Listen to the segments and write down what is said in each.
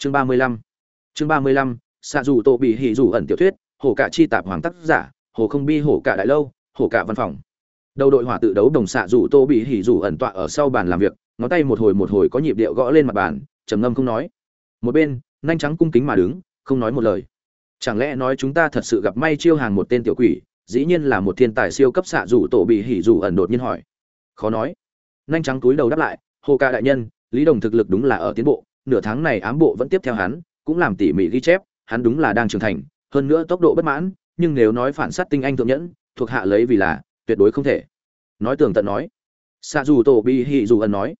chương ba mươi lăm. Chương ba mươi lăm xạ dù tổ bị hỉ dù ẩn tiểu thuyết hồ cả chi tạp hoàng tác giả hồ không bi hồ cả đại lâu hồ cả văn phòng. Đầu đội hỏa tự đấu đồng xạ dù tô bị hỉ dù ẩn tọa ở sau bàn làm việc, ngón tay một hồi một hồi có nhịp điệu gõ lên mặt bàn, trầm ngâm không nói. Một bên, nhanh trắng cung kính mà đứng, không nói một lời. Chẳng lẽ nói chúng ta thật sự gặp may chiêu hàng một tên tiểu quỷ, dĩ nhiên là một thiên tài siêu cấp xạ dù tổ bị hỉ dù ẩn đột nhiên hỏi. Khó nói. Nhanh trắng túi đầu đáp lại hồ ca đại nhân, lý đồng thực lực đúng là ở tiến bộ nửa tháng này ám bộ vẫn tiếp theo hắn, cũng làm tỉ mỉ ghi chép, hắn đúng là đang trưởng thành, hơn nữa tốc độ bất mãn, nhưng nếu nói phản sát tinh anh thượng nhẫn, thuộc hạ lấy vì là, tuyệt đối không thể. Nói tường tận nói. Sa dù tổ bi hỉ dù ẩn nói.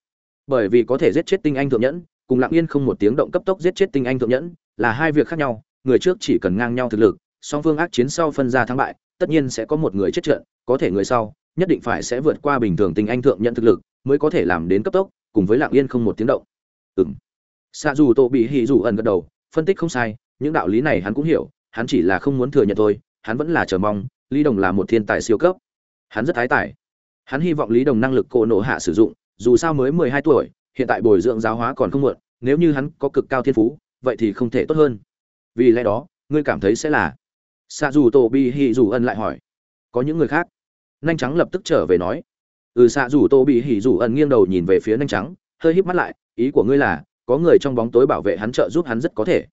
Bởi vì có thể giết chết tinh anh thượng nhẫn, cùng lặng yên không một tiếng động cấp tốc giết chết tinh anh thượng nhẫn, là hai việc khác nhau, người trước chỉ cần ngang nhau thực lực, song phương ác chiến sau phân ra thắng bại, tất nhiên sẽ có một người chết trận, có thể người sau, nhất định phải sẽ vượt qua bình thường tinh anh thượng nhận thực lực, mới có thể làm đến cấp tốc, cùng với lặng yên không một tiếng động. Ừm xạ dù tổ bị hỉ dù ẩn gật đầu, phân tích không sai, những đạo lý này hắn cũng hiểu, hắn chỉ là không muốn thừa nhận thôi, hắn vẫn là chờ mong, lý đồng là một thiên tài siêu cấp. Hắn rất thái tài. Hắn hy vọng lý đồng năng lực cổ nổ hạ sử dụng, dù sao mới mười hai tuổi, hiện tại bồi dưỡng giáo hóa còn không muộn, nếu như hắn có cực cao thiên phú, vậy thì không thể tốt hơn. Vì lẽ đó, ngươi cảm thấy sẽ là? Xạ dù tổ bị hỉ dù ẩn lại hỏi. Có những người khác? Nhanh trắng lập tức trở về nói. Ừ xạ dù tô bị hỉ dù ẩn nghiêng đầu nhìn về phía nhanh trắng, hơi híp mắt lại, ý của ngươi là có người trong bóng tối bảo vệ hắn trợ giúp hắn rất có thể.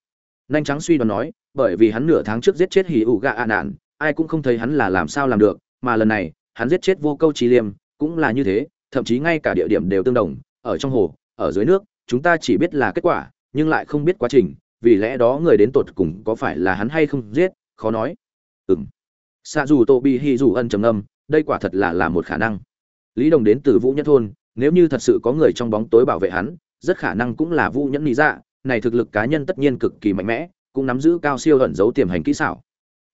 Nhanh trắng suy đoán nói, bởi vì hắn nửa tháng trước giết chết hỉ ủ gạ ạ nạn, ai cũng không thấy hắn là làm sao làm được, mà lần này, hắn giết chết vô câu trí liêm, cũng là như thế, thậm chí ngay cả địa điểm đều tương đồng, ở trong hồ, ở dưới nước, chúng ta chỉ biết là kết quả, nhưng lại không biết quá trình, vì lẽ đó người đến tột cùng có phải là hắn hay không giết, khó nói. Ừm. Xa dù tô bị hy dù ân trầm âm đây quả thật là là một khả năng. Lý đồng đến từ vũ nhất thôn, nếu như thật sự có người trong bóng tối bảo vệ hắn rất khả năng cũng là vũ nhẫn lý dạ. Này thực lực cá nhân tất nhiên cực kỳ mạnh mẽ, cũng nắm giữ cao siêu ẩn giấu tiềm hành kỹ xảo.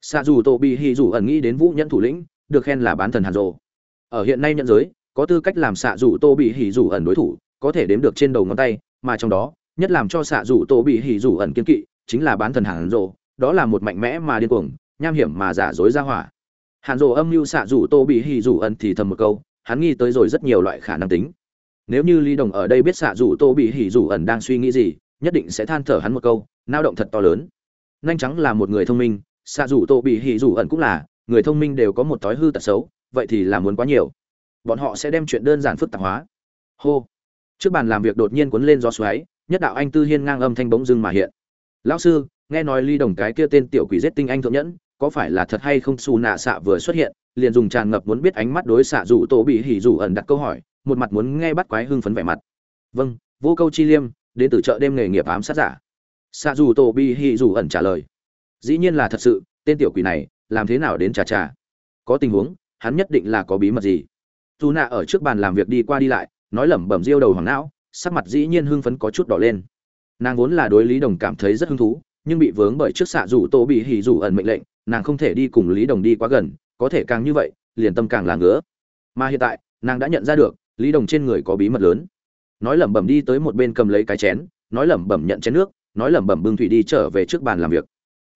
Xa dù tô bị hy dù ẩn nghĩ đến vũ nhẫn thủ lĩnh, được khen là bán thần hàn rồ ở hiện nay nhận giới, có tư cách làm xạ dù tô bị hỉ dù ẩn đối thủ, có thể đếm được trên đầu ngón tay, mà trong đó, nhất làm cho xạ dù tô bị hỉ dù ẩn kiên kỵ, chính là bán thần hàn rồ đó là một mạnh mẽ mà điên cuồng, nham hiểm mà giả dối ra hỏa. Hàn rồ âm mưu xạ dù tô bị hỉ dù ẩn thì thầm một câu, hắn nghĩ tới rồi rất nhiều loại khả năng tính nếu như lý đồng ở đây biết xạ rủ tô bị hỉ rủ ẩn đang suy nghĩ gì, nhất định sẽ than thở hắn một câu, nao động thật to lớn. Nhanh trắng là một người thông minh, xạ rủ tô bị hỉ rủ ẩn cũng là, người thông minh đều có một thói hư tật xấu, vậy thì là muốn quá nhiều. Bọn họ sẽ đem chuyện đơn giản phức tạp hóa. Hô. Trước bàn làm việc đột nhiên cuốn lên gió xoáy, nhất đạo anh tư hiên ngang âm thanh bỗng dưng mà hiện. Lão sư, nghe nói ly đồng cái kia tên tiểu quỷ giết tinh anh thượng nhẫn, có phải là thật hay không? Xù nạ xạ vừa xuất hiện, liền dùng tràn ngập muốn biết ánh mắt đối xạ rủ tổ bị hỉ rủ ẩn đặt câu hỏi một mặt muốn nghe bắt quái hưng phấn vẻ mặt. Vâng vô câu chi liêm, đến từ chợ đêm nghề nghiệp ám sát giả. Xạ dù tổ bi hì dù ẩn trả lời. Dĩ nhiên là thật sự, tên tiểu quỷ này, làm thế nào đến trà trà có tình huống, hắn nhất định là có bí mật gì? Dù nạ ở trước bàn làm việc đi qua đi lại, nói lẩm bẩm riêu đầu hoàng não, sắc mặt dĩ nhiên hưng phấn có chút đỏ lên. Nàng vốn là đối lý đồng cảm thấy rất hứng thú, nhưng bị vướng bởi trước xạ rủ tô bị hỉ rủ ẩn mệnh lệnh, nàng không thể đi cùng lý đồng đi quá gần, có thể càng như vậy, liền tâm càng là ngứa. Mà hiện tại, nàng đã nhận ra được lý đồng trên người có bí mật lớn. Nói lẩm bẩm đi tới một bên cầm lấy cái chén, nói lẩm bẩm nhận chén nước, nói lẩm bẩm bưng thủy đi trở về trước bàn làm việc.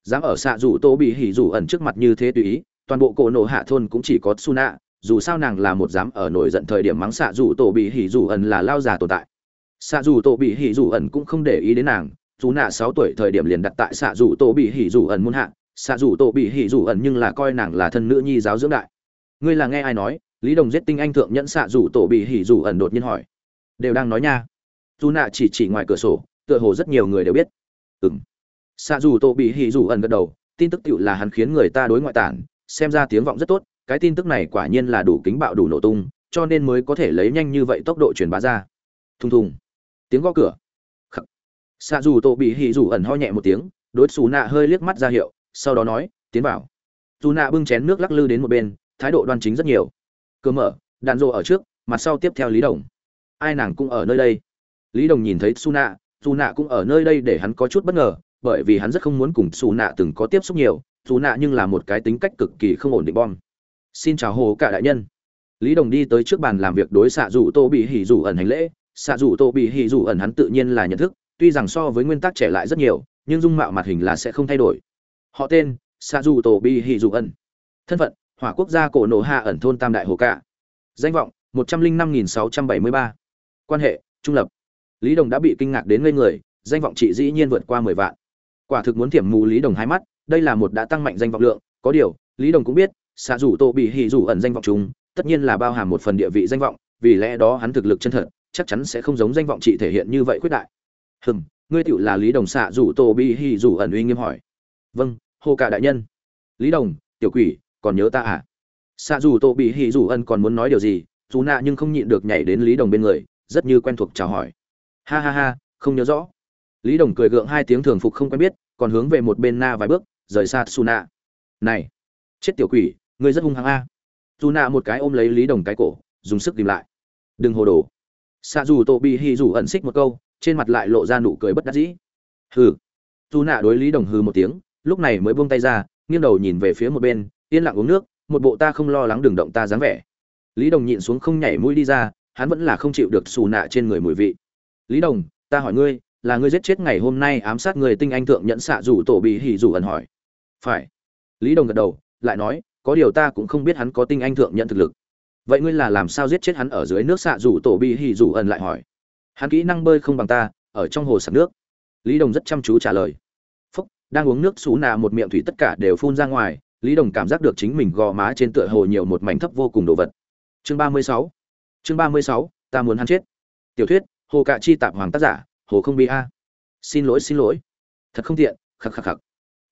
Dám ở xạ rủ tô bị hỉ rủ ẩn trước mặt như thế tùy ý, toàn bộ cổ nổ hạ thôn cũng chỉ có su nạ dù sao nàng là một dám ở nổi giận thời điểm mắng xạ rủ tổ bị hỉ rủ ẩn là lao già tồn tại. Xạ rủ tổ bị hỉ rủ ẩn cũng không để ý đến nàng dù nạ sáu tuổi thời điểm liền đặt tại xạ rủ tổ bị hỉ rủ ẩn muôn hạ, xạ rủ tổ bị hỉ rủ ẩn nhưng là coi nàng là thân nữ nhi giáo dưỡng đại. Ngươi là nghe ai nói lý đồng giết tinh anh thượng nhẫn xạ rủ tổ bị hỉ rủ ẩn đột nhiên hỏi. Đều đang nói nha. Dù nạ chỉ chỉ ngoài cửa sổ, tựa hồ rất nhiều người đều biết. Ừng xạ rủ tổ bị hỉ rủ ẩn gật đầu, tin tức tựu là hắn khiến người ta đối ngoại tản, xem ra tiếng vọng rất tốt, cái tin tức này quả nhiên là đủ kính bạo đủ nổ tung, cho nên mới có thể lấy nhanh như vậy tốc độ truyền bá ra. Thùng thùng. Tiếng gõ cửa. Xạ dù tổ bị hỉ rủ ẩn ho nhẹ một tiếng, đối xù nạ hơi liếc mắt ra hiệu, sau đó nói, tiến vào. Dù nạ bưng chén nước lắc lư đến một bên, thái độ đoan chính rất nhiều cơ mở, đạn rộ ở trước, mặt sau tiếp theo lý đồng. Ai nàng cũng ở nơi đây? Lý đồng nhìn thấy su nạ su nạ cũng ở nơi đây để hắn có chút bất ngờ, bởi vì hắn rất không muốn cùng su nạ từng có tiếp xúc nhiều, su nạ nhưng là một cái tính cách cực kỳ không ổn định bom. Xin chào hồ cả đại nhân. Lý đồng đi tới trước bàn làm việc đối xạ dù tô bị hỉ dù ẩn hành lễ. Xạ dù tô bị hỉ dù ẩn hắn tự nhiên là nhận thức, tuy rằng so với nguyên tắc trẻ lại rất nhiều, nhưng dung mạo mặt hình là sẽ không thay đổi. Họ tên, xạ dù tô bi Hỉ dù ẩn. Thân phận hỏa quốc gia cổ nổ hạ ẩn thôn tam đại hồ cạ. Danh vọng, một trăm linh năm nghìn sáu trăm bảy mươi ba. Quan hệ, trung lập. Lý đồng đã bị kinh ngạc đến ngây người, danh vọng chị dĩ nhiên vượt qua mười vạn. Quả thực muốn thiểm mù lý đồng hai mắt, đây là một đã tăng mạnh danh vọng lượng, có điều, lý đồng cũng biết, xạ rủ tô bị hỉ rủ ẩn danh vọng chúng, tất nhiên là bao hàm một phần địa vị danh vọng, vì lẽ đó hắn thực lực chân thật, chắc chắn sẽ không giống danh vọng chị thể hiện như vậy khuyết đại. Hừm, ngươi tựu là lý đồng xạ rủ tô bị hỉ rủ ẩn uy nghiêm hỏi. Vâng hô cả đại nhân. Lý đồng, tiểu quỷ còn nhớ ta à? Xạ dù tô bị hỉ Dù ân còn muốn nói điều gì, dù nạ nhưng không nhịn được nhảy đến lý đồng bên người, rất như quen thuộc chào hỏi. Ha ha ha, không nhớ rõ. Lý đồng cười gượng hai tiếng thường phục không quen biết, còn hướng về một bên na vài bước, rời xa su nạ này, chết tiểu quỷ, ngươi rất hung hăng a. Dù nạ một cái ôm lấy lý đồng cái cổ, dùng sức tìm lại. Đừng hồ đồ. Xạ dù tô bị hỉ Dù ẩn xích một câu, trên mặt lại lộ ra nụ cười bất đắc dĩ. Hừ. Dù nạ đối lý đồng hừ một tiếng, lúc này mới buông tay ra, nghiêng đầu nhìn về phía một bên yên lặng uống nước, một bộ ta không lo lắng đường động ta dáng vẻ. Lý đồng nhịn xuống không nhảy mũi đi ra, hắn vẫn là không chịu được xù nạ trên người mùi vị. Lý đồng, ta hỏi ngươi, là ngươi giết chết ngày hôm nay ám sát người tinh anh thượng nhận xạ rủ tổ bị hỉ rủ ẩn hỏi. Phải. Lý đồng gật đầu, lại nói, có điều ta cũng không biết hắn có tinh anh thượng nhận thực lực. Vậy ngươi là làm sao giết chết hắn ở dưới nước xạ rủ tổ bị hỉ rủ ẩn lại hỏi. Hắn kỹ năng bơi không bằng ta, ở trong hồ sạc nước. Lý đồng rất chăm chú trả lời. Phúc, đang uống nước xú nạ một miệng thủy tất cả đều phun ra ngoài lý đồng cảm giác được chính mình gò má trên tựa hồ nhiều một mảnh thấp vô cùng đồ vật. Chương ba mươi sáu. Chương ba mươi sáu ta muốn hắn chết. Tiểu thuyết hồ cạ chi tạp hoàng tác giả hồ không bi a. Xin lỗi xin lỗi. Thật không tiện khắc khắc khắc.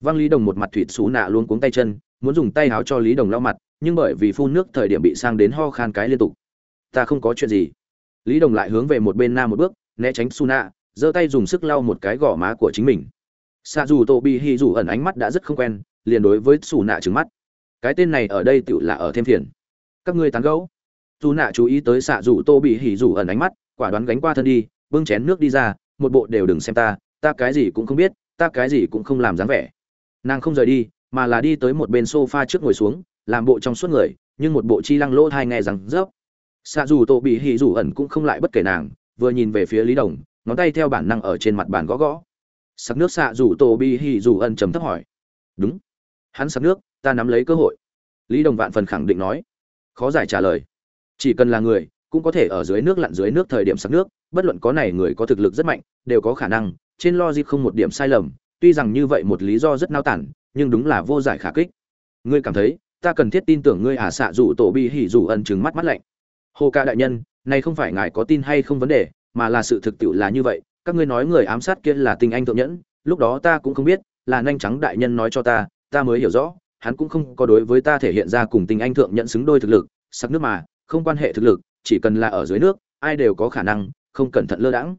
Vang lý đồng một mặt thủy sú nạ luôn cuống tay chân muốn dùng tay áo cho lý đồng lau mặt nhưng bởi vì phun nước thời điểm bị sang đến ho khan cái liên tục. Ta không có chuyện gì. Lý đồng lại hướng về một bên nam một bước né tránh suna, giơ tay dùng sức lau một cái gò má của chính mình. Sa dù tô bị Hi dù ẩn ánh mắt đã rất không quen liền đối với xù nạ trứng mắt. Cái tên này ở đây tựu là ở thêm phiền. Các ngươi tán gẫu. Dù nạ chú ý tới xạ rủ tô bị hỉ rủ ẩn ánh mắt, quả đoán gánh qua thân đi, bưng chén nước đi ra, một bộ đều đừng xem ta ta cái gì cũng không biết, ta cái gì cũng không làm dáng vẻ. Nàng không rời đi, mà là đi tới một bên sofa trước ngồi xuống, làm bộ trong suốt người, nhưng một bộ chi lăng lỗ thai nghe rằng rớp xạ dù tô bị hỉ rủ ẩn cũng không lại bất kể nàng, vừa nhìn về phía lý đồng, ngón tay theo bản năng ở trên mặt bàn gõ gõ. Sắc nước xạ dù tô bị hỉ rủ ẩn trầm thấp hỏi, đúng hắn sắc nước, ta nắm lấy cơ hội. Lý đồng vạn phần khẳng định nói. Khó giải trả lời. Chỉ cần là người, cũng có thể ở dưới nước lặn dưới nước thời điểm sắc nước, bất luận có này người có thực lực rất mạnh, đều có khả năng, trên logic không một điểm sai lầm, tuy rằng như vậy một lý do rất nao tản, nhưng đúng là vô giải khả kích. Ngươi cảm thấy, ta cần thiết tin tưởng ngươi à xạ dụ tổ bi hỉ dù ẩn chừng mắt mắt lạnh. Hồ ca đại nhân, này không phải ngài có tin hay không vấn đề, mà là sự thực tiệu là như vậy, các ngươi nói người ám sát kia là tình anh thượng nhẫn, lúc đó ta cũng không biết, là nhanh trắng đại nhân nói cho ta ta mới hiểu rõ, hắn cũng không có đối với ta thể hiện ra cùng tình anh thượng nhận xứng đôi thực lực, sắc nước mà, không quan hệ thực lực, chỉ cần là ở dưới nước, ai đều có khả năng, không cẩn thận lơ đãng.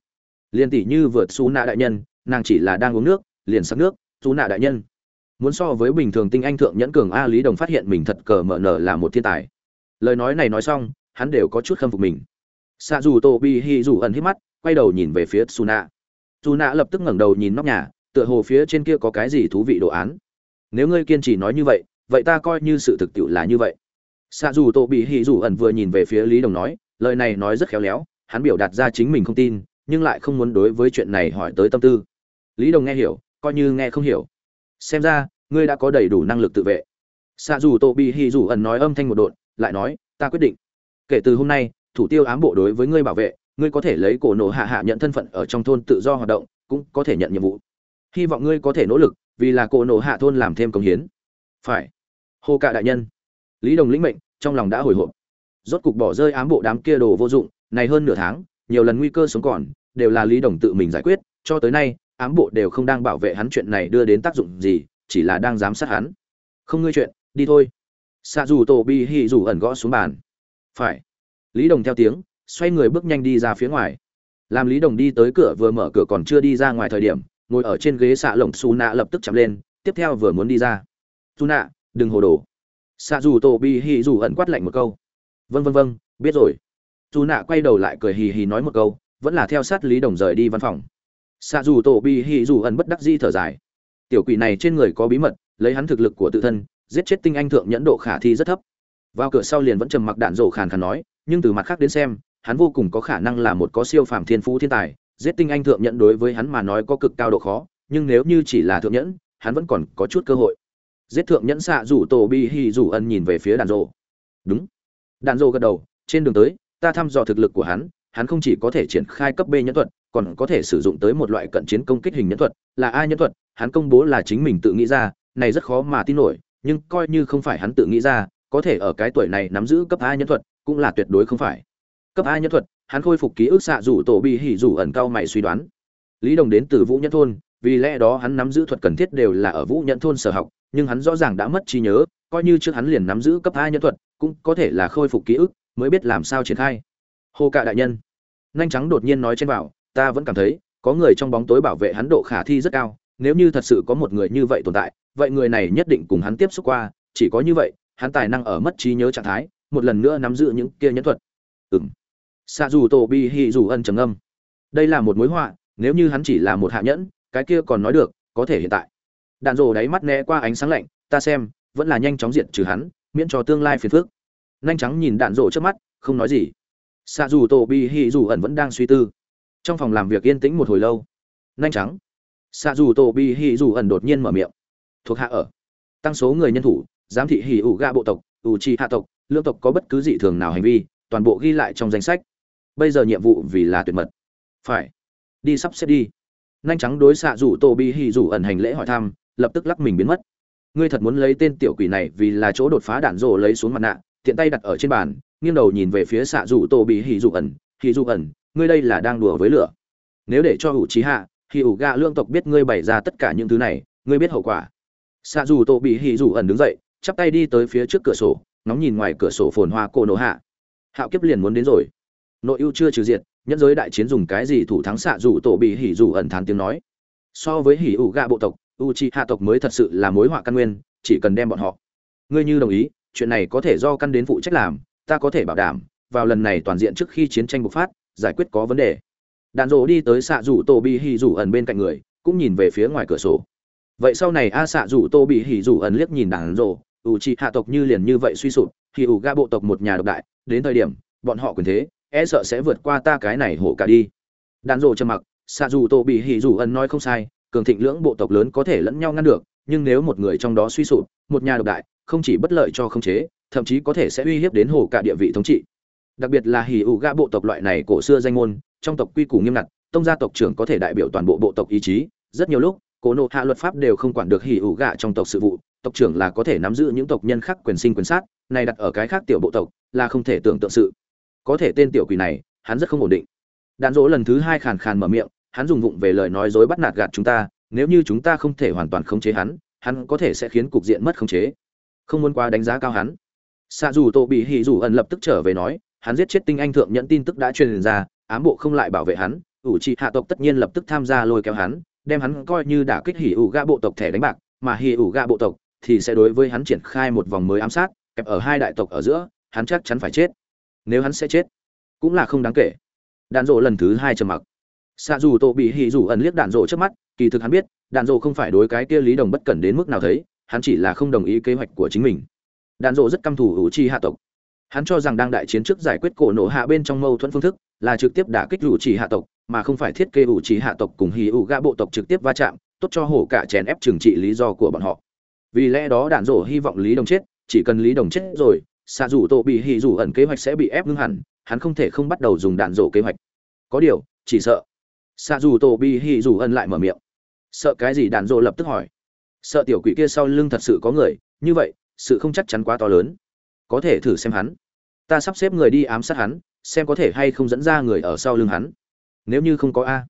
Liên tỷ như vượt xú nạ đại nhân, nàng chỉ là đang uống nước, liền sắc nước, xú nạ đại nhân. Muốn so với bình thường tinh anh thượng nhẫn cường a lý đồng phát hiện mình thật cờ mở nở là một thiên tài. Lời nói này nói xong, hắn đều có chút khâm phục mình. Xạ dù tô bi hi dù ẩn hít mắt, quay đầu nhìn về phía su nạ su nạ lập tức ngẩng đầu nhìn nóc nhà, tựa hồ phía trên kia có cái gì thú vị đồ án nếu ngươi kiên trì nói như vậy vậy ta coi như sự thực tiệu là như vậy. Xạ dù tô bị hì dù ẩn vừa nhìn về phía lý đồng nói, lời này nói rất khéo léo, hắn biểu đạt ra chính mình không tin, nhưng lại không muốn đối với chuyện này hỏi tới tâm tư. Lý đồng nghe hiểu, coi như nghe không hiểu. Xem ra, ngươi đã có đầy đủ năng lực tự vệ. Xạ dù tô bị hì dù ẩn nói âm thanh một đột lại nói, ta quyết định. Kể từ hôm nay, thủ tiêu ám bộ đối với ngươi bảo vệ, ngươi có thể lấy cổ nổ hạ hạ nhận thân phận ở trong thôn tự do hoạt động, cũng có thể nhận nhiệm vụ. Hy vọng ngươi có thể nỗ lực vì là cổ nổ hạ thôn làm thêm công hiến. Phải. Hô cạ đại nhân. Lý đồng lĩnh mệnh, trong lòng đã hồi hộp. Rốt cục bỏ rơi ám bộ đám kia đồ vô dụng, này hơn nửa tháng, nhiều lần nguy cơ sống còn, đều là lý đồng tự mình giải quyết, cho tới nay, ám bộ đều không đang bảo vệ hắn chuyện này đưa đến tác dụng gì, chỉ là đang giám sát hắn. Không ngươi chuyện, đi thôi. Xạ dù tổ bi hì dù ẩn gõ xuống bàn. Phải. Lý đồng theo tiếng, xoay người bước nhanh đi ra phía ngoài. Làm lý đồng đi tới cửa vừa mở cửa còn chưa đi ra ngoài thời điểm ngồi ở trên ghế xạ lồng xù nạ lập tức chạm lên, tiếp theo vừa muốn đi ra. Dù nạ, đừng hồ đồ. Xạ dù tổ bi hì dù ẩn quát lạnh một câu. Vân vân vân biết rồi. Dù nạ quay đầu lại cười hì hì nói một câu, vẫn là theo sát lý đồng rời đi văn phòng. Xạ dù tổ bi hì dù ẩn bất đắc di thở dài. Tiểu quỷ này trên người có bí mật, lấy hắn thực lực của tự thân, giết chết tinh anh thượng nhẫn độ khả thi rất thấp. Vào cửa sau liền vẫn trầm mặc đạn rổ khàn khàn nói, nhưng từ mặt khác đến xem, hắn vô cùng có khả năng là một có siêu phàm thiên phú thiên tài giết tinh anh thượng nhẫn đối với hắn mà nói có cực cao độ khó, nhưng nếu như chỉ là thượng nhẫn, hắn vẫn còn có chút cơ hội. Giết thượng nhẫn xạ rủ tổ bi hi rủ ân nhìn về phía đàn rộ. Đúng. Đàn rộ gật đầu, trên đường tới, ta thăm dò thực lực của hắn hắn không chỉ có thể triển khai cấp b nhẫn thuật, còn có thể sử dụng tới một loại cận chiến công kích hình nhẫn thuật, là ai nhẫn thuật, hắn công bố là chính mình tự nghĩ ra, này rất khó mà tin nổi, nhưng coi như không phải hắn tự nghĩ ra, có thể ở cái tuổi này nắm giữ cấp a nhẫn thuật, cũng là tuyệt đối không phải. Cấp a nhẫn thuật hắn khôi phục ký ức xạ rủ tổ bị hỉ rủ ẩn cao mày suy đoán. Lý đồng đến từ vũ nhẫn thôn, vì lẽ đó hắn nắm giữ thuật cần thiết đều là ở vũ nhẫn thôn sở học, nhưng hắn rõ ràng đã mất trí nhớ, coi như trước hắn liền nắm giữ cấp hai nhân thuật, cũng có thể là khôi phục ký ức, mới biết làm sao triển khai. Hô cạ đại nhân, nhanh trắng đột nhiên nói trên bảo, ta vẫn cảm thấy, có người trong bóng tối bảo vệ hắn độ khả thi rất cao, nếu như thật sự có một người như vậy tồn tại, vậy người này nhất định cùng hắn tiếp xúc qua, chỉ có như vậy, hắn tài năng ở mất trí nhớ trạng thái, một lần nữa nắm giữ những kia nhẫn thuật. Ừng xạ dù tổ bị hì dù ân trầm âm đây là một mối họa, nếu như hắn chỉ là một hạ nhẫn, cái kia còn nói được, có thể hiện tại. Đạn rồ đáy mắt né qua ánh sáng lạnh, ta xem, vẫn là nhanh chóng diệt trừ hắn, miễn cho tương lai phiền phức. Nhanh trắng nhìn đạn rồ trước mắt, không nói gì. Xạ dù tổ bị hì dù ẩn vẫn đang suy tư. Trong phòng làm việc yên tĩnh một hồi lâu. Nhanh trắng xạ dù tổ bị hì dù ẩn đột nhiên mở miệng. Thuộc hạ ở. Tăng số người nhân thủ, giám thị hì ủ ga bộ tộc, ủ trì hạ tộc, lương tộc có bất cứ dị thường nào hành vi, toàn bộ ghi lại trong danh sách bây giờ nhiệm vụ vì là tuyệt mật. Phải. Đi sắp xếp đi. Nhanh trắng đối xạ rủ tô bi hì rủ ẩn hành lễ hỏi thăm, lập tức lắc mình biến mất. Ngươi thật muốn lấy tên tiểu quỷ này vì là chỗ đột phá đạn rồ lấy xuống mặt nạ, tiện tay đặt ở trên bàn, nghiêng đầu nhìn về phía xạ rủ tô bi hì rủ ẩn. Hì rủ ẩn, ngươi đây là đang đùa với lửa. Nếu để cho hữu trí hạ, thì ủ gạ lương tộc biết ngươi bày ra tất cả những thứ này, ngươi biết hậu quả. Xạ dù tô bị hì rủ ẩn đứng dậy, chắp tay đi tới phía trước cửa sổ, ngóng nhìn ngoài cửa sổ phồn hoa cô nổ hạ. Hạo kiếp liền muốn đến rồi nội ưu chưa trừ diệt nhân giới đại chiến dùng cái gì thủ thắng xạ dù tổ bị hỉ dù ẩn thán tiếng nói. So với hỉ ủ gạ bộ tộc, u chi hạ tộc mới thật sự là mối họa căn nguyên, chỉ cần đem bọn họ. Ngươi như đồng ý, chuyện này có thể do căn đến phụ trách làm, ta có thể bảo đảm, vào lần này toàn diện trước khi chiến tranh bộc phát, giải quyết có vấn đề. Đạn dỗ đi tới xạ rủ tổ bị hỉ rủ ẩn bên cạnh người, cũng nhìn về phía ngoài cửa sổ. Vậy sau này a xạ rủ tô bị hỉ rủ ẩn liếc nhìn đạn dỗ u chi hạ tộc như liền như vậy suy sụp thì ủ ga bộ tộc một nhà độc đại, đến thời điểm, bọn họ quyền thế e sợ sẽ vượt qua ta cái này hổ cả đi. Đạn rồ trầm mặc, xạ dù tổ bị hỉ dù ẩn nói không sai, cường thịnh lưỡng bộ tộc lớn có thể lẫn nhau ngăn được, nhưng nếu một người trong đó suy sụp, một nhà độc đại, không chỉ bất lợi cho không chế, thậm chí có thể sẽ uy hiếp đến hồ cả địa vị thống trị. Đặc biệt là hỉ ủ ga bộ tộc loại này cổ xưa danh môn, trong tộc quy củ nghiêm ngặt, tông gia tộc trưởng có thể đại biểu toàn bộ bộ tộc ý chí, rất nhiều lúc, cổ nộ hạ luật pháp đều không quản được hỉ ủ gạ trong tộc sự vụ, tộc trưởng là có thể nắm giữ những tộc nhân khác quyền sinh quyền sát, này đặt ở cái khác tiểu bộ tộc, là không thể tưởng tượng sự có thể tên tiểu quỷ này, hắn rất không ổn định. Đạn dỗ lần thứ hai khàn khàn mở miệng, hắn dùng vụng về lời nói dối bắt nạt gạt chúng ta, nếu như chúng ta không thể hoàn toàn khống chế hắn hắn có thể sẽ khiến cục diện mất khống chế. Không muốn quá đánh giá cao hắn. Xạ dù tổ bị hỉ dù ẩn lập tức trở về nói, hắn giết chết tinh anh thượng nhận tin tức đã truyền ra, ám bộ không lại bảo vệ hắn, ủ trị hạ tộc tất nhiên lập tức tham gia lôi kéo hắn, đem hắn coi như đả kích hỉ ủ ga bộ tộc thẻ đánh bạc, mà hỉ ủ ga bộ tộc thì sẽ đối với hắn triển khai một vòng mới ám sát, kẹp ở hai đại tộc ở giữa, hắn chắc chắn phải chết nếu hắn sẽ chết, cũng là không đáng kể. Đạn dộ lần thứ hai trầm mặc. Xạ dù tổ bị hỉ dù ẩn liếc đạn dộ trước mắt, kỳ thực hắn biết, đạn dộ không phải đối cái kia lý đồng bất cẩn đến mức nào thấy, hắn chỉ là không đồng ý kế hoạch của chính mình. Đạn dộ rất căm thù hữu chi hạ tộc. Hắn cho rằng đang đại chiến trước giải quyết cổ nổ hạ bên trong mâu thuẫn phương thức là trực tiếp đả kích hữu chỉ hạ tộc, mà không phải thiết kế hữu chỉ hạ tộc cùng hỉ ủ gã bộ tộc trực tiếp va chạm, tốt cho hổ cả chèn ép trừng trị lý do của bọn họ. Vì lẽ đó đạn dộ hy vọng lý đồng chết, chỉ cần lý đồng chết rồi xạ dù tổ bị hỉ dù ẩn kế hoạch sẽ bị ép ngưng hẳn, hắn không thể không bắt đầu dùng đạn rổ kế hoạch. Có điều, chỉ sợ. Xạ dù tổ bị hỉ dù ẩn lại mở miệng. Sợ cái gì đạn rổ lập tức hỏi. Sợ tiểu quỷ kia sau lưng thật sự có người, như vậy, sự không chắc chắn quá to lớn. Có thể thử xem hắn. Ta sắp xếp người đi ám sát hắn, xem có thể hay không dẫn ra người ở sau lưng hắn. Nếu như không có a.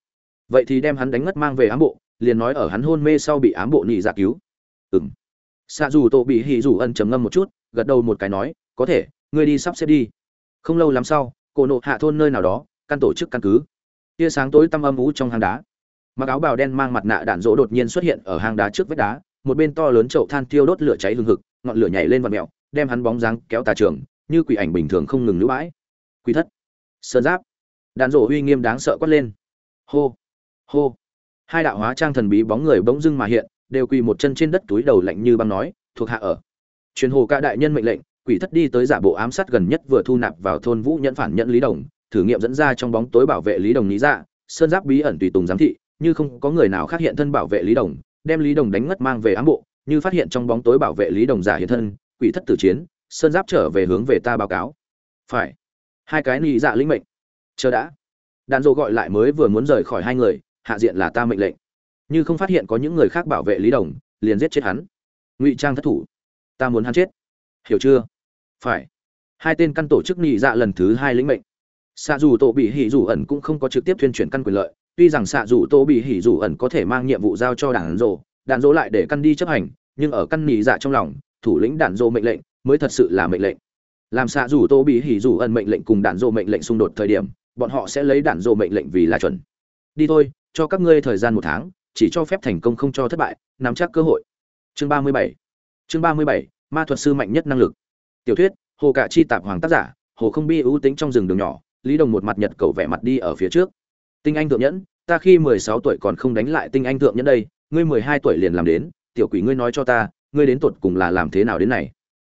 Vậy thì đem hắn đánh ngất mang về ám bộ, liền nói ở hắn hôn mê sau bị ám bộ nhị giả dạ cứu. Ừng xạ dù tổ bị hỉ dù ân trầm ngâm một chút, gật đầu một cái nói có thể, ngươi đi sắp xếp đi. Không lâu lắm sau, cổ nộ hạ thôn nơi nào đó, căn tổ chức căn cứ. Tia sáng tối tăm âm ú trong hang đá. Mặc áo bào đen mang mặt nạ đạn dỗ đột nhiên xuất hiện ở hang đá trước vách đá, một bên to lớn chậu than tiêu đốt lửa cháy hừng hực, ngọn lửa nhảy lên vạt mẹo đem hắn bóng dáng kéo tà trường, như quỷ ảnh bình thường không ngừng lũ bãi. Quỷ thất. Sơn giáp. Đạn dỗ uy nghiêm đáng sợ quát lên. Hô. Hô. Hai đạo hóa trang thần bí bóng người bỗng dưng mà hiện, đều quỳ một chân trên đất túi đầu lạnh như băng nói, thuộc hạ ở. Truyền hồ ca đại nhân mệnh lệnh quỷ thất đi tới giả bộ ám sát gần nhất vừa thu nạp vào thôn vũ nhẫn phản nhận lý đồng, thử nghiệm dẫn ra trong bóng tối bảo vệ lý đồng lý dạ sơn giáp bí ẩn tùy tùng giám thị, như không có người nào khác hiện thân bảo vệ lý đồng, đem lý đồng đánh ngất mang về ám bộ, như phát hiện trong bóng tối bảo vệ lý đồng giả hiện thân, quỷ thất tử chiến, sơn giáp trở về hướng về ta báo cáo. Phải. Hai cái lý dạ lĩnh mệnh. Chờ đã. Đàn dỗ gọi lại mới vừa muốn rời khỏi hai người, hạ diện là ta mệnh lệnh. Như không phát hiện có những người khác bảo vệ lý đồng, liền giết chết hắn. Ngụy trang thất thủ. Ta muốn hắn chết. Hiểu chưa? Phải. Hai tên căn tổ chức nhị dạ lần thứ hai lĩnh mệnh. Xạ dù tổ bị hỉ dù ẩn cũng không có trực tiếp tuyên truyền căn quyền lợi. Tuy rằng xạ dù tổ bị hỉ dù ẩn có thể mang nhiệm vụ giao cho đạn rộ đạn dỗ lại để căn đi chấp hành, nhưng ở căn nhị dạ trong lòng, thủ lĩnh đạn dỗ mệnh lệnh mới thật sự là mệnh lệnh. Làm xạ dù tổ bị hỉ dù ẩn mệnh lệnh cùng đạn dỗ mệnh lệnh xung đột thời điểm, bọn họ sẽ lấy đạn dỗ mệnh lệnh vì là chuẩn. Đi thôi, cho các ngươi thời gian một tháng, chỉ cho phép thành công không cho thất bại, nắm chắc cơ hội. Chương ba mươi bảy. Chương ba mươi bảy, ma thuật sư mạnh nhất năng lực tiểu thuyết, hồ cạ chi tạp hoàng tác giả, hồ không bi ưu tính trong rừng đường nhỏ, lý đồng một mặt nhật cầu vẻ mặt đi ở phía trước. Tinh anh thượng nhẫn, ta khi mười sáu tuổi còn không đánh lại tinh anh thượng nhẫn đây, ngươi mười hai tuổi liền làm đến, tiểu quỷ ngươi nói cho ta, ngươi đến tột cùng là làm thế nào đến này?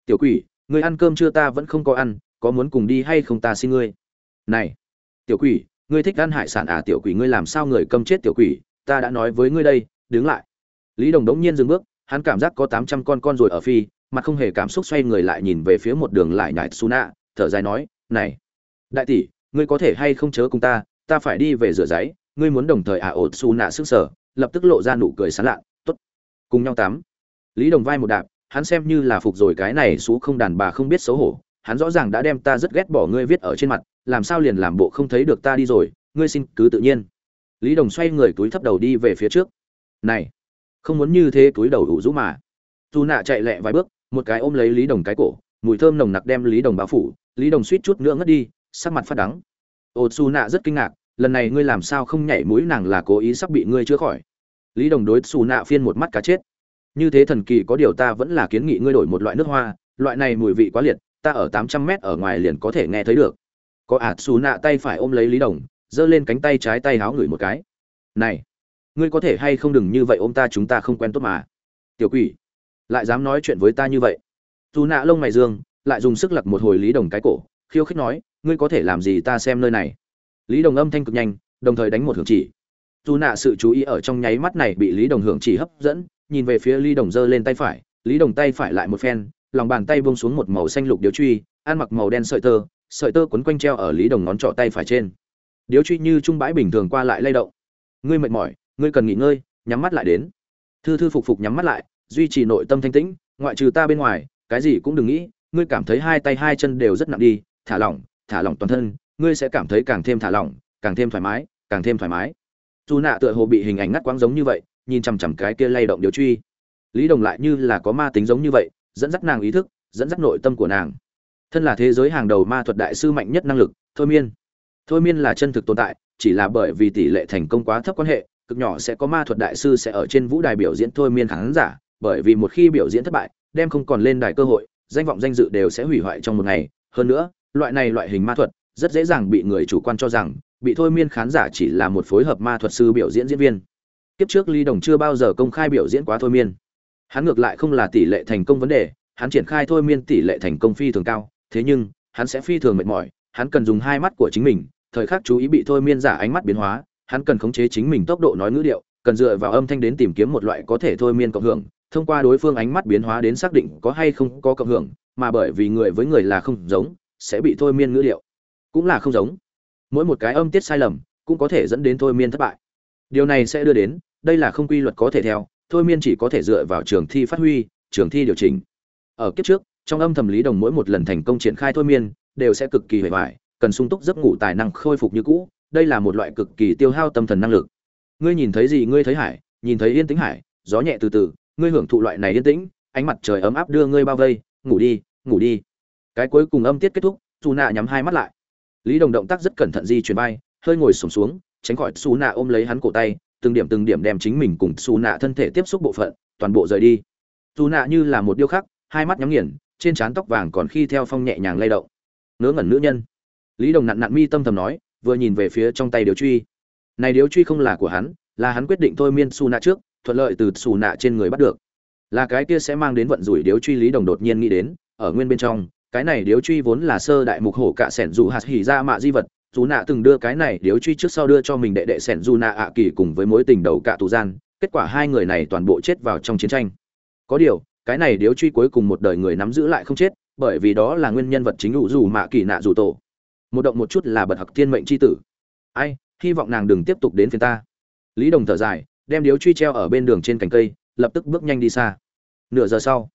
Tiểu quỷ, ngươi ăn cơm chưa ta vẫn không có ăn, có muốn cùng đi hay không ta xin ngươi? Này, tiểu quỷ, ngươi thích ăn hải sản à? Tiểu quỷ, ngươi làm sao người câm chết tiểu quỷ? Ta đã nói với ngươi đây, đứng lại. Lý đồng đống nhiên dừng bước, hắn cảm giác có tám trăm con con rồi ở phi mặt không hề cảm xúc xoay người lại nhìn về phía một đường lại nhải su nạ thở dài nói, này, đại tỷ, ngươi có thể hay không chớ cùng ta ta phải đi về rửa giấy, ngươi muốn đồng thời à ột su nạ sức sở. Lập tức lộ ra nụ cười sán lạ tốt, cùng nhau tắm. Lý đồng vai một đạp, hắn xem như là phục rồi cái này xú không đàn bà không biết xấu hổ, hắn rõ ràng đã đem ta rất ghét bỏ ngươi viết ở trên mặt, làm sao liền làm bộ không thấy được ta đi rồi, ngươi xin cứ tự nhiên. Lý đồng xoay người túi thấp đầu đi về phía trước. Này, không muốn như thế túi đầu đủ rũ mà. Tu nạ chạy lẹ vài bước một cái ôm lấy lý đồng cái cổ, mùi thơm nồng nặc đem lý đồng bao phủ, lý đồng suýt chút nữa ngất đi, sắc mặt phát đắng. Ô su nạ rất kinh ngạc, lần này ngươi làm sao không nhảy mũi nàng là cố ý sắp bị ngươi chữa khỏi. Lý đồng đối xù nạ phiên một mắt cá chết. Như thế thần kỳ có điều ta vẫn là kiến nghị ngươi đổi một loại nước hoa, loại này mùi vị quá liệt, ta ở tám trăm mét ở ngoài liền có thể nghe thấy được. Có ạt xù nạ tay phải ôm lấy lý đồng, giơ lên cánh tay trái tay háo ngửi một cái. Này, ngươi có thể hay không đừng như vậy ôm ta, chúng ta không quen tốt mà. Tiểu quỷ lại dám nói chuyện với ta như vậy. Dù nạ lông mày dương, lại dùng sức lặc một hồi lý đồng cái cổ, khiêu khích nói, ngươi có thể làm gì ta xem nơi này? Lý đồng âm thanh cực nhanh, đồng thời đánh một hưởng chỉ. Dù nạ sự chú ý ở trong nháy mắt này bị lý đồng hưởng chỉ hấp dẫn, nhìn về phía lý đồng giơ lên tay phải, lý đồng tay phải lại một phen, lòng bàn tay buông xuống một màu xanh lục điếu truy, ăn mặc màu đen sợi tơ sợi tơ quấn quanh treo ở lý đồng ngón trỏ tay phải trên. Điếu truy như trung bãi bình thường qua lại lay động. Ngươi mệt mỏi, ngươi cần nghỉ ngơi, nhắm mắt lại đến. Thư thư phục phục nhắm mắt lại duy trì nội tâm thanh tĩnh, ngoại trừ ta bên ngoài, cái gì cũng đừng nghĩ, ngươi cảm thấy hai tay hai chân đều rất nặng đi, thả lỏng thả lỏng toàn thân, ngươi sẽ cảm thấy càng thêm thả lỏng, càng thêm thoải mái, càng thêm thoải mái. Dù nạ tựa hồ bị hình ảnh ngắt quãng giống như vậy, nhìn chằm chằm cái kia lay động điều truy. Lý đồng lại như là có ma tính giống như vậy, dẫn dắt nàng ý thức, dẫn dắt nội tâm của nàng. Thân là thế giới hàng đầu ma thuật đại sư mạnh nhất năng lực, thôi miên. Thôi miên là chân thực tồn tại, chỉ là bởi vì tỷ lệ thành công quá thấp quan hệ, cực nhỏ sẽ có ma thuật đại sư sẽ ở trên vũ đài biểu diễn thôi miên khán giả bởi vì một khi biểu diễn thất bại, đem không còn lên đài cơ hội, danh vọng danh dự đều sẽ hủy hoại trong một ngày. Hơn nữa, loại này loại hình ma thuật, rất dễ dàng bị người chủ quan cho rằng, bị thôi miên khán giả chỉ là một phối hợp ma thuật sư biểu diễn diễn viên. Kiếp trước ly đồng chưa bao giờ công khai biểu diễn quá thôi miên. Hắn ngược lại không là tỷ lệ thành công vấn đề, hắn triển khai thôi miên tỷ lệ thành công phi thường cao, thế nhưng, hắn sẽ phi thường mệt mỏi, hắn cần dùng hai mắt của chính mình, thời khắc chú ý bị thôi miên giả ánh mắt biến hóa, hắn cần khống chế chính mình tốc độ nói ngữ điệu, cần dựa vào âm thanh đến tìm kiếm một loại có thể thôi miên cộng hưởng thông qua đối phương ánh mắt biến hóa đến xác định có hay không có cộng hưởng, mà bởi vì người với người là không giống, sẽ bị thôi miên ngữ liệu. Cũng là không giống. Mỗi một cái âm tiết sai lầm, cũng có thể dẫn đến thôi miên thất bại. Điều này sẽ đưa đến, đây là không quy luật có thể theo, thôi miên chỉ có thể dựa vào trường thi phát huy, trường thi điều chỉnh. Ở kiếp trước, trong âm thầm lý đồng mỗi một lần thành công triển khai thôi miên, đều sẽ cực kỳ hề vải cần sung túc giấc ngủ tài năng khôi phục như cũ, đây là một loại cực kỳ tiêu hao tâm thần năng lực. Ngươi nhìn thấy gì, ngươi thấy hải, nhìn thấy yên tĩnh hải, gió nhẹ từ từ ngươi hưởng thụ loại này yên tĩnh, ánh mặt trời ấm áp đưa ngươi bao vây, ngủ đi ngủ đi. Cái cuối cùng âm tiết kết thúc dù nạ nhắm hai mắt lại. Lý đồng động tác rất cẩn thận di chuyển bay hơi ngồi sổm xuống, tránh khỏi xù nạ ôm lấy hắn cổ tay, từng điểm từng điểm đem chính mình cùng xù nạ thân thể tiếp xúc bộ phận, toàn bộ rời đi. Dù nạ như là một điêu khắc, hai mắt nhắm nghiền, trên trán tóc vàng còn khi theo phong nhẹ nhàng lay động. Ngớ ngẩn nữ nhân. Lý đồng nặn nặn mi tâm thầm nói, vừa nhìn về phía trong tay điếu truy. Này điếu truy không là của hắn, là hắn quyết định thôi miên xù nạ trước thuận lợi từ xù nạ trên người bắt được. Là cái kia sẽ mang đến vận rủi điếu truy lý đồng đột nhiên nghĩ đến, ở nguyên bên trong, cái này điếu truy vốn là sơ đại mục hổ cạ sẻn dù hạt hỉ ra mạ di vật, dù nạ từng đưa cái này điếu truy trước sau đưa cho mình đệ đệ sẻn dù nạ ạ kỳ cùng với mối tình đầu cạ tù gian, kết quả hai người này toàn bộ chết vào trong chiến tranh. Có điều, cái này điếu truy cuối cùng một đời người nắm giữ lại không chết, bởi vì đó là nguyên nhân vật chính ủ dù mạ kỳ nạ dù tổ. Một động một chút là bật hặc thiên mệnh c h i tử. Ai, hy vọng nàng đừng tiếp tục đến phiền ta. Lý đồng thở dài đem điếu truy treo ở bên đường trên cành cây lập tức bước nhanh đi xa nửa giờ sau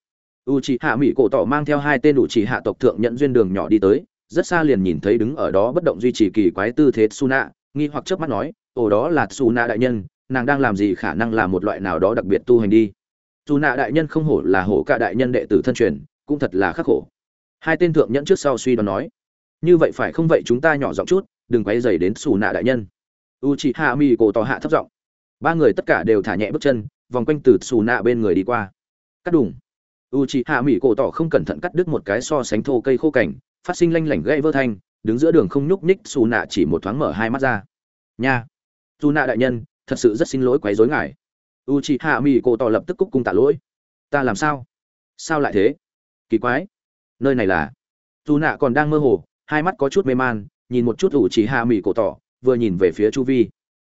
u c hạ mỹ cổ tỏ mang theo hai tên đủ chỉ hạ tộc thượng nhận duyên đường nhỏ đi tới rất xa liền nhìn thấy đứng ở đó bất động duy trì kỳ quái tư thế Suna, nghi hoặc chớp mắt nói, "Ồ đó là Suna đại nhân, nàng đang làm gì khả năng là một loại nào đó đặc biệt tu hành đi." Suna đại nhân không hổ là hổ cả đại nhân đệ tử thân truyền, cũng thật là khắc khổ. Hai tên thượng nhẫn trước sau suy đoán nói, "Như vậy phải không vậy chúng ta nhỏ giọng chút, đừng quấy rầy đến Suna đại nhân." u chị hạ mỹ cổ tỏ hạ thấp giọng. Ba người tất cả đều thả nhẹ bước chân, vòng quanh từ Suna bên người đi qua. Cắt đùng. mỹ cổ tỏ không cẩn thận cắt đứt một cái so sánh thô cây khô cảnh, phát sinh lanh lảnh gãy vỡ thanh đứng giữa đường không nhúc nhích xù nạ chỉ một thoáng mở hai mắt ra. Nha. Dù nạ đại nhân thật sự rất xin lỗi quấy rối ngài. U chị hạ mỹ cổ tỏ lập tức cúc cung tạ lỗi. Ta làm sao? Sao lại thế? Kỳ quái. Nơi này là? Dù nạ còn đang mơ hồ hai mắt có chút mê man nhìn một chút u chị hạ mỹ cổ tỏ vừa nhìn về phía chu vi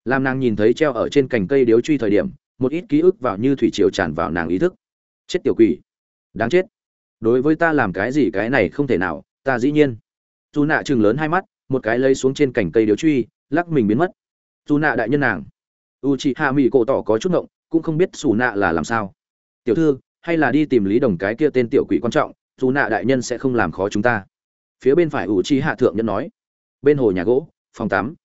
làm nàng nhìn thấy treo ở trên cành cây điếu truy thời điểm, một ít ký ức vào như thủy triều tràn vào nàng ý thức. Chết tiểu quỷ. Đáng chết. Đối với ta làm cái gì cái này không thể nào, ta dĩ nhiên. Dù nạ chừng lớn hai mắt, một cái lấy xuống trên cành cây điếu truy, lắc mình biến mất. Dù nạ đại nhân nàng. U chị hạ mỹ cổ tỏ có chút ngộng, cũng không biết xù nạ là làm sao. Tiểu thư, hay là đi tìm lý đồng cái kia tên tiểu quỷ quan trọng dù nạ đại nhân sẽ không làm khó chúng ta. Phía bên phải u chi hạ thượng nhân nói. Bên hồ nhà gỗ, phòng tắm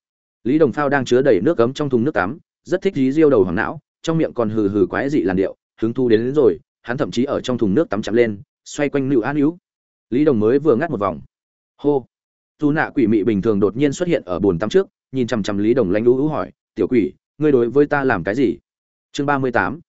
lý đồng phao đang chứa đầy nước cấm trong thùng nước tắm rất thích dí diêu đầu hoàng não trong miệng còn hừ hừ quái dị làn điệu hứng thu đến, đến rồi hắn thậm chí ở trong thùng nước tắm chạm lên xoay quanh nịu an hữu. Lý đồng mới vừa ngắt một vòng. Hô. Dù nạ quỷ mị bình thường đột nhiên xuất hiện ở bồn tắm trước nhìn chằm chằm lý đồng lanh lũ hỏi tiểu quỷ ngươi đối với ta làm cái gì? Chương ba mươi tám.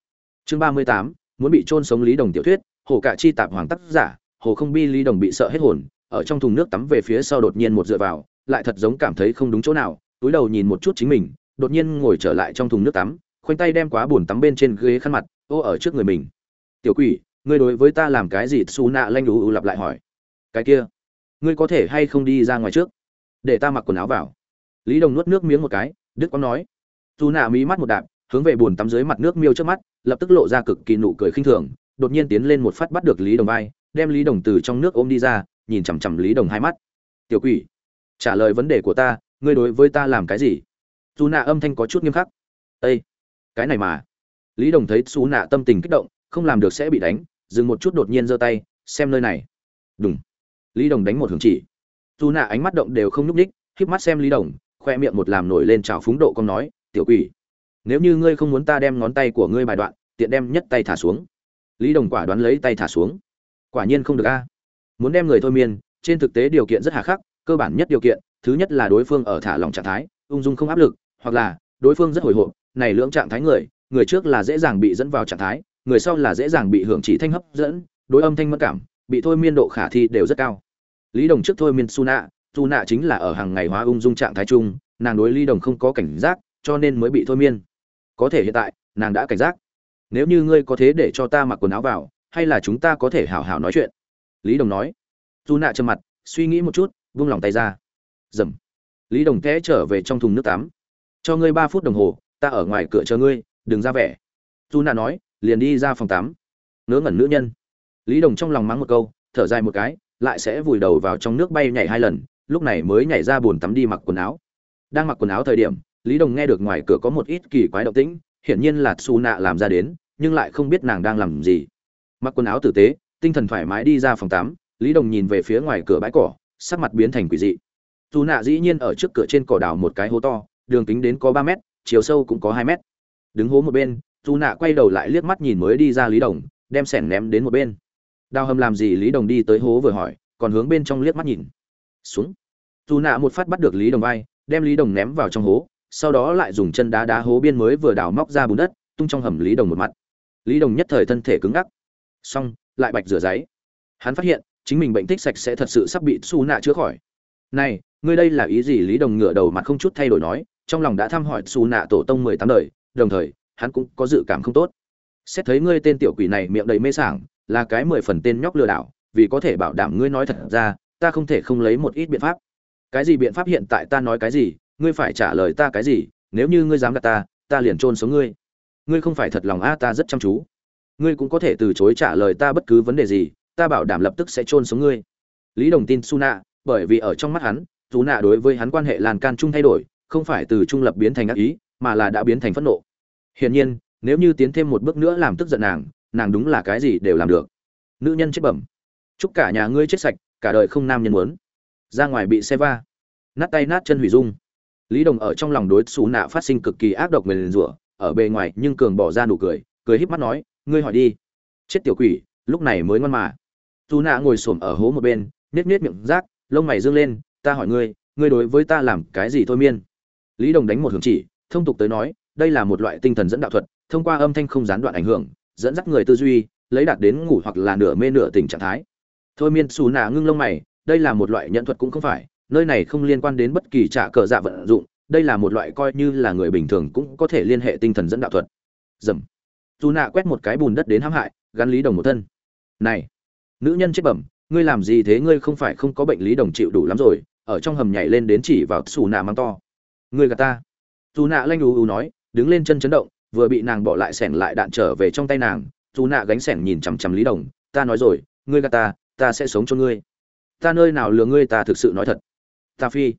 Chương ba mươi tám muốn bị trôn sống lý đồng tiểu thuyết hồ cạ chi tạp hoàng tác giả hồ không bi lý đồng bị sợ hết hồn ở trong thùng nước tắm về phía sau đột nhiên một dựa vào lại thật giống cảm thấy không đúng chỗ nào túi đầu nhìn một chút chính mình, đột nhiên ngồi trở lại trong thùng nước tắm, khoanh tay đem quá bồn tắm bên trên ghế khăn mặt, ô ở trước người mình. Tiểu quỷ, ngươi đối với ta làm cái gì? Xù nạ lanh đủ lặp lại hỏi. Cái kia, ngươi có thể hay không đi ra ngoài trước? Để ta mặc quần áo vào. Lý đồng nuốt nước miếng một cái đức quang nói. Dù nạ mí mắt một đạp, hướng về bùn tắm dưới mặt nước miêu trước mắt, lập tức lộ ra cực kỳ nụ cười khinh thường, đột nhiên tiến lên một phát bắt được lý đồng vai, đem lý đồng từ trong nước ôm đi ra, nhìn chằm chằm lý đồng hai mắt. Tiểu quỷ, trả lời vấn đề của ta ngươi đối với ta làm cái gì? Dù nạ âm thanh có chút nghiêm khắc. Ây cái này mà. Lý đồng thấy xú nạ tâm tình kích động, không làm được sẽ bị đánh, dừng một chút đột nhiên giơ tay, xem nơi này. Đúng lý đồng đánh một hướng chỉ. Dù nạ ánh mắt động đều không nhúc ních híp mắt xem lý đồng, khoe miệng một làm nổi lên trào phúng độ con nói, tiểu quỷ, nếu như ngươi không muốn ta đem ngón tay của ngươi bài đoạn, tiện đem nhất tay thả xuống. Lý đồng quả đoán lấy tay thả xuống. Quả nhiên không được a. Muốn đem người thôi miên, trên thực tế điều kiện rất hà khắc, cơ bản nhất điều kiện thứ nhất là đối phương ở thả lỏng trạng thái, ung dung không áp lực, hoặc là đối phương rất hồi hộp, này lưỡng trạng thái người người trước là dễ dàng bị dẫn vào trạng thái, người sau là dễ dàng bị hưởng chỉ thanh hấp dẫn, đối âm thanh mất cảm, bị thôi miên độ khả thi đều rất cao. Lý đồng trước thôi miên su nạ su nạ chính là ở hàng ngày hóa ung dung trạng thái chung, nàng đối lý đồng không có cảnh giác, cho nên mới bị thôi miên. Có thể hiện tại, nàng đã cảnh giác. Nếu như ngươi có thế để cho ta mặc quần áo vào, hay là chúng ta có thể hảo hảo nói chuyện? Lý đồng nói. Su nạ trầm mặt, suy nghĩ một chút, vung lòng tay ra dầm. Lý đồng té trở về trong thùng nước tắm. Cho ngươi ba phút đồng hồ, ta ở ngoài cửa chờ ngươi, đừng ra vẻ. Su nạ nói, liền đi ra phòng tắm. Ngớ ngẩn nữ nhân. Lý đồng trong lòng mắng một câu, thở dài một cái, lại sẽ vùi đầu vào trong nước bay nhảy hai lần, lúc này mới nhảy ra bồn tắm đi mặc quần áo. Đang mặc quần áo thời điểm, lý đồng nghe được ngoài cửa có một ít kỳ quái động tĩnh, hiển nhiên là su nạ làm ra đến, nhưng lại không biết nàng đang làm gì. Mặc quần áo tử tế, tinh thần thoải mái đi ra phòng tắm, lý đồng nhìn về phía ngoài cửa bãi cỏ, sắc mặt biến thành quỷ dị dù nạ dĩ nhiên ở trước cửa trên cỏ đào một cái hố to, đường kính đến có ba mét, chiều sâu cũng có hai mét. Đứng hố một bên, dù nạ quay đầu lại liếc mắt nhìn mới đi ra lý đồng, đem sẻn ném đến một bên. Đào hầm làm gì lý đồng đi tới hố vừa hỏi, còn hướng bên trong liếc mắt nhìn. Xuống. Dù nạ một phát bắt được lý đồng vai, đem lý đồng ném vào trong hố, sau đó lại dùng chân đá đá hố biên mới vừa đào móc ra bùn đất, tung trong hầm lý đồng một mặt. Lý đồng nhất thời thân thể cứng ngắc. Xong, lại bạch rửa giấy. Hắn phát hiện, chính mình bệnh tích sạch sẽ thật sự sắp bị xù nạ chữa khỏi. Này ngươi đây là ý gì? Lý đồng ngửa đầu mặt không chút thay đổi nói, trong lòng đã thăm hỏi xù nạ tổ tông mười tám đời, đồng thời, hắn cũng có dự cảm không tốt. Xét thấy ngươi tên tiểu quỷ này miệng đầy mê sảng, là cái mười phần tên nhóc lừa đảo, vì có thể bảo đảm ngươi nói thật ra, ta không thể không lấy một ít biện pháp. Cái gì biện pháp hiện tại ta nói cái gì, ngươi phải trả lời ta cái gì, nếu như ngươi dám gạt ta ta liền trôn sống ngươi. Ngươi không phải thật lòng a ta rất chăm chú. Ngươi cũng có thể từ chối trả lời ta bất cứ vấn đề gì, ta bảo đảm lập tức sẽ trôn sống ngươi. Lý đồng tin su nạ, bởi vì ở trong mắt hắn dù nạ đối với hắn quan hệ làn can chung thay đổi, không phải từ trung lập biến thành ác ý, mà là đã biến thành phẫn nộ. Hiển nhiên, nếu như tiến thêm một bước nữa làm tức giận nàng nàng đúng là cái gì đều làm được. Nữ nhân chết bẩm. Chúc cả nhà ngươi chết sạch, cả đời không nam nhân muốn. Ra ngoài bị xe va. Nát tay nát chân hủy dung. Lý đồng ở trong lòng đối xù nạ phát sinh cực kỳ ác độc người liền rủa, ở bề ngoài nhưng cường bỏ ra nụ cười cười híp mắt nói, ngươi hỏi đi. Chết tiểu quỷ, lúc này mới ngon mà. Dù nạ ngồi xổm ở hố một bên nết nết miệng rác, lông mày dương lên ta hỏi ngươi ngươi đối với ta làm cái gì thôi miên? Lý đồng đánh một hướng chỉ, thông tục tới nói, đây là một loại tinh thần dẫn đạo thuật, thông qua âm thanh không gián đoạn ảnh hưởng, dẫn dắt người tư duy, lấy đạt đến ngủ hoặc là nửa mê nửa tình trạng thái. Thôi miên xù nà ngưng lông mày, đây là một loại nhận thuật cũng không phải, nơi này không liên quan đến bất kỳ trả cờ dạ vận dụng, đây là một loại coi như là người bình thường cũng có thể liên hệ tinh thần dẫn đạo thuật. Dầm. Dù nạ quét một cái bùn đất đến hãm hại, gắn lý đồng một thân. Này, nữ nhân chết bẩm ngươi làm gì thế ngươi không phải không có bệnh lý đồng chịu đủ lắm rồi, ở trong hầm nhảy lên đến chỉ vào xù nạ mang to. Ngươi gà ta. Dù nạ lanh ù ù nói, đứng lên chân chấn động, vừa bị nàng bỏ lại sẻng lại đạn trở về trong tay nàng. Dù nạ gánh sẻng nhìn chằm chằm lý đồng, ta nói rồi, ngươi gà ta ta sẽ sống cho ngươi. Ta nơi nào lừa ngươi ta thực sự nói thật. Ta phi.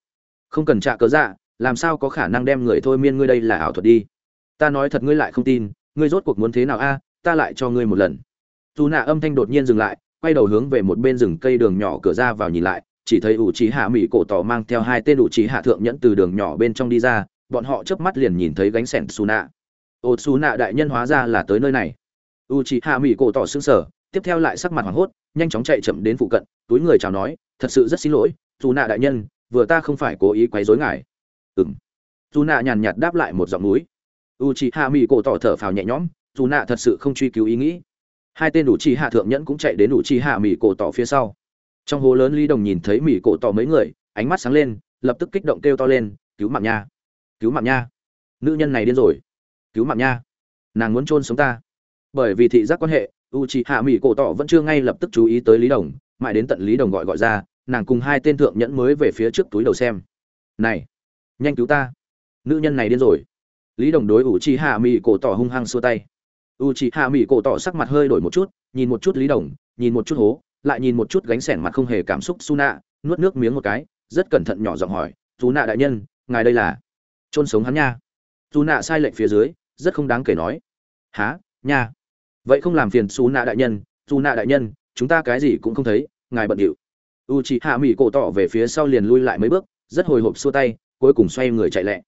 Không cần trả cớ dạ làm sao có khả năng đem người thôi miên ngươi đây là ảo thuật đi. Ta nói thật ngươi lại không tin, ngươi rốt cuộc muốn thế nào a, ta lại cho ngươi một lần. Dù nạ âm thanh đột nhiên dừng lại quay đầu hướng về một bên rừng cây đường nhỏ cửa ra vào nhìn lại, chỉ thấy ủ trí hạ mỹ cổ tỏ mang theo hai tên ủ trí hạ thượng nhẫn từ đường nhỏ bên trong đi ra, bọn họ chớp mắt liền nhìn thấy gánh sẻn xù nạ. Ô xù nạ đại nhân hóa ra là tới nơi này. U trí hạ mỹ cổ tỏ xứng sở tiếp theo lại sắc mặt hoảng hốt, nhanh chóng chạy chậm đến phụ cận, túi người chào nói, thật sự rất xin lỗi dù nạ đại nhân, vừa ta không phải cố ý quấy rối ngài. Ừng dù nạ nhàn nhạt đáp lại một giọng núi. U chị hạ mỹ cổ tỏ thở phào nhẹ nhõm dù nạ thật sự không truy cứu ý nghĩ hai tên đủ chi hạ thượng nhẫn cũng chạy đến đủ chi hạ mỹ cổ tỏ phía sau. Trong hố lớn ly đồng nhìn thấy mỹ cổ tỏ mấy người, ánh mắt sáng lên, lập tức kích động kêu to lên, cứu mạng nha! Cứu mạng nha! Nữ nhân này điên rồi! Cứu mạng nha! Nàng muốn chôn sống ta! Bởi vì thị giác quan hệ u c h hạ mỹ cổ tỏ vẫn chưa ngay lập tức chú ý tới lý đồng, mãi đến tận lý đồng gọi gọi ra, nàng cùng hai tên thượng nhẫn mới về phía trước túi đầu xem. Này! Nhanh cứu ta! Nữ nhân này điên rồi! Lý đồng đối u c h hạ mỹ cổ tỏ hung hăng xua tay u c h ị hạ mỹ cổ tỏ sắc mặt hơi đổi một chút, nhìn một chút lý đồng, nhìn một chút hố, lại nhìn một chút gánh sẻn mặt không hề cảm xúc su nạ nuốt nước miếng một cái, rất cẩn thận nhỏ giọng hỏi dù nạ đại nhân, ngài đây là Chôn sống hắn nha? Dù nạ sai lệnh phía dưới, rất không đáng kể nói há nha. Vậy không làm phiền xù nạ đại nhân dù nạ đại nhân, chúng ta cái gì cũng không thấy, ngài bận điệu. U chị hạ mỹ cổ tỏ về phía sau liền lui lại mấy bước, rất hồi hộp xua tay, cuối cùng xoay người chạy lẹ.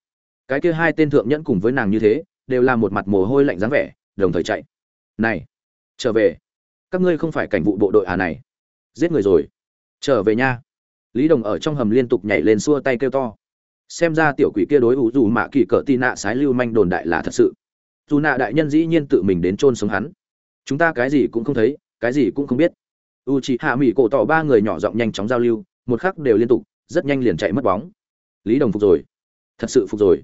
Cái kia hai tên thượng nhẫn cùng với nàng như thế, đều là một mặt mồ hôi lạnh dáng vẻ đồng thời chạy. Này, trở về. Các ngươi không phải cảnh vụ bộ đội à này? Giết người rồi. Trở về nha. Lý đồng ở trong hầm liên tục nhảy lên xua tay kêu to. Xem ra tiểu quỷ kia đối ủ dù mạ kỳ cỡ tị nạ sái lưu manh đồn đại là thật sự. Dù nạ đại nhân dĩ nhiên tự mình đến chôn sống hắn. Chúng ta cái gì cũng không thấy, cái gì cũng không biết. U chị hạ mỹ cổ tỏ ba người nhỏ giọng nhanh chóng giao lưu, một khắc đều liên tục, rất nhanh liền chạy mất bóng. Lý đồng phục rồi. Thật sự phục rồi.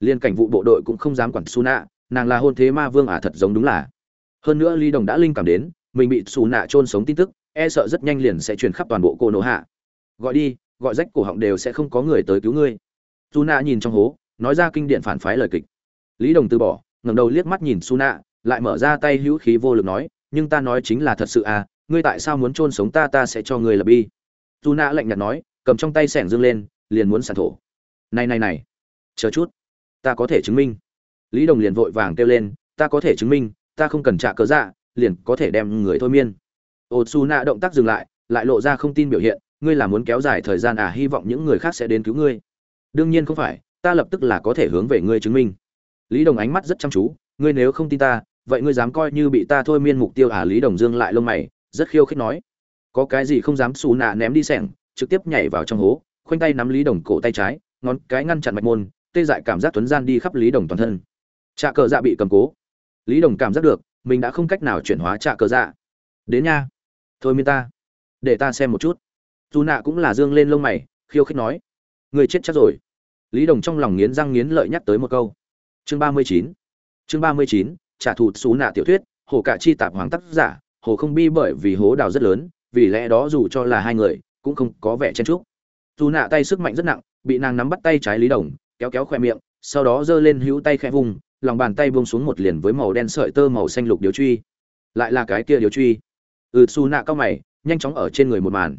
Liên cảnh vụ bộ đội cũng không dám quản su nạ nàng là hôn thế ma vương à thật giống đúng là. Hơn nữa lý đồng đã linh cảm đến, mình bị xù nạ trôn sống tin tức e sợ rất nhanh liền sẽ truyền khắp toàn bộ cô nổ hạ. Gọi đi, gọi rách cổ họng đều sẽ không có người tới cứu ngươi. Suna nạ nhìn trong hố, nói ra kinh điện phản phái lời kịch. Lý đồng từ bỏ, ngẩng đầu liếc mắt nhìn Suna nạ, lại mở ra tay hữu khí vô lực nói, nhưng ta nói chính là thật sự à ngươi tại sao muốn chôn sống ta ta sẽ cho ngươi lập bi. Suna nạ lạnh nhạt nói, cầm trong tay sẻng dương lên, liền muốn sàn thổ. Này này này, chờ chút, ta có thể chứng minh lý đồng liền vội vàng kêu lên, ta có thể chứng minh, ta không cần trả cớ dạ liền có thể đem người thôi miên. Ô su nạ động tác dừng lại lại lộ ra không tin biểu hiện, ngươi là muốn kéo dài thời gian à hy vọng những người khác sẽ đến cứu ngươi. Đương nhiên không phải, ta lập tức là có thể hướng về ngươi chứng minh. Lý đồng ánh mắt rất chăm chú, ngươi nếu không tin ta, vậy ngươi dám coi như bị ta thôi miên mục tiêu à? Lý đồng dương lại lông mày, rất khiêu khích nói. Có cái gì không dám xù nạ ném đi sẻng, trực tiếp nhảy vào trong hố, khoanh tay nắm lý đồng cổ tay trái, ngón cái ngăn chặn mạch môn, tê dại cảm giác tuấn gian đi khắp lý đồng toàn thân trạ cờ dạ bị cầm cố. Lý đồng cảm giác được, mình đã không cách nào chuyển hóa trạ cờ dạ. Đến nha. Thôi miên ta. Để ta xem một chút. Dù nạ cũng là dương lên lông mày, khiêu khích nói. Người chết chắc rồi. Lý đồng trong lòng nghiến răng nghiến lợi nhắc tới một câu. Chương ba mươi chín. Chương ba mươi chín, trả thù xú nạ tiểu thuyết, hồ cả chi tạp hoàng tác giả, hồ không bi bởi vì hố đào rất lớn, vì lẽ đó dù cho là hai người, cũng không có vẻ chen trúc dù nạ tay sức mạnh rất nặng, bị nàng nắm bắt tay trái lý đồng, kéo kéo khoe miệng, sau đó giơ lên hữu tay khẽ vùng lòng bàn tay buông xuống một liền với màu đen sợi tơ màu xanh lục điếu truy. Lại là cái kia điếu truy. Ừ su nạ cao mày, nhanh chóng ở trên người một màn.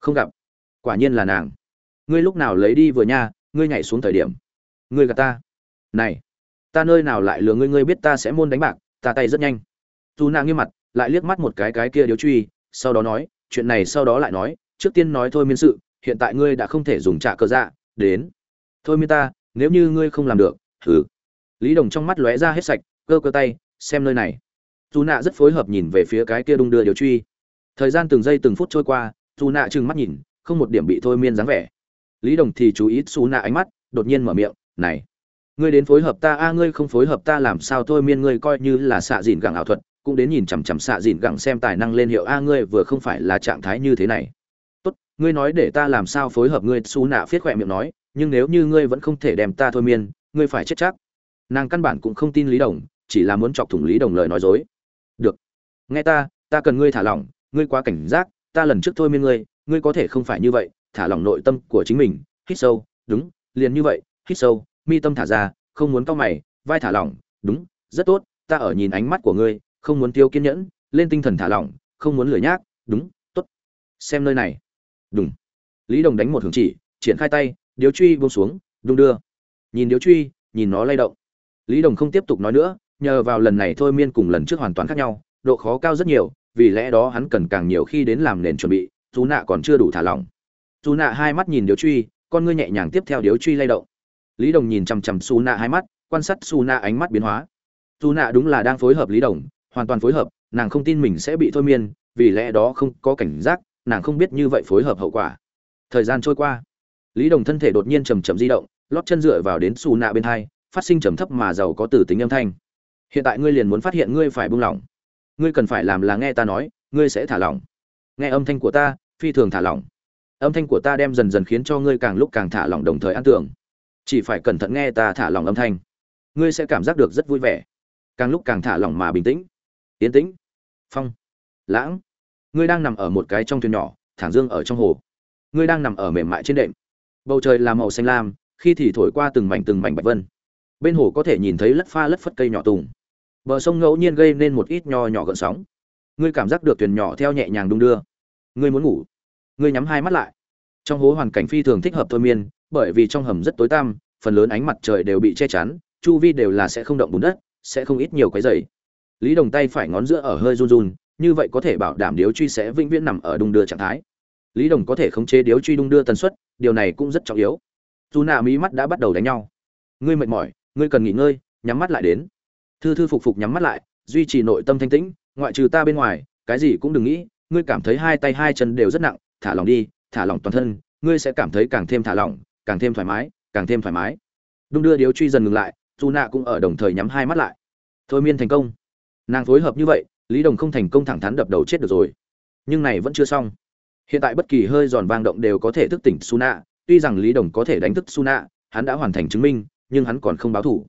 Không gặp. Quả nhiên là nàng. Ngươi lúc nào lấy đi vừa nha, ngươi nhảy xuống thời điểm. Ngươi gạt ta. Này, ta nơi nào lại lừa ngươi ngươi biết ta sẽ môn đánh bạc, ta tay rất nhanh. Dù nàng nghiêm mặt, lại liếc mắt một cái cái kia điếu truy, sau đó nói, chuyện này sau đó lại nói, trước tiên nói thôi miên sự, hiện tại ngươi đã không thể dùng trả cờ dạ đến. Thôi miên ta, nếu như ngươi không làm được thử lý đồng trong mắt lóe ra hết sạch, cơ cơ tay, xem nơi này. Dù nạ rất phối hợp nhìn về phía cái kia đung đưa điều truy. Thời gian từng giây từng phút trôi qua dù nạ trừng mắt nhìn, không một điểm bị thôi miên dáng vẻ. Lý đồng thì chú ý xù nạ ánh mắt, đột nhiên mở miệng, này, ngươi đến phối hợp ta, a, ngươi không phối hợp ta làm sao thôi miên, ngươi coi như là xạ dìn gẳng ảo thuật, cũng đến nhìn chằm chằm xạ dìn gẳng xem tài năng lên hiệu, a, ngươi vừa không phải là trạng thái như thế này. Tốt, ngươi nói để ta làm sao phối hợp ngươi? Xù nạ phiết khỏe miệng nói, nhưng nếu như ngươi vẫn không thể đem ta thôi miên, ngươi phải chết chắc nàng căn bản cũng không tin lý đồng, chỉ là muốn chọc thủng lý đồng lời nói dối. Được. Nghe ta ta cần ngươi thả lỏng, ngươi quá cảnh giác, ta lần trước thôi miên ngươi ngươi có thể không phải như vậy, thả lỏng nội tâm của chính mình, hít sâu, đúng, liền như vậy, hít sâu, mi tâm thả ra, không muốn cau mày, vai thả lỏng, đúng, rất tốt, ta ở nhìn ánh mắt của ngươi, không muốn tiêu kiên nhẫn, lên tinh thần thả lỏng, không muốn lười nhác, đúng, tốt. Xem nơi này. Đúng lý đồng đánh một hướng chỉ, triển khai tay, điếu truy buông xuống, đung đưa. Nhìn điếu truy, nhìn nó lay động lý đồng không tiếp tục nói nữa, nhờ vào lần này thôi miên cùng lần trước hoàn toàn khác nhau, độ khó cao rất nhiều, vì lẽ đó hắn cần càng nhiều khi đến làm nền chuẩn bị, dù nạ còn chưa đủ thả lỏng. Dù nạ hai mắt nhìn điếu truy, con ngươi nhẹ nhàng tiếp theo điếu truy lay động. Lý đồng nhìn chằm chằm xù nạ hai mắt, quan sát xù nạ ánh mắt biến hóa. Dù nạ đúng là đang phối hợp lý đồng, hoàn toàn phối hợp, nàng không tin mình sẽ bị thôi miên, vì lẽ đó không có cảnh giác, nàng không biết như vậy phối hợp hậu quả. Thời gian trôi qua. Lý đồng thân thể đột nhiên chầm chậm di động, lót chân dựa vào đến xù nạ bên hai phát sinh trầm thấp mà giàu có từ tính âm thanh. Hiện tại ngươi liền muốn phát hiện ngươi phải buông lỏng. Ngươi cần phải làm là nghe ta nói, ngươi sẽ thả lỏng. Nghe âm thanh của ta, phi thường thả lỏng. Âm thanh của ta đem dần dần khiến cho ngươi càng lúc càng thả lỏng đồng thời an tưởng. Chỉ phải cẩn thận nghe ta thả lỏng âm thanh. Ngươi sẽ cảm giác được rất vui vẻ. Càng lúc càng thả lỏng mà bình tĩnh. Yên tĩnh. Phong. Lãng. Ngươi đang nằm ở một cái trong thuyền nhỏ thản dương ở trong hồ. Ngươi đang nằm ở mềm mại trên đệm. Bầu trời là màu xanh lam, khi thì thổi qua từng mảnh từng mảnh bạch vân bên hồ có thể nhìn thấy lất pha lất phất cây nhỏ tùng. Bờ sông ngẫu nhiên gây nên một ít nho nhỏ gợn sóng. Ngươi cảm giác được thuyền nhỏ theo nhẹ nhàng đung đưa. Ngươi muốn ngủ. Ngươi nhắm hai mắt lại. Trong hố hoàn cảnh phi thường thích hợp thôi miên, bởi vì trong hầm rất tối tăm, phần lớn ánh mặt trời đều bị che chắn, chu vi đều là sẽ không động bùn đất, sẽ không ít nhiều cái dày lý đồng tay phải ngón giữa ở hơi run run, như vậy có thể bảo đảm điếu truy sẽ vĩnh viễn nằm ở đung đưa trạng thái. Lý đồng có thể khống chế điếu truy đung đưa tần suất, điều này cũng rất trọng yếu. Dù nạ mí mắt đã bắt đầu đánh nhau. Ngươi mệt mỏi ngươi cần nghỉ ngơi, nhắm mắt lại đến. Thư thư phục phục nhắm mắt lại, duy trì nội tâm thanh tĩnh, ngoại trừ ta bên ngoài, cái gì cũng đừng nghĩ, ngươi cảm thấy hai tay hai chân đều rất nặng, thả lỏng đi, thả lỏng toàn thân, ngươi sẽ cảm thấy càng thêm thả lỏng, càng thêm thoải mái, càng thêm thoải mái. Đung đưa điếu truy dần ngừng lại dù nạ cũng ở đồng thời nhắm hai mắt lại. Thôi miên thành công. Nàng phối hợp như vậy, lý đồng không thành công thẳng thắn đập đầu chết được rồi. Nhưng này vẫn chưa xong. Hiện tại bất kỳ hơi giòn vang động đều có thể thức tỉnh su nạ tuy rằng lý đồng có thể đánh thức su nạ hắn đã hoàn thành chứng minh nhưng hắn còn không báo thủ.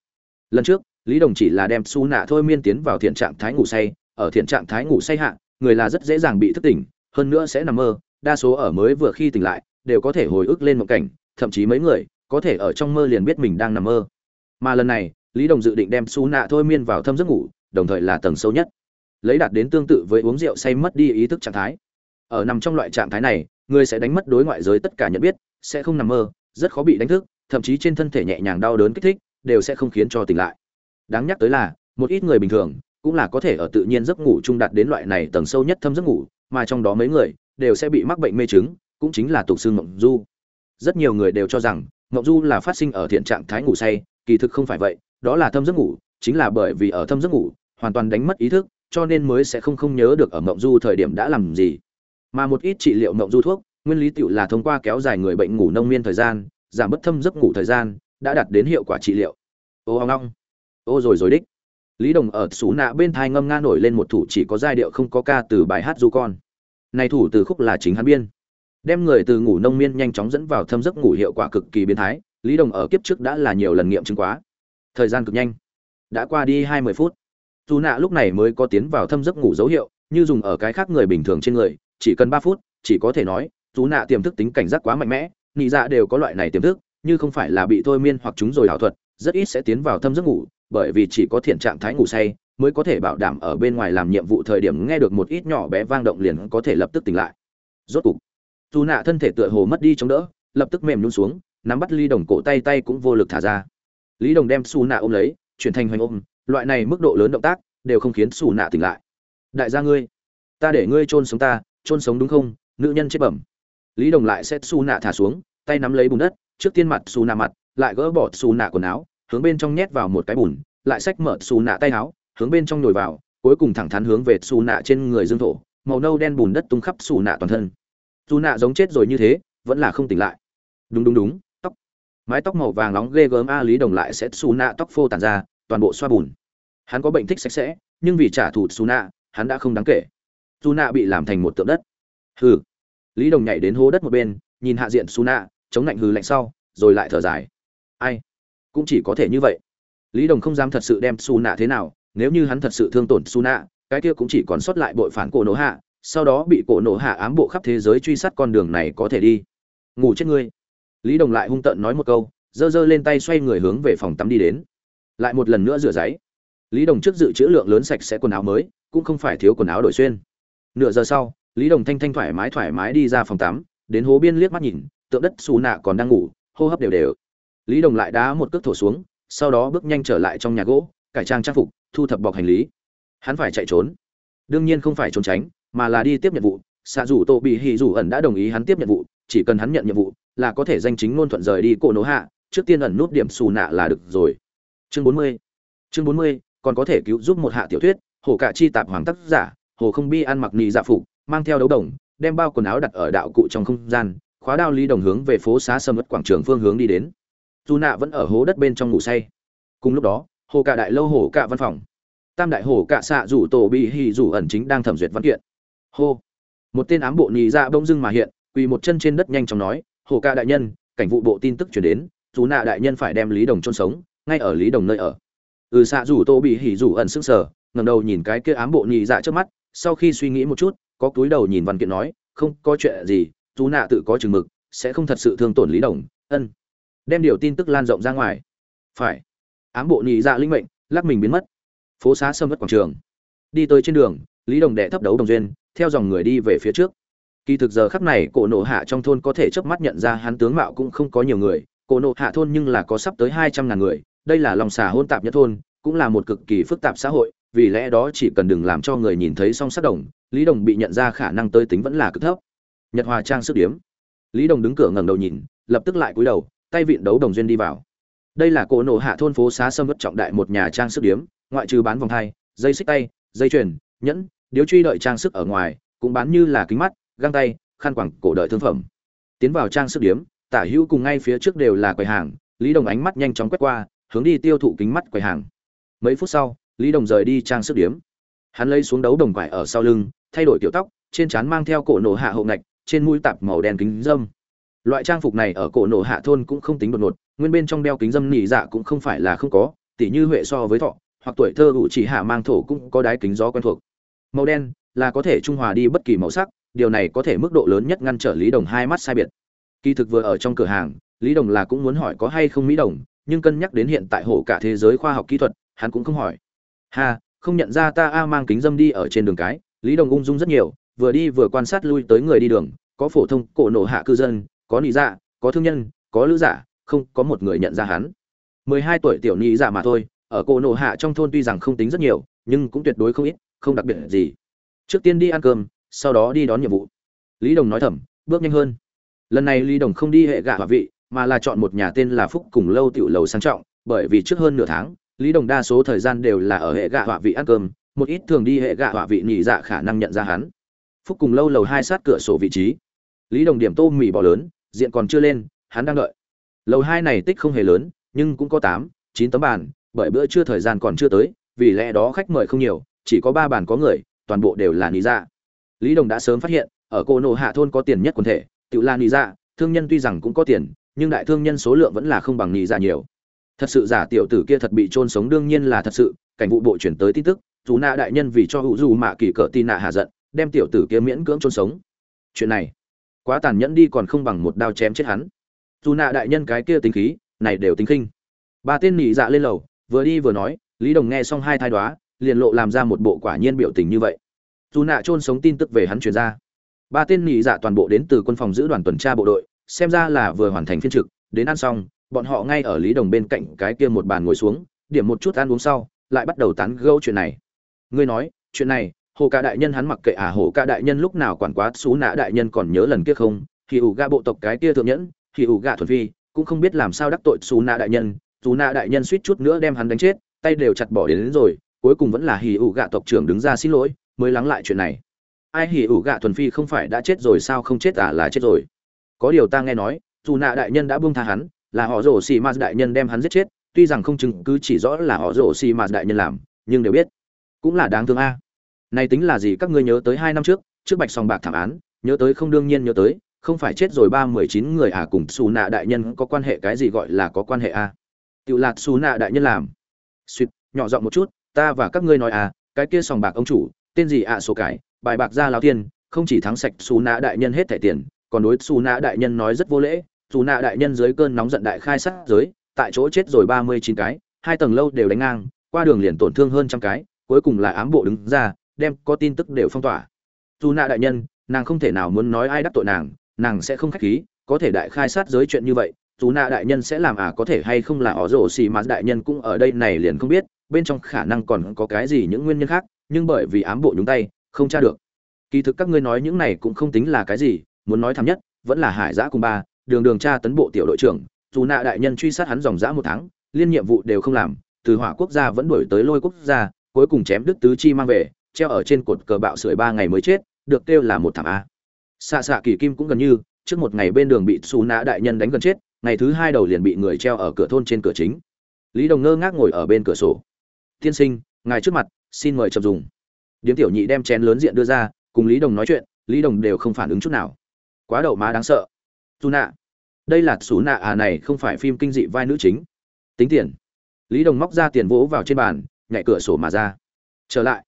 Lần trước, lý đồng chỉ là đem su nạ thôi miên tiến vào thiện trạng thái ngủ say, ở thiện trạng thái ngủ say hạ, người là rất dễ dàng bị thức tỉnh, hơn nữa sẽ nằm mơ, đa số ở mới vừa khi tỉnh lại, đều có thể hồi ức lên một cảnh, thậm chí mấy người, có thể ở trong mơ liền biết mình đang nằm mơ. Mà lần này, lý đồng dự định đem su nạ thôi miên vào thâm giấc ngủ, đồng thời là tầng sâu nhất. Lấy đạt đến tương tự với uống rượu say mất đi ý thức trạng thái. Ở nằm trong loại trạng thái này, người sẽ đánh mất đối ngoại giới tất cả nhận biết, sẽ không nằm mơ, rất khó bị đánh thức thậm chí trên thân thể nhẹ nhàng đau đớn kích thích, đều sẽ không khiến cho tỉnh lại. Đáng nhắc tới là, một ít người bình thường, cũng là có thể ở tự nhiên giấc ngủ trung đạt đến loại này tầng sâu nhất thâm giấc ngủ, mà trong đó mấy người, đều sẽ bị mắc bệnh mê chứng, cũng chính là tục xương mộng du. Rất nhiều người đều cho rằng, mộng du là phát sinh ở thiện trạng thái ngủ say, kỳ thực không phải vậy, đó là thâm giấc ngủ, chính là bởi vì ở thâm giấc ngủ, hoàn toàn đánh mất ý thức, cho nên mới sẽ không không nhớ được ở mộng du thời điểm đã làm gì. Mà một ít trị liệu mộng du thuốc, nguyên lý tựu là thông qua kéo dài người bệnh ngủ nông miên thời gian giảm bất thâm giấc ngủ thời gian, đã đạt đến hiệu quả trị liệu. Ô hoang long ô, rồi rồi, đích. Lý đồng ở xú nạ bên thai ngâm nga nổi lên một thủ chỉ có giai điệu không có ca từ bài hát du con. Này thủ từ khúc là chính hắn biên. Đem người từ ngủ nông miên nhanh chóng dẫn vào thâm giấc ngủ hiệu quả cực kỳ biến thái, lý đồng ở kiếp trước đã là nhiều lần nghiệm chứng quá. Thời gian cực nhanh. Đã qua đi hai mươi phút. Dù nạ lúc này mới có tiến vào thâm giấc ngủ dấu hiệu, như dùng ở cái khác người bình thường trên người, chỉ cần ba phút, chỉ có thể nói dù nạ tiềm thức tính cảnh giác quá mạnh mẽ nị dạ đều có loại này tiềm thức, như không phải là bị thôi miên hoặc chúng rồi ảo thuật, rất ít sẽ tiến vào thâm giấc ngủ, bởi vì chỉ có thiện trạng thái ngủ say mới có thể bảo đảm ở bên ngoài làm nhiệm vụ thời điểm nghe được một ít nhỏ bé vang động liền có thể lập tức tỉnh lại. Rốt cục dù nạ thân thể tựa hồ mất đi chống đỡ, lập tức mềm nhún xuống, nắm bắt ly đồng cổ tay tay cũng vô lực thả ra. Lý đồng đem xù nạ ôm lấy, chuyển thành hoành ôm, loại này mức độ lớn động tác đều không khiến xù nạ tỉnh lại. Đại gia ngươi, ta để ngươi chôn sống ta, chôn sống đúng không? Nữ nhân chết bẩm lý đồng lại xét xù nạ thả xuống, tay nắm lấy bùn đất, trước tiên mặt xù nạ mặt, lại gỡ bỏ xù nạ quần áo, hướng bên trong nhét vào một cái bùn, lại xách mở xù nạ tay áo, hướng bên trong nhồi vào, cuối cùng thẳng thắn hướng về xù nạ trên người dương thổ, màu nâu đen bùn đất tung khắp xù nạ toàn thân. Dù nạ giống chết rồi như thế, vẫn là không tỉnh lại. Đúng đúng đúng, tóc. Mái tóc màu vàng nóng ghê gớm a lý đồng lại sẽ xù nạ tóc phô tàn ra, toàn bộ xoa bùn. Hắn có bệnh thích sạch sẽ, nhưng vì trả thù xù nạ hắn đã không đáng kể. Su nạ bị làm thành một tượng đất. Hừ lý đồng nhảy đến hố đất một bên, nhìn hạ diện su nạ chống lạnh hừ lạnh sau, rồi lại thở dài. Ai? Cũng chỉ có thể như vậy. Lý đồng không dám thật sự đem su nạ thế nào, nếu như hắn thật sự thương tổn su nạ cái kia cũng chỉ còn sót lại bội phản cổ nổ hạ, sau đó bị cổ nổ hạ ám bộ khắp thế giới truy sát con đường này có thể đi. Ngủ chết ngươi. Lý đồng lại hung tợn nói một câu, giơ giơ lên tay xoay người hướng về phòng tắm đi đến. Lại một lần nữa rửa giấy. Lý đồng trước dự trữ lượng lớn sạch sẽ quần áo mới, cũng không phải thiếu quần áo đổi xuyên. Nửa giờ sau lý đồng thanh thanh thoải mái thoải mái đi ra phòng tắm, đến hố biên liếc mắt nhìn, tượng đất xù nạ còn đang ngủ, hô hấp đều đều. Lý đồng lại đá một cước thổ xuống, sau đó bước nhanh trở lại trong nhà gỗ, cải trang trang phục, thu thập bọc hành lý. Hắn phải chạy trốn. Đương nhiên không phải trốn tránh, mà là đi tiếp nhiệm vụ. Xạ dù tô bị hì dù ẩn đã đồng ý hắn tiếp nhiệm vụ, chỉ cần hắn nhận nhiệm vụ, là có thể danh chính ngôn thuận rời đi cổ nỗ hạ, trước tiên ẩn nút điểm xù nạ là được rồi. Chương bốn mươi. Chương bốn mươi, còn có thể cứu giúp một hạ tiểu thuyết, hồ cạ chi tạp hoàng tác giả, hồ không bi ăn mặc nì dạ phục mang theo đấu đồng, đem bao quần áo đặt ở đạo cụ trong không gian, khóa đao lý đồng hướng về phố xá sầm ất quảng trường phương hướng đi đến. Dù nạ vẫn ở hố đất bên trong ngủ say. Cùng lúc đó, hồ cạ đại lâu hồ cạ văn phòng. Tam đại hồ cạ xạ rủ tổ bị hì rủ ẩn chính đang thẩm duyệt văn kiện. Hô. Một tên ám bộ nhì ra dạ bông dưng mà hiện, quỳ một chân trên đất nhanh chóng nói, hồ ca đại nhân, cảnh vụ bộ tin tức chuyển đến, dù nạ đại nhân phải đem lý đồng chôn sống, ngay ở lý đồng nơi ở. Ừ xạ rủ tô bị hỉ rủ ẩn sững sờ ngầm đầu nhìn cái kia ám bộ nhì dạ trước mắt, sau khi suy nghĩ một chút có túi đầu nhìn văn kiện nói, không có chuyện gì chú nạ tự có chừng mực, sẽ không thật sự thương tổn lý đồng. Ân. Đem điều tin tức lan rộng ra ngoài. Phải. Ám bộ nhì dạ linh mệnh, lắc mình biến mất. Phố xá sâm mất quảng trường. Đi tới trên đường, lý đồng đệ thấp đấu đồng duyên, theo dòng người đi về phía trước. Kỳ thực giờ khắc này, cổ nộ hạ trong thôn có thể chớp mắt nhận ra hắn tướng mạo cũng không có nhiều người. Cổ nộ hạ thôn nhưng là có sắp tới hai trăm ngàn người. Đây là lòng xà hôn tạp nhất thôn, cũng là một cực kỳ phức tạp xã hội vì lẽ đó chỉ cần đừng làm cho người nhìn thấy song sắc đồng, lý đồng bị nhận ra khả năng tới tính vẫn là cực thấp. Nhật hòa trang sức điếm. Lý đồng đứng cửa ngẩng đầu nhìn, lập tức lại cúi đầu, tay vịn đấu đồng duyên đi vào. Đây là cổ nổ hạ thôn phố xá sâm vất trọng đại một nhà trang sức điếm, ngoại trừ bán vòng thai, dây xích tay, dây chuyền, nhẫn, điếu truy đợi trang sức ở ngoài, cũng bán như là kính mắt, găng tay, khăn quẳng cổ đợi thương phẩm. Tiến vào trang sức điếm, tả hữu cùng ngay phía trước đều là quầy hàng, lý đồng ánh mắt nhanh chóng quét qua, hướng đi tiêu thụ kính mắt quầy hàng. Mấy phút sau lý đồng rời đi trang sức điếm. Hắn lấy xuống đấu đồng quải ở sau lưng, thay đổi kiểu tóc, trên trán mang theo cổ nổ hạ hậu ngạch, trên mũi tạp màu đen kính dâm. Loại trang phục này ở cổ nổ hạ thôn cũng không tính đột ngột, nguyên bên trong đeo kính dâm nỉ dạ cũng không phải là không có, tỉ như huệ so với thọ, hoặc tuổi thơ ủ chỉ hạ mang thổ cũng có đái kính gió quen thuộc. Màu đen là có thể trung hòa đi bất kỳ màu sắc, điều này có thể mức độ lớn nhất ngăn trở lý đồng hai mắt sai biệt. Kỳ thực vừa ở trong cửa hàng, lý đồng là cũng muốn hỏi có hay không mỹ đồng, nhưng cân nhắc đến hiện tại hổ cả thế giới khoa học kỹ thuật, hắn cũng không hỏi ha, không nhận ra ta a mang kính dâm đi ở trên đường cái, lý đồng ung dung rất nhiều, vừa đi vừa quan sát lui tới người đi đường, có phổ thông cổ nổ hạ cư dân, có nị dạ có thương nhân, có lữ giả không có một người nhận ra hắn. Mười hai tuổi tiểu nị dạ mà thôi, ở cổ nổ hạ trong thôn tuy rằng không tính rất nhiều, nhưng cũng tuyệt đối không ít, không đặc biệt gì. Trước tiên đi ăn cơm, sau đó đi đón nhiệm vụ. Lý đồng nói thầm, bước nhanh hơn. Lần này lý đồng không đi hệ gạ hòa vị, mà là chọn một nhà tên là phúc cùng lâu tiểu lầu sang trọng, bởi vì trước hơn nửa tháng lý đồng đa số thời gian đều là ở hệ gạ họa vị ăn cơm, một ít thường đi hệ gạ họa vị nhị dạ khả năng nhận ra hắn. Phúc cùng lâu lầu hai sát cửa sổ vị trí. Lý đồng điểm tô mì bò lớn, diện còn chưa lên, hắn đang đợi. Lầu hai này tích không hề lớn, nhưng cũng có tám, chín tấm bàn, bởi bữa trưa thời gian còn chưa tới, vì lẽ đó khách mời không nhiều, chỉ có ba bàn có người, toàn bộ đều là lý dạ. Lý đồng đã sớm phát hiện, ở cô nộ hạ thôn có tiền nhất quần thể tự là lý dạ thương nhân tuy rằng cũng có tiền, nhưng đại thương nhân số lượng vẫn là không bằng lý dạ nhiều thật sự giả tiểu tử kia thật bị trôn sống đương nhiên là thật sự, cảnh vụ bộ chuyển tới tin tức, dù nạ đại nhân vì cho hữu dù mạ kỳ cỡ tin nạ hạ giận, đem tiểu tử kia miễn cưỡng trôn sống. Chuyện này, quá tàn nhẫn đi còn không bằng một đao chém chết hắn. Dù nạ đại nhân cái kia tính khí, này đều tính khinh. Ba tên nỉ dạ lên lầu, vừa đi vừa nói, lý đồng nghe xong hai thai đoá, liền lộ làm ra một bộ quả nhiên biểu tình như vậy. Dù nạ trôn sống tin tức về hắn truyền ra. Ba tên nhị dạ toàn bộ đến từ quân phòng giữ đoàn tuần tra bộ đội, xem ra là vừa hoàn thành phiên trực, đến ăn xong bọn họ ngay ở lý đồng bên cạnh cái kia một bàn ngồi xuống điểm một chút ăn uống sau lại bắt đầu tán gẫu chuyện này. Ngươi nói chuyện này hồ ca đại nhân hắn mặc kệ à hồ ca đại nhân lúc nào quản quá xú nã đại nhân còn nhớ lần kia không? Thì ủ ga bộ tộc cái kia thượng nhẫn thì ủ gạ thuần phi cũng không biết làm sao đắc tội xú nã đại nhân. Xú nã đại nhân suýt chút nữa đem hắn đánh chết tay đều chặt bỏ đến, đến rồi cuối cùng vẫn là hì ủ gạ tộc trưởng đứng ra xin lỗi mới lắng lại chuyện này. Ai hì ủ gạ thuần phi không phải đã chết rồi sao không chết à là chết rồi. Có điều ta nghe nói dù nạ đại nhân đã buông tha hắn là họ rổ xì ma đại nhân đem hắn giết chết tuy rằng không chứng cứ chỉ rõ là họ rổ xì ma đại nhân làm nhưng đều biết cũng là đáng thương a. Này tính là gì các ngươi nhớ tới hai năm trước trước bạch sòng bạc thảm án nhớ tới không đương nhiên nhớ tới không phải chết rồi ba mười chín người à cùng xù nạ đại nhân có quan hệ cái gì gọi là có quan hệ a? Tự lạc xù nạ đại nhân làm. Suýt nhỏ giọng một chút ta và các ngươi nói à cái kia sòng bạc ông chủ tên gì ạ à, sổ cái bài bạc ra lao tiên không chỉ thắng sạch xù nạ đại nhân hết thẻ tiền còn đối xù nạ đại nhân nói rất vô lễ dù nạ đại nhân dưới cơn nóng giận đại khai sát giới, tại chỗ chết rồi ba mươi chín cái, hai tầng lâu đều đánh ngang, qua đường liền tổn thương hơn trăm cái, cuối cùng là ám bộ đứng ra, đem có tin tức đều phong tỏa. Dù nạ đại nhân, nàng không thể nào muốn nói ai đắc tội nàng nàng sẽ không khách khí, có thể đại khai sát giới chuyện như vậy, dù nạ đại nhân sẽ làm à có thể hay không là họ rổ xì mà đại nhân cũng ở đây này liền không biết, bên trong khả năng còn có cái gì những nguyên nhân khác, nhưng bởi vì ám bộ nhúng tay, không tra được. Kỳ thực các ngươi nói những này cũng không tính là cái gì, muốn nói thảm nhất, vẫn là hải giã cùng ba đường đường tra tấn bộ tiểu đội trưởng, dù nạ đại nhân truy sát hắn dòng dã một tháng, liên nhiệm vụ đều không làm, từ hỏa quốc gia vẫn đuổi tới lôi quốc gia, cuối cùng chém đức tứ chi mang về, treo ở trên cột cờ bạo sưởi ba ngày mới chết, được kêu là một thảm a. Xạ xạ kỳ kim cũng gần như, trước một ngày bên đường bị xù nạ đại nhân đánh gần chết, ngày thứ hai đầu liền bị người treo ở cửa thôn trên cửa chính. Lý đồng ngơ ngác ngồi ở bên cửa sổ. Tiên sinh, ngài trước mặt, xin mời chậm dùng. Điếm tiểu nhị đem chén lớn diện đưa ra, cùng lý đồng nói chuyện, lý đồng đều không phản ứng chút nào. Quá đậu má đáng sợ dù nạ đây là xù nạ à này không phải phim kinh dị vai nữ chính. Tính tiền. Lý đồng móc ra tiền vỗ vào trên bàn, nhảy cửa sổ mà ra. Trở lại.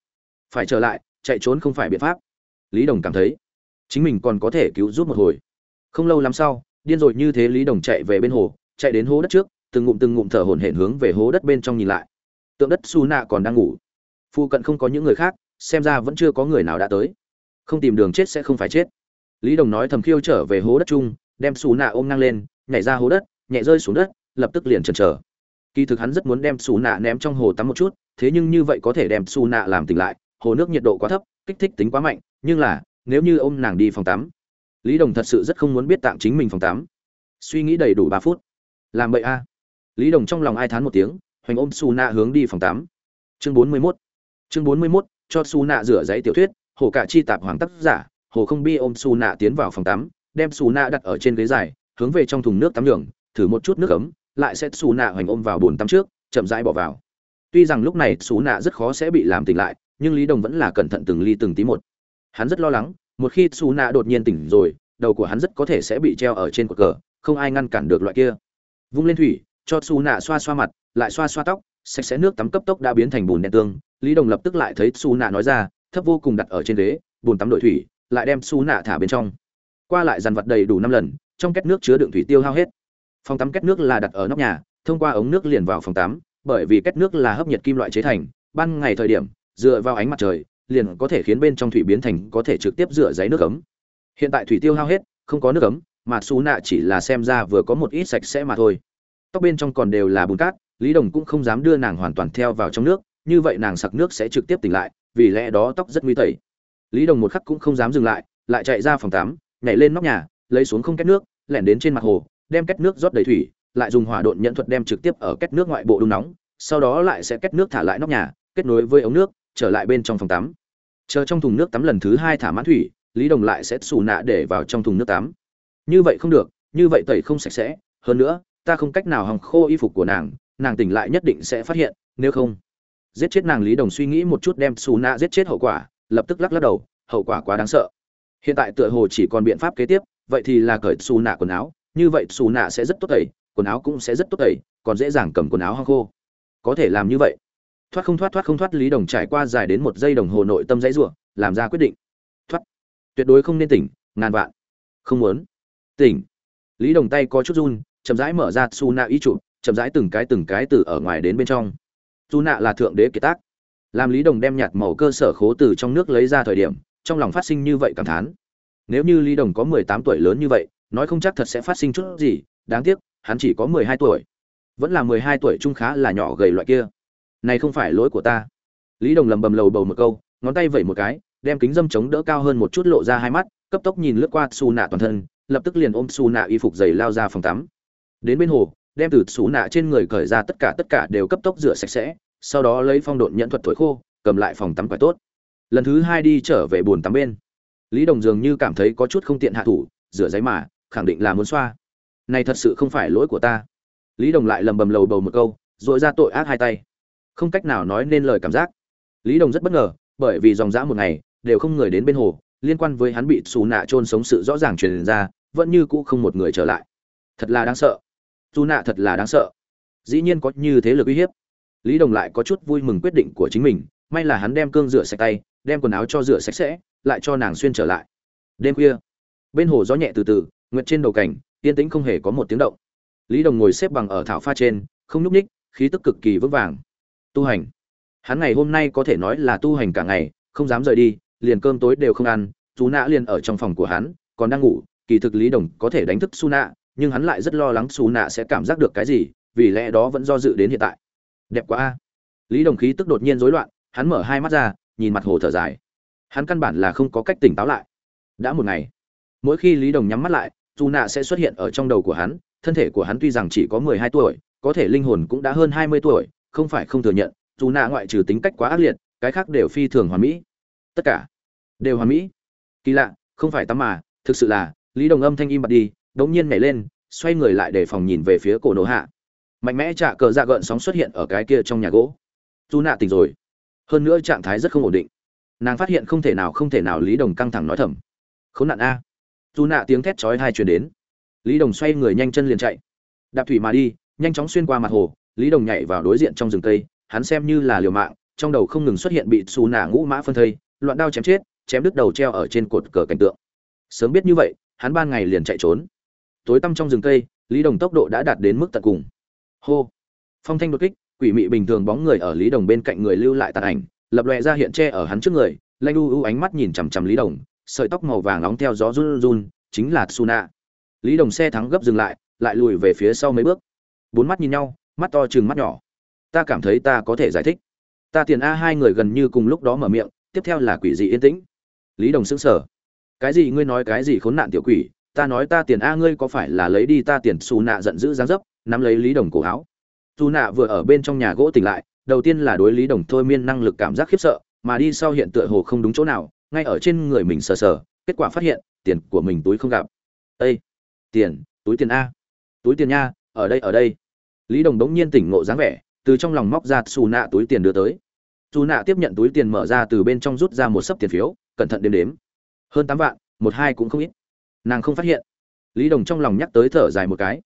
Phải trở lại, chạy trốn không phải biện pháp. Lý đồng cảm thấy, chính mình còn có thể cứu giúp một hồi. Không lâu lắm sau, điên rồi như thế lý đồng chạy về bên hồ, chạy đến hố đất trước, từng ngụm từng ngụm thở hổn hển hướng về hố đất bên trong nhìn lại. Tượng đất su nạ còn đang ngủ. Phụ cận không có những người khác, xem ra vẫn chưa có người nào đã tới. Không tìm đường chết sẽ không phải chết. Lý đồng nói thầm khiêu trở về hố đất chung đem su nạ ôm ngang lên nhảy ra hố đất nhẹ rơi xuống đất lập tức liền chần chờ. Kỳ thực hắn rất muốn đem su nạ ném trong hồ tắm một chút thế nhưng như vậy có thể đem su nạ làm tỉnh lại hồ nước nhiệt độ quá thấp kích thích tính quá mạnh nhưng là nếu như ôm nàng đi phòng tắm lý đồng thật sự rất không muốn biết tạm chính mình phòng tắm. Suy nghĩ đầy đủ ba phút. Làm vậy a. Lý đồng trong lòng ai thán một tiếng hoành ôm su nạ hướng đi phòng tắm. Chương bốn mươi 41 chương bốn mươi 41, cho su nạ rửa giấy tiểu thuyết hồ cả chi tạp hoàng tác giả hồ không bi ôm su nạ tiến vào phòng tắm đem xù nạ đặt ở trên ghế dài, hướng về trong thùng nước tắm đường thử một chút nước ấm, lại sẽ xù nạ hoành ôm vào bồn tắm trước, chậm rãi bỏ vào. Tuy rằng lúc này xù nạ rất khó sẽ bị làm tỉnh lại, nhưng lý đồng vẫn là cẩn thận từng ly từng tí một. Hắn rất lo lắng, một khi xù nạ đột nhiên tỉnh rồi, đầu của hắn rất có thể sẽ bị treo ở trên cột cờ, không ai ngăn cản được loại kia. Vung lên thủy, cho xù nạ xoa xoa mặt, lại xoa xoa tóc, sạch sẽ nước tắm cấp tốc đã biến thành bùn đen tương, lý đồng lập tức lại thấy xù nạ nói ra, thấp vô cùng đặt ở trên ghế bùn tắm đội thủy, lại đem xù nạ thả bên trong qua lại dàn vật đầy đủ năm lần, trong két nước chứa đựng thủy tiêu hao hết. Phòng tắm két nước là đặt ở nóc nhà, thông qua ống nước liền vào phòng tắm, bởi vì két nước là hấp nhiệt kim loại chế thành, ban ngày thời điểm, dựa vào ánh mặt trời, liền có thể khiến bên trong thủy biến thành có thể trực tiếp rửa giấy nước ấm. Hiện tại thủy tiêu hao hết, không có nước ấm, mà xú nạ chỉ là xem ra vừa có một ít sạch sẽ mà thôi. Tóc bên trong còn đều là bùn cát, lý đồng cũng không dám đưa nàng hoàn toàn theo vào trong nước, như vậy nàng sặc nước sẽ trực tiếp tỉnh lại, vì lẽ đó tóc rất nguy tẩy. Lý đồng một khắc cũng không dám dừng lại lại chạy ra phòng tắm nhảy lên nóc nhà, lấy xuống không két nước, lẻn đến trên mặt hồ, đem két nước rót đầy thủy, lại dùng hỏa độn nhận thuật đem trực tiếp ở két nước ngoại bộ đun nóng, sau đó lại sẽ két nước thả lại nóc nhà, kết nối với ống nước, trở lại bên trong phòng tắm. Chờ trong thùng nước tắm lần thứ hai thả mãn thủy, lý đồng lại sẽ xù nạ để vào trong thùng nước tắm. Như vậy không được, như vậy tẩy không sạch sẽ, hơn nữa, ta không cách nào hòng khô y phục của nàng nàng tỉnh lại nhất định sẽ phát hiện, nếu không, giết chết nàng lý đồng suy nghĩ một chút đem xù nạ giết chết hậu quả, lập tức lắc lắc đầu, hậu quả quá đáng sợ hiện tại tựa hồ chỉ còn biện pháp kế tiếp, vậy thì là cởi xù nạ quần áo. Như vậy xù nạ sẽ rất tốt tẩy, quần áo cũng sẽ rất tốt tẩy, còn dễ dàng cầm quần áo hong khô. Có thể làm như vậy. Thoát không thoát thoát không thoát, lý đồng trải qua dài đến một giây đồng hồ nội tâm dãy rủa, làm ra quyết định. Thoát. Tuyệt đối không nên tỉnh, ngàn vạn. Không muốn. Tỉnh. Lý đồng tay có chút run, chậm rãi mở ra su nạ ý chụp chậm rãi từng cái từng cái từ ở ngoài đến bên trong. Su nạ là thượng đế kiệt tác. Làm lý đồng đem nhạt màu cơ sở khố từ trong nước lấy ra thời điểm trong lòng phát sinh như vậy cảm thán. Nếu như lý đồng có mười tám tuổi lớn như vậy, nói không chắc thật sẽ phát sinh chút gì, đáng tiếc, hắn chỉ có mười hai tuổi. Vẫn là mười hai tuổi trung khá là nhỏ gầy loại kia. Này không phải lỗi của ta. Lý đồng lầm bầm lầu bầu một câu, ngón tay vẩy một cái, đem kính dâm chống đỡ cao hơn một chút lộ ra hai mắt, cấp tốc nhìn lướt qua xù nạ toàn thân, lập tức liền ôm xù nạ y phục dày lao ra phòng tắm. Đến bên hồ, đem từ xù nạ trên người cởi ra tất cả tất cả đều cấp tốc rửa sạch sẽ, sau đó lấy phong độn nhẫn thuật thổi khô, cầm lại phòng tắm quải tốt lần thứ hai đi trở về buồn tắm bên. Lý đồng dường như cảm thấy có chút không tiện hạ thủ, rửa giấy mà, khẳng định là muốn xoa. Này thật sự không phải lỗi của ta. Lý đồng lại lầm bầm lầu bầu một câu dội ra tội ác hai tay. Không cách nào nói nên lời cảm giác. Lý đồng rất bất ngờ, bởi vì dòng dã một ngày, đều không người đến bên hồ, liên quan với hắn bị xù nạ trôn sống sự rõ ràng truyền ra, vẫn như cũ không một người trở lại. Thật là đáng sợ. Dù nạ thật là đáng sợ. Dĩ nhiên có như thế lực uy hiếp. Lý đồng lại có chút vui mừng quyết định của chính mình, may là hắn đem cương rửa sạch tay đem quần áo cho rửa sạch sẽ, lại cho nàng xuyên trở lại. Đêm khuya, bên hồ gió nhẹ từ từ, nguyệt trên đầu cảnh, yên tĩnh không hề có một tiếng động. Lý đồng ngồi xếp bằng ở thảo pha trên, không nhúc ních khí tức cực kỳ vững vàng. Tu hành. Hắn ngày hôm nay có thể nói là tu hành cả ngày, không dám rời đi, liền cơm tối đều không ăn chú nạ liền ở trong phòng của hắn, còn đang ngủ, kỳ thực lý đồng có thể đánh thức su nạ nhưng hắn lại rất lo lắng su nạ sẽ cảm giác được cái gì, vì lẽ đó vẫn do dự đến hiện tại. Đẹp quá a. Lý đồng khí tức đột nhiên rối loạn, hắn mở hai mắt ra nhìn mặt hồ thở dài. Hắn căn bản là không có cách tỉnh táo lại. Đã một ngày, mỗi khi lý đồng nhắm mắt lại, dù nạ sẽ xuất hiện ở trong đầu của hắn, thân thể của hắn tuy rằng chỉ có mười hai tuổi, có thể linh hồn cũng đã hơn hai mươi tuổi, không phải không thừa nhận, dù nạ ngoại trừ tính cách quá ác liệt, cái khác đều phi thường hoàn mỹ. Tất cả đều hoàn mỹ. Kỳ lạ, không phải tắm mà, thực sự là, lý đồng âm thanh im bặt đi, đống nhiên nhảy lên, xoay người lại để phòng nhìn về phía cổ nổ hạ. Mạnh mẽ trả cờ dạ gợn sóng xuất hiện ở cái kia trong nhà gỗ. Dù nạ tỉnh rồi hơn nữa trạng thái rất không ổn định. Nàng phát hiện không thể nào không thể nào lý đồng căng thẳng nói thầm. Khốn nạn a. Dù nạ tiếng thét chói hai truyền đến. Lý đồng xoay người nhanh chân liền chạy. Đạp thủy mà đi, nhanh chóng xuyên qua mặt hồ, lý đồng nhảy vào đối diện trong rừng cây, hắn xem như là liều mạng, trong đầu không ngừng xuất hiện bị xù nạ ngũ mã phân thây, loạn đao chém chết, chém đứt đầu treo ở trên cột cờ cảnh tượng. Sớm biết như vậy, hắn ban ngày liền chạy trốn. Tối tăm trong rừng cây, lý đồng tốc độ đã đạt đến mức tận cùng. Hô. Phong thanh đột kích quỷ mị bình thường bóng người ở lý đồng bên cạnh người lưu lại tàn ảnh, lập lòe ra hiện tre ở hắn trước người, lanh u u ánh mắt nhìn chằm chằm lý đồng, sợi tóc màu vàng nóng theo gió run run, chính là suna. Lý đồng xe thắng gấp dừng lại lại lùi về phía sau mấy bước. Bốn mắt nhìn nhau, mắt to chừng mắt nhỏ. Ta cảm thấy ta có thể giải thích. Ta tiền a hai người gần như cùng lúc đó mở miệng, tiếp theo là quỷ dị yên tĩnh. Lý đồng sững sờ. Cái gì ngươi nói cái gì khốn nạn tiểu quỷ, ta nói ta tiền a ngươi có phải là lấy đi ta tiền xù nạ giận dữ dáng dấp, nắm lấy lý đồng cổ áo dù nạ vừa ở bên trong nhà gỗ tỉnh lại, đầu tiên là đối lý đồng thôi miên năng lực cảm giác khiếp sợ, mà đi sau hiện tựa hồ không đúng chỗ nào, ngay ở trên người mình sờ sờ, kết quả phát hiện, tiền của mình túi không gặp. Ây tiền, túi tiền a. Túi tiền nha, ở đây ở đây. Lý đồng đống nhiên tỉnh ngộ dáng vẻ, từ trong lòng móc ra xù nạ túi tiền đưa tới. Xù nạ tiếp nhận túi tiền mở ra từ bên trong rút ra một sấp tiền phiếu, cẩn thận đếm đếm. Hơn tám vạn, một hai cũng không ít. Nàng không phát hiện. Lý đồng trong lòng nhắc tới thở dài một cái.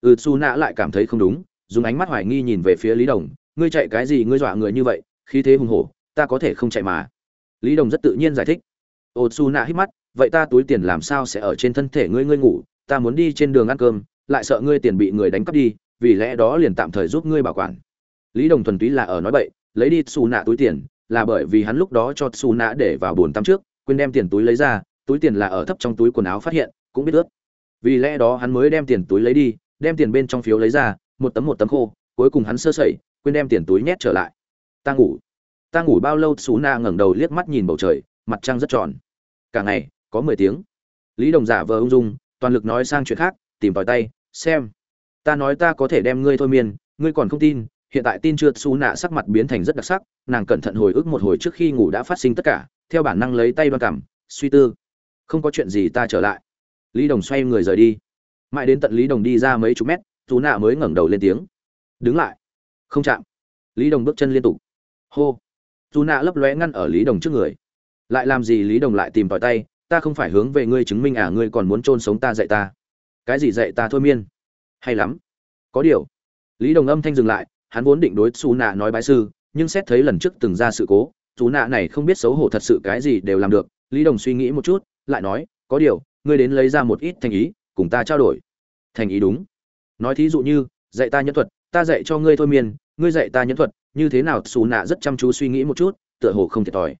Ừ xù nạ lại cảm thấy không đúng dùng ánh mắt hoài nghi nhìn về phía lý đồng, ngươi chạy cái gì? Ngươi dọa người như vậy, khí thế hùng hổ, ta có thể không chạy mà. Lý đồng rất tự nhiên giải thích. Ô su nạ hít mắt, vậy ta túi tiền làm sao sẽ ở trên thân thể ngươi? Ngươi ngủ, ta muốn đi trên đường ăn cơm, lại sợ ngươi tiền bị người đánh cắp đi, vì lẽ đó liền tạm thời giúp ngươi bảo quản. Lý đồng thuần túy là ở nói bậy, lấy đi xù nạ túi tiền, là bởi vì hắn lúc đó cho xù nạ để vào bồn tắm trước, quên đem tiền túi lấy ra, túi tiền là ở thấp trong túi quần áo phát hiện, cũng biết ướt. Vì lẽ đó hắn mới đem tiền túi lấy đi, đem tiền bên trong phiếu lấy ra một tấm một tấm khô, cuối cùng hắn sơ sẩy, quên đem tiền túi nhét trở lại. Ta ngủ. Ta ngủ bao lâu? Xú na ngẩng đầu liếc mắt nhìn bầu trời, mặt trăng rất tròn. Cả ngày, có mười tiếng. Lý đồng giả vờ ung dung, toàn lực nói sang chuyện khác, tìm tòi tay, xem. Ta nói ta có thể đem ngươi thôi miên, ngươi còn không tin, hiện tại tin chưa? Xú nạ sắc mặt biến thành rất đặc sắc, nàng cẩn thận hồi ức một hồi trước khi ngủ đã phát sinh tất cả, theo bản năng lấy tay đoan cảm, suy tư. Không có chuyện gì ta trở lại. Lý đồng xoay người rời đi. Mãi đến tận lý đồng đi ra mấy chục mét tú nạ mới ngẩng đầu lên tiếng. Đứng lại. Không chạm. Lý đồng bước chân liên tục. Hô. Tú nạ lấp lóe ngăn ở lý đồng trước người. Lại làm gì lý đồng lại tìm tòi tay, ta không phải hướng về ngươi chứng minh à ngươi còn muốn chôn sống ta dạy ta. Cái gì dạy ta thôi miên. Hay lắm. Có điều. Lý đồng âm thanh dừng lại, hắn vốn định đối xù nạ nói bái sư, nhưng xét thấy lần trước từng ra sự cố xù nạ này không biết xấu hổ thật sự cái gì đều làm được. Lý đồng suy nghĩ một chút, lại nói, có điều, ngươi đến lấy ra một ít thành ý, cùng ta trao đổi. Thành ý đúng nói thí dụ như, dạy ta nhẫn thuật, ta dạy cho ngươi thôi miên, ngươi dạy ta nhẫn thuật, như thế nào xù nạ rất chăm chú suy nghĩ một chút, tựa hồ không thiệt thòi.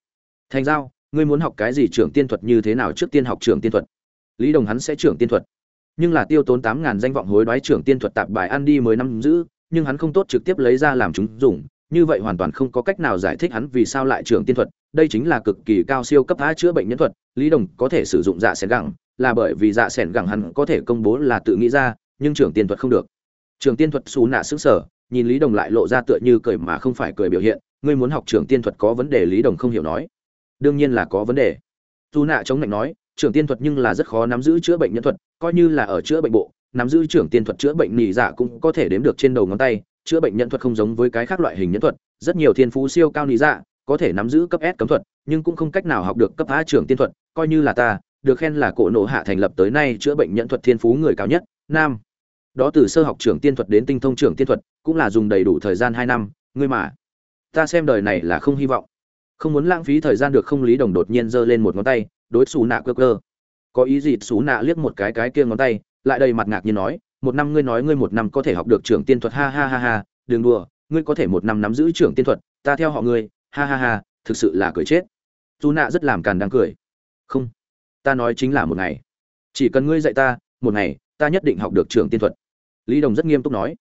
Thành giao, ngươi muốn học cái gì trưởng tiên thuật như thế nào trước tiên học trưởng tiên thuật? Lý đồng hắn sẽ trưởng tiên thuật. Nhưng là tiêu tốn tám ngàn danh vọng hối đoái trưởng tiên thuật tạp bài ăn đi mới năm giữ, nhưng hắn không tốt trực tiếp lấy ra làm chúng dùng, như vậy hoàn toàn không có cách nào giải thích hắn vì sao lại trưởng tiên thuật, đây chính là cực kỳ cao siêu cấp á chữa bệnh nhân thuật, lý đồng có thể sử dụng dạ xẻn gẳng, là bởi vì dạ xẻn gẳng hắn có thể công bố là tự nghĩ ra nhưng trưởng tiên thuật không được. Trưởng tiên thuật xù nạ xứng sở nhìn lý đồng lại lộ ra tựa như cười mà không phải cười biểu hiện, ngươi muốn học trưởng tiên thuật có vấn đề? Lý đồng không hiểu nói. Đương nhiên là có vấn đề. Dù nạ chống lạnh nói, trưởng tiên thuật nhưng là rất khó nắm giữ chữa bệnh nhân thuật, coi như là ở chữa bệnh bộ, nắm giữ trưởng tiên thuật chữa bệnh nỉ dạ cũng có thể đếm được trên đầu ngón tay. Chữa bệnh nhân thuật không giống với cái khác loại hình nhân thuật, rất nhiều thiên phú siêu cao nỉ dạ có thể nắm giữ cấp S cấm thuật, nhưng cũng không cách nào học được cấp A trưởng tiên thuật, coi như là ta, được khen là cổ nộ hạ thành lập tới nay chữa bệnh nhân thuật thiên phú người cao nhất, nam đó từ sơ học trưởng tiên thuật đến tinh thông trưởng tiên thuật, cũng là dùng đầy đủ thời gian hai năm, ngươi mà. Ta xem đời này là không hy vọng. Không muốn lãng phí thời gian được không lý đồng đột nhiên giơ lên một ngón tay, đối xù nạ cơ cơ có ý gì xù nạ liếc một cái cái kia ngón tay, lại đầy mặt ngạc nhiên nói, một năm ngươi nói ngươi một năm có thể học được trưởng tiên thuật, ha ha ha ha, đừng đùa, ngươi có thể một năm nắm giữ trưởng tiên thuật, ta theo họ ngươi, ha ha ha, thực sự là cười chết. Dù nạ rất làm càn đang cười. Không, ta nói chính là một ngày. Chỉ cần ngươi dạy ta, một ngày, ta nhất định học được trưởng tiên thuật lý đồng rất nghiêm túc nói.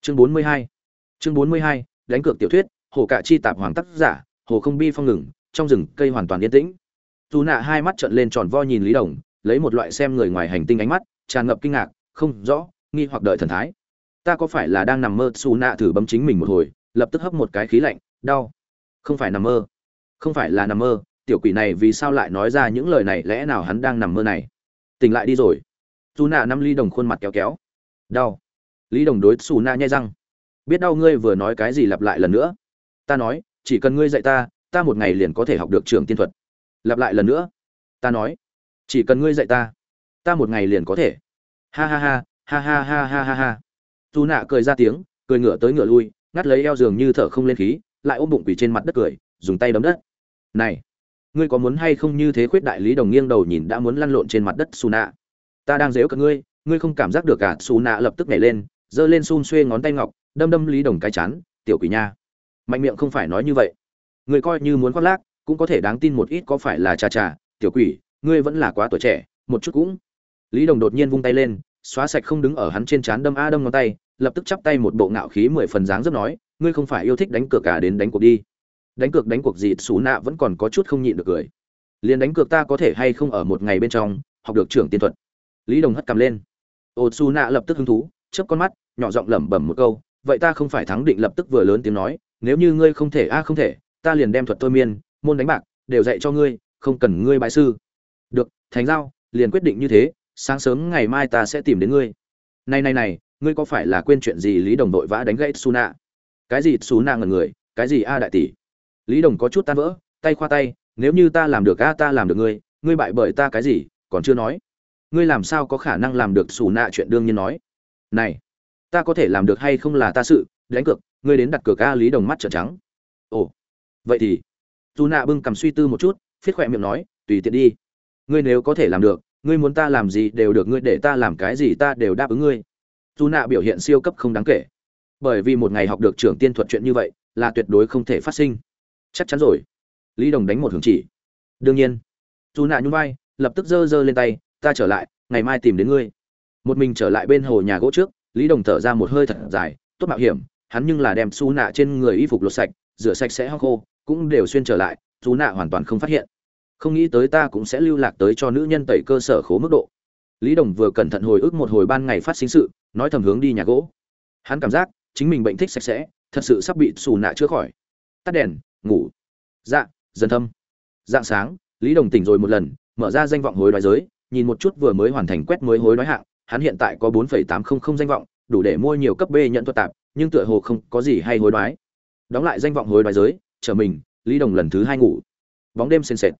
Chương bốn mươi hai. Chương bốn mươi hai, đánh cược tiểu thuyết, hồ cạ chi tạp hoàng tác giả, hồ không bi phong ngừng, trong rừng cây hoàn toàn yên tĩnh. Dù nạ hai mắt trợn lên tròn vo nhìn lý đồng, lấy một loại xem người ngoài hành tinh ánh mắt, tràn ngập kinh ngạc, không rõ, nghi hoặc đợi thần thái. Ta có phải là đang nằm mơ? Xù nạ thử bấm chính mình một hồi, lập tức hấp một cái khí lạnh, đau. Không phải nằm mơ. Không phải là nằm mơ, tiểu quỷ này vì sao lại nói ra những lời này? Lẽ nào hắn đang nằm mơ này? Tỉnh lại đi rồi. Dù nạ năm ly đồng khuôn mặt kéo kéo. Đau lý đồng đối xù Na nhai răng. Biết đau ngươi vừa nói cái gì lặp lại lần nữa. Ta nói, chỉ cần ngươi dạy ta ta một ngày liền có thể học được trường tiên thuật. Lặp lại lần nữa. Ta nói, chỉ cần ngươi dạy ta ta một ngày liền có thể. Ha ha ha ha ha ha ha ha ha. Dù nạ cười ra tiếng, cười ngửa tới ngửa lui, ngắt lấy eo giường như thở không lên khí, lại ôm bụng quỳ trên mặt đất cười, dùng tay đấm đất. Này, ngươi có muốn hay không như thế khuyết đại lý đồng nghiêng đầu nhìn đã muốn lăn lộn trên mặt đất xù nạ ta đang dếu cả ngươi ngươi không cảm giác được cả xù nạ lập tức nhảy lên giơ lên xun xuê ngón tay ngọc, đâm đâm lý đồng cái chán, tiểu quỷ nha, mạnh miệng không phải nói như vậy. Người coi như muốn khoác lác, cũng có thể đáng tin một ít có phải là cha cha, tiểu quỷ, ngươi vẫn là quá tuổi trẻ, một chút cũng. Lý đồng đột nhiên vung tay lên, xóa sạch không đứng ở hắn trên chán đâm a đâm ngón tay, lập tức chắp tay một bộ ngạo khí mười phần dáng rất nói, ngươi không phải yêu thích đánh cược cả đến đánh cuộc đi. Đánh cược đánh cuộc gì xù nạ vẫn còn có chút không nhịn được cười. Liền đánh cược ta có thể hay không ở một ngày bên trong, học được trưởng tiên thuật. Lý đồng hất cầm lên. Ô xù nạ lập tức hứng thú chớp con mắt, nhỏ giọng lẩm bẩm một câu, vậy ta không phải thắng định lập tức vừa lớn tiếng nói, nếu như ngươi không thể, a, không thể, ta liền đem thuật thôi miên, môn đánh bạc, đều dạy cho ngươi, không cần ngươi bại sư. Được, thành giao, liền quyết định như thế, sáng sớm ngày mai ta sẽ tìm đến ngươi. Này này này, ngươi có phải là quên chuyện gì lý đồng đội vã đánh gãy su nạ cái gì su nạ ngần người, cái gì a đại tỷ? Lý đồng có chút tan vỡ, tay khoa tay, nếu như ta làm được a, ta làm được ngươi ngươi bại bởi ta cái gì, còn chưa nói. Ngươi làm sao có khả năng làm được xù nạ chuyện đương nhiên nói? Này, ta có thể làm được hay không là ta sự, đánh cược, ngươi đến đặt cược a lý đồng mắt trợn trắng. Ồ, vậy thì dù nạ bưng cầm suy tư một chút, phiết khỏe miệng nói, tùy tiện đi. Ngươi nếu có thể làm được, ngươi muốn ta làm gì đều được, ngươi để ta làm cái gì ta đều đáp ứng ngươi. Dù nạ biểu hiện siêu cấp không đáng kể. Bởi vì một ngày học được trưởng tiên thuật chuyện như vậy, là tuyệt đối không thể phát sinh. Chắc chắn rồi. Lý đồng đánh một hướng chỉ. Đương nhiên. Dù nạ nhún vai, lập tức giơ giơ lên tay, ta trở lại, ngày mai tìm đến ngươi một mình trở lại bên hồ nhà gỗ trước, lý đồng thở ra một hơi thật dài, tốt mạo hiểm, hắn nhưng là đem su nạ trên người y phục lột sạch, rửa sạch sẽ hóc khô, cũng đều xuyên trở lại su nạ hoàn toàn không phát hiện. Không nghĩ tới ta cũng sẽ lưu lạc tới cho nữ nhân tẩy cơ sở khố mức độ. Lý đồng vừa cẩn thận hồi ức một hồi ban ngày phát sinh sự, nói thầm hướng đi nhà gỗ. Hắn cảm giác, chính mình bệnh thích sạch sẽ, thật sự sắp bị xù nạ chữa khỏi. Tắt đèn, ngủ. Dạ dần thâm. Dạng sáng, lý đồng tỉnh rồi một lần, mở ra danh vọng hối đoái giới, nhìn một chút vừa mới hoàn thành quét mới hối đoái hạng hắn hiện tại có bốn tám trăm linh danh vọng, đủ để mua nhiều cấp b nhận thuật tạp, nhưng tựa hồ không có gì hay hối đoái. Đóng lại danh vọng hối đoái giới chờ mình, lý đồng lần thứ hai ngủ. Bóng đêm sền sệt.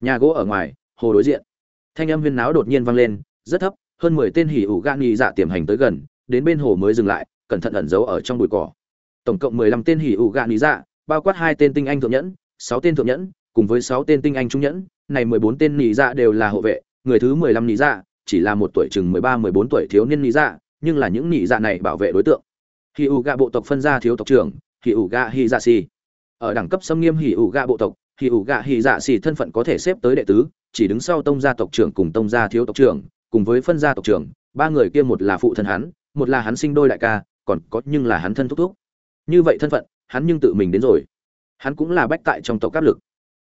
Nhà gỗ ở ngoài, hồ đối diện. Thanh âm huyên náo đột nhiên vang lên, rất thấp, hơn mười tên hỉ ủ gan nghi dạ tiềm hành tới gần, đến bên hồ mới dừng lại, cẩn thận ẩn giấu ở trong bụi cỏ. Tổng cộng mười lăm tên hỉ ủ gan nghi dạ bao quát hai tên tinh anh thượng nhẫn, sáu tên thượng nhẫn, cùng với sáu tên tinh anh trung nhẫn, này mười bốn tên nhị dạ đều là hộ vệ, người thứ mười lăm nhị dạ chỉ là một tuổi chừng mười ba, mười bốn tuổi thiếu niên nhị dạ nhưng là những nhị dạ này bảo vệ đối tượng. Hỉ ủ gạ bộ tộc phân ra thiếu tộc trưởng, hỉ ủ gạ hỉ dạ xì. Ở đẳng cấp xâm nghiêm hỉ ủ gạ bộ tộc, hỉ ủ gạ hỉ dạ xì thân phận có thể xếp tới đệ tứ, chỉ đứng sau tông gia tộc trưởng cùng tông gia thiếu tộc trưởng, cùng với phân gia tộc trưởng, ba người kia một là phụ thân hắn, một là hắn sinh đôi đại ca, còn có nhưng là hắn thân thúc thúc. Như vậy thân phận, hắn nhưng tự mình đến rồi. Hắn cũng là bách tại trong tộc áp lực.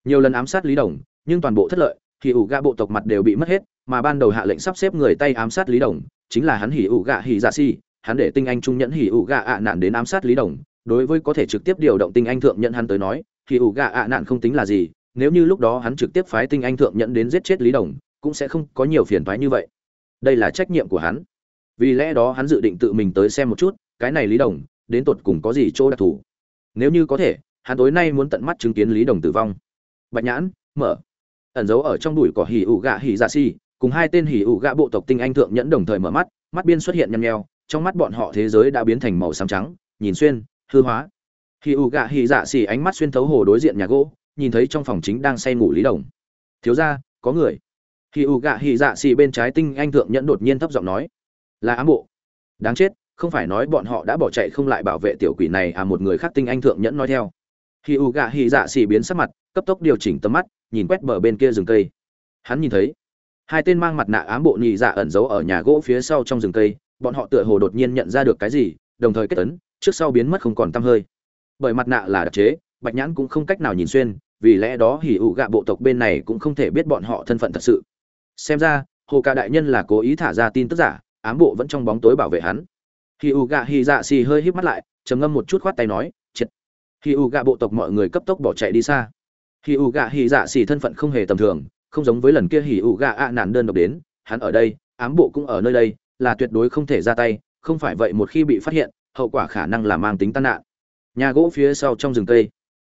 Nhiều lần ám sát lý đồng, nhưng toàn bộ thất lợi Hỉ ủ gạ bộ tộc mặt đều bị mất hết, mà ban đầu hạ lệnh sắp xếp người tay ám sát lý đồng, chính là hắn hỉ ủ gạ hỉ dạ si, hắn để tinh anh trung nhẫn hỉ ủ gạ ạ nạn đến ám sát lý đồng. Đối với có thể trực tiếp điều động tinh anh thượng nhận hắn tới nói, hỉ ủ gạ ạ nạn không tính là gì, nếu như lúc đó hắn trực tiếp phái tinh anh thượng nhận đến giết chết lý đồng, cũng sẽ không có nhiều phiền phái như vậy. Đây là trách nhiệm của hắn. Vì lẽ đó hắn dự định tự mình tới xem một chút, cái này lý đồng, đến tột cùng có gì chỗ đặc thù. Nếu như có thể, hắn tối nay muốn tận mắt chứng kiến lý đồng tử vong. Bạch nhãn, mở ẩn giấu ở trong đùi cỏ hỉ ủ gạ hỉ dạ si cùng hai tên hỉ ủ gạ bộ tộc tinh anh thượng nhẫn đồng thời mở mắt mắt biên xuất hiện nhăn nheo, trong mắt bọn họ thế giới đã biến thành màu xám trắng, nhìn xuyên, hư hóa. Hỉ ủ gạ hỉ dạ xỉ ánh mắt xuyên thấu hồ đối diện nhà gỗ, nhìn thấy trong phòng chính đang say ngủ lý đồng. Thiếu ra có người. Hỉ ủ gạ hỉ dạ xỉ bên trái tinh anh thượng nhẫn đột nhiên thấp giọng nói, là ám bộ. Đáng chết, không phải nói bọn họ đã bỏ chạy không lại bảo vệ tiểu quỷ này à? Một người khác tinh anh thượng nhẫn nói theo. Hỉ U gạ hỉ dạ xì biến sắc mặt, cấp tốc điều chỉnh tầm mắt nhìn quét bờ bên kia rừng cây. Hắn nhìn thấy, hai tên mang mặt nạ ám bộ nhị dạ ẩn giấu ở nhà gỗ phía sau trong rừng cây, bọn họ tựa hồ đột nhiên nhận ra được cái gì, đồng thời kết tấn trước sau biến mất không còn tăm hơi. Bởi mặt nạ là đặc chế, bạch nhãn cũng không cách nào nhìn xuyên, vì lẽ đó hỉ ụ gạ bộ tộc bên này cũng không thể biết bọn họ thân phận thật sự. Xem ra, hồ ca đại nhân là cố ý thả ra tin tức giả, ám bộ vẫn trong bóng tối bảo vệ hắn. Hỉ ụ gạ hỉ dạ xì hơi híp mắt lại, trầm ngâm một chút khoát tay nói, triệt. Hỉ ụ gạ bộ tộc mọi người cấp tốc bỏ chạy đi xa hì ụ gạ hì dạ xì thân phận không hề tầm thường, không giống với lần kia hì ụ gạ ạ nạn đơn độc đến, hắn ở đây, ám bộ cũng ở nơi đây, là tuyệt đối không thể ra tay, không phải vậy một khi bị phát hiện, hậu quả khả năng là mang tính tai nạn. Nhà gỗ phía sau trong rừng cây,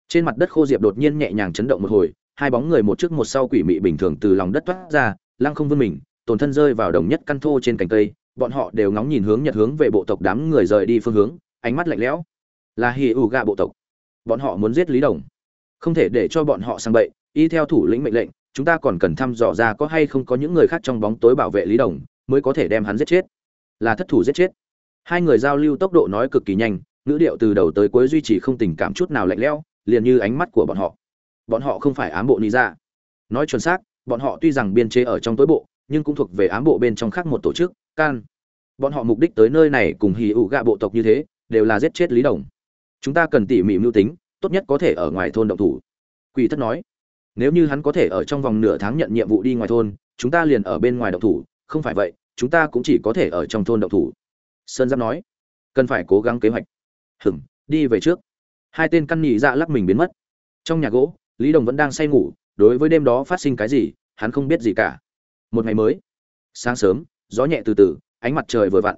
trên mặt đất khô diệp đột nhiên nhẹ nhàng chấn động một hồi, hai bóng người một trước một sau quỷ mị bình thường từ lòng đất thoát ra, lăng không vươn mình, tổn thân rơi vào đồng nhất căn thô trên cành cây, bọn họ đều ngóng nhìn hướng nhật hướng về bộ tộc đám người rời đi phương hướng, ánh mắt lạnh lẽo. Là hì ù gạ bộ tộc. Bọn họ muốn giết lý đồng không thể để cho bọn họ sang bậy, y theo thủ lĩnh mệnh lệnh, chúng ta còn cần thăm dò ra có hay không có những người khác trong bóng tối bảo vệ lý đồng, mới có thể đem hắn giết chết. Là thất thủ giết chết. Hai người giao lưu tốc độ nói cực kỳ nhanh, ngữ điệu từ đầu tới cuối duy trì không tình cảm chút nào lạnh lẽo, liền như ánh mắt của bọn họ. Bọn họ không phải ám bộ ni ra nói chuẩn xác, bọn họ tuy rằng biên chế ở trong tối bộ, nhưng cũng thuộc về ám bộ bên trong khác một tổ chức, can. Bọn họ mục đích tới nơi này cùng hì ụ gạ bộ tộc như thế, đều là giết chết lý đồng. Chúng ta cần tỉ mỉ mưu tính tốt nhất có thể ở ngoài thôn động thủ. Quỷ thất nói, nếu như hắn có thể ở trong vòng nửa tháng nhận nhiệm vụ đi ngoài thôn, chúng ta liền ở bên ngoài động thủ, không phải vậy, chúng ta cũng chỉ có thể ở trong thôn động thủ. Sơn giáp nói, cần phải cố gắng kế hoạch. Hửng đi về trước. Hai tên căn nhị dạ lắc mình biến mất. Trong nhà gỗ, lý đồng vẫn đang say ngủ, đối với đêm đó phát sinh cái gì, hắn không biết gì cả. Một ngày mới, sáng sớm, gió nhẹ từ từ, ánh mặt trời vừa vặn.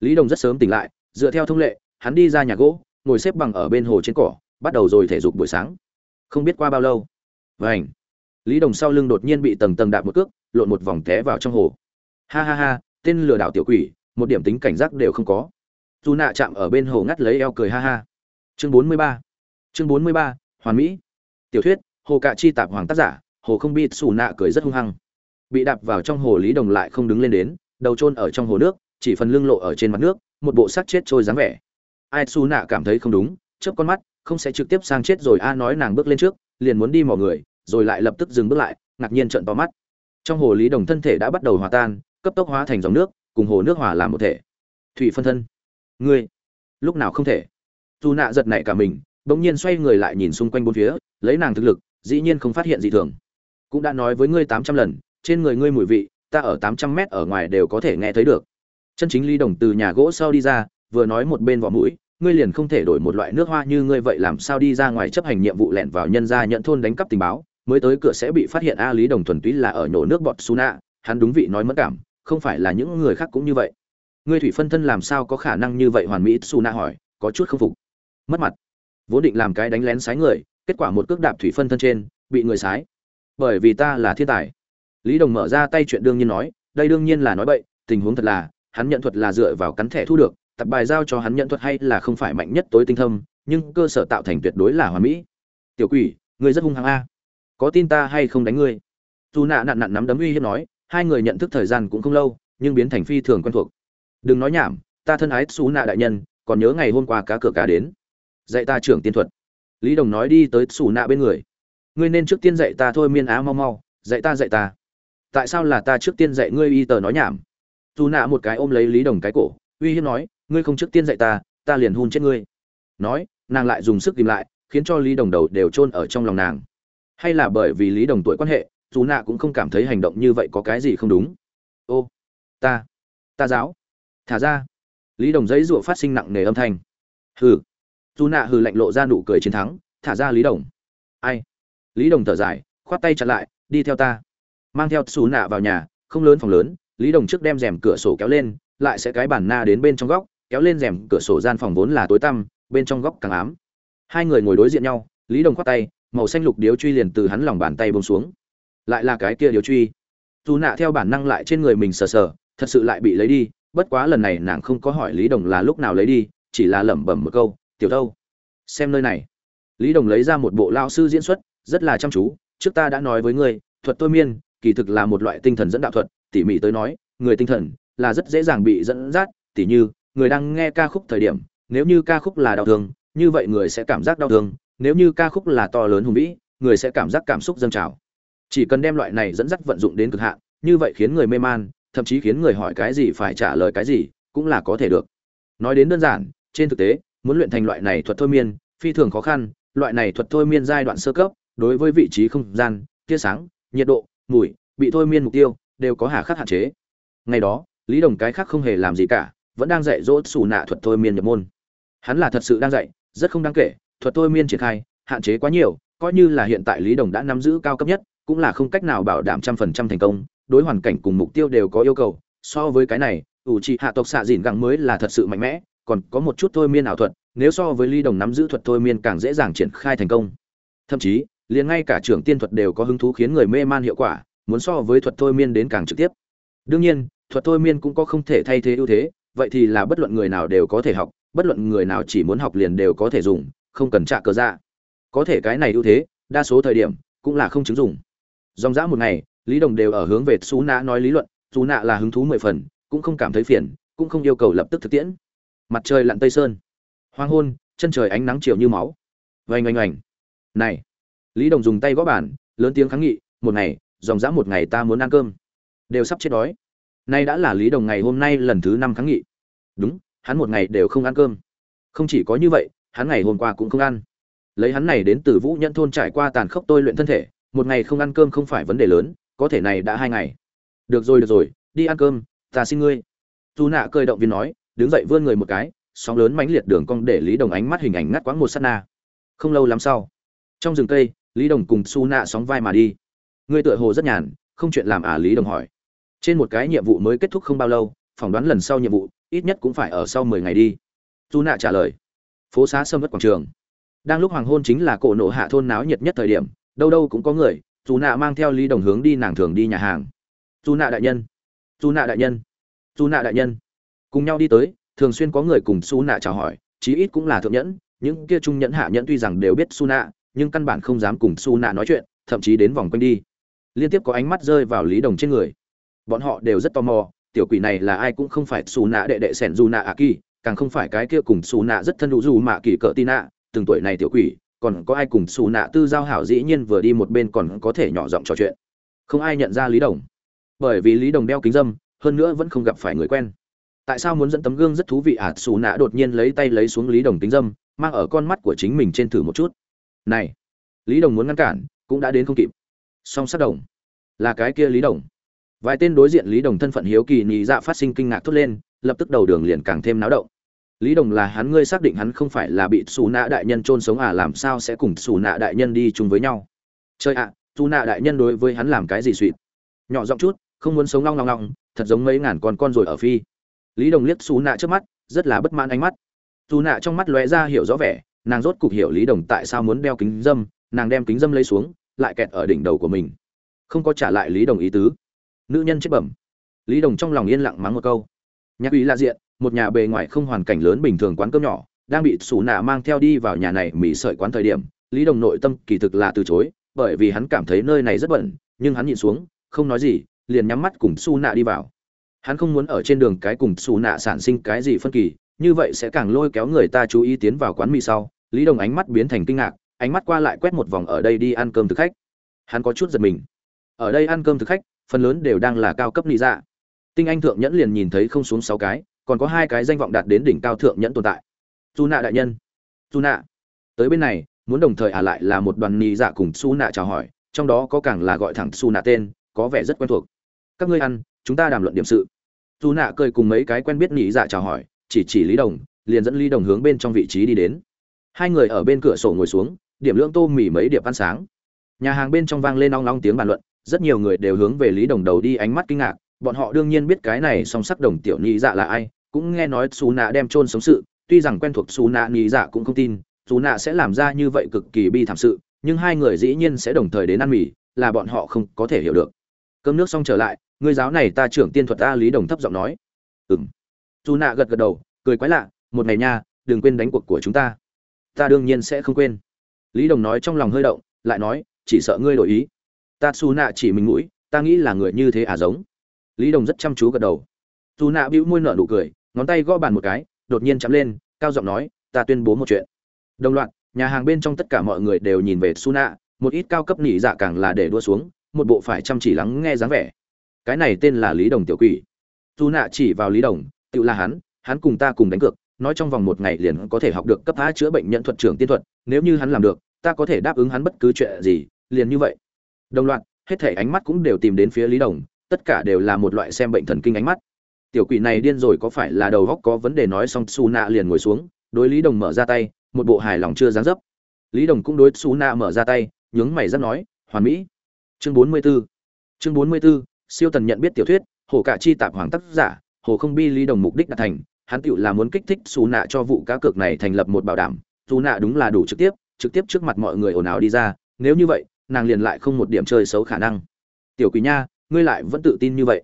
Lý đồng rất sớm tỉnh lại, dựa theo thông lệ, hắn đi ra nhà gỗ, ngồi xếp bằng ở bên hồ trên cỏ bắt đầu rồi thể dục buổi sáng. Không biết qua bao lâu. Vảnh lý đồng sau lưng đột nhiên bị tầng tầng đạp một cước, lộn một vòng té vào trong hồ. Ha ha ha, tên lừa đảo tiểu quỷ, một điểm tính cảnh giác đều không có. Dù nạ chạm ở bên hồ ngắt lấy eo cười ha ha. Chương bốn mươi ba. Chương bốn mươi ba, hoàn mỹ. Tiểu thuyết, hồ cạ chi tạp hoàng tác giả, hồ không bị xù nạ cười rất hung hăng. Bị đạp vào trong hồ lý đồng lại không đứng lên đến, đầu trôn ở trong hồ nước, chỉ phần lưng lộ ở trên mặt nước, một bộ xác chết trôi dáng vẻ. Ai xù nạ cảm thấy không đúng, chớp con mắt không sẽ trực tiếp sang chết rồi. A nói nàng bước lên trước, liền muốn đi mò người, rồi lại lập tức dừng bước lại, ngạc nhiên trợn to mắt. Trong hồ lý đồng thân thể đã bắt đầu hòa tan, cấp tốc hóa thành dòng nước, cùng hồ nước hòa làm một thể. Thủy phân thân. Ngươi. Lúc nào không thể? Dù nạ giật nảy cả mình, bỗng nhiên xoay người lại nhìn xung quanh bốn phía, lấy nàng thực lực, dĩ nhiên không phát hiện gì thường. Cũng đã nói với ngươi tám trăm lần, trên người ngươi mùi vị, ta ở tám trăm mét ở ngoài đều có thể nghe thấy được. Chân chính lý đồng từ nhà gỗ sau đi ra, vừa nói một bên vỏ mũi ngươi liền không thể đổi một loại nước hoa như ngươi vậy làm sao đi ra ngoài chấp hành nhiệm vụ lẻn vào nhân gia nhận thôn đánh cắp tình báo? Mới tới cửa sẽ bị phát hiện a lý đồng thuần túy là ở nhổ nước bọt Suna, hắn đúng vị nói mất cảm không phải là những người khác cũng như vậy. Ngươi thủy phân thân làm sao có khả năng như vậy? Hoàn mỹ Suna hỏi có chút không phục. Mất mặt. Vốn định làm cái đánh lén sái người kết quả một cước đạp thủy phân thân trên bị người sái. Bởi vì ta là thiên tài. Lý đồng mở ra tay chuyện đương nhiên nói đây đương nhiên là nói bậy tình huống thật là hắn nhận thuật là dựa vào cắn thẻ thu được tập bài giao cho hắn nhận thuật hay là không phải mạnh nhất tối tinh thâm, nhưng cơ sở tạo thành tuyệt đối là hoàn mỹ. Tiểu quỷ, ngươi rất hung hăng a. Có tin ta hay không đánh ngươi? Dù nạ nặn nặn nắm đấm uy hiếp nói, hai người nhận thức thời gian cũng không lâu, nhưng biến thành phi thường quen thuộc. Đừng nói nhảm, ta thân ái xú nạ đại nhân, còn nhớ ngày hôm qua cá cửa cá đến. Dạy ta trưởng tiên thuật. Lý đồng nói đi tới xù nạ bên người. Ngươi nên trước tiên dạy ta thôi miên á mau mau, dạy ta dạy ta. Tại sao là ta trước tiên dạy ngươi y tờ nói nhảm? Dù nạ một cái ôm lấy lý đồng cái cổ, uy hiếp nói ngươi không trước tiên dạy ta ta liền hôn chết ngươi. Nói, nàng lại dùng sức tìm lại, khiến cho lý đồng đầu đều chôn ở trong lòng nàng. Hay là bởi vì lý đồng tuổi quan hệ, dù nạ cũng không cảm thấy hành động như vậy có cái gì không đúng. Ô, ta ta giáo. Thả ra. Lý đồng giấy rụa phát sinh nặng nề âm thanh. Hừ. Dù nạ hừ lạnh lộ ra nụ cười chiến thắng, thả ra lý đồng. Ai? Lý đồng thở dài, khoát tay chặn lại, đi theo ta. Mang theo xù nạ vào nhà, không lớn phòng lớn, lý đồng trước đem rèm cửa sổ kéo lên, lại sẽ cái bản na đến bên trong góc kéo lên rèm cửa sổ gian phòng vốn là tối tăm, bên trong góc càng ám. Hai người ngồi đối diện nhau, lý đồng khoát tay, màu xanh lục điếu truy liền từ hắn lòng bàn tay bông xuống. Lại là cái kia điếu truy. Dù nạ theo bản năng lại trên người mình sờ sờ, thật sự lại bị lấy đi, bất quá lần này nàng không có hỏi lý đồng là lúc nào lấy đi, chỉ là lẩm bẩm một câu, tiểu đâu xem nơi này. Lý đồng lấy ra một bộ lao sư diễn xuất, rất là chăm chú, trước ta đã nói với ngươi, thuật thôi miên, kỳ thực là một loại tinh thần dẫn đạo thuật, tỉ mỉ tới nói, người tinh thần là rất dễ dàng bị dẫn dắt, tỉ như người đang nghe ca khúc thời điểm, nếu như ca khúc là đau thương, như vậy người sẽ cảm giác đau thương, nếu như ca khúc là to lớn hùng vĩ, người sẽ cảm giác cảm xúc dâng trào. Chỉ cần đem loại này dẫn dắt vận dụng đến cực hạn, như vậy khiến người mê man, thậm chí khiến người hỏi cái gì phải trả lời cái gì, cũng là có thể được. Nói đến đơn giản, trên thực tế, muốn luyện thành loại này thuật thôi miên, phi thường khó khăn, loại này thuật thôi miên giai đoạn sơ cấp, đối với vị trí không gian, tia sáng, nhiệt độ, mùi, bị thôi miên mục tiêu, đều có hà khắc hạn chế. Ngày đó, lý đồng cái khác không hề làm gì cả vẫn đang dạy dỗ xù nạ thuật thôi miên nhập môn. Hắn là thật sự đang dạy, rất không đáng kể, thuật thôi miên triển khai, hạn chế quá nhiều, coi như là hiện tại lý đồng đã nắm giữ cao cấp nhất, cũng là không cách nào bảo đảm trăm phần trăm thành công, đối hoàn cảnh cùng mục tiêu đều có yêu cầu. So với cái này, ủ trị hạ tộc xạ dìn gẳng mới là thật sự mạnh mẽ, còn có một chút thôi miên ảo thuật, nếu so với ly đồng nắm giữ thuật thôi miên càng dễ dàng triển khai thành công. Thậm chí, liền ngay cả trưởng tiên thuật đều có hứng thú khiến người mê man hiệu quả, muốn so với thuật thôi miên đến càng trực tiếp. Đương nhiên, thuật thôi miên cũng có không thể thay thế ưu thế vậy thì là bất luận người nào đều có thể học, bất luận người nào chỉ muốn học liền đều có thể dùng, không cần trả cờ ra. Có thể cái này ưu thế, đa số thời điểm, cũng là không chứng dùng. dòng dã một ngày, lý đồng đều ở hướng về xú nã nói lý luận xú nạ là hứng thú mười phần, cũng không cảm thấy phiền, cũng không yêu cầu lập tức thực tiễn. Mặt trời lặn tây sơn. Hoang hôn, chân trời ánh nắng chiều như máu. Vành oanh oanh. Này, lý đồng dùng tay gõ bàn, lớn tiếng kháng nghị, một ngày, dòng dã một ngày ta muốn ăn cơm. Đều sắp chết đói nay đã là lý đồng ngày hôm nay lần thứ năm kháng nghị. Đúng, hắn một ngày đều không ăn cơm. Không chỉ có như vậy, hắn ngày hôm qua cũng không ăn. Lấy hắn này đến từ vũ nhận thôn trải qua tàn khốc tôi luyện thân thể, một ngày không ăn cơm không phải vấn đề lớn, có thể này đã hai ngày. Được rồi được rồi, đi ăn cơm, ta xin ngươi. Dù nạ cười động viên nói, đứng dậy vươn người một cái, sóng lớn mãnh liệt đường cong để lý đồng ánh mắt hình ảnh ngắt quãng một sát na. Không lâu lắm sau, trong rừng cây, lý đồng cùng su nạ sóng vai mà đi. Ngươi tựa hồ rất nhàn, không chuyện làm à lý đồng hỏi trên một cái nhiệm vụ mới kết thúc không bao lâu, phỏng đoán lần sau nhiệm vụ, ít nhất cũng phải ở sau mười ngày đi. Dù nạ trả lời. Phố xá sâm vất quảng trường. Đang lúc hoàng hôn chính là cổ nộ hạ thôn náo nhiệt nhất thời điểm, đâu đâu cũng có người dù nạ mang theo lý đồng hướng đi nàng thường đi nhà hàng. Dù nạ đại nhân. Dù nạ đại nhân. Dù nạ đại nhân. Cùng nhau đi tới, thường xuyên có người cùng su nạ chào hỏi, chí ít cũng là thượng nhẫn, những kia trung nhẫn hạ nhẫn tuy rằng đều biết su nạ nhưng căn bản không dám cùng su nạ nói chuyện, thậm chí đến vòng quanh đi. Liên tiếp có ánh mắt rơi vào lý đồng trên người bọn họ đều rất tò mò tiểu quỷ này là ai cũng không phải su nạ đệ đệ sẻn dù nạ ạ kỳ càng không phải cái kia cùng su nạ rất thân đủ dù mạ kỳ cỡ tin nạ từng tuổi này tiểu quỷ còn có ai cùng xù nạ tư giao hảo dĩ nhiên vừa đi một bên còn có thể nhỏ giọng trò chuyện. Không ai nhận ra lý đồng. Bởi vì lý đồng đeo kính dâm hơn nữa vẫn không gặp phải người quen. Tại sao muốn dẫn tấm gương rất thú vị ạt à, xù nạ đột nhiên lấy tay lấy xuống lý đồng kính dâm mang ở con mắt của chính mình trên thử một chút. Này lý đồng muốn ngăn cản cũng đã đến không kịp. Song sát đồng. Là cái kia lý đồng vài tên đối diện lý đồng thân phận hiếu kỳ nhị dạ phát sinh kinh ngạc thốt lên lập tức đầu đường liền càng thêm náo động. Lý đồng là hắn ngươi xác định hắn không phải là bị xù nạ đại nhân trôn sống à làm sao sẽ cùng xù nạ đại nhân đi chung với nhau? Chơi ạ à, xù nạ đại nhân đối với hắn làm cái gì suỵt nhỏ giọng chút không muốn sống long long long thật giống mấy ngàn con con rồi ở phi. Lý đồng liếc xù nạ trước mắt rất là bất mãn ánh mắt. Xù nạ trong mắt lóe ra hiểu rõ vẻ nàng rốt cục hiểu lý đồng tại sao muốn đeo kính dâm nàng đem kính dâm lấy xuống lại kẹt ở đỉnh đầu của mình. Không có trả lại lý đồng ý tứ nữ nhân chết bẩm. Lý đồng trong lòng yên lặng mắng một câu. Nhạc ủy la diện, một nhà bề ngoài không hoàn cảnh lớn bình thường quán cơm nhỏ, đang bị xù nạ mang theo đi vào nhà này mì sợi quán thời điểm, lý đồng nội tâm kỳ thực là từ chối, bởi vì hắn cảm thấy nơi này rất bẩn, nhưng hắn nhìn xuống, không nói gì, liền nhắm mắt cùng xù nạ đi vào. Hắn không muốn ở trên đường cái cùng xù nạ sản sinh cái gì phân kỳ, như vậy sẽ càng lôi kéo người ta chú ý tiến vào quán mì sau. Lý đồng ánh mắt biến thành kinh ngạc, ánh mắt qua lại quét một vòng ở đây đi ăn cơm thực khách. Hắn có chút giật mình. Ở đây ăn cơm thực khách phần lớn đều đang là cao cấp lý dạ. Tinh anh thượng nhẫn liền nhìn thấy không xuống sáu cái, còn có hai cái danh vọng đạt đến đỉnh cao thượng nhẫn tồn tại. Dù nạ đại nhân. Dù nạ tới bên này, muốn đồng thời ả lại là một đoàn nì dạ cùng su nạ chào hỏi, trong đó có càng là gọi thẳng su nạ tên, có vẻ rất quen thuộc. Các ngươi ăn, chúng ta đàm luận điểm sự. Dù nạ cười cùng mấy cái quen biết nì dạ chào hỏi, chỉ chỉ lý đồng, liền dẫn lý đồng hướng bên trong vị trí đi đến. Hai người ở bên cửa sổ ngồi xuống, điểm lượng tô mỉ mấy điệp ăn sáng. Nhà hàng bên trong vang lên long long tiếng bàn luận rất nhiều người đều hướng về lý đồng đầu đi ánh mắt kinh ngạc, bọn họ đương nhiên biết cái này song sắc đồng tiểu nhị dạ là ai, cũng nghe nói xù nạ đem chôn sống sự, tuy rằng quen thuộc xù nạ nhị dạ cũng không tin xù nạ sẽ làm ra như vậy cực kỳ bi thảm sự, nhưng hai người dĩ nhiên sẽ đồng thời đến ăn mì, là bọn họ không có thể hiểu được. Cơm nước xong trở lại, người giáo này ta trưởng tiên thuật ta lý đồng thấp giọng nói. Ừng dù nạ gật gật đầu, cười quái lạ, một ngày nha, đừng quên đánh cuộc của chúng ta. Ta đương nhiên sẽ không quên. Lý đồng nói trong lòng hơi động, lại nói, chỉ sợ ngươi đổi ý ta xù nạ chỉ mình mũi, ta nghĩ là người như thế à giống. Lý đồng rất chăm chú gật đầu. Dù nạ bĩu môi nở nụ cười, ngón tay gõ bàn một cái, đột nhiên chắm lên, cao giọng nói, ta tuyên bố một chuyện. Đồng loạt, nhà hàng bên trong tất cả mọi người đều nhìn về su nạ một ít cao cấp nỉ dạ càng là để đua xuống, một bộ phải chăm chỉ lắng nghe dáng vẻ. Cái này tên là lý đồng tiểu quỷ. Su nạ chỉ vào lý đồng, tự là hắn hắn cùng ta cùng đánh cược, nói trong vòng một ngày liền có thể học được cấp phá chữa bệnh nhận thuật trưởng tiên thuật, nếu như hắn làm được, ta có thể đáp ứng hắn bất cứ chuyện gì, liền như vậy đồng loạt hết thể ánh mắt cũng đều tìm đến phía lý đồng tất cả đều là một loại xem bệnh thần kinh ánh mắt. Tiểu quỷ này điên rồi có phải là đầu góc có vấn đề nói xong su nạ liền ngồi xuống đối lý đồng mở ra tay một bộ hài lòng chưa dáng dấp. Lý đồng cũng đối su nạ mở ra tay nhướng mày rất nói hoàn mỹ. Chương bốn mươi 44 chương bốn mươi 44, siêu tần nhận biết tiểu thuyết hồ cả chi tạp hoàng tác giả hồ không bi lý đồng mục đích đạt thành hắn tựu là muốn kích thích su nạ cho vụ cá cược này thành lập một bảo đảm su nạ đúng là đủ trực tiếp trực tiếp trước mặt mọi người ồn ào đi ra nếu như vậy nàng liền lại không một điểm chơi xấu khả năng. Tiểu quỷ nha, ngươi lại vẫn tự tin như vậy.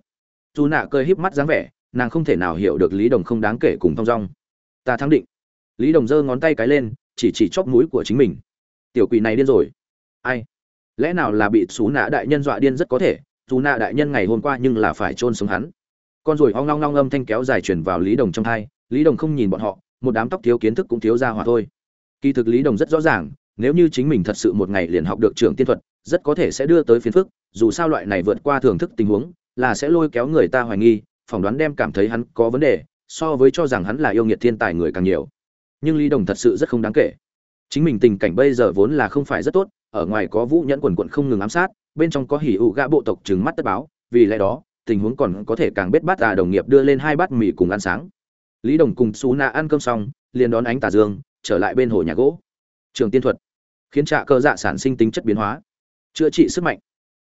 Dù nạ cười híp mắt dáng vẻ, nàng không thể nào hiểu được lý đồng không đáng kể cùng thong dong. Ta thắng định. Lý đồng giơ ngón tay cái lên, chỉ chỉ chóp mũi của chính mình. Tiểu quỷ này điên rồi. Ai? Lẽ nào là bị xú nạ đại nhân dọa điên rất có thể? Dù nạ đại nhân ngày hôm qua nhưng là phải chôn sống hắn. Con rồi hoang long long âm thanh kéo dài truyền vào lý đồng trong thai lý đồng không nhìn bọn họ, một đám tóc thiếu kiến thức cũng thiếu ra hòa thôi. Kỳ thực lý đồng rất rõ ràng nếu như chính mình thật sự một ngày liền học được trường tiên thuật, rất có thể sẽ đưa tới phiền phức, dù sao loại này vượt qua thưởng thức tình huống, là sẽ lôi kéo người ta hoài nghi, phỏng đoán đem cảm thấy hắn có vấn đề, so với cho rằng hắn là yêu nghiệt thiên tài người càng nhiều. Nhưng lý đồng thật sự rất không đáng kể. Chính mình tình cảnh bây giờ vốn là không phải rất tốt, ở ngoài có vũ nhẫn quần quận không ngừng ám sát, bên trong có hỉ ụ gã bộ tộc trừng mắt tất báo, vì lẽ đó, tình huống còn có thể càng bết bát tà đồng nghiệp đưa lên hai bát mì cùng ăn sáng. Lý đồng cùng xú nạ ăn cơm xong, liền đón ánh tà dương, trở lại bên hồ nhà gỗ. Trường tiên thuật khiến trạ cơ dạ sản sinh tính chất biến hóa. Chữa trị sức mạnh.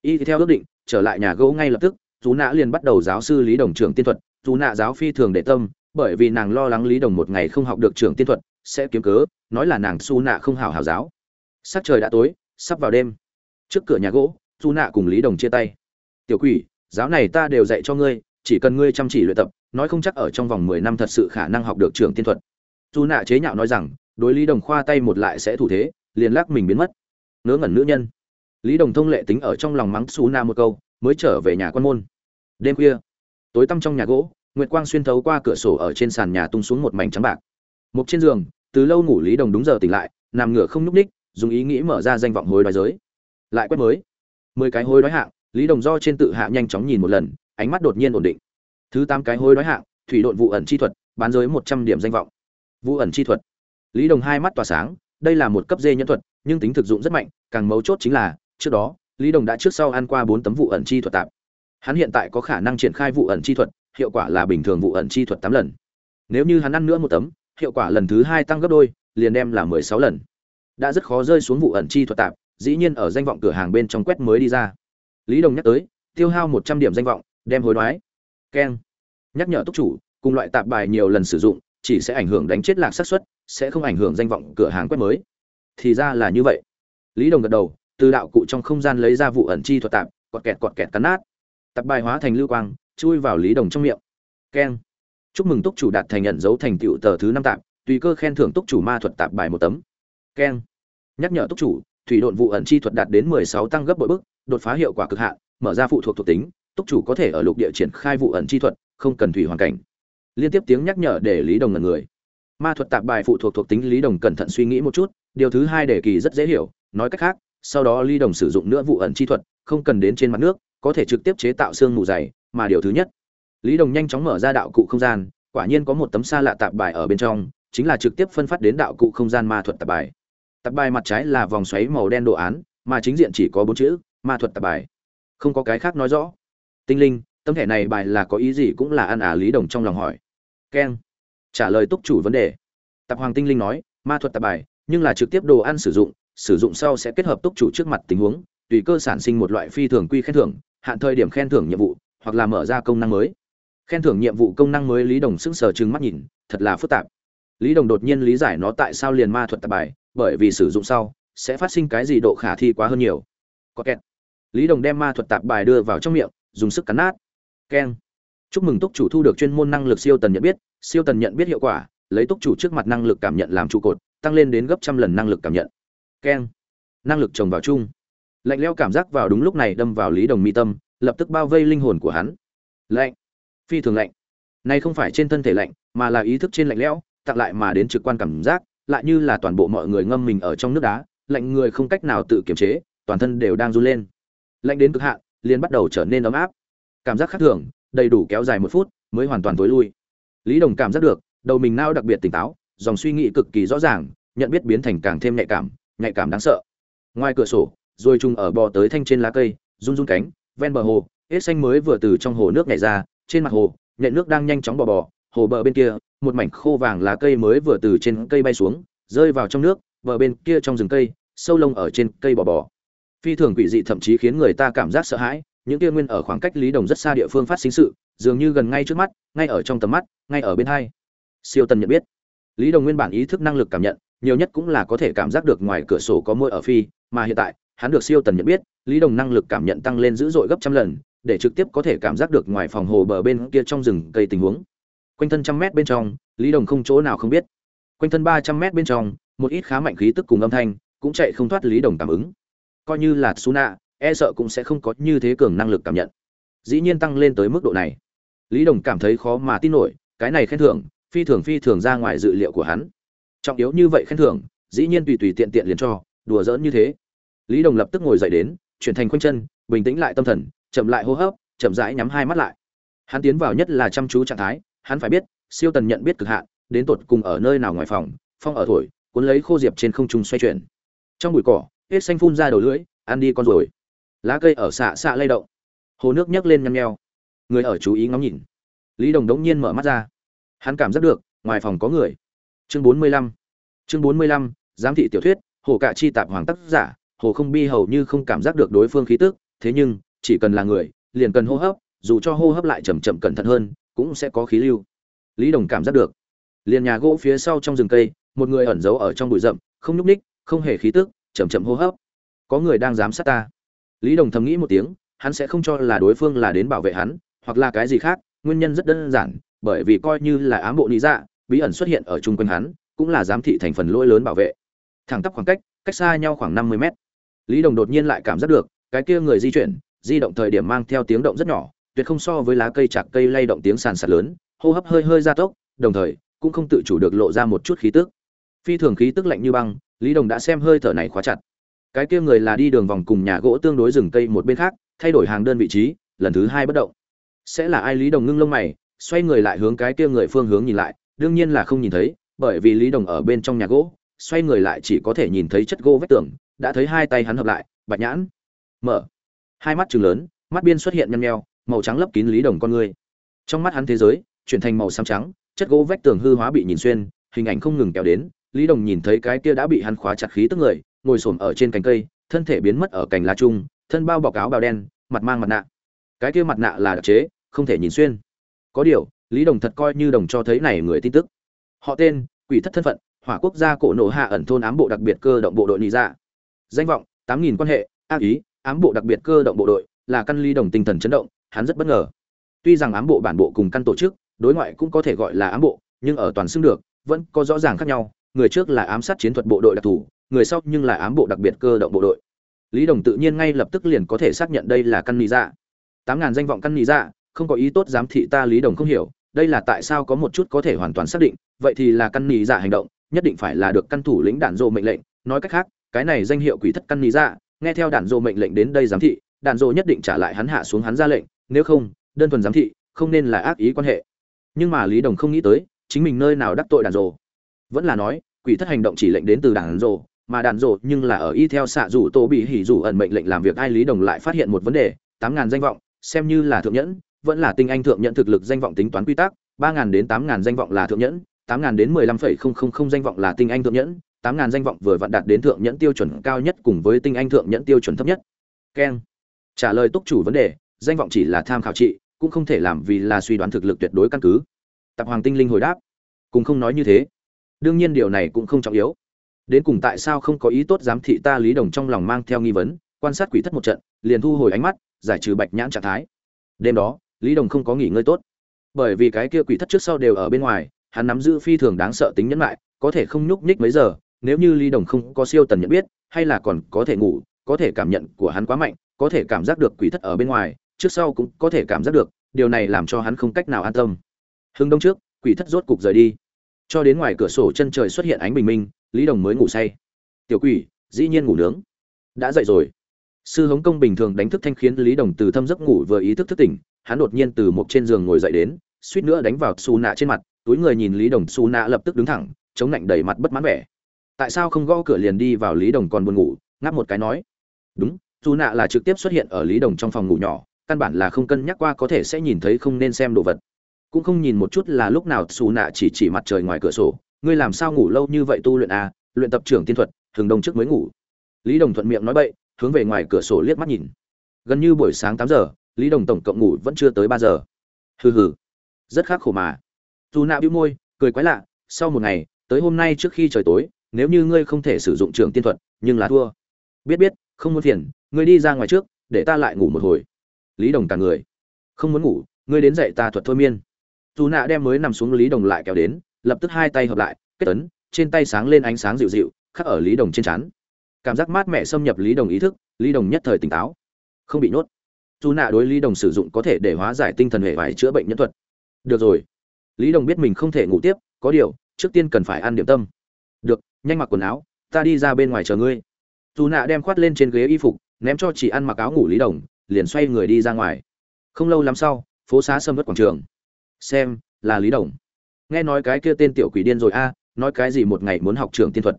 Y theo ước định, trở lại nhà gỗ ngay lập tức dù nạ liền bắt đầu giáo sư lý đồng trưởng tiên thuật. Dù nạ giáo phi thường để tâm, bởi vì nàng lo lắng lý đồng một ngày không học được trưởng tiên thuật, sẽ kiếm cớ, nói là nàng su nạ không hảo hảo giáo. Sắc trời đã tối, sắp vào đêm. Trước cửa nhà gỗ dù nạ cùng lý đồng chia tay. Tiểu quỷ, giáo này ta đều dạy cho ngươi, chỉ cần ngươi chăm chỉ luyện tập, nói không chắc ở trong vòng mười năm thật sự khả năng học được trưởng tiên thuật. Dù nạ chế nhạo nói rằng, đối lý đồng khoa tay một lại sẽ thủ thế liền lắc mình biến mất. Ngớ ngẩn nữ nhân. Lý đồng thông lệ tính ở trong lòng mắng su na một câu, mới trở về nhà quan môn. Đêm khuya, tối tăm trong nhà gỗ, nguyệt quang xuyên thấu qua cửa sổ ở trên sàn nhà tung xuống một mảnh trắng bạc. Một trên giường, từ lâu ngủ lý đồng đúng giờ tỉnh lại, nằm ngửa không nhúc ních dùng ý nghĩ mở ra danh vọng hối đoái giới. Lại quét mới. Mười cái hối đoái hạng, lý đồng do trên tự hạ nhanh chóng nhìn một lần, ánh mắt đột nhiên ổn định. Thứ tám cái hối đoái hạng, thủy đội vụ ẩn chi thuật, bán giới một trăm điểm danh vọng. Vụ ẩn chi thuật. Lý đồng hai mắt tỏa sáng đây là một cấp dê nhân thuật, nhưng tính thực dụng rất mạnh, càng mấu chốt chính là, trước đó, lý đồng đã trước sau ăn qua bốn tấm vụ ẩn chi thuật tạp. Hắn hiện tại có khả năng triển khai vụ ẩn chi thuật, hiệu quả là bình thường vụ ẩn chi thuật tám lần. Nếu như hắn ăn nữa một tấm, hiệu quả lần thứ hai tăng gấp đôi, liền đem là mười sáu lần. Đã rất khó rơi xuống vụ ẩn chi thuật tạp, dĩ nhiên ở danh vọng cửa hàng bên trong quét mới đi ra. Lý đồng nhắc tới, tiêu hao một trăm điểm danh vọng, đem hối đoái. Keng. Nhắc nhở túc chủ, cùng loại tạp bài nhiều lần sử dụng chỉ sẽ ảnh hưởng đánh chết lạc xác suất sẽ không ảnh hưởng danh vọng cửa hàng quét mới. Thì ra là như vậy. Lý đồng gật đầu, từ đạo cụ trong không gian lấy ra vụ ẩn chi thuật tạp quọt kẹt quọt kẹt cắn nát. Tập bài hóa thành lưu quang, chui vào lý đồng trong miệng. Keng. Chúc mừng túc chủ đạt thành nhận dấu thành tựu tờ thứ năm tạp, tùy cơ khen thưởng túc chủ ma thuật tạp bài một tấm. Keng. Nhắc nhở túc chủ, thủy độn vụ ẩn chi thuật đạt đến mười sáu tăng gấp bội bức đột phá hiệu quả cực hạn, mở ra phụ thuộc thuộc tính, túc chủ có thể ở lục địa triển khai vụ ẩn chi thuật, không cần thủy hoàn cảnh liên tiếp tiếng nhắc nhở để lý đồng ngần người. Ma thuật tạp bài phụ thuộc thuộc tính lý đồng cẩn thận suy nghĩ một chút, điều thứ hai để kỳ rất dễ hiểu, nói cách khác, sau đó lý đồng sử dụng nữa vụ ẩn chi thuật, không cần đến trên mặt nước, có thể trực tiếp chế tạo xương mù dày, mà điều thứ nhất, lý đồng nhanh chóng mở ra đạo cụ không gian, quả nhiên có một tấm xa lạ tạp bài ở bên trong, chính là trực tiếp phân phát đến đạo cụ không gian ma thuật tạp bài. Tạp bài mặt trái là vòng xoáy màu đen đồ án, mà chính diện chỉ có bốn chữ, ma thuật tạp bài. Không có cái khác nói rõ. Tinh linh, tấm thẻ này bài là có ý gì cũng là ăn ả lý đồng trong lòng hỏi keng. Trả lời túc chủ vấn đề. Tạp hoàng tinh linh nói, ma thuật tạp bài, nhưng là trực tiếp đồ ăn sử dụng sử dụng sau sẽ kết hợp túc chủ trước mặt tình huống, tùy cơ sản sinh một loại phi thường quy khen thưởng, hạn thời điểm khen thưởng nhiệm vụ, hoặc là mở ra công năng mới. Khen thưởng nhiệm vụ công năng mới lý đồng sững sờ trừng mắt nhìn, thật là phức tạp. Lý đồng đột nhiên lý giải nó tại sao liền ma thuật tạp bài, bởi vì sử dụng sau, sẽ phát sinh cái gì độ khả thi quá hơn nhiều. Có kẹt. Lý đồng đem ma thuật tạp bài đưa vào trong miệng, dùng sức cắn nát. Keng chúc mừng túc chủ thu được chuyên môn năng lực siêu tần nhận biết, siêu tần nhận biết hiệu quả, lấy túc chủ trước mặt năng lực cảm nhận làm trụ cột, tăng lên đến gấp trăm lần năng lực cảm nhận. Keng. Năng lực trồng vào chung. Lạnh leo cảm giác vào đúng lúc này đâm vào lý đồng mi tâm, lập tức bao vây linh hồn của hắn. Lạnh. Phi thường lạnh. Nay không phải trên thân thể lạnh, mà là ý thức trên lạnh lẽo, tặng lại mà đến trực quan cảm giác, lại như là toàn bộ mọi người ngâm mình ở trong nước đá, lạnh người không cách nào tự kiềm chế, toàn thân đều đang run lên. Lạnh đến cực hạn, liền bắt đầu trở nên ấm áp. Cảm giác khác thường đầy đủ kéo dài một phút mới hoàn toàn tối lui. Lý đồng cảm giác được, đầu mình nao đặc biệt tỉnh táo, dòng suy nghĩ cực kỳ rõ ràng, nhận biết biến thành càng thêm nhạy cảm nhạy cảm đáng sợ. Ngoài cửa sổ, rồi trùng ở bò tới thanh trên lá cây, run run cánh, ven bờ hồ, hết xanh mới vừa từ trong hồ nước nhảy ra, trên mặt hồ, nhện nước đang nhanh chóng bò bò, hồ bờ bên kia, một mảnh khô vàng lá cây mới vừa từ trên cây bay xuống, rơi vào trong nước, bờ bên kia trong rừng cây, sâu lông ở trên cây bò bò. Phi thường quỷ dị thậm chí khiến người ta cảm giác sợ hãi những kia nguyên ở khoảng cách lý đồng rất xa địa phương phát sinh sự, dường như gần ngay trước mắt, ngay ở trong tầm mắt, ngay ở bên hai. Siêu tần nhận biết. Lý đồng nguyên bản ý thức năng lực cảm nhận, nhiều nhất cũng là có thể cảm giác được ngoài cửa sổ có môi ở phi, mà hiện tại, hắn được siêu tần nhận biết, lý đồng năng lực cảm nhận tăng lên dữ dội gấp trăm lần, để trực tiếp có thể cảm giác được ngoài phòng hồ bờ bên kia trong rừng cây tình huống. Quanh thân trăm mét bên trong, lý đồng không chỗ nào không biết. Quanh thân ba trăm mét bên trong, một ít khá mạnh khí tức cùng âm thanh, cũng chạy không thoát lý đồng cảm ứng. Coi như là suna e sợ cũng sẽ không có như thế cường năng lực cảm nhận. Dĩ nhiên tăng lên tới mức độ này. Lý đồng cảm thấy khó mà tin nổi, cái này khen thưởng, phi thường phi thường ra ngoài dự liệu của hắn. Trọng yếu như vậy khen thưởng, dĩ nhiên tùy tùy tiện tiện liền cho, đùa giỡn như thế. Lý đồng lập tức ngồi dậy đến, chuyển thành quanh chân, bình tĩnh lại tâm thần, chậm lại hô hấp, chậm rãi nhắm hai mắt lại. Hắn tiến vào nhất là chăm chú trạng thái, hắn phải biết, siêu tần nhận biết cực hạn, đến tột cùng ở nơi nào ngoài phòng, phong ở thổi, cuốn lấy khô diệp trên không trung xoay chuyển. Trong bụi cỏ, hết xanh phun ra đầu lưỡi, ăn đi con rồi lá cây ở xạ xạ lay động. Hồ nước nhấc lên nhăn nheo. Người ở chú ý ngắm nhìn. Lý đồng đống nhiên mở mắt ra. Hắn cảm giác được, ngoài phòng có người. Chương bốn mươi lăm. Chương bốn mươi lăm, giám thị tiểu thuyết, hồ cạ chi tạp hoàng tác giả, hồ không bi hầu như không cảm giác được đối phương khí tức, thế nhưng, chỉ cần là người, liền cần hô hấp, dù cho hô hấp lại chậm chậm cẩn thận hơn, cũng sẽ có khí lưu. Lý đồng cảm giác được. Liền nhà gỗ phía sau trong rừng cây, một người ẩn giấu ở trong bụi rậm, không nhúc ních không hề khí tức, chậm chậm hô hấp. Có người đang giám sát ta lý đồng thầm nghĩ một tiếng, hắn sẽ không cho là đối phương là đến bảo vệ hắn, hoặc là cái gì khác, nguyên nhân rất đơn giản, bởi vì coi như là ám bộ lý dạ bí ẩn xuất hiện ở chung quanh hắn, cũng là giám thị thành phần lỗi lớn bảo vệ. Thẳng tắp khoảng cách cách xa nhau khoảng năm mươi mét. Lý đồng đột nhiên lại cảm giác được, cái kia người di chuyển, di động thời điểm mang theo tiếng động rất nhỏ, tuyệt không so với lá cây chạc cây lay động tiếng sàn sạt lớn, hô hấp hơi hơi gia tốc, đồng thời, cũng không tự chủ được lộ ra một chút khí tức. Phi thường khí tức lạnh như băng, lý đồng đã xem hơi thở này khóa chặt cái kia người là đi đường vòng cùng nhà gỗ tương đối rừng cây một bên khác, thay đổi hàng đơn vị trí, lần thứ hai bất động. Sẽ là ai lý đồng ngưng lông mày, xoay người lại hướng cái kia người phương hướng nhìn lại, đương nhiên là không nhìn thấy, bởi vì lý đồng ở bên trong nhà gỗ, xoay người lại chỉ có thể nhìn thấy chất gỗ vách tường, đã thấy hai tay hắn hợp lại, bạch nhãn, mở. Hai mắt trừng lớn, mắt biên xuất hiện nhăn nheo, màu trắng lấp kín lý đồng con người. Trong mắt hắn thế giới, chuyển thành màu xám trắng, chất gỗ vách tường hư hóa bị nhìn xuyên, hình ảnh không ngừng kéo đến, lý đồng nhìn thấy cái kia đã bị hắn khóa chặt khí tức người ngồi xổm ở trên cành cây, thân thể biến mất ở cành lá trung, thân bao bọc áo bào đen, mặt mang mặt nạ. Cái kia mặt nạ là đặc chế, không thể nhìn xuyên. Có điều, lý đồng thật coi như đồng cho thấy này người tin tức. Họ tên, quỷ thất thân phận, hỏa quốc gia cổ nổ hạ ẩn thôn ám bộ đặc biệt cơ động bộ đội nị dạ. Danh vọng, tám nghìn quan hệ, ác ý, ám bộ đặc biệt cơ động bộ đội, là căn lý đồng tinh thần chấn động, hắn rất bất ngờ. Tuy rằng ám bộ bản bộ cùng căn tổ chức, đối ngoại cũng có thể gọi là ám bộ, nhưng ở toàn xưng được, vẫn có rõ ràng khác nhau, người trước là ám sát chiến thuật bộ đội đặc thù người sau nhưng là ám bộ đặc biệt cơ động bộ đội. Lý đồng tự nhiên ngay lập tức liền có thể xác nhận đây là căn nị dạ. Tám ngàn danh vọng căn nị dạ không có ý tốt giám thị ta lý đồng không hiểu, đây là tại sao có một chút có thể hoàn toàn xác định, vậy thì là căn nị dạ hành động, nhất định phải là được căn thủ lĩnh đạn dộ mệnh lệnh. Nói cách khác, cái này danh hiệu quỷ thất căn nị dạ nghe theo đạn dộ mệnh lệnh đến đây giám thị, đạn dộ nhất định trả lại hắn hạ xuống hắn ra lệnh, nếu không, đơn thuần giám thị, không nên là ác ý quan hệ. Nhưng mà lý đồng không nghĩ tới, chính mình nơi nào đắc tội đạn dộ vẫn là nói, quỷ thất hành động chỉ lệnh đến từ đảng rồ mà đàn rộ nhưng là ở y theo xạ rủ tổ bị hỉ rủ ẩn mệnh lệnh làm việc, ai lý đồng lại phát hiện một vấn đề, tám ngàn danh vọng, xem như là thượng nhẫn, vẫn là tinh anh thượng nhẫn thực lực danh vọng tính toán quy tắc, ba ngàn đến tám ngàn danh vọng là thượng nhẫn, tám ngàn đến mười lăm phẩy không không không danh vọng là tinh anh thượng nhẫn, tám ngàn danh vọng vừa vặn đạt đến thượng nhẫn tiêu chuẩn cao nhất cùng với tinh anh thượng nhẫn tiêu chuẩn thấp nhất. Keng trả lời túc chủ vấn đề, danh vọng chỉ là tham khảo trị, cũng không thể làm vì là suy đoán thực lực tuyệt đối căn cứ. Tập hoàng tinh linh hồi đáp, cùng không nói như thế. Đương nhiên điều này cũng không trọng yếu đến cùng tại sao không có ý tốt giám thị ta lý đồng trong lòng mang theo nghi vấn, quan sát quỷ thất một trận, liền thu hồi ánh mắt, giải trừ bạch nhãn trạng thái. Đêm đó, lý đồng không có nghỉ ngơi tốt. Bởi vì cái kia quỷ thất trước sau đều ở bên ngoài, hắn nắm giữ phi thường đáng sợ tính nhẫn lại có thể không nhúc nhích mấy giờ, nếu như lý đồng không có siêu tần nhận biết, hay là còn có thể ngủ, có thể cảm nhận của hắn quá mạnh, có thể cảm giác được quỷ thất ở bên ngoài, trước sau cũng có thể cảm giác được, điều này làm cho hắn không cách nào an tâm. Hưng đông trước, quỷ thất rốt cục rời đi cho đến ngoài cửa sổ chân trời xuất hiện ánh bình minh, lý đồng mới ngủ say. Tiểu quỷ, dĩ nhiên ngủ nướng. Đã dậy rồi. Sư hống công bình thường đánh thức thanh khiến lý đồng từ thâm giấc ngủ vừa ý thức thức tỉnh, hắn đột nhiên từ một trên giường ngồi dậy đến, suýt nữa đánh vào xù nạ trên mặt, túi người nhìn lý đồng xù nạ lập tức đứng thẳng, chống lạnh đầy mặt bất mãn vẻ. Tại sao không gõ cửa liền đi vào lý đồng còn buồn ngủ? ngáp một cái nói. Đúng dù nạ là trực tiếp xuất hiện ở lý đồng trong phòng ngủ nhỏ, căn bản là không cân nhắc qua có thể sẽ nhìn thấy không nên xem đồ vật cũng không nhìn một chút là lúc nào xù nạ chỉ chỉ mặt trời ngoài cửa sổ. Ngươi làm sao ngủ lâu như vậy tu luyện à? Luyện tập trưởng tiên thuật, thường đông trước mới ngủ. Lý đồng thuận miệng nói bậy, hướng về ngoài cửa sổ liếc mắt nhìn. Gần như buổi sáng tám giờ, lý đồng tổng cộng ngủ vẫn chưa tới ba giờ. Hừ hừ. Rất khắc khổ mà. Dù nạ bĩu môi, cười quái lạ, sau một ngày, tới hôm nay trước khi trời tối, nếu như ngươi không thể sử dụng trường tiên thuật, nhưng là thua. Biết biết, không muốn phiền, ngươi đi ra ngoài trước, để ta lại ngủ một hồi. Lý đồng cả người. Không muốn ngủ, ngươi đến dạy ta thuật thôi miên dù nạ đem mới nằm xuống lý đồng lại kéo đến, lập tức hai tay hợp lại, kết ấn, trên tay sáng lên ánh sáng dịu dịu, khắc ở lý đồng trên trán. Cảm giác mát mẻ xâm nhập lý đồng ý thức, lý đồng nhất thời tỉnh táo. Không bị nhốt. Dù nạ đối lý đồng sử dụng có thể để hóa giải tinh thần hệ vải chữa bệnh nhân thuật. Được rồi. Lý đồng biết mình không thể ngủ tiếp, có điều, trước tiên cần phải ăn điểm tâm. Được, nhanh mặc quần áo, ta đi ra bên ngoài chờ ngươi. Dù nạ đem khoát lên trên ghế y phục, ném cho chỉ ăn mặc áo ngủ lý đồng, liền xoay người đi ra ngoài. Không lâu lắm sau, phố xá sâm vất quảng trường xem, là lý đồng. Nghe nói cái kia tên tiểu quỷ điên rồi a, nói cái gì một ngày muốn học trường tiên thuật.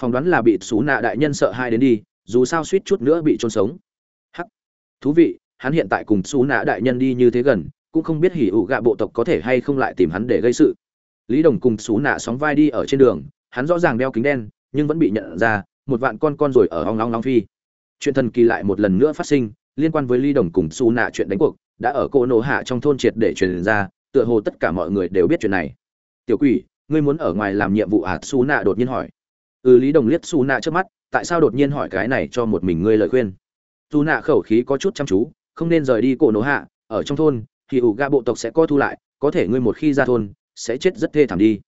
Phỏng đoán là bị xú nạ đại nhân sợ hai đến đi, dù sao suýt chút nữa bị trôn sống. Hắc. Thú vị, hắn hiện tại cùng xú nạ đại nhân đi như thế gần, cũng không biết hỉ ụ gạ bộ tộc có thể hay không lại tìm hắn để gây sự. Lý đồng cùng xú nạ sóng vai đi ở trên đường, hắn rõ ràng đeo kính đen, nhưng vẫn bị nhận ra, một vạn con con rồi ở hong long long phi. Chuyện thần kỳ lại một lần nữa phát sinh, liên quan với Lý đồng cùng xú nạ chuyện đánh cuộc, đã ở cô nổ hạ trong thôn triệt để truyền ra tựa hồ tất cả mọi người đều biết chuyện này. Tiểu quỷ, ngươi muốn ở ngoài làm nhiệm vụ à? Su nạ đột nhiên hỏi. Ừ lý đồng liếc Su nạ trước mắt, tại sao đột nhiên hỏi cái này cho một mình ngươi lời khuyên? Su nạ khẩu khí có chút chăm chú, không nên rời đi cổ nổ hạ, ở trong thôn, thì ủ ga bộ tộc sẽ co thu lại, có thể ngươi một khi ra thôn, sẽ chết rất thê thảm đi.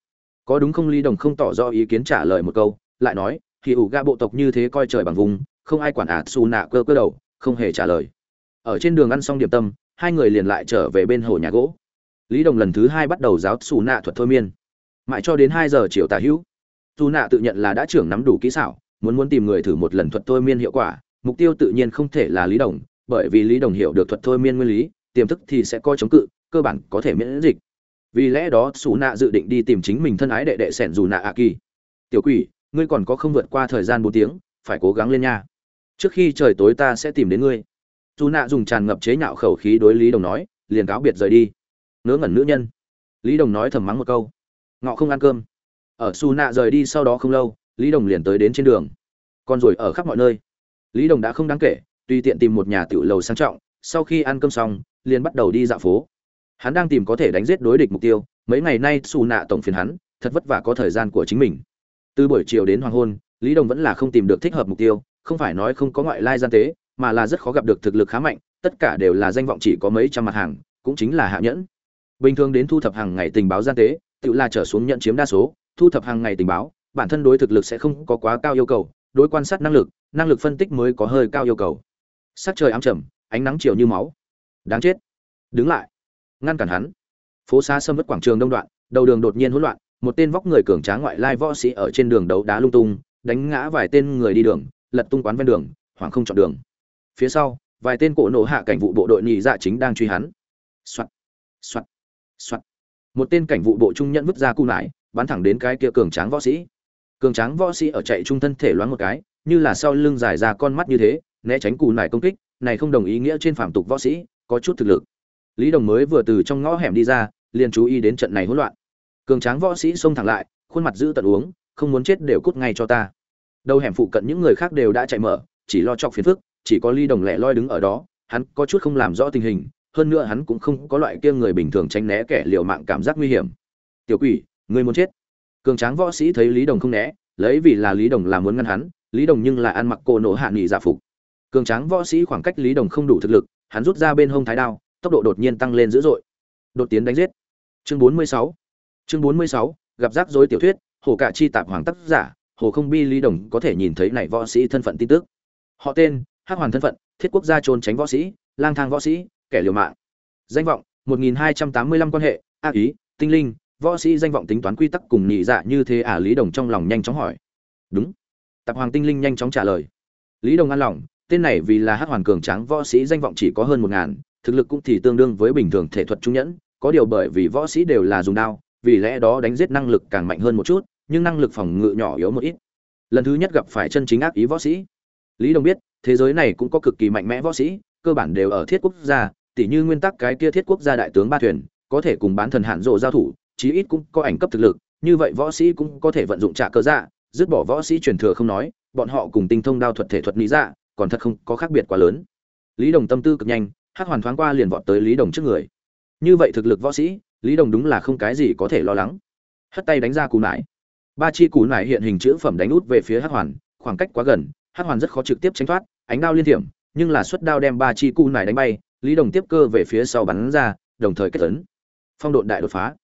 Có đúng không? Lý đồng không tỏ rõ ý kiến trả lời một câu, lại nói, thì ủ ga bộ tộc như thế coi trời bằng vùng, không ai quản ả xù nạ cơ cơ đầu, không hề trả lời. Ở trên đường ăn xong điểm tâm, hai người liền lại trở về bên hồ nhà gỗ lý đồng lần thứ hai bắt đầu giáo xù nạ thuật thôi miên. Mãi cho đến hai giờ chiều tà hữu dù nạ tự nhận là đã trưởng nắm đủ kỹ xảo, muốn muốn tìm người thử một lần thuật thôi miên hiệu quả, mục tiêu tự nhiên không thể là lý đồng, bởi vì lý đồng hiểu được thuật thôi miên nguyên lý, tiềm thức thì sẽ coi chống cự, cơ bản có thể miễn dịch. Vì lẽ đó xù nạ dự định đi tìm chính mình thân ái đệ đệ sẻn dù nạ ạ kỳ. Tiểu quỷ, ngươi còn có không vượt qua thời gian bốn tiếng, phải cố gắng lên nha. Trước khi trời tối ta sẽ tìm đến ngươi. Dù nạ dùng tràn ngập chế nhạo khẩu khí đối lý đồng nói, liền cáo biệt rời đi ngớ ngẩn nữ nhân. Lý đồng nói thầm mắng một câu. Ngọ không ăn cơm. Ở Su nạ rời đi sau đó không lâu, lý đồng liền tới đến trên đường. Còn rồi ở khắp mọi nơi. Lý đồng đã không đáng kể, tùy tiện tìm một nhà tiểu lầu sang trọng, sau khi ăn cơm xong, liền bắt đầu đi dạo phố. Hắn đang tìm có thể đánh giết đối địch mục tiêu, mấy ngày nay xù nạ tổng phiền hắn, thật vất vả có thời gian của chính mình. Từ buổi chiều đến hoàng hôn, lý đồng vẫn là không tìm được thích hợp mục tiêu, không phải nói không có ngoại lai gian tế, mà là rất khó gặp được thực lực khá mạnh, tất cả đều là danh vọng chỉ có mấy trăm mặt hàng, cũng chính là hạ nhẫn bình thường đến thu thập hàng ngày tình báo gian tế tự là trở xuống nhận chiếm đa số thu thập hàng ngày tình báo bản thân đối thực lực sẽ không có quá cao yêu cầu đối quan sát năng lực năng lực phân tích mới có hơi cao yêu cầu. Sắc trời ám trầm ánh nắng chiều như máu. Đáng chết. Đứng lại. Ngăn cản hắn. Phố xa sâm vất quảng trường đông đoạn đầu đường đột nhiên hỗn loạn một tên vóc người cường tráng ngoại lai võ sĩ ở trên đường đấu đá lung tung đánh ngã vài tên người đi đường lật tung quán ven đường hoảng không chọn đường. Phía sau vài tên cổ nổ hạ cảnh vụ bộ đội nhị dạ chính đang truy hắn. Soạn. Soạt, Soạn. Một tên cảnh vụ bộ trung nhận vứt ra cung lại, bắn thẳng đến cái kia cường tráng võ sĩ. Cường tráng võ sĩ ở chạy trung thân thể loáng một cái, như là sau lưng dài ra con mắt như thế, né tránh cù nải công kích, này không đồng ý nghĩa trên phạm tục võ sĩ, có chút thực lực. Lý Đồng mới vừa từ trong ngõ hẻm đi ra, liền chú ý đến trận này hỗn loạn. Cường tráng võ sĩ xông thẳng lại, khuôn mặt giữ tận uống, không muốn chết đều cút ngay cho ta. Đầu hẻm phụ cận những người khác đều đã chạy mở, chỉ lo chọc phiền phức, chỉ có Lý Đồng lẻ loi đứng ở đó, hắn có chút không làm rõ tình hình, hơn nữa hắn cũng không có loại kia người bình thường tránh né kẻ liều mạng cảm giác nguy hiểm. Tiểu quỷ, ngươi muốn chết. Cường tráng võ sĩ thấy Lý Đồng không né, lấy vì là Lý Đồng là muốn ngăn hắn, Lý Đồng nhưng là ăn mặc cô nổ hạ nghị giả phục. Cường tráng võ sĩ khoảng cách Lý Đồng không đủ thực lực, hắn rút ra bên hông thái đao, tốc độ đột nhiên tăng lên dữ dội. Đột tiến đánh giết. Chương 46. Chương 46, gặp rắc rối tiểu thuyết, hồ cả chi tạp hoàng tác giả, hồ không bi Lý Đồng có thể nhìn thấy này võ sĩ thân phận tin tức. Họ tên, Hắc Hoàn thân phận, Thiết quốc gia chôn tránh võ sĩ, lang thang võ sĩ, kẻ liều mạng. Danh vọng, 1285 quan hệ, ác ý, tinh linh, võ sĩ danh vọng tính toán quy tắc cùng nhị dạ như thế à Lý Đồng trong lòng nhanh chóng hỏi. Đúng. Tạp Hoàng Tinh Linh nhanh chóng trả lời. Lý Đồng an lòng, tên này vì là Hắc Hoàn cường tráng võ sĩ danh vọng chỉ có hơn một ngàn, thực lực cũng thì tương đương với bình thường thể thuật trung nhẫn, có điều bởi vì võ sĩ đều là dùng đao, vì lẽ đó đánh giết năng lực càng mạnh hơn một chút, nhưng năng lực phòng ngự nhỏ yếu một ít. Lần thứ nhất gặp phải chân chính ác ý võ sĩ. Lý Đồng biết, thế giới này cũng có cực kỳ mạnh mẽ võ sĩ, cơ bản đều ở thiết quốc gia, tỉ như nguyên tắc cái kia thiết quốc gia đại tướng ba thuyền, có thể cùng bán thần hạn rộ giao thủ, chí ít cũng có ảnh cấp thực lực, như vậy võ sĩ cũng có thể vận dụng trả cơ dạ, dứt bỏ võ sĩ truyền thừa không nói, bọn họ cùng tinh thông đao thuật thể thuật lý dạ, còn thật không có khác biệt quá lớn. Lý Đồng tâm tư cực nhanh, Hát hoàn thoáng qua liền vọt tới Lý Đồng trước người. Như vậy thực lực võ sĩ, Lý Đồng đúng là không cái gì có thể lo lắng. Hất tay đánh ra cú nải. Ba chi cú nải hiện hình chữ phẩm đánh út về phía Hát hoàn, khoảng cách quá gần, Hát hoàn rất khó trực tiếp tránh thoát, ánh đao liên thiểm nhưng là xuất đao đem ba chi cu này đánh bay, Lý Đồng tiếp cơ về phía sau bắn ra, đồng thời kết tấn. Phong độn đại đột phá.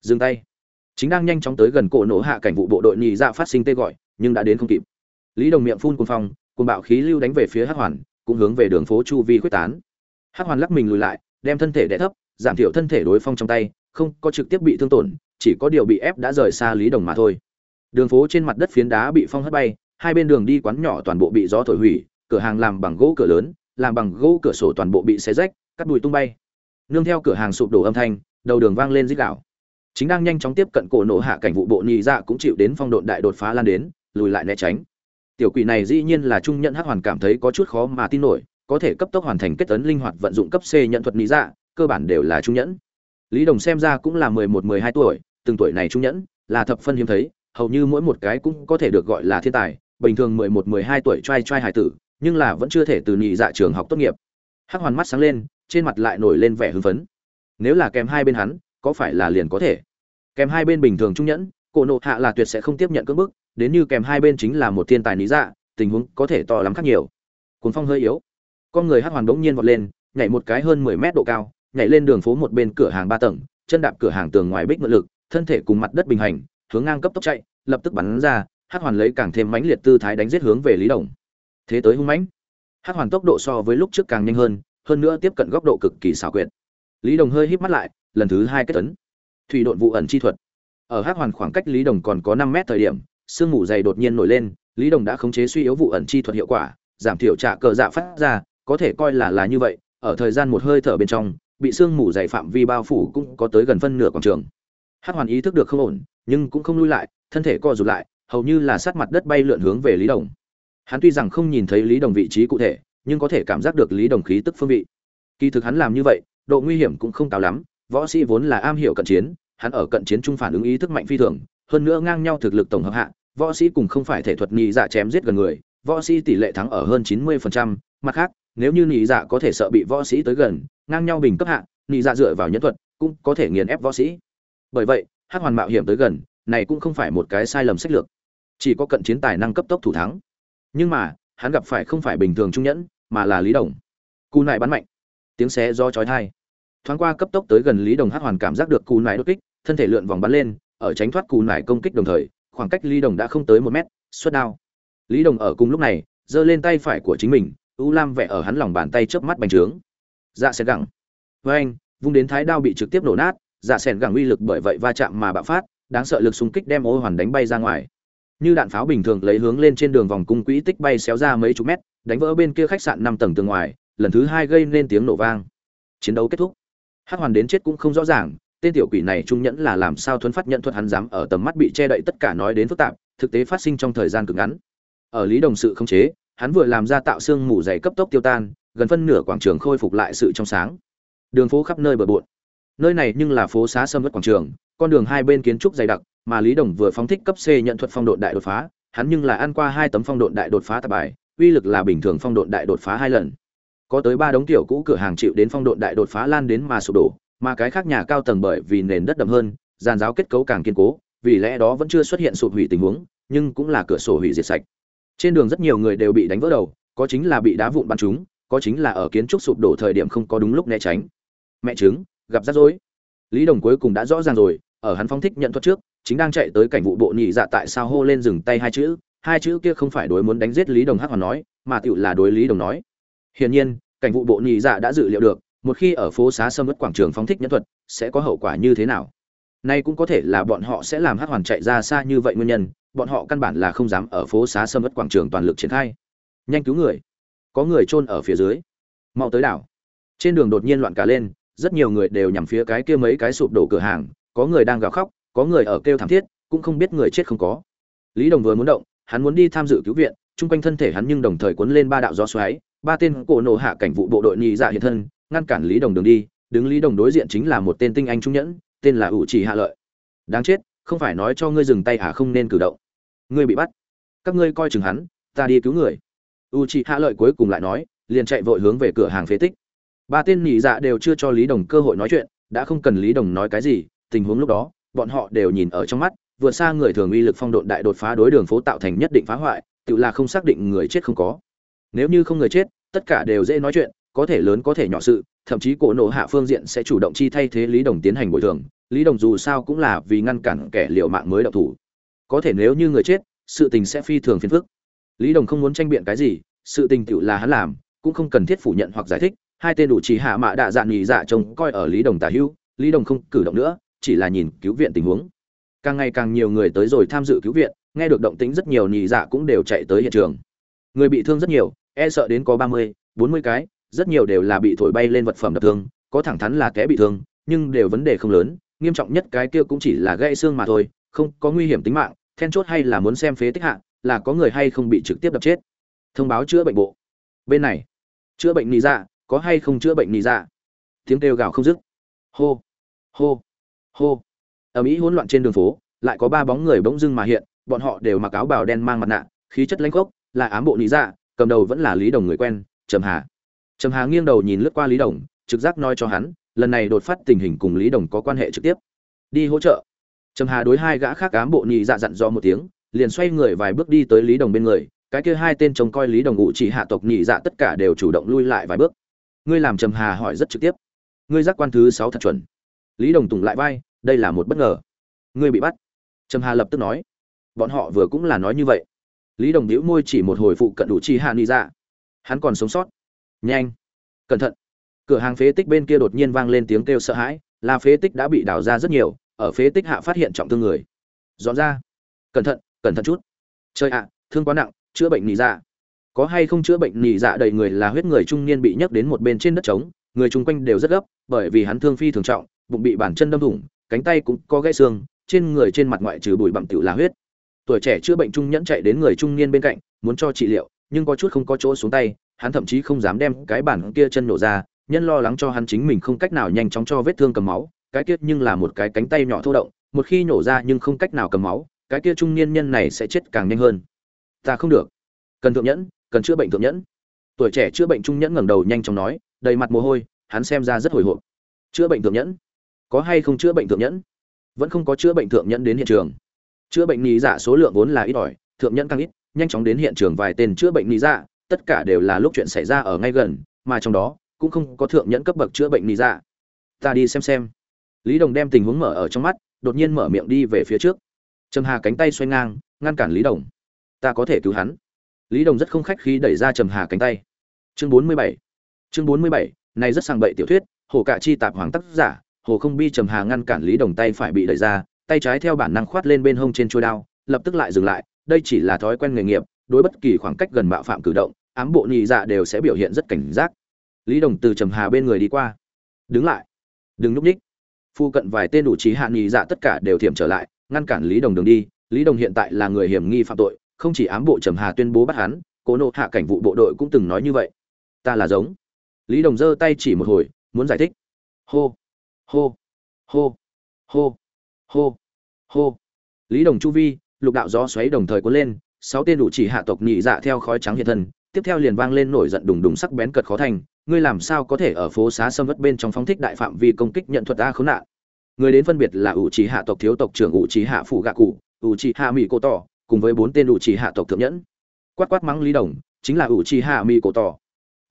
Dừng tay. Chính đang nhanh chóng tới gần cổ nổ hạ cảnh vụ bộ đội nhị dạ phát sinh tê gọi, nhưng đã đến không kịp. Lý Đồng miệng phun cuồng phong, cuồng bạo khí lưu đánh về phía Hắc Hoàn, cũng hướng về đường phố chu vi quyết tán. Hắc Hoàn lắc mình lùi lại, đem thân thể đè thấp, giảm thiểu thân thể đối phong trong tay, không có trực tiếp bị thương tổn, chỉ có điều bị ép đã rời xa Lý Đồng mà thôi. Đường phố trên mặt đất phiến đá bị phong hất bay, hai bên đường đi quán nhỏ toàn bộ bị gió thổi hủy, cửa hàng làm bằng gỗ cửa lớn, làm bằng gỗ cửa sổ toàn bộ bị xé rách, cắt bụi tung bay. Nương theo cửa hàng sụp đổ âm thanh, đầu đường vang lên dích đảo Chính đang nhanh chóng tiếp cận cổ nổ hạ cảnh vụ bộ nhị dạ cũng chịu đến phong độn đại đột phá lan đến, lùi lại né tránh. Tiểu quỷ này dĩ nhiên là trung nhận hắc hoàn cảm thấy có chút khó mà tin nổi, có thể cấp tốc hoàn thành kết tấn linh hoạt vận dụng cấp C nhận thuật nhị dạ, cơ bản đều là trung nhẫn. Lý Đồng xem ra cũng là 11 12 tuổi, từng tuổi này trung nhẫn, là thập phân hiếm thấy, hầu như mỗi một cái cũng có thể được gọi là thiên tài, bình thường 11 12 tuổi trai trai hải tử, nhưng là vẫn chưa thể từ nhị dạ trường học tốt nghiệp. Hắc Hoàn mắt sáng lên, trên mặt lại nổi lên vẻ hưng phấn. Nếu là kèm hai bên hắn, có phải là liền có thể? Kèm hai bên bình thường trung nhẫn, cổ nộ hạ là tuyệt sẽ không tiếp nhận cưỡng bức, đến như kèm hai bên chính là một thiên tài lý dạ, tình huống có thể to lắm khác nhiều. Cuốn phong hơi yếu, con người Hắc Hoàn bỗng nhiên vọt lên, nhảy một cái hơn 10 mét độ cao, nhảy lên đường phố một bên cửa hàng ba tầng, chân đạp cửa hàng tường ngoài bích ngựa lực, thân thể cùng mặt đất bình hành, hướng ngang cấp tốc chạy, lập tức bắn ra, Hắc Hoàn lấy càng thêm mãnh liệt tư thái đánh giết hướng về Lý Đồng. Thế tới hung mãnh. Hắc Hoàn tốc độ so với lúc trước càng nhanh hơn, hơn nữa tiếp cận góc độ cực kỳ xảo quyệt. Lý Đồng hơi híp mắt lại, lần thứ hai kết tấn. Thủy độn vụ ẩn chi thuật. Ở Hắc Hoàn khoảng cách Lý Đồng còn có năm mét thời điểm, sương mù dày đột nhiên nổi lên, Lý Đồng đã khống chế suy yếu vụ ẩn chi thuật hiệu quả, giảm thiểu trả cờ dạ phát ra, có thể coi là là như vậy, ở thời gian một hơi thở bên trong, bị sương mù dày phạm vi bao phủ cũng có tới gần phân nửa quảng trường. Hắc Hoàn ý thức được không ổn, nhưng cũng không lui lại, thân thể co rụt lại, hầu như là sát mặt đất bay lượn hướng về Lý Đồng. Hắn tuy rằng không nhìn thấy Lý Đồng vị trí cụ thể, nhưng có thể cảm giác được Lý Đồng khí tức phương vị. Kỳ thực hắn làm như vậy, độ nguy hiểm cũng không cao lắm, võ sĩ vốn là am hiểu cận chiến, hắn ở cận chiến trung phản ứng ý thức mạnh phi thường, hơn nữa ngang nhau thực lực tổng hợp hạ, võ sĩ cùng không phải thể thuật nhị dạ chém giết gần người, võ sĩ tỷ lệ thắng ở hơn 90%, mặt khác, nếu như nhị dạ có thể sợ bị võ sĩ tới gần, ngang nhau bình cấp hạ, nhị dạ dựa vào nhân thuật, cũng có thể nghiền ép võ sĩ. Bởi vậy, hát Hoàn mạo hiểm tới gần, này cũng không phải một cái sai lầm sách lược. Chỉ có cận chiến tài năng cấp tốc thủ thắng. Nhưng mà, hắn gặp phải không phải bình thường trung nhẫn, mà là Lý Đồng. Cú nại bắn mạnh, tiếng xé do chói tai. Thoáng qua cấp tốc tới gần Lý Đồng Hắc Hoàn cảm giác được cú nại đột kích, thân thể lượn vòng bắn lên, ở tránh thoát cú nại công kích đồng thời, khoảng cách Lý Đồng đã không tới một mét, xuất đao. Lý Đồng ở cùng lúc này, giơ lên tay phải của chính mình, u lam vẽ ở hắn lòng bàn tay chớp mắt bành trướng. Dạ sẽ gẳng Với anh, vung đến thái đao bị trực tiếp nổ nát, dạ sẻn gẳng uy lực bởi vậy va chạm mà bạo phát, đáng sợ lực xung kích đem ô hoàn đánh bay ra ngoài. Như đạn pháo bình thường lấy hướng lên trên đường vòng cung quỹ tích bay xéo ra mấy chục mét, đánh vỡ bên kia khách sạn năm tầng tường ngoài, lần thứ hai gây nên tiếng nổ vang. Chiến đấu kết thúc. hắc hoàn đến chết cũng không rõ ràng tên tiểu quỷ này trung nhẫn là làm sao thuấn phát nhận thuật hắn dám ở tầm mắt bị che đậy tất cả nói đến phức tạp thực tế phát sinh trong thời gian cực ngắn ở lý đồng sự không chế hắn vừa làm ra tạo xương mù dày cấp tốc tiêu tan gần phân nửa quảng trường khôi phục lại sự trong sáng đường phố khắp nơi bờ bộn nơi này nhưng là phố xá sâm vất quảng trường con đường hai bên kiến trúc dày đặc mà lý đồng vừa phóng thích cấp c nhận thuật phong độn đại đột phá, hắn nhưng là ăn qua hai tấm phong độn đại đột phá tạp bài, uy lực là bình thường phong độn đại đột phá hai lần. Có tới ba đống tiểu cũ cửa hàng chịu đến phong độn đại đột phá lan đến mà sụp đổ, mà cái khác nhà cao tầng bởi vì nền đất đậm hơn giàn giáo kết cấu càng kiên cố, vì lẽ đó vẫn chưa xuất hiện sụp hủy tình huống, nhưng cũng là cửa sổ hủy diệt sạch. Trên đường rất nhiều người đều bị đánh vỡ đầu, có chính là bị đá vụn bắn trúng, có chính là ở kiến trúc sụp đổ thời điểm không có đúng lúc né tránh. Mẹ trứng, gặp rắc rối. Lý đồng cuối cùng đã rõ ràng rồi, ở hắn phóng thích nhận thuật trước chính đang chạy tới cảnh vụ bộ nhị dạ tại sao hô lên dừng tay hai chữ hai chữ kia không phải đối muốn đánh giết lý đồng hắc hoàn nói, mà tựu là đối lý đồng nói. Hiển nhiên, cảnh vụ bộ nhị dạ đã dự liệu được, một khi ở phố xá sâm mất quảng trường phóng thích nhân thuật, sẽ có hậu quả như thế nào? Nay cũng có thể là bọn họ sẽ làm hắc hoàn chạy ra xa như vậy nguyên nhân, bọn họ căn bản là không dám ở phố xá sâm mất quảng trường toàn lực triển khai. Nhanh cứu người. Có người chôn ở phía dưới. Mau tới đảo. Trên đường đột nhiên loạn cả lên, rất nhiều người đều nhằm phía cái kia mấy cái sụp đổ cửa hàng, có người đang gào khóc có người ở kêu thảm thiết, cũng không biết người chết không có. Lý đồng vừa muốn động, hắn muốn đi tham dự cứu viện, chung quanh thân thể hắn nhưng đồng thời cuốn lên ba đạo gió xoáy, ba tên cổ nổ hạ cảnh vụ bộ đội nhị dạ hiện thân, ngăn cản lý đồng đường đi, đứng lý đồng đối diện chính là một tên tinh anh trung nhẫn, tên là ủ chỉ hạ lợi. Đáng chết, không phải nói cho ngươi dừng tay à không nên cử động. Ngươi bị bắt. Các ngươi coi chừng hắn, ta đi cứu người. U chỉ hạ lợi cuối cùng lại nói, liền chạy vội hướng về cửa hàng phế tích. Ba tên nhị dạ đều chưa cho lý đồng cơ hội nói chuyện, đã không cần lý đồng nói cái gì, tình huống lúc đó bọn họ đều nhìn ở trong mắt, vượt xa người thường uy lực phong độn đại đột phá đối đường phố tạo thành nhất định phá hoại, tự là không xác định người chết không có. Nếu như không người chết, tất cả đều dễ nói chuyện, có thể lớn có thể nhỏ sự, thậm chí cổ nổ hạ phương diện sẽ chủ động chi thay thế lý đồng tiến hành bồi thường. Lý đồng dù sao cũng là vì ngăn cản kẻ liệu mạng mới đậu thủ. Có thể nếu như người chết, sự tình sẽ phi thường phiền phức. Lý đồng không muốn tranh biện cái gì, sự tình tự là hắn làm, cũng không cần thiết phủ nhận hoặc giải thích. Hai tên đủ chỉ hạ mạ đạ dạn nhì dạ trông coi ở lý đồng tả hữu, lý đồng không cử động nữa chỉ là nhìn cứu viện tình huống. Càng ngày càng nhiều người tới rồi tham dự cứu viện, nghe được động tĩnh rất nhiều nhị dạ cũng đều chạy tới hiện trường. Người bị thương rất nhiều e sợ đến có ba mươi, bốn mươi cái, rất nhiều đều là bị thổi bay lên vật phẩm đập thương, có thẳng thắn là té bị thương, nhưng đều vấn đề không lớn, nghiêm trọng nhất cái kia cũng chỉ là gãy xương mà thôi, không có nguy hiểm tính mạng, then chốt hay là muốn xem phế tích hạ, là có người hay không bị trực tiếp đập chết. Thông báo chữa bệnh bộ. Bên này, chữa bệnh nhị dạ có hay không chữa bệnh nhị dạ? Tiếng kêu gào không dứt. Hô hô hô. Ở mỹ hỗn loạn trên đường phố, lại có ba bóng người bỗng dưng mà hiện, bọn họ đều mặc áo bào đen mang mặt nạ, khí chất lãnh khốc, là ám bộ lý dạ cầm đầu vẫn là lý đồng người quen, trầm hà. Trầm hà nghiêng đầu nhìn lướt qua lý đồng, trực giác nói cho hắn, lần này đột phát tình hình cùng lý đồng có quan hệ trực tiếp. Đi hỗ trợ. Trầm hà đối hai gã khác ám bộ nhị dạ dặn dò một tiếng, liền xoay người vài bước đi tới lý đồng bên người, cái kia hai tên trông coi lý đồng ngụ chỉ hạ tộc nhị dạ tất cả đều chủ động lui lại vài bước. Ngươi làm trầm hà hỏi rất trực tiếp. Ngươi giác quan thứ sáu thật chuẩn lý đồng tùng lại vai, đây là một bất ngờ. Ngươi bị bắt. Trầm hà lập tức nói. Bọn họ vừa cũng là nói như vậy. Lý đồng đĩu môi chỉ một hồi phụ cận đủ chi hạ ni ra hắn còn sống sót. Nhanh. Cẩn thận. Cửa hàng phế tích bên kia đột nhiên vang lên tiếng kêu sợ hãi, là phế tích đã bị đào ra rất nhiều, ở phế tích hạ phát hiện trọng thương người. Dọn ra. Cẩn thận cẩn thận chút. Chơi ạ, thương quá nặng, chữa bệnh nỉ dạ. Có hay không chữa bệnh nỉ dạ đầy người là huyết người trung niên bị nhấc đến một bên trên đất trống, người chung quanh đều rất gấp, bởi vì hắn thương phi thường trọng bụng bị bản chân đâm thủng, cánh tay cũng có gãy xương, trên người trên mặt ngoại trừ bụi bặm tiểu là huyết. Tuổi trẻ chữa bệnh trung nhẫn chạy đến người trung niên bên cạnh, muốn cho trị liệu, nhưng có chút không có chỗ xuống tay, hắn thậm chí không dám đem cái bản kia chân nổ ra, nhân lo lắng cho hắn chính mình không cách nào nhanh chóng cho vết thương cầm máu, cái kia nhưng là một cái cánh tay nhỏ thô động, một khi nổ ra nhưng không cách nào cầm máu, cái kia trung niên nhân này sẽ chết càng nhanh hơn. Ta không được. Cần thượng nhẫn, cần chữa bệnh thượng nhẫn. Tuổi trẻ chữa bệnh trung nhẫn ngẩng đầu nhanh chóng nói, đầy mặt mồ hôi, hắn xem ra rất hồi hộp. Chữa bệnh thượng nhẫn có hay không chữa bệnh thượng nhẫn? Vẫn không có chữa bệnh thượng nhẫn đến hiện trường. Chữa bệnh lý giả dạ số lượng vốn là ít ỏi, thượng nhẫn càng ít, nhanh chóng đến hiện trường vài tên chữa bệnh lý giả dạ, tất cả đều là lúc chuyện xảy ra ở ngay gần, mà trong đó, cũng không có thượng nhẫn cấp bậc chữa bệnh lý giả dạ. ta đi xem xem. Lý đồng đem tình huống mở ở trong mắt, đột nhiên mở miệng đi về phía trước. Trầm hà cánh tay xoay ngang, ngăn cản lý đồng. Ta có thể cứu hắn. Lý đồng rất không khách khí đẩy ra trầm hà cánh tay. Chương bốn mươi bảy. Chương bốn mươi bảy, này rất sang bậy tiểu thuyết, hồ cạ chi tạp hoàng tác giả hồ không bi trầm hà ngăn cản lý đồng tay phải bị đẩy ra, tay trái theo bản năng khoát lên bên hông trên chuôi đao, lập tức lại dừng lại, đây chỉ là thói quen nghề nghiệp, đối bất kỳ khoảng cách gần bạo phạm cử động, ám bộ nhị dạ đều sẽ biểu hiện rất cảnh giác. Lý đồng từ trầm hà bên người đi qua. Đứng lại. Đừng núp ních. Phu cận vài tên đủ trí hạ nhị dạ tất cả đều thiểm trở lại, ngăn cản lý đồng đường đi. Lý đồng hiện tại là người hiểm nghi phạm tội, không chỉ ám bộ trầm hà tuyên bố bắt hắn, cố nộ hạ cảnh vụ bộ đội cũng từng nói như vậy. Ta là giống. Lý đồng giơ tay chỉ một hồi, muốn giải thích. Hô hô. Hô. Hô. Hô. Hô. Lý đồng chu vi, lục đạo gió xoáy đồng thời cuốn lên, sáu tên đủ chỉ hạ tộc nhị dạ theo khói trắng hiện thân, tiếp theo liền vang lên nổi giận đùng đùng sắc bén cật khó thành, ngươi làm sao có thể ở phố xá sâm vất bên trong phóng thích đại phạm vi công kích nhận thuật a khốn nạn? Người đến phân biệt là ủ chỉ hạ tộc thiếu tộc trưởng ủ chỉ hạ phụ gạ cụ, ủ chỉ hạ mỹ cổ tỏ, cùng với bốn tên ủ chỉ hạ tộc thượng nhẫn. Quát quát mắng lý đồng, chính là ủ chỉ hạ mỹ cổ tỏ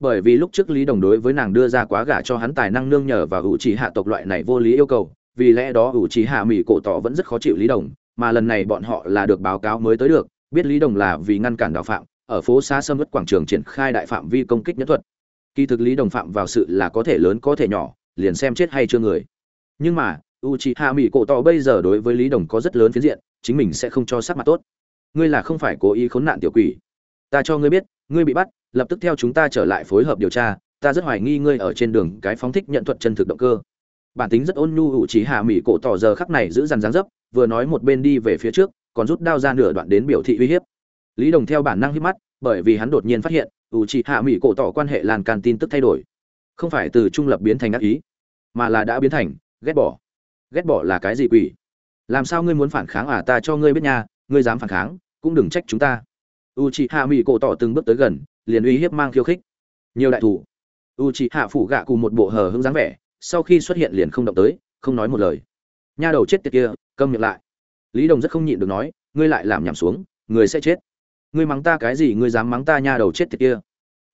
bởi vì lúc trước lý đồng đối với nàng đưa ra quá gả cho hắn tài năng nương nhờ và ủ chỉ hạ tộc loại này vô lý yêu cầu, vì lẽ đó ủ chỉ hạ mỹ cổ tỏ vẫn rất khó chịu lý đồng, mà lần này bọn họ là được báo cáo mới tới được, biết lý đồng là vì ngăn cản đạo phạm, ở phố xa sâm vất quảng trường triển khai đại phạm vi công kích nhất thuật. Kỳ thực lý đồng phạm vào sự là có thể lớn có thể nhỏ, liền xem chết hay chưa người. Nhưng mà u c hạ mỹ cổ tỏ bây giờ đối với lý đồng có rất lớn phiến diện, chính mình sẽ không cho sắc mặt tốt. Ngươi là không phải cố ý khốn nạn tiểu quỷ. Ta cho ngươi biết, ngươi bị bắt lập tức theo chúng ta trở lại phối hợp điều tra, ta rất hoài nghi ngươi ở trên đường cái phóng thích nhận thuật chân thực động cơ. Bản tính rất ôn nhu u trí hạ mỹ cổ tỏ giờ khắc này giữ dằn dáng dấp, vừa nói một bên đi về phía trước, còn rút đao ra nửa đoạn đến biểu thị uy hiếp. Lý đồng theo bản năng hít mắt, bởi vì hắn đột nhiên phát hiện u c hạ mỹ cổ tỏ quan hệ làn can tin tức thay đổi. Không phải từ trung lập biến thành ác ý, mà là đã biến thành ghét bỏ. Ghét bỏ là cái gì quỷ? Làm sao ngươi muốn phản kháng à ta cho ngươi biết nha, ngươi dám phản kháng, cũng đừng trách chúng ta. U chị hạ mỹ cổ tỏ từng bước tới gần liền uy hiếp mang khiêu khích. Nhiều đại thủ. U c hạ phủ gạ cùng một bộ hờ hững dáng vẻ, sau khi xuất hiện liền không động tới, không nói một lời. Nha đầu chết tiệt kia, câm miệng lại. Lý đồng rất không nhịn được nói, ngươi lại làm nhảm xuống, người sẽ chết. Ngươi mắng ta cái gì, ngươi dám mắng ta nha đầu chết tiệt kia.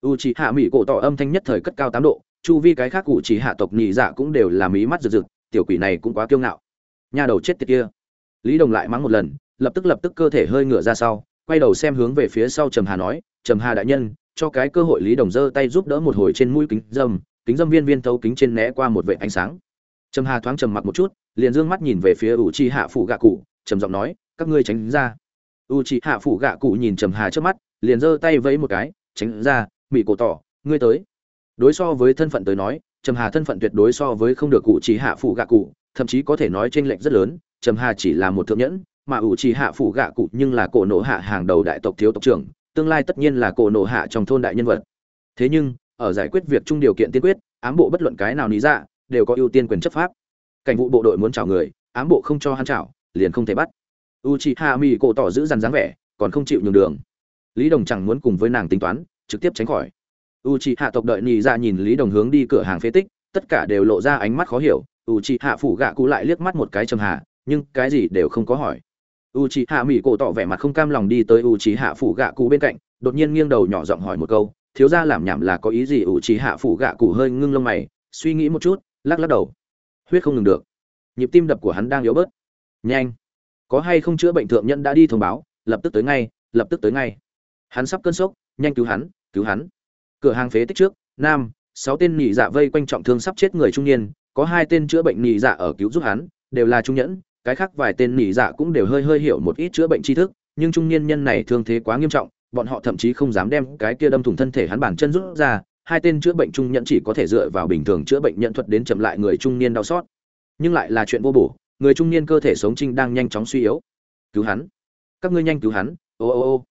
U c hạ mỹ cổ tỏ âm thanh nhất thời cất cao tám độ, chu vi cái khác cụ chỉ hạ tộc nhị dạ cũng đều là mí mắt rực rực, tiểu quỷ này cũng quá kiêu ngạo. Nha đầu chết tiệt kia. Lý đồng lại mắng một lần, lập tức lập tức cơ thể hơi ngửa ra sau, quay đầu xem hướng về phía sau trầm hà nói, trầm hà đại nhân cho cái cơ hội lý đồng giơ tay giúp đỡ một hồi trên mũi kính dâm kính dâm viên viên thấu kính trên né qua một vệ ánh sáng. Trầm hà thoáng trầm mặc một chút, liền dương mắt nhìn về phía u chi hạ phủ gạ cụ, trầm giọng nói, các ngươi tránh ra. U chi hạ phủ gạ cụ nhìn trầm hà trước mắt, liền giơ tay vẫy một cái, tránh ra mỹ cổ tỏ, ngươi tới. Đối so với thân phận tới nói, trầm hà thân phận tuyệt đối so với không được cụ chỉ hạ phủ gạ cụ, thậm chí có thể nói t r ê n lệch rất lớn, trầm hà chỉ là một thượng nhẫn, mà ủ chỉ hạ phủ gạ cụ nhưng là cổ nộ hạ hàng đầu đại tộc thiếu tộc trưởng tương lai tất nhiên là cổ nổ hạ trong thôn đại nhân vật. Thế nhưng, ở giải quyết việc chung điều kiện tiên quyết, ám bộ bất luận cái nào lý ra dạ, đều có ưu tiên quyền chấp pháp. Cảnh vụ bộ đội muốn chào người, ám bộ không cho hắn chào liền không thể bắt. U chị hạ mỹ cổ tỏ giữ dằn dáng vẻ, còn không chịu nhường đường. Lý đồng chẳng muốn cùng với nàng tính toán, trực tiếp tránh khỏi. U chị hạ tộc đợi nhị ra dạ nhìn lý đồng hướng đi cửa hàng phế tích, tất cả đều lộ ra ánh mắt khó hiểu. U chị hạ phủ gạ cụ lại liếc mắt một cái trầm hạ nhưng cái gì đều không có hỏi u c hạ mỹ cổ tỏ vẻ mặt không cam lòng đi tới u c hạ phủ gạ cụ bên cạnh, đột nhiên nghiêng đầu nhỏ giọng hỏi một câu, thiếu gia làm nhảm là có ý gì? U c hạ phủ gạ cụ hơi ngưng lông mày, suy nghĩ một chút, lắc lắc đầu. Huyết không ngừng được. Nhịp tim đập của hắn đang yếu bớt. Nhanh. Có hay không chữa bệnh thượng nhân đã đi thông báo, lập tức tới ngay, lập tức tới ngay. Hắn sắp cơn sốc, nhanh cứu hắn cứu hắn. Cửa hàng phế tích trước, nam, sáu tên nhị dạ vây quanh trọng thương sắp chết người trung niên, có hai tên chữa bệnh nhị dạ ở cứu giúp hắn, đều là trung nhẫn cái khác vài tên nỉ dạ cũng đều hơi hơi hiểu một ít chữa bệnh tri thức, nhưng trung niên nhân này thương thế quá nghiêm trọng, bọn họ thậm chí không dám đem cái kia đâm thủng thân thể hắn bản chân rút ra, hai tên chữa bệnh trung nhận chỉ có thể dựa vào bình thường chữa bệnh nhận thuật đến chậm lại người trung niên đau xót. Nhưng lại là chuyện vô bổ, người trung niên cơ thể sống trinh đang nhanh chóng suy yếu. Cứu hắn, các ngươi nhanh cứu hắn, ô ô ô.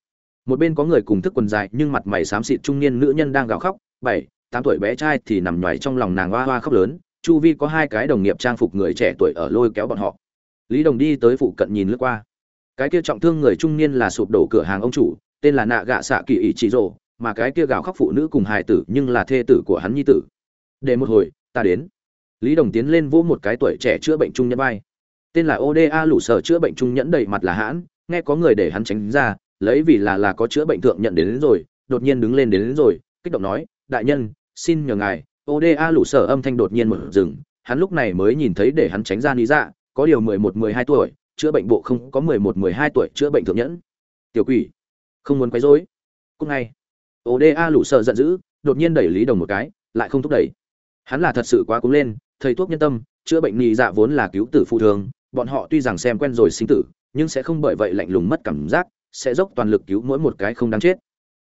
Một bên có người cùng thức quần dài nhưng mặt mày xám xịt trung niên nữ nhân đang gào khóc, bảy, tám tuổi bé trai thì nằm nhoài trong lòng nàng hoa hoa khóc lớn, chu vi có hai cái đồng nghiệp trang phục người trẻ tuổi ở lôi kéo bọn họ lý đồng đi tới phụ cận nhìn lướt qua. Cái kia trọng thương người trung niên là sụp đổ cửa hàng ông chủ tên là nạ gạ xạ kỳ ỷ chỉ rồ mà cái kia gào khóc phụ nữ cùng hài tử nhưng là thê tử của hắn nhi tử. Để một hồi ta đến. Lý đồng tiến lên vỗ một cái tuổi trẻ chữa bệnh trung nhân vai. Tên là oda lũ sở chữa bệnh trung nhẫn đầy mặt là hãn nghe có người để hắn tránh ra lấy vì là là có chữa bệnh thượng nhận đến, đến rồi đột nhiên đứng lên đến, đến rồi kích động nói đại nhân xin nhờ ngài. Oda lũ sở âm thanh đột nhiên mở rừng hắn lúc này mới nhìn thấy để hắn tránh ra lý dạ có điều mười một, mười hai tuổi, chữa bệnh bộ không có mười một, mười hai tuổi chữa bệnh thượng nhẫn. Tiểu quỷ, không muốn quấy rối. Cúc ngay. Oda lũ sợ giận dữ, đột nhiên đẩy lý đồng một cái, lại không thúc đẩy. Hắn là thật sự quá cúng lên, thầy thuốc nhân tâm, chữa bệnh nhị dạ vốn là cứu tử phụ thường, bọn họ tuy rằng xem quen rồi sinh tử, nhưng sẽ không bởi vậy lạnh lùng mất cảm giác, sẽ dốc toàn lực cứu mỗi một cái không đáng chết.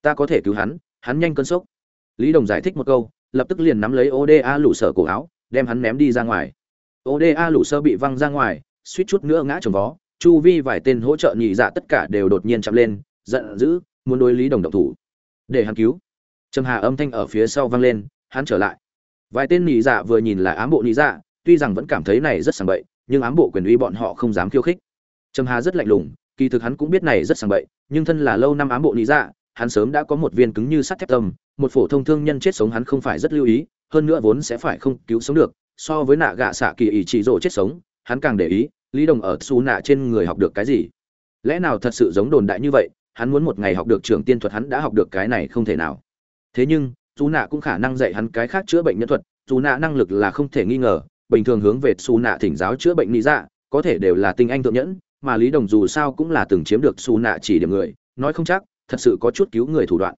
Ta có thể cứu hắn hắn nhanh cơn sốc. Lý đồng giải thích một câu, lập tức liền nắm lấy oda lũ sở cổ áo, đem hắn ném đi ra ngoài oda lũ sơ bị văng ra ngoài, suýt chút nữa ngã trồng vó. Chu vi vài tên hỗ trợ nhị dạ tất cả đều đột nhiên chạm lên, giận dữ, muốn đối lý đồng động thủ. Để hắn cứu. Trầm hà âm thanh ở phía sau vang lên, hắn trở lại. Vài tên nhị dạ vừa nhìn là ám bộ nhị dạ tuy rằng vẫn cảm thấy này rất sảng bậy, nhưng ám bộ quyền uy bọn họ không dám khiêu khích. Trầm hà rất lạnh lùng, kỳ thực hắn cũng biết này rất sảng bậy, nhưng thân là lâu năm ám bộ nhị dạ hắn sớm đã có một viên cứng như sắt thép tâm, một phổ thông thương nhân chết sống hắn không phải rất lưu ý, hơn nữa vốn sẽ phải không cứu sống được so với nạ gạ xạ kỳ ý chỉ rộ chết sống, hắn càng để ý, lý đồng ở xù nạ trên người học được cái gì? Lẽ nào thật sự giống đồn đại như vậy, hắn muốn một ngày học được trưởng tiên thuật hắn đã học được cái này không thể nào. Thế nhưng xù nạ cũng khả năng dạy hắn cái khác chữa bệnh nhân thuật xù nạ năng lực là không thể nghi ngờ, bình thường hướng về xù nạ thỉnh giáo chữa bệnh lý dạ có thể đều là tinh anh thượng nhẫn, mà lý đồng dù sao cũng là từng chiếm được xù nạ chỉ điểm người, nói không chắc, thật sự có chút cứu người thủ đoạn.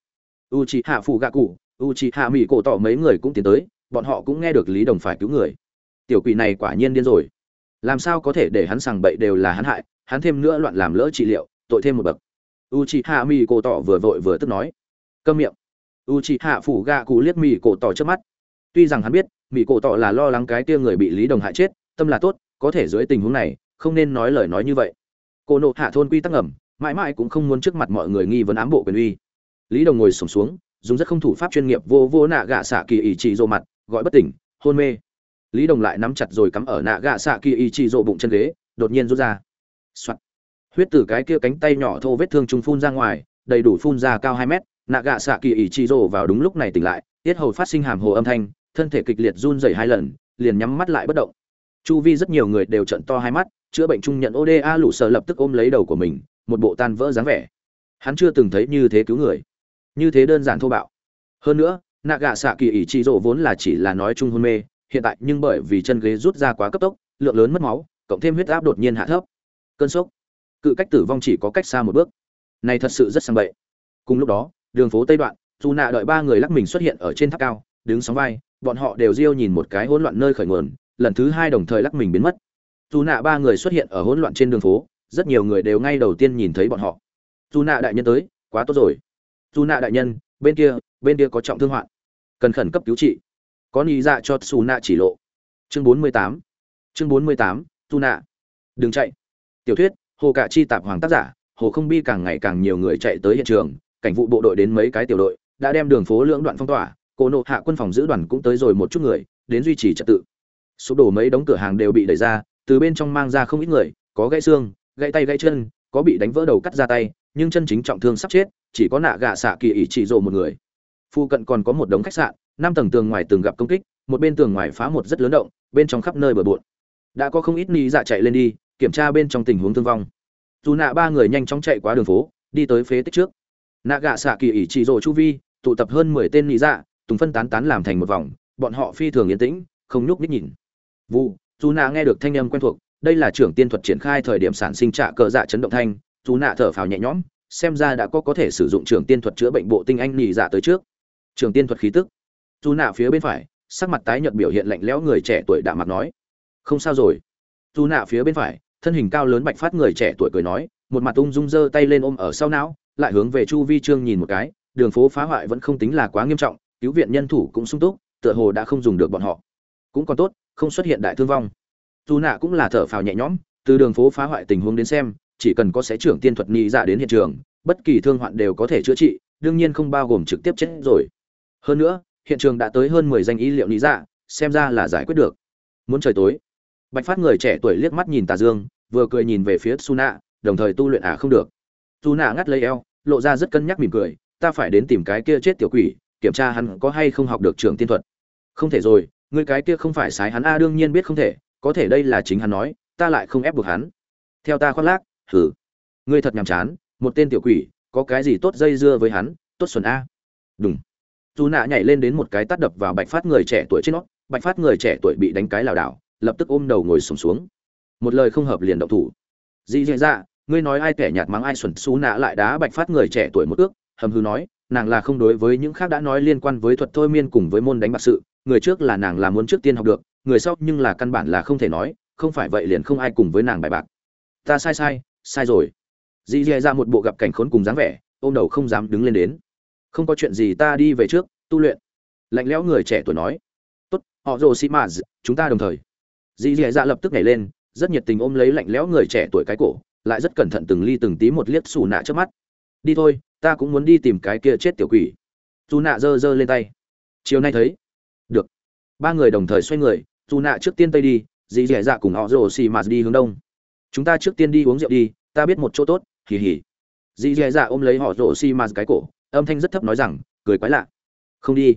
U c hạ phụ gạ cụ u c hạ mỹ cổ tỏ mấy người cũng tiến tới bọn họ cũng nghe được lý đồng phải cứu người. Tiểu quỷ này quả nhiên điên rồi. Làm sao có thể để hắn sằng bậy đều là hắn hại, hắn thêm nữa loạn làm lỡ trị liệu, tội thêm một bậc. U c hạ mi cổ tỏ vừa vội vừa tức nói. Câm miệng. U c hạ phủ gạ cụ liếc mỹ cổ tỏ trước mắt. Tuy rằng hắn biết mỹ cổ tỏ là lo lắng cái kia người bị lý đồng hại chết, tâm là tốt, có thể dưới tình huống này, không nên nói lời nói như vậy. Cô nộ hạ thôn quy tắc ngầm, mãi mãi cũng không muốn trước mặt mọi người nghi vấn ám bộ quyền uy. Lý đồng ngồi sổm xuống, dùng rất không thủ pháp chuyên nghiệp vô vô nạ gạ xạ kỳ ỷ chỉ rộ mặt gọi bất tỉnh, hôn mê. Lý đồng lại nắm chặt rồi cắm ở nạ gạ xạ kỳ y chi rộ bụng chân ghế, đột nhiên rút ra. Soạn. huyết từ cái kia cánh tay nhỏ thô vết thương trùng phun ra ngoài, đầy đủ phun ra cao hai mét, nạ gạ xạ kỳ y chi rộ vào đúng lúc này tỉnh lại, tiết hầu phát sinh hàm hồ âm thanh, thân thể kịch liệt run rẩy hai lần, liền nhắm mắt lại bất động. Chu vi rất nhiều người đều trận to hai mắt, chữa bệnh trung nhận oda lũ sợ lập tức ôm lấy đầu của mình, một bộ tan vỡ dáng vẻ. Hắn chưa từng thấy như thế cứu người, như thế đơn giản thô bạo. Hơn nữa nạ gạ xạ kỳ ỷ trị rộ vốn là chỉ là nói chung hôn mê, hiện tại nhưng bởi vì chân ghế rút ra quá cấp tốc, lượng lớn mất máu, cộng thêm huyết áp đột nhiên hạ thấp. Cơn sốc, cự cách tử vong chỉ có cách xa một bước. Này thật sự rất sang bậy. Cùng lúc đó, đường phố tây đoạn, dù nạ đợi ba người lắc mình xuất hiện ở trên tháp cao, đứng sóng vai, bọn họ đều riêu nhìn một cái hỗn loạn nơi khởi nguồn, lần thứ hai đồng thời lắc mình biến mất. Dù nạ ba người xuất hiện ở hỗn loạn trên đường phố, rất nhiều người đều ngay đầu tiên nhìn thấy bọn họ. Dù nạ đại nhân tới, quá tốt rồi. Dù nạ đại nhân, bên kia bên kia có trọng thương hoạn cần khẩn cấp cứu trị. Có nghĩ dạ cho xù nạ chỉ lộ. Chương bốn mươi tám. Chương bốn mươi tám nạ đừng chạy. Tiểu thuyết, hồ cạ chi tạp hoàng tác giả, hồ không bi càng ngày càng nhiều người chạy tới hiện trường, cảnh vụ bộ đội đến mấy cái tiểu đội, đã đem đường phố lưỡng đoạn phong tỏa cổ nộ hạ quân phòng giữ đoàn cũng tới rồi một chút người, đến duy trì trật tự. Sụp đổ mấy đống cửa hàng đều bị đẩy ra, từ bên trong mang ra không ít người, có gãy xương, gãy tay gãy chân, có bị đánh vỡ đầu cắt ra tay, nhưng chân chính trọng thương sắp chết, chỉ có nạ gạ xạ kỳ ỉ chỉ rộ một người. Phu cận còn có một đống khách sạn, năm tầng tường ngoài tường gặp công kích, một bên tường ngoài phá một rất lớn động, bên trong khắp nơi bờ bộn. Đã có không ít ni dạ chạy lên đi, kiểm tra bên trong tình huống thương vong. Dù nạ ba người nhanh chóng chạy qua đường phố, đi tới phế tích trước. Nạ gạ xạ kỳ ỉ chỉ rộ chu vi, tụ tập hơn mười tên ni dạ tùng phân tán tán làm thành một vòng, bọn họ phi thường yên tĩnh, không nhúc nhích nhìn. Vụ dù nạ nghe được thanh âm quen thuộc, đây là trưởng tiên thuật triển khai thời điểm sản sinh trạ cờ dạ chấn động thanh, dù nạ thở phào nhẹ nhõm, xem ra đã có có thể sử dụng trưởng tiên thuật chữa bệnh bộ tinh anh nhị dạ tới trước. Trường tiên thuật khí tức. Dù nạ phía bên phải, sắc mặt tái nhợt biểu hiện lạnh lẽo người trẻ tuổi đạm mặt nói, không sao rồi. Dù nạ phía bên phải, thân hình cao lớn bạch phát người trẻ tuổi cười nói, một mặt ung dung giơ tay lên ôm ở sau não, lại hướng về chu vi trương nhìn một cái, đường phố phá hoại vẫn không tính là quá nghiêm trọng, cứu viện nhân thủ cũng sung túc, tựa hồ đã không dùng được bọn họ. Cũng còn tốt, không xuất hiện đại thương vong. Dù nạ cũng là thở phào nhẹ nhõm, từ đường phố phá hoại tình huống đến xem, chỉ cần có sẽ trưởng tiên thuật nhị dạ đến hiện trường, bất kỳ thương hoạn đều có thể chữa trị, đương nhiên không bao gồm trực tiếp chết rồi hơn nữa, hiện trường đã tới hơn mười danh y liệu lý dạ xem ra là giải quyết được. Muốn trời tối. Bạch phát người trẻ tuổi liếc mắt nhìn tà dương, vừa cười nhìn về phía su nạ đồng thời tu luyện ả à không được. Su nạ ngắt lấy eo, lộ ra rất cân nhắc mỉm cười, ta phải đến tìm cái kia chết tiểu quỷ, kiểm tra hắn có hay không học được trường tiên thuật. Không thể rồi người cái kia không phải sái hắn a, đương nhiên biết không thể, có thể đây là chính hắn nói, ta lại không ép buộc hắn. Theo ta khoác lác hử ngươi thật nhàm chán, một tên tiểu quỷ, có cái gì tốt dây dưa với hắn, tốt xuân a. Đúng dù nạ nhảy lên đến một cái tắt đập vào bạch phát người trẻ tuổi trên nó bạch phát người trẻ tuổi bị đánh cái lảo đảo lập tức ôm đầu ngồi sùng xuống, xuống một lời không hợp liền động thủ. Dị dạ dạ ngươi nói ai kẻ nhạt mắng ai xuẩn xú nạ lại đá bạch phát người trẻ tuổi một ước hầm hư nói nàng là không đối với những khác đã nói liên quan với thuật thôi miên cùng với môn đánh bạc sự người trước là nàng là muốn trước tiên học được người sau nhưng là căn bản là không thể nói không phải vậy liền không ai cùng với nàng bài bạc. Ta sai sai sai rồi. Dì dì ra một bộ gặp cảnh khốn cùng dáng vẻ ôm đầu không dám đứng lên đến không có chuyện gì ta đi về trước, tu luyện. Lạnh lẽo người trẻ tuổi nói. Tốt, họ rồ sĩ mã chúng ta đồng thời. Dì dì dạ lập tức nhảy lên, rất nhiệt tình ôm lấy lạnh lẽo người trẻ tuổi cái cổ, lại rất cẩn thận từng ly từng tí một liếc xù nạ trước mắt. Đi thôi, ta cũng muốn đi tìm cái kia chết tiểu quỷ. Dù nạ giơ giơ lên tay. Chiều nay thấy. Được. Ba người đồng thời xoay người dù nạ trước tiên tây đi, dì dì dạ cùng họ rồ xì mà đi hướng đông. Chúng ta trước tiên đi uống rượu đi, ta biết một chỗ tốt, hì hì. Dì dì dạ ôm lấy họ rồ xì mà cái cổ âm thanh rất thấp nói rằng, cười quái lạ. Không đi.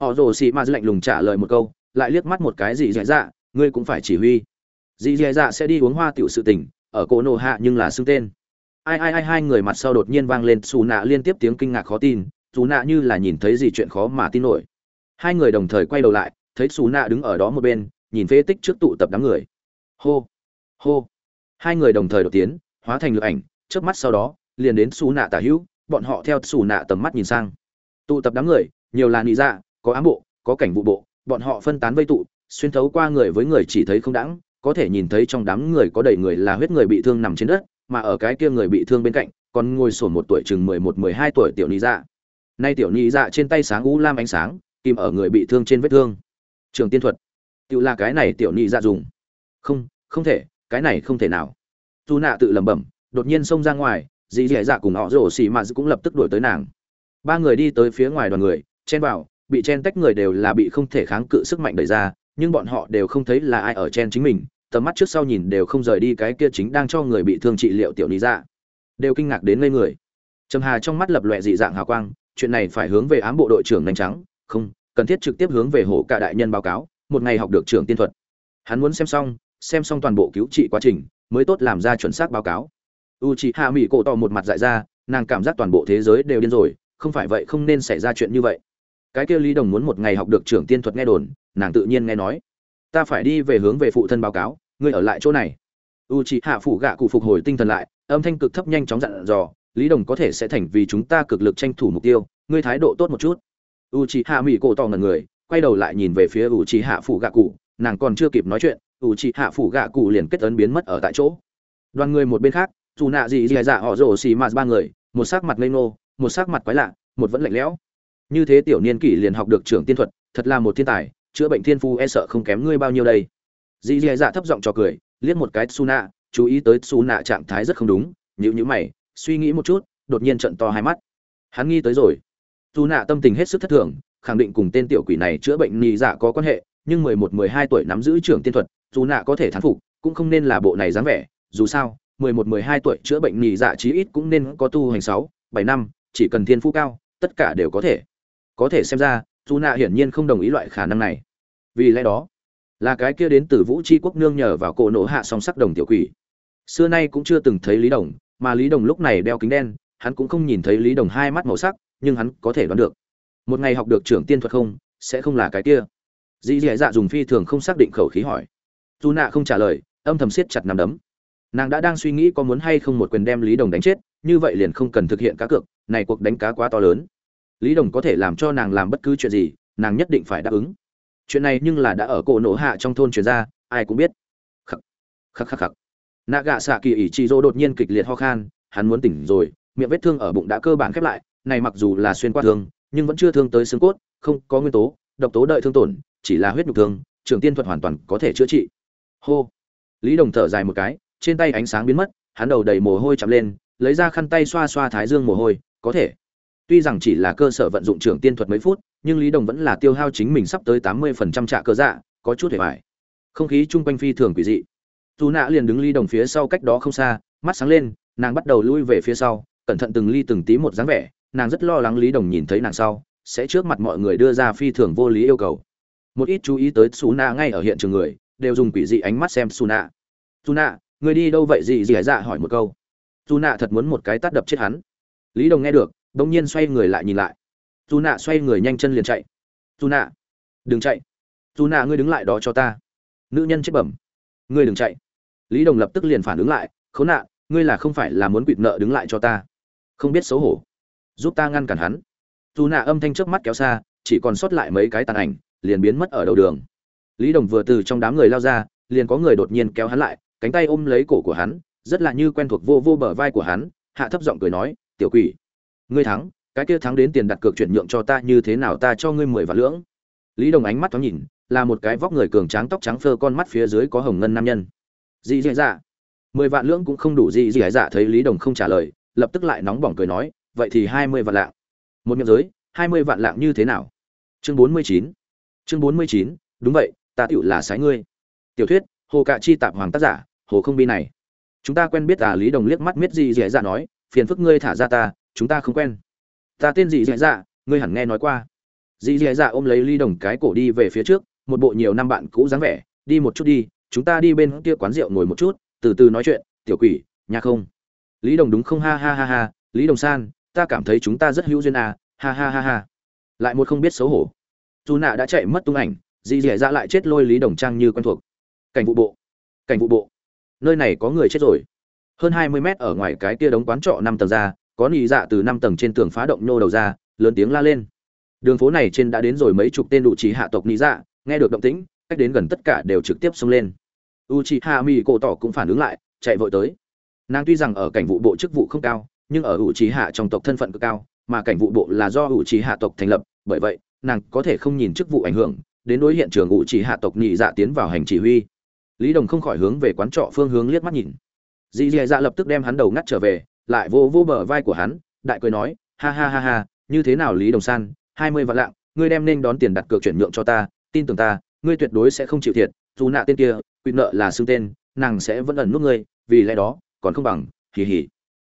Họ rồ xì mà lạnh lùng trả lời một câu, lại liếc mắt một cái gì dì dạ ngươi cũng phải chỉ huy. Dì dì dạ sẽ đi uống hoa tiểu sự tình, ở cổ nổ hạ nhưng là xưng tên. Ai ai ai, hai người mặt sau đột nhiên vang lên, xù nạ liên tiếp tiếng kinh ngạc khó tin xù nạ như là nhìn thấy gì chuyện khó mà tin nổi. Hai người đồng thời quay đầu lại, thấy xù nạ đứng ở đó một bên, nhìn phế tích trước tụ tập đám người. Hô hô. Hai người đồng thời đột tiến, hóa thành lựa ảnh trước mắt sau đó, liền đến xù nạ tả hữu bọn họ theo xù nạ tầm mắt nhìn sang. Tụ tập đám người, nhiều là nị dạ có ám bộ, có cảnh vụ bộ, bọn họ phân tán vây tụ, xuyên thấu qua người với người chỉ thấy không đãng, có thể nhìn thấy trong đám người có đầy người là huyết người bị thương nằm trên đất, mà ở cái kia người bị thương bên cạnh, còn ngồi sổn một tuổi chừng mười một, mười hai tuổi tiểu nị dạ. Nay tiểu nị dạ trên tay sáng u lam ánh sáng, kìm ở người bị thương trên vết thương. Trường tiên thuật. Tự là cái này tiểu nị dạ dùng. Không không thể, cái này không thể nào. Dù nạ tự lẩm bẩm, đột nhiên xông ra ngoài dì dì dạ cùng họ rổ xì mà cũng lập tức đuổi tới nàng. Ba người đi tới phía ngoài đoàn người, chen vào, bị chen tách người đều là bị không thể kháng cự sức mạnh đẩy ra, nhưng bọn họ đều không thấy là ai ở chen chính mình, tầm mắt trước sau nhìn đều không rời đi cái kia chính đang cho người bị thương trị liệu tiểu lý dạ. Đều kinh ngạc đến ngây người. Trầm hà trong mắt lập loẹ dị dạng hào quang, chuyện này phải hướng về ám bộ đội trưởng nhanh trắng không, cần thiết trực tiếp hướng về hổ cả đại nhân báo cáo, một ngày học được trưởng tiên thuật. Hắn muốn xem xong xem xong toàn bộ cứu trị quá trình, mới tốt làm ra chuẩn xác báo cáo u chị hạ mỹ cổ tỏ một mặt dại ra, nàng cảm giác toàn bộ thế giới đều điên rồi, không phải vậy không nên xảy ra chuyện như vậy. Cái kia lý đồng muốn một ngày học được trưởng tiên thuật nghe đồn, nàng tự nhiên nghe nói. Ta phải đi về hướng về phụ thân báo cáo, ngươi ở lại chỗ này. U chị hạ phủ gạ cụ phục hồi tinh thần lại, âm thanh cực thấp nhanh chóng dặn dò, lý đồng có thể sẽ thành vì chúng ta cực lực tranh thủ mục tiêu, ngươi thái độ tốt một chút. U chị hạ mỹ cổ tỏ ngần người, quay đầu lại nhìn về phía u chị hạ phủ gạ cụ, nàng còn chưa kịp nói chuyện u chị hạ phủ gạ cụ liền kết ấn biến mất ở tại chỗ. Đoàn người một bên khác dù nạ gì dì dạ họ rổ xì mạt ba người, một sắc mặt ngây ngô, một sắc mặt quái lạ, một vẫn lạnh lẽo. Như thế tiểu niên kỷ liền học được trưởng tiên thuật, thật là một thiên tài, chữa bệnh thiên phu e sợ không kém ngươi bao nhiêu đây. Dì dì dạ thấp giọng cho cười, liếc một cái su nạ chú ý tới su nạ trạng thái rất không đúng nhữ nhữ mày, suy nghĩ một chút, đột nhiên trận to hai mắt. Hắn nghi tới rồi. Su nạ tâm tình hết sức thất thường, khẳng định cùng tên tiểu quỷ này chữa bệnh nhì dạ có quan hệ, nhưng mười một, mười hai tuổi nắm giữ trưởng tiên thuật dù nạ có thể thán phục, cũng không nên là bộ này dáng vẻ, dù sao mười một, mười hai tuổi chữa bệnh nhì dạ chí ít cũng nên có tu hành sáu, bảy năm, chỉ cần thiên phú cao, tất cả đều có thể. Có thể xem ra dù Na hiển nhiên không đồng ý loại khả năng này. Vì lẽ đó, là cái kia đến từ vũ Chi quốc nương nhờ vào cổ nổ hạ song sắc đồng tiểu quỷ. Xưa nay cũng chưa từng thấy lý đồng, mà lý đồng lúc này đeo kính đen, hắn cũng không nhìn thấy lý đồng hai mắt màu sắc, nhưng hắn có thể đoán được. Một ngày học được trưởng tiên thuật không, sẽ không là cái kia. Dĩ Dĩ dạ dùng phi thường không xác định khẩu khí hỏi. Dù Na không trả lời, âm thầm siết chặt nắm đấm nàng đã đang suy nghĩ có muốn hay không một quyền đem lý đồng đánh chết, như vậy liền không cần thực hiện cá cược, này cuộc đánh cá quá to lớn. Lý đồng có thể làm cho nàng làm bất cứ chuyện gì, nàng nhất định phải đáp ứng. Chuyện này nhưng là đã ở cổ nổ hạ trong thôn truyền ra, ai cũng biết. Khắc khắc khắc khắc. Nạ gạ xạ kỳ ỷ chị dỗ đột nhiên kịch liệt ho khan, hắn muốn tỉnh rồi, miệng vết thương ở bụng đã cơ bản khép lại, này mặc dù là xuyên qua thương, nhưng vẫn chưa thương tới xương cốt, không có nguyên tố, độc tố đợi thương tổn, chỉ là huyết nhục thương trường tiên thuật hoàn toàn có thể chữa trị. Hô. Lý đồng thở dài một cái trên tay ánh sáng biến mất, hắn đầu đầy mồ hôi chạm lên, lấy ra khăn tay xoa xoa thái dương mồ hôi, có thể. Tuy rằng chỉ là cơ sở vận dụng trưởng tiên thuật mấy phút, nhưng lý đồng vẫn là tiêu hao chính mình sắp tới tám mươi phần trăm trạ cơ dạ có chút hề vải không khí chung quanh phi thường quỷ dị. Dù nạ liền đứng lý đồng phía sau cách đó không xa, mắt sáng lên, nàng bắt đầu lui về phía sau, cẩn thận từng ly từng tí một dáng vẻ, nàng rất lo lắng lý đồng nhìn thấy nàng sau, sẽ trước mặt mọi người đưa ra phi thường vô lý yêu cầu. Một ít chú ý tới xù nạ ngay ở hiện trường người, đều dùng quỷ dị ánh mắt xem xù nạ xù nạ người đi đâu vậy? Gì dì dạ hỏi một câu. Dù nạ thật muốn một cái tát đập chết hắn. Lý đồng nghe được đ ỗ n g nhiên xoay người lại nhìn lại. Dù nạ xoay người nhanh chân liền chạy. Dù nạ, đừng chạy. Dù nạ, ngươi đứng lại đó cho ta. Nữ nhân chết bẩm. Ngươi đừng chạy. Lý đồng lập tức liền phản ứng lại. Khốn nạ ngươi là không phải là muốn quỵt nợ đứng lại cho ta. Không biết xấu hổ. Giúp ta ngăn cản hắn. Dù nạ âm thanh trước mắt kéo xa, chỉ còn sót lại mấy cái tàn ảnh, liền biến mất ở đầu đường. Lý đồng vừa từ trong đám người lao ra, liền có người đột nhiên kéo hắn lại cánh tay ôm lấy cổ của hắn, rất là như quen thuộc vô vô bờ vai của hắn, hạ thấp giọng cười nói, tiểu quỷ, ngươi thắng, cái kia thắng đến tiền đặt cược chuyển nhượng cho ta như thế nào ta cho ngươi mười vạn lưỡng. Lý đồng ánh mắt thoáng nhìn, là một cái vóc người cường tráng tóc trắng phơ con mắt phía dưới có hồng ngân nam nhân. Dị dị dạ. Mười vạn lưỡng cũng không đủ dị dị dạ thấy lý đồng không trả lời, lập tức lại nóng bỏng cười nói, vậy thì hai mươi vạn lạng. Một miệng giới, hai mươi vạn lạng như thế nào? Chương bốn mươi chín. Chương bốn mươi chín, đúng vậy, ta tựu là sái ngươi. Tiểu thuyết hồ cạ chi tạp hoàng tác giả, hồ không bi này. Chúng ta quen biết à lý đồng liếc mắt miết gì dễ dạ nói, phiền phức ngươi thả ra ta, chúng ta không quen. Ta tên gì dễ dạ ngươi hẳn nghe nói qua. Dì dì dạ ôm lấy ly đồng cái cổ đi về phía trước, một bộ nhiều năm bạn cũ dáng vẻ, đi một chút đi, chúng ta đi bên kia quán rượu ngồi một chút, từ từ nói chuyện, tiểu quỷ, nhà không. Lý đồng đúng không? Ha ha ha ha. Lý đồng san, ta cảm thấy chúng ta rất hữu duyên à. Ha ha ha ha. Lại một không biết xấu hổ. Dù nạ đã chạy mất tung ảnh dì dì dạ lại chết lôi lý đồng trang như quen thuộc cảnh vụ bộ. Cảnh vụ bộ. Nơi này có người chết rồi. Hơn hai mươi mét ở ngoài cái kia đống quán trọ năm tầng ra, có nị dạ từ năm tầng trên tường phá động nhô đầu ra, lớn tiếng la lên. Đường phố này trên đã đến rồi mấy chục tên đủ trí hạ tộc nị dạ nghe được động tĩnh, cách đến gần tất cả đều trực tiếp xông lên. U chị hạ mỹ cổ tỏ cũng phản ứng lại, chạy vội tới. Nàng tuy rằng ở cảnh vụ bộ chức vụ không cao, nhưng ở u trí hạ trong tộc thân phận cực cao, mà cảnh vụ bộ là do u trí hạ tộc thành lập, bởi vậy, nàng có thể không nhìn chức vụ ảnh hưởng, đến đối hiện trường u trí hạ tộc nhị dạ tiến vào hành chỉ huy lý đồng không khỏi hướng về quán trọ phương hướng liếc mắt nhìn. Dì dì dạ lập tức đem hắn đầu ngắt trở về, lại vô vô bờ vai của hắn, đại cười nói, ha ha ha ha, như thế nào lý đồng san, hai mươi vạn lạng, ngươi đem nên đón tiền đặt cược chuyển nhượng cho ta, tin tưởng ta, ngươi tuyệt đối sẽ không chịu thiệt, dù nạ tên kia quy nợ là xưng tên, nàng sẽ vẫn ẩn nút ngươi, vì lẽ đó, còn không bằng, hì hì.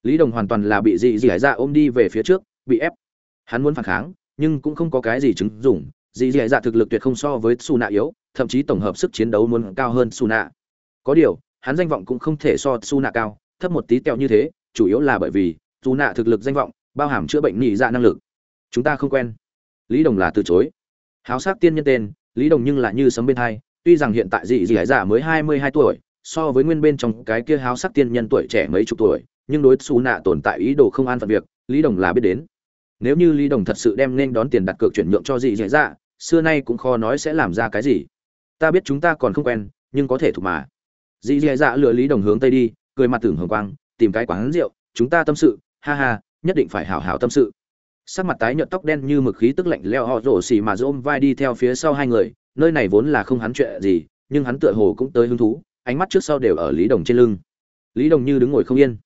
Lý đồng hoàn toàn là bị dị dị dạ ôm đi về phía trước, bị ép. Hắn muốn phản kháng, nhưng cũng không có cái gì chứng dụng dị dì dạ thực lực tuyệt không so với su nạ yếu, thậm chí tổng hợp sức chiến đấu muốn cao hơn su nạ có điều, hắn danh vọng cũng không thể so su nạ cao, thấp một tí tẹo như thế, chủ yếu là bởi vì su nạ thực lực danh vọng bao hàm chữa bệnh nhị dạ năng lực. Chúng ta không quen. Lý đồng là từ chối. Háo sắc tiên nhân tên, lý đồng nhưng lại như sấm bên hai, tuy rằng hiện tại dị dị Dạ mới hai mươi hai tuổi, so với nguyên bên trong cái kia háo sắc tiên nhân tuổi trẻ mấy chục tuổi, nhưng đối xù nạ tồn tại ý đồ không an phận việc, lý đồng là biết đến. Nếu như lý đồng thật sự đem nên đón tiền đặt cược chuyển nhượng cho dị dị dạ xưa nay cũng khó nói sẽ làm ra cái gì. Ta biết chúng ta còn không quen, nhưng có thể thuộc mà. Dị dị dạ lừa lý đồng hướng tây đi, cười mặt tưởng hồng quang, tìm cái quán rượu, chúng ta tâm sự, ha ha, nhất định phải hảo hảo tâm sự. Sắc mặt tái nhợt tóc đen như mực khí tức lạnh leo họ rổ xì mà ôm vai đi theo phía sau hai người, nơi này vốn là không hắn chuyện gì, nhưng hắn tựa hồ cũng tới hứng thú, ánh mắt trước sau đều ở lý đồng trên lưng. Lý đồng như đứng ngồi không yên.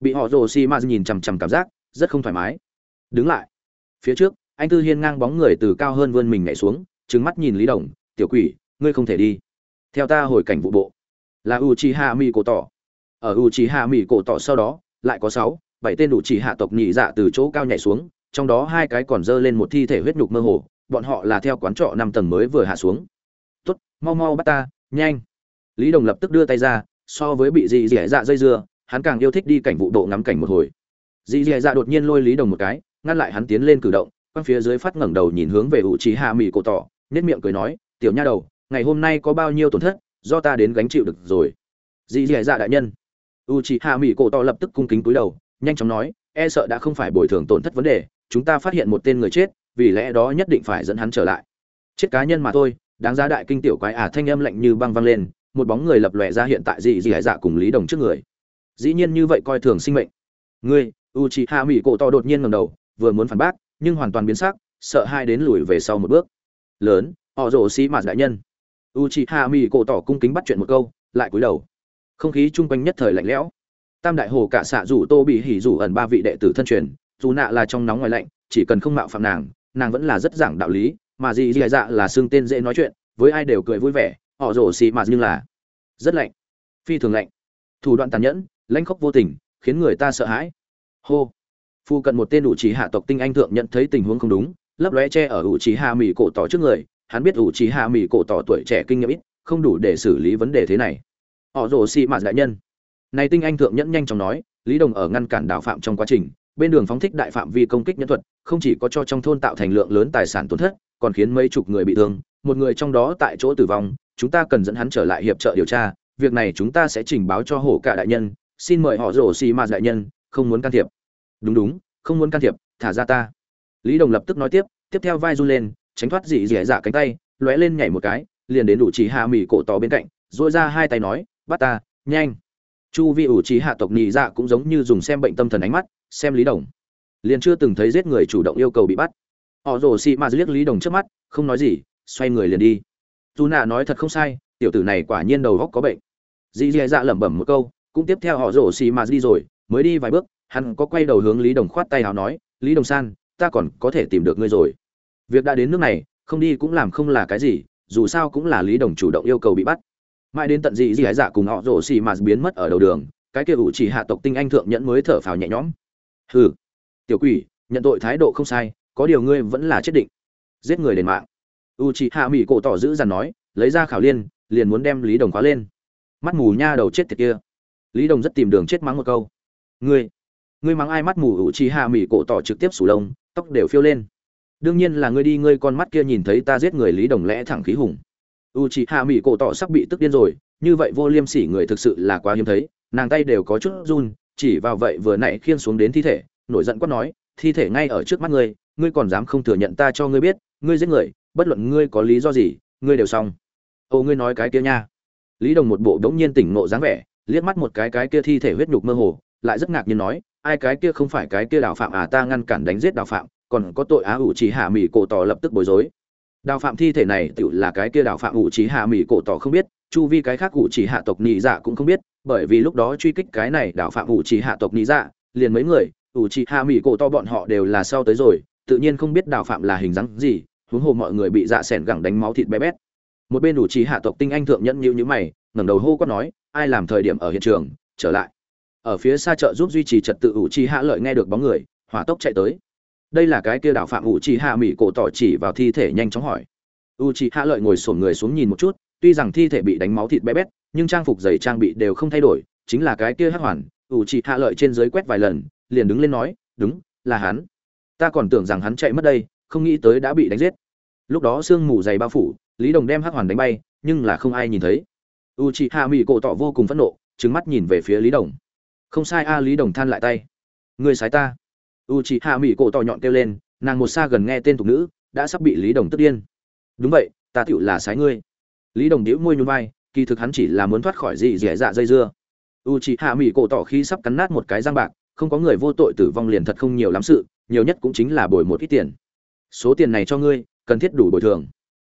Bị họ rổ xì mà nhìn chằm chằm cảm giác, rất không thoải mái. Đứng lại. Phía trước anh tư hiên ngang bóng người từ cao hơn vươn mình nhảy xuống, trừng mắt nhìn lý đồng, tiểu quỷ, ngươi không thể đi. Theo ta hồi cảnh vụ bộ. Là u chi hạ mỹ cổ tỏ ở u chi hạ mỹ cổ tỏ sau đó, lại có sáu, bảy tên đủ chỉ hạ tộc nhị dạ từ chỗ cao nhảy xuống, trong đó hai cái còn dơ lên một thi thể huyết nhục mơ hồ, bọn họ là theo quán trọ năm tầng mới vừa hạ xuống. Tốt, mau mau bắt ta, nhanh. Lý đồng lập tức đưa tay ra, so với bị dị dẻ dạ dây dưa, hắn càng yêu thích đi cảnh vụ độ ngắm cảnh một hồi. Dị dẻ dạ đột nhiên lôi lý đồng một cái, ngăn lại hắn tiến lên cử động quăng phía dưới phát ngẩng đầu nhìn hướng về ủ trí hạ mỹ cổ tỏ nết miệng cười nói, tiểu nha đầu, ngày hôm nay có bao nhiêu tổn thất, do ta đến gánh chịu được rồi. Dĩ dẻ dạ đại nhân. U trí hạ mỹ cổ tỏ lập tức cung kính cúi đầu, nhanh chóng nói e sợ đã không phải bồi thường tổn thất vấn đề, chúng ta phát hiện một tên người chết, vì lẽ đó nhất định phải dẫn hắn trở lại. Chết cá nhân mà thôi, đáng giá đại kinh tiểu quái à thanh âm lạnh như băng văng lên, một bóng người lập lòe ra hiện tại dị dị hải dạ cùng lý đồng trước người. Dĩ nhiên như vậy coi thường sinh mệnh. Ngươi u chị hạ mỹ cổ to đột nhiên ngầm đầu, vừa muốn phản bác nhưng hoàn toàn biến sắc, sợ hai đến lùi về sau một bước. Lớn họ rổ xí mà đại nhân. U chị cổ tỏ cung kính bắt chuyện một câu, lại cúi đầu. Không khí chung quanh nhất thời lạnh lẽo. Tam đại hồ cả xạ rủ tô bị hỉ rủ ẩn ba vị đệ tử thân truyền, dù nạ là trong nóng ngoài lạnh, chỉ cần không mạo phạm nàng nàng vẫn là rất giảng đạo lý, mà gì dì dạ là xương tên dễ nói chuyện, với ai đều cười vui vẻ họ rồ xì mà nhưng là rất lạnh, phi thường lạnh. Thủ đoạn tàn nhẫn, lãnh khốc vô tình, khiến người ta sợ hãi. Hô phu cận một tên ủ trí hạ tộc tinh anh thượng nhận thấy tình huống không đúng, lấp lóe che ở ủ trí hạ mỹ cổ tỏ trước người. Hắn biết ủ trí hạ mỹ cổ tỏ tuổi trẻ kinh nghiệm ít, không đủ để xử lý vấn đề thế này. Họ rồ xì mạt đại nhân. Này tinh anh thượng nhẫn nhanh chóng nói, lý đồng ở ngăn cản đạo phạm trong quá trình, bên đường phóng thích đại phạm vi công kích nhân thuật, không chỉ có cho trong thôn tạo thành lượng lớn tài sản tổn thất, còn khiến mấy chục người bị thương, một người trong đó tại chỗ tử vong, chúng ta cần dẫn hắn trở lại hiệp trợ điều tra, việc này chúng ta sẽ trình báo cho hổ cả đại nhân, xin mời họ rổ xì ma đại nhân, không muốn can thiệp đúng đúng, không muốn can thiệp, thả ra ta. Lý đồng lập tức nói tiếp tiếp theo vai run lên, tránh thoát dị dẻ dạ cánh tay, lóe lên nhảy một cái, liền đến đủ chỉ hạ mỹ cổ tỏ bên cạnh dội ra hai tay nói, bắt ta, nhanh. Chu vi ủ trí hạ tộc nhị dạ cũng giống như dùng xem bệnh tâm thần ánh mắt, xem lý đồng. Liền chưa từng thấy giết người chủ động yêu cầu bị bắt. Họ rồ xị mà liếc lý đồng trước mắt, không nói gì, xoay người liền đi. Dù nạ nói thật không sai, tiểu tử này quả nhiên đầu góc có bệnh. Dì dì dạ lẩm bẩm một câu, cũng tiếp theo họ rồ xì mà đi rồi, mới đi vài bước hắn có quay đầu hướng lý đồng khoát tay hào nói, lý đồng san, ta còn có thể tìm được ngươi rồi. Việc đã đến nước này, không đi cũng làm không là cái gì, dù sao cũng là lý đồng chủ động yêu cầu bị bắt. Mãi đến tận dị dị dạ cùng họ rổ xì mà biến mất ở đầu đường, cái kia ủ chỉ hạ tộc tinh anh thượng nhẫn mới thở phào nhẹ nhõm. Hừ, tiểu quỷ, nhận tội thái độ không sai, có điều ngươi vẫn là chết định. Giết người đền mạng. U Chỉ hạ mỹ cổ tỏ giữ dằn nói, lấy ra khảo liên, liền muốn đem lý đồng khóa lên. Mắt mù nha đầu chết tiệt kia. Lý đồng rất tìm đường chết mắng một câu. Ngươi ngươi mắng ai mắt mù ủ chị hạ mỹ cổ tỏ trực tiếp sủ lông, tóc đều phiêu lên. Đương nhiên là ngươi đi, ngươi con mắt kia nhìn thấy ta giết người lý đồng lẽ thẳng khí hùng. U chị hạ mỹ cổ tỏ sắp bị tức điên rồi, như vậy vô liêm sỉ người thực sự là quá hiếm thấy, nàng tay đều có chút run, chỉ vào vậy vừa nãy khiêng xuống đến thi thể, nổi giận quát nói, thi thể ngay ở trước mắt ngươi ngươi còn dám không thừa nhận ta cho ngươi biết, ngươi giết người, bất luận ngươi có lý do gì, ngươi đều xong. Ô, ngươi nói cái kia nha. Lý đồng một bộ đống nhiên tỉnh nộ dáng vẻ, liếc mắt một cái cái kia thi thể huyết nhục mơ hồ, lại rất ngạc nhiên nói ai cái kia không phải cái kia đào phạm à ta ngăn cản đánh giết đào phạm, còn có tội á ủ chỉ hạ mỹ cổ tỏ lập tức bối rối. Đào phạm thi thể này tự là cái kia đào phạm ủ chỉ hạ mỹ cổ tỏ không biết, chu vi cái khác ủ chỉ hạ tộc nị dạ cũng không biết, bởi vì lúc đó truy kích cái này đào phạm ủ chỉ hạ tộc nị dạ liền mấy người, ủ chỉ hạ mỹ cổ to bọn họ đều là sau tới rồi, tự nhiên không biết đào phạm là hình dáng gì, huống hồ mọi người bị dạ sẻn gẳng đánh máu thịt bé bét. Một bên ủ chỉ hạ tộc tinh anh thượng nhẫn nhíu như mày, ngẩng đầu hô quát nói, ai làm thời điểm ở hiện trường? Trở lại ở phía xa chợ giúp duy trì trật tự ủ chi hạ lợi nghe được bóng người, hỏa tốc chạy tới. Đây là cái kia đảo phạm ủ chi hạ mỹ cổ tỏ chỉ vào thi thể nhanh chóng hỏi. U chi hạ lợi ngồi sổn người xuống nhìn một chút, tuy rằng thi thể bị đánh máu thịt bé bét, nhưng trang phục giày trang bị đều không thay đổi, chính là cái kia hắc hoàn u chi hạ lợi trên dưới quét vài lần, liền đứng lên nói, đúng, là hắn. Ta còn tưởng rằng hắn chạy mất đây, không nghĩ tới đã bị đánh giết. Lúc đó sương mù dày bao phủ, lý đồng đem hắc hoàn đánh bay, nhưng là không ai nhìn thấy. U chị hạ mỹ cổ tỏ vô cùng phẫn nộ trứng mắt nhìn về phía lý đồng không sai a, lý đồng than lại tay. Người sái ta. U chị hạ mỹ cổ tỏ nhọn kêu lên, nàng một xa gần nghe tên thục nữ, đã sắp bị lý đồng tức điên. Đúng vậy, ta tựu là sái ngươi. Lý đồng đĩu môi nhún vai, kỳ thực hắn chỉ là muốn thoát khỏi gì dẻ dạ dây dưa. U chị hạ mỹ cổ tỏ khi sắp cắn nát một cái răng bạc, không có người vô tội tử vong liền thật không nhiều lắm sự, nhiều nhất cũng chính là bồi một ít tiền. Số tiền này cho ngươi, cần thiết đủ bồi thường.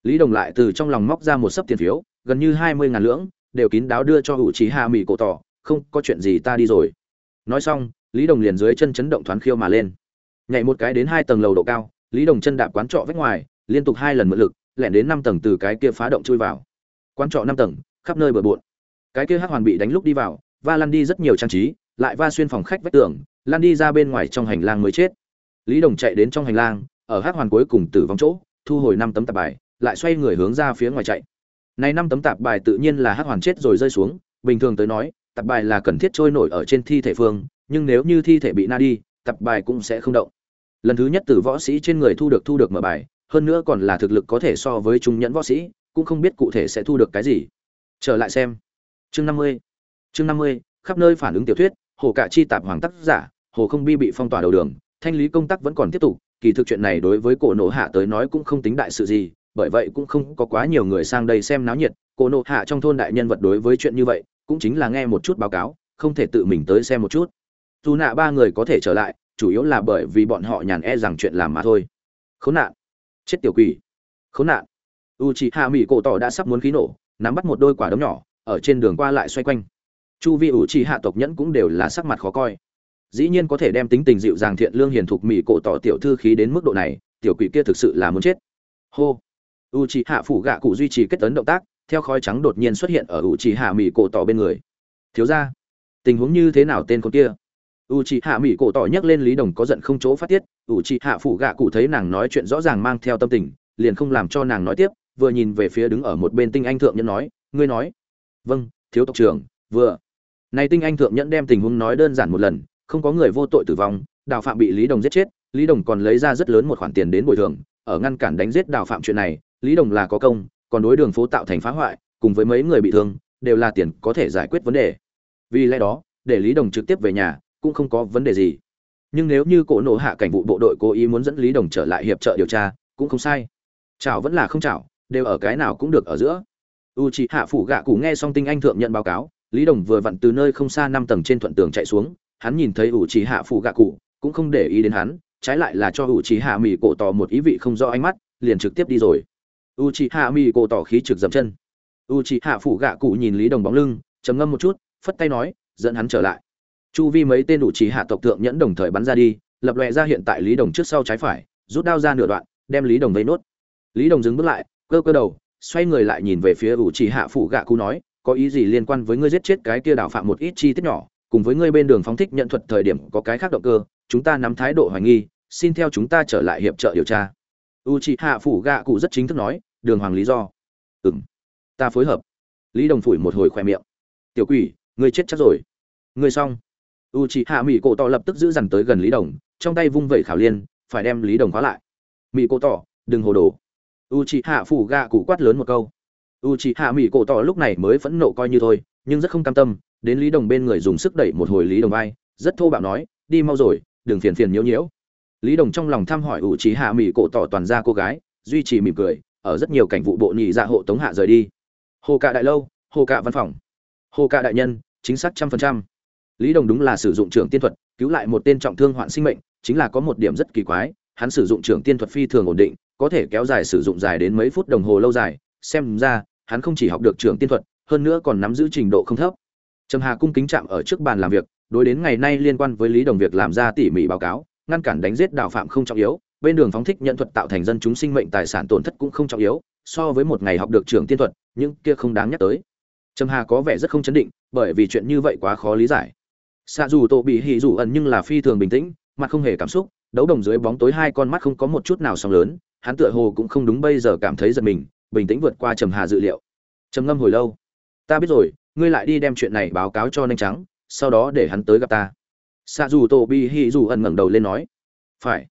Lý đồng lại từ trong lòng móc ra một sấp tiền phiếu, gần như hai mươi ngàn lưỡng, đều kín đáo đưa cho u chị hạ mỹ cổ tỏ không có chuyện gì ta đi rồi. Nói xong, lý đồng liền dưới chân chấn động thoáng khiêu mà lên. Nhảy một cái đến hai tầng lầu độ cao, lý đồng chân đạp quán trọ vách ngoài, liên tục hai lần mượn lực, lẻn đến năm tầng từ cái kia phá động chui vào. Quán trọ năm tầng, khắp nơi bừa bộn. Cái kia hắc hoàn bị đánh lúc đi vào, va lăn đi rất nhiều trang trí, lại va xuyên phòng khách vách tường lan đi ra bên ngoài trong hành lang mới chết. Lý đồng chạy đến trong hành lang, ở hắc hoàn cuối cùng tử vong chỗ, thu hồi năm tấm tạp bài, lại xoay người hướng ra phía ngoài chạy. Này năm tấm tạp bài tự nhiên là hắc hoàn chết rồi rơi xuống, bình thường tới nói Tập bài là cần thiết trôi nổi ở trên thi thể phương, nhưng nếu như thi thể bị na đi, tập bài cũng sẽ không động. Lần thứ nhất từ võ sĩ trên người thu được thu được mở bài, hơn nữa còn là thực lực có thể so với trung nhẫn võ sĩ, cũng không biết cụ thể sẽ thu được cái gì. Trở lại xem. Chương năm mươi. Chương năm mươi, khắp nơi phản ứng tiểu thuyết, hồ cả chi tạp hoàng tác giả, hồ không bi bị phong tỏa đầu đường, thanh lý công tác vẫn còn tiếp tục, kỳ thực chuyện này đối với cổ nổ hạ tới nói cũng không tính đại sự gì, bởi vậy cũng không có quá nhiều người sang đây xem náo nhiệt, cổ nổ hạ trong thôn đại nhân vật đối với chuyện như vậy cũng chính là nghe một chút báo cáo, không thể tự mình tới xem một chút. Dù nạ ba người có thể trở lại, chủ yếu là bởi vì bọn họ nhàn e rằng chuyện làm mà thôi. Khốn nạn. Chết tiểu quỷ. Khốn nạn. U chị hạ mỹ cổ tỏ đã sắp muốn khí nổ, nắm bắt một đôi quả đống nhỏ, ở trên đường qua lại xoay quanh. Chu vi u chị hạ tộc nhẫn cũng đều là sắc mặt khó coi. Dĩ nhiên có thể đem tính tình dịu dàng thiện lương hiền thục mỹ cổ tỏ tiểu thư khí đến mức độ này, tiểu quỷ kia thực sự là muốn chết. Hô. U chị hạ phủ gạ cụ duy trì kết tấn động tác theo khói trắng đột nhiên xuất hiện ở u chị hạ mỹ cổ tỏ bên người. Thiếu ra tình huống như thế nào tên con kia? U chị hạ mỹ cổ tỏ nhắc lên lý đồng có giận không chỗ phát tiết. U chị hạ phủ gạ cụ thấy nàng nói chuyện rõ ràng mang theo tâm tình, liền không làm cho nàng nói tiếp, vừa nhìn về phía đứng ở một bên tinh anh thượng nhân nói, ngươi nói. Vâng thiếu tộc trưởng, vừa. Này tinh anh thượng nhẫn đem tình huống nói đơn giản một lần, không có người vô tội tử vong, đào phạm bị lý đồng giết chết, lý đồng còn lấy ra rất lớn một khoản tiền đến bồi thường, ở ngăn cản đánh giết đào phạm chuyện này, lý đồng là có công còn đối đường phố tạo thành phá hoại, cùng với mấy người bị thương, đều là tiền có thể giải quyết vấn đề. Vì lẽ đó, để lý đồng trực tiếp về nhà cũng không có vấn đề gì. Nhưng nếu như cổ nổ hạ cảnh vụ bộ đội cố ý muốn dẫn lý đồng trở lại hiệp trợ điều tra, cũng không sai. Chảo vẫn là không chảo, đều ở cái nào cũng được ở giữa. U c hạ phủ gạ cụ nghe xong tinh anh thượng nhận báo cáo, lý đồng vừa vặn từ nơi không xa năm tầng trên thuận tường chạy xuống, hắn nhìn thấy u c hạ phủ gạ cụ, cũng không để ý đến hắn, trái lại là cho u c hạ mỹ cổ tỏ một ý vị không rõ ánh mắt, liền trực tiếp đi rồi u chị hạ mỹ cổ tỏ khí trực dậm chân. U chị hạ phủ gạ cụ nhìn lý đồng bóng lưng, trầm ngâm một chút, phất tay nói, dẫn hắn trở lại. Chu vi mấy tên đủ chỉ hạ tộc tượng nhẫn đồng thời bắn ra đi, lập lòe ra hiện tại lý đồng trước sau trái phải, rút đao ra nửa đoạn, đem lý đồng vây nốt. Lý đồng dừng bước lại, cơ cơ đầu, xoay người lại nhìn về phía ủ chỉ hạ phủ gạ cụ nói, có ý gì liên quan với ngươi giết chết cái kia đào phạm một ít chi tiết nhỏ, cùng với ngươi bên đường phóng thích nhận thuật thời điểm có cái khác động cơ, chúng ta nắm thái độ hoài nghi, xin theo chúng ta trở lại hiệp trợ điều tra u chỉ hạ phủ gạ cụ rất chính thức nói, đường hoàng lý do. Ừng ta phối hợp. Lý đồng phủi một hồi khoe miệng. Tiểu quỷ, ngươi chết chắc rồi. Ngươi xong. U chị hạ mỹ cổ tỏ lập tức giữ dằn tới gần lý đồng, trong tay vung vẩy khảo liên, phải đem lý đồng khóa lại. Mỹ cổ tỏ, đừng hồ đồ. U chị hạ phủ gạ cụ quát lớn một câu. U chị hạ mỹ cổ tỏ lúc này mới phẫn nộ coi như thôi, nhưng rất không cam tâm, đến lý đồng bên người dùng sức đẩy một hồi lý đồng vai, rất thô bạo nói, đi mau rồi, đừng phiền phiền nhiễu nhiễu lý đồng trong lòng thăm hỏi ủ trí hạ mỹ cổ tỏ toàn ra cô gái, duy trì mỉm cười, ở rất nhiều cảnh vụ bộ nhị dạ hộ tống hạ rời đi. Hồ cạ đại lâu, hồ cạ văn phòng. Hồ cạ đại nhân, chính xác trăm phần trăm. Lý đồng đúng là sử dụng trưởng tiên thuật, cứu lại một tên trọng thương hoạn sinh mệnh, chính là có một điểm rất kỳ quái, hắn sử dụng trưởng tiên thuật phi thường ổn định, có thể kéo dài sử dụng dài đến mấy phút đồng hồ lâu dài, xem ra, hắn không chỉ học được trưởng tiên thuật, hơn nữa còn nắm giữ trình độ không thấp. Trầm hà cung kính chạm ở trước bàn làm việc, đối đến ngày nay liên quan với lý đồng việc làm ra tỉ mỉ báo cáo ngăn cản đánh giết đạo phạm không trọng yếu, bên đường phóng thích nhận thuật tạo thành dân chúng sinh mệnh tài sản tổn thất cũng không trọng yếu, so với một ngày học được trưởng tiên thuật, những kia không đáng nhắc tới. Trầm hà có vẻ rất không chấn định, bởi vì chuyện như vậy quá khó lý giải. Xạ dù tổ bị hỉ dù ẩn nhưng là phi thường bình tĩnh, mặt không hề cảm xúc, đấu đồng dưới bóng tối hai con mắt không có một chút nào sóng lớn, hắn tựa hồ cũng không đúng bây giờ cảm thấy giật mình, bình tĩnh vượt qua trầm hà dự liệu. Trầm ngâm hồi lâu. Ta biết rồi, ngươi lại đi đem chuyện này báo cáo cho nhanh trắng, sau đó để hắn tới gặp ta xạ dù tổ bị hỉ dù ẩn ngẩng đầu lên nói, phải.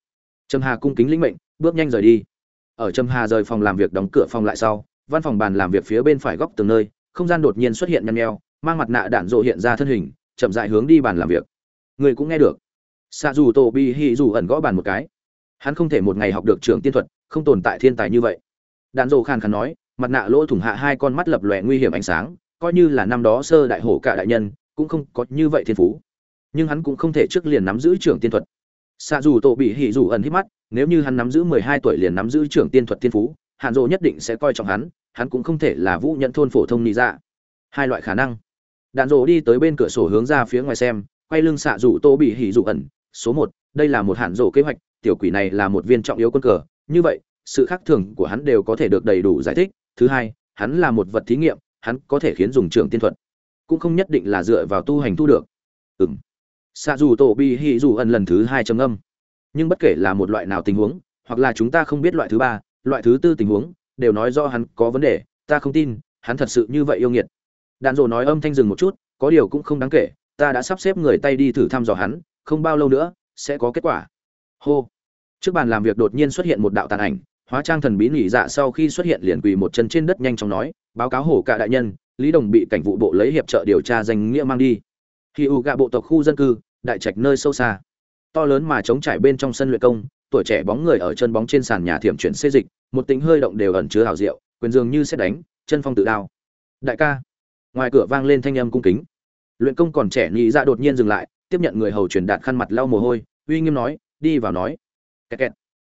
Trầm hà cung kính lĩnh mệnh, bước nhanh rời đi. Ở trầm hà rời phòng làm việc đóng cửa phòng lại sau, văn phòng bàn làm việc phía bên phải góc từng nơi, không gian đột nhiên xuất hiện nhăn nheo, mang mặt nạ đạn rộ hiện ra thân hình, chậm dại hướng đi bàn làm việc. Người cũng nghe được. Xạ dù tổ bi hi dù ẩn gõ bàn một cái. Hắn không thể một ngày học được trường tiên thuật, không tồn tại thiên tài như vậy. Đạn rộ khàn khàn nói, mặt nạ lỗ thủng hạ hai con mắt lập lòe nguy hiểm ánh sáng, coi như là năm đó sơ đại hổ cả đại nhân, cũng không có như vậy thiên phú nhưng hắn cũng không thể trước liền nắm giữ trưởng tiên thuật. Xạ dù tổ bị hỉ dù ẩn hít mắt, nếu như hắn nắm giữ mười hai tuổi liền nắm giữ trưởng tiên thuật tiên phú hạn rộ nhất định sẽ coi trọng hắn hắn cũng không thể là vũ nhận thôn phổ thông nị dạ. Hai loại khả năng. Đạn rộ đi tới bên cửa sổ hướng ra phía ngoài xem, quay lưng xạ dù tô bị hỉ dù ẩn, số một, đây là một hạn rộ kế hoạch, tiểu quỷ này là một viên trọng yếu quân cờ, như vậy, sự khác thường của hắn đều có thể được đầy đủ giải thích. Thứ hai, hắn là một vật thí nghiệm, hắn có thể khiến dùng trường tiên thuật, cũng không nhất định là dựa vào tu hành thu được. Ừ m xạ dù tổ bị hỉ dù ẩn lần thứ hai trầm âm nhưng bất kể là một loại nào tình huống, hoặc là chúng ta không biết loại thứ ba, loại thứ tư tình huống, đều nói do hắn có vấn đề, ta không tin, hắn thật sự như vậy yêu nghiệt. Đạn dộ nói âm thanh dừng một chút, có điều cũng không đáng kể, ta đã sắp xếp người tay đi thử thăm dò hắn, không bao lâu nữa, sẽ có kết quả. Hô. Trước bàn làm việc đột nhiên xuất hiện một đạo tàn ảnh, hóa trang thần bí nghỉ dạ sau khi xuất hiện liền quỳ một chân trên đất nhanh chóng nói, báo cáo hổ cả đại nhân, lý đồng bị cảnh vụ bộ lấy hiệp trợ điều tra danh nghĩa mang đi khi u gạ bộ tộc khu dân cư, đại trạch nơi sâu xa. To lớn mà chống trải bên trong sân luyện công, tuổi trẻ bóng người ở chân bóng trên sàn nhà thiểm chuyển xê dịch, một tính hơi động đều ẩn chứa hào diệu, quyền dường như xét đánh, chân phong tự đao. Đại ca. Ngoài cửa vang lên thanh âm cung kính. Luyện công còn trẻ nhị dạ đột nhiên dừng lại, tiếp nhận người hầu truyền đạt khăn mặt lau mồ hôi, uy nghiêm nói, đi vào nói. Kẹt kẹt.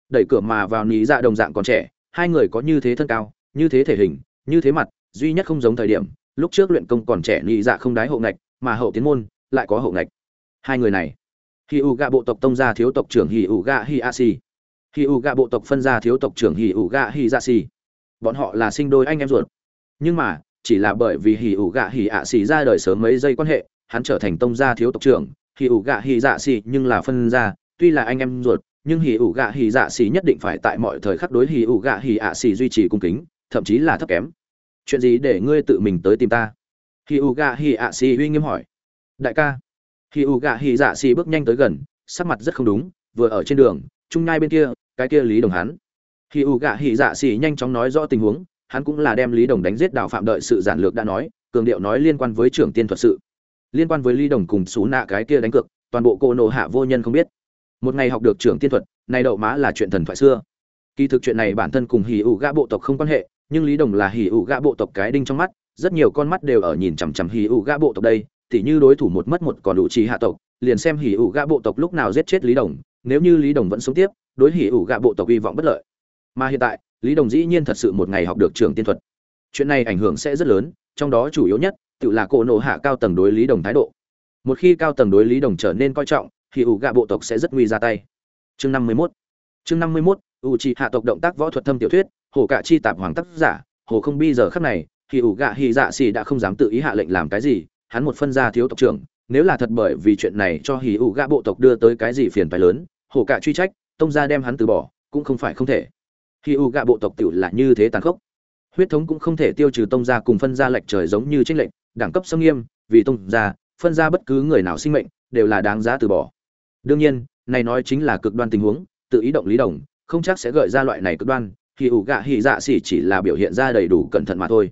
Đẩy cửa mà vào nhị dạ đồng dạng còn trẻ, hai người có như thế thân cao, như thế thể hình, như thế mặt, duy nhất không giống thời điểm, lúc trước luyện công còn trẻ nhị dạ không đái hộ ngạch mà hậu tiến môn, lại có hậu ngạch. Hai người này. Hi u gạ bộ tộc tông gia thiếu tộc trưởng hi u gạ hi a si hi u gạ bộ tộc phân gia thiếu tộc trưởng hi u gạ hi dạ si bọn họ là sinh đôi anh em ruột. Nhưng mà, chỉ là bởi vì hỉ ủ gạ hỉ a xì ra đời sớm mấy giây quan hệ, hắn trở thành tông gia thiếu tộc trưởng hỉ ủ gạ hỉ dạ xì nhưng là phân gia, tuy là anh em ruột, nhưng hỉ ủ gạ hỉ dạ xì nhất định phải tại mọi thời khắc đối hỉ ủ gạ hỉ ạ xì duy trì cung kính, thậm chí là thấp kém. Chuyện gì để ngươi tự mình tới tìm ta? Hỉ U Gà hỉ ạ xì uy nghiêm hỏi đại ca hỉ U Gà hỉ dạ xì bước nhanh tới gần sắc mặt rất không đúng vừa ở trên đường trung nhai bên kia cái kia lý đồng hắn hỉ U Gà hỉ dạ xì nhanh chóng nói rõ tình huống hắn cũng là đem Lý Đồng đánh giết đào phạm đợi sự giản lược đã nói, cường điệu nói liên quan với trưởng tiên thuật sự. Liên quan với Lý Đồng cùng xú nạ cái kia đánh cược, toàn bộ cô nộ hạ vô nhân không biết. Một ngày học được trưởng tiên thuật, này đậu má là chuyện thần thoại xưa. Kỳ thực chuyện này bản thân cùng Hỉ ủ gã bộ tộc không quan hệ, nhưng Lý Đồng là Hỉ ủ gã bộ tộc cái đinh trong mắt, rất nhiều con mắt đều ở nhìn chằm chằm hì ủ gã bộ tộc đây, tỉ như đối thủ một mất một còn đủ trì hạ tộc, liền xem hì ủ gã bộ tộc lúc nào giết chết Lý Đồng, nếu như Lý Đồng vẫn sống tiếp, đối hì ủ gã bộ tộc hy vọng bất lợi. Mà hiện tại, lý đồng dĩ nhiên thật sự một ngày học được trường tiên thuật. Chuyện này ảnh hưởng sẽ rất lớn trong đó chủ yếu nhất tự là cổ nộ hạ cao tầng đối lý đồng thái độ. Một khi cao tầng đối lý đồng trở nên coi trọng thì ủ gạ bộ tộc sẽ rất nguy ra tay. Chương năm mươi mốt. Chương năm mươi mốt ủ trì hạ tộc động tác võ thuật thâm tiểu thuyết hồ cạ chi tạp hoàng tác giả hồ không bi giờ khắc này thì ủ gạ hy dạ xì đã không dám tự ý hạ lệnh làm cái gì, hắn một phân gia thiếu tộc trưởng, nếu là thật bởi vì chuyện này cho hì ủ gạ bộ tộc đưa tới cái gì phiền phái lớn hồ cạ truy trách, tông gia đem hắn từ bỏ, cũng không phải không thể. Hì ủ gạ bộ tộc tiểu là như thế tàn khốc. Huyết thống cũng không thể tiêu trừ tông gia cùng phân gia lệch trời giống như tranh lệnh đẳng cấp sông nghiêm, vì tông gia, phân gia bất cứ người nào sinh mệnh, đều là đáng giá từ bỏ. Đương nhiên, này nói chính là cực đoan tình huống, tự ý động lý đồng, không chắc sẽ gợi ra loại này cực đoan hì ủ gạ hỉ dạ xỉ chỉ là biểu hiện ra đầy đủ cẩn thận mà thôi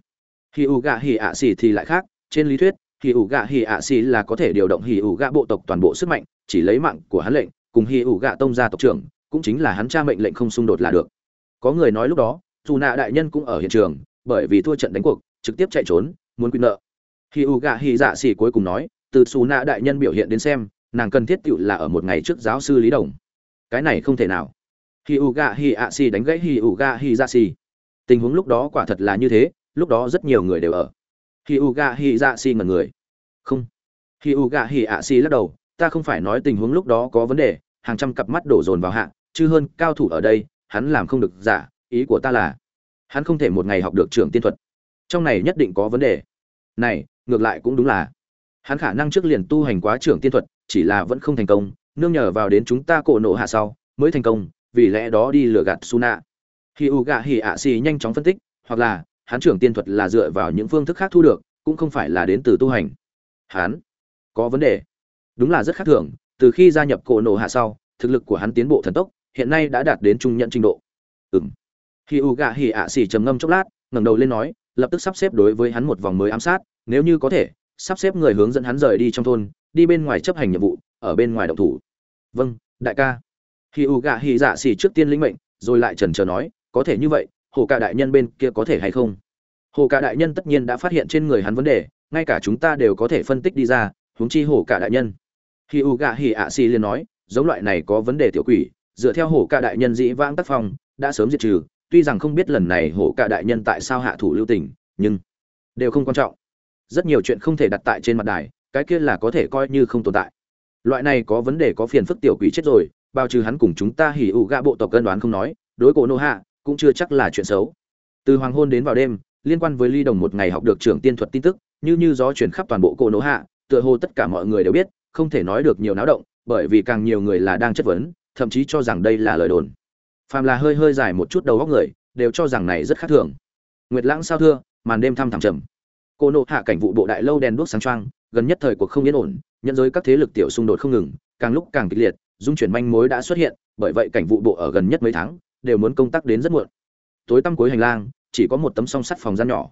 hỉ ủ gạ hỉ ạ xì thì lại khác. Trên lý thuyết hỉ ủ gạ hỉ ạ xì là có thể điều động hỉ ủ gạ bộ tộc toàn bộ sức mạnh, chỉ lấy mạng của hắn lệnh, cùng hỉ ủ gạ tông gia tộc trưởng, cũng chính là hắn cha mệnh lệnh không xung đột là được. Có người nói lúc đó, dù nạ đại nhân cũng ở hiện trường, bởi vì thua trận đánh cuộc, trực tiếp chạy trốn, muốn quy nợ. Hỉ ủ gạ hỉ dạ xì cuối cùng nói, từ xù nạ đại nhân biểu hiện đến xem, nàng cần thiết tựu là ở một ngày trước giáo sư lý đồng. Cái này không thể nào. Hì u gạ hì ạ xì đánh gãy hì u gạ hì dạ xì tình huống lúc đó quả thật là như thế lúc đó rất nhiều người đều ở. Hi u ga hi dạ si ngần người. Không. Hi u ga hi ạ si lắc đầu, ta không phải nói tình huống lúc đó có vấn đề, hàng trăm cặp mắt đổ dồn vào hạ, chứ hơn cao thủ ở đây, hắn làm không được giả, ý của ta là, hắn không thể một ngày học được trưởng tiên thuật. Trong này nhất định có vấn đề. Này, ngược lại cũng đúng là. Hắn khả năng trước liền tu hành quá trưởng tiên thuật, chỉ là vẫn không thành công, nương nhờ vào đến chúng ta cổ nộ hạ sau, mới thành công, vì lẽ đó đi lừa gạt suna. Khi u gạ hi ạ xì nhanh chóng phân tích, hoặc là hắn trưởng tiên thuật là dựa vào những phương thức khác thu được, cũng không phải là đến từ tu hành. Hắn có vấn đề. Đúng là rất khác thường, từ khi gia nhập cổ nổ hạ sau, thực lực của hắn tiến bộ thần tốc, hiện nay đã đạt đến trung nhận trình độ. Ừm. Hyuga u hỉ ạ xỉ trầm ngâm chốc lát, ngẩng đầu lên nói, lập tức sắp xếp đối với hắn một vòng mới ám sát, nếu như có thể, sắp xếp người hướng dẫn hắn rời đi trong thôn, đi bên ngoài chấp hành nhiệm vụ, ở bên ngoài động thủ. Vâng đại ca. Hyuga u dạ xỉ trước tiên linh mệnh, rồi lại chần chờ nói, có thể như vậy hồ cả đại nhân bên kia có thể hay không? Hồ cả đại nhân tất nhiên đã phát hiện trên người hắn vấn đề, ngay cả chúng ta đều có thể phân tích đi ra, huống chi hồ cả đại nhân. Khi u gạ hy ạ xì liền nói, giống loại này có vấn đề tiểu quỷ, dựa theo hồ cả đại nhân dĩ vãng tác phong, đã sớm diệt trừ, tuy rằng không biết lần này hồ cả đại nhân tại sao hạ thủ lưu tình, nhưng đều không quan trọng. Rất nhiều chuyện không thể đặt tại trên mặt đài, cái kia là có thể coi như không tồn tại. Loại này có vấn đề có phiền phức tiểu quỷ chết rồi, bao trừ hắn cùng chúng ta hỉ ủ gạ bộ tộc cân đoán không nói, đối cổ nô hạ cũng chưa chắc là chuyện xấu. Từ hoàng hôn đến vào đêm, liên quan với ly đồng một ngày học được trưởng tiên thuật tin tức, như như gió chuyển khắp toàn bộ cổ nô hạ, tựa hồ tất cả mọi người đều biết, không thể nói được nhiều náo động, bởi vì càng nhiều người là đang chất vấn, thậm chí cho rằng đây là lời đồn. Phàm là hơi hơi dài một chút đầu góc người, đều cho rằng này rất khác thường. Nguyệt lãng sao thưa, màn đêm thăm thẳm trầm. Cô nộ hạ cảnh vụ bộ đại lâu đèn đuốc sáng trăng gần nhất thời cuộc không yên ổn nhân giới các thế lực tiểu xung đột không ngừng, càng lúc càng kịch liệt, dung chuyển manh mối đã xuất hiện, bởi vậy cảnh vụ bộ ở gần nhất mấy tháng đều muốn công tác đến rất muộn. Tối tăm cuối hành lang, chỉ có một tấm song sắt phòng gian nhỏ.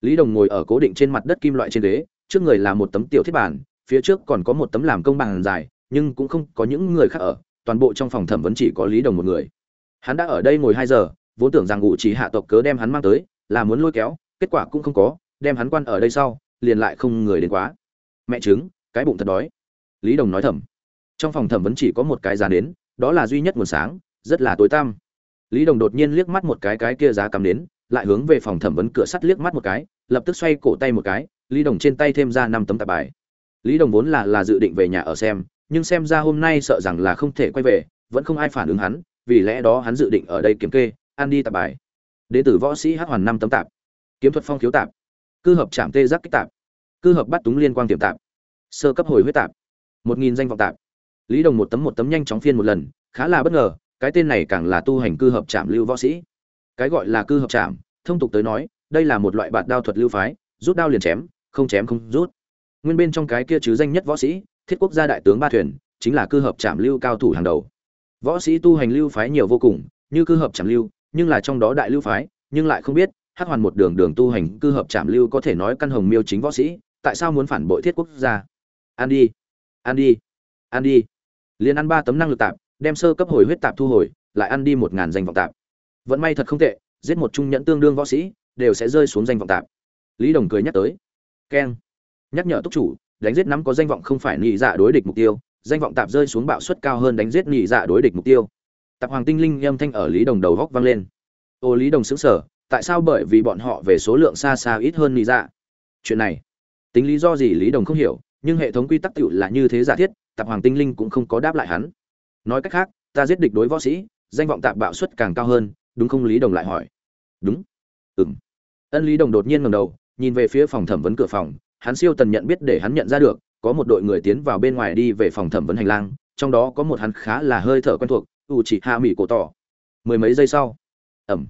Lý đồng ngồi ở cố định trên mặt đất kim loại trên ghế, trước người là một tấm tiểu thiết bản phía trước còn có một tấm làm công bằng dài, nhưng cũng không có những người khác ở, toàn bộ trong phòng thẩm vấn chỉ có lý đồng một người. Hắn đã ở đây ngồi hai giờ, vốn tưởng rằng ngụ chỉ hạ tộc cớ đem hắn mang tới, là muốn lôi kéo, kết quả cũng không có, đem hắn quan ở đây sau, liền lại không người đến quá. Mẹ chứng cái bụng thật đói. Lý đồng nói thầm. Trong phòng thẩm vấn chỉ có một cái giá đến, đó là duy nhất nguồn sáng, rất là tối tăm lý đồng đột nhiên liếc mắt một cái cái kia giá cắm đến, lại hướng về phòng thẩm vấn cửa sắt liếc mắt một cái, lập tức xoay cổ tay một cái, lý đồng trên tay thêm ra năm tấm tạp bài. Lý đồng vốn là là dự định về nhà ở xem, nhưng xem ra hôm nay sợ rằng là không thể quay về, vẫn không ai phản ứng hắn, vì lẽ đó hắn dự định ở đây kiểm kê, ăn đi tạp bài. Đệ tử võ sĩ Hắc hoàn năm tấm tạp. Kiếm thuật phong thiếu tạp. Cư hợp chạm tê giác kích tạp. Cư hợp bắt túng liên quan tiềm tạp. Sơ cấp hồi huyết tạp. Một nghìn danh vọng tạp. Lý đồng một tấm một tấm nhanh chóng phiên một lần, khá là bất ngờ cái tên này càng là tu hành cư hợp trạm lưu võ sĩ. Cái gọi là cư hợp trạm thông tục tới nói, đây là một loại bạt đao thuật lưu phái, rút đao liền chém, không chém không rút. Nguyên bên trong cái kia chứ danh nhất võ sĩ, thiết quốc gia đại tướng ba thuyền, chính là cư hợp trạm lưu cao thủ hàng đầu. Võ sĩ tu hành lưu phái nhiều vô cùng, như cư hợp trạm lưu, nhưng là trong đó đại lưu phái, nhưng lại không biết hắc hoàn một đường đường tu hành cư hợp trảm lưu có thể nói căn hồng miêu chính võ sĩ, tại sao muốn phản bội thiết quốc gia? Ăn đi ăn đi ăn đi. Liền ăn ba tấm năng lực tạp đem sơ cấp hồi huyết tạp thu hồi, lại ăn đi một ngàn danh vọng tạp. Vẫn may thật không tệ, giết một trung nhẫn tương đương võ sĩ, đều sẽ rơi xuống danh vọng tạp. Lý đồng cười nhắc tới. Keng. Nhắc nhở túc chủ, đánh giết nắm có danh vọng không phải nhị dạ đối địch mục tiêu, danh vọng tạp rơi xuống bạo suất cao hơn đánh giết nhị dạ đối địch mục tiêu. Tạp hoàng tinh linh âm thanh ở lý đồng đầu góc vang lên. Ô lý đồng xứng sở tại sao bởi vì bọn họ về số lượng xa xa ít hơn nhị dạ? Chuyện này, tính lý do gì lý đồng không hiểu, nhưng hệ thống quy tắc tựu là như thế giả thiết, tạp hoàng tinh linh cũng không có đáp lại hắn nói cách khác, ta giết địch đối võ sĩ, danh vọng tạp bạo suất càng cao hơn, đúng không lý đồng lại hỏi. Đúng. Ừm. Ân lý đồng đột nhiên ngầm đầu, nhìn về phía phòng thẩm vấn cửa phòng, hắn siêu tần nhận biết để hắn nhận ra được, có một đội người tiến vào bên ngoài đi về phòng thẩm vấn hành lang, trong đó có một hắn khá là hơi thở quen thuộc ủ chỉ hạ mỹ cổ tỏ. Mười mấy giây sau. Ẩm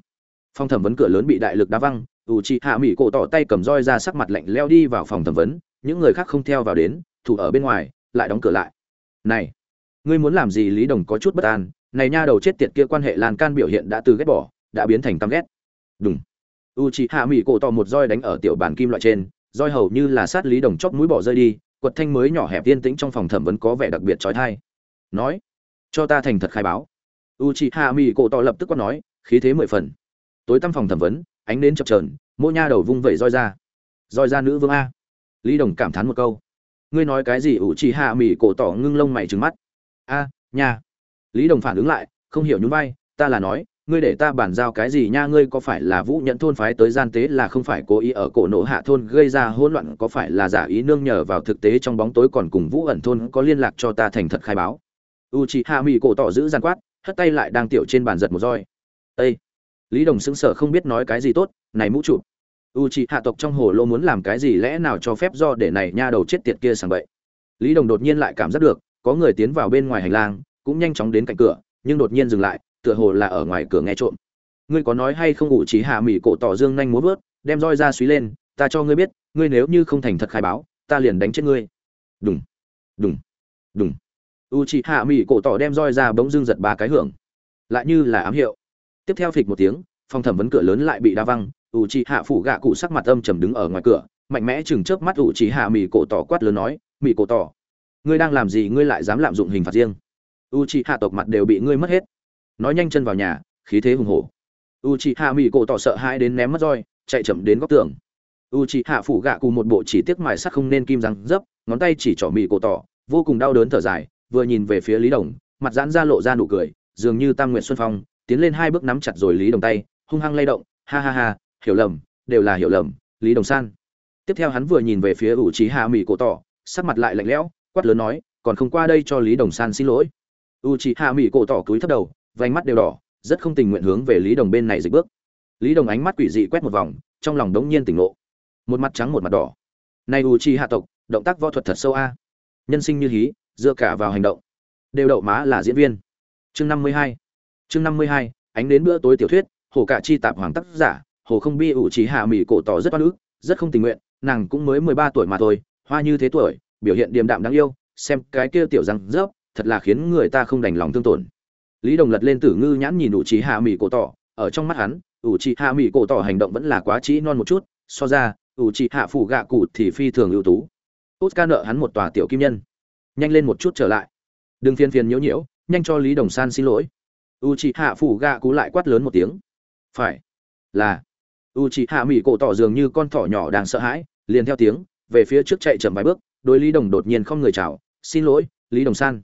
phòng thẩm vấn cửa lớn bị đại lực đá văng ủ chỉ hạ mỹ cổ tỏ tay cầm roi ra sắc mặt lạnh leo đi vào phòng thẩm vấn, những người khác không theo vào đến, thủ ở bên ngoài, lại đóng cửa lại. Này ngươi muốn làm gì lý đồng có chút bất an, này nha đầu chết tiệt kia quan hệ lan can biểu hiện đã từ ghét bỏ, đã biến thành căm ghét. Đúng u chị hạ mỹ cổ tỏ một roi đánh ở tiểu bàn kim loại trên, roi hầu như là sát lý đồng chóc mũi bỏ rơi đi, quật thanh mới nhỏ hẹp yên tĩnh trong phòng thẩm vấn có vẻ đặc biệt trói thai. Nói, cho ta thành thật khai báo. U chị hạ mỹ cổ tỏ lập tức có nói, khí thế mười phần. Tối tăm phòng thẩm vấn, ánh đến chập trờn mỗi nha đầu vung vẩy roi ra. Roi ra nữ vương a. Lý đồng cảm thán một câu. Ngươi nói cái gì? Ủ chỉ hạ mỹ cổ tỏ ngưng lông mày trừng mắt a, nha. Lý đồng phản ứng lại, không hiểu nhún vai, ta là nói, ngươi để ta bàn giao cái gì nha, ngươi có phải là vũ nhận thôn phái tới gian tế là không phải cố ý ở cổ nổ hạ thôn gây ra hỗn loạn, có phải là giả ý nương nhờ vào thực tế trong bóng tối còn cùng vũ ẩn thôn có liên lạc cho ta thành thật khai báo? U chị hạ mỹ cổ tỏ giữ gian quát, hất tay lại đang tiểu trên bàn giật một roi. Ây lý đồng sững sờ không biết nói cái gì tốt, này mũ chụp. U chị hạ tộc trong hồ lô muốn làm cái gì lẽ nào cho phép do để này nha đầu chết tiệt kia sàng bậy lý đồng đột nhiên lại cảm giác được có người tiến vào bên ngoài hành lang, cũng nhanh chóng đến cạnh cửa, nhưng đột nhiên dừng lại, tựa hồ là ở ngoài cửa nghe trộm. Ngươi có nói hay không ủ trí hạ mỹ cổ tỏ dương nhanh muốn vớt, đem roi ra suý lên, ta cho ngươi biết, ngươi nếu như không thành thật khai báo, ta liền đánh chết ngươi. Đúng đúng đúng u chị hạ mỹ cổ tỏ đem roi ra bỗng dưng giật ba cái hưởng. Lại như là ám hiệu. Tiếp theo phịch một tiếng, phòng thẩm vấn cửa lớn lại bị đa văng u chị hạ phủ gạ cụ sắc mặt âm trầm đứng ở ngoài cửa, mạnh mẽ chừng chớp mắt u chị hạ mỹ cổ tỏ quát lớn nói mỹ cổ tỏ ngươi đang làm gì, ngươi lại dám lạm dụng hình phạt riêng? U chị hạ tộc mặt đều bị ngươi mất hết. Nói nhanh chân vào nhà, khí thế hùng hổ. U chị hạ mỹ cổ tỏ sợ hãi đến ném mất roi, chạy chậm đến góc tường. U chị hạ phủ gạ cùng một bộ chỉ tiếc mài sắc không nên kim răng dấp, ngón tay chỉ trỏ mỹ cổ tỏ, vô cùng đau đớn thở dài, vừa nhìn về phía lý đồng, mặt giãn ra lộ ra nụ cười, dường như tam nguyện xuân phong, tiến lên hai bước nắm chặt rồi lý đồng tay, hung hăng lay động, ha ha ha, hiểu lầm, đều là hiểu lầm, lý đồng san. Tiếp theo hắn vừa nhìn về phía U trí hạ mỹ cổ tỏ, sắc mặt lại lạnh lẽo quát lớn nói, còn không qua đây cho lý đồng san xin lỗi. U trí hạ mỹ cổ tỏ cúi thấp đầu, vành mắt đều đỏ, rất không tình nguyện hướng về lý đồng bên này dịch bước. Lý đồng ánh mắt quỷ dị quét một vòng, trong lòng đống nhiên tỉnh ngộ. Một mặt trắng một mặt đỏ. Nay u chi hạ tộc, động tác võ thuật thật sâu a. Nhân sinh như hí, dựa cả vào hành động. Đều đậu má là diễn viên. Chương năm mươi hai. Chương năm mươi hai, ánh đến bữa tối tiểu thuyết, hồ cả chi tạp hoàng tác giả, hồ không bi ủ trí hạ mỹ cổ tỏ rất oan ức, rất không tình nguyện, nàng cũng mới mười ba tuổi mà thôi, hoa như thế tuổi biểu hiện điềm đạm đáng yêu, xem cái kia tiểu răng rớp, thật là khiến người ta không đành lòng thương tổn. Lý đồng lật lên tử ngư nhãn nhìn ủ trí hạ mỹ cổ tỏ, ở trong mắt hắn, ủ trí hạ mỹ cổ tỏ hành động vẫn là quá trí non một chút, so ra, ủ trí hạ phủ gạ cụ thì phi thường ưu tú. Tốt ca nợ hắn một tòa tiểu kim nhân. Nhanh lên một chút trở lại. Đừng phiền phiền nhiễu nhiễu, nhanh cho lý đồng san xin lỗi. U chị hạ phủ gạ cú lại quát lớn một tiếng. Phải. Là. U chị hạ mỹ cổ tỏ dường như con thỏ nhỏ đang sợ hãi, liền theo tiếng, về phía trước chạy chậm vài bước đối lý đồng đột nhiên không người chào, xin lỗi, lý đồng san.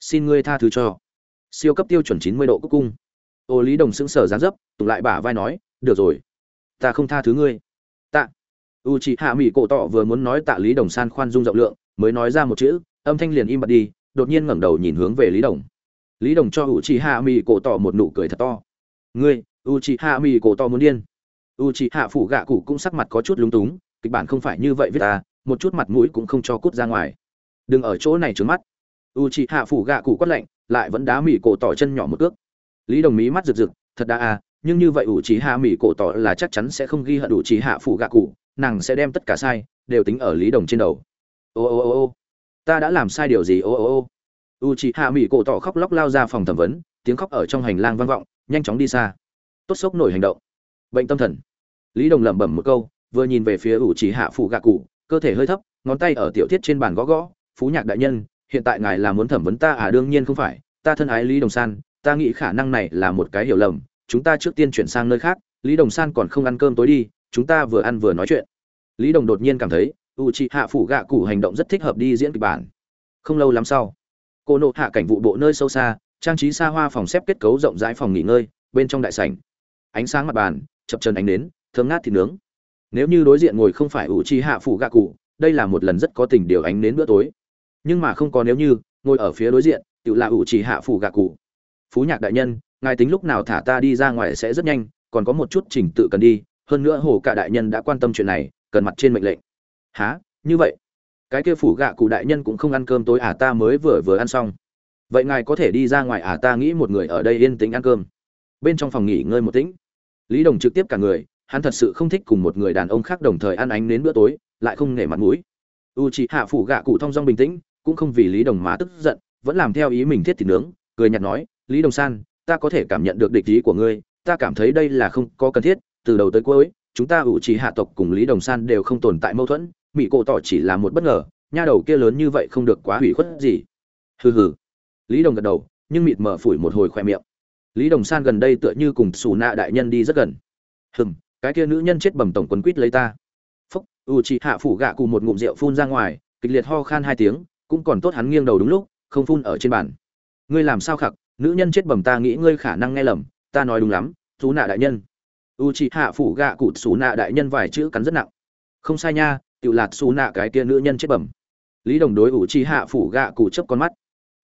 Xin ngươi tha thứ cho. Siêu cấp tiêu chuẩn chín mươi độ cúc cung. Ô, lý đồng sững sờ dán dấp tụng lại bả vai nói, được rồi, ta không tha thứ ngươi. Tạ. U chị hạ mỹ cổ tỏ vừa muốn nói tạ lý đồng san khoan dung rộng lượng, mới nói ra một chữ, âm thanh liền im bặt đi, đột nhiên ngẩng đầu nhìn hướng về lý đồng. Lý đồng cho u chị hạ mỹ cổ tỏ một nụ cười thật to. Ngươi u chị hạ mỹ cổ tỏ muốn điên. U chị hạ phủ gạ cụ cũng sắc mặt có chút lúng túng, kịch bản không phải như vậy viết ta một chút mặt mũi cũng không cho cút ra ngoài. Đừng ở chỗ này trướng mắt. U chị hạ phủ gạ cụ quát lạnh, lại vẫn đá mỹ cổ tỏ chân nhỏ một cước. Lý đồng mí mắt rực rực, thật đã à nhưng như vậy u chị hạ mỹ cổ tỏ là chắc chắn sẽ không ghi hận u chị hạ phủ gạ cụ, nàng sẽ đem tất cả sai, đều tính ở lý đồng trên đầu. Ô ô ô ô, ta đã làm sai điều gì ô ô ô? U chị hạ mỹ cổ tỏ khóc lóc lao ra phòng thẩm vấn, tiếng khóc ở trong hành lang vang vọng, nhanh chóng đi xa. Tốt sốc nổi hành động. Bệnh tâm thần. Lý đồng lẩm bẩm một câu, vừa nhìn về phía u chị hạ phụ gạ cụ cơ thể hơi thấp ngón tay ở tiểu thiết trên bàn gõ gõ phú nhạc đại nhân hiện tại ngài là muốn thẩm vấn ta à? Đương nhiên không phải ta thân ái lý đồng san ta nghĩ khả năng này là một cái hiểu lầm chúng ta trước tiên chuyển sang nơi khác lý đồng san còn không ăn cơm tối đi chúng ta vừa ăn vừa nói chuyện. Lý đồng đột nhiên cảm thấy u chị hạ phủ gạ cụ hành động rất thích hợp đi diễn kịch bản. Không lâu lắm sau cô nộ hạ cảnh vụ bộ nơi sâu xa trang trí xa hoa phòng xếp kết cấu rộng rãi phòng nghỉ ngơi bên trong đại sảnh. Ánh sáng mặt bàn chập chân ánh nến, thơm ngát thịt nướng nếu như đối diện ngồi không phải ủ chi hạ phủ gạ cụ, đây là một lần rất có tình điều ánh đến bữa tối. Nhưng mà không có nếu như, ngồi ở phía đối diện, tự là ủ chỉ hạ phủ gạ cụ. Phú nhạc đại nhân, ngài tính lúc nào thả ta đi ra ngoài sẽ rất nhanh, còn có một chút trình tự cần đi, hơn nữa hồ cả đại nhân đã quan tâm chuyện này, cần mặt trên mệnh lệnh. Há như vậy? Cái kia phủ gạ cụ đại nhân cũng không ăn cơm tối à ta mới vừa vừa ăn xong. Vậy ngài có thể đi ra ngoài à ta nghĩ một người ở đây yên tĩnh ăn cơm. Bên trong phòng nghỉ ngơi một tĩnh. Lý đồng trực tiếp cả người hắn thật sự không thích cùng một người đàn ông khác đồng thời ăn ánh đến bữa tối, lại không nể mặt mũi. U chị hạ phủ gạ cụ thong dong bình tĩnh, cũng không vì lý đồng má tức giận, vẫn làm theo ý mình thiết thịt nướng, cười nhạt nói, lý đồng san, ta có thể cảm nhận được địch ý của ngươi, ta cảm thấy đây là không có cần thiết, từ đầu tới cuối, chúng ta ủ trì hạ tộc cùng lý đồng san đều không tồn tại mâu thuẫn mỹ cổ tỏ chỉ là một bất ngờ, nha đầu kia lớn như vậy không được quá hủy khuất gì. Hừ hừ. Lý đồng gật đầu, nhưng mịt mở phủi một hồi khoe miệng. Lý đồng san gần đây tựa như cùng xù nạ đại nhân đi rất gần. Hừm cái kia nữ nhân chết bầm tổng quấn quýt lấy ta. Phúc, u chị hạ phủ gạ cụ một ngụm rượu phun ra ngoài, kịch liệt ho khan hai tiếng, cũng còn tốt hắn nghiêng đầu đúng lúc, không phun ở trên bàn. Ngươi làm sao khặc, nữ nhân chết bầm ta nghĩ ngươi khả năng nghe lầm, ta nói đúng lắm, xú nạ đại nhân. U chị hạ phủ gạ cụ xú nạ đại nhân vài chữ cắn rất nặng. Không sai nha tự lạt xú nạ cái kia nữ nhân chết bầm lý đồng đối u chị hạ phủ gạ cụ chấp con mắt.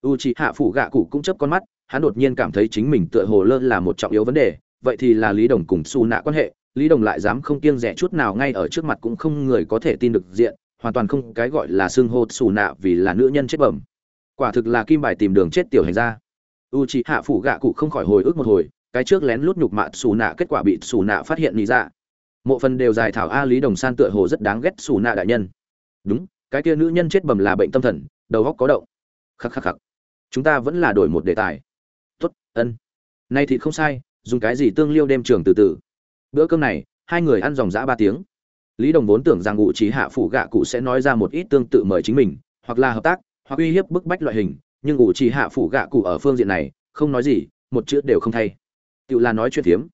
U chị hạ phủ gạ cụ cũng chấp con mắt, hắn đột nhiên cảm thấy chính mình tựa hồ lơ là một trọng yếu vấn đề, vậy thì là lý đồng cùng xù nạ quan hệ lý đồng lại dám không kiêng rẻ chút nào ngay ở trước mặt cũng không người có thể tin được diện, hoàn toàn không cái gọi là xương hô xù nạ vì là nữ nhân chết bẩm. Quả thực là kim bài tìm đường chết tiểu hành ra u chị hạ phủ gạ cụ không khỏi hồi ức một hồi, cái trước lén lút nhục mạ xù nạ kết quả bị xù nạ phát hiện lý ra dạ. mộ phần đều dài thảo a lý đồng san tựa hồ rất đáng ghét xù nạ đại nhân. Đúng, cái kia nữ nhân chết bầm là bệnh tâm thần, đầu góc có động. Khắc khắc khắc. Chúng ta vẫn là đổi một đề tài. Tuất ân. Nay thì không sai, dùng cái gì tương liêu đêm trường từ từ bữa cơm này, hai người ăn dòng dã ba tiếng. Lý đồng vốn tưởng rằng ngụ trí hạ phủ gạ cụ sẽ nói ra một ít tương tự mời chính mình, hoặc là hợp tác, hoặc uy hiếp bức bách loại hình, nhưng ngụ trí hạ phủ gạ cụ ở phương diện này, không nói gì, một chữ đều không thay. Tự là nói chuyện thiếm.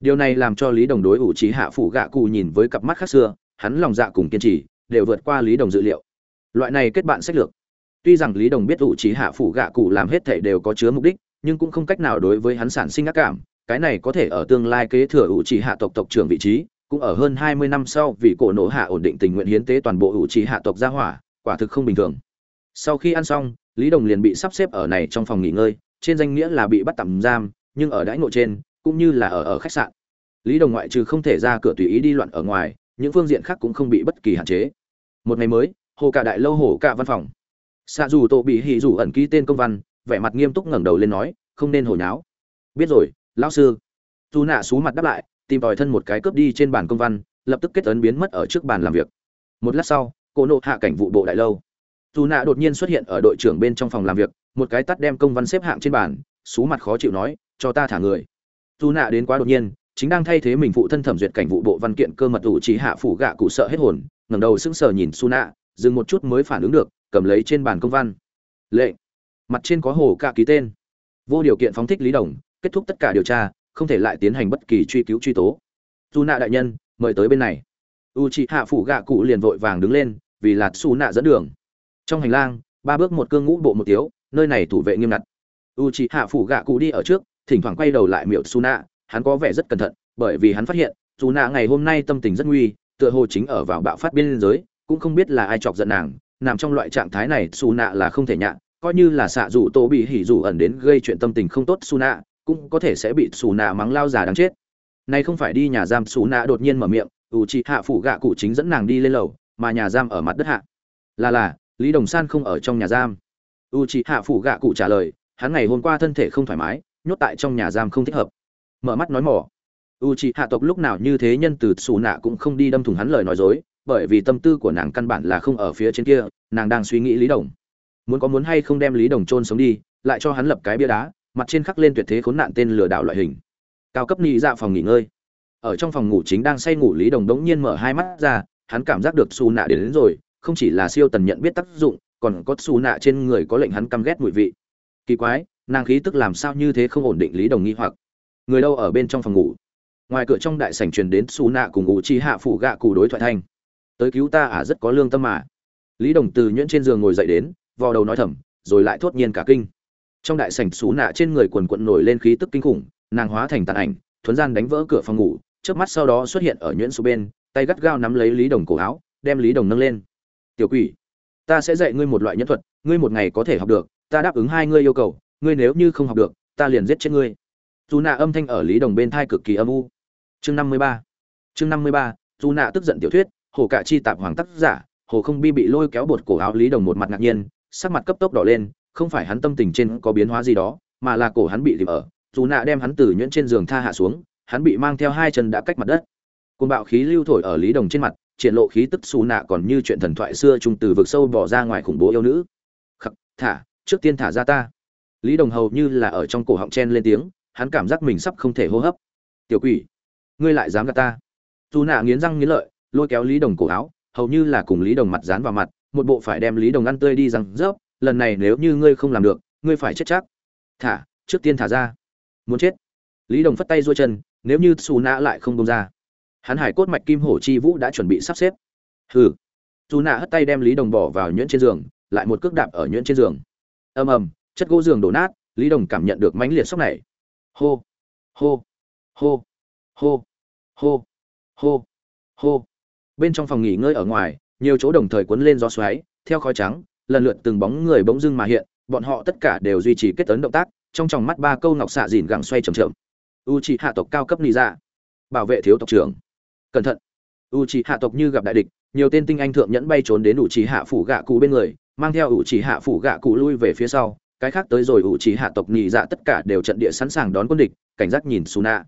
Điều này làm cho lý đồng đối ủ trí hạ phủ gạ cụ nhìn với cặp mắt khác xưa, hắn lòng dạ cùng kiên trì, đều vượt qua lý đồng dự liệu. Loại này kết bạn sách lược. Tuy rằng lý đồng biết ủ trí hạ phủ gạ cụ làm hết thể đều có chứa mục đích, nhưng cũng không cách nào đối với hắn sản sinh ác cảm cái này có thể ở tương lai kế thừa ủ trì hạ tộc tộc trưởng vị trí, cũng ở hơn hai mươi năm sau vì cổ nổ hạ ổn định tình nguyện hiến tế toàn bộ ủ trì hạ tộc gia hỏa, quả thực không bình thường. Sau khi ăn xong, lý đồng liền bị sắp xếp ở này trong phòng nghỉ ngơi, trên danh nghĩa là bị bắt tạm giam, nhưng ở đãi ngộ trên, cũng như là ở ở khách sạn. Lý đồng ngoại trừ không thể ra cửa tùy ý đi loạn ở ngoài, những phương diện khác cũng không bị bất kỳ hạn chế. Một ngày mới, hồ cả đại lâu hồ cả văn phòng. Xạ dù tổ bị hỉ dù ẩn ký tên công văn, vẻ mặt nghiêm túc ngẩng đầu lên nói, không nên hồi nháo. Biết rồi lão sư. Dù nạ xú mặt đáp lại, tìm tòi thân một cái cướp đi trên bàn công văn, lập tức kết ấn biến mất ở trước bàn làm việc. Một lát sau, cô nộ hạ cảnh vụ bộ đại lâu. Dù nạ đột nhiên xuất hiện ở đội trưởng bên trong phòng làm việc, một cái tắt đem công văn xếp hạng trên bàn xú mặt khó chịu nói, cho ta thả người. Dù nạ đến quá đột nhiên, chính đang thay thế mình phụ thân thẩm duyệt cảnh vụ bộ văn kiện cơ mật ủ trí hạ phủ gạ cụ sợ hết hồn, ngẩng đầu sững sờ nhìn su nạ, dừng một chút mới phản ứng được, cầm lấy trên bàn công văn. Lệ mặt trên có hồ cạ ký tên. Vô điều kiện phóng thích lý đồng kết thúc tất cả điều tra, không thể lại tiến hành bất kỳ truy cứu truy tố. Dù nạ đại nhân, mời tới bên này. U chị hạ phủ gạ cụ liền vội vàng đứng lên, vì là xù nạ dẫn đường. Trong hành lang, ba bước một cương ngũ bộ một tiếu, nơi này thủ vệ nghiêm ngặt. U chị hạ phủ gạ cụ đi ở trước, thỉnh thoảng quay đầu lại miệu xù nạ hắn có vẻ rất cẩn thận, bởi vì hắn phát hiện dù nạ ngày hôm nay tâm tình rất nguy, tựa hồ chính ở vào bạo phát biên giới, cũng không biết là ai chọc giận nàng, nằm trong loại trạng thái này xù nạ là không thể nhạ, coi như là xạ dù tô bị hỉ dù ẩn đến gây chuyện tâm tình không tốt xù nạ cũng có thể sẽ bị xù nạ mắng lao già đáng chết. Nay không phải đi nhà giam, xù nạ đột nhiên mở miệng, ủ chị hạ phủ gạ cụ chính dẫn nàng đi lên lầu, mà nhà giam ở mặt đất hạ. Là là, lý đồng san không ở trong nhà giam. U chị hạ phủ gạ cụ trả lời, hắn ngày hôm qua thân thể không thoải mái, nhốt tại trong nhà giam không thích hợp. Mở mắt nói mỏ. U chị hạ tộc lúc nào như thế nhân từ xù nạ cũng không đi đâm thủng hắn lời nói dối, bởi vì tâm tư của nàng căn bản là không ở phía trên kia, nàng đang suy nghĩ lý đồng. Muốn có muốn hay không đem lý đồng trôn sống đi, lại cho hắn lập cái bia đá mặt trên khắc lên tuyệt thế khốn nạn tên lừa đảo loại hình. Cao cấp nhị dạ phòng nghỉ ngơi. Ở trong phòng ngủ chính đang say ngủ lý đồng đống nhiên mở hai mắt ra hắn cảm giác được xù nạ đến, đến rồi không chỉ là siêu tần nhận biết tác dụng còn có xù nạ trên người có lệnh hắn căm ghét mùi vị. Kỳ quái nàng khí tức làm sao như thế không ổn định lý đồng nghi hoặc. Người đâu ở bên trong phòng ngủ? Ngoài cửa trong đại sảnh truyền đến xù nạ cùng ngủ chi hạ phủ gạ cụ đối thoại thanh. Tới cứu ta à rất có lương tâm mà. Lý đồng từ nhuyễn trên giường ngồi dậy đến vò đầu nói thầm rồi lại thốt nhiên cả kinh trong đại sảnh xú nạ trên người quần quận nổi lên khí tức kinh khủng, nàng hóa thành tàn ảnh, thuấn gian đánh vỡ cửa phòng ngủ trước mắt sau đó xuất hiện ở nhuyễn số bên, tay gắt gao nắm lấy lý đồng cổ áo, đem lý đồng nâng lên. Tiểu quỷ, ta sẽ dạy ngươi một loại nhân thuật, ngươi một ngày có thể học được, ta đáp ứng hai ngươi yêu cầu, ngươi nếu như không học được, ta liền giết chết ngươi. Dù nạ âm thanh ở lý đồng bên thai cực kỳ âm u. Chương năm mươi ba, chương năm mươi ba, dù nạ tức giận tiểu thuyết, hồ cạ chi tạp hoàng tác giả, hồ không bi bị lôi kéo bột cổ áo lý đồng một mặt ngạc nhiên, sắc mặt cấp tốc đỏ lên không phải hắn tâm tình trên có biến hóa gì đó, mà là cổ hắn bị lìm ở, dù nạ đem hắn từ nhuyễn trên giường tha hạ xuống, hắn bị mang theo hai chân đã cách mặt đất. Côn bạo khí lưu thổi ở lý đồng trên mặt, triển lộ khí tức xù nạ còn như chuyện thần thoại xưa trung từ vực sâu bỏ ra ngoài khủng bố yêu nữ. Khắc, thả, trước tiên thả ra ta. Lý đồng hầu như là ở trong cổ họng chen lên tiếng, hắn cảm giác mình sắp không thể hô hấp. Tiểu quỷ, ngươi lại dám gạt ta. Dù nạ nghiến răng nghiến lợi, lôi kéo lý đồng cổ áo, hầu như là cùng lý đồng mặt dán vào mặt, một bộ phải đem lý đồng ăn tươi đi răng rớp lần này nếu như ngươi không làm được, ngươi phải chết chắc. Thả, trước tiên thả ra. Muốn chết. Lý đồng phất tay duỗi chân, nếu như xù nạ lại không công ra. Hắn hải cốt mạch kim hổ chi vũ đã chuẩn bị sắp xếp. Hừ. Dù nạ hất tay đem lý đồng bỏ vào nhuyễn trên giường, lại một cước đạp ở nhuyễn trên giường. Ầm ầm, chất gỗ giường đổ nát, lý đồng cảm nhận được mãnh liệt sốc này. Hô. Hô. Hô. Hô. Hô. Hô. Hô. Bên trong phòng nghỉ ngơi ở ngoài, nhiều chỗ đồng thời cuốn lên gió xoáy, theo khói trắng lần lượt từng bóng người bỗng dưng mà hiện, bọn họ tất cả đều duy trì kết tấn động tác, trong tròng mắt ba câu ngọc xạ dìn gẳng xoay chậm chậm. U hạ tộc cao cấp nị dạ bảo vệ thiếu tộc trưởng. Cẩn thận. U hạ tộc như gặp đại địch, nhiều tên tinh anh thượng nhẫn bay trốn đến u hạ phủ gạ cụ bên người, mang theo u hạ phủ gạ cụ lui về phía sau, cái khác tới rồi u hạ tộc nị dạ tất cả đều trận địa sẵn sàng đón quân địch, cảnh giác nhìn suna.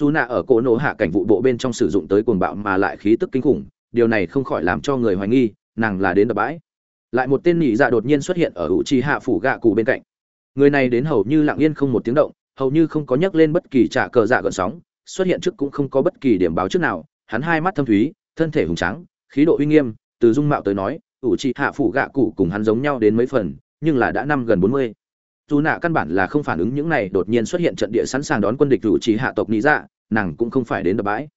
Suna ở cổ nổ hạ cảnh vụ bộ bên trong sử dụng tới cuồng bạo mà lại khí tức kinh khủng, điều này không khỏi làm cho người hoài nghi, nàng là đến đập bãi lại một tên nị dạ đột nhiên xuất hiện ở u trì hạ phủ gạ cụ bên cạnh. Người này đến hầu như lặng yên không một tiếng động, hầu như không có nhắc lên bất kỳ trả cờ dạ gợn sóng, xuất hiện trước cũng không có bất kỳ điểm báo trước nào. Hắn hai mắt thâm thúy, thân thể hùng tráng, khí độ uy nghiêm, từ dung mạo tới nói ủ trì hạ phủ gạ cụ cùng hắn giống nhau đến mấy phần, nhưng là đã năm gần bốn mươi. Dù nạ căn bản là không phản ứng những này, đột nhiên xuất hiện trận địa sẵn sàng đón quân địch ủ trì hạ tộc lý dạ nàng cũng không phải đến đập bãi.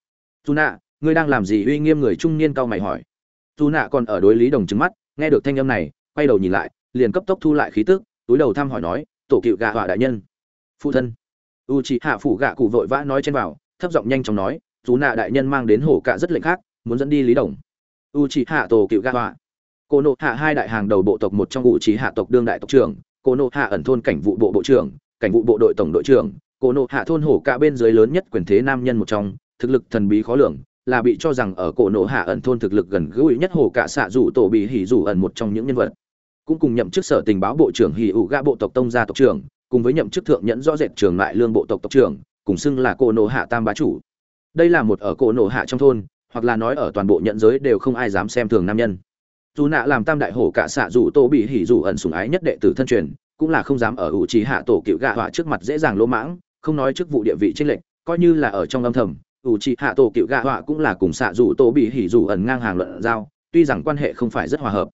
Dù nạ, ngươi đang làm gì? Uy nghiêm người trung niên cao mày hỏi. Dù nạ còn ở đối lý đồng trứng mắt nghe được thanh âm này, quay đầu nhìn lại, liền cấp tốc thu lại khí tức, túi đầu thăm hỏi nói, tổ cựu gạ họa đại nhân. Phụ thân. U c hạ phủ gạ cụ vội vã nói trên vào thấp giọng nhanh chóng nói dù nạ đại nhân mang đến hổ cạ rất lệnh khác, muốn dẫn đi lý đồng. U c hạ tổ cựu gạ họa. Cô nộ hạ hai đại hàng đầu bộ tộc một trong u c hạ tộc đương đại tộc trưởng, cô nộ hạ ẩn thôn cảnh vụ bộ bộ trưởng, cảnh vụ bộ đội tổng đội trưởng, cô nộ hạ thôn hổ cạ bên dưới lớn nhất quyền thế nam nhân một trong, thực lực thần bí khó lường là bị cho rằng ở cổ nổ hạ ẩn thôn thực lực gần gũi nhất hồ cả xạ rủ tổ bị hỉ rủ ẩn một trong những nhân vật. Cũng cùng nhậm chức sở tình báo bộ trưởng hỉ ủ gạ bộ tộc tông gia tộc trưởng, cùng với nhậm chức thượng nhẫn rõ rệt trường lại lương bộ tộc tộc trưởng, cùng xưng là cổ nổ hạ tam bá chủ. Đây là một ở cổ nổ hạ trong thôn, hoặc là nói ở toàn bộ nhận giới đều không ai dám xem thường nam nhân. Dù nạ làm tam đại hổ cả xạ dù tô bị hỉ dù ẩn sủng ái nhất đệ tử thân truyền, cũng là không dám ở ủ trí hạ tổ cựu gạ họa trước mặt dễ dàng lỗ mãng, không nói chức vụ địa vị tranh lệch, coi như là ở trong âm thầm ủ trị hạ tổ cựu gạ họa cũng là cùng xạ dù tổ bị hỉ dù ẩn ngang hàng luận giao, tuy rằng quan hệ không phải rất hòa hợp.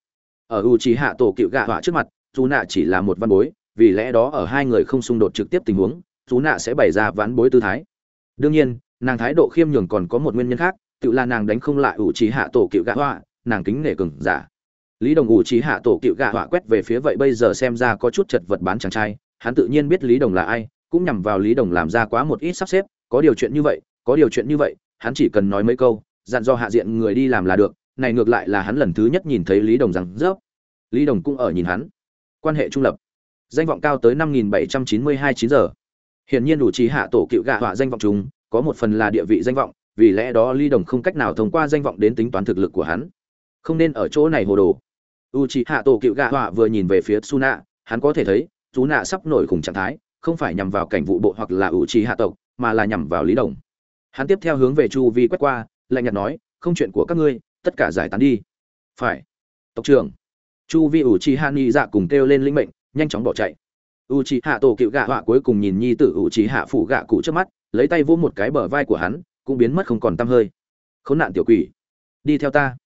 Ở ủ trị hạ tổ cựu gạ họa trước mặt, dù nạ chỉ là một văn bối, vì lẽ đó ở hai người không xung đột trực tiếp tình huống, dù nạ sẽ bày ra ván bối tư thái. Đương nhiên, nàng thái độ khiêm nhường còn có một nguyên nhân khác, tự là nàng đánh không lại ủ trí hạ tổ cựu gạ họa, nàng kính nể cừng giả. Lý đồng ủ trí hạ tổ cựu gạ họa quét về phía vậy bây giờ xem ra có chút chật vật bán chàng trai, hắn tự nhiên biết lý đồng là ai, cũng nhằm vào lý đồng làm ra quá một ít sắp xếp, có điều chuyện như vậy có điều chuyện như vậy, hắn chỉ cần nói mấy câu, dặn do hạ diện người đi làm là được, này ngược lại là hắn lần thứ nhất nhìn thấy lý đồng rằng rớp. Lý đồng cũng ở nhìn hắn. Quan hệ trung lập. Danh vọng cao tới năm nghìn bảy trăm chín mươi hai chín giờ. Hiển nhiên đủ trí hạ tổ cựu gạ họa danh vọng chúng có một phần là địa vị danh vọng, vì lẽ đó Lý đồng không cách nào thông qua danh vọng đến tính toán thực lực của hắn. Không nên ở chỗ này hồ đồ. U trí hạ tổ cựu gạ họa vừa nhìn về phía suna hắn có thể thấy chú nạ sắp nổi khủng trạng thái, không phải nhằm vào cảnh vụ bộ hoặc là u trí hạ tộc, mà là nhằm vào lý đồng hắn tiếp theo hướng về chu vi quét qua, lạnh nhạt nói, không chuyện của các ngươi, tất cả giải tán đi. Phải. Tộc trưởng. Chu vi ủ chi hạ nghi dạ cùng kêu lên linh mệnh, nhanh chóng bỏ chạy. U chi hạ tổ cựu gạ họa cuối cùng nhìn nhi tử u chi hạ phủ gạ cụ trước mắt, lấy tay vỗ một cái bờ vai của hắn, cũng biến mất không còn tăm hơi. Khốn nạn tiểu quỷ, đi theo ta.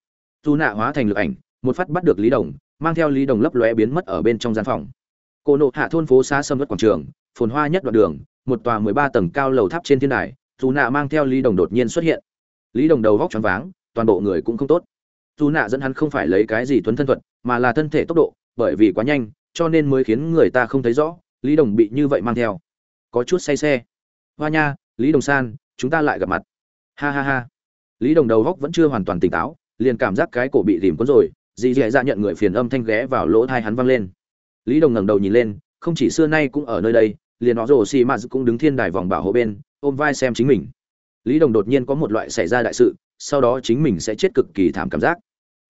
Dù nạ hóa thành lực ảnh, một phát bắt được lý đồng, mang theo lý đồng lấp lóe biến mất ở bên trong gian phòng. Cô nộ hạ thôn phố xa sâm đất quảng trường, phồn hoa nhất đoạn đường, một tòa mười ba tầng cao lầu tháp trên thiên đài dù nạ mang theo lý đồng đột nhiên xuất hiện. Lý đồng đầu vóc choáng váng, toàn bộ người cũng không tốt. Dù nạ dẫn hắn không phải lấy cái gì tuấn thân thuật, mà là thân thể tốc độ, bởi vì quá nhanh, cho nên mới khiến người ta không thấy rõ, lý đồng bị như vậy mang theo. Có chút say xe. Hoa nha, lý đồng san, chúng ta lại gặp mặt. Ha ha ha. Lý đồng đầu góc vẫn chưa hoàn toàn tỉnh táo, liền cảm giác cái cổ bị rìm cuốn rồi, dì dì dạ nhận người phiền âm thanh ghé vào lỗ thai hắn văng lên. Lý đồng ngẩng đầu nhìn lên, không chỉ xưa nay cũng ở nơi đây, liền họ rồ xì m cũng đứng thiên đài vòng bảo hộ bên ôm vai xem chính mình. Lý đồng đột nhiên có một loại xảy ra đại sự, sau đó chính mình sẽ chết cực kỳ thảm cảm giác.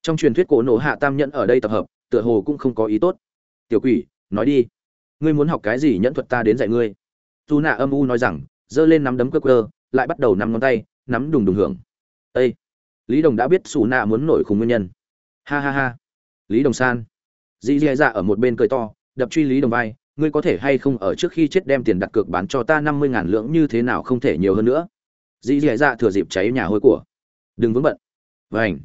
Trong truyền thuyết cổ nổ hạ tam nhẫn ở đây tập hợp, tựa hồ cũng không có ý tốt. Tiểu quỷ, nói đi. Ngươi muốn học cái gì nhẫn thuật ta đến dạy ngươi. Dù nạ âm u nói rằng, giơ lên nắm đấm cơ cơ lại bắt đầu nắm ngón tay, nắm đùng đùng hưởng. Ây lý đồng đã biết xù nạ muốn nổi khùng nguyên nhân. Ha ha ha. Lý đồng san. Dì dì dạ ở một bên cười to, đập truy lý đồng vai ngươi có thể hay không ở trước khi chết đem tiền đặt cược bán cho ta năm mươi ngàn lượng như thế nào không thể nhiều hơn nữa? Dì dì dạ thừa dịp cháy nhà hôi của. Đừng vướng bận. Vảnh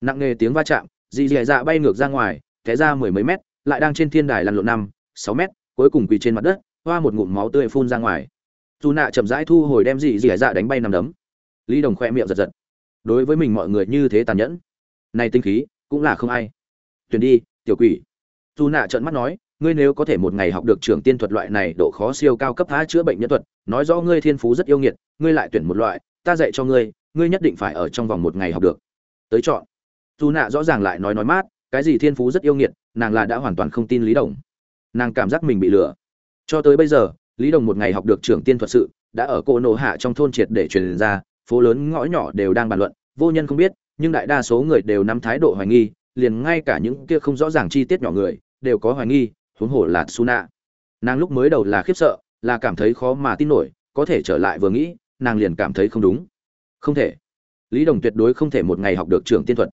nặng nề tiếng va chạm, dì dì dạ bay ngược ra ngoài, té ra mười mấy mét, lại đang trên thiên đài lăn lộn năm, sáu mét, cuối cùng quỳ trên mặt đất, hoa một ngụm máu tươi phun ra ngoài. Dù nạ chậm rãi thu hồi đem dì dì dạ đánh bay nằm đấm. Lý đồng khoe miệng giật giật. Đối với mình mọi người như thế tàn nhẫn. Này tinh khí, cũng là không ai. Tuyển đi, tiểu quỷ. Dù nạ trợn mắt nói ngươi nếu có thể một ngày học được trưởng tiên thuật loại này, độ khó siêu cao cấp phá chữa bệnh nhân thuật, nói rõ ngươi thiên phú rất yêu nghiệt, ngươi lại tuyển một loại, ta dạy cho ngươi ngươi nhất định phải ở trong vòng một ngày học được. Tới chọn. Dù nạ rõ ràng lại nói nói mát, cái gì thiên phú rất yêu nghiệt, nàng là đã hoàn toàn không tin lý đồng. Nàng cảm giác mình bị lừa. Cho tới bây giờ, lý đồng một ngày học được trưởng tiên thuật sự, đã ở cô nổ hạ trong thôn triệt để truyền ra, phố lớn ngõ nhỏ đều đang bàn luận, vô nhân không biết, nhưng đại đa số người đều nắm thái độ hoài nghi, liền ngay cả những kia không rõ ràng chi tiết nhỏ người, đều có hoài nghi huống hồ là suna. Nàng lúc mới đầu là khiếp sợ, là cảm thấy khó mà tin nổi, có thể trở lại vừa nghĩ, nàng liền cảm thấy không đúng. Không thể. Lý đồng tuyệt đối không thể một ngày học được trưởng tiên thuật.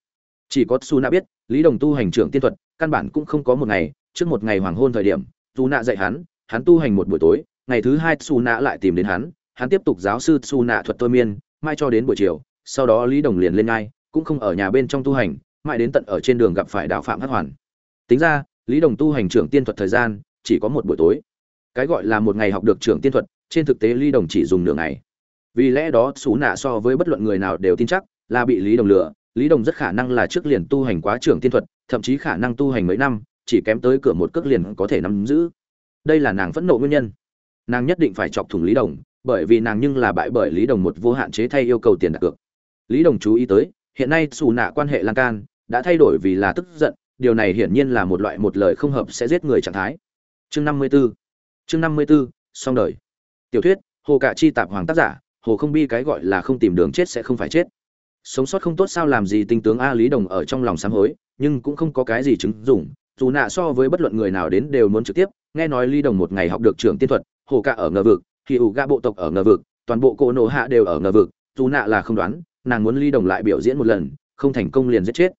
Chỉ có su biết, lý đồng tu hành trưởng tiên thuật, căn bản cũng không có một ngày, trước một ngày hoàng hôn thời điểm su dạy hắn hắn tu hành một buổi tối, ngày thứ hai su lại tìm đến hắn hắn tiếp tục giáo sư su thuật thôi miên, mai cho đến buổi chiều, sau đó lý đồng liền lên ngay cũng không ở nhà bên trong tu hành, mãi đến tận ở trên đường gặp phải đạo phạm hắc hoàn. Tính ra lý đồng tu hành trưởng tiên thuật thời gian chỉ có một buổi tối. Cái gọi là một ngày học được trưởng tiên thuật, trên thực tế lý đồng chỉ dùng nửa ngày. Vì lẽ đó, xú nạ so với bất luận người nào đều tin chắc là bị lý đồng lừa. Lý đồng rất khả năng là trước liền tu hành quá trưởng tiên thuật, thậm chí khả năng tu hành mấy năm, chỉ kém tới cửa một cước liền có thể nắm giữ. Đây là nàng phẫn nộ nguyên nhân. Nàng nhất định phải chọc thủng lý đồng, bởi vì nàng nhưng là bại bởi lý đồng một vô hạn chế thay yêu cầu tiền đặt cược. Lý đồng chú ý tới, hiện nay xù nạ quan hệ lan can, đã thay đổi vì là tức giận điều này hiển nhiên là một loại một lời không hợp sẽ giết người trạng thái. Chương năm mươi 54 chương năm mươi 54, xong đời. Tiểu thuyết hồ cạ chi tạp hoàng tác giả hồ không bi cái gọi là không tìm đường chết sẽ không phải chết. Sống sót không tốt sao làm gì tinh tướng a lý đồng ở trong lòng sám hối nhưng cũng không có cái gì chứng dùng dù nạ so với bất luận người nào đến đều muốn trực tiếp. Nghe nói lý đồng một ngày học được trưởng tiên thuật hồ cạ ở ngờ vực thì ủ ga bộ tộc ở ngờ vực toàn bộ cỗ nổ hạ đều ở ngờ vực dù nạ là không đoán nàng muốn ly đồng lại biểu diễn một lần không thành công liền giết chết.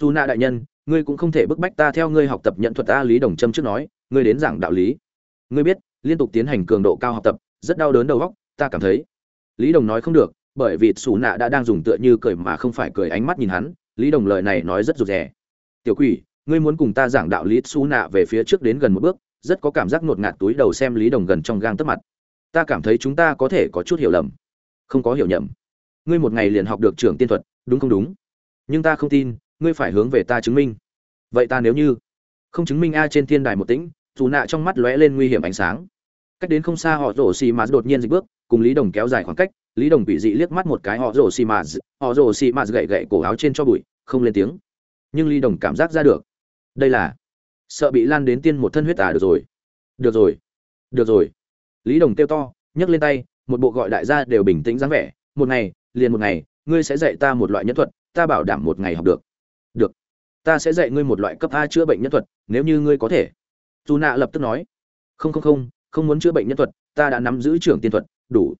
Dù nạ đại nhân ngươi cũng không thể bức bách ta theo ngươi học tập nhận thuật ta lý đồng trâm trước nói, ngươi đến giảng đạo lý. Ngươi biết, liên tục tiến hành cường độ cao học tập, rất đau đớn đầu óc, ta cảm thấy. Lý đồng nói không được, bởi vì xù nạ đã đang dùng tựa như cười mà không phải cười ánh mắt nhìn hắn, lý đồng lời này nói rất rụt rè. Tiểu quỷ, ngươi muốn cùng ta giảng đạo lý xù nạ về phía trước đến gần một bước, rất có cảm giác ngột ngạt túi đầu xem lý đồng gần trong gang tấp mặt. Ta cảm thấy chúng ta có thể có chút hiểu lầm. Không có hiểu nhầm. Ngươi một ngày liền học được trưởng tiên thuật, đúng không đúng? Nhưng ta không tin ngươi phải hướng về ta chứng minh. Vậy ta nếu như không chứng minh a trên thiên đài một tĩnh, dù nạ trong mắt lóe lên nguy hiểm ánh sáng. Cách đến không xa họ rổ xì mà đột nhiên dịch bước, cùng lý đồng kéo dài khoảng cách, lý đồng bị dị liếc mắt một cái họ rổ xì mà họ rổ xì mà gậy gậy cổ áo trên cho bụi, không lên tiếng. Nhưng lý đồng cảm giác ra được. Đây là sợ bị lan đến tiên một thân huyết tà được rồi. Được rồi. Được rồi. Lý đồng kêu to, nhấc lên tay, một bộ gọi đại gia đều bình tĩnh dáng vẻ. Một ngày, liền một ngày, ngươi sẽ dạy ta một loại nhân thuật, ta bảo đảm một ngày học được ta sẽ dạy ngươi một loại cấp a chữa bệnh nhân thuật, nếu như ngươi có thể. Dù nạ lập tức nói, không không không không muốn chữa bệnh nhân thuật, ta đã nắm giữ trưởng tiên thuật, đủ.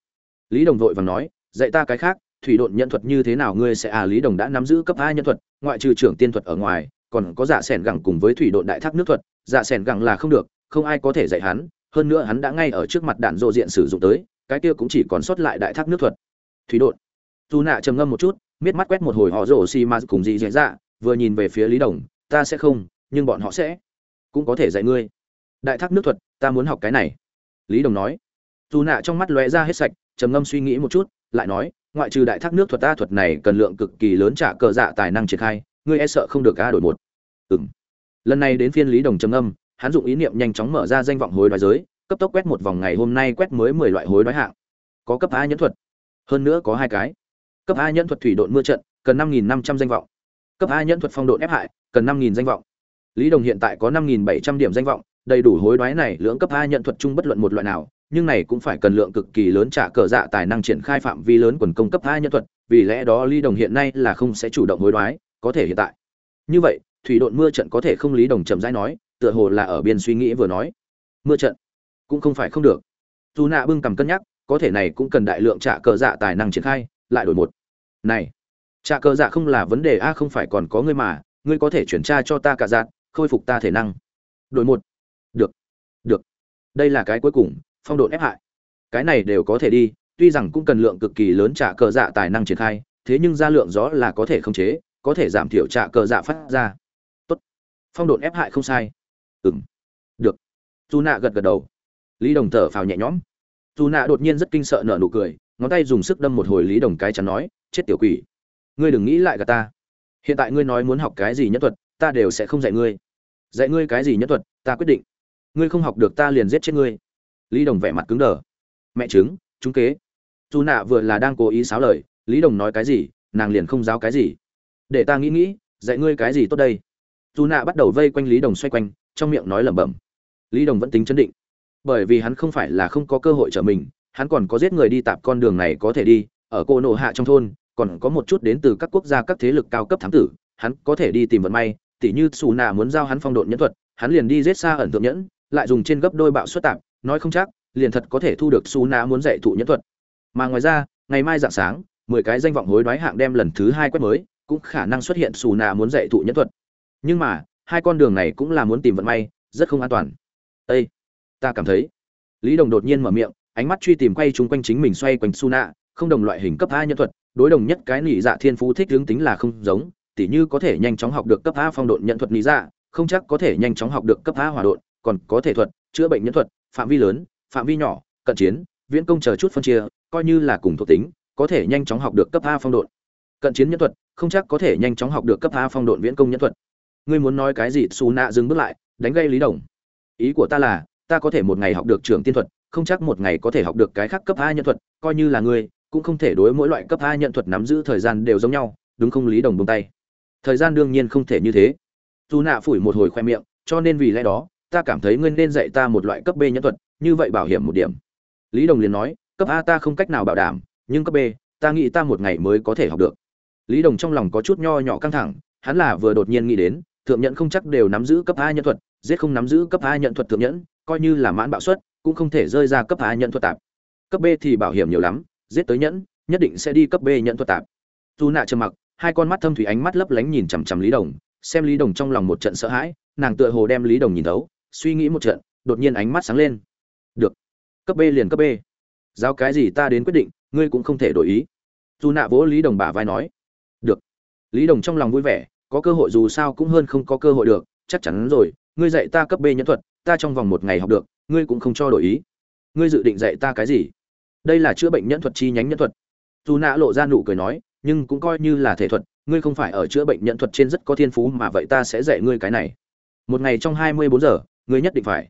Lý đồng vội vàng nói, dạy ta cái khác, thủy độn nhân thuật như thế nào ngươi sẽ à lý đồng đã nắm giữ cấp a nhân thuật, ngoại trừ trưởng tiên thuật ở ngoài, còn có giả sẻn gẳng cùng với thủy độn đại thác nước thuật giả sẻn gẳng là không được, không ai có thể dạy hắn, hơn nữa hắn đã ngay ở trước mặt đạn dộ diện sử dụng tới, cái kia cũng chỉ còn sót lại đại thác nước thuật. Thủy độn. Dù nạ trầm ngâm một chút, miết mắt quét một hồi họ rổ xì ma cùng dị dạy dạ vừa nhìn về phía lý đồng, ta sẽ không, nhưng bọn họ sẽ cũng có thể dạy ngươi. Đại thác nước thuật, ta muốn học cái này. Lý đồng nói. Dù nạ trong mắt lóe ra hết sạch, trầm ngâm suy nghĩ một chút, lại nói, ngoại trừ đại thác nước thuật ta, thuật này cần lượng cực kỳ lớn trả cờ dạ tài năng triển khai, ngươi e sợ không được a đổi một. Ừng lần này đến phiên lý đồng trầm ngâm, hắn dụng ý niệm nhanh chóng mở ra danh vọng hối đoái giới, cấp tốc quét một vòng ngày hôm nay quét mới mười loại hối đoái hạng. Có cấp a nhẫn thuật, hơn nữa có hai cái. Cấp a nhẫn thuật thủy đội mưa trận, cần năm nghìn năm trăm danh vọng cấp a nhẫn thuật phong độn ép hại, cần năm nghìn danh vọng. Lý đồng hiện tại có năm nghìn bảy trăm điểm danh vọng, đầy đủ hối đoái này lưỡng cấp a nhận thuật chung bất luận một loại nào, nhưng này cũng phải cần lượng cực kỳ lớn trả cờ dạ tài năng triển khai phạm vi lớn quần công cấp a nhân thuật, vì lẽ đó lý đồng hiện nay là không sẽ chủ động hối đoái, có thể hiện tại. Như vậy, thủy độn mưa trận có thể không lý đồng chậm rãi nói, tựa hồ là ở biên suy nghĩ vừa nói. Mưa trận? Cũng không phải không được. Dù nạ bưng cầm cân nhắc, có thể này cũng cần đại lượng trả cờ dạ tài năng triển khai, lại đổi một. Này! Trà cờ dạ không là vấn đề, a, không phải còn có ngươi mà, ngươi có thể chuyển tra cho ta cả dạng, khôi phục ta thể năng. Đội một. Được. Được. Đây là cái cuối cùng, phong độ ép hại. Cái này đều có thể đi, tuy rằng cũng cần lượng cực kỳ lớn trả cờ dạ tài năng triển khai, thế nhưng ra lượng gió là có thể khống chế, có thể giảm thiểu trả cờ dạ phát ra. Tốt. Phong độ ép hại không sai. Ừng được. Dù nạ gật gật đầu. Lý đồng thở phào nhẹ nhõm. Dù nạ đột nhiên rất kinh sợ nở nụ cười, ngón tay dùng sức đâm một hồi lý đồng cái chắn nói, chết tiểu quỷ ngươi đừng nghĩ lại cả ta. Hiện tại ngươi nói muốn học cái gì nhất thuật, ta đều sẽ không dạy ngươi. Dạy ngươi cái gì nhất thuật, ta quyết định. Ngươi không học được ta liền giết chết ngươi. Lý đồng vẻ mặt cứng đờ. Mẹ chứng chúng kế. Dù nạ vừa là đang cố ý xáo lời, lý đồng nói cái gì, nàng liền không giáo cái gì. Để ta nghĩ nghĩ, dạy ngươi cái gì tốt đây? Dù nạ bắt đầu vây quanh lý đồng xoay quanh, trong miệng nói lẩm bẩm. Lý đồng vẫn tính chấn định. Bởi vì hắn không phải là không có cơ hội trở mình, hắn còn có giết người đi tạp con đường này có thể đi, ở cô nộ hạ trong thôn còn có một chút đến từ các quốc gia các thế lực cao cấp thám tử, hắn có thể đi tìm vận may, tỉ như xù nạ muốn giao hắn phong độn nhẫn thuật, hắn liền đi giết xa ẩn tượng nhẫn, lại dùng trên gấp đôi bạo suất tạp, nói không chắc, liền thật có thể thu được xù nạ muốn dạy thụ nhẫn thuật. Mà ngoài ra, ngày mai dạng sáng, mười cái danh vọng hối đoái hạng đem lần thứ hai quét mới, cũng khả năng xuất hiện xù nạ muốn dạy thụ nhẫn thuật. Nhưng mà, hai con đường này cũng là muốn tìm vận may, rất không an toàn. Ây ta cảm thấy. Lý đồng đột nhiên mở miệng, ánh mắt truy tìm quay chung quanh chính mình xoay quanh su nạ không đồng loại hình cấp a nhân thuật, đối đồng nhất cái nỉ dạ thiên phú thích hướng tính là không giống, tỉ như có thể nhanh chóng học được cấp a phong độn nhận thuật nỉ dạ không chắc có thể nhanh chóng học được cấp a hỏa độn, còn có thể thuật, chữa bệnh nhân thuật, phạm vi lớn, phạm vi nhỏ, cận chiến, viễn công chờ chút phân chia, coi như là cùng thuộc tính, có thể nhanh chóng học được cấp a phong độn. Cận chiến nhân thuật, không chắc có thể nhanh chóng học được cấp a phong độn viễn công nhân thuật. Ngươi muốn nói cái gì, Su nạ dừng bước lại, đánh gây lý đồng. Ý của ta là, ta có thể một ngày học được trưởng tiên thuật, không chắc một ngày có thể học được cái khác cấp a nhân thuật, coi như là ngươi cũng không thể đối mỗi loại cấp a nhận thuật nắm giữ thời gian đều giống nhau, đúng không lý đồng bông tay. Thời gian đương nhiên không thể như thế. Dù nạ phủi một hồi khoe miệng, cho nên vì lẽ đó, ta cảm thấy ngươi nên dạy ta một loại cấp b nhân thuật, như vậy bảo hiểm một điểm. Lý đồng liền nói, cấp a ta không cách nào bảo đảm, nhưng cấp b, ta nghĩ ta một ngày mới có thể học được. Lý đồng trong lòng có chút nho nhỏ căng thẳng, hắn là vừa đột nhiên nghĩ đến, thượng nhẫn không chắc đều nắm giữ cấp a nhân thuật, giết không nắm giữ cấp a nhận thuật thượng nhẫn, coi như là mãn bạo suất, cũng không thể rơi ra cấp a nhận thuật tạp. Cấp b thì bảo hiểm nhiều lắm giết tới nhẫn, nhất định sẽ đi cấp b nhận thuật tạp. Dù nạ trầm mặc, hai con mắt thâm thủy ánh mắt lấp lánh nhìn chằm chằm lý đồng, xem lý đồng trong lòng một trận sợ hãi, nàng tựa hồ đem lý đồng nhìn thấu, suy nghĩ một trận, đột nhiên ánh mắt sáng lên. Được, cấp b liền cấp b. Giao cái gì ta đến quyết định, ngươi cũng không thể đổi ý. Dù nạ vỗ lý đồng bả vai nói. Được. Lý đồng trong lòng vui vẻ, có cơ hội dù sao cũng hơn không có cơ hội được, chắc chắn rồi, ngươi dạy ta cấp b nhẫn thuật, ta trong vòng một ngày học được, ngươi cũng không cho đổi ý. Ngươi dự định dạy ta cái gì? Đây là chữa bệnh nhân thuật chi nhánh nhân thuật. Dù nạ lộ ra nụ cười nói, nhưng cũng coi như là thể thuật, ngươi không phải ở chữa bệnh nhân thuật trên rất có thiên phú mà vậy ta sẽ dạy ngươi cái này. Một ngày trong hai mươi bốn giờ, ngươi nhất định phải.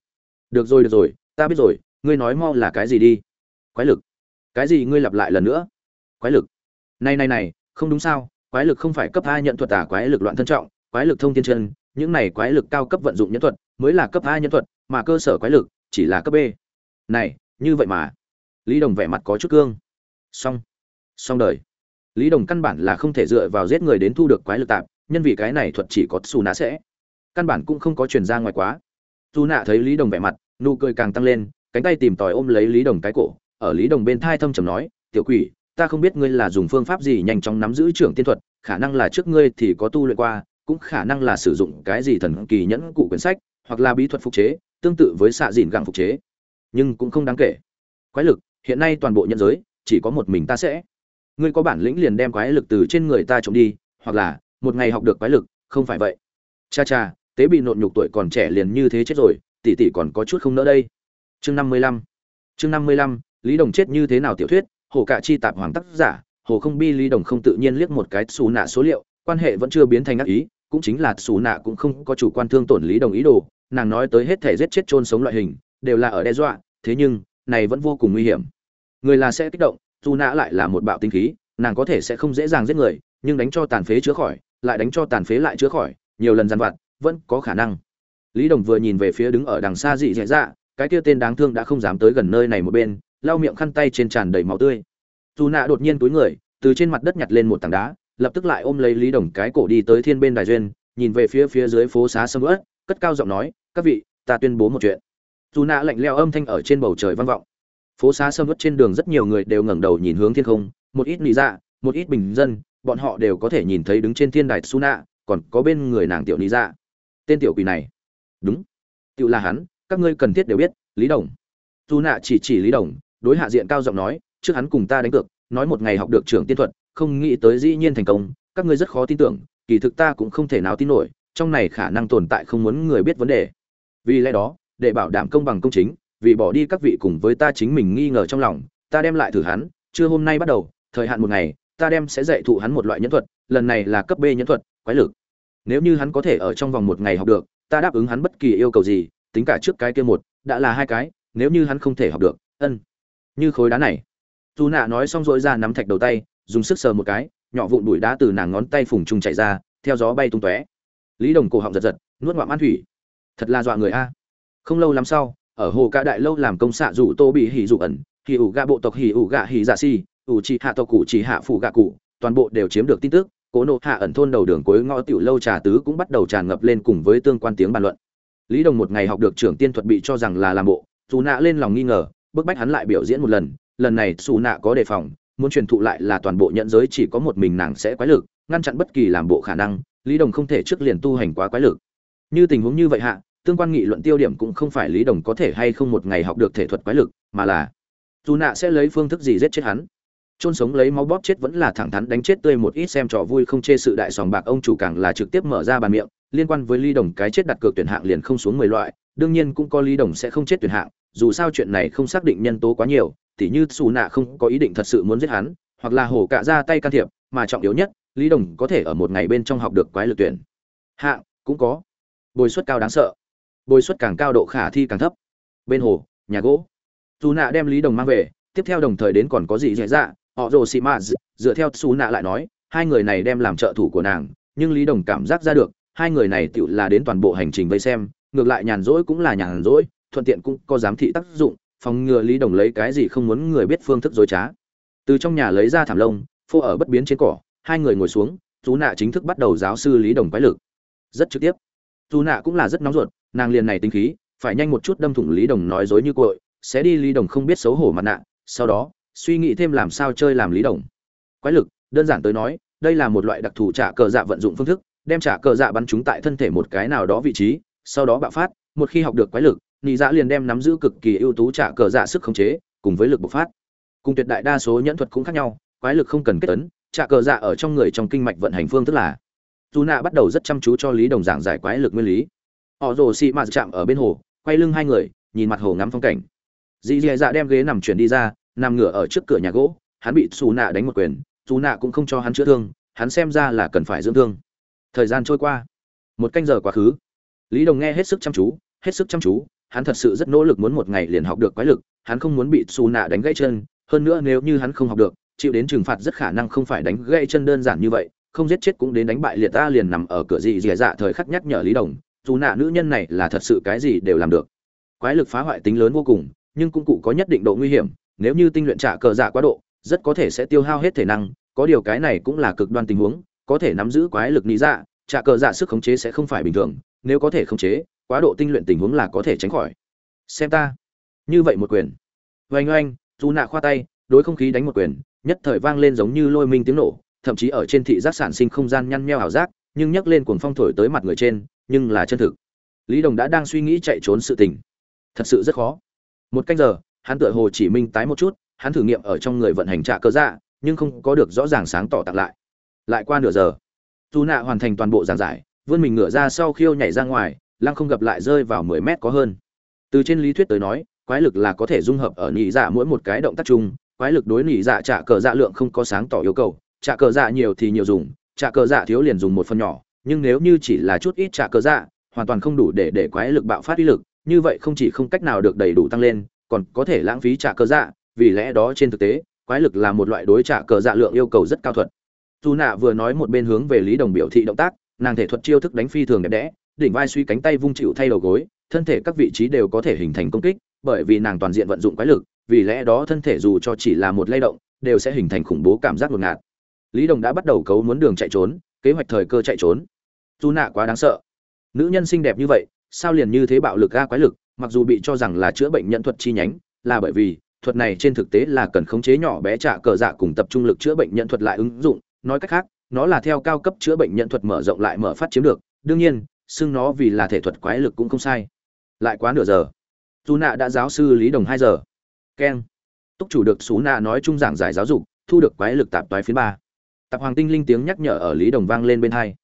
Được rồi được rồi, ta biết rồi, ngươi nói mau là cái gì đi. Quái lực. Cái gì ngươi lặp lại lần nữa? Quái lực. Này này này, không đúng sao, quái lực không phải cấp hai nhận thuật à quái lực loạn thân trọng, quái lực thông thiên chân, những này quái lực cao cấp vận dụng nhân thuật, mới là cấp hai nhân thuật, mà cơ sở quái lực chỉ là cấp b. Này, như vậy mà lý đồng vẻ mặt có chút cương. Xong. Xong đời. Lý đồng căn bản là không thể dựa vào giết người đến thu được quái lực tạp, nhân vì cái này thuật chỉ có xù nạ sẽ. Căn bản cũng không có chuyển ra ngoài quá. Dù nạ thấy lý đồng vẻ mặt, nụ cười càng tăng lên, cánh tay tìm tòi ôm lấy lý đồng cái cổ, ở lý đồng bên thai thâm trầm nói, tiểu quỷ, ta không biết ngươi là dùng phương pháp gì nhanh chóng nắm giữ trưởng tiên thuật, khả năng là trước ngươi thì có tu luyện qua, cũng khả năng là sử dụng cái gì thần kỳ nhẫn cụ quyển sách, hoặc là bí thuật phục chế, tương tự với xạ dìn gặng phục chế. Nhưng cũng không đáng kể. Quái lực hiện nay toàn bộ nhân giới, chỉ có một mình ta sẽ. Ngươi có bản lĩnh liền đem quái lực từ trên người ta trộm đi, hoặc là, một ngày học được quái lực, không phải vậy. Cha cha, tế bị nộn nhục tuổi còn trẻ liền như thế chết rồi, tỷ tỷ còn có chút không nỡ đây. Chương năm mươi lăm. Chương năm mươi lăm, lý đồng chết như thế nào tiểu thuyết, hồ cạ chi tạp hoàng tác giả, hồ không bi lý đồng không tự nhiên liếc một cái xù nạ số liệu, quan hệ vẫn chưa biến thành ác ý, cũng chính là xù nạ cũng không có chủ quan thương tổn lý đồng ý đồ, nàng nói tới hết thể giết chết chôn sống loại hình, đều là ở đe dọa, thế nhưng, này vẫn vô cùng nguy hiểm người là sẽ kích động, dù nạ lại là một bạo tinh khí, nàng có thể sẽ không dễ dàng giết người, nhưng đánh cho tàn phế chữa khỏi, lại đánh cho tàn phế lại chữa khỏi, nhiều lần dằn vặt, vẫn có khả năng. Lý đồng vừa nhìn về phía đứng ở đằng xa dị dạ dạ cái kia tên đáng thương đã không dám tới gần nơi này một bên, lau miệng khăn tay trên tràn đầy máu tươi. Dù nạ đột nhiên túi người, từ trên mặt đất nhặt lên một tảng đá, lập tức lại ôm lấy lý đồng cái cổ đi tới thiên bên đài duyên, nhìn về phía phía dưới phố xá sâm ớt cất cao giọng nói, các vị, ta tuyên bố một chuyện. Dù nạ lạnh leo âm thanh ở trên bầu trời vang vọng phố xá sâm vất trên đường rất nhiều người đều ngẩng đầu nhìn hướng thiên không, một ít lý dạ một ít bình dân, bọn họ đều có thể nhìn thấy đứng trên thiên đài su nạ còn có bên người nàng tiểu lý dạ. Tên tiểu quỷ này. Đúng. Tự là hắn, các ngươi cần thiết đều biết, lý đồng. Su nạ chỉ chỉ lý đồng, đối hạ diện cao giọng nói, trước hắn cùng ta đánh cược, nói một ngày học được trưởng tiên thuật, không nghĩ tới dĩ nhiên thành công, các ngươi rất khó tin tưởng, kỳ thực ta cũng không thể nào tin nổi, trong này khả năng tồn tại không muốn người biết vấn đề. Vì lẽ đó, để bảo đảm công bằng công chính vì bỏ đi các vị cùng với ta chính mình nghi ngờ trong lòng, ta đem lại thử hắn, chưa hôm nay bắt đầu, thời hạn một ngày, ta đem sẽ dạy thụ hắn một loại nhẫn thuật, lần này là cấp b nhẫn thuật, quái lực. Nếu như hắn có thể ở trong vòng một ngày học được, ta đáp ứng hắn bất kỳ yêu cầu gì, tính cả trước cái kia một, đã là hai cái, nếu như hắn không thể học được, ân. Như khối đá này. Dù nạ nói xong dội ra nắm thạch đầu tay, dùng sức sờ một cái, nhỏ vụn bụi đá từ nàng ngón tay phùng trung chạy ra, theo gió bay tung tóe. Lý đồng cổ họng giật giật, nuốt ngoạm ăn thủy. Thật là dọa người a. Không lâu lắm sau ở hồ cả đại lâu làm công xạ rủ tô bị hỉ dụ ẩn, hỉ ủ gạ bộ tộc hỉ ủ gạ hỉ dạ si ủ chỉ hạ tộc cụ chỉ hạ phụ gạ cụ, toàn bộ đều chiếm được tin tức, cố nộ hạ ẩn thôn đầu đường cuối ngõ tiểu lâu trà tứ cũng bắt đầu tràn ngập lên cùng với tương quan tiếng bàn luận. Lý đồng một ngày học được trưởng tiên thuật bị cho rằng là làm bộ dù nạ lên lòng nghi ngờ, bức bách hắn lại biểu diễn một lần lần này xù nạ có đề phòng, muốn truyền thụ lại là toàn bộ nhận giới chỉ có một mình nàng sẽ quái lực, ngăn chặn bất kỳ làm bộ khả năng, lý đồng không thể trước liền tu hành quá quái lực. Như tình huống như vậy hạ tương quan nghị luận tiêu điểm cũng không phải lý đồng có thể hay không một ngày học được thể thuật quái lực, mà là dù nạ sẽ lấy phương thức gì giết chết hắn. Chôn sống lấy máu bóp chết vẫn là thẳng thắn đánh chết tươi một ít xem trò vui không chê sự đại sòng bạc ông chủ càng là trực tiếp mở ra bàn miệng, liên quan với lý đồng cái chết đặt cược tuyển hạng liền không xuống mười loại, đương nhiên cũng có lý đồng sẽ không chết tuyển hạng, dù sao chuyện này không xác định nhân tố quá nhiều, tỉ như xù nạ không có ý định thật sự muốn giết hắn, hoặc là hổ cạ ra tay can thiệp, mà trọng yếu nhất, lý đồng có thể ở một ngày bên trong học được quái lực tuyển. Hạng, cũng có. Bồi suất cao đáng sợ bồi suất càng cao độ khả thi càng thấp. Bên hồ, nhà gỗ. Dù nạ đem lý đồng mang về, tiếp theo đồng thời đến còn có gì dễ dạ họ rồ xì mã dựa theo xù nạ lại nói, hai người này đem làm trợ thủ của nàng, nhưng lý đồng cảm giác ra được, hai người này tựu là đến toàn bộ hành trình vây xem, ngược lại nhàn rỗi cũng là nhàn rỗi, thuận tiện cũng có giám thị tác dụng, phòng ngừa lý đồng lấy cái gì không muốn người biết phương thức dối trá. Từ trong nhà lấy ra thảm lông, phô ở bất biến trên cỏ, hai người ngồi xuống chú nạ chính thức bắt đầu giáo sư lý đồng quái lực. Rất trực tiếp. Chú nạ cũng là rất nóng ruột nàng liền này tính khí, phải nhanh một chút đâm thủng lý đồng nói dối như cội, sẽ đi lý đồng không biết xấu hổ mặt nạ, sau đó, suy nghĩ thêm làm sao chơi làm lý đồng. Quái lực, đơn giản tới nói, đây là một loại đặc thù trả cờ dạ vận dụng phương thức, đem trả cờ dạ bắn chúng tại thân thể một cái nào đó vị trí, sau đó bạo phát, một khi học được quái lực, nị dạ liền đem nắm giữ cực kỳ ưu tú trả cờ dạ sức khống chế, cùng với lực bộc phát. Cùng tuyệt đại đa số nhẫn thuật cũng khác nhau, quái lực không cần kết tấn, trả cờ dạ ở trong người trong kinh mạch vận hành phương tức là, dù nạ bắt đầu rất chăm chú cho lý đồng giảng giải quái lực nguyên lý họ rồ xị mạt chạm ở bên hồ, quay lưng hai người, nhìn mặt hồ ngắm phong cảnh. Dì dì dạ đem ghế nằm chuyển đi ra, nằm ngửa ở trước cửa nhà gỗ, hắn bị xù nạ đánh một quyền xù nạ cũng không cho hắn chữa thương, hắn xem ra là cần phải dưỡng thương. Thời gian trôi qua, một canh giờ quá khứ. Lý đồng nghe hết sức chăm chú, hết sức chăm chú, hắn thật sự rất nỗ lực muốn một ngày liền học được quái lực, hắn không muốn bị xù nạ đánh gãy chân, hơn nữa nếu như hắn không học được, chịu đến trừng phạt rất khả năng không phải đánh gãy chân đơn giản như vậy, không giết chết cũng đến đánh bại liệt ta liền nằm ở cửa dị dì dạ thời khắc nhắc nhở lý đồng dù nạ nữ nhân này là thật sự cái gì đều làm được. Quái lực phá hoại tính lớn vô cùng, nhưng cũng cụ có nhất định độ nguy hiểm, nếu như tinh luyện trả cờ dạ quá độ, rất có thể sẽ tiêu hao hết thể năng, có điều cái này cũng là cực đoan tình huống, có thể nắm giữ quái lực lý dạ trả cờ dạ sức khống chế sẽ không phải bình thường, nếu có thể khống chế, quá độ tinh luyện tình huống là có thể tránh khỏi. Xem ta. Như vậy một quyền. Oanh oanh, dù nạ khoa tay, đối không khí đánh một quyền, nhất thời vang lên giống như lôi minh tiếng nổ, thậm chí ở trên thị giác sản sinh không gian nhăn nheo ảo giác, nhưng nhấc lên cuồng phong thổi tới mặt người trên nhưng là chân thực. Lý đồng đã đang suy nghĩ chạy trốn sự tình. Thật sự rất khó. Một canh giờ, hắn tựa hồ chỉ minh tái một chút, hắn thử nghiệm ở trong người vận hành trạ cơ dạ nhưng không có được rõ ràng sáng tỏ tặng lại. Lại qua nửa giờ dù nạ hoàn thành toàn bộ giảng giải, vươn mình ngửa ra sau khiêu nhảy ra ngoài, lăng không gặp lại rơi vào mười mét có hơn. Từ trên lý thuyết tới nói, quái lực là có thể dung hợp ở nhị dạ mỗi một cái động tác chung, quái lực đối nhị dạ trả cờ dạ lượng không có sáng tỏ yêu cầu trả cờ dạ nhiều thì nhiều dùng trả cờ dạ thiếu liền dùng một phần nhỏ nhưng nếu như chỉ là chút ít trả cơ dạ hoàn toàn không đủ để để quái lực bạo phát uy lực, như vậy không chỉ không cách nào được đầy đủ tăng lên, còn có thể lãng phí trả cơ dạ vì lẽ đó trên thực tế, quái lực là một loại đối trả cờ dạ lượng yêu cầu rất cao thuật. Dù nạ vừa nói một bên hướng về lý đồng biểu thị động tác, nàng thể thuật chiêu thức đánh phi thường đẹp đẽ, đỉnh vai suy cánh tay vung chịu thay đầu gối, thân thể các vị trí đều có thể hình thành công kích, bởi vì nàng toàn diện vận dụng quái lực, vì lẽ đó thân thể dù cho chỉ là một lay động, đều sẽ hình thành khủng bố cảm giác ngột ngạt. Lý đồng đã bắt đầu cấu muốn đường chạy trốn, kế hoạch thời cơ chạy trốn dù nạ quá đáng sợ. Nữ nhân xinh đẹp như vậy, sao liền như thế bạo lực ga quái lực, mặc dù bị cho rằng là chữa bệnh nhân thuật chi nhánh, là bởi vì, thuật này trên thực tế là cần khống chế nhỏ bé trả cờ dạ cùng tập trung lực chữa bệnh nhân thuật lại ứng dụng. Nói cách khác, nó là theo cao cấp chữa bệnh nhân thuật mở rộng lại mở phát chiếm được. Đương nhiên, xưng nó vì là thể thuật quái lực cũng không sai. Lại quá nửa giờ. Dù nạ đã giáo sư lý đồng hai giờ. Keng. Túc chủ được xú nạ nói chung giảng giải giáo dục, thu được quái lực tạp toái phiến ba. Tạp hoàng tinh linh tiếng nhắc nhở ở lý đồng vang lên bên hai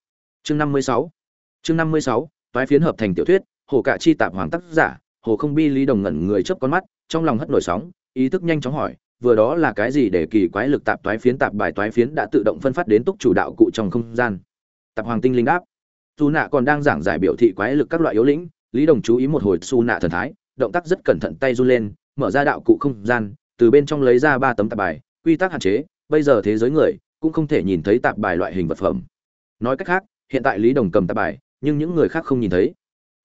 chương năm mươi sáu. Chương năm mươi sáu, toái phiến hợp thành tiểu thuyết, hồ cạ chi tạp hoàng tác giả, hồ không bi lý đồng ngẩn người chớp con mắt, trong lòng hất nổi sóng, ý thức nhanh chóng hỏi, vừa đó là cái gì để kỳ quái lực tạp toái phiến tạp bài toái phiến đã tự động phân phát đến túc chủ đạo cụ trong không gian? Tạp hoàng tinh linh đáp dù nạ còn đang giảng giải biểu thị quái lực các loại yếu lĩnh, lý đồng chú ý một hồi su nạ thần thái, động tác rất cẩn thận tay run lên, mở ra đạo cụ không gian, từ bên trong lấy ra ba tấm tạp bài, quy tắc hạn chế, bây giờ thế giới người cũng không thể nhìn thấy tạp bài loại hình vật phẩm. Nói cách khác hiện tại lý đồng cầm tạp bài, nhưng những người khác không nhìn thấy.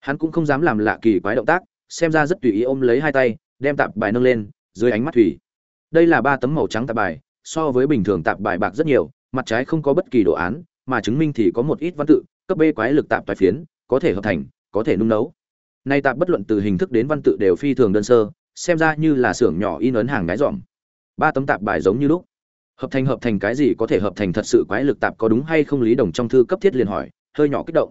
Hắn cũng không dám làm lạ kỳ quái động tác, xem ra rất tùy ý ôm lấy hai tay, đem tạp bài nâng lên, dưới ánh mắt thủy. Đây là ba tấm màu trắng tạp bài, so với bình thường tạp bài bạc rất nhiều, mặt trái không có bất kỳ đồ án, mà chứng minh thì có một ít văn tự, cấp b quái lực tạp tài phiến, có thể hợp thành, có thể nung nấu. Nay tạp bất luận từ hình thức đến văn tự đều phi thường đơn sơ, xem ra như là xưởng nhỏ in ấn hàng ngái dỏm ba tấm tạp bài giống như lúc hợp thành hợp thành cái gì có thể hợp thành thật sự quái lực tạp có đúng hay không? Lý đồng trong thư cấp thiết liền hỏi, hơi nhỏ kích động.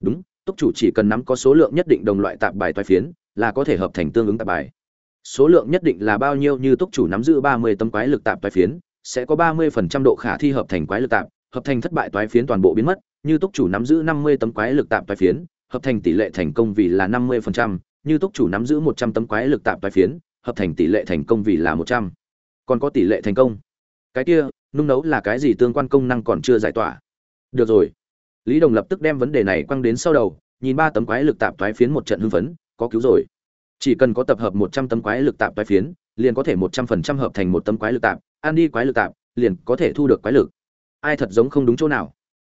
Đúng, túc chủ chỉ cần nắm có số lượng nhất định đồng loại tạp bài toái phiến, là có thể hợp thành tương ứng tạp bài. Số lượng nhất định là bao nhiêu như túc chủ nắm giữ ba mươi tấm quái lực tạp toái phiến, sẽ có ba mươi phần trăm độ khả thi hợp thành quái lực tạp, hợp thành thất bại toái phiến toàn bộ biến mất, như túc chủ nắm giữ năm mươi tấm quái lực tạp toái phiến, hợp thành tỷ lệ thành công vì là năm mươi phần trăm, như túc chủ nắm giữ một trăm tấm quái lực tạp toái phiến, hợp thành tỷ lệ thành công vì là một trăm. Còn có tỷ lệ thành công cái kia, nung nấu là cái gì tương quan công năng còn chưa giải tỏa? Được rồi. Lý đồng lập tức đem vấn đề này quăng đến sau đầu, nhìn ba tấm quái lực tạp thoái phiến một trận hưng phấn, có cứu rồi. Chỉ cần có tập hợp một trăm tấm quái lực tạp thoái phiến, liền có thể một trăm phần trăm hợp thành một tấm quái lực tạp, ăn đi quái lực tạp, liền có thể thu được quái lực. Ai thật giống không đúng chỗ nào?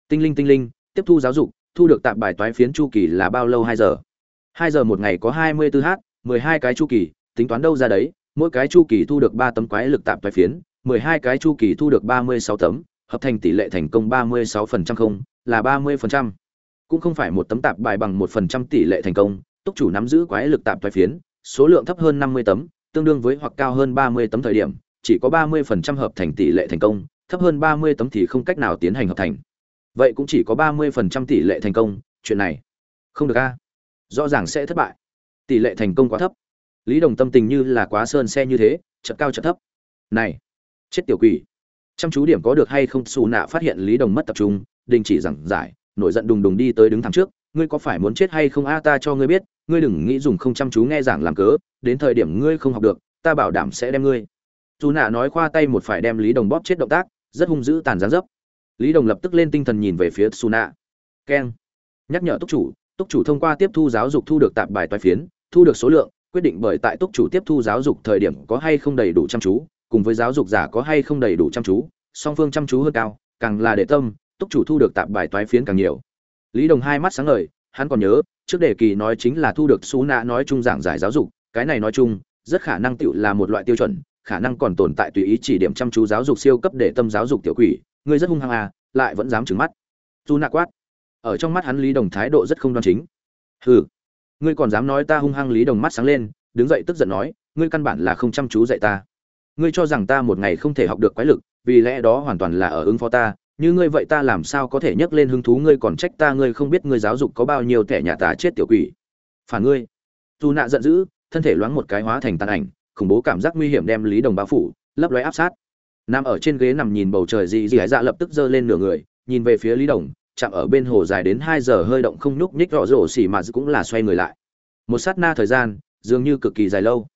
Tinh linh tinh linh, tiếp thu giáo dục, thu được tạp bài toái phiến chu kỳ là bao lâu? Hai giờ. Hai giờ một ngày có hai mươi 24 h mười hai cái chu kỳ, tính toán đâu ra đấy, mỗi cái chu kỳ thu được ba tấm quái lực tạp toái phiến mười hai cái chu kỳ thu được ba mươi sáu tấm, hợp thành tỷ lệ thành công ba mươi sáu phần trăm không, là ba mươi phần trăm. Cũng không phải một tấm tạp bài bằng một phần trăm tỷ lệ thành công, túc chủ nắm giữ quái lực tạp toái phiến, số lượng thấp hơn năm mươi tấm, tương đương với hoặc cao hơn ba mươi tấm thời điểm, chỉ có ba mươi phần trăm hợp thành tỷ lệ thành công, thấp hơn ba mươi tấm thì không cách nào tiến hành hợp thành. Vậy cũng chỉ có ba mươi phần trăm tỷ lệ thành công, chuyện này không được a. Rõ ràng sẽ thất bại. Tỷ lệ thành công quá thấp. Lý đồng tâm tình như là quá sơn xe như thế chật cao chật thấp. Này chết tiểu quỷ. Chăm chú điểm có được hay không xù nạ phát hiện lý đồng mất tập trung, đình chỉ giảng giải, nổi giận đùng đùng đi tới đứng thẳng trước, ngươi có phải muốn chết hay không? A, ta cho ngươi biết, ngươi đừng nghĩ dùng không chăm chú nghe giảng làm cớ, đến thời điểm ngươi không học được, ta bảo đảm sẽ đem ngươi. Dù nạ nói khoa tay một phải đem lý đồng bóp chết động tác, rất hung dữ tàn gián dấp. Lý đồng lập tức lên tinh thần nhìn về phía su nạ. Keng. Nhắc nhở túc chủ túc chủ thông qua tiếp thu giáo dục thu được tạp bài toái phiến, thu được số lượng, quyết định bởi tại túc chủ tiếp thu giáo dục thời điểm có hay không đầy đủ chăm chú cùng với giáo dục giả có hay không đầy đủ chăm chú, song phương chăm chú hơn cao, càng là để tâm, túc chủ thu được tạp bài toái phiến càng nhiều. Lý đồng hai mắt sáng ngời, hắn còn nhớ, trước đề kỳ nói chính là thu được xú nạ nói chung giảng giải giáo dục, cái này nói chung, rất khả năng tựu là một loại tiêu chuẩn, khả năng còn tồn tại tùy ý chỉ điểm chăm chú giáo dục siêu cấp để tâm giáo dục tiểu quỷ ngươi rất hung hăng à lại vẫn dám trừng mắt. Dù nạ quát. Ở trong mắt hắn lý đồng thái độ rất không đoan chính. Hừ, ngươi còn dám nói ta hung hăng lý đồng mắt sáng lên, đứng dậy tức giận nói, ngươi căn bản là không chăm chú dạy ta ngươi cho rằng ta một ngày không thể học được quái lực, vì lẽ đó hoàn toàn là ở ứng phó ta, như ngươi vậy ta làm sao có thể nhấc lên hứng thú ngươi còn trách ta ngươi không biết ngươi giáo dục có bao nhiêu kẻ nhà tà chết tiểu quỷ. Phản ngươi. Dù nạ giận dữ, thân thể loáng một cái hóa thành tàn ảnh, khủng bố cảm giác nguy hiểm đem lý đồng bao phủ, lấp lóe áp sát. Nằm ở trên ghế nằm nhìn bầu trời dị dị dạ lập tức giơ lên nửa người, nhìn về phía lý đồng, chạm ở bên hồ dài đến hai giờ hơi động không nhúc nhích rõ rổ xỉ mà cũng là xoay người lại. Một sát na thời gian, dường như cực kỳ dài lâu.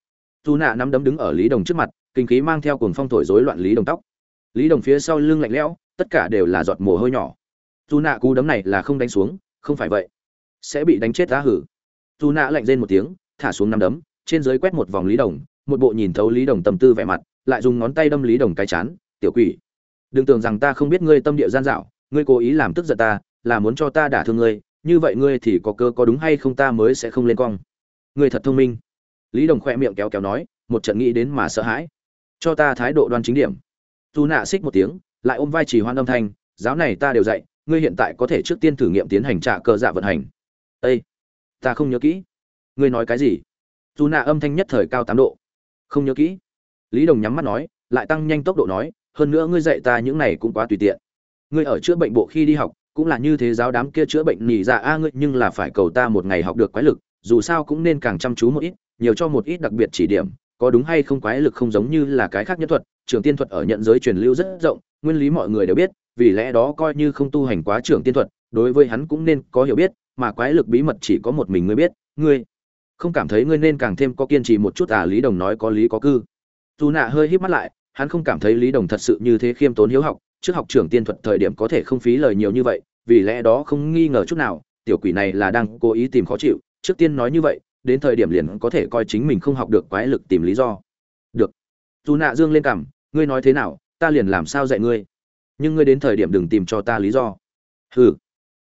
Dù nạ nắm đấm đứng ở lý đồng trước mặt kinh khí mang theo cuồng phong thổi rối loạn lý đồng tóc. Lý đồng phía sau lưng lạnh lẽo, tất cả đều là giọt mồ hôi nhỏ. Dù nạ cú đấm này là không đánh xuống, không phải vậy, sẽ bị đánh chết giá hử. Dù nạ lạnh rên một tiếng, thả xuống nắm đấm, trên dưới quét một vòng lý đồng, một bộ nhìn thấu lý đồng tâm tư vẻ mặt, lại dùng ngón tay đâm lý đồng cái chán, tiểu quỷ, đừng tưởng rằng ta không biết ngươi tâm địa gian dạo, ngươi cố ý làm tức giận ta, là muốn cho ta đả thương ngươi, như vậy ngươi thì có cơ có đúng hay không ta mới sẽ không lên cong. Ngươi thật thông minh. Lý đồng khoe miệng kéo kéo nói, một trận nghĩ đến mà sợ hãi cho ta thái độ đoan chính điểm. Dù nạ xích một tiếng, lại ôm vai chỉ hoan âm thanh, giáo này ta đều dạy, ngươi hiện tại có thể trước tiên thử nghiệm tiến hành trả cơ dạ vận hành. Ây ta không nhớ kỹ. Ngươi nói cái gì? Dù nạ âm thanh nhất thời cao tám độ. Không nhớ kỹ. Lý đồng nhắm mắt nói, lại tăng nhanh tốc độ nói, hơn nữa ngươi dạy ta những này cũng quá tùy tiện. Ngươi ở chữa bệnh bộ khi đi học, cũng là như thế giáo đám kia chữa bệnh nhì dạ a, ngươi nhưng là phải cầu ta một ngày học được quái lực, dù sao cũng nên càng chăm chú một ít, nhiều cho một ít đặc biệt chỉ điểm có đúng hay không quái lực không giống như là cái khác nhân thuật trường tiên thuật ở nhận giới truyền lưu rất rộng, nguyên lý mọi người đều biết, vì lẽ đó coi như không tu hành quá trường tiên thuật, đối với hắn cũng nên có hiểu biết, mà quái lực bí mật chỉ có một mình ngươi biết, ngươi không cảm thấy ngươi nên càng thêm có kiên trì một chút à lý đồng nói có lý có cư. Dù nạ hơi híp mắt lại, hắn không cảm thấy lý đồng thật sự như thế khiêm tốn hiếu học, trước học trưởng tiên thuật thời điểm có thể không phí lời nhiều như vậy, vì lẽ đó không nghi ngờ chút nào, tiểu quỷ này là đang cố ý tìm khó chịu, trước tiên nói như vậy đến thời điểm liền có thể coi chính mình không học được quái lực tìm lý do. Được. Dù nạ dương lên cằm, ngươi nói thế nào, ta liền làm sao dạy ngươi. Nhưng ngươi đến thời điểm đừng tìm cho ta lý do. Hừ.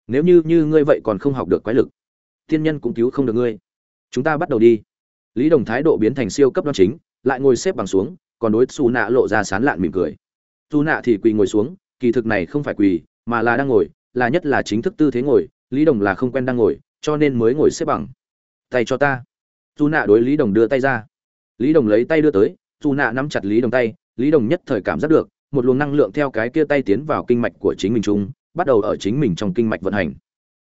Nếu như như ngươi vậy còn không học được quái lực, tiên nhân cũng cứu không được ngươi. Chúng ta bắt đầu đi. Lý đồng thái độ biến thành siêu cấp đoan chính, lại ngồi xếp bằng xuống, còn đối xù nạ lộ ra sán lạn mỉm cười. Dù nạ thì quỳ ngồi xuống, kỳ thực này không phải quỳ, mà là đang ngồi, là nhất là chính thức tư thế ngồi, lý đồng là không quen đang ngồi, cho nên mới ngồi xếp bằng tay cho ta. Dù nạ đối lý đồng đưa tay ra. Lý đồng lấy tay đưa tới dù nạ nắm chặt lý đồng tay, lý đồng nhất thời cảm giác được, một luồng năng lượng theo cái kia tay tiến vào kinh mạch của chính mình chung, bắt đầu ở chính mình trong kinh mạch vận hành.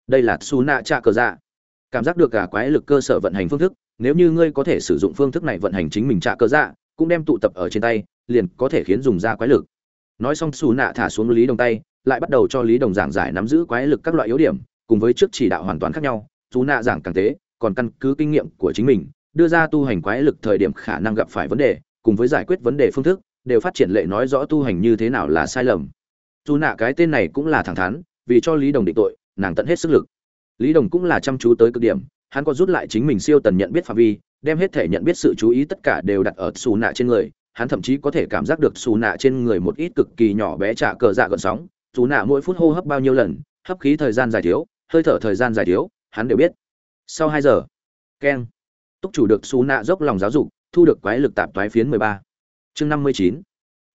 Đây là su nạ trạ cờ dạ. Cảm giác được cả quái lực cơ sở vận hành phương thức, nếu như ngươi có thể sử dụng phương thức này vận hành chính mình trạ cờ dạ cũng đem tụ tập ở trên tay, liền có thể khiến dùng ra quái lực. Nói xong xù nạ thả xuống lý đồng tay, lại bắt đầu cho lý đồng giảng giải nắm giữ quái lực các loại yếu điểm, cùng với trước chỉ đạo hoàn toàn khác nhau xù nạ giảng càng tế còn căn cứ kinh nghiệm của chính mình, đưa ra tu hành quái lực thời điểm khả năng gặp phải vấn đề, cùng với giải quyết vấn đề phương thức, đều phát triển lệ nói rõ tu hành như thế nào là sai lầm. Dù nạ cái tên này cũng là thẳng thắn, vì cho lý đồng định tội, nàng tận hết sức lực. Lý đồng cũng là chăm chú tới cực điểm, hắn có rút lại chính mình siêu tần nhận biết phạm vi, đem hết thể nhận biết sự chú ý tất cả đều đặt ở xù nạ trên người, hắn thậm chí có thể cảm giác được xù nạ trên người một ít cực kỳ nhỏ bé trả cờ dạ gợn sóng. Xù nạ mỗi phút hô hấp bao nhiêu lần, hấp khí thời gian dài thiếu, hơi thở thời gian dài thiếu, hắn đều biết sau hai giờ keng túc chủ được xú nạ dốc lòng giáo dục, thu được quái lực tạp toái phiến mười ba. Chương năm mươi chín,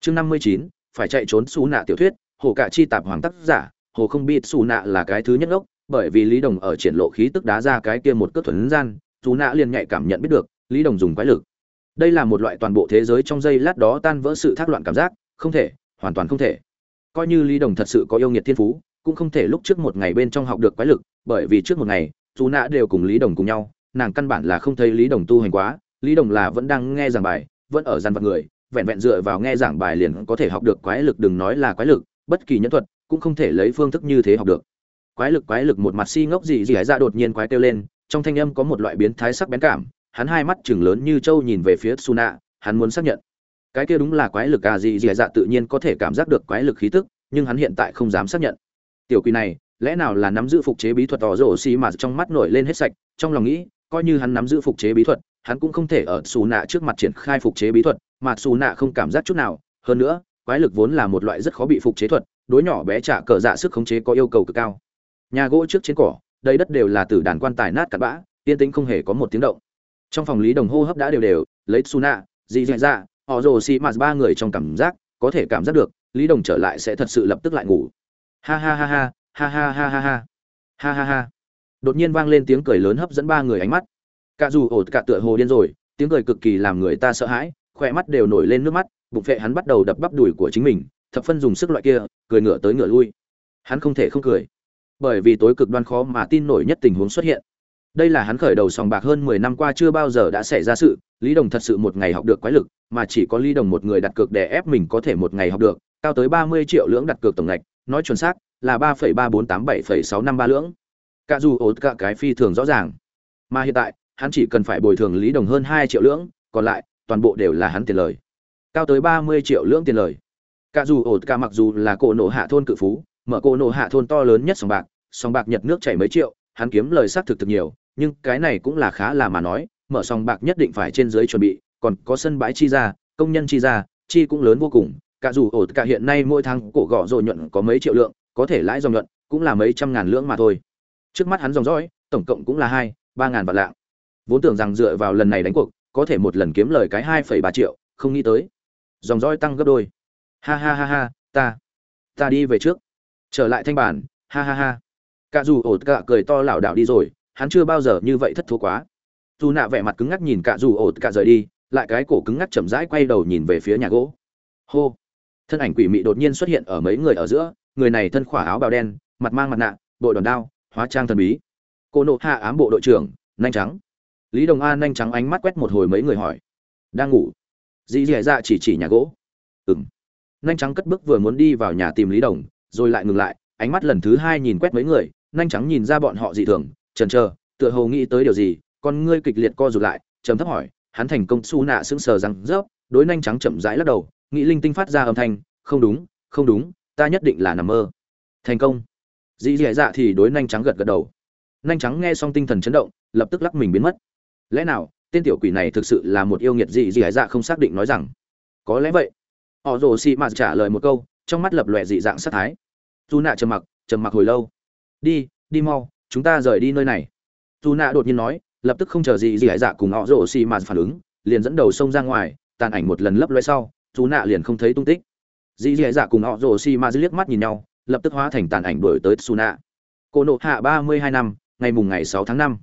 chương năm mươi chín, phải chạy trốn xú nạ tiểu thuyết, hồ cả chi tạp hoàng tác giả, hồ không biết xú nạ là cái thứ nhất gốc bởi vì lý đồng ở triển lộ khí tức đá ra cái kia một cước thuần gian xú nạ liền nhạy cảm nhận biết được, lý đồng dùng quái lực. Đây là một loại toàn bộ thế giới trong giây lát đó tan vỡ sự thác loạn cảm giác, không thể, hoàn toàn không thể. Coi như lý đồng thật sự có yêu nghiệt thiên phú, cũng không thể lúc trước một ngày bên trong học được quái lực, bởi vì trước một ngày dù nã đều cùng lý đồng cùng nhau nàng căn bản là không thấy lý đồng tu hành quá lý đồng là vẫn đang nghe giảng bài vẫn ở gian vật người vẹn vẹn dựa vào nghe giảng bài liền có thể học được quái lực đừng nói là quái lực bất kỳ nhân thuật cũng không thể lấy phương thức như thế học được quái lực quái lực một mặt si ngốc gì gì hải ra đột nhiên quái kêu lên trong thanh âm có một loại biến thái sắc bén cảm hắn hai mắt chừng lớn như trâu nhìn về phía Suna, hắn muốn xác nhận. Cái kia đúng là quái lực à gì gì dạ tự nhiên có thể cảm giác được quái lực khí tức, nhưng hắn hiện tại không dám xác nhận. Tiểu quỷ này, lẽ nào là nắm giữ phục chế bí thuật tỏ rổ xì mà trong mắt nổi lên hết sạch, trong lòng nghĩ, coi như hắn nắm giữ phục chế bí thuật, hắn cũng không thể ở Suna trước mặt triển khai phục chế bí thuật, mà Suna không cảm giác chút nào, hơn nữa, quái lực vốn là một loại rất khó bị phục chế thuật, đối nhỏ bé trả cờ dạ sức khống chế có yêu cầu cực cao. Nhà gỗ trước trên cỏ, đây đất đều là từ đàn quan tài nát cặn bã, yên tĩnh không hề có một tiếng động. Trong phòng lý đồng hô hấp đã đều đều lấy suna dì dạy dạ, họ rồ xì mà ba người trong cảm giác có thể cảm giác được lý đồng trở lại sẽ thật sự lập tức lại ngủ. Ha ha ha ha ha ha ha ha ha. Ha ha ha. Đột nhiên vang lên tiếng cười lớn hấp dẫn ba người ánh mắt. Cả dù ổ cả tựa hồ điên rồi tiếng cười cực kỳ làm người ta sợ hãi khỏe mắt đều nổi lên nước mắt bụng vệ hắn bắt đầu đập bắp đùi của chính mình thập phân dùng sức loại kia cười ngửa tới ngửa lui. Hắn không thể không cười. Bởi vì tối cực đoan khó mà tin nổi nhất tình huống xuất hiện. Đây là hắn khởi đầu sòng bạc hơn mười năm qua chưa bao giờ đã xảy ra sự, Lý Đồng thật sự một ngày học được quái lực, mà chỉ có Lý Đồng một người đặt cược để ép mình có thể một ngày học được, cao tới ba mươi triệu lưỡng đặt cược tổng ngạch, nói chuẩn xác là ba ba ba bốn tám bảy sáu năm ba lưỡng. Cả dù ổn cả cái phi thường rõ ràng. Mà hiện tại, hắn chỉ cần phải bồi thường Lý Đồng hơn hai triệu lưỡng, còn lại toàn bộ đều là hắn tiền lời. Cao tới ba mươi triệu lưỡng tiền lời. Cả dù ổ cả mặc dù là cổ nổ hạ thôn cự phú, mở cổ nổ hạ thôn to lớn nhất sòng bạc, sòng bạc nhật nước chảy mấy triệu, hắn kiếm lời xác thực thực nhiều, nhưng cái này cũng là khá là mà nói mở sòng bạc nhất định phải trên dưới chuẩn bị còn có sân bãi chi ra công nhân chi ra chi cũng lớn vô cùng cả dù ổ cả hiện nay mỗi tháng cổ gọ rồi nhuận có mấy triệu lượng, có thể lãi dòng nhuận cũng là mấy trăm ngàn lưỡng mà thôi. Trước mắt hắn dòng dõi, tổng cộng cũng là hai, ba ngàn vạn lạng. Vốn tưởng rằng dựa vào lần này đánh cuộc, có thể một lần kiếm lời cái hai phẩy ba triệu, không nghĩ tới. Dòng dõi tăng gấp đôi. Ha ha ha ha, ta ta đi về trước. Trở lại thanh bản, ha ha ha. Cả dù ổ cả cười to lảo đảo đi rồi, hắn chưa bao giờ như vậy thất thố quá. Dù nạ vẻ mặt cứng ngắc nhìn cả dù ổ cả rời đi, lại cái cổ cứng ngắc chậm rãi quay đầu nhìn về phía nhà gỗ. Hô thân ảnh quỷ mị đột nhiên xuất hiện ở mấy người ở giữa, người này thân khỏa áo bào đen, mặt mang mặt nạ bội đòn đao, hóa trang thần bí. Cô nộ hạ ám bộ đội trưởng, nhanh trắng. Lý đồng a nhanh trắng ánh mắt quét một hồi mấy người hỏi. Đang ngủ. Dì dì dạ chỉ chỉ nhà gỗ. Ừng nhanh trắng cất bước vừa muốn đi vào nhà tìm lý đồng, rồi lại ngừng lại, ánh mắt lần thứ hai nhìn quét mấy người, nhanh trắng nhìn ra bọn họ dị thường trần trờ tựa hồ nghĩ tới điều gì, con ngươi kịch liệt co rụt lại chấm thấp hỏi, hắn thành công su nạ sững sờ răng rớp, đối nhanh trắng chậm rãi lắc đầu nghĩ linh tinh phát ra âm thanh, không đúng không đúng, ta nhất định là nằm mơ. Thành công. Dĩ dẻ dạ thì đối nhanh trắng gật gật đầu. Nhanh trắng nghe xong tinh thần chấn động, lập tức lắc mình biến mất. Lẽ nào, tên tiểu quỷ này thực sự là một yêu nghiệt dị dị dạ không xác định nói rằng? Có lẽ vậy. Họ rồ xị mạt trả lời một câu, trong mắt lập lòe dị dạng sát thái. Dù nạ trầm mặc trầm mặc hồi lâu. Đi đi mau, chúng ta rời đi nơi này. Dù nạ đột nhiên nói, lập tức không chờ gì dị dạ cùng họ rồ xị mạt phản ứng, liền dẫn đầu sông ra ngoài, tàn ảnh một lần lấp loe sau dù nạ liền không thấy tung tích. Dì dì dạ cùng họ rồ xì Ma liếc mắt nhìn nhau, lập tức hóa thành tàn ảnh đổi tới su nạ. Cổ nộ hạ ba mươi hai năm, ngày mùng ngày sáu tháng năm.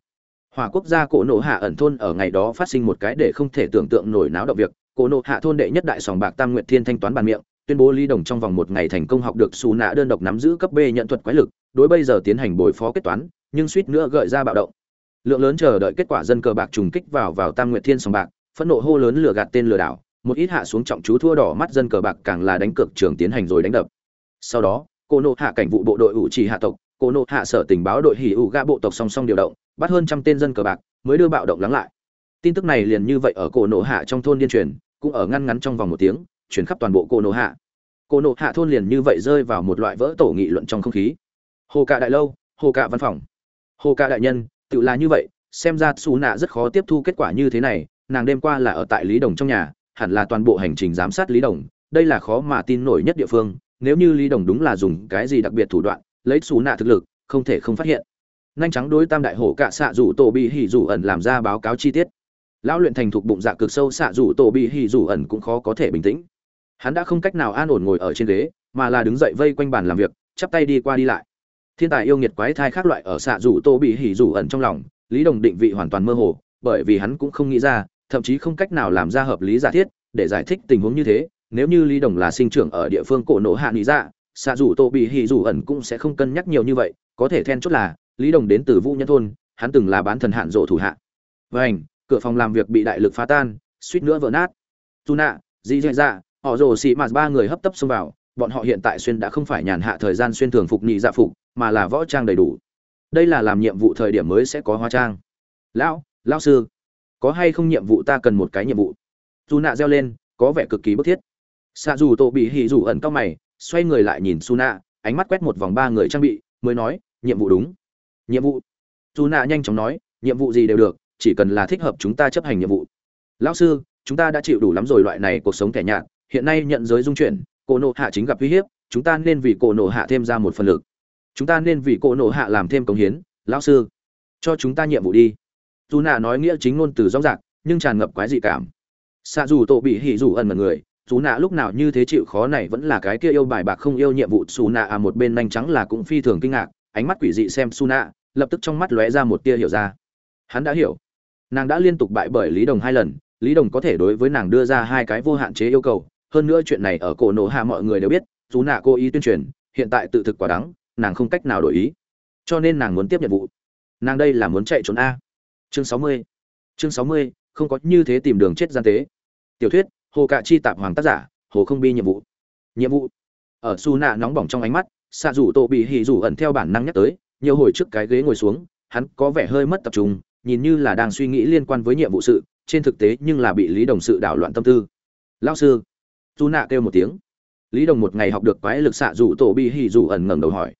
Hỏa quốc gia cổ nộ hạ ẩn thôn ở ngày đó phát sinh một cái để không thể tưởng tượng nổi náo động việc. Cổ nộ hạ thôn đệ nhất đại sòng bạc tam nguyện thiên thanh toán bàn miệng, tuyên bố ly đồng trong vòng một ngày thành công học được xù nạ đơn độc nắm giữ cấp b nhận thuật quái lực, đối bây giờ tiến hành bồi phó kết toán, nhưng suýt nữa gợi ra bạo động. Lượng lớn chờ đợi kết quả dân cờ bạc trùng kích vào vào tam nguyện thiên sòng bạc, phẫn nộ hô lớn lừa gạt tên lừa đảo một ít hạ xuống trọng chú thua đỏ mắt dân cờ bạc càng là đánh cược trường tiến hành rồi đánh đập. Sau đó, cô nộ hạ cảnh vụ bộ đội ủ trì hạ tộc, cô nộ hạ sở tình báo đội hỉ ủ gã bộ tộc song song điều động, bắt hơn trăm tên dân cờ bạc, mới đưa bạo động lắng lại. Tin tức này liền như vậy ở cổ nộ hạ trong thôn điên truyền, cũng ở ngăn ngắn trong vòng một tiếng chuyển khắp toàn bộ cô nộ hạ. Cô nộ hạ thôn liền như vậy rơi vào một loại vỡ tổ nghị luận trong không khí. Hồ cạ đại lâu, hồ cạ văn phòng. Hồ cạ đại nhân, tự là như vậy, xem ra xù nạ rất khó tiếp thu kết quả như thế này, nàng đêm qua là ở tại lý đồng trong nhà hẳn là toàn bộ hành trình giám sát lý đồng, đây là khó mà tin nổi nhất địa phương, nếu như lý đồng đúng là dùng cái gì đặc biệt thủ đoạn, lấy sú nạ thực lực, không thể không phát hiện. Nhanh trắng đối tam đại hổ cả xạ rủ tổ bị hỉ rủ ẩn làm ra báo cáo chi tiết. Lão luyện thành thục bụng dạ cực sâu xạ rủ tổ bị hỉ rủ ẩn cũng khó có thể bình tĩnh. Hắn đã không cách nào an ổn ngồi ở trên ghế, mà là đứng dậy vây quanh bàn làm việc, chắp tay đi qua đi lại. Thiên tài yêu nghiệt quái thai khác loại ở xạ rủ tô bị hỉ rủ ẩn trong lòng, lý đồng định vị hoàn toàn mơ hồ, bởi vì hắn cũng không nghĩ ra thậm chí không cách nào làm ra hợp lý giả thiết để giải thích tình huống như thế. Nếu như lý đồng là sinh trưởng ở địa phương cổ nổ hạ nghĩ ra dạ, xạ dù tô bị hì dù ẩn cũng sẽ không cân nhắc nhiều như vậy. Có thể then chốt là, lý đồng đến từ vũ nhân thôn, hắn từng là bán thần hạn rộ thủ hạ. Vảnh cửa phòng làm việc bị đại lực phá tan, suýt nữa vỡ nát. Dù nạ dì dì dạ họ rồ xị mạt ba người hấp tấp xông vào. Bọn họ hiện tại xuyên đã không phải nhàn hạ thời gian xuyên thường phục nhị dạ phục, mà là võ trang đầy đủ. Đây là làm nhiệm vụ thời điểm mới sẽ có hóa trang. Lão lão sư có hay không nhiệm vụ ta cần một cái nhiệm vụ. Dù nạ reo lên, có vẻ cực kỳ bức thiết. Xạ dù tổ bị hỉ dù ẩn cao mày, xoay người lại nhìn su nạ ánh mắt quét một vòng ba người trang bị, mới nói, nhiệm vụ đúng. Nhiệm vụ? Dù nạ nhanh chóng nói, nhiệm vụ gì đều được, chỉ cần là thích hợp chúng ta chấp hành nhiệm vụ. Lão sư, chúng ta đã chịu đủ lắm rồi loại này cuộc sống kẻ nhạt, hiện nay nhận giới dung chuyển, cổ nộ hạ chính gặp uy hiếp, chúng ta nên vì cổ nộ hạ thêm ra một phần lực. Chúng ta nên vì cổ nộ hạ làm thêm công hiến, lão sư, cho chúng ta nhiệm vụ đi dù nạ nói nghĩa chính ngôn từ rõ rạc, nhưng tràn ngập quái dị cảm. Xạ dù tổ bị hỉ dù ẩn mật người dù nạ lúc nào như thế chịu khó này vẫn là cái kia yêu bài bạc không yêu nhiệm vụ. Xù nạ à một bên nhanh trắng là cũng phi thường kinh ngạc, ánh mắt quỷ dị xem xù nạ lập tức trong mắt lóe ra một tia hiểu ra. Hắn đã hiểu. Nàng đã liên tục bại bởi lý đồng hai lần, lý đồng có thể đối với nàng đưa ra hai cái vô hạn chế yêu cầu. Hơn nữa chuyện này ở cổ nổ hạ mọi người đều biết dù nạ cố ý tuyên truyền, hiện tại tự thực quả đắng, nàng không cách nào đổi ý. Cho nên nàng muốn tiếp nhiệm vụ. Nàng đây là muốn chạy trốn a chương sáu mươi. Chương sáu mươi, không có như thế tìm đường chết gian tế. Tiểu thuyết, hồ cạ chi tạp hoàng tác giả, hồ không bi nhiệm vụ. Nhiệm vụ. Ở su nạ nóng bỏng trong ánh mắt xạ rủ tổ bị hỉ rủ ẩn theo bản năng nhắc tới, nhiều hồi trước cái ghế ngồi xuống, hắn có vẻ hơi mất tập trung, nhìn như là đang suy nghĩ liên quan với nhiệm vụ sự, trên thực tế nhưng là bị lý đồng sự đảo loạn tâm tư. Lao sư. Su nạ kêu một tiếng. Lý đồng một ngày học được quái lực xạ rủ tổ bị hỉ rủ ẩn ngẩng đầu hỏi.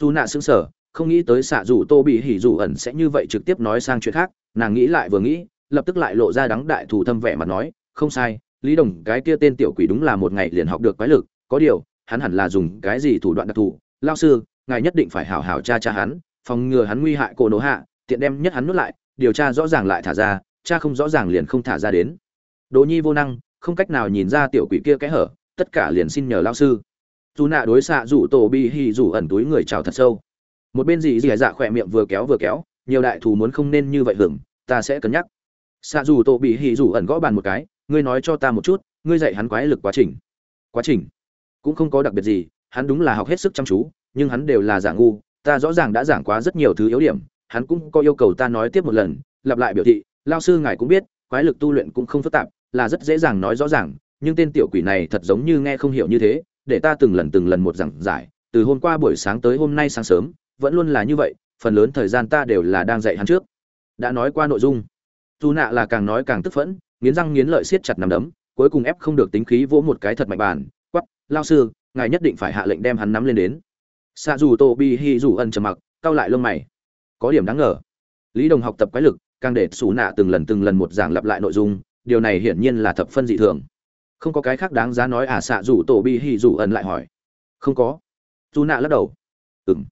Su nạ sững sờ không nghĩ tới xạ dù tô bị hỉ rủ ẩn sẽ như vậy trực tiếp nói sang chuyện khác, nàng nghĩ lại vừa nghĩ, lập tức lại lộ ra đắng đại thủ thâm vẻ mặt nói, không sai, lý đồng, cái kia tên tiểu quỷ đúng là một ngày liền học được quái lực, có điều, hắn hẳn là dùng cái gì thủ đoạn đặc thù? Lao sư, ngài nhất định phải hảo hảo tra tra hắn, phòng ngừa hắn nguy hại cổ nổ hạ, tiện đem nhất hắn nuốt lại, điều tra rõ ràng lại thả ra cha không rõ ràng liền không thả ra đến. Đỗ nhi vô năng, không cách nào nhìn ra tiểu quỷ kia kẽ hở, tất cả liền xin nhờ lao sư. Dù nạ đối xạ rủ tổ bi hì rủ ẩn túi người chào thật sâu một bên gì dì dạ khỏe miệng vừa kéo vừa kéo, nhiều đại thù muốn không nên như vậy hưởng ta sẽ cân nhắc. Xạ dù tổ bị hì rủ ẩn gõ bàn một cái, ngươi nói cho ta một chút, ngươi dạy hắn quái lực quá trình. Quá trình? Cũng không có đặc biệt gì, hắn đúng là học hết sức chăm chú, nhưng hắn đều là giả ngu, ta rõ ràng đã giảng quá rất nhiều thứ yếu điểm, hắn cũng có yêu cầu ta nói tiếp một lần, lặp lại biểu thị, lao sư ngài cũng biết, quái lực tu luyện cũng không phức tạp, là rất dễ dàng nói rõ ràng, nhưng tên tiểu quỷ này thật giống như nghe không hiểu như thế, để ta từng lần từng lần một giảng giải, từ hôm qua buổi sáng tới hôm nay sáng sớm vẫn luôn là như vậy, phần lớn thời gian ta đều là đang dạy hắn trước. Đã nói qua nội dung. Dù nạ là càng nói càng tức phẫn, nghiến răng nghiến lợi siết chặt nằm đấm, cuối cùng ép không được tính khí vỗ một cái thật mạnh bàn quắp lao sư, ngài nhất định phải hạ lệnh đem hắn nắm lên đến. Xa dù tô bi hi dù ân trầm mặc, cau lại lông mày. Có điểm đáng ngờ. Lý đồng học tập quái lực, càng để xù nạ từng lần từng lần một giảng lặp lại nội dung, điều này hiển nhiên là thập phân dị thường. Không có cái khác đáng giá nói à xạ dù tổ bi hi dù ân lại hỏi. Không có. Dù nạ lắc đầu. Ừng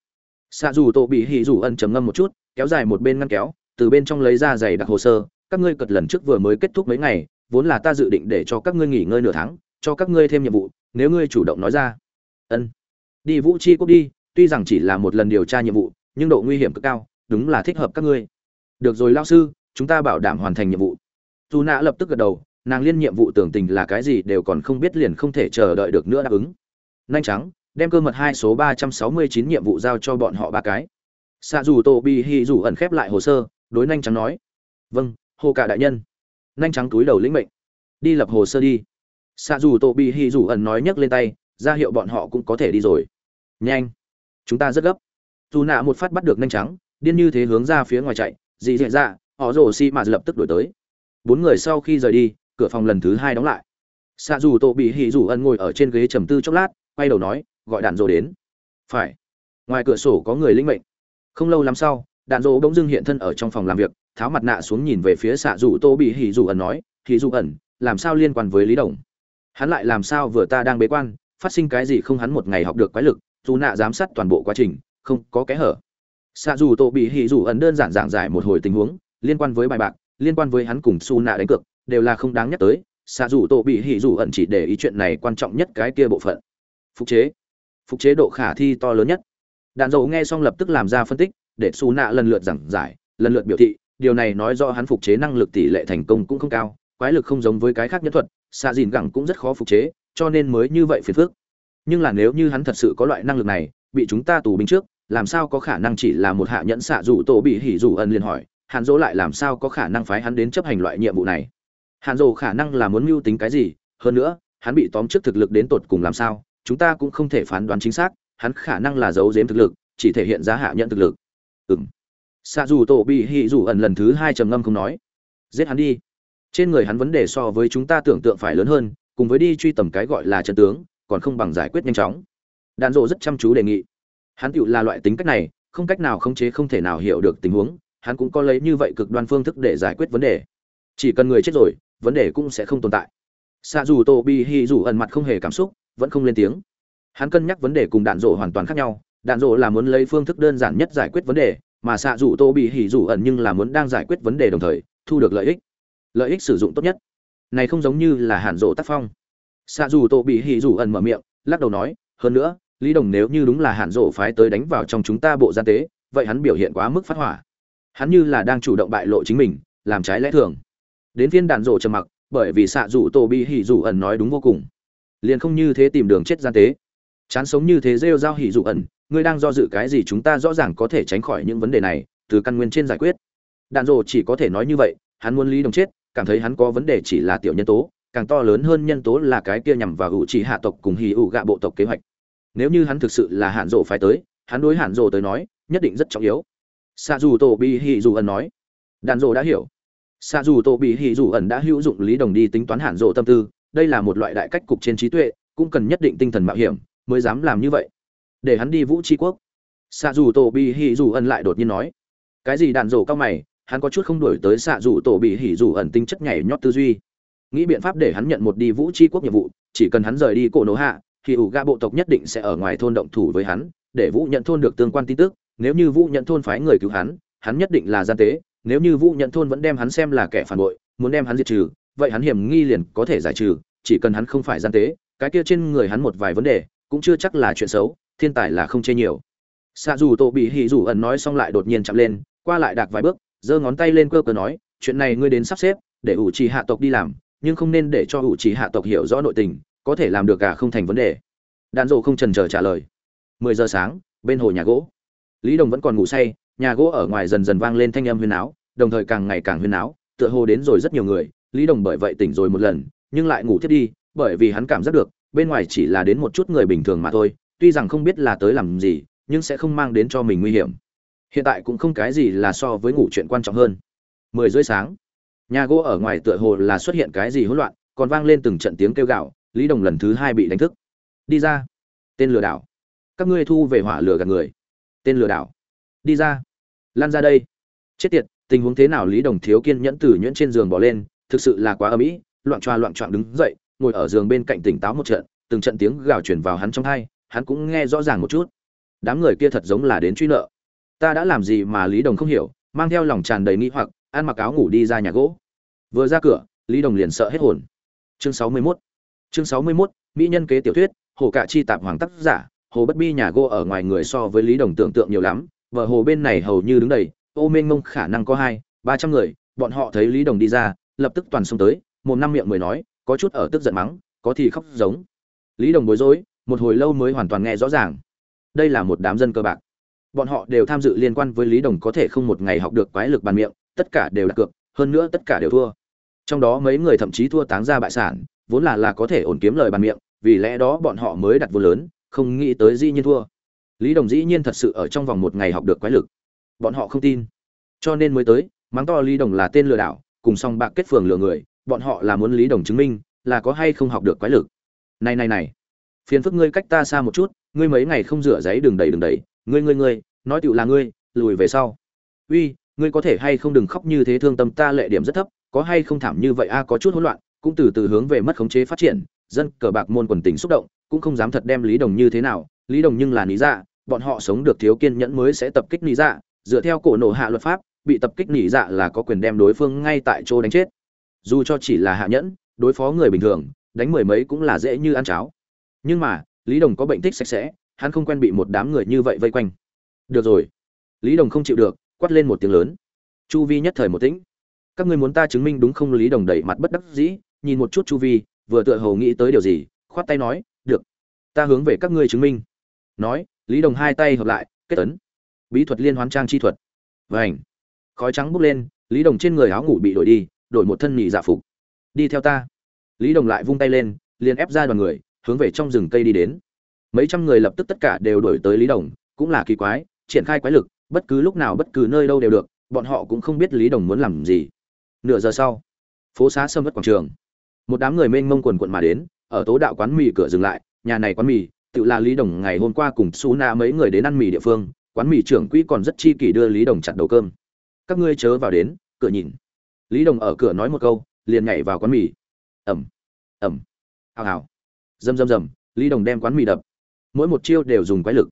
xạ dù tổ bị hi dù ân trầm ngâm một chút, kéo dài một bên ngăn kéo, từ bên trong lấy ra giày đặc hồ sơ, các ngươi cật lần trước vừa mới kết thúc mấy ngày, vốn là ta dự định để cho các ngươi nghỉ ngơi nửa tháng, cho các ngươi thêm nhiệm vụ, nếu ngươi chủ động nói ra. Ân. Đi vũ chi quốc đi, tuy rằng chỉ là một lần điều tra nhiệm vụ, nhưng độ nguy hiểm cực cao, đúng là thích hợp các ngươi. Được rồi lao sư, chúng ta bảo đảm hoàn thành nhiệm vụ. Dù nạ lập tức gật đầu, nàng liên nhiệm vụ tưởng tình là cái gì đều còn không biết liền không thể chờ đợi được nữa đáp ứng. Nhanh trắng đem cơ mật hai số ba trăm sáu mươi chín nhiệm vụ giao cho bọn họ ba cái. Xạ dù tô bi Hỉ dù ẩn khép lại hồ sơ, đối nhanh trắng nói vâng hồ cả đại nhân. Nhanh trắng túi đầu lĩnh mệnh, đi lập hồ sơ đi. Xạ dù tô bi Hỉ dù ẩn nói nhấc lên tay, ra hiệu bọn họ cũng có thể đi rồi. Nhanh, chúng ta rất gấp. Dù nạ một phát bắt được nhanh trắng, điên như thế hướng ra phía ngoài chạy, dị dạ dạ họ rồ xi mà lập tức đổi tới. Bốn người sau khi rời đi, cửa phòng lần thứ hai đóng lại. Xạ dù tô bị hỉ dù ẩn ngồi ở trên ghế trầm tư chốc lát, quay đầu nói gọi đạn rồ đến. Phải. Ngoài cửa sổ có người lĩnh mệnh. Không lâu lắm sau, đạn rồ bỗng dưng hiện thân ở trong phòng làm việc, tháo mặt nạ xuống nhìn về phía xạ dù tô bị hỉ dù ẩn nói, hỉ dù ẩn, làm sao liên quan với lý đồng? Hắn lại làm sao vừa ta đang bế quan, phát sinh cái gì không hắn một ngày học được quái lực, dù nạ giám sát toàn bộ quá trình, không có kẽ hở. Xạ dù tô bị hỉ dù ẩn đơn giản giảng giải một hồi tình huống, liên quan với bài bạc, liên quan với hắn cùng su nạ đánh cược, đều là không đáng nhắc tới. Xạ dù tô bị hỉ dù ẩn chỉ để ý chuyện này quan trọng nhất cái kia bộ phận. Phục chế phục chế độ khả thi to lớn nhất. Đạn dầu nghe xong lập tức làm ra phân tích, để su nạ lần lượt giảng giải, lần lượt biểu thị, điều này nói do hắn phục chế năng lực tỷ lệ thành công cũng không cao, quái lực không giống với cái khác nhất thuật xạ dìn gẳng cũng rất khó phục chế, cho nên mới như vậy phiền phức. Nhưng là nếu như hắn thật sự có loại năng lực này, bị chúng ta tù binh trước, làm sao có khả năng chỉ là một hạ nhẫn xạ dù tổ bị hỉ dù ân liền hỏi, hàn dỗ lại làm sao có khả năng phái hắn đến chấp hành loại nhiệm vụ này? Hàn dỗ khả năng là muốn mưu tính cái gì? Hơn nữa, hắn bị tóm trước thực lực đến tột cùng làm sao? Chúng ta cũng không thể phán đoán chính xác, hắn khả năng là giấu giếm thực lực, chỉ thể hiện giá hạ nhận thực lực. Ừng xạ dù tổ bị hị dù ẩn lần thứ hai trầm ngâm không nói. Giết hắn đi. Trên người hắn vấn đề so với chúng ta tưởng tượng phải lớn hơn, cùng với đi truy tầm cái gọi là chân tướng, còn không bằng giải quyết nhanh chóng. Đàn rộ rất chăm chú đề nghị. Hắn tựu là loại tính cách này, không cách nào khống chế không thể nào hiểu được tình huống, hắn cũng có lấy như vậy cực đoan phương thức để giải quyết vấn đề. Chỉ cần người chết rồi, vấn đề cũng sẽ không tồn tại. Xạ dù tô bi hi dù ẩn mặt không hề cảm xúc vẫn không lên tiếng. Hắn cân nhắc vấn đề cùng đạn rổ hoàn toàn khác nhau, đạn rổ là muốn lấy phương thức đơn giản nhất giải quyết vấn đề, mà xạ dù tô bị hỉ dù ẩn nhưng là muốn đang giải quyết vấn đề đồng thời, thu được lợi ích. Lợi ích sử dụng tốt nhất. Này không giống như là hạn rộ tác phong. Xạ dù tô bị hỉ dù ẩn mở miệng, lắc đầu nói, hơn nữa, lý đồng nếu như đúng là hạn rộ phái tới đánh vào trong chúng ta bộ gian tế, vậy hắn biểu hiện quá mức phát hỏa. Hắn như là đang chủ động bại lộ chính mình, làm trái lẽ thường. Đến phiên đạn rộ trầm mặc, bởi vì xạ dù tô bị hỉ dù ẩn nói đúng vô cùng liền không như thế tìm đường chết gian tế. Chán sống như thế rêu giao hỉ dụ ẩn, ngươi đang do dự cái gì chúng ta rõ ràng có thể tránh khỏi những vấn đề này, từ căn nguyên trên giải quyết. Đạn rồ chỉ có thể nói như vậy, hắn muốn lý đồng chết, cảm thấy hắn có vấn đề chỉ là tiểu nhân tố, càng to lớn hơn nhân tố là cái kia nhằm vào hữu chỉ hạ tộc cùng hì ủ gạ bộ tộc kế hoạch. Nếu như hắn thực sự là hạn rộ phải tới, hắn đối hạn rộ tới nói, nhất định rất trọng yếu. Xa dù tổ bị hì dù ẩn nói. Đạn rộ đã hiểu. Xa dù tổ bị hì dù ẩn đã hữu dụng lý đồng đi tính toán hạn rộ tâm tư đây là một loại đại cách cục trên trí tuệ, cũng cần nhất định tinh thần mạo hiểm mới dám làm như vậy. Để hắn đi vũ tri quốc. Xạ dù tổ bị hỉ dù ẩn lại đột nhiên nói. Cái gì đạn rổ cao mày, hắn có chút không đổi tới xạ dù tổ bị hỉ dù ẩn tinh chất nhảy nhót tư duy. Nghĩ biện pháp để hắn nhận một đi vũ tri quốc nhiệm vụ, chỉ cần hắn rời đi cổ nổ hạ, thì ủ ga bộ tộc nhất định sẽ ở ngoài thôn động thủ với hắn, để vũ nhận thôn được tương quan tin tức. Nếu như vũ nhận thôn phái người cứu hắn hắn nhất định là gian tế. Nếu như vũ nhận thôn vẫn đem hắn xem là kẻ phản bội, muốn đem hắn diệt trừ vậy hắn hiểm nghi liền có thể giải trừ, chỉ cần hắn không phải gian tế, cái kia trên người hắn một vài vấn đề, cũng chưa chắc là chuyện xấu, thiên tài là không chê nhiều. Xạ dù tổ bị hỉ dù ẩn nói xong lại đột nhiên chậm lên, qua lại đạc vài bước, giơ ngón tay lên cơ cờ nói, chuyện này ngươi đến sắp xếp, để ủ trì hạ tộc đi làm, nhưng không nên để cho ủ trì hạ tộc hiểu rõ nội tình, có thể làm được cả không thành vấn đề. Đạn dộ không trần chờ trả lời. Mười giờ sáng, bên hồ nhà gỗ. Lý đồng vẫn còn ngủ say, nhà gỗ ở ngoài dần dần vang lên thanh âm huyên áo đồng thời càng ngày càng huyên áo tựa hồ đến rồi rất nhiều người lý đồng bởi vậy tỉnh rồi một lần, nhưng lại ngủ thiếp đi, bởi vì hắn cảm giác được, bên ngoài chỉ là đến một chút người bình thường mà thôi, tuy rằng không biết là tới làm gì, nhưng sẽ không mang đến cho mình nguy hiểm. Hiện tại cũng không cái gì là so với ngủ chuyện quan trọng hơn. Mười rưỡi sáng, nhà gỗ ở ngoài tựa hồ là xuất hiện cái gì hỗn loạn, còn vang lên từng trận tiếng kêu gạo, lý đồng lần thứ hai bị đánh thức. Đi ra. Tên lừa đảo. Các ngươi thu về hỏa lửa gạt người. Tên lừa đảo. Đi ra. Lan ra đây. Chết tiệt, tình huống thế nào lý đồng thiếu kiên nhẫn từ nhuyễn trên giường bỏ lên thực sự là quá âm ỉ loạn choa loạn choạng đứng dậy ngồi ở giường bên cạnh tỉnh táo một trận từng trận tiếng gào chuyển vào hắn trong hai hắn cũng nghe rõ ràng một chút. Đám người kia thật giống là đến truy nợ. Ta đã làm gì mà lý đồng không hiểu mang theo lòng tràn đầy nghi hoặc ăn mặc áo ngủ đi ra nhà gỗ. Vừa ra cửa lý đồng liền sợ hết hồn. Chương sáu mươi 61 chương sáu mươi 61, mỹ nhân kế tiểu thuyết hồ cạ chi tạp hoàng tác giả hồ bất bi nhà gỗ ở ngoài người so với lý đồng tưởng tượng nhiều lắm vợ hồ bên này hầu như đứng đầy ô mênh mông khả năng có hai ba trăm người bọn họ thấy lý đồng đi ra lập tức toàn xông tới, một năm miệng mười nói, có chút ở tức giận mắng, có thì khóc giống. Lý đồng bối rối, một hồi lâu mới hoàn toàn nghe rõ ràng. Đây là một đám dân cơ bạc. Bọn họ đều tham dự liên quan với lý đồng có thể không một ngày học được quái lực bàn miệng, tất cả đều đặt cược, hơn nữa tất cả đều thua. Trong đó mấy người thậm chí thua táng ra bại sản, vốn là là có thể ổn kiếm lời bàn miệng, vì lẽ đó bọn họ mới đặt vô lớn, không nghĩ tới dĩ nhiên thua. Lý đồng dĩ nhiên thật sự ở trong vòng một ngày học được quái lực. Bọn họ không tin. Cho nên mới tới, mắng to lý đồng là tên lừa đảo cùng song bạc kết phường lừa người, bọn họ là muốn lý đồng chứng minh, là có hay không học được quái lực. Này này này. Phiền phức ngươi cách ta xa một chút, ngươi mấy ngày không rửa giấy đường đẩy đường đẩy. ngươi ngươi ngươi, nói tựu là ngươi, lùi về sau. Uy, ngươi có thể hay không đừng khóc như thế, thương tâm ta lệ điểm rất thấp, có hay không thảm như vậy? A, có chút hỗn loạn, cũng từ từ hướng về mất khống chế phát triển, dân cờ bạc môn quần tình xúc động, cũng không dám thật đem lý đồng như thế nào. Lý đồng nhưng là lý dạ bọn họ sống được thiếu kiên nhẫn mới sẽ tập kích lý dạ. Dựa theo cổ nổ hạ luật pháp bị tập kích nỉ dạ là có quyền đem đối phương ngay tại chỗ đánh chết. Dù cho chỉ là hạ nhẫn, đối phó người bình thường, đánh mười mấy cũng là dễ như ăn cháo. Nhưng mà, lý đồng có bệnh tích sạch sẽ, hắn không quen bị một đám người như vậy vây quanh. Được rồi. Lý đồng không chịu được, quát lên một tiếng lớn. Chu vi nhất thời một tĩnh. Các ngươi muốn ta chứng minh đúng không? Lý đồng đẩy mặt bất đắc dĩ, nhìn một chút chu vi, vừa tựa hồ nghĩ tới điều gì, khoát tay nói, được, ta hướng về các ngươi chứng minh. Nói, lý đồng hai tay hợp lại, kết tấn bí thuật liên hoán trang chi thuật. Vảnh khói trắng bốc lên, lý đồng trên người áo ngủ bị đổi đi, đổi một thân nhị dạ phục. Đi theo ta. Lý đồng lại vung tay lên, liền ép ra đoàn người, hướng về trong rừng cây đi đến. Mấy trăm người lập tức tất cả đều đổi tới lý đồng, cũng là kỳ quái, triển khai quái lực, bất cứ lúc nào bất cứ nơi đâu đều được, bọn họ cũng không biết lý đồng muốn làm gì. Nửa giờ sau, phố xá sâm vất quảng trường. Một đám người mênh mông quần quận mà đến, ở tố đạo quán mì cửa dừng lại, nhà này quán mì, tự là lý đồng ngày hôm qua cùng su na mấy người đến ăn mì địa phương, quán mì trưởng quỹ còn rất chi kỷ đưa lý đồng chặt đầu cơm các ngươi chớ vào đến, cửa nhìn. Lý đồng ở cửa nói một câu, liền nhảy vào quán mì. Ẩm ẩm, hào hào. Rầm rầm rầm, lý đồng đem quán mì đập. Mỗi một chiêu đều dùng quái lực.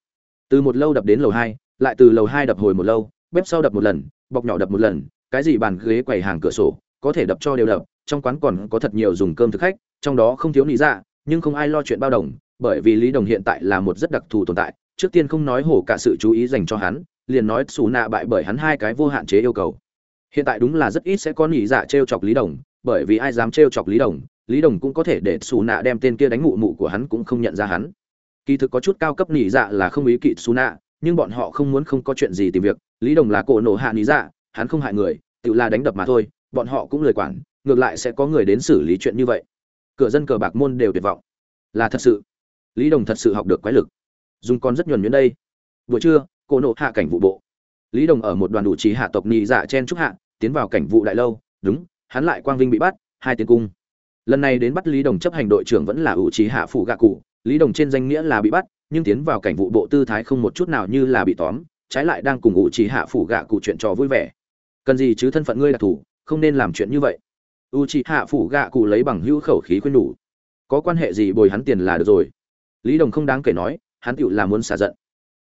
Từ một lâu đập đến lầu hai, lại từ lầu hai đập hồi một lâu, bếp sau đập một lần, bọc nhỏ đập một lần, cái gì bàn ghế quầy hàng cửa sổ, có thể đập cho đều đập, trong quán còn có thật nhiều dùng cơm thực khách, trong đó không thiếu lý dạ nhưng không ai lo chuyện bao đồng, bởi vì lý đồng hiện tại là một rất đặc thù tồn tại, trước tiên không nói hổ cả sự chú ý dành cho hắn liền nói xù nạ bại bởi hắn hai cái vô hạn chế yêu cầu. Hiện tại đúng là rất ít sẽ có nhị dạ t r e o chọc lý đồng, bởi vì ai dám t r e o chọc lý đồng lý đồng cũng có thể để xù nạ đem tên kia đánh mụ mụ của hắn cũng không nhận ra hắn. Kỳ thực có chút cao cấp nhị dạ là không ý kỵ xù nạ, nhưng bọn họ không muốn không có chuyện gì tìm việc. Lý đồng là cổ nổ hạ nhị dạ hắn không hại người, tự là đánh đập mà thôi, bọn họ cũng lời quản, ngược lại sẽ có người đến xử lý chuyện như vậy. Cửa dân cờ bạc môn đều tuyệt vọng. Là thật sự. Lý đồng thật sự học được quái lực. Dùng con rất nhuần nhuyễn đây. Buổi trưa cô nộ hạ cảnh vụ bộ. Lý đồng ở một đoàn đủ trí hạ tộc nhị dạ chen trúc hạ, tiến vào cảnh vụ đại lâu. Đúng, hắn lại quang vinh bị bắt, hai tiến cung. Lần này đến bắt lý đồng chấp hành đội trưởng vẫn là ủ trí hạ phụ gạ cụ. Lý đồng trên danh nghĩa là bị bắt, nhưng tiến vào cảnh vụ bộ tư thái không một chút nào như là bị tóm, trái lại đang cùng ủ trí hạ phụ gạ cụ chuyện trò vui vẻ. Cần gì chứ thân phận ngươi đặc thủ, không nên làm chuyện như vậy. U trí hạ phụ gạ cụ lấy bằng hữu khẩu khí khuyên đủ có quan hệ gì bồi hắn tiền là được rồi. Lý đồng không đáng kể nói, hắn tựu là muốn xả giận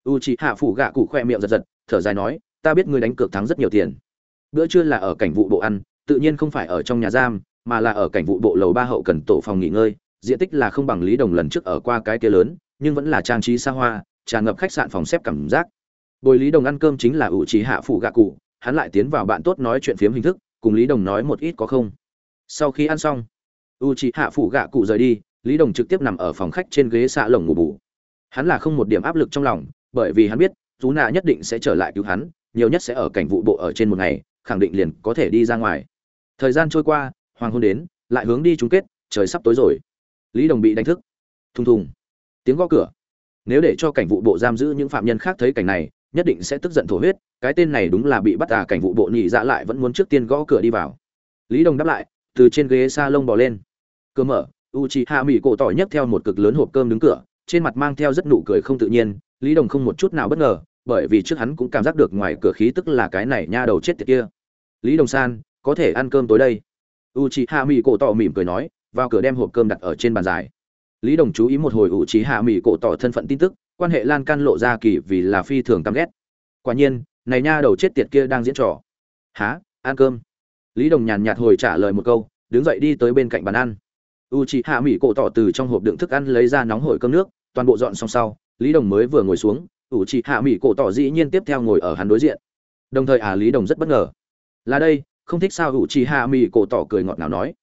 u chị hạ phủ gạ cụ khoe miệng giật giật, thở dài nói, ta biết ngươi đánh cược thắng rất nhiều tiền. Bữa trưa là ở cảnh vụ bộ ăn, tự nhiên không phải ở trong nhà giam, mà là ở cảnh vụ bộ lầu ba hậu cần tổ phòng nghỉ ngơi. Diện tích là không bằng lý đồng lần trước ở qua cái kia lớn, nhưng vẫn là trang trí xa hoa, tràn ngập khách sạn phòng xếp cảm giác. Bồi lý đồng ăn cơm chính là ủ trí hạ phủ gạ cụ, hắn lại tiến vào bạn tốt nói chuyện phiếm hình thức, cùng lý đồng nói một ít có không. Sau khi ăn xong, u trí hạ phủ gạ cụ rời đi, lý đồng trực tiếp nằm ở phòng khách trên ghế xạ lồng ngủ bù. Hắn là không một điểm áp lực trong lòng bởi vì hắn biết chú nạ nhất định sẽ trở lại cứu hắn, nhiều nhất sẽ ở cảnh vụ bộ ở trên một ngày, khẳng định liền có thể đi ra ngoài. Thời gian trôi qua, hoàng hôn đến, lại hướng đi chung kết, trời sắp tối rồi. Lý đồng bị đánh thức. Thùng thùng. Tiếng gõ cửa. Nếu để cho cảnh vụ bộ giam giữ những phạm nhân khác thấy cảnh này, nhất định sẽ tức giận thổ huyết, cái tên này đúng là bị bắt à cảnh vụ bộ nhị dạ lại vẫn muốn trước tiên gõ cửa đi vào. Lý đồng đáp lại, từ trên ghế s a lông bò lên. Cơ mở u chị hạ mỹ cổ tỏi nhấc theo một cực lớn hộp cơm đứng cửa, trên mặt mang theo rất nụ cười không tự nhiên lý đồng không một chút nào bất ngờ, bởi vì trước hắn cũng cảm giác được ngoài cửa khí tức là cái này nha đầu chết tiệt kia. Lý đồng san, có thể ăn cơm tối đây. U chị hạ mỹ cổ tỏ mỉm cười nói, vào cửa đem hộp cơm đặt ở trên bàn dài. Lý đồng chú ý một hồi u chị hạ mỹ cổ tỏ thân phận tin tức, quan hệ lan can lộ ra kỳ vì là phi thường căm ghét. Quả nhiên, này nha đầu chết tiệt kia đang diễn trò. Há ăn cơm? Lý đồng nhàn nhạt hồi trả lời một câu, đứng dậy đi tới bên cạnh bàn ăn. U chị hạ mỹ cổ tỏ từ trong hộp đựng thức ăn lấy ra nóng hổi cơm nước, toàn bộ dọn xong sau lý đồng mới vừa ngồi xuống, ủ chị hạ mỹ cổ tỏ dĩ nhiên tiếp theo ngồi ở hắn đối diện. Đồng thời à lý đồng rất bất ngờ. Là đây, không thích sao ủ chị hạ mỹ cổ tỏ cười ngọt ngào nói.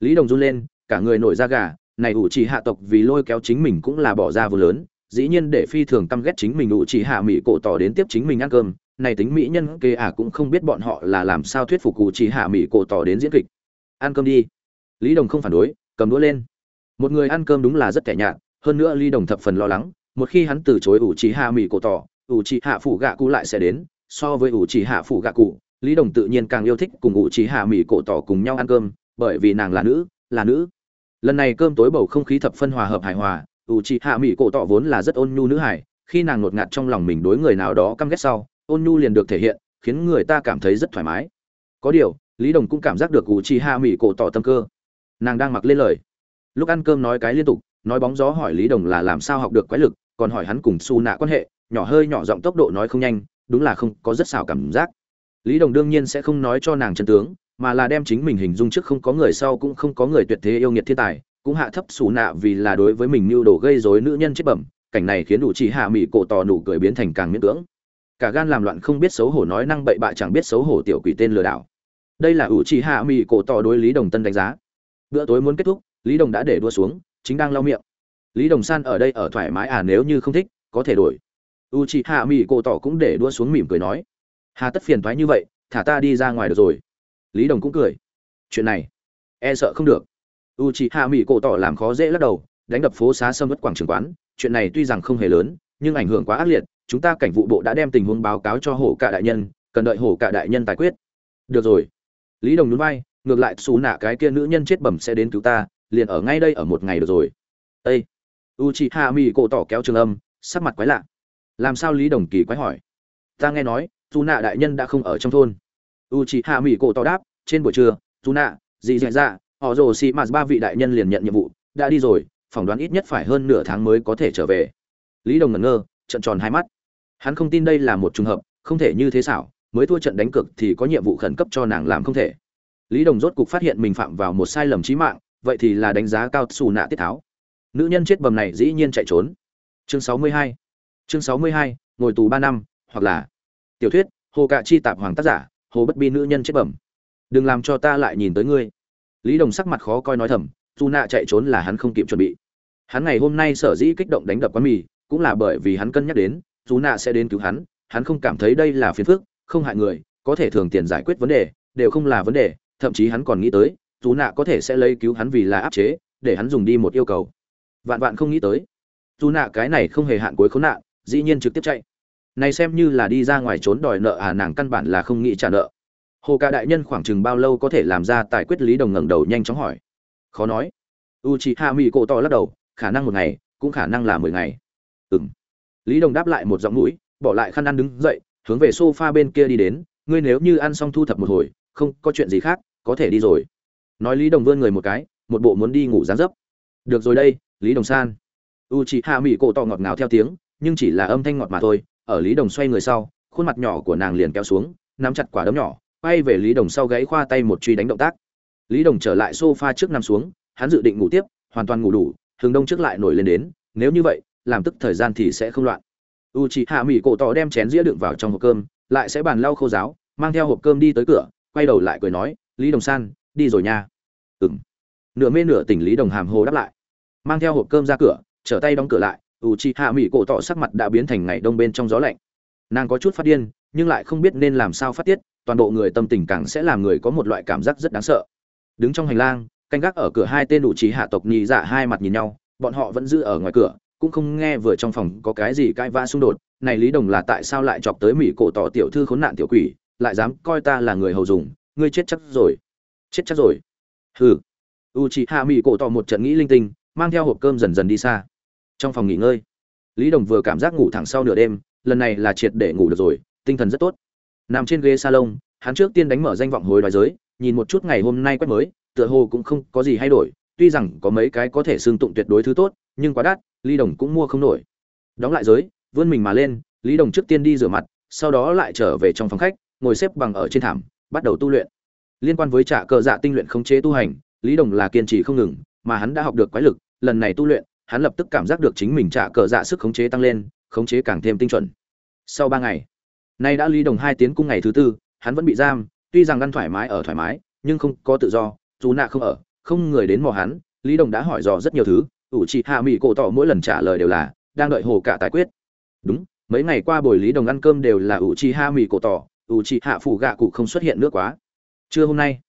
Lý đồng run lên, cả người nổi da gà. Này ủ chị hạ tộc vì lôi kéo chính mình cũng là bỏ ra vừa lớn. Dĩ nhiên để phi thường căm ghét chính mình ủ chị hạ mỹ cổ tỏ đến tiếp chính mình ăn cơm. Này tính mỹ nhân kê à cũng không biết bọn họ là làm sao thuyết phục ủ chị hạ mỹ cổ tỏ đến diễn kịch. Ăn cơm đi. Lý đồng không phản đối, cầm đũa lên. Một người ăn cơm đúng là rất kẻ nhạt. Hơn nữa lý đồng thập phần lo lắng một khi hắn từ chối ủ trì hạ mỹ cổ tỏ ủ trì hạ phủ gạ cụ lại sẽ đến. So với ủ trì hạ phủ gạ cụ lý đồng tự nhiên càng yêu thích cùng ủ trì hạ mỹ cổ tỏ cùng nhau ăn cơm, bởi vì nàng là nữ là nữ. Lần này cơm tối bầu không khí thập phân hòa hợp hài hòa ủ trì hạ mỹ cổ tỏ vốn là rất ôn nhu nữ hải khi nàng ngột ngạt trong lòng mình đối người nào đó căm ghét sau, ôn nhu liền được thể hiện, khiến người ta cảm thấy rất thoải mái. Có điều, lý đồng cũng cảm giác được ủ trì hạ mỹ cổ tỏ tâm cơ. Nàng đang mặc lên lời. Lúc ăn cơm nói cái liên tục, nói bóng gió hỏi lý đồng là làm sao học được quái lực còn hỏi hắn cùng su nạ quan hệ, nhỏ hơi nhỏ giọng tốc độ nói không nhanh, đúng là không có rất xảo cảm giác. Lý đồng đương nhiên sẽ không nói cho nàng chân tướng, mà là đem chính mình hình dung trước không có người sau cũng không có người tuyệt thế yêu nghiệt thiên tài, cũng hạ thấp xù nạ vì là đối với mình mưu đồ gây rối nữ nhân chết bẩm, cảnh này khiến đủ chỉ hạ mỹ cổ tò nụ cười biến thành càng miễn cưỡng. Cả gan làm loạn không biết xấu hổ nói năng bậy bạ chẳng biết xấu hổ tiểu quỷ tên lừa đảo. Đây là ủ chỉ hạ mỹ cổ tò đối lý đồng tân đánh giá. Bữa tối muốn kết thúc, lý đồng đã để đua xuống, chính đang lau miệng lý đồng san ở đây ở thoải mái à nếu như không thích, có thể đổi. U chị hạ mỹ cổ tỏ cũng để đua xuống mỉm cười nói. Hà tất phiền thoái như vậy, thả ta đi ra ngoài được rồi. Lý đồng cũng cười. Chuyện này e sợ không được. U chị hạ mỹ cổ tỏ làm khó dễ lắc đầu, đánh đập phố xá sâm mất quảng trường quán. Chuyện này tuy rằng không hề lớn, nhưng ảnh hưởng quá ác liệt. Chúng ta cảnh vụ bộ đã đem tình huống báo cáo cho hổ cả đại nhân, cần đợi hổ cả đại nhân tài quyết. Được rồi. Lý đồng núi vai, ngược lại xù nạ cái kia nữ nhân chết bẩm sẽ đến cứu ta, liền ở ngay đây ở một ngày được rồi. Ây u chị hạ mỹ cổ tỏ kéo trường âm, sắc mặt quái lạ. Làm sao lý đồng kỳ quái hỏi? Ta nghe nói dù nạ đại nhân đã không ở trong thôn. U chị hạ mỹ cổ tỏ đáp, trên buổi trưa dù nạ dì dạy dạ họ rồ xì mạt ba vị đại nhân liền nhận nhiệm vụ, đã đi rồi, phỏng đoán ít nhất phải hơn nửa tháng mới có thể trở về. Lý đồng ngẩn ngơ trận tròn hai mắt. Hắn không tin đây là một trùng hợp, không thể như thế xảo, mới thua trận đánh cực thì có nhiệm vụ khẩn cấp cho nàng làm không thể. Lý đồng rốt cục phát hiện mình phạm vào một sai lầm chí mạng, vậy thì là đánh giá cao xù nạ tiết tháo nữ nhân chết bầm này dĩ nhiên chạy trốn. Chương sáu mươi hai. Chương sáu mươi hai, ngồi tù ba năm, hoặc là tiểu thuyết, hồ cạ chi tạp hoàng tác giả, hồ bất bi nữ nhân chết bẩm đừng làm cho ta lại nhìn tới ngươi. Lý đồng sắc mặt khó coi nói thầm, dù nạ chạy trốn là hắn không kịp chuẩn bị. Hắn ngày hôm nay sở dĩ kích động đánh đập quán mì, cũng là bởi vì hắn cân nhắc đến, dù nạ sẽ đến cứu hắn hắn không cảm thấy đây là phiền phức, không hại người, có thể thường tiền giải quyết vấn đề, đều không là vấn đề, thậm chí hắn còn nghĩ tới, dù nạ có thể sẽ lấy cứu hắn vì là áp chế, để hắn dùng đi một yêu cầu vạn vạn không nghĩ tới. Dù nạ cái này không hề hạn cuối khốn nạn, dĩ nhiên trực tiếp chạy. Này xem như là đi ra ngoài trốn đòi nợ à nàng căn bản là không nghĩ trả nợ. Hồ ca đại nhân khoảng chừng bao lâu có thể làm ra tài quyết lý đồng ngẩng đầu nhanh chóng hỏi. Khó nói. U chị hạ mỹ cổ to lắc đầu, khả năng một ngày, cũng khả năng là mười ngày. Ừng lý đồng đáp lại một giọng mũi, bỏ lại khăn ăn đứng dậy, hướng về s o f a bên kia đi đến. Ngươi nếu như ăn xong thu thập một hồi, không có chuyện gì khác, có thể đi rồi. Nói lý đồng vươn người một cái, một bộ muốn đi ngủ dán dấp. Được rồi đây lý đồng san. U chị hạ mỹ cổ tỏ ngọt ngào theo tiếng, nhưng chỉ là âm thanh ngọt mà thôi. Ở lý đồng xoay người sau, khuôn mặt nhỏ của nàng liền kéo xuống, nắm chặt quả đấm nhỏ, quay về lý đồng sau gáy khoa tay một truy đánh động tác. Lý đồng trở lại sofa trước nằm xuống, hắn dự định ngủ tiếp, hoàn toàn ngủ đủ, hướng đông trước lại nổi lên đến, nếu như vậy, làm tức thời gian thì sẽ không loạn. U chị hạ mỹ cổ tỏ đem chén dĩa đựng vào trong hộp cơm, lại sẽ bàn lau khô giáo, mang theo hộp cơm đi tới cửa, quay đầu lại cười nói, lý đồng san, đi rồi nha. Ừng nửa mê nửa tỉnh lý đồng hàm hồ đáp lại mang theo hộp cơm ra cửa, trở tay đóng cửa lại u chi hạ mỹ cổ tỏ sắc mặt đã biến thành ngày đông bên trong gió lạnh. Nàng có chút phát điên, nhưng lại không biết nên làm sao phát tiết, toàn bộ người tâm tình càng sẽ làm người có một loại cảm giác rất đáng sợ. Đứng trong hành lang, canh gác ở cửa hai tên đủ trí hạ tộc nhị dạ hai mặt nhìn nhau, bọn họ vẫn giữ ở ngoài cửa, cũng không nghe vừa trong phòng có cái gì cãi vã xung đột. Này lý đồng là tại sao lại chọc tới mỹ cổ tỏ tiểu thư khốn nạn tiểu quỷ, lại dám coi ta là người hầu dùng, ngươi chết chắc rồi. Chết chắc rồi. Hừ. U chị hạ mỹ cổ tỏ một trận nghĩ linh tinh mang theo hộp cơm dần dần đi xa. Trong phòng nghỉ ngơi, lý đồng vừa cảm giác ngủ thẳng sau nửa đêm, lần này là triệt để ngủ được rồi, tinh thần rất tốt. Nằm trên ghế salon, hắn trước tiên đánh mở danh vọng hối đoái giới, nhìn một chút ngày hôm nay quét mới, tựa hồ cũng không có gì thay đổi, tuy rằng có mấy cái có thể xương tụng tuyệt đối thứ tốt, nhưng quá đắt, lý đồng cũng mua không nổi. Đóng lại giới, vươn mình mà lên, lý đồng trước tiên đi rửa mặt, sau đó lại trở về trong phòng khách, ngồi xếp bằng ở trên thảm, bắt đầu tu luyện. Liên quan với trả cờ dạ tinh luyện khống chế tu hành, lý đồng là kiên trì không ngừng mà hắn đã học được quái lực, lần này tu luyện, hắn lập tức cảm giác được chính mình trả cờ dạ sức khống chế tăng lên, khống chế càng thêm tinh chuẩn. Sau ba ngày, nay đã ly đồng hai tiến cung ngày thứ tư, hắn vẫn bị giam, tuy rằng ăn thoải mái ở thoải mái, nhưng không có tự do, dù nạ không ở, không người đến mò hắn, lý đồng đã hỏi dò rất nhiều thứ, ủ chị hạ mỹ cổ tỏ mỗi lần trả lời đều là, đang đợi hồ cả tài quyết. Đúng, mấy ngày qua buổi lý đồng ăn cơm đều là ủ chị hạ mỹ cổ tỏ, ủ chị hạ phủ gạ cụ không xuất hiện nữa quá. Trưa hôm nay,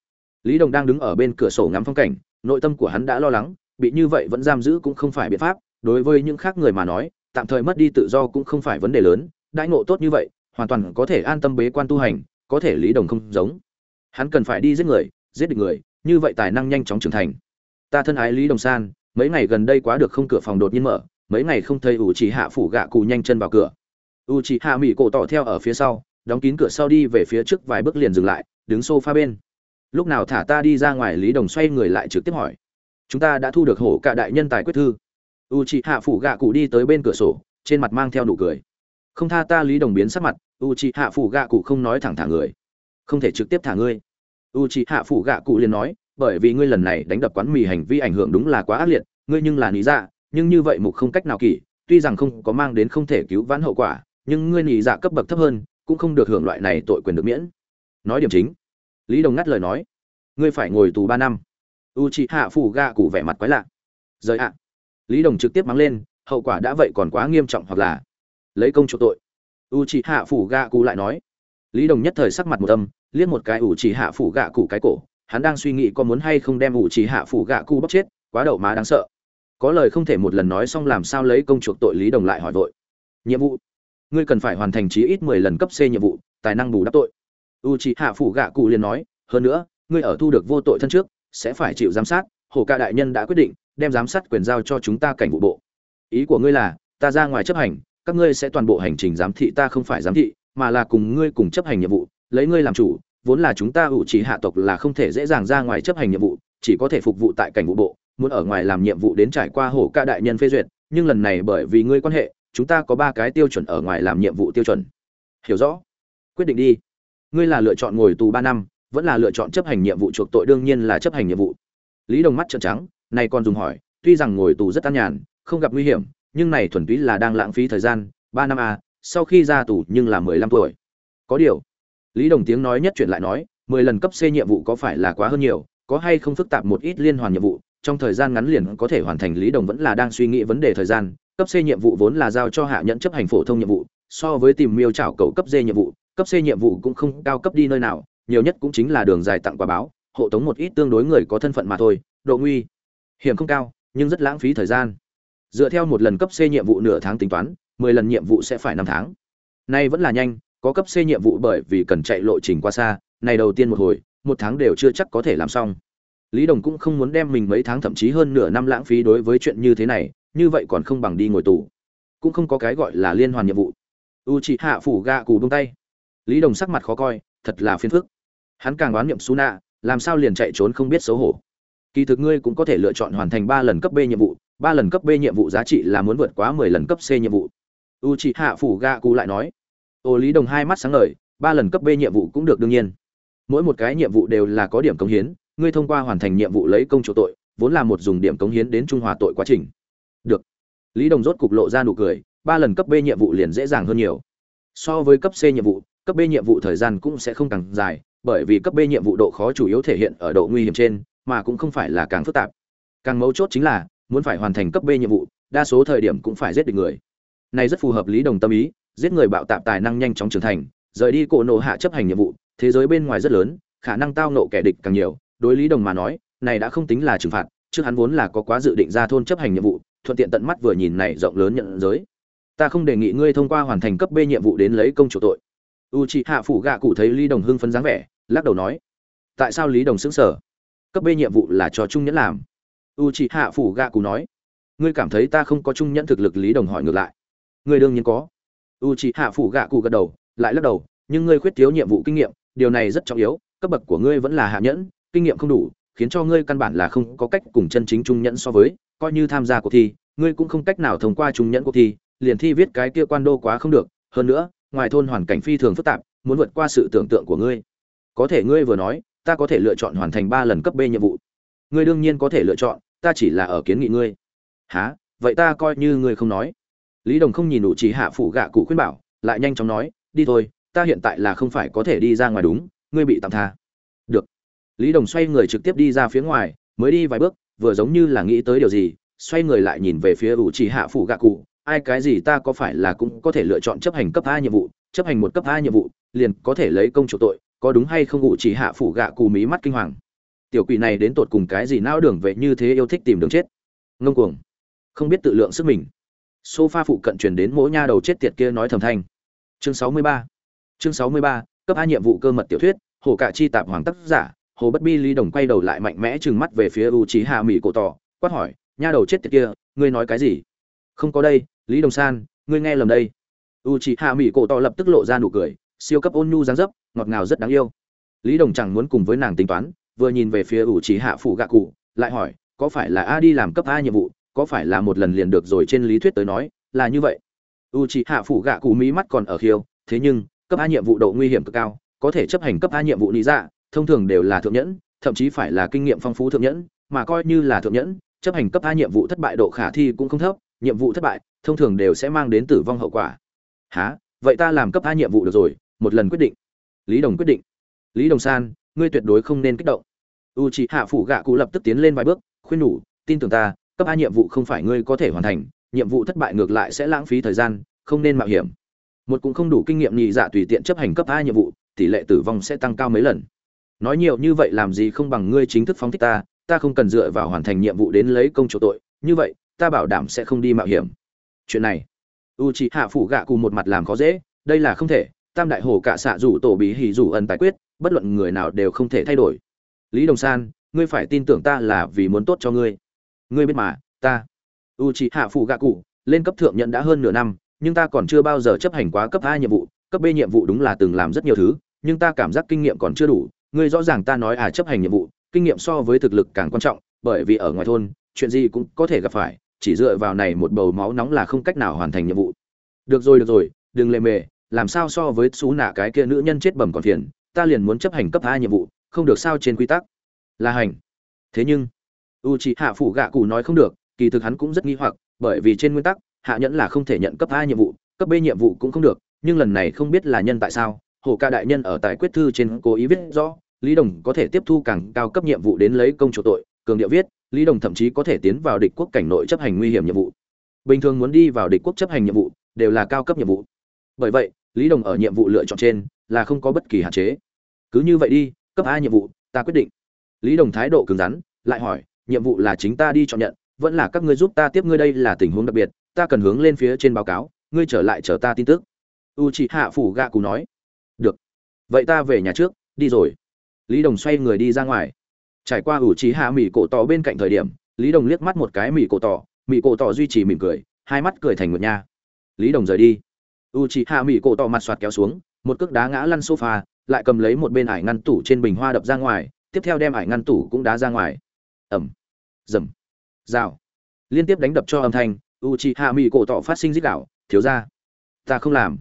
lý đồng đang đứng ở bên cửa sổ ngắm phong cảnh nội tâm của hắn đã lo lắng, bị như vậy vẫn giam giữ cũng không phải biện pháp, đối với những khác người mà nói, tạm thời mất đi tự do cũng không phải vấn đề lớn, đãi ngộ tốt như vậy, hoàn toàn có thể an tâm bế quan tu hành, có thể lý đồng không giống. Hắn cần phải đi giết người, giết được người, như vậy tài năng nhanh chóng trưởng thành. Ta thân ái lý đồng san, mấy ngày gần đây quá được không cửa phòng đột nhiên mở, mấy ngày không thấy ủ chỉ hạ phủ gạ cụ nhanh chân vào cửa. U chỉ hạ mỹ cổ tỏ theo ở phía sau, đóng kín cửa sau đi về phía trước vài bước liền dừng lại, đứng sofa bên lúc nào thả ta đi ra ngoài, lý đồng xoay người lại trực tiếp hỏi. Chúng ta đã thu được hổ cả đại nhân tài quyết thư. U chị hạ phủ gạ cụ đi tới bên cửa sổ, trên mặt mang theo nụ cười. Không tha ta, lý đồng biến sắc mặt. U chị hạ phủ gạ cụ không nói thẳng thả người. Không thể trực tiếp thả ngươi. U chị hạ phủ gạ cụ liền nói, bởi vì ngươi lần này đánh đập quán mì hành vi ảnh hưởng đúng là quá ác liệt, ngươi nhưng là lý dạ nhưng như vậy mục không cách nào kỳ tuy rằng không có mang đến không thể cứu vãn hậu quả, nhưng ngươi lý dạ cấp bậc thấp hơn, cũng không được hưởng loại này tội quyền được miễn. Nói điểm chính lý đồng ngắt lời nói. Ngươi phải ngồi tù ba năm. U chị hạ phủ gạ cụ vẻ mặt quái lạ. Rời ạ. Lý đồng trực tiếp mắng lên, hậu quả đã vậy còn quá nghiêm trọng hoặc là lấy công chỗ tội. U chị hạ phủ gạ cụ lại nói. Lý đồng nhất thời sắc mặt một âm, liếc một cái u chị hạ phủ gạ cụ cái cổ. Hắn đang suy nghĩ có muốn hay không đem u chị hạ phủ gạ cụ bóc chết, quá đậu má đáng sợ. Có lời không thể một lần nói xong làm sao lấy công chuộc tội lý đồng lại hỏi vội. Nhiệm vụ. Ngươi cần phải hoàn thành chí ít mười lần cấp c nhiệm vụ, tài năng bù đắp tội u chị hạ phủ gạ cụ liền nói, hơn nữa, ngươi ở thu được vô tội thân trước, sẽ phải chịu giám sát, hồ ca đại nhân đã quyết định đem giám sát quyền giao cho chúng ta cảnh vụ bộ. Ý của ngươi là, ta ra ngoài chấp hành, các ngươi sẽ toàn bộ hành trình giám thị ta không phải giám thị, mà là cùng ngươi cùng chấp hành nhiệm vụ, lấy ngươi làm chủ, vốn là chúng ta ủ chỉ hạ tộc là không thể dễ dàng ra ngoài chấp hành nhiệm vụ, chỉ có thể phục vụ tại cảnh vụ bộ, muốn ở ngoài làm nhiệm vụ đến trải qua hồ ca đại nhân phê duyệt, nhưng lần này bởi vì ngươi quan hệ, chúng ta có ba cái tiêu chuẩn ở ngoài làm nhiệm vụ tiêu chuẩn. Hiểu rõ. Quyết định đi ngươi là lựa chọn ngồi tù ba năm, vẫn là lựa chọn chấp hành nhiệm vụ chuộc tội đương nhiên là chấp hành nhiệm vụ. Lý đồng mắt trợn trắng, này còn dùng hỏi, tuy rằng ngồi tù rất an nhàn, không gặp nguy hiểm, nhưng này thuần túy là đang lãng phí thời gian, ba năm à sau khi ra tù nhưng là mười lăm tuổi. Có điều, lý đồng tiếng nói nhất chuyển lại nói, mười lần cấp c nhiệm vụ có phải là quá hơn nhiều, có hay không phức tạp một ít liên hoàn nhiệm vụ, trong thời gian ngắn liền có thể hoàn thành lý đồng vẫn là đang suy nghĩ vấn đề thời gian, cấp c nhiệm vụ vốn là giao cho hạ nhận chấp hành phổ thông nhiệm vụ, so với tìm miêu trảo cầu cấp d nhiệm vụ cấp c nhiệm vụ cũng không cao cấp đi nơi nào, nhiều nhất cũng chính là đường dài tặng quà báo, hộ tống một ít tương đối người có thân phận mà thôi, độ nguy hiểm không cao, nhưng rất lãng phí thời gian. Dựa theo một lần cấp c nhiệm vụ nửa tháng tính toán, mười lần nhiệm vụ sẽ phải năm tháng. Nay vẫn là nhanh, có cấp c nhiệm vụ bởi vì cần chạy lộ trình qua xa, này đầu tiên một hồi, một tháng đều chưa chắc có thể làm xong. Lý đồng cũng không muốn đem mình mấy tháng thậm chí hơn nửa năm lãng phí đối với chuyện như thế này, như vậy còn không bằng đi ngồi tù. Cũng không có cái gọi là liên hoàn nhiệm vụ. Uchiha chị hạ phủ gạ cụ bông tay lý đồng sắc mặt khó coi, thật là phiền phức. Hắn càng đoán niệm su nạ làm sao liền chạy trốn không biết xấu hổ. Kỳ thực ngươi cũng có thể lựa chọn hoàn thành ba lần cấp b nhiệm vụ, ba lần cấp b nhiệm vụ giá trị là muốn vượt quá mười lần cấp c nhiệm vụ. U c hạ phủ gạ cụ lại nói. Ô, lý đồng hai mắt sáng ngời, ba lần cấp b nhiệm vụ cũng được đương nhiên. Mỗi một cái nhiệm vụ đều là có điểm cống hiến, ngươi thông qua hoàn thành nhiệm vụ lấy công chỗ tội, vốn là một dùng điểm cống hiến đến trung hòa tội quá trình. Được. Lý đồng rốt cục lộ ra nụ cười, ba lần cấp b nhiệm vụ liền dễ dàng hơn nhiều. So với cấp c nhiệm vụ cấp b nhiệm vụ thời gian cũng sẽ không càng dài, bởi vì cấp b nhiệm vụ độ khó chủ yếu thể hiện ở độ nguy hiểm trên, mà cũng không phải là càng phức tạp. Càng mấu chốt chính là, muốn phải hoàn thành cấp b nhiệm vụ, đa số thời điểm cũng phải giết được người. Này rất phù hợp lý đồng tâm ý, giết người bạo tạp tài năng nhanh chóng trưởng thành, rời đi cổ nộ hạ chấp hành nhiệm vụ, thế giới bên ngoài rất lớn, khả năng tao nộ kẻ địch càng nhiều. Đối lý đồng mà nói, này đã không tính là trừng phạt, trước hắn vốn là có quá dự định ra thôn chấp hành nhiệm vụ, thuận tiện tận mắt vừa nhìn này rộng lớn nhận giới. Ta không đề nghị ngươi thông qua hoàn thành cấp b nhiệm vụ đến lấy công chủ tội u c hạ phủ gạ cụ thấy lý đồng hưng phấn dáng vẻ, lắc đầu nói, tại sao lý đồng xứng sở cấp b nhiệm vụ là cho trung nhẫn làm. U c hạ phủ gạ cụ nói, ngươi cảm thấy ta không có trung nhẫn thực lực? Lý đồng hỏi ngược lại, ngươi đương nhiên có. U c hạ phủ gạ cụ gật đầu, lại lắc đầu, nhưng ngươi khuyết thiếu nhiệm vụ kinh nghiệm, điều này rất trọng yếu, cấp bậc của ngươi vẫn là hạ nhẫn, kinh nghiệm không đủ, khiến cho ngươi căn bản là không có cách cùng chân chính trung nhẫn so với, coi như tham gia cuộc thi, ngươi cũng không cách nào thông qua trung nhẫn cuộc thi, liền thi viết cái kia quan đô quá không được, hơn nữa ngoài thôn hoàn cảnh phi thường phức tạp, muốn vượt qua sự tưởng tượng của ngươi. Có thể ngươi vừa nói, ta có thể lựa chọn hoàn thành ba lần cấp b nhiệm vụ. Ngươi đương nhiên có thể lựa chọn, ta chỉ là ở kiến nghị ngươi. Há vậy ta coi như ngươi không nói. Lý đồng không nhìn đủ chỉ hạ phủ gạ cụ khuyên bảo, lại nhanh chóng nói, đi thôi, ta hiện tại là không phải có thể đi ra ngoài đúng, ngươi bị tạm tha. Được. Lý đồng xoay người trực tiếp đi ra phía ngoài, mới đi vài bước, vừa giống như là nghĩ tới điều gì, xoay người lại nhìn về phía ủ chỉ hạ phủ gạ cụ ai cái gì ta có phải là cũng có thể lựa chọn chấp hành cấp a nhiệm vụ, chấp hành một cấp a nhiệm vụ, liền có thể lấy công chủ tội, có đúng hay không ngụ chỉ hạ phủ gạ cụ mí mắt kinh hoàng. Tiểu quỷ này đến tột cùng cái gì não đường về như thế yêu thích tìm đường chết? Ngông cuồng. Không biết tự lượng sức mình. Sofa phụ cận truyền đến mỗi nha đầu chết tiệt kia nói thầm thanh. Chương sáu mươi ba. Chương sáu mươi ba, cấp a nhiệm vụ cơ mật tiểu thuyết, hồ cạ chi tạp hoàng tác giả, hồ bất bi ly đồng quay đầu lại mạnh mẽ trừng mắt về phía u trí hạ mỹ cổ tỏ, quát hỏi, nha đầu chết tiệt kia, ngươi nói cái gì? Không có đây lý đồng san, ngươi nghe lầm đây. U chị hạ mỹ cổ to lập tức lộ ra nụ cười, siêu cấp ôn nhu dáng dấp, ngọt ngào rất đáng yêu. Lý đồng chẳng muốn cùng với nàng tính toán, vừa nhìn về phía u chị hạ phủ gạ cụ, lại hỏi, có phải là a đi làm cấp a nhiệm vụ, có phải là một lần liền được rồi trên lý thuyết tới nói, là như vậy? U chị hạ phủ gạ cụ mỹ mắt còn ở khiêu, thế nhưng, cấp a nhiệm vụ độ nguy hiểm cực cao, có thể chấp hành cấp a nhiệm vụ lý dạ thông thường đều là thượng nhẫn, thậm chí phải là kinh nghiệm phong phú thượng nhẫn, mà coi như là thượng nhẫn, chấp hành cấp a nhiệm vụ thất bại độ khả thi cũng không thấp, nhiệm vụ thất bại thông thường đều sẽ mang đến tử vong hậu quả. Há vậy ta làm cấp a nhiệm vụ được rồi, một lần quyết định. Lý đồng quyết định. Lý đồng san, ngươi tuyệt đối không nên kích động. U c hạ phủ gạ cụ lập tức tiến lên vài bước, khuyên nhủ, tin tưởng ta, cấp a nhiệm vụ không phải ngươi có thể hoàn thành, nhiệm vụ thất bại ngược lại sẽ lãng phí thời gian, không nên mạo hiểm. Một cũng không đủ kinh nghiệm nhị dạ tùy tiện chấp hành cấp a nhiệm vụ, tỷ lệ tử vong sẽ tăng cao mấy lần. Nói nhiều như vậy làm gì không bằng ngươi chính thức phóng thích ta ta không cần dựa vào hoàn thành nhiệm vụ đến lấy công chỗ tội, như vậy, ta bảo đảm sẽ không đi mạo hiểm chuyện này. U c hạ phủ gạ Cụ một mặt làm khó dễ, đây là không thể, tam đại hồ cả xạ rủ tổ bí hỉ rủ ẩn tài quyết, bất luận người nào đều không thể thay đổi. Lý đồng san, ngươi phải tin tưởng ta là vì muốn tốt cho ngươi. Ngươi biết mà, ta. U c hạ phủ gạ cụ lên cấp thượng nhận đã hơn nửa năm, nhưng ta còn chưa bao giờ chấp hành quá cấp a nhiệm vụ, cấp b nhiệm vụ đúng là từng làm rất nhiều thứ, nhưng ta cảm giác kinh nghiệm còn chưa đủ. Ngươi rõ ràng ta nói à chấp hành nhiệm vụ, kinh nghiệm so với thực lực càng quan trọng, bởi vì ở ngoài thôn, chuyện gì cũng có thể gặp phải chỉ dựa vào này một bầu máu nóng là không cách nào hoàn thành nhiệm vụ. Được rồi được rồi, đừng lề mề, làm sao so với xú nạ cái kia nữ nhân chết bầm còn phiền, ta liền muốn chấp hành cấp a nhiệm vụ, không được sao trên quy tắc. Là hành. Thế nhưng u c hạ phủ gạ cụ nói không được, kỳ thực hắn cũng rất nghi hoặc, bởi vì trên nguyên tắc, hạ nhẫn là không thể nhận cấp a nhiệm vụ, cấp b nhiệm vụ cũng không được, nhưng lần này không biết là nhân tại sao, hồ ca đại nhân ở tại quyết thư trên cố ý viết rõ, lý đồng có thể tiếp thu càng cao cấp nhiệm vụ đến lấy công chủ tội, cường điệu viết lý đồng thậm chí có thể tiến vào địch quốc cảnh nội chấp hành nguy hiểm nhiệm vụ. Bình thường muốn đi vào địch quốc chấp hành nhiệm vụ, đều là cao cấp nhiệm vụ. Bởi vậy, lý đồng ở nhiệm vụ lựa chọn trên là không có bất kỳ hạn chế. Cứ như vậy đi, cấp a nhiệm vụ, ta quyết định. Lý đồng thái độ cứng rắn, lại hỏi, nhiệm vụ là chính ta đi chọn nhận, vẫn là các ngươi giúp ta tiếp ngươi đây là tình huống đặc biệt, ta cần hướng lên phía trên báo cáo, ngươi trở lại chờ ta tin tức. U chị hạ phủ gạ cù nói. Được. Vậy ta về nhà trước, đi rồi. Lý đồng xoay người đi ra ngoài trải qua ủ trí hạ mỹ cổ tỏ bên cạnh thời điểm, lý đồng liếc mắt một cái mỹ cổ tỏ mỹ cổ tỏ duy trì mỉm cười, hai mắt cười thành một nha. Lý đồng rời đi. U trí hạ mỹ cổ tỏ mặt soạt kéo xuống, một cước đá ngã lăn sofa, lại cầm lấy một bên ải ngăn tủ trên bình hoa đập ra ngoài, tiếp theo đem ải ngăn tủ cũng đá ra ngoài. Ẩm. Rầm. Rào. Liên tiếp đánh đập cho âm thanh u chị hạ mỹ cổ tỏ phát sinh dích đạo thiếu ra ta không làm.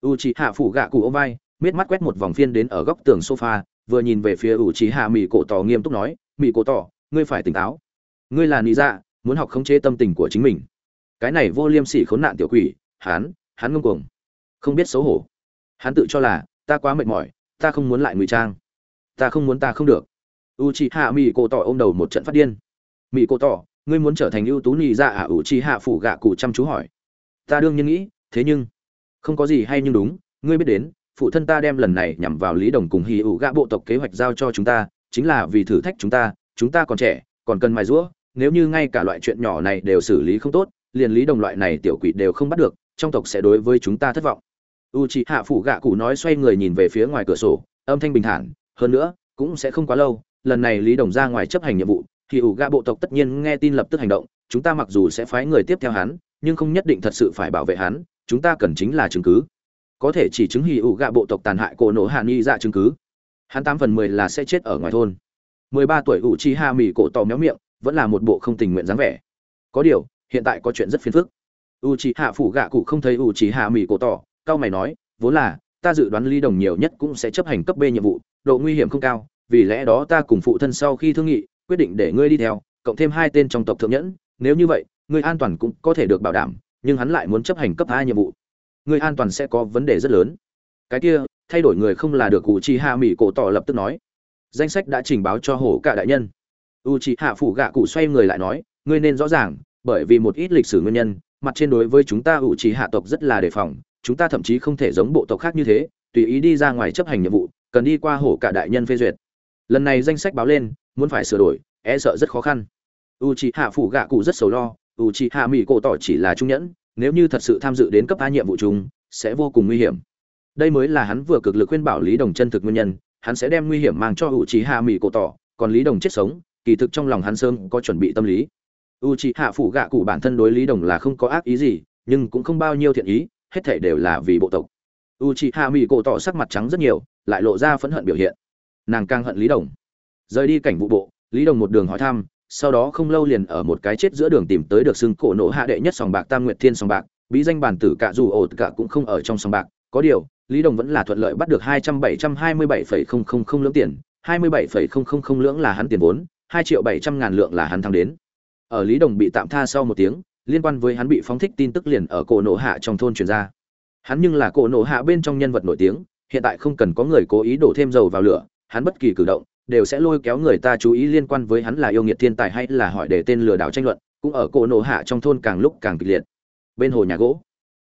U chị hạ phủ gạ cụ ô vai, miết mắt quét một vòng phiên đến ở góc tường sofa vừa nhìn về phía ủ trí hạ mỹ cổ tỏ nghiêm túc nói mỹ cổ tỏ, ngươi phải tỉnh táo. Ngươi là Nị dạ muốn học khống chế tâm tình của chính mình. Cái này vô liêm sỉ khốn nạn tiểu quỷ, hắn hắn ngông cuồng. Không biết xấu hổ. Hắn tự cho là, ta quá mệt mỏi, ta không muốn lại ngụy trang. Ta không muốn ta không được. U chị hạ mỹ cổ tỏ ôm đầu một trận phát điên. Mỹ cổ tỏ, ngươi muốn trở thành ưu tú nhị dạ à? U chị hạ phủ gạ cụ chăm chú hỏi. Ta đương nhiên nghĩ, thế nhưng, không có gì hay nhưng đúng, ngươi biết đến phụ thân ta đem lần này nhằm vào lý đồng cùng hì ủ gạ bộ tộc kế hoạch giao cho chúng ta, chính là vì thử thách chúng ta chúng ta còn trẻ, còn cần mài rũa nếu như ngay cả loại chuyện nhỏ này đều xử lý không tốt, liền lý đồng loại này tiểu quỷ đều không bắt được, trong tộc sẽ đối với chúng ta thất vọng. U chị hạ phủ gạ cụ nói xoay người nhìn về phía ngoài cửa sổ, âm thanh bình thản, hơn nữa, cũng sẽ không quá lâu, lần này lý đồng ra ngoài chấp hành nhiệm vụ thì ủ gạ bộ tộc tất nhiên nghe tin lập tức hành động, chúng ta mặc dù sẽ phái người tiếp theo hắn, nhưng không nhất định thật sự phải bảo vệ hắn, chúng ta cần chính là chứng cứ có thể chỉ chứng hì ủ gạ bộ tộc tàn hại cổ nổ hạ nghi dạ chứng cứ. Hắn tám phần mười là sẽ chết ở ngoài thôn. Mười ba tuổi ủ chi ha mì cổ tò méo miệng, vẫn là một bộ không tình nguyện dáng vẻ. Có điều, hiện tại có chuyện rất phiền phức. U chi hạ phủ gạ cụ không thấy u chi hạ mì cổ tỏ, cao mày nói, vốn là, ta dự đoán ly đồng nhiều nhất cũng sẽ chấp hành cấp b nhiệm vụ, độ nguy hiểm không cao, vì lẽ đó ta cùng phụ thân sau khi thương nghị, quyết định để ngươi đi theo, cộng thêm hai tên trong tộc thượng nhẫn, nếu như vậy, ngươi an toàn cũng có thể được bảo đảm, nhưng hắn lại muốn chấp hành cấp hai nhiệm vụ. Người an toàn sẽ có vấn đề rất lớn. Cái kia, thay đổi người không là được u chi hạ mỹ cổ tỏ lập tức nói. Danh sách đã trình báo cho hổ cả đại nhân. U chi hạ phủ gạ cụ xoay người lại nói, ngươi nên rõ ràng, bởi vì một ít lịch sử nguyên nhân, mặt trên đối với chúng ta u chi hạ tộc rất là đề phòng, chúng ta thậm chí không thể giống bộ tộc khác như thế, tùy ý đi ra ngoài chấp hành nhiệm vụ, cần đi qua hổ cả đại nhân phê duyệt. Lần này danh sách báo lên, muốn phải sửa đổi e sợ rất khó khăn. U chi hạ phủ gạ cụ rất sầu lo u chi hạ mỹ cổ tỏ chỉ là trung nhẫn nếu như thật sự tham dự đến cấp a nhiệm vụ chung, sẽ vô cùng nguy hiểm. Đây mới là hắn vừa cực lực khuyên bảo lý đồng chân thực nguyên nhân, hắn sẽ đem nguy hiểm mang cho u chi hạ Mị cổ tỏ, còn lý đồng chết sống, kỳ thực trong lòng hắn sớm có chuẩn bị tâm lý. U chi hạ phủ gạ cụ bản thân đối lý đồng là không có ác ý gì, nhưng cũng không bao nhiêu thiện ý, hết thảy đều là vì bộ tộc. U chi hạ Mị cổ tỏ sắc mặt trắng rất nhiều, lại lộ ra phẫn hận biểu hiện. Nàng càng hận lý đồng. Rời đi cảnh vụ bộ, lý đồng một đường hỏi thăm sau đó không lâu liền ở một cái chết giữa đường tìm tới được xưng cổ nổ hạ đệ nhất sòng bạc tam nguyệt thiên sòng bạc, bí danh bản tử cả dù ổ cả cũng không ở trong sòng bạc. Có điều, lý đồng vẫn là thuận lợi bắt được hai trăm bảy trăm hai mươi bảy phẩy không không không lưỡng tiền, hai mươi bảy phẩy không không không lưỡng là hắn tiền vốn, hai triệu bảy trăm ngàn lượng là hắn thắng đến. Ở lý đồng bị tạm tha sau một tiếng, liên quan với hắn bị phóng thích tin tức liền ở cổ nổ hạ trong thôn truyền ra. Hắn nhưng là cổ nổ hạ bên trong nhân vật nổi tiếng, hiện tại không cần có người cố ý đổ thêm dầu vào lửa, hắn bất kỳ cử động đều sẽ lôi kéo người ta chú ý liên quan với hắn là yêu nghiệt thiên tài hay là hỏi để tên lừa đảo tranh luận, cũng ở cổ nổ hạ trong thôn càng lúc càng kịch liệt. Bên hồ nhà gỗ,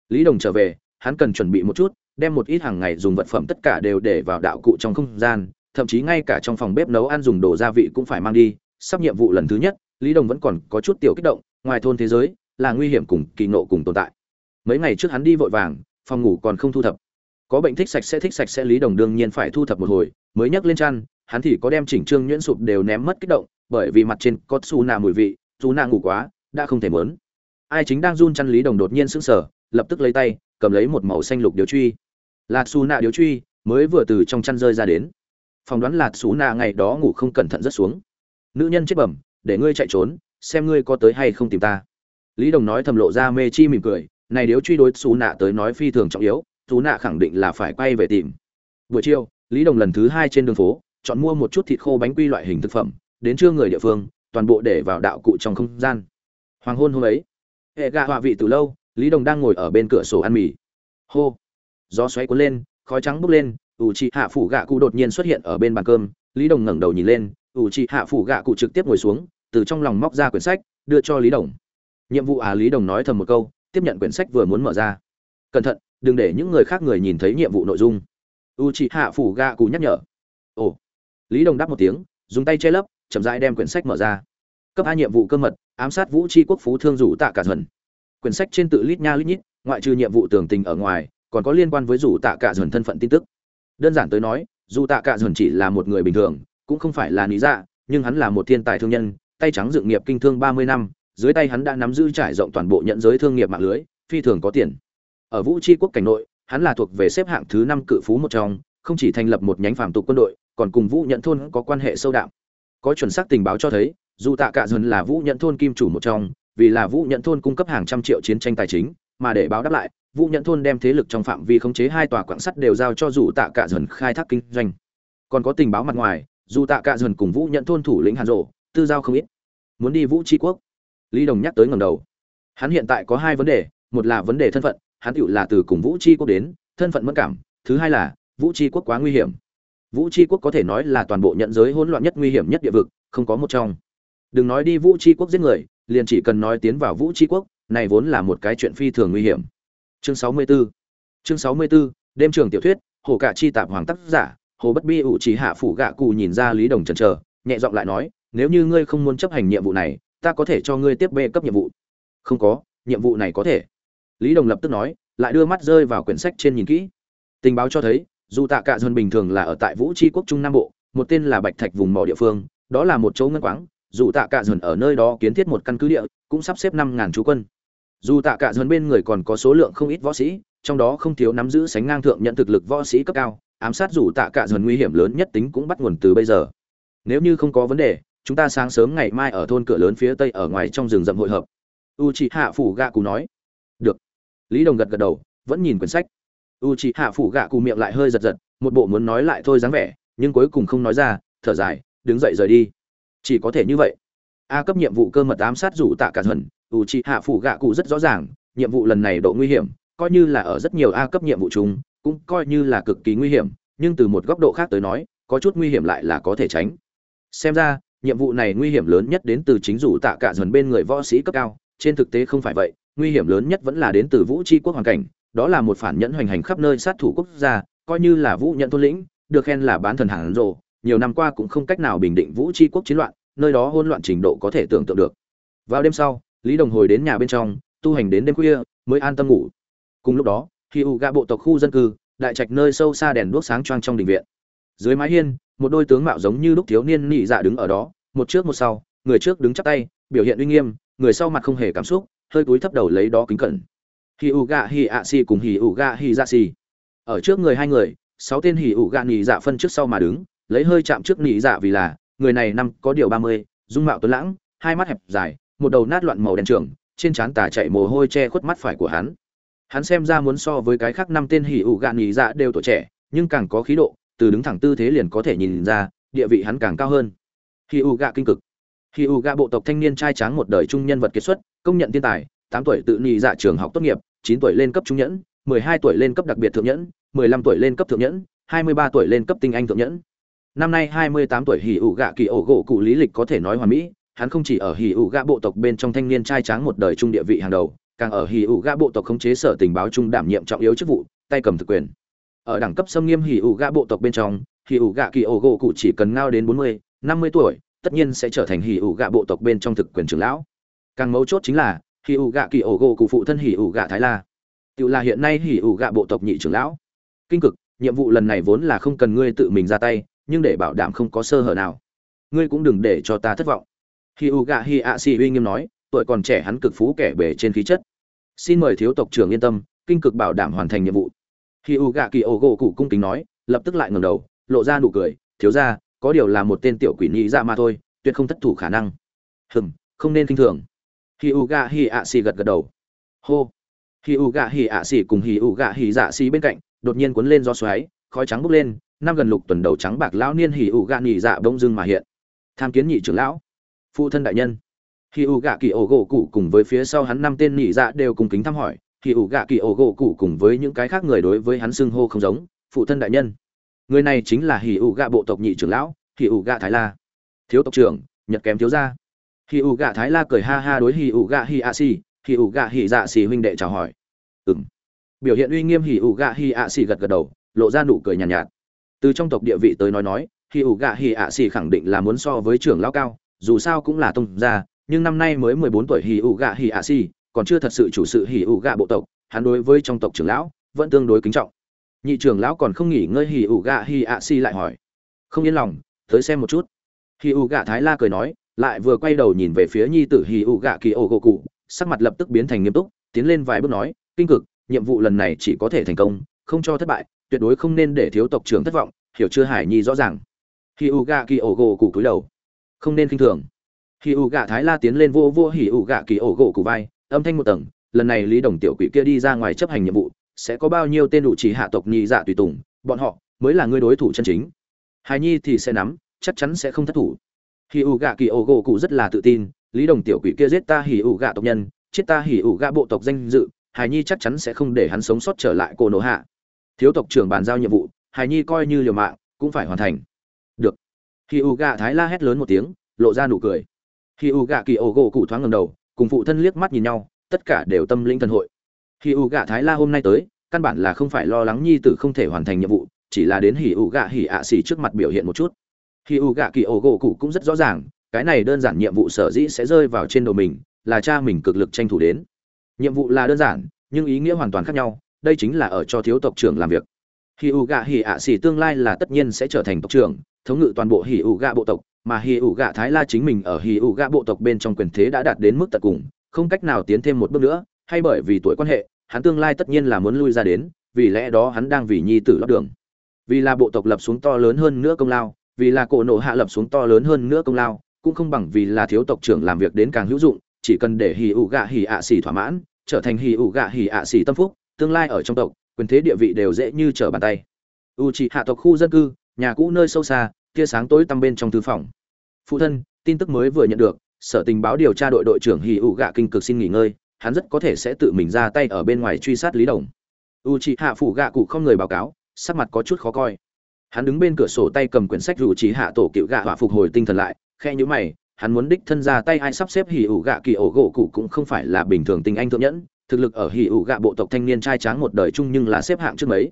lý đồng trở về, hắn cần chuẩn bị một chút, đem một ít hàng ngày dùng vật phẩm tất cả đều để vào đạo cụ trong không gian, thậm chí ngay cả trong phòng bếp nấu ăn dùng đồ gia vị cũng phải mang đi. Sắp nhiệm vụ lần thứ nhất, lý đồng vẫn còn có chút tiểu kích động, ngoài thôn thế giới, là nguy hiểm cùng kỳ nộ cùng tồn tại. Mấy ngày trước hắn đi vội vàng, phòng ngủ còn không thu thập. Có bệnh thích sạch sẽ thích sạch sẽ lý đồng đương nhiên phải thu thập một hồi, mới nhấc lên chăn hắn thì có đem chỉnh trương nhuyễn sụp đều ném mất kích động, bởi vì mặt trên có xù nạ mùi vị dù nạ ngủ quá, đã không thể mớn. Ai chính đang run chăn lý đồng đột nhiên sững sờ, lập tức lấy tay, cầm lấy một màu xanh lục điếu truy. Là xù nạ điếu truy, mới vừa từ trong chăn rơi ra đến. Phỏng đoán là xù nạ ngày đó ngủ không cẩn thận rất xuống. Nữ nhân chết bẩm, để ngươi chạy trốn, xem ngươi có tới hay không tìm ta. Lý đồng nói thầm lộ ra mê chi mỉm cười, này điếu truy đối xù nạ tới nói phi thường trọng yếu, xù nạ khẳng định là phải quay về tìm. Buổi chiều, lý đồng lần thứ hai trên đường phố chọn mua một chút thịt khô bánh quy loại hình thực phẩm, đến trưa người địa phương, toàn bộ để vào đạo cụ trong không gian. Hoàng hôn hôm ấy, hệ gạ họa vị từ lâu, lý đồng đang ngồi ở bên cửa sổ ăn mì. Hô! Gió xoáy cuốn lên, khói trắng bốc lên, ủ trị hạ phủ gạ cụ đột nhiên xuất hiện ở bên bàn cơm. Lý đồng ngẩng đầu nhìn lên, ủ trị hạ phủ gạ cụ trực tiếp ngồi xuống, từ trong lòng móc ra quyển sách, đưa cho lý đồng. Nhiệm vụ à lý đồng nói thầm một câu, tiếp nhận quyển sách vừa muốn mở ra. Cẩn thận, đừng để những người khác người nhìn thấy nhiệm vụ nội dung. U chị hạ phủ gạ cụ nhắc nhở. Ồ! Lý đồng đáp một tiếng, dùng tay che lấp, chậm rãi đem quyển sách mở ra. Cấp hai nhiệm vụ cơ mật, ám sát vũ tri quốc phú thương rủ tạ cả dần quyển sách trên tự lít nha lít nhít, ngoại trừ nhiệm vụ tường tình ở ngoài, còn có liên quan với rủ tạ cả dần thân phận tin tức. Đơn giản tới nói dù tạ cả dần chỉ là một người bình thường, cũng không phải là lý dạ nhưng hắn là một thiên tài thương nhân, tay trắng dự nghiệp kinh thương ba mươi năm, dưới tay hắn đã nắm giữ trải rộng toàn bộ nhận giới thương nghiệp mạng lưới, phi thường có tiền. Ở vũ tri quốc cảnh nội, hắn là thuộc về xếp hạng thứ năm cự phú một trong, không chỉ thành lập một nhánh phàm tục quân đội còn cùng vũ nhận thôn có quan hệ sâu đậm có chuẩn xác tình báo cho thấy, dù tạ cả dần là vũ nhận thôn kim chủ một trong, vì là vũ nhận thôn cung cấp hàng trăm triệu chiến tranh tài chính, mà để báo đáp lại, vũ nhận thôn đem thế lực trong phạm vi khống chế hai tòa quảng sắt đều giao cho dù tạ cả dần khai thác kinh doanh. Còn có tình báo mặt ngoài, dù tạ cả dần cùng vũ nhận thôn thủ lĩnh hàn rộ, tư giao không ít. Muốn đi vũ tri quốc. Lý đồng nhắc tới ngầm đầu. Hắn hiện tại có hai vấn đề, một là vấn đề thân phận, hắn tựu là từ cùng vũ tri quốc đến, thân phận mất cảm, thứ hai là vũ tri quốc quá nguy hiểm vũ tri quốc có thể nói là toàn bộ nhận giới hỗn loạn nhất nguy hiểm nhất địa vực không có một trong. Đừng nói đi vũ tri quốc giết người liền chỉ cần nói tiến vào vũ tri quốc này vốn là một cái chuyện phi thường nguy hiểm. Chương sáu mươi 64 chương sáu mươi 64, đêm trường tiểu thuyết hồ cả chi tạp hoàng tác giả hồ bất bi ủ chỉ hạ phủ gạ cụ nhìn ra lý đồng chần chờ nhẹ giọng lại nói nếu như ngươi không muốn chấp hành nhiệm vụ này ta có thể cho ngươi tiếp bê cấp nhiệm vụ. Không có nhiệm vụ này có thể. Lý đồng lập tức nói lại đưa mắt rơi vào quyển sách trên nhìn kỹ. Tình báo cho thấy dù tạ cạ dần bình thường là ở tại vũ tri quốc trung nam bộ, một tên là bạch thạch vùng mỏ địa phương, đó là một chỗ ngân quáng, dù tạ cạ dần ở nơi đó kiến thiết một căn cứ địa, cũng sắp xếp năm ngàn chú quân. Dù tạ cạ dần bên người còn có số lượng không ít võ sĩ, trong đó không thiếu nắm giữ sánh ngang thượng nhận thực lực võ sĩ cấp cao, ám sát dù tạ cạ dần nguy hiểm lớn nhất tính cũng bắt nguồn từ bây giờ. Nếu như không có vấn đề, chúng ta sáng sớm ngày mai ở thôn cửa lớn phía tây ở ngoài trong rừng rậm hội hợp. U chị hạ phủ gạ cù nói. Được. Lý đồng gật gật đầu, vẫn nhìn quyển sách u chị hạ phủ gạ cụ miệng lại hơi giật giật, một bộ muốn nói lại thôi dáng vẻ, nhưng cuối cùng không nói ra, thở dài, đứng dậy rời đi. Chỉ có thể như vậy. A cấp nhiệm vụ cơ mật ám sát rủ tạ cả dần, u chị hạ phủ gạ cụ rất rõ ràng, nhiệm vụ lần này độ nguy hiểm, coi như là ở rất nhiều a cấp nhiệm vụ chúng cũng coi như là cực kỳ nguy hiểm, nhưng từ một góc độ khác tới nói, có chút nguy hiểm lại là có thể tránh. Xem ra, nhiệm vụ này nguy hiểm lớn nhất đến từ chính rủ tạ cả dần bên người võ sĩ cấp cao, trên thực tế không phải vậy, nguy hiểm lớn nhất vẫn là đến từ vũ tri quốc hoàn cảnh đó là một phản nhẫn hoành hành khắp nơi sát thủ quốc gia, coi như là vũ nhận thôn lĩnh, được khen là bán thần hàng rồ nhiều năm qua cũng không cách nào bình định vũ tri quốc chiến loạn, nơi đó hỗn loạn trình độ có thể tưởng tượng được. Vào đêm sau, lý đồng hồi đến nhà bên trong, tu hành đến đêm khuya, mới an tâm ngủ. Cùng lúc đó, khi u gạ bộ tộc khu dân cư, đại trạch nơi sâu xa đèn đuốc sáng choang trong đình viện. Dưới mái hiên, một đôi tướng mạo giống như lúc thiếu niên nhị dạ đứng ở đó, một trước một sau, người trước đứng chắp tay, biểu hiện uy nghiêm, người sau mặt không hề cảm xúc, hơi cúi thấp đầu lấy đó kính cẩn hì ủ gạ hì ạ xì cùng hì ủ gạ hì dạ xì ở trước người hai người, sáu tên hì ủ gạ nhị dạ phân trước sau mà đứng, lấy hơi chạm trước nhị dạ vì là, người này năm có điều ba mươi, dung mạo tuấn lãng, hai mắt hẹp dài, một đầu nát loạn màu đen trường, trên trán tà chạy mồ hôi che khuất mắt phải của hắn. Hắn xem ra muốn so với cái khác năm tên hỉ ủ gạ nhị dạ đều tuổi trẻ, nhưng càng có khí độ, từ đứng thẳng tư thế liền có thể nhìn ra, địa vị hắn càng cao hơn. Hỉ ủ gạ kinh cực. Hỉ ủ gạ bộ tộc thanh niên trai tráng một đời trung nhân vật kiệt xuất, công nhận thiên tài, tám tuổi tự nhị dạ trường học tốt nghiệp chín tuổi lên cấp trung nhẫn, mười hai tuổi lên cấp đặc biệt thượng nhẫn, mười lăm tuổi lên cấp thượng nhẫn, hai mươi ba tuổi lên cấp tinh anh thượng nhẫn. Năm nay hai mươi tám tuổi hỉ Vũ gạ kỳ ổ gỗ cụ lý lịch có thể nói hoàn mỹ, hắn không chỉ ở hỉ Vũ gạ bộ tộc bên trong thanh niên trai tráng một đời trung địa vị hàng đầu, càng ở hỉ Vũ gạ bộ tộc khống chế sở tình báo trung đảm nhiệm trọng yếu chức vụ, tay cầm thực quyền. Ở đẳng cấp xâm nghiêm hỉ Vũ gạ bộ tộc bên trong, hỉ Vũ gạ kỳ ổ gỗ cụ chỉ cần ngao đến bốn mươi, năm mươi tuổi, tất nhiên sẽ trở thành hỉ Vũ gạ bộ tộc bên trong thực quyền trưởng lão. Càng mấu chốt chính là hỉ ủ gạ kỳ ổ gỗ cụ phụ thân hỉ ủ gạ thái la. Tự là hiện nay hỉ ủ gạ bộ tộc nhị trưởng lão. Kinh cực, nhiệm vụ lần này vốn là không cần ngươi tự mình ra tay, nhưng để bảo đảm không có sơ hở nào. Ngươi cũng đừng để cho ta thất vọng. Hỉ ủ gạ hỉ ạ xì uy nghiêm nói, tuổi còn trẻ hắn cực phú kẻ bề trên khí chất. Xin mời thiếu tộc trưởng yên tâm, kinh cực bảo đảm hoàn thành nhiệm vụ. Hỉ ủ gạ kỳ ổ gỗ cụ cung kính nói, lập tức lại ngẩng đầu, lộ ra nụ cười, thiếu ra có điều là một tên tiểu quỷ nhị ra dạ mà thôi, tuyệt không thất thủ khả năng. Hừm, không nên kinh thường hì U gạ hì ạ xì gật gật đầu. Hô. Hì U gạ hì ạ xì cùng hì U gạ hì dạ xì bên cạnh, đột nhiên cuốn lên do xoáy, khói trắng bốc lên, năm gần lục tuần đầu trắng bạc lão niên hì U gạ nhị dạ bông dưng mà hiện. Tham kiến nhị trưởng lão. Phụ thân đại nhân. Hì U gạ kỳ ổ gỗ cụ cùng với phía sau hắn năm tên nhị dạ đều cùng kính thăm hỏi. Hì U gạ kỳ ổ gỗ cụ cùng với những cái khác người đối với hắn xưng hô không giống. Phụ thân đại nhân. Người này chính là hì U gạ bộ tộc nhị trưởng lão hì U gạ thái la. Thiếu tộc trưởng, nhật kém thiếu gia hì ủ gạ thái la cười ha ha đối hì ủ gạ hì a xì hì ủ gạ hì dạ xì huynh đệ chào hỏi. Ừng biểu hiện uy nghiêm hì ủ gạ hì a xì gật gật đầu lộ ra nụ cười nhàn nhạt, nhạt. Từ trong tộc địa vị tới nói nói hì ủ gạ hì a xì khẳng định là muốn so với trưởng lão cao dù sao cũng là tông gia nhưng năm nay mới mười bốn tuổi hì ủ gạ hì a xì còn chưa thật sự chủ sự hì ủ gạ bộ tộc hắn đối với trong tộc trưởng lão vẫn tương đối kính trọng. Nhị trưởng lão còn không nghỉ ngơi hì ủ gạ hì a xì lại hỏi. Không yên lòng tới xem một chút. Hì ủ gạ thái la cười nói lại vừa quay đầu nhìn về phía nhi tử hì ụ gạ kỳ ổ gỗ cụ, sắc mặt lập tức biến thành nghiêm túc, tiến lên vài bước nói, kinh cực, nhiệm vụ lần này chỉ có thể thành công, không cho thất bại, tuyệt đối không nên để thiếu tộc trưởng thất vọng, hiểu chưa hải nhi rõ ràng? Hì ụ gạ kỳ ổ gỗ cụ cúi đầu. Không nên k i n h thường. Hì ụ gạ thái la tiến lên vô vô hì ụ gạ kỳ ổ gỗ cụ vai, âm thanh một tầng, lần này lý đồng tiểu quỷ kia đi ra ngoài chấp hành nhiệm vụ, sẽ có bao nhiêu tên đủ chỉ hạ tộc nhị dạ tùy tùng, bọn họ mới là người đối thủ chân chính. Hài nhi thì sẽ nắm, chắc chắn sẽ không thất thủ hì ủ gạ kỳ ổ gỗ cụ rất là tự tin, lý đồng tiểu quỷ kia giết ta hì ủ gạ tộc nhân, chết ta hì ủ gạ bộ tộc danh dự hài nhi chắc chắn sẽ không để hắn sống sót trở lại cổ nổ hạ. Thiếu tộc trưởng bàn giao nhiệm vụ hài nhi coi như liều mạng, cũng phải hoàn thành. Được. Hỉ u gạ thái la hét lớn một tiếng, lộ ra nụ cười. Hỉ u gạ kỳ ổ gỗ cụ thoáng ngầm đầu, cùng phụ thân liếc mắt nhìn nhau, tất cả đều tâm linh thần hội. Hỉ u gạ thái la hôm nay tới, căn bản là không phải lo lắng nhi tử không thể hoàn thành nhiệm vụ, chỉ là đến hỉ u gạ hỉ ạ xỉ trước mặt biểu hiện một chút khi u gạ kỳ ổ gỗ cụ cũng rất rõ ràng, cái này đơn giản nhiệm vụ sở dĩ sẽ rơi vào trên đầu mình, là cha mình cực lực tranh thủ đến. Nhiệm vụ là đơn giản, nhưng ý nghĩa hoàn toàn khác nhau, đây chính là ở cho thiếu tộc trưởng làm việc. Hì ủ gạ hỉ ạ xỉ tương lai là tất nhiên sẽ trở thành tộc trưởng, thống ngự toàn bộ hỉ ủ gạ bộ tộc, mà hỉ ủ gạ thái la chính mình ở hỉ ủ gạ bộ tộc bên trong quyền thế đã đạt đến mức tận cùng, không cách nào tiến thêm một bước nữa, hay bởi vì tuổi quan hệ, hắn tương lai tất nhiên là muốn lui ra đến, vì lẽ đó hắn đang vì nhi tử lót đường. Vì là bộ tộc lập xuống to lớn hơn nữa công lao vì là cổ nộ hạ lập xuống to lớn hơn nữa công lao, cũng không bằng vì là thiếu tộc trưởng làm việc đến càng hữu dụng, chỉ cần để hì ủ gạ hì ạ xỉ thỏa mãn, trở thành hì ủ gạ hì ạ xỉ tâm phúc, tương lai ở trong tộc, quyền thế địa vị đều dễ như trở bàn tay. U trị hạ tộc khu dân cư, nhà cũ nơi sâu xa, tia sáng tối tăm bên trong thư phòng. Phụ thân, tin tức mới vừa nhận được, sở tình báo điều tra đội đội trưởng hì ủ gạ kinh cực xin nghỉ ngơi, hắn rất có thể sẽ tự mình ra tay ở bên ngoài truy sát lý đồng. U trị hạ phủ gạ cụ không người báo cáo, sắc mặt có chút khó coi hắn đứng bên cửa sổ tay cầm quyển sách rủ trí hạ tổ cựu gạ hỏa phục hồi tinh thần lại, khe nhữ mày, hắn muốn đích thân ra tay ai sắp xếp hỉ ủ gạ kỳ ổ gỗ cụ cũng không phải là bình thường tình anh thượng nhẫn, thực lực ở hỉ ủ gạ bộ tộc thanh niên trai tráng một đời chung nhưng là xếp hạng trước mấy.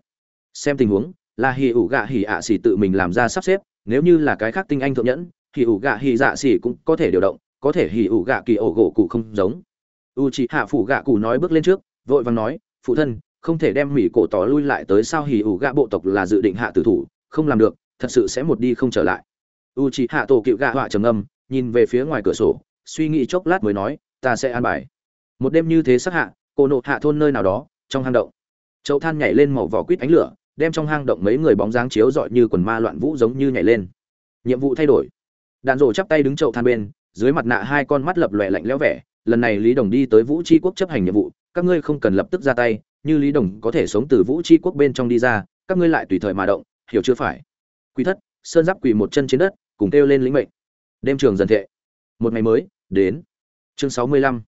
Xem tình huống, là hỉ ủ gạ hỉ ạ xỉ tự mình làm ra sắp xếp, nếu như là cái khác tinh anh thượng nhẫn, hỉ ủ gạ hỉ dạ xỉ cũng có thể điều động, có thể hỉ ủ gạ kỳ ổ gỗ cụ không giống. U chị hạ phủ gạ cụ nói bước lên trước, vội vàng nói, phụ thân, không thể đem mỹ cổ tỏ lui lại tới sao hỉ ủ gạ bộ tộc là dự định hạ tử thủ không làm được, thật sự sẽ một đi không trở lại. U chị hạ tổ cựu gạ họa trầm âm nhìn về phía ngoài cửa sổ, suy nghĩ chốc lát mới nói, ta sẽ an bài. Một đêm như thế sắc hạ, cô nộ hạ thôn nơi nào đó, trong hang động. Chậu than nhảy lên màu vỏ quýt ánh lửa, đem trong hang động mấy người bóng dáng chiếu rọi như quần ma loạn vũ giống như nhảy lên. Nhiệm vụ thay đổi. Đạn rổ chắp tay đứng chậu than bên, dưới mặt nạ hai con mắt lập lòe lạnh lẽo vẻ, lần này lý đồng đi tới vũ tri quốc chấp hành nhiệm vụ, các ngươi không cần lập tức ra tay, như lý đồng có thể sống từ vũ tri quốc bên trong đi ra, các ngươi lại tùy thời mà động hiểu chưa phải? Quý thất, sơn giáp quỳ một chân trên đất, cùng kêu lên lĩnh mệnh. Đêm trường dần thệ. Một ngày mới, đến. Chương sáu mươi lăm.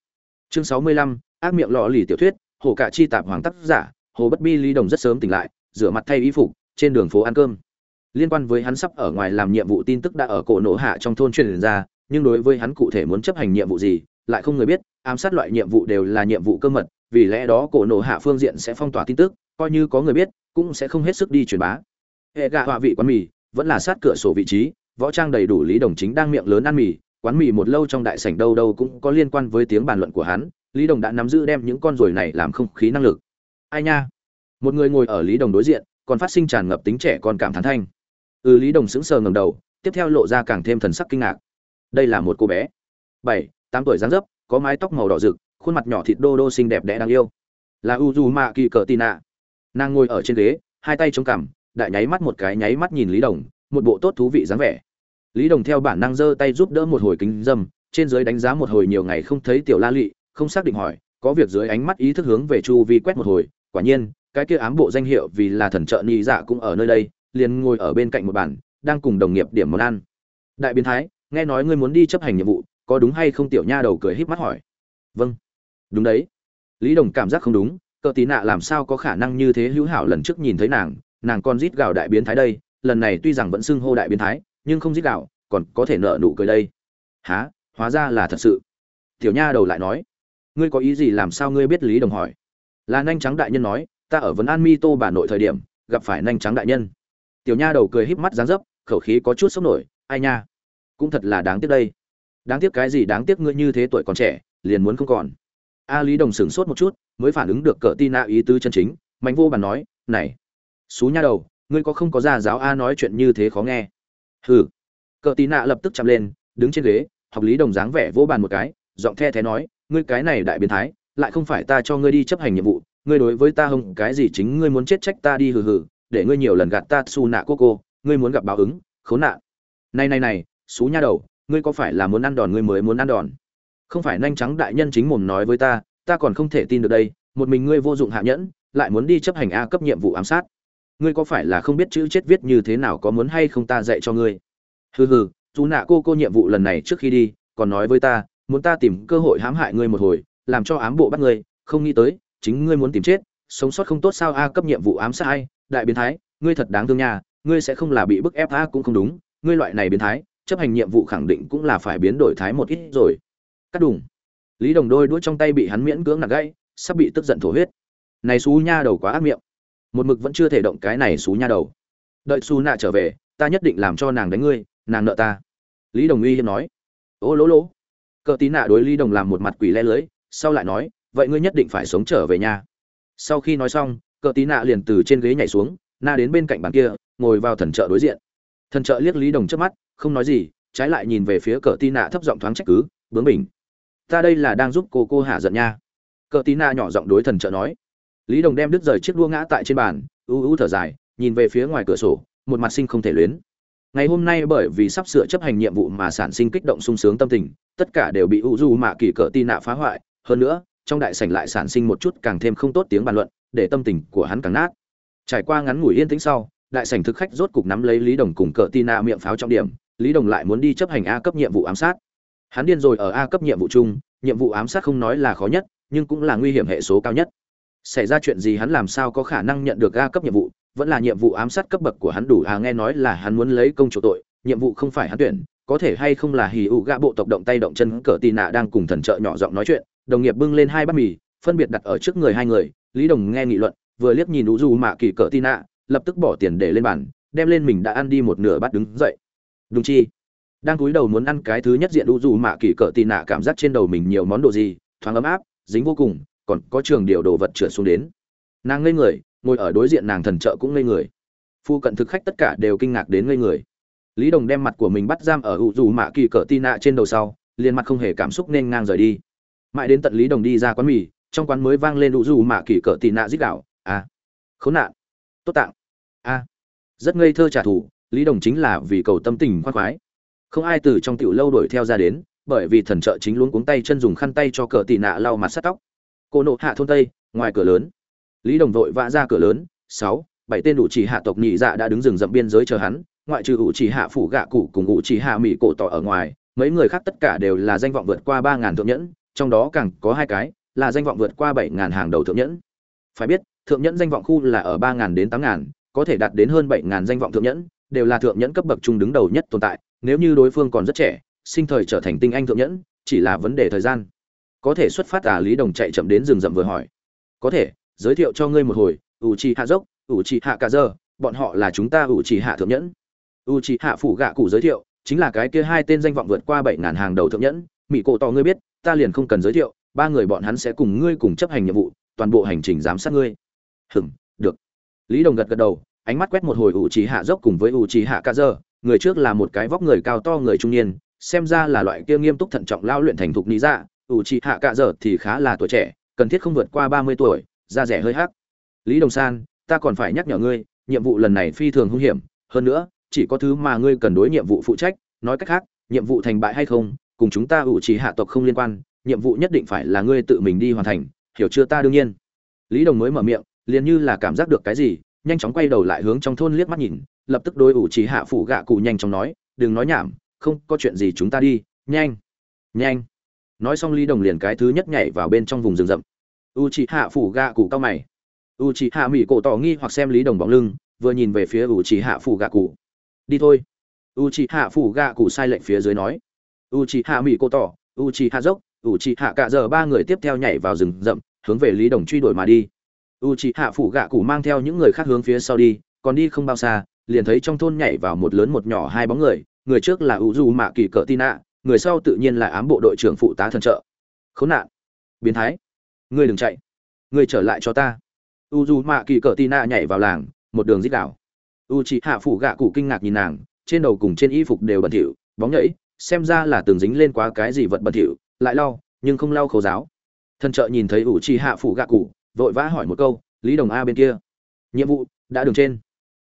Chương sáu mươi lăm, ác miệng lọ lì tiểu thuyết, hồ cả chi tạp hoàng tác giả, hồ bất bi lý đồng rất sớm tỉnh lại, rửa mặt thay y phục, trên đường phố ăn cơm. Liên quan với hắn sắp ở ngoài làm nhiệm vụ tin tức đã ở cổ nổ hạ trong thôn truyền ra, nhưng đối với hắn cụ thể muốn chấp hành nhiệm vụ gì, lại không người biết, ám sát loại nhiệm vụ đều là nhiệm vụ cơ mật, vì lẽ đó cổ nổ hạ phương diện sẽ phong tỏa tin tức, coi như có người biết, cũng sẽ không hết sức đi truyền bá hệ gạ họa vị quán mì, vẫn là sát cửa sổ vị trí, võ trang đầy đủ lý đồng chính đang miệng lớn ăn mì, quán mì một lâu trong đại sảnh đâu đâu cũng có liên quan với tiếng bàn luận của hắn, lý đồng đã nắm giữ đem những con ruồi này làm không khí năng lực. Ai nha? Một người ngồi ở lý đồng đối diện, còn phát sinh tràn ngập tính trẻ con cảm thán thanh. Ừ lý đồng sững sờ ngầm đầu, tiếp theo lộ ra càng thêm thần sắc kinh ngạc. Đây là một cô bé. Bảy, tám tuổi dáng dấp, có mái tóc màu đỏ rực, khuôn mặt nhỏ thịt đô đô xinh đẹp đẽ đáng yêu. Là u du mạ kỳ cờ tì nạ nàng ngồi ở trên ghế, hai tay chống cằm đại nháy mắt một cái nháy mắt nhìn lý đồng, một bộ tốt thú vị dáng vẻ. Lý đồng theo bản năng giơ tay giúp đỡ một hồi kính dâm, trên dưới đánh giá một hồi nhiều ngày không thấy tiểu la lụy không xác định hỏi, có việc dưới ánh mắt ý thức hướng về chu vi quét một hồi, quả nhiên, cái kia ám bộ danh hiệu vì là thần trợ nhị dạ cũng ở nơi đây, liền ngồi ở bên cạnh một bàn, đang cùng đồng nghiệp điểm món ăn. Đại biến thái, nghe nói ngươi muốn đi chấp hành nhiệm vụ, có đúng hay không tiểu nha đầu cười híp mắt hỏi. Vâng. Đúng đấy. Lý đồng cảm giác không đúng, cờ tí nạ làm sao có khả năng như thế hữu hảo lần trước nhìn thấy nàng nàng còn rít gào đại biến thái đây, lần này tuy rằng vẫn xưng hô đại biến thái, nhưng không rít gào, còn có thể nợ nụ cười đây. Há hóa ra là thật sự. Tiểu nha đầu lại nói. Ngươi có ý gì làm sao ngươi biết lý đồng hỏi? Là nhanh trắng đại nhân nói, ta ở vấn an mi tô bà nội thời điểm, gặp phải nhanh trắng đại nhân. Tiểu nha đầu cười híp mắt dáng dấp, khẩu khí có chút sốc nổi, ai nha? Cũng thật là đáng tiếc đây. Đáng tiếc cái gì đáng tiếc ngươi như thế tuổi còn trẻ, liền muốn không còn. A lý đồng sửng sốt một chút, mới phản ứng được cỡ tin nạ ý tứ chân chính, mạnh vô bàn nói, này xú nha đầu, ngươi có không có gia giáo a nói chuyện như thế khó nghe? Hừ. Cờ tí nạ lập tức chạm lên, đứng trên ghế, học lý đồng dáng vẻ vỗ bàn một cái, giọng the thế nói, ngươi cái này đại biến thái, lại không phải ta cho ngươi đi chấp hành nhiệm vụ, ngươi đối với ta không cái gì chính ngươi muốn chết trách ta đi hừ hừ, để ngươi nhiều lần gạt ta xù nạ cô cô, ngươi muốn gặp báo ứng, khốn nạn. Này này này, xú nha đầu, ngươi có phải là muốn ăn đòn ngươi mới muốn ăn đòn? Không phải nhanh trắng đại nhân chính mồm nói với ta ta còn không thể tin được đây, một mình ngươi vô dụng hạ nhẫn, lại muốn đi chấp hành a cấp nhiệm vụ ám sát ngươi có phải là không biết chữ chết viết như thế nào có muốn hay không ta dạy cho ngươi? Hừ hừ, dù nạ cô cô nhiệm vụ lần này trước khi đi, còn nói với ta, muốn ta tìm cơ hội hãm hại ngươi một hồi, làm cho ám bộ bắt ngươi, không nghĩ tới, chính ngươi muốn tìm chết, sống sót không tốt sao a cấp nhiệm vụ ám sát ai, đại biến thái, ngươi thật đáng thương nha, ngươi sẽ không là bị bức ép a cũng không đúng, ngươi loại này biến thái, chấp hành nhiệm vụ khẳng định cũng là phải biến đổi thái một ít rồi. Cắt đùng. Lý đồng đôi đuôi trong tay bị hắn miễn cưỡng nạt gãy, sắp bị tức giận thổ huyết. Này xú nha đầu quá ác miệng một mực vẫn chưa thể động cái này xú nha đầu. Đợi xú nạ trở về, ta nhất định làm cho nàng đánh ngươi, nàng nợ ta. Lý đồng uy hiếp nói. Ô, lỗ lỗ. Cờ tí nạ đối lý đồng làm một mặt quỷ le lưới, sau lại nói, vậy ngươi nhất định phải sống trở về nhà. Sau khi nói xong, cờ tí nạ liền từ trên ghế nhảy xuống na đến bên cạnh bàn kia, ngồi vào thần trợ đối diện. Thần trợ liếc lý đồng trước mắt, không nói gì, trái lại nhìn về phía cờ tí nạ thấp giọng thoáng trách cứ, bướng bỉnh, ta đây là đang giúp cô cô hạ giận nha. Cờ tí nạ nhỏ giọng đối thần trợ nói lý đồng đem đứt rời chiếc đua ngã tại trên bàn u u thở dài, nhìn về phía ngoài cửa sổ, một mặt sinh không thể luyến. Ngày hôm nay bởi vì sắp sửa chấp hành nhiệm vụ mà sản sinh kích động sung sướng tâm tình, tất cả đều bị u du mạ kỳ cỡ tin nạ phá hoại. Hơn nữa, trong đại sảnh lại sản sinh một chút càng thêm không tốt tiếng bàn luận, để tâm tình của hắn càng nát. Trải qua ngắn ngủi yên tĩnh sau, đại sảnh thực khách rốt cục nắm lấy lý đồng cùng cỡ tin nạ miệng pháo trọng điểm, lý đồng lại muốn đi chấp hành a cấp nhiệm vụ ám sát. Hắn điên rồi ở a cấp nhiệm vụ chung, nhiệm vụ ám sát không nói là khó nhất, nhưng cũng là nguy hiểm hệ số cao nhất xảy ra chuyện gì hắn làm sao có khả năng nhận được a cấp nhiệm vụ, vẫn là nhiệm vụ ám sát cấp bậc của hắn đủ à nghe nói là hắn muốn lấy công chủ tội, nhiệm vụ không phải hắn tuyển, có thể hay không là hì ụ gạ bộ tộc động tay động chân cờ tì nạ đang cùng thần trợ nhỏ giọng nói chuyện, đồng nghiệp bưng lên hai bát mì, phân biệt đặt ở trước người hai người, lý đồng nghe nghị luận, vừa liếc nhìn ủ du mạ kỳ cờ tì nạ, lập tức bỏ tiền để lên bàn, đem lên mình đã ăn đi một nửa bát đứng dậy. Đúng chi? Đang cúi đầu muốn ăn cái thứ nhất diện ủ du mạ kỳ cờ tì nạ cảm giác trên đầu mình nhiều món đồ gì, thoáng ấm áp, dính vô cùng còn có trường điều đồ vật trượt xuống đến. Nàng ngây người, ngồi ở đối diện nàng thần trợ cũng ngây người. Phu cận thực khách tất cả đều kinh ngạc đến ngây người. Lý đồng đem mặt của mình bắt giam ở ủ dù mạ kỳ cỡ tin nạ trên đầu sau, liền mặt không hề cảm xúc nên ngang rời đi. Mãi đến tận lý đồng đi ra quán mì, trong quán mới vang lên ủ dù mạ kỳ cỡ tin nạ dích đạo à khốn nạn, tốt tạng, a. Rất ngây thơ trả thù, lý đồng chính là vì cầu tâm tình khoan khoái. Không ai từ trong tiểu lâu đuổi theo ra đến, bởi vì thần trợ chính luôn cuống tay chân dùng khăn tay cho cỡ tị nạ lau mặt sát tóc cô nộ hạ thôn tây, ngoài cửa lớn. Lý đồng vội vã ra cửa lớn, sáu, bảy tên đủ chỉ hạ tộc nhị dạ đã đứng rừng rậm biên giới chờ hắn, ngoại trừ ủ chỉ hạ phủ gạ cụ cùng ủ chỉ hạ mỹ cổ tỏ ở ngoài, mấy người khác tất cả đều là danh vọng vượt qua ba ngàn thượng nhẫn, trong đó càng có hai cái là danh vọng vượt qua bảy ngàn hàng đầu thượng nhẫn. Phải biết, thượng nhẫn danh vọng khu là ở ba ngàn đến tám ngàn, có thể đạt đến hơn bảy ngàn danh vọng thượng nhẫn, đều là thượng nhẫn cấp bậc trung đứng đầu nhất tồn tại, nếu như đối phương còn rất trẻ, sinh thời trở thành tinh anh thượng nhẫn, chỉ là vấn đề thời gian có thể xuất phát à lý đồng chạy chậm đến rừng rậm vừa hỏi. Có thể, giới thiệu cho ngươi một hồi ủ trì hạ dốc ủ trì hạ cả giờ bọn họ là chúng ta ủ trì hạ thượng nhẫn. Ủ trì hạ phủ gạ cụ giới thiệu, chính là cái kia hai tên danh vọng vượt qua bảy ngàn hàng đầu thượng nhẫn. Mỹ cổ tỏ ngươi biết, ta liền không cần giới thiệu, ba người bọn hắn sẽ cùng ngươi cùng chấp hành nhiệm vụ, toàn bộ hành trình giám sát ngươi. Hừng được. Lý đồng gật gật đầu, ánh mắt quét một hồi ủ trì hạ dốc cùng với ủ trì hạ cả giờ người trước là một cái vóc người cao to người trung niên, xem ra là loại kia nghiêm túc thận trọng lao luyện thành thục lý dạ ủ trị hạ cả giờ thì khá là tuổi trẻ, cần thiết không vượt qua ba mươi tuổi, da rẻ hơi hắc. Lý đồng san, ta còn phải nhắc nhở ngươi, nhiệm vụ lần này phi thường hung hiểm, hơn nữa, chỉ có thứ mà ngươi cần đối nhiệm vụ phụ trách, nói cách khác, nhiệm vụ thành bại hay không, cùng chúng ta ủ trì hạ tộc không liên quan, nhiệm vụ nhất định phải là ngươi tự mình đi hoàn thành, hiểu chưa ta đương nhiên. Lý đồng mới mở miệng, liền như là cảm giác được cái gì, nhanh chóng quay đầu lại hướng trong thôn liếc mắt nhìn, lập tức đôi ủ trì hạ phủ gạ cụ nhanh chóng nói, đừng nói nhảm, không có chuyện gì chúng ta đi, nhanh nhanh nói xong lý đồng liền cái thứ nhất nhảy vào bên trong vùng rừng rậm. U c hạ phủ gạ cụ cao mày. U c hạ mỹ cổ tỏ nghi hoặc xem lý đồng bóng lưng, vừa nhìn về phía u c hạ phủ gạ cụ. Đi thôi. U c hạ phủ gạ cụ sai lệnh phía dưới nói. U c hạ mỹ cổ tỏ u c hạ dốc u c hạ cả giờ ba người tiếp theo nhảy vào rừng rậm, hướng về lý đồng truy đuổi mà đi. U c hạ phủ gạ cụ mang theo những người khác hướng phía sau đi, còn đi không bao xa, liền thấy trong thôn nhảy vào một lớn một nhỏ hai bóng người người trước là u du mạ kỳ cỡ tin ạ người sau tự nhiên là ám bộ đội trưởng phụ tá thần trợ. Khốn nạn. Biến thái. Ngươi đừng chạy. Ngươi trở lại cho ta. U dù mạ kỳ cờ tina nhảy vào làng, một đường dít đảo u chị hạ phủ gạ cụ kinh ngạc nhìn nàng, trên đầu cùng trên y phục đều bẩn thỉu, bóng nhảy, xem ra là tường dính lên quá cái gì vật bẩn thỉu, lại lau, nhưng không lau khẩu giáo. Thần trợ nhìn thấy u chị hạ phủ gạ cụ, vội vã hỏi một câu, lý đồng a bên kia, nhiệm vụ đã đường trên?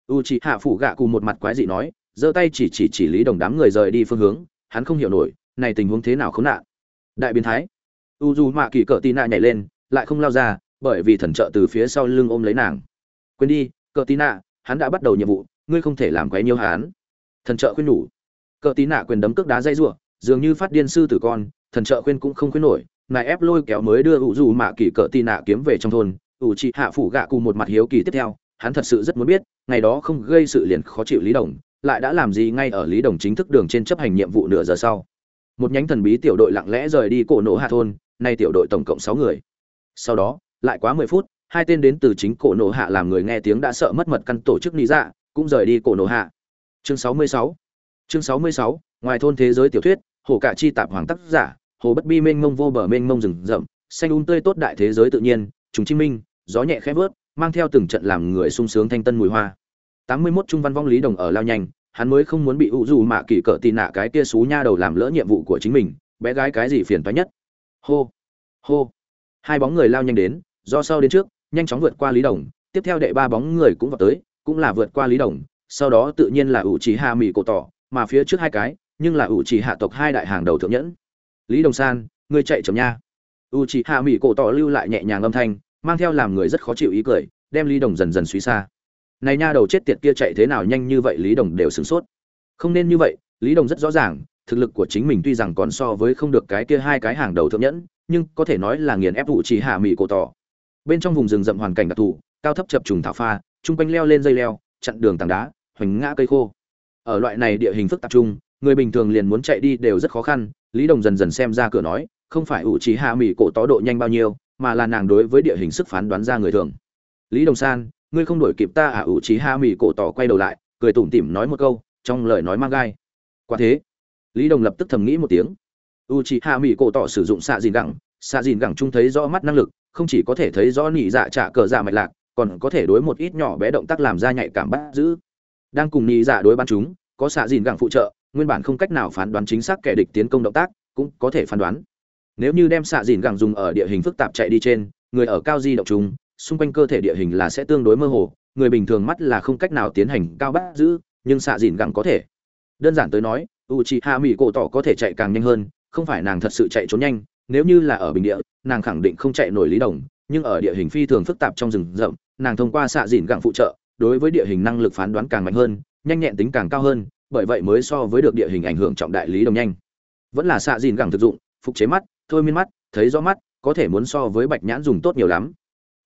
U chị hạ phủ gạ cụ một mặt quái dị nói, giơ tay chỉ chỉ chỉ lý đồng đám người rời đi phương hướng hắn không hiểu nổi, này tình huống thế nào khốn nạn. Đại biến thái. U dù mạ kỳ cỡ tì nạ nhảy lên, lại không lao ra, bởi vì thần trợ từ phía sau lưng ôm lấy nàng. Quên đi cỡ tì nạ hắn đã bắt đầu nhiệm vụ, ngươi không thể làm quấy nhiều hắn. Thần trợ khuyên nhủ. Cỡ tì nạ quyền đấm cước đá dây rủa, dường như phát điên sư tử con, thần trợ khuyên cũng không khuyên nổi nài ép lôi kéo mới đưa u dù mạ kỳ cỡ tì nạ kiếm về trong thôn. U chị hạ phủ gạ cùng một mặt hiếu kỳ tiếp theo, hắn thật sự rất muốn biết, ngày đó không gây sự liền khó chịu lý đồng lại đã làm gì ngay ở lý đồng chính thức đường trên chấp hành nhiệm vụ nửa giờ sau. Một nhánh thần bí tiểu đội lặng lẽ rời đi cổ nổ hạ thôn, nay tiểu đội tổng cộng sáu người. Sau đó, lại quá mười phút, hai tên đến từ chính cổ nổ hạ làm người nghe tiếng đã sợ mất mật căn tổ chức lý dạ cũng rời đi cổ nổ hạ. Chương sáu mươi sáu. Chương sáu mươi sáu, ngoài thôn thế giới tiểu thuyết, hồ cả chi tạp hoàng tác giả, hồ bất bi mênh mông vô bờ mênh mông rừng rậm, xanh un tươi tốt đại thế giới tự nhiên chúng Chi minh, gió nhẹ khẽ vớt, mang theo từng trận làm người sung sướng thanh tân mùi hoa tám mươi 81 trung văn vong lý đồng ở lao nhanh, hắn mới không muốn bị ủ dù mạ kỳ cỡ tì nạ cái kia xú nha đầu làm lỡ nhiệm vụ của chính mình, bé gái cái gì phiền toái nhất. Hô hô. Hai bóng người lao nhanh đến, do sau đến trước, nhanh chóng vượt qua lý đồng, tiếp theo đệ ba bóng người cũng vào tới, cũng là vượt qua lý đồng, sau đó tự nhiên là ủ trì hạ mỹ cổ tỏ, mà phía trước hai cái, nhưng là ủ trì hạ tộc hai đại hàng đầu thượng nhẫn. Lý đồng san, ngươi chạy chậm nha. U trì hạ mỹ cổ tỏ lưu lại nhẹ nhàng âm thanh, mang theo làm người rất khó chịu ý cười, đem lý đồng dần dần suy xa này nha đầu chết tiệt kia chạy thế nào nhanh như vậy lý đồng đều sửng sốt. Không nên như vậy, lý đồng rất rõ ràng, thực lực của chính mình tuy rằng còn so với không được cái kia hai cái hàng đầu thượng nhẫn, nhưng có thể nói là nghiền ép vụ chỉ hạ mỹ cổ tỏ. Bên trong vùng rừng rậm hoàn cảnh đặc thù, cao thấp chập trùng thảo pha, chung quanh leo lên dây leo, chặn đường tảng đá, hoành ngã cây khô. Ở loại này địa hình phức tạp chung, người bình thường liền muốn chạy đi đều rất khó khăn, lý đồng dần dần xem ra cửa nói, không phải ủ trí hạ mỹ cổ tó độ nhanh bao nhiêu, mà là nàng đối với địa hình sức phán đoán ra người thường. Lý đồng san ngươi không đổi kịp ta à ủ trí ha mì cổ tỏ quay đầu lại, cười tủm tỉm nói một câu, trong lời nói mang gai. Quả thế, lý đồng lập tức thầm nghĩ một tiếng. U trí ha mì cổ tỏ sử dụng xạ dìn gẳng, xạ dìn gẳng chung thấy rõ mắt năng lực, không chỉ có thể thấy rõ nị dạ trả cờ dạ mạch lạc, còn có thể đối một ít nhỏ bé động tác làm ra nhạy cảm bắt giữ. Đang cùng nị dạ đối bắn chúng, có xạ dìn gẳng phụ trợ, nguyên bản không cách nào phán đoán chính xác kẻ địch tiến công động tác, cũng có thể phán đoán. Nếu như đem xạ dìn gẳng dùng ở địa hình phức tạp chạy đi trên, người ở cao di động chúng xung quanh cơ thể địa hình là sẽ tương đối mơ hồ, người bình thường mắt là không cách nào tiến hành cao bắt giữ, nhưng xạ dìn gẳng có thể. Đơn giản tới nói u c h i h a mỹ cổ tỏ có thể chạy càng nhanh hơn, không phải nàng thật sự chạy trốn nhanh, nếu như là ở bình địa, nàng khẳng định không chạy nổi lý đồng, nhưng ở địa hình phi thường phức tạp trong rừng rậm, nàng thông qua xạ dìn gẳng phụ trợ, đối với địa hình năng lực phán đoán càng mạnh hơn, nhanh nhẹn tính càng cao hơn, bởi vậy mới so với được địa hình ảnh hưởng trọng đại lý đồng nhanh. Vẫn là xạ dìn gẳng thực dụng, phục chế mắt, thôi miên mắt, thấy rõ mắt, có thể muốn so với bạch nhãn dùng tốt nhiều lắm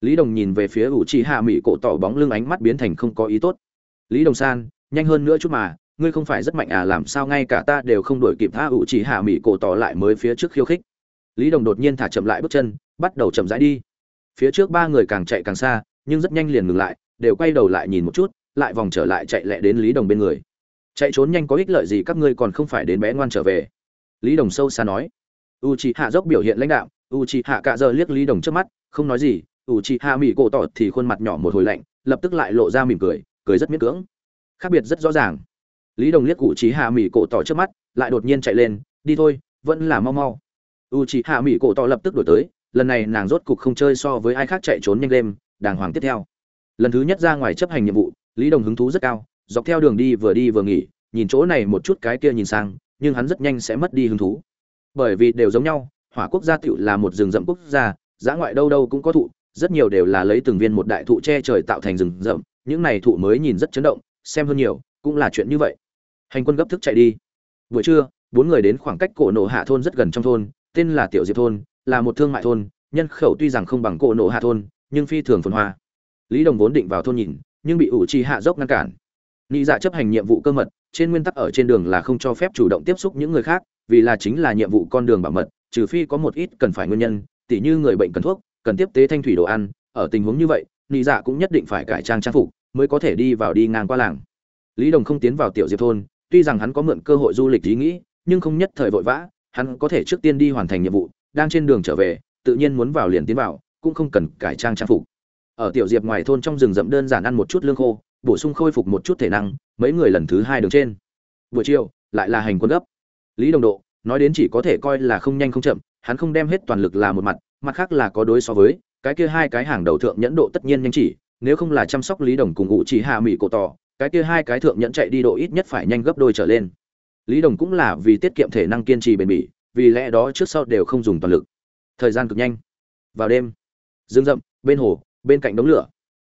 lý đồng nhìn về phía ủ trì hạ mỹ cổ tỏ bóng lưng ánh mắt biến thành không có ý tốt. Lý đồng san, nhanh hơn nữa chút mà, ngươi không phải rất mạnh à làm sao ngay cả ta đều không đổi kịp tha ủ trì hạ mỹ cổ tỏ lại mới phía trước khiêu khích. Lý đồng đột nhiên thả chậm lại bước chân, bắt đầu chậm rãi đi. Phía trước ba người càng chạy càng xa, nhưng rất nhanh liền ngừng lại, đều quay đầu lại nhìn một chút, lại vòng trở lại chạy lẹ đến lý đồng bên người. Chạy trốn nhanh có ích lợi gì các ngươi còn không phải đến bé ngoan trở về? Lý đồng sâu xa nói. U c hạ dốc biểu hiện lãnh đạo u c hạ cạ giờ liếc lý đồng trước mắt, không nói gì ủ chị hạ mỹ cổ tỏ thì khuôn mặt nhỏ một hồi lạnh, lập tức lại lộ ra mỉm cười cười rất miễn cưỡng. Khác biệt rất rõ ràng. Lý đồng liếc ủ chị hạ mỹ cổ tỏ trước mắt, lại đột nhiên chạy lên, đi thôi, vẫn là mau mau. U chị hạ mỹ cổ tỏ lập tức đổi tới, lần này nàng rốt cục không chơi so với ai khác chạy trốn nhanh đêm, đàng hoàng tiếp theo. Lần thứ nhất ra ngoài chấp hành nhiệm vụ, lý đồng hứng thú rất cao, dọc theo đường đi vừa đi vừa nghỉ, nhìn chỗ này một chút cái kia nhìn sang, nhưng hắn rất nhanh sẽ mất đi hứng thú. Bởi vì đều giống nhau, hỏa quốc gia tựu là một rừng rậm quốc gia giã ngoại đâu đâu cũng có thụ rất nhiều đều là lấy từng viên một đại thụ che trời tạo thành rừng rậm, những này thụ mới nhìn rất chấn động, xem hơn nhiều, cũng là chuyện như vậy. Hành quân gấp thức chạy đi. Buổi trưa, bốn người đến khoảng cách cổ nổ hạ thôn rất gần trong thôn, tên là tiểu diệp thôn, là một thương mại thôn, nhân khẩu tuy rằng không bằng cổ nổ hạ thôn, nhưng phi thường phồn hoa. Lý đồng vốn định vào thôn nhìn, nhưng bị ủ trì hạ dốc ngăn cản. Nghĩ dạ chấp hành nhiệm vụ cơ mật, trên nguyên tắc ở trên đường là không cho phép chủ động tiếp xúc những người khác, vì là chính là nhiệm vụ con đường bảo mật, trừ phi có một ít cần phải nguyên nhân, tỉ như người bệnh cần thuốc cần tiếp tế thanh thủy đồ ăn, ở tình huống như vậy, nị dạ cũng nhất định phải cải trang trang phục, mới có thể đi vào đi ngang qua làng. Lý đồng không tiến vào tiểu diệp thôn, tuy rằng hắn có mượn cơ hội du lịch ý nghĩ, nhưng không nhất thời vội vã, hắn có thể trước tiên đi hoàn thành nhiệm vụ, đang trên đường trở về, tự nhiên muốn vào liền tiến vào, cũng không cần cải trang trang phục. Ở tiểu diệp ngoài thôn trong rừng rậm đơn giản ăn một chút lương khô, bổ sung khôi phục một chút thể năng, mấy người lần thứ hai đường trên. Buổi chiều, lại là hành quân gấp. Lý đồng độ, nói đến chỉ có thể coi là không nhanh không chậm, hắn không đem hết toàn lực là một mặt mặt khác là có đối so với, cái kia hai cái hàng đầu thượng nhẫn độ tất nhiên nhanh chỉ, nếu không là chăm sóc lý đồng cùng ngụ chỉ hạ mỹ cổ tỏ, cái kia hai cái thượng nhẫn chạy đi độ ít nhất phải nhanh gấp đôi trở lên. Lý đồng cũng là vì tiết kiệm thể năng kiên trì bền bỉ, vì lẽ đó trước sau đều không dùng toàn lực. Thời gian cực nhanh. Vào đêm, rừng rậm, bên hồ, bên cạnh đống lửa.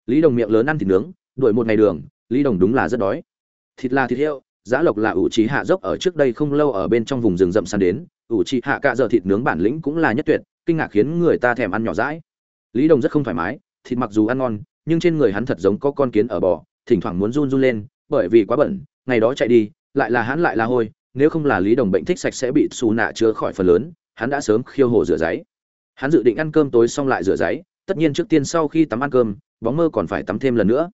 Lý đồng miệng lớn ăn thịt nướng, đuổi một ngày đường, lý đồng đúng là rất đói. Thịt là thịt heo, giá lộc là ủ trí hạ dốc ở trước đây không lâu ở bên trong vùng rừng rậm săn đến, ủ trí hạ cạ giờ thịt nướng bản lĩnh cũng là nhất tuyệt kinh ngạc khiến người ta thèm ăn nhỏ rãi lý đồng rất không thoải mái, thịt mặc dù ăn ngon, nhưng trên người hắn thật giống có con kiến ở bò, thỉnh thoảng muốn run run lên, bởi vì quá bẩn, ngày đó chạy đi, lại là hắn lại là hôi, nếu không là lý đồng bệnh thích sạch sẽ bị xù nạ chứa khỏi phần lớn, hắn đã sớm khiêu hồ rửa giấy. Hắn dự định ăn cơm tối xong lại rửa giấy, tất nhiên trước tiên sau khi tắm ăn cơm, bóng mơ còn phải tắm thêm lần nữa.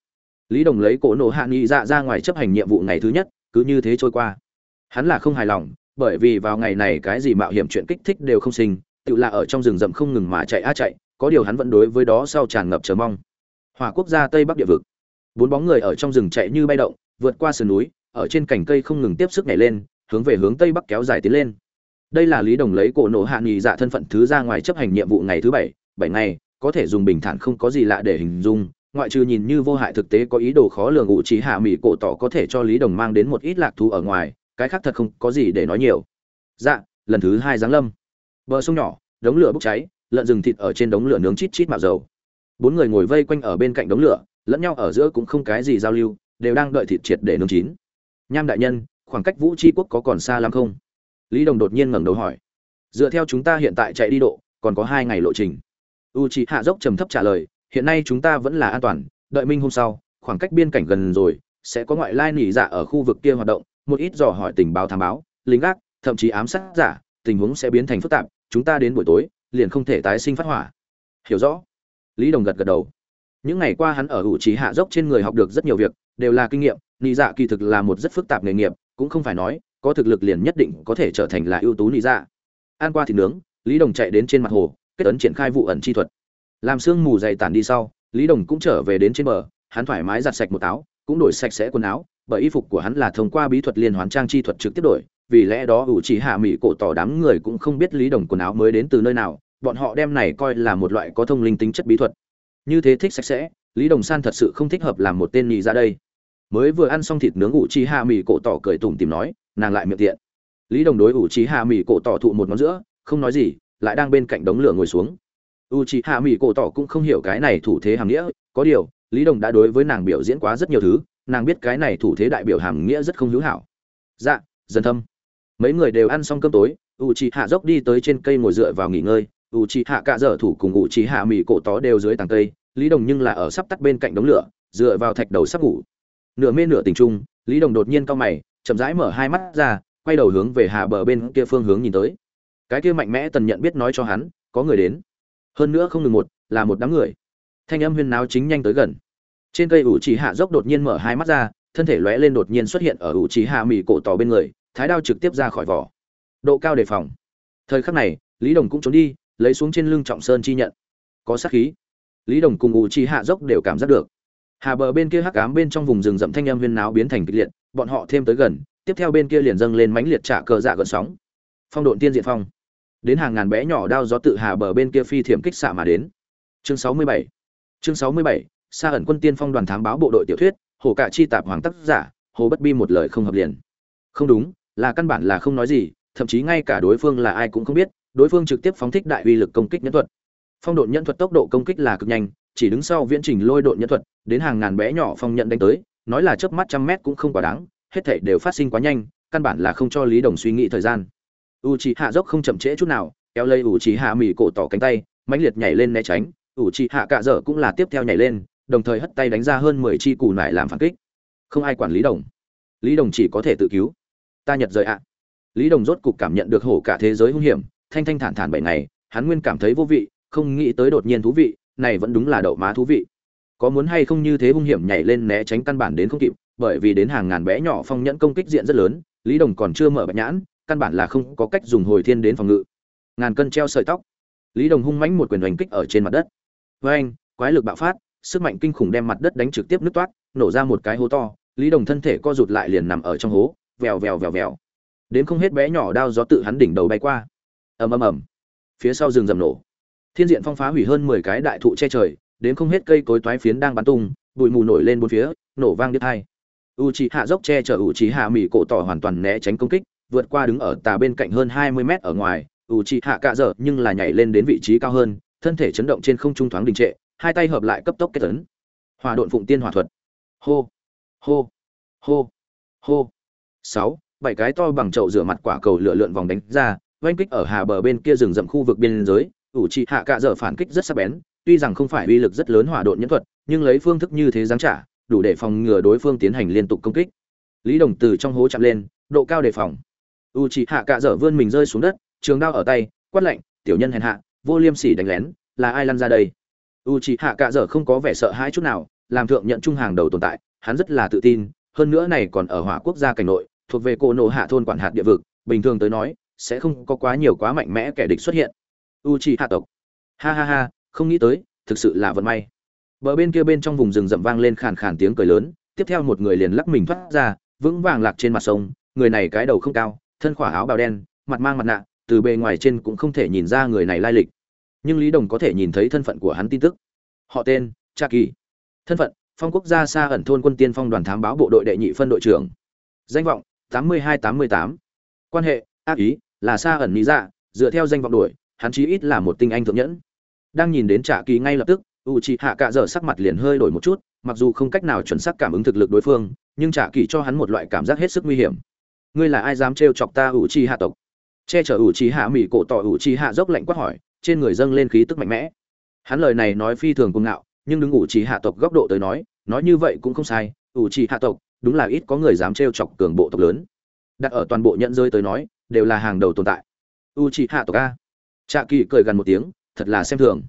Lý đồng lấy cổ nổ hạ nghị dạ ra ngoài chấp hành nhiệm vụ ngày thứ nhất, cứ như thế trôi qua. Hắn là không hài lòng, bởi vì vào ngày này cái gì mạo hiểm chuyện kích thích đều không sinh tự là ở trong rừng rậm không ngừng mà chạy a chạy, có điều hắn vẫn đối với đó sau tràn ngập chờ mong. Hỏa quốc gia tây bắc địa vực. Bốn bóng người ở trong rừng chạy như bay động, vượt qua sườn núi, ở trên cành cây không ngừng tiếp sức nhảy lên, hướng về hướng tây bắc kéo dài tiến lên. Đây là lý đồng lấy cổ nổ hạ nghỉ dạ thân phận thứ ra ngoài chấp hành nhiệm vụ ngày thứ bảy bảy ngày, có thể dùng bình thản không có gì lạ để hình dung, ngoại trừ nhìn như vô hại thực tế có ý đồ khó lường ngụ trí hạ mỹ cổ tỏ có thể cho lý đồng mang đến một ít lạc thú ở ngoài, cái khác thật không có gì để nói nhiều. Dạ lần thứ hai giáng lâm bờ sông nhỏ, đống lửa bốc cháy, lợn rừng thịt ở trên đống lửa nướng chít chít mạo dầu. Bốn người ngồi vây quanh ở bên cạnh đống lửa, lẫn nhau ở giữa cũng không cái gì giao lưu, đều đang đợi thịt triệt để nướng chín. Nham đại nhân, khoảng cách vũ tri quốc có còn xa lắm không? Lý đồng đột nhiên ngẩng đầu hỏi. Dựa theo chúng ta hiện tại chạy đi độ, còn có hai ngày lộ trình. U c hạ dốc trầm thấp trả lời, hiện nay chúng ta vẫn là an toàn, đợi minh hôm sau, khoảng cách biên cảnh gần rồi, sẽ có ngoại lai nỉ dạ ở khu vực kia hoạt động, một ít dò hỏi tình báo thám báo, lính gác, thậm chí ám sát giả, tình huống sẽ biến thành phức tạp chúng ta đến buổi tối, liền không thể tái sinh phát hỏa. Hiểu rõ? Lý đồng gật gật đầu. Những ngày qua hắn ở ủ trí hạ dốc trên người học được rất nhiều việc, đều là kinh nghiệm, nị dạ kỳ thực là một rất phức tạp nghề nghiệp, cũng không phải nói, có thực lực liền nhất định có thể trở thành là ưu tú nị dạ. An qua thịt nướng, lý đồng chạy đến trên mặt hồ, kết ấn triển khai vụ ẩn chi thuật. Làm sương mù dày tản đi sau, lý đồng cũng trở về đến trên bờ, hắn thoải mái giặt sạch một áo, cũng đổi sạch sẽ quần áo, bởi y phục của hắn là thông qua bí thuật liên hoán trang chi thuật trực tiếp đổi vì lẽ đó ủ chỉ hạ mỹ cổ tỏ đám người cũng không biết lý đồng quần áo mới đến từ nơi nào, bọn họ đem này coi là một loại có thông linh tính chất bí thuật. Như thế thích sạch sẽ, lý đồng san thật sự không thích hợp làm một tên nhì ra dạ đây. Mới vừa ăn xong thịt nướng ủ chi hạ mỹ cổ tỏ cười tủm tìm nói, nàng lại miệng tiện. Lý đồng đối ủ chi hạ mỹ cổ tỏ thụ một ngón giữa, không nói gì, lại đang bên cạnh đống lửa ngồi xuống. U chi hạ mỹ cổ tỏ cũng không hiểu cái này thủ thế hàm nghĩa, có điều, lý đồng đã đối với nàng biểu diễn quá rất nhiều thứ, nàng biết cái này thủ thế đại biểu hàm nghĩa rất không hữu hảo. Dạ dần thâm mấy người đều ăn xong cơm tối u chi hạ dốc đi tới trên cây ngồi dựa vào nghỉ ngơi. U chi hạ cạ dở thủ cùng u chi hạ mỹ cổ tó đều dưới tàng cây. Lý đồng nhưng là ở sắp tắt bên cạnh đống lửa, dựa vào thạch đầu sắp ngủ. Nửa mê nửa tình trung lý đồng đột nhiên cau mày, chậm rãi mở hai mắt ra, quay đầu hướng về hạ bờ bên kia phương hướng nhìn tới. Cái kia mạnh mẽ tần nhận biết nói cho hắn, có người đến. Hơn nữa không ngừng một, là một đám người. Thanh âm huyên náo chính nhanh tới gần. Trên cây ủ trì hạ dốc đột nhiên mở hai mắt ra, thân thể lóe lên đột nhiên xuất hiện ở ủ trì hạ mỹ cổ tỏ bên người thái đao trực tiếp ra khỏi vỏ. Độ cao đề phòng. Thời khắc này, lý đồng cũng trốn đi, lấy xuống trên lưng trọng sơn chi nhận. Có sát khí. Lý đồng cùng ủ chi hạ dốc đều cảm giác được. Hà bờ bên kia hắc ám bên trong vùng rừng rậm thanh âm huyên náo biến thành kịch liệt, bọn họ thêm tới gần, tiếp theo bên kia liền dâng lên mãnh liệt trả cờ dạ gợn sóng. Phong độn tiên diện phong. Đến hàng ngàn bé nhỏ đao gió tự hà bờ bên kia phi thiểm kích xạ mà đến. Chương 67 chương 67 xa ẩn quân tiên phong đoàn thám báo bộ đội tiểu thuyết, hồ cả chi tạp hoàng tác giả, hồ bất bi một lời không hợp liền. Không đúng là căn bản là không nói gì, thậm chí ngay cả đối phương là ai cũng không biết, đối phương trực tiếp phóng thích đại uy lực công kích nhân thuật. Phong độn nhân thuật tốc độ công kích là cực nhanh, chỉ đứng sau viễn trình lôi độn nhân thuật, đến hàng ngàn bé nhỏ phong nhận đánh tới, nói là chớp mắt trăm mét cũng không quá đáng, hết thảy đều phát sinh quá nhanh, căn bản là không cho lý đồng suy nghĩ thời gian. U c hạ dốc không chậm trễ chút nào, kéo lấy u c hạ mỹ cổ tỏ cánh tay, mãnh liệt nhảy lên né tránh u c hạ cạ dở cũng là tiếp theo nhảy lên, đồng thời hất tay đánh ra hơn mười chi cù nải làm phản kích. Không ai quản lý đồng. Lý đồng chỉ có thể tự cứu ta nhật rời ạ. Lý đồng rốt cục cảm nhận được hổ cả thế giới hung hiểm, thanh thanh thản thản bảy ngày, hắn nguyên cảm thấy vô vị, không nghĩ tới đột nhiên thú vị, này vẫn đúng là đậu má thú vị. Có muốn hay không như thế hung hiểm nhảy lên né tránh căn bản đến không kịp, bởi vì đến hàng ngàn bé nhỏ phong nhẫn công kích diện rất lớn, lý đồng còn chưa mở bạch nhãn, căn bản là không có cách dùng hồi thiên đến phòng ngự. Ngàn cân treo sợi tóc. Lý đồng hung mãnh một quyền hoành kích ở trên mặt đất. Với anh quái lực bạo phát, sức mạnh kinh khủng đem mặt đất đánh trực tiếp nứt toát, nổ ra một cái hố to, lý đồng thân thể co rụt lại liền nằm ở trong hố vèo vèo vèo vèo. Đến không hết bé nhỏ đao gió tự hắn đỉnh đầu bay qua. Ầm ầm ầm. Phía sau rừng rầm nổ. Thiên diện phong phá hủy hơn mười cái đại thụ che trời, đến không hết cây cối toái phiến đang bắn tung, bụi mù nổi lên bốn phía, nổ vang đứt hai u c hạ dốc che chở u c hạ mỹ cổ tỏ hoàn toàn né tránh công kích, vượt qua đứng ở tà bên cạnh hơn hai mươi mét ở ngoài u c hạ cạ dở nhưng là nhảy lên đến vị trí cao hơn, thân thể chấn động trên không trung thoáng đình trệ, hai tay hợp lại cấp tốc kết tấn. Hòa độn phụng tiên hỏa thuật. Hô. Hô. Hô. Hô sáu, bảy cái to bằng chậu rửa mặt quả cầu lửa lượn vòng đánh ra, oanh kích ở hà bờ bên kia rừng rậm khu vực biên giới. Ủ trị hạ cạ dở phản kích rất sắc bén, tuy rằng không phải uy lực rất lớn hỏa độn nhân thuật, nhưng lấy phương thức như thế giáng trả, đủ để phòng ngừa đối phương tiến hành liên tục công kích. Lý đồng từ trong hố chạm lên, độ cao đề phòng. U trị hạ cạ dở vươn mình rơi xuống đất, trường đao ở tay, quát lạnh, tiểu nhân hèn hạ, vô liêm sỉ đánh lén, là ai lăn ra đây? U trị hạ cạ dở không có vẻ sợ hãi chút nào, làm thượng nhận trung hàng đầu tồn tại, hắn rất là tự tin, hơn nữa này còn ở hỏa quốc gia cảnh nội thuộc về cổ nổ hạ thôn quản hạt địa vực, bình thường tới nói, sẽ không có quá nhiều quá mạnh mẽ kẻ địch xuất hiện. U trị hạ tộc. Ha ha ha, không nghĩ tới, thực sự là vận may. Bờ bên kia bên trong vùng rừng rậm vang lên khàn khàn tiếng cười lớn, tiếp theo một người liền lắc mình thoát ra, vững vàng lạc trên mặt sông, người này cái đầu không cao, thân khỏa áo bào đen, mặt mang mặt nạ, từ bề ngoài trên cũng không thể nhìn ra người này lai lịch. Nhưng lý đồng có thể nhìn thấy thân phận của hắn tin tức. Họ tên cha kỳ thân phận, phong quốc gia xa ẩn thôn quân tiên phong đoàn thám báo bộ đội đệ nhị phân đội trưởng. Danh vọng 8288. quan hệ, ác ý, là xa ẩn lý dạ dựa theo danh vọng đuổi, hắn chí ít là một tinh anh thượng nhẫn. Đang nhìn đến trả kỳ ngay lập tức u c hạ cạ dở sắc mặt liền hơi đổi một chút, mặc dù không cách nào chuẩn xác cảm ứng thực lực đối phương, nhưng trả kỳ cho hắn một loại cảm giác hết sức nguy hiểm. Ngươi là ai dám trêu chọc ta u c hạ tộc? Che chở u c hạ mỹ cổ tỏ u c hạ dốc lạnh quát hỏi, trên người dâng lên khí tức mạnh mẽ. Hắn lời này nói phi thường cuồng ngạo, nhưng đứng u c hạ tộc góc độ tới nói nói như vậy cũng không sai u c hạ tộc đúng là ít có người dám trêu chọc cường bộ tộc lớn. Đặt ở toàn bộ nhận rơi tới nói, đều là hàng đầu tồn tại. U chị hạ tộc a trạ kỳ cười gần một tiếng, thật là xem thường.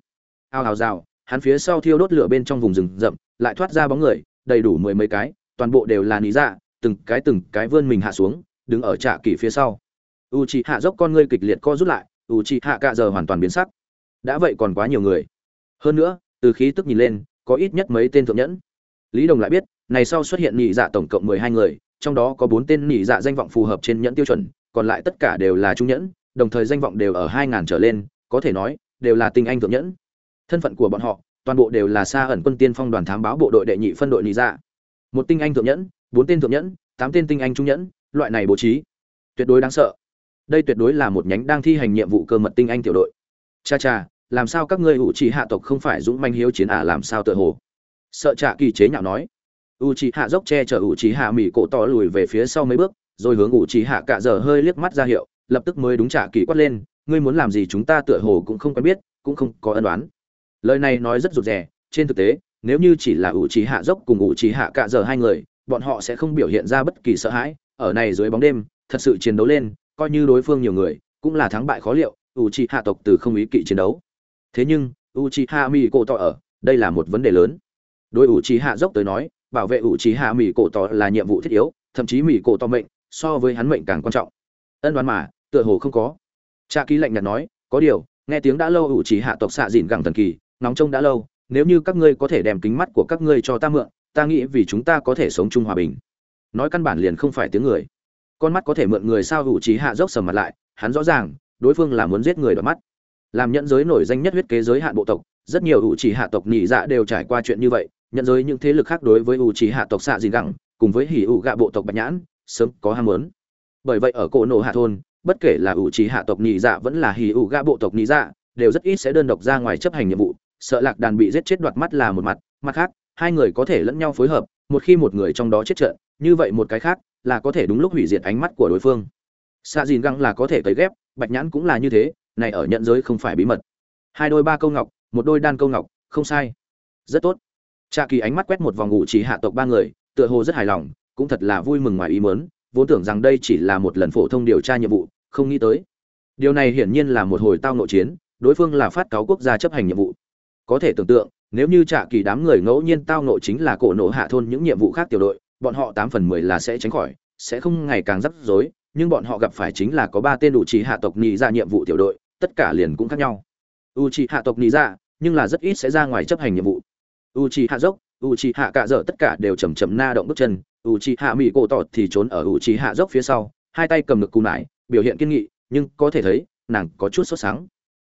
Ao hào rào, hắn phía sau thiêu đốt lửa bên trong vùng rừng rậm, lại thoát ra bóng người, đầy đủ mười mấy cái, toàn bộ đều là lý dạ từng cái từng cái vươn mình hạ xuống, đứng ở trạ kỳ phía sau. U chị hạ dốc con ngươi kịch liệt co rút lại u chị hạ cạ giờ hoàn toàn biến sắc. Đã vậy còn quá nhiều người. Hơn nữa, từ khí tức nhìn lên, có ít nhất mấy tên thượng nhẫn. Lý đồng lại biết này sau xuất hiện nhị dạ tổng cộng mười hai người, trong đó có bốn tên nhị dạ danh vọng phù hợp trên nhẫn tiêu chuẩn, còn lại tất cả đều là trung nhẫn, đồng thời danh vọng đều ở hai ngàn trở lên, có thể nói, đều là tinh anh thượng nhẫn. Thân phận của bọn họ, toàn bộ đều là xa ẩn quân tiên phong đoàn thám báo bộ đội đệ nhị phân đội nhị dạ. Một tinh anh thượng nhẫn, bốn tên thượng nhẫn, tám tên tinh anh trung nhẫn, loại này bố trí. Tuyệt đối đáng sợ. Đây tuyệt đối là một nhánh đang thi hành nhiệm vụ cơ mật tinh anh tiểu đội. Cha cha, làm sao các ngươi hữu trì hạ tộc không phải dũng manh hiếu chiến ả làm sao tựa hồ? Sợ trạ kỳ chế nhạo nói u trì hạ dốc che chở u trì hạ mỹ cổ to lùi về phía sau mấy bước, rồi hướng u trì hạ cạ giờ hơi liếc mắt ra hiệu, lập tức mới đúng trả kỳ quát lên, ngươi muốn làm gì chúng ta tựa hồ cũng không quen biết, cũng không có ân đoán lời này nói rất rụt rè, trên thực tế, nếu như chỉ là u trì hạ dốc cùng u trì hạ cạ giờ hai người, bọn họ sẽ không biểu hiện ra bất kỳ sợ hãi, ở này dưới bóng đêm, thật sự chiến đấu lên, coi như đối phương nhiều người, cũng là thắng bại khó liệu u trì hạ tộc từ không ý kỵ chiến đấu. Thế nhưng u trì hạ mỹ cổ tỏ ở, đây là một vấn đề lớn. Đối u trì hạ dốc tới nói bảo vệ ủ trí hạ mỹ cổ to là nhiệm vụ thiết yếu, thậm chí mỹ cổ to mệnh so với hắn mệnh càng quan trọng. Ân đoán mà, tựa hồ không có. Cha ký lạnh nhạt nói, có điều, nghe tiếng đã lâu ủ trí hạ tộc xạ dìn gẳng thần kỳ, nóng trông đã lâu, nếu như các ngươi có thể đem kính mắt của các ngươi cho ta mượn, ta nghĩ vì chúng ta có thể sống chung hòa bình. Nói căn bản liền không phải tiếng người. Con mắt có thể mượn người sao hữu trí hạ dốc sầm mặt lại, hắn rõ ràng, đối phương là muốn giết người đoạt mắt. Làm nhẫn giới nổi danh nhất huyết kế giới hạn bộ tộc, rất nhiều hữu trí hạ tộc nhị dạ đều trải qua chuyện như vậy nhận giới những thế lực khác đối với u trí hạ tộc xạ dìn gẳng, cùng với hỉ hữu gạ bộ tộc bạch nhãn, sớm có ham muốn. Bởi vậy ở cổ nổ hạ thôn, bất kể là u trí hạ tộc nhị dạ vẫn là hỉ hữu gạ bộ tộc nhị dạ đều rất ít sẽ đơn độc ra ngoài chấp hành nhiệm vụ. Sợ lạc đàn bị giết chết đoạt mắt là một mặt mặt khác, hai người có thể lẫn nhau phối hợp, một khi một người trong đó chết trận, như vậy một cái khác là có thể đúng lúc hủy diệt ánh mắt của đối phương. Xạ dìn găng là có thể cấy ghép, bạch nhãn cũng là như thế, này ở nhận giới không phải bí mật. Hai đôi ba câu ngọc, một đôi đan câu ngọc, không sai. Rất tốt trạ kỳ ánh mắt quét một vòng ngụ chỉ hạ tộc ba người, tựa hồ rất hài lòng, cũng thật là vui mừng ngoài ý mớn vốn tưởng rằng đây chỉ là một lần phổ thông điều tra nhiệm vụ, không nghĩ tới. Điều này hiển nhiên là một hồi tao nội chiến, đối phương là phát cáo quốc gia chấp hành nhiệm vụ. Có thể tưởng tượng, nếu như trạ kỳ đám người ngẫu nhiên tao nội chính là cổ nổ hạ thôn những nhiệm vụ khác tiểu đội, bọn họ tám phần mười là sẽ tránh khỏi, sẽ không ngày càng rắc rối, nhưng bọn họ gặp phải chính là có ba tên đủ trí hạ tộc nhị ra dạ nhiệm vụ tiểu đội, tất cả liền cũng khác nhau. U trí hạ tộc nhị ra dạ, nhưng là rất ít sẽ ra ngoài chấp hành nhiệm vụ u trí hạ dốc u trí hạ cạ dở tất cả đều chầm chầm na động bước chân. U trí hạ mỹ cổ tỏ thì trốn ở u trí hạ dốc phía sau, hai tay cầm ngực cù nải biểu hiện kiên nghị, nhưng có thể thấy, nàng có chút sốt sáng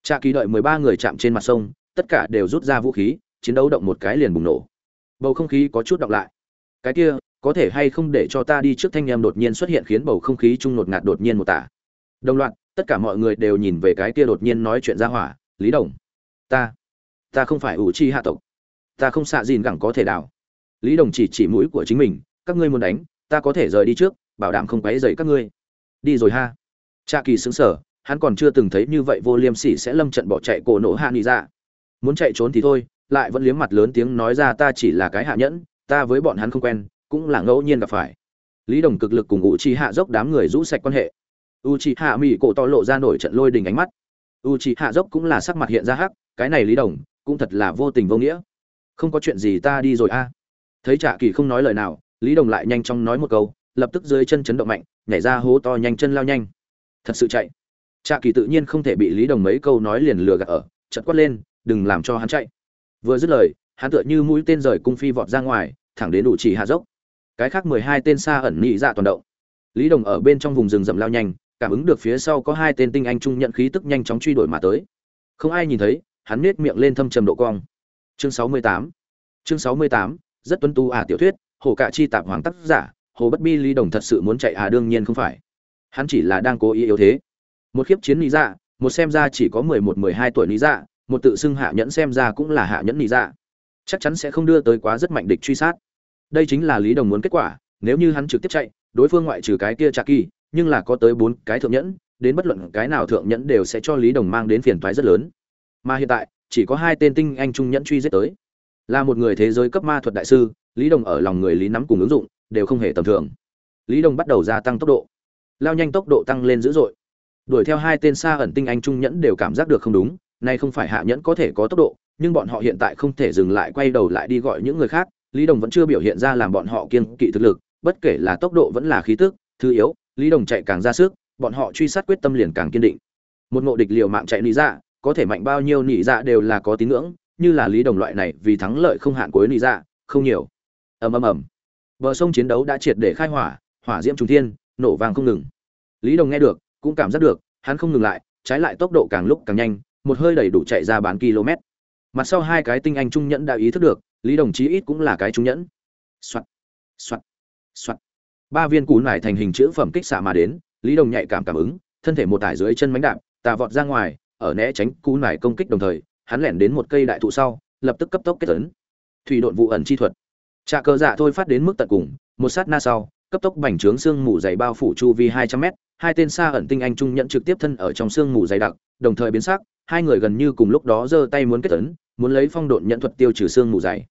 trạ kỳ đợi mười ba người chạm trên mặt sông, tất cả đều rút ra vũ khí, chiến đấu động một cái liền bùng nổ. Bầu không khí có chút đọc lại. Cái kia, có thể hay không để cho ta đi trước thanh em đột nhiên xuất hiện khiến bầu không khí chung ngột ngạt đột nhiên một tả. Đồng loạt, tất cả mọi người đều nhìn về cái kia đột nhiên nói chuyện ra hỏa, lý đồng. Ta ta không phải ủ chi hạ tộc ta không xạ gìn gẳng có thể đảo lý đồng chỉ chỉ mũi của chính mình, các ngươi muốn đánh, ta có thể rời đi trước, bảo đảm không quấy dày các ngươi. Đi rồi ha. Cha kỳ xứng sở hắn còn chưa từng thấy như vậy vô liêm sỉ sẽ lâm trận bỏ chạy cổ nổ hạ nghị ra muốn chạy trốn thì thôi, lại vẫn liếm mặt lớn tiếng nói ra ta chỉ là cái hạ nhẫn, ta với bọn hắn không quen, cũng là ngẫu nhiên gặp phải. Lý đồng cực lực cùng u chi hạ dốc đám người rũ sạch quan hệ. U chi hạ mỹ cổ to lộ ra nổi trận lôi đình ánh mắt. U chi hạ dốc cũng là sắc mặt hiện ra hắc, cái này lý đồng, cũng thật là vô tình vô nghĩa không có chuyện gì ta đi rồi a. Thấy trả kỳ không nói lời nào, lý đồng lại nhanh chóng nói một câu, lập tức dưới chân chấn động mạnh, nhảy ra hố to nhanh chân lao nhanh. Thật sự chạy. Trạ kỳ tự nhiên không thể bị lý đồng mấy câu nói liền lừa gạt ở chật quát lên, đừng làm cho hắn chạy. Vừa dứt lời, hắn tựa như mũi tên rời cung phi vọt ra ngoài, thẳng đến đủ chỉ hạ dốc. Cái khác mười hai tên xa ẩn nhị dạ toàn động. Lý đồng ở bên trong vùng rừng rậm lao nhanh, cảm ứng được phía sau có hai tên tinh anh trung nhận khí tức nhanh chóng truy đuổi mà tới. Không ai nhìn thấy, hắn nết miệng lên thâm trầm độ cong chương sáu mươi tám. Chương sáu mươi tám, rất tuân tu à tiểu thuyết, hồ cạ chi tạp hoàng tác giả, hồ bất bi lý đồng thật sự muốn chạy à đương nhiên không phải. Hắn chỉ là đang cố ý yếu thế. Một khiếp chiến lý dạ một xem ra chỉ có mười một, mười hai tuổi lý dạ một tự xưng hạ nhẫn xem ra cũng là hạ nhẫn lý dạ. Chắc chắn sẽ không đưa tới quá rất mạnh địch truy sát. Đây chính là lý đồng muốn kết quả, nếu như hắn trực tiếp chạy, đối phương ngoại trừ cái kia trà kỳ, nhưng là có tới bốn cái thượng nhẫn, đến bất luận cái nào thượng nhẫn đều sẽ cho lý đồng mang đến phiền toái rất lớn. Mà hiện tại chỉ có hai tên tinh anh trung nhẫn truy giết tới. Là một người thế giới cấp ma thuật đại sư, lý đồng ở lòng người lý nắm cùng ứng dụng, đều không hề tầm thường. Lý đồng bắt đầu gia tăng tốc độ. Lao nhanh tốc độ tăng lên dữ dội. Đuổi theo hai tên xa ẩn tinh anh trung nhẫn đều cảm giác được không đúng, nay không phải hạ nhẫn có thể có tốc độ, nhưng bọn họ hiện tại không thể dừng lại quay đầu lại đi gọi những người khác, lý đồng vẫn chưa biểu hiện ra làm bọn họ kiên kỵ thực lực, bất kể là tốc độ vẫn là khí tức, thứ yếu, lý đồng chạy càng ra sức, bọn họ truy sát quyết tâm liền càng kiên định. Một ngộ địch liều mạng chạy lý ra dạ, có thể mạnh bao nhiêu nị dạ đều là có tín ngưỡng, như là lý đồng loại này vì thắng lợi không hạn cuối nị dạ không nhiều. Ầm ầm ầm. Bờ sông chiến đấu đã triệt để khai hỏa hỏa diễm trung thiên, nổ vàng không ngừng. Lý đồng nghe được, cũng cảm giác được, hắn không ngừng lại, trái lại tốc độ càng lúc càng nhanh, một hơi đầy đủ chạy ra bán km. Mặt sau hai cái tinh anh trung nhẫn đã ý thức được, lý đồng chí ít cũng là cái trung nhẫn. Soạt soạt soạt. Ba viên cú nải thành hình chữ phẩm kích xạ mà đến, lý đồng nhạy cảm cảm ứng, thân thể một tải dưới chân mánh đạp, tà vọt ra ngoài ở né tránh cú nải công kích đồng thời, hắn lẻn đến một cây đại thụ sau, lập tức cấp tốc kết tấn thủy độn vụ ẩn chi thuật. Trà cờ dạ thôi phát đến mức tận cùng, một sát na sau, cấp tốc bành trướng xương mù dày bao phủ chu vi hai trăm mét, hai tên xa ẩn tinh anh trung nhận trực tiếp thân ở trong xương mù dày đặc, đồng thời biến sắc, hai người gần như cùng lúc đó giơ tay muốn kết tấn muốn lấy phong độn nhận thuật tiêu trừ xương mù dày.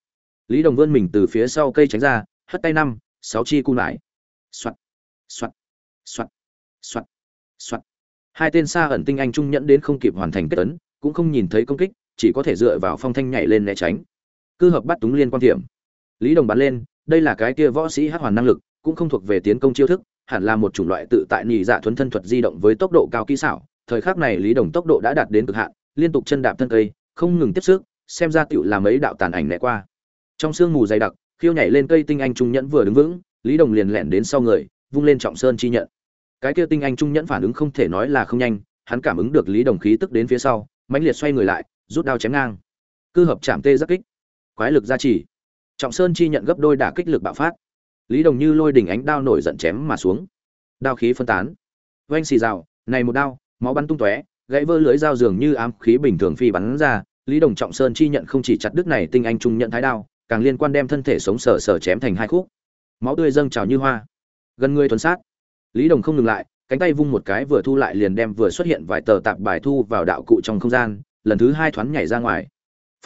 Lý đồng vươn mình từ phía sau cây tránh ra, hất tay năm, sáu chi cu nải. Xoặt xoặt xoặt xoặt xoặt hai tên xa ẩn tinh anh trung nhẫn đến không kịp hoàn thành kết tấn cũng không nhìn thấy công kích, chỉ có thể dựa vào phong thanh nhảy lên né tránh. Cư hợp bắt túng liên quan tiệm. Lý đồng bắn lên, đây là cái kia võ sĩ hắc hoàn năng lực, cũng không thuộc về tiến công chiêu thức, hẳn là một chủng loại tự tại nhị dạ thuấn thân thuật di động với tốc độ cao kỹ xảo. Thời khắc này lý đồng tốc độ đã đạt đến cực hạn, liên tục chân đạp thân cây, không ngừng tiếp sức, xem ra tựu làm ấy đạo tàn ảnh né qua. Trong sương mù dày đặc, khiêu nhảy lên cây tinh anh trung nhẫn vừa đứng vững, lý đồng liền lẻn đến sau người, vung lên trọng sơn chi nhận cái kia tinh anh trung nhẫn phản ứng không thể nói là không nhanh, hắn cảm ứng được lý đồng khí tức đến phía sau, mãnh liệt xoay người lại, rút đao chém ngang. Cư hợp chạm tê giác kích. Quái lực gia trì. Trọng sơn chi nhận gấp đôi đả kích lực bạo phát. Lý đồng như lôi đỉnh ánh đao nổi giận chém mà xuống. Đao khí phân tán. Vanh xì rào, này một đao, máu bắn tung tóe, gãy vỡ lưới dao dường như ám khí bình thường phi bắn ra. Lý đồng trọng sơn chi nhận không chỉ chặt đứt này tinh anh trung nhận thái đao, càng liên quan đem thân thể sống sờ sờ chém thành hai khúc. Máu tươi dâng trào như hoa. Gần người tuần sát lý đồng không ngừng lại, cánh tay vung một cái vừa thu lại liền đem vừa xuất hiện vài tờ tạp bài thu vào đạo cụ trong không gian, lần thứ hai thoáng nhảy ra ngoài.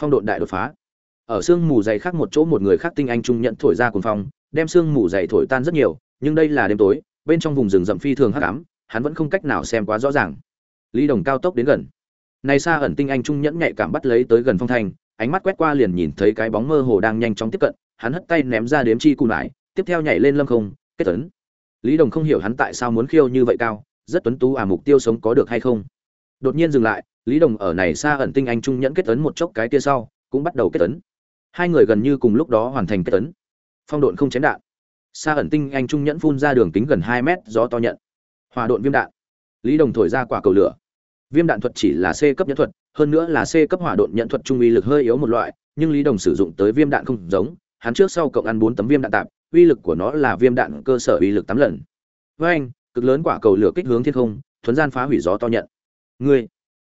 Phong độn đại đột phá. Ở sương mù dày khác một chỗ một người khác tinh anh trung nhận thổi ra cuồng phong, đem sương mù dày thổi tan rất nhiều, nhưng đây là đêm tối, bên trong vùng rừng rậm phi thường hắc ám, hắn vẫn không cách nào xem quá rõ ràng. Lý đồng cao tốc đến gần. Này xa ẩn tinh anh trung nhẫn nhạy cảm bắt lấy tới gần phong thanh, ánh mắt quét qua liền nhìn thấy cái bóng mơ hồ đang nhanh chóng tiếp cận, hắn hất tay ném ra đếm chi cù nải, tiếp theo nhảy lên lâm không, kết tấn lý đồng không hiểu hắn tại sao muốn khiêu như vậy cao, rất tuấn tú à mục tiêu sống có được hay không. Đột nhiên dừng lại, lý đồng ở này xa ẩn tinh anh trung nhẫn kết tấn một chốc cái kia sau, cũng bắt đầu kết tấn hai người gần như cùng lúc đó hoàn thành kết tấn phong độn không chém đạn. Xa ẩn tinh anh trung nhẫn phun ra đường kính gần hai mét do to nhận. Hòa độn viêm đạn. Lý đồng thổi ra quả cầu lửa. Viêm đạn thuật chỉ là c cấp nhẫn thuật, hơn nữa là c cấp hỏa độn nhận thuật trung uy lực hơi yếu một loại, nhưng lý đồng sử dụng tới viêm đạn không giống, hắn trước sau cộng ăn bốn tấm viêm đạn tạp uy lực của nó là viêm đạn cơ sở uy lực tám lần. Với anh, cực lớn quả cầu lửa kích hướng thiên không, thuấn gian phá hủy gió to nhận. Ngươi,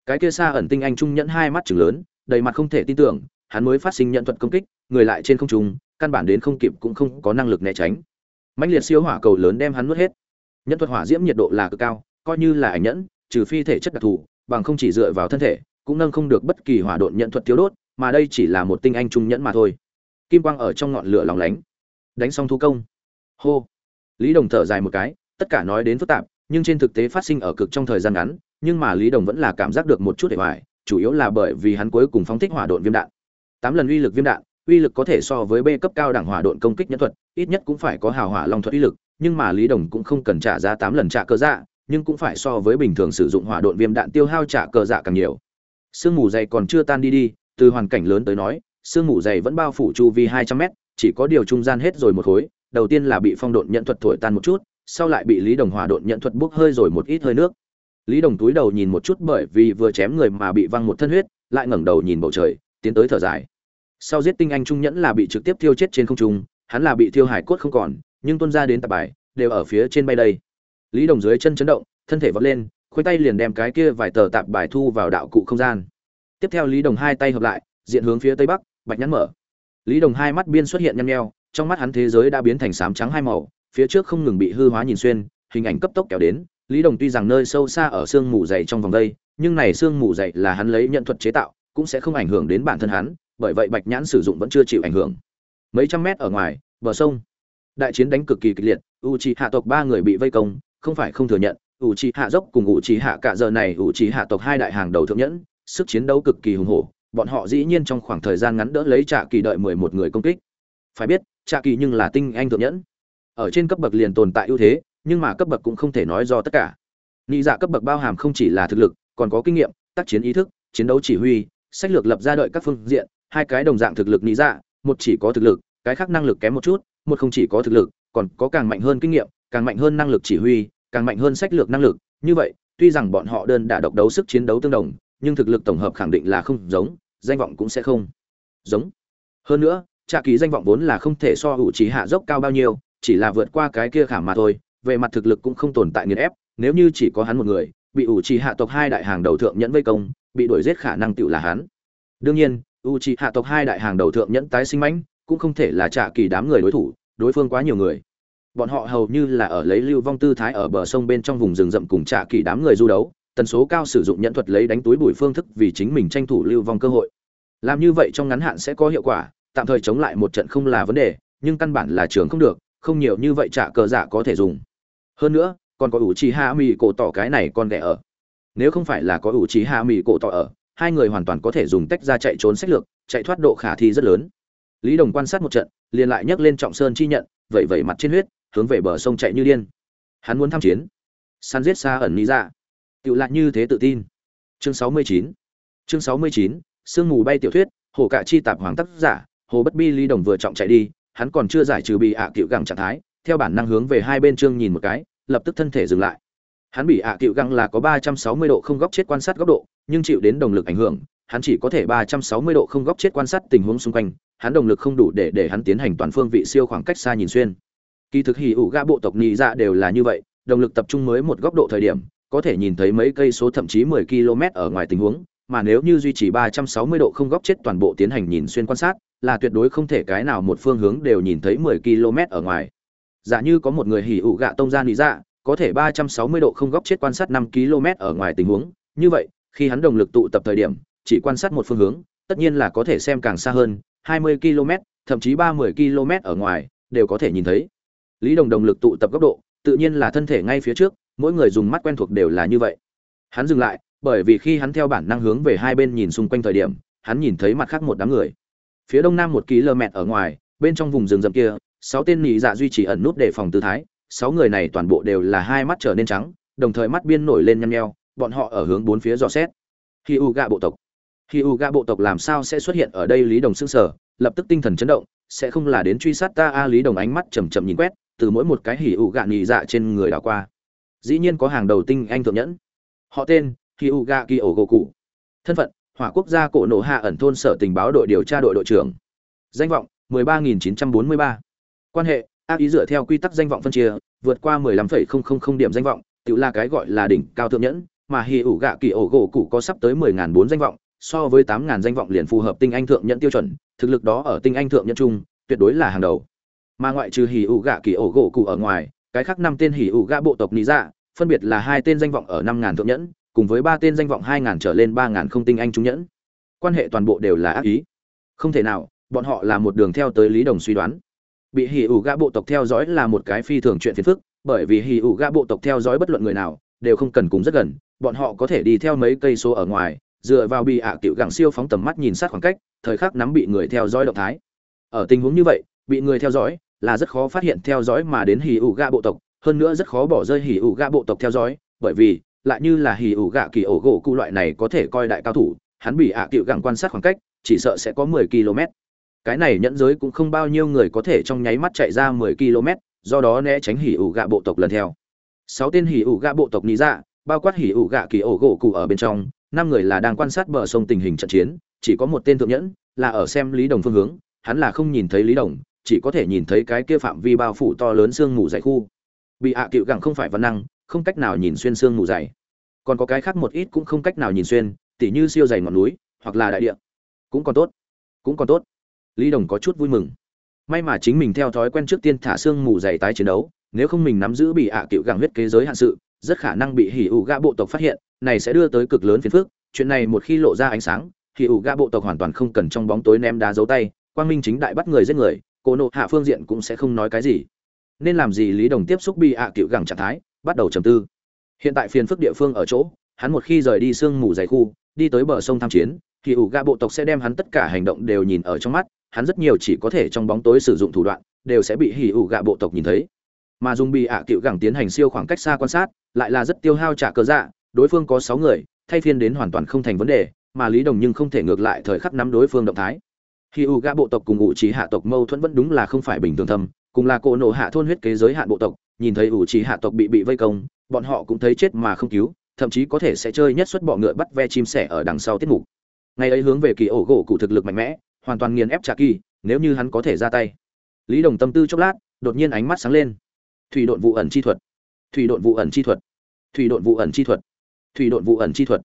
cái kia xa ẩn tinh anh trung nhẫn hai mắt chừng lớn, đầy mặt không thể tin tưởng, hắn mới phát sinh nhận thuật công kích, người lại trên không trung, căn bản đến không kịp cũng không có năng lực né tránh. Mãnh liệt siêu hỏa cầu lớn đem hắn nuốt hết. Nhận thuật hỏa diễm nhiệt độ là cực cao, coi như là ảnh nhẫn, trừ phi thể chất đặc thù, bằng không chỉ dựa vào thân thể, cũng nâng không được bất kỳ hỏa độn nhận thuật thiếu đốt, mà đây chỉ là một tinh anh trung nhẫn mà thôi. Kim quang ở trong ngọn lửa lòng lánh đánh xong thu công. Hô. Lý đồng thở dài một cái, tất cả nói đến phức tạp, nhưng trên thực tế phát sinh ở cực trong thời gian ngắn, nhưng mà lý đồng vẫn là cảm giác được một chút hệ hoại chủ yếu là bởi vì hắn cuối cùng phóng thích hỏa độn viêm đạn. Tám lần uy lực viêm đạn, uy lực có thể so với b cấp cao đẳng hỏa độn công kích nhân thuật, ít nhất cũng phải có hào hỏa long thuật uy lực, nhưng mà lý đồng cũng không cần trả giá tám lần trả cơ dạ nhưng cũng phải so với bình thường sử dụng hỏa độn viêm đạn tiêu hao trả cơ dạ càng nhiều. Sương mù dày còn chưa tan đi đi, từ hoàn cảnh lớn tới nói, sương mù dày vẫn bao phủ chu vi hai trăm mét chỉ có điều trung gian hết rồi một khối, đầu tiên là bị phong độn nhận thuật thổi tan một chút, sau lại bị lý đồng hỏa độn nhận thuật bốc hơi rồi một ít hơi nước. Lý đồng túi đầu nhìn một chút bởi vì vừa chém người mà bị văng một thân huyết, lại ngẩng đầu nhìn bầu trời, tiến tới thở dài. Sau giết tinh anh trung nhẫn là bị trực tiếp thiêu chết trên không trung, hắn là bị thiêu hải cốt không còn, nhưng tuân ra đến tạp bài, đều ở phía trên bay đây. Lý đồng dưới chân chấn động, thân thể vọt lên khuấy tay liền đem cái kia vài tờ tạp bài thu vào đạo cụ không gian. Tiếp theo lý đồng hai tay hợp lại, diện hướng phía tây bắc, bạch nhắn mở lý đồng hai mắt biên xuất hiện nhăn nheo, trong mắt hắn thế giới đã biến thành xám trắng hai màu, phía trước không ngừng bị hư hóa nhìn xuyên, hình ảnh cấp tốc kéo đến, lý đồng tuy rằng nơi sâu xa ở xương mù dày trong vòng đây, nhưng này xương mù dày là hắn lấy nhận thuật chế tạo, cũng sẽ không ảnh hưởng đến bản thân hắn, bởi vậy bạch nhãn sử dụng vẫn chưa chịu ảnh hưởng. Mấy trăm mét ở ngoài, bờ sông. Đại chiến đánh cực kỳ kịch liệt u hạ tộc ba người bị vây công, không phải không thừa nhận u hạ dốc cùng u hạ cả giờ này u hạ tộc hai đại hàng đầu thượng nhẫn, sức chiến đấu cực kỳ hùng hổ bọn họ dĩ nhiên trong khoảng thời gian ngắn đỡ lấy trạ kỳ đợi mười một người công kích. Phải biết, trạ kỳ nhưng là tinh anh thượng nhẫn. Ở trên cấp bậc liền tồn tại ưu thế, nhưng mà cấp bậc cũng không thể nói do tất cả. Nghĩ dạ cấp bậc bao hàm không chỉ là thực lực, còn có kinh nghiệm, tác chiến ý thức, chiến đấu chỉ huy, sách lược lập ra đợi các phương diện, hai cái đồng dạng thực lực nghĩ dạ một chỉ có thực lực, cái khác năng lực kém một chút, một không chỉ có thực lực, còn có càng mạnh hơn kinh nghiệm, càng mạnh hơn năng lực chỉ huy, càng mạnh hơn sách lược năng lực. Như vậy, tuy rằng bọn họ đơn đã độc đấu sức chiến đấu tương đồng, nhưng thực lực tổng hợp khẳng định là không giống danh vọng cũng sẽ không. Giống. Hơn nữa, trạ kỳ danh vọng vốn là không thể so hữu trí hạ dốc cao bao nhiêu, chỉ là vượt qua cái kia khảm mà thôi, về mặt thực lực cũng không tồn tại nghiền ép, nếu như chỉ có hắn một người, bị ủ trì hạ tộc hai đại hàng đầu thượng nhẫn vây công, bị đuổi giết khả năng tựu là hắn. Đương nhiên u trì hạ tộc hai đại hàng đầu thượng nhẫn tái sinh mãnh, cũng không thể là trả kỳ đám người đối thủ, đối phương quá nhiều người. Bọn họ hầu như là ở lấy lưu vong tư thái ở bờ sông bên trong vùng rừng rậm cùng trả kỳ đám người du đấu tần số cao sử dụng nhẫn thuật lấy đánh túi bụi phương thức vì chính mình tranh thủ lưu vong cơ hội. Làm như vậy trong ngắn hạn sẽ có hiệu quả, tạm thời chống lại một trận không là vấn đề, nhưng căn bản là trường không được, không nhiều như vậy trả cờ dạ có thể dùng. Hơn nữa, còn có ủ trì hạ mì cổ tỏ cái này còn ghẻ ở. Nếu không phải là có ủ trì hạ mì cổ tỏ ở, hai người hoàn toàn có thể dùng tách ra chạy trốn sách lược, chạy thoát độ khả thi rất lớn. Lý đồng quan sát một trận, liền lại nhấc lên trọng sơn chi nhận vậy vậy mặt trên huyết, hướng về bờ sông chạy như điên. Hắn muốn tham chiến. Săn giết xa ẩn lý ra dạ tự lại như thế tự tin. Chương sáu mươi chín. Chương sáu mươi chín, sương mù bay tiểu thuyết, hồ cạ chi tạp hoàng tác giả, hồ bất bi ly đồng vừa trọng chạy đi, hắn còn chưa giải trừ bị ạ à cựu gẳng trạng thái, theo bản năng hướng về hai bên trương nhìn một cái, lập tức thân thể dừng lại. Hắn bị ạ à cựu găng là có ba trăm sáu mươi độ không góc chết quan sát góc độ, nhưng chịu đến động lực ảnh hưởng, hắn chỉ có thể ba trăm sáu mươi độ không góc chết quan sát tình huống xung quanh, hắn động lực không đủ để để hắn tiến hành toàn phương vị siêu khoảng cách xa nhìn xuyên. Kỳ thực hỉ ủ ga bộ tộc nhị dạ đều là như vậy động lực tập trung mới một góc độ thời điểm có thể nhìn thấy mấy cây số thậm chí 10 km ở ngoài tình huống, mà nếu như duy trì 360 độ không góc chết toàn bộ tiến hành nhìn xuyên quan sát, là tuyệt đối không thể cái nào một phương hướng đều nhìn thấy 10 km ở ngoài. Giả như có một người hỉ ủ gạ tông ra nị dạ có thể 360 độ không góc chết quan sát 5 km ở ngoài tình huống. Như vậy, khi hắn đồng lực tụ tập thời điểm, chỉ quan sát một phương hướng, tất nhiên là có thể xem càng xa hơn 20 km, thậm chí 30 km ở ngoài, đều có thể nhìn thấy. Lý đồng đồng lực tụ tập góc độ, tự nhiên là thân thể ngay phía trước mỗi người dùng mắt quen thuộc đều là như vậy. Hắn dừng lại, bởi vì khi hắn theo bản năng hướng về hai bên nhìn xung quanh thời điểm, hắn nhìn thấy mặt khác một đám người. Phía đông nam một ký lơ mẹt ở ngoài, bên trong vùng rừng rậm kia, sáu tên nhị dạ duy trì ẩn nút để phòng tư thái, sáu người này toàn bộ đều là hai mắt trở nên trắng, đồng thời mắt biên nổi lên nhăn nheo, bọn họ ở hướng bốn phía dò xét. Khi u gạ bộ tộc. Khi u gạ bộ tộc làm sao sẽ xuất hiện ở đây lý đồng xương sở, lập tức tinh thần chấn động, sẽ không là đến truy sát ta a lý đồng ánh mắt chầm chậm nhìn quét, từ mỗi một cái hỉ u gạ nhị dạ trên người đảo qua dĩ nhiên có hàng đầu tinh anh thượng nhẫn. Họ tên hyuga kyo cụ thân phận hỏa quốc gia cổ nổ hạ ẩn thôn sở tình báo đội điều tra đội đội trưởng. Danh vọng 13.943. quan hệ ác ý dựa theo quy tắc danh vọng phân chia vượt qua 15,000 điểm danh vọng tự là cái gọi là đỉnh cao thượng nhẫn mà hì ủ gạ kỳ ổ gỗ cụ có sắp tới 10.004 danh vọng so với 8.000 danh vọng liền phù hợp tinh anh thượng nhẫn tiêu chuẩn thực lực đó ở tinh anh thượng nhẫn chung tuyệt đối là hàng đầu. Mà ngoại trừ hì ủ gạ kỳ ổ gỗ cụ ở ngoài cái khác năm tên hỉ ủ gã bộ tộc nị dạ phân biệt là hai tên danh vọng ở năm ngàn thượng nhẫn, cùng với ba tên danh vọng hai ngàn trở lên ba ngàn không tinh anh trung nhẫn. Quan hệ toàn bộ đều là ác ý. Không thể nào, bọn họ là một đường theo tới lý đồng suy đoán. Bị hỉ ủ gã bộ tộc theo dõi là một cái phi thường chuyện phiền phức, bởi vì hỉ ủ gã bộ tộc theo dõi bất luận người nào, đều không cần cùng rất gần, bọn họ có thể đi theo mấy cây số ở ngoài, dựa vào bị ạ à cựu gẳng siêu phóng tầm mắt nhìn sát khoảng cách, thời khắc nắm bị người theo dõi động thái. Ở tình huống như vậy, bị người theo dõi là rất khó phát hiện theo dõi mà đến hì ủ gạ bộ tộc, hơn nữa rất khó bỏ rơi hì ủ gạ bộ tộc theo dõi, bởi vì, lại như là hì ủ gạ kỳ ổ gỗ cụ loại này có thể coi đại cao thủ, hắn bị ạ à cựu gẳng quan sát khoảng cách, chỉ sợ sẽ có 10 km. Cái này nhẫn giới cũng không bao nhiêu người có thể trong nháy mắt chạy ra 10 km, do đó né tránh hỉ ủ gạ bộ tộc lần theo. Sáu tên hỉ ủ gạ bộ tộc lý dạ bao quát hỉ ủ gạ kỳ ổ gỗ cụ ở bên trong, năm người là đang quan sát bờ sông tình hình trận chiến, chỉ có một tên thượng nhẫn, là ở xem lý đồng phương hướng, hắn là không nhìn thấy lý đồng chỉ có thể nhìn thấy cái kia phạm vi bao phủ to lớn xương mù dày khu. Bị hạ à cựu gặng không phải văn năng, không cách nào nhìn xuyên xương mù dày. Còn có cái khác một ít cũng không cách nào nhìn xuyên, tỉ như siêu dày ngọn núi, hoặc là đại địa. Cũng còn tốt, cũng còn tốt. Lý đồng có chút vui mừng. May mà chính mình theo thói quen trước tiên thả xương mù dày tái chiến đấu, nếu không mình nắm giữ bị hạ à cựu gặng huyết kế giới hạn sự, rất khả năng bị hỉ ủ gã bộ tộc phát hiện, này sẽ đưa tới cực lớn phiền phức. Chuyện này một khi lộ ra ánh sáng, hỉ ủ gã bộ tộc hoàn toàn không cần trong bóng tối ném đá dấu tay, quang minh chính đại bắt người giết người cô nộ hạ phương diện cũng sẽ không nói cái gì. Nên làm gì lý đồng tiếp xúc bị ạ à cựu gẳng trạng thái, bắt đầu trầm tư. Hiện tại phiền phức địa phương ở chỗ, hắn một khi rời đi sương mù dày khu, đi tới bờ sông tham chiến, thì ủ ga bộ tộc sẽ đem hắn tất cả hành động đều nhìn ở trong mắt, hắn rất nhiều chỉ có thể trong bóng tối sử dụng thủ đoạn, đều sẽ bị hỉ ủ gạ bộ tộc nhìn thấy. Mà dùng bị ạ à cựu gẳng tiến hành siêu khoảng cách xa quan sát, lại là rất tiêu hao trả cờ dạ đối phương có sáu người, thay phiên đến hoàn toàn không thành vấn đề, mà lý đồng nhưng không thể ngược lại thời khắc nắm đối phương động thái khi u gạ bộ tộc cùng ủ trí hạ tộc mâu thuẫn vẫn đúng là không phải bình thường thầm cùng là cổ nộ hạ thôn huyết kế giới hạn bộ tộc, nhìn thấy ủ trí hạ tộc bị bị vây công, bọn họ cũng thấy chết mà không cứu, thậm chí có thể sẽ chơi nhất suất bọ ngựa bắt ve chim sẻ ở đằng sau tiết mục. Ngày ấy hướng về kỳ ổ gỗ cụ thực lực mạnh mẽ, hoàn toàn nghiền ép trà kỳ, nếu như hắn có thể ra tay. Lý đồng tâm tư chốc lát, đột nhiên ánh mắt sáng lên. Thủy độn vụ ẩn chi thuật. Thủy độn vụ ẩn chi thuật. Thủy độn vụ ẩn chi thuật. Thủy độn vụ ẩn chi thuật.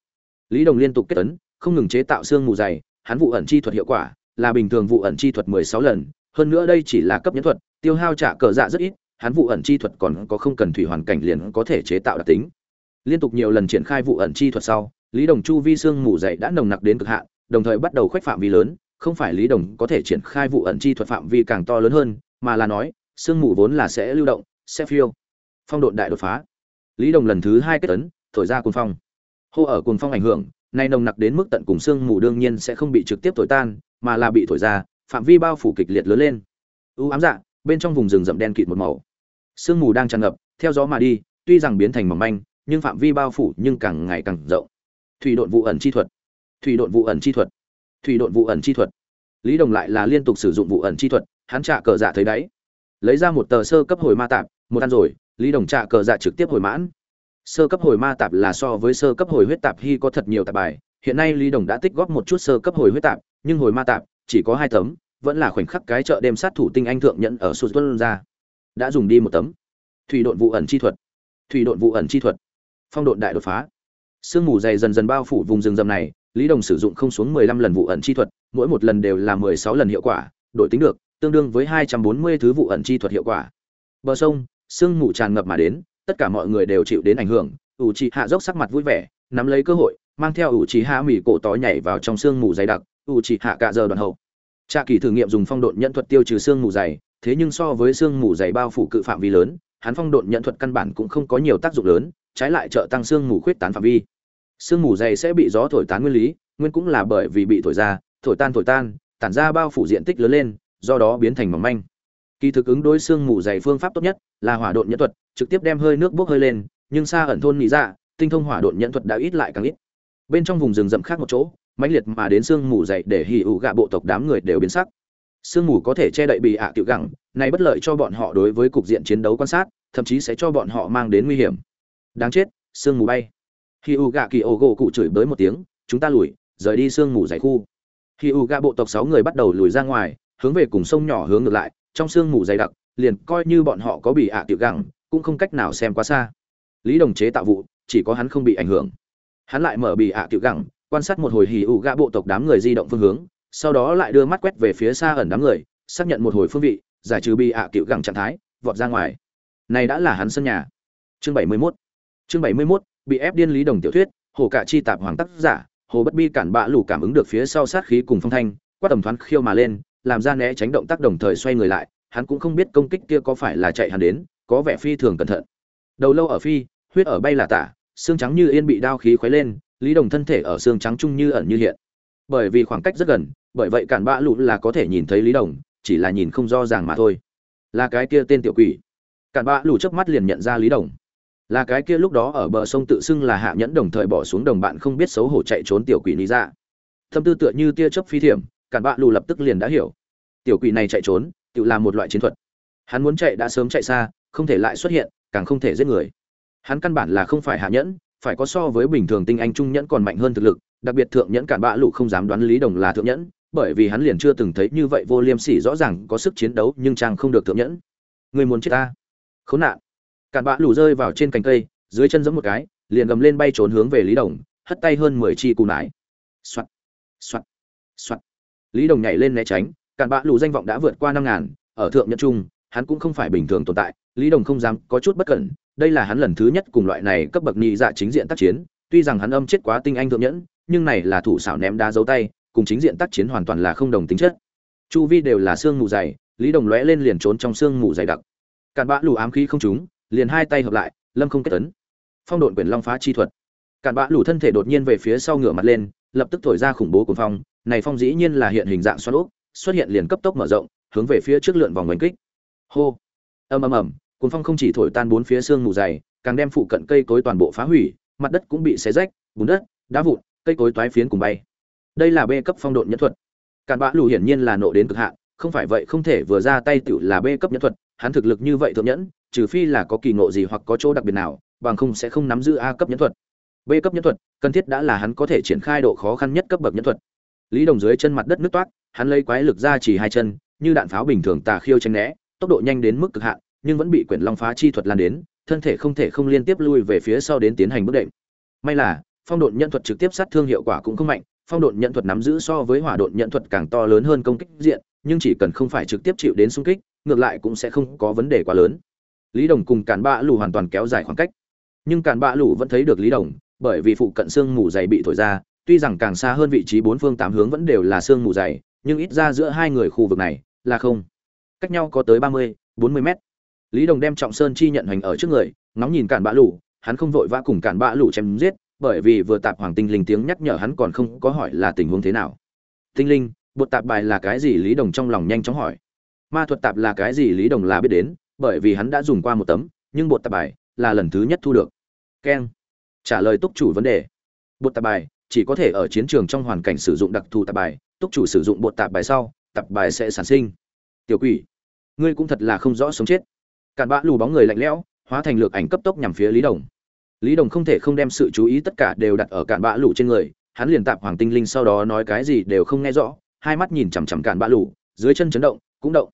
Lý đồng liên tục kết tấn không ngừng chế tạo xương mù dày, hắn vụ ẩn chi thuật hiệu quả là bình thường vụ ẩn chi thuật mười sáu lần hơn nữa đây chỉ là cấp nhẫn thuật tiêu hao trả cờ dạ rất ít hắn vụ ẩn chi thuật còn có không cần thủy hoàn cảnh liền có thể chế tạo đặc tính. Liên tục nhiều lần triển khai vụ ẩn chi thuật sau lý đồng chu vi xương mù dày đã nồng nặc đến cực hạn đồng thời bắt đầu khuếch phạm vi lớn không phải lý đồng có thể triển khai vụ ẩn chi thuật phạm vi càng to lớn hơn mà là nói xương mù vốn là sẽ lưu động sẽ phiêu. Phong độn đại đột phá. Lý đồng lần thứ hai kết ấn, thổi ra cuồng phong. Hô ở cuồng phong ảnh hưởng nay nồng nặc đến mức tận cùng xương mù đương nhiên sẽ không bị trực tiếp thổi tan mà là bị thổi ra, phạm vi bao phủ kịch liệt lớn lên. U ám dạ bên trong vùng rừng rậm đen kịt một màu. Sương mù đang tràn ngập, theo gió mà đi, tuy rằng biến thành mỏng manh, nhưng phạm vi bao phủ nhưng càng ngày càng rộng. Thủy độn vụ ẩn chi thuật. Thủy độn vụ ẩn chi thuật. Thủy độn vụ ẩn chi thuật. Lý đồng lại là liên tục sử dụng vụ ẩn chi thuật, hắn trả cờ dạ thấy đáy. Lấy ra một tờ sơ cấp hồi ma tạp, một ăn rồi, lý đồng trả cờ dạ trực tiếp hồi mãn. Sơ cấp hồi ma tạp là so với sơ cấp hồi huyết tạp hy có thật nhiều tạp bài, hiện nay lý đồng đã tích góp một chút sơ cấp hồi huyết tạp nhưng hồi ma tạp, chỉ có hai tấm, vẫn là khoảnh khắc cái chợ đêm sát thủ tinh anh thượng nhận ở sụt tuân ra. Đã dùng đi một tấm. Thủy độn vụ ẩn chi thuật. Thủy độn vụ ẩn chi thuật. Phong độn đại đột phá. Sương mù dày dần dần bao phủ vùng rừng rậm này, lý đồng sử dụng không xuống mười lăm lần vụ ẩn chi thuật, mỗi một lần đều là mười sáu lần hiệu quả, đổi tính được, tương đương với hai trăm bốn mươi thứ vụ ẩn chi thuật hiệu quả. Bờ sông, sương mù tràn ngập mà đến, tất cả mọi người đều chịu đến ảnh hưởng ủ trì hạ dốc sắc mặt vui vẻ, nắm lấy cơ hội, mang theo ủ trì hạ mỹ cổ tó nhảy vào trong sương mù dày đặc u chỉ hạ cả giờ đoạn hậu. Trạ kỳ thử nghiệm dùng phong độn nhận thuật tiêu trừ xương mù dày, thế nhưng so với xương mù dày bao phủ cự phạm vi lớn, hắn phong độn nhận thuật căn bản cũng không có nhiều tác dụng lớn, trái lại trợ tăng xương mù khuyết tán phạm vi. Xương mù dày sẽ bị gió thổi tán nguyên lý, nguyên cũng là bởi vì bị thổi ra, thổi tan thổi tan, tản ra bao phủ diện tích lớn lên, do đó biến thành mỏng manh. Kỳ thực ứng đối xương mù dày phương pháp tốt nhất là hỏa độn nhẫn thuật, trực tiếp đem hơi nước bốc hơi lên, nhưng xa ẩn thôn nghĩ ra dạ, tinh thông hỏa độn nhẫn thuật đã ít lại càng ít. Bên trong vùng rừng rậm khác một chỗ mãnh liệt mà đến xương mù dày để hì ủ gạ bộ tộc đám người đều biến sắc. Sương mù có thể che đậy bị ạ à tiểu gẳng, này bất lợi cho bọn họ đối với cục diện chiến đấu quan sát, thậm chí sẽ cho bọn họ mang đến nguy hiểm. Đáng chết, sương mù bay. Hì ủ gạ kỳ ổ gỗ cụ chửi bới một tiếng, chúng ta lùi, rời đi sương mù dày khu. Hì ủ gạ bộ tộc sáu người bắt đầu lùi ra ngoài, hướng về cùng sông nhỏ hướng ngược lại, trong sương mù dày đặc, liền coi như bọn họ có bị ạ tiểu gẳng, cũng không cách nào xem quá xa. Lý đồng chế tạo vụ, chỉ có hắn không bị ảnh hưởng. Hắn lại mở bị ạ tiểu gẳng quan sát một hồi hì ụ gạ bộ tộc đám người di động phương hướng sau đó lại đưa mắt quét về phía xa ẩn đám người xác nhận một hồi phương vị giải trừ bị ạ cựu gẳng trạng thái vọt ra ngoài. Này đã là hắn sân nhà. Chương bảy mươi 71 chương bảy mươi 71, bị ép điên lý đồng tiểu thuyết hồ cả chi tạp hoàng tác giả hồ bất bi cản bạ lủ cảm ứng được phía sau sát khí cùng phong thanh quát tầm thoáng khiêu mà lên làm ra né tránh động tác đồng thời xoay người lại hắn cũng không biết công kích kia có phải là chạy hắn đến có vẻ phi thường cẩn thận. Đầu lâu ở phi huyết ở bay là tả xương trắng như yên bị đao khí khuấy lên lý đồng thân thể ở xương trắng chung như ẩn như hiện. Bởi vì khoảng cách rất gần, bởi vậy cản bạ lụt là có thể nhìn thấy lý đồng, chỉ là nhìn không rõ ràng mà thôi. Là cái kia tên tiểu quỷ. Cản bạ lụt chớp mắt liền nhận ra lý đồng. Là cái kia lúc đó ở bờ sông tự xưng là hạ nhẫn đồng thời bỏ xuống đồng bạn không biết xấu hổ chạy trốn tiểu quỷ lý ra thâm tư tựa như tia chớp phi thiểm, cản bạ lù lập tức liền đã hiểu. Tiểu quỷ này chạy trốn, tự làm một loại chiến thuật. Hắn muốn chạy đã sớm chạy xa, không thể lại xuất hiện, càng không thể giết người. Hắn căn bản là không phải hạ nhẫn phải có so với bình thường tinh anh trung nhẫn còn mạnh hơn thực lực, đặc biệt thượng nhẫn cản bạ lù không dám đoán lý đồng là thượng nhẫn, bởi vì hắn liền chưa từng thấy như vậy vô liêm sỉ rõ ràng có sức chiến đấu nhưng chàng không được thượng nhẫn. Người muốn chết ta? Khốn nạn. Cản bạ lù rơi vào trên cành cây, dưới chân giẫm một cái, liền gầm lên bay trốn hướng về lý đồng, hất tay hơn mười chi cù nải. Soạt soạt soạt. Lý đồng nhảy lên né tránh, cản bạ lù danh vọng đã vượt qua năm ngàn, ở thượng nhẫn trung hắn cũng không phải bình thường tồn tại, lý đồng không dám có chút bất cẩn, đây là hắn lần thứ nhất cùng loại này cấp bậc nhị dạ chính diện tác chiến, tuy rằng hắn âm chết quá tinh anh thượng nhẫn, nhưng này là thủ xảo ném đá dấu tay, cùng chính diện tác chiến hoàn toàn là không đồng tính chất. Chu vi đều là xương mù dày, lý đồng lóe lên liền trốn trong xương mù dày đặc. Cạn bã lù ám khí không trúng, liền hai tay hợp lại, lâm không kết tấn phong độn quyền long phá chi thuật. Cạn bã lù thân thể đột nhiên về phía sau ngửa mặt lên, lập tức thổi ra khủng bố cuồng phong, này phong dĩ nhiên là hiện hình dạng xoắn ốc, xuất hiện liền cấp tốc mở rộng, hướng về phía trước lượn vòng đánh kích hô. Ầm ầm ầm, cuốn phong không chỉ thổi tan bốn phía xương mù dày, càng đem phụ cận cây cối toàn bộ phá hủy, mặt đất cũng bị xé rách, bùn đất, đá vụn, cây cối toái phiến cùng bay. Đây là b cấp phong độn nhẫn thuật. Cạn bã lù hiển nhiên là nộ đến cực hạn, không phải vậy không thể vừa ra tay tựu là b cấp nhẫn thuật, hắn thực lực như vậy thượng nhẫn, trừ phi là có kỳ ngộ gì hoặc có chỗ đặc biệt nào, bằng không sẽ không nắm giữ a cấp nhẫn thuật. B cấp nhẫn thuật, cần thiết đã là hắn có thể triển khai độ khó khăn nhất cấp bậc nhẫn thuật. Lý đồng dưới chân mặt đất nước toát hắn lấy quái lực ra chỉ hai chân, như đạn pháo bình thường tà khiêu tranh né tốc độ nhanh đến mức cực hạn, nhưng vẫn bị quyển long phá chi thuật lan đến, thân thể không thể không liên tiếp lui về phía sau đến tiến hành bước đệm. May là, phong độn nhận thuật trực tiếp sát thương hiệu quả cũng không mạnh, phong độn nhận thuật nắm giữ so với hỏa độn nhận thuật càng to lớn hơn công kích diện, nhưng chỉ cần không phải trực tiếp chịu đến xung kích, ngược lại cũng sẽ không có vấn đề quá lớn. Lý đồng cùng cản bạ lù hoàn toàn kéo dài khoảng cách. Nhưng cản bạ lù vẫn thấy được lý đồng, bởi vì phụ cận xương mù dày bị thổi ra, tuy rằng càng xa hơn vị trí bốn phương tám hướng vẫn đều là xương mù dày, nhưng ít ra giữa hai người khu vực này là không cách nhau có tới ba mươi, bốn mươi mét. Lý đồng đem trọng sơn chi nhận hành ở trước người, ngóng nhìn cản bạ lù, hắn không vội vã cùng cản bạ lù chém giết, bởi vì vừa tạp hoàng tinh linh tiếng nhắc nhở hắn còn không có hỏi là tình huống thế nào. Tinh linh, bột tạp bài là cái gì? Lý đồng trong lòng nhanh chóng hỏi. Ma thuật tạp là cái gì? Lý đồng là biết đến, bởi vì hắn đã dùng qua một tấm, nhưng bột tạp bài là lần thứ nhất thu được. Keng. Trả lời túc chủ vấn đề. Bột tạp bài chỉ có thể ở chiến trường trong hoàn cảnh sử dụng đặc thù tạp bài, túc chủ sử dụng bột tạp bài sau, tạp bài sẽ sản sinh. Tiểu quỷ ngươi cũng thật là không rõ sống chết. Cản bã lù bóng người lạnh lẽo, hóa thành lược ảnh cấp tốc nhằm phía lý đồng. Lý đồng không thể không đem sự chú ý tất cả đều đặt ở cản bã lù trên người, hắn liền tạp hoàng tinh linh sau đó nói cái gì đều không nghe rõ, hai mắt nhìn chằm chằm cản bã lù, dưới chân chấn động, cũng động.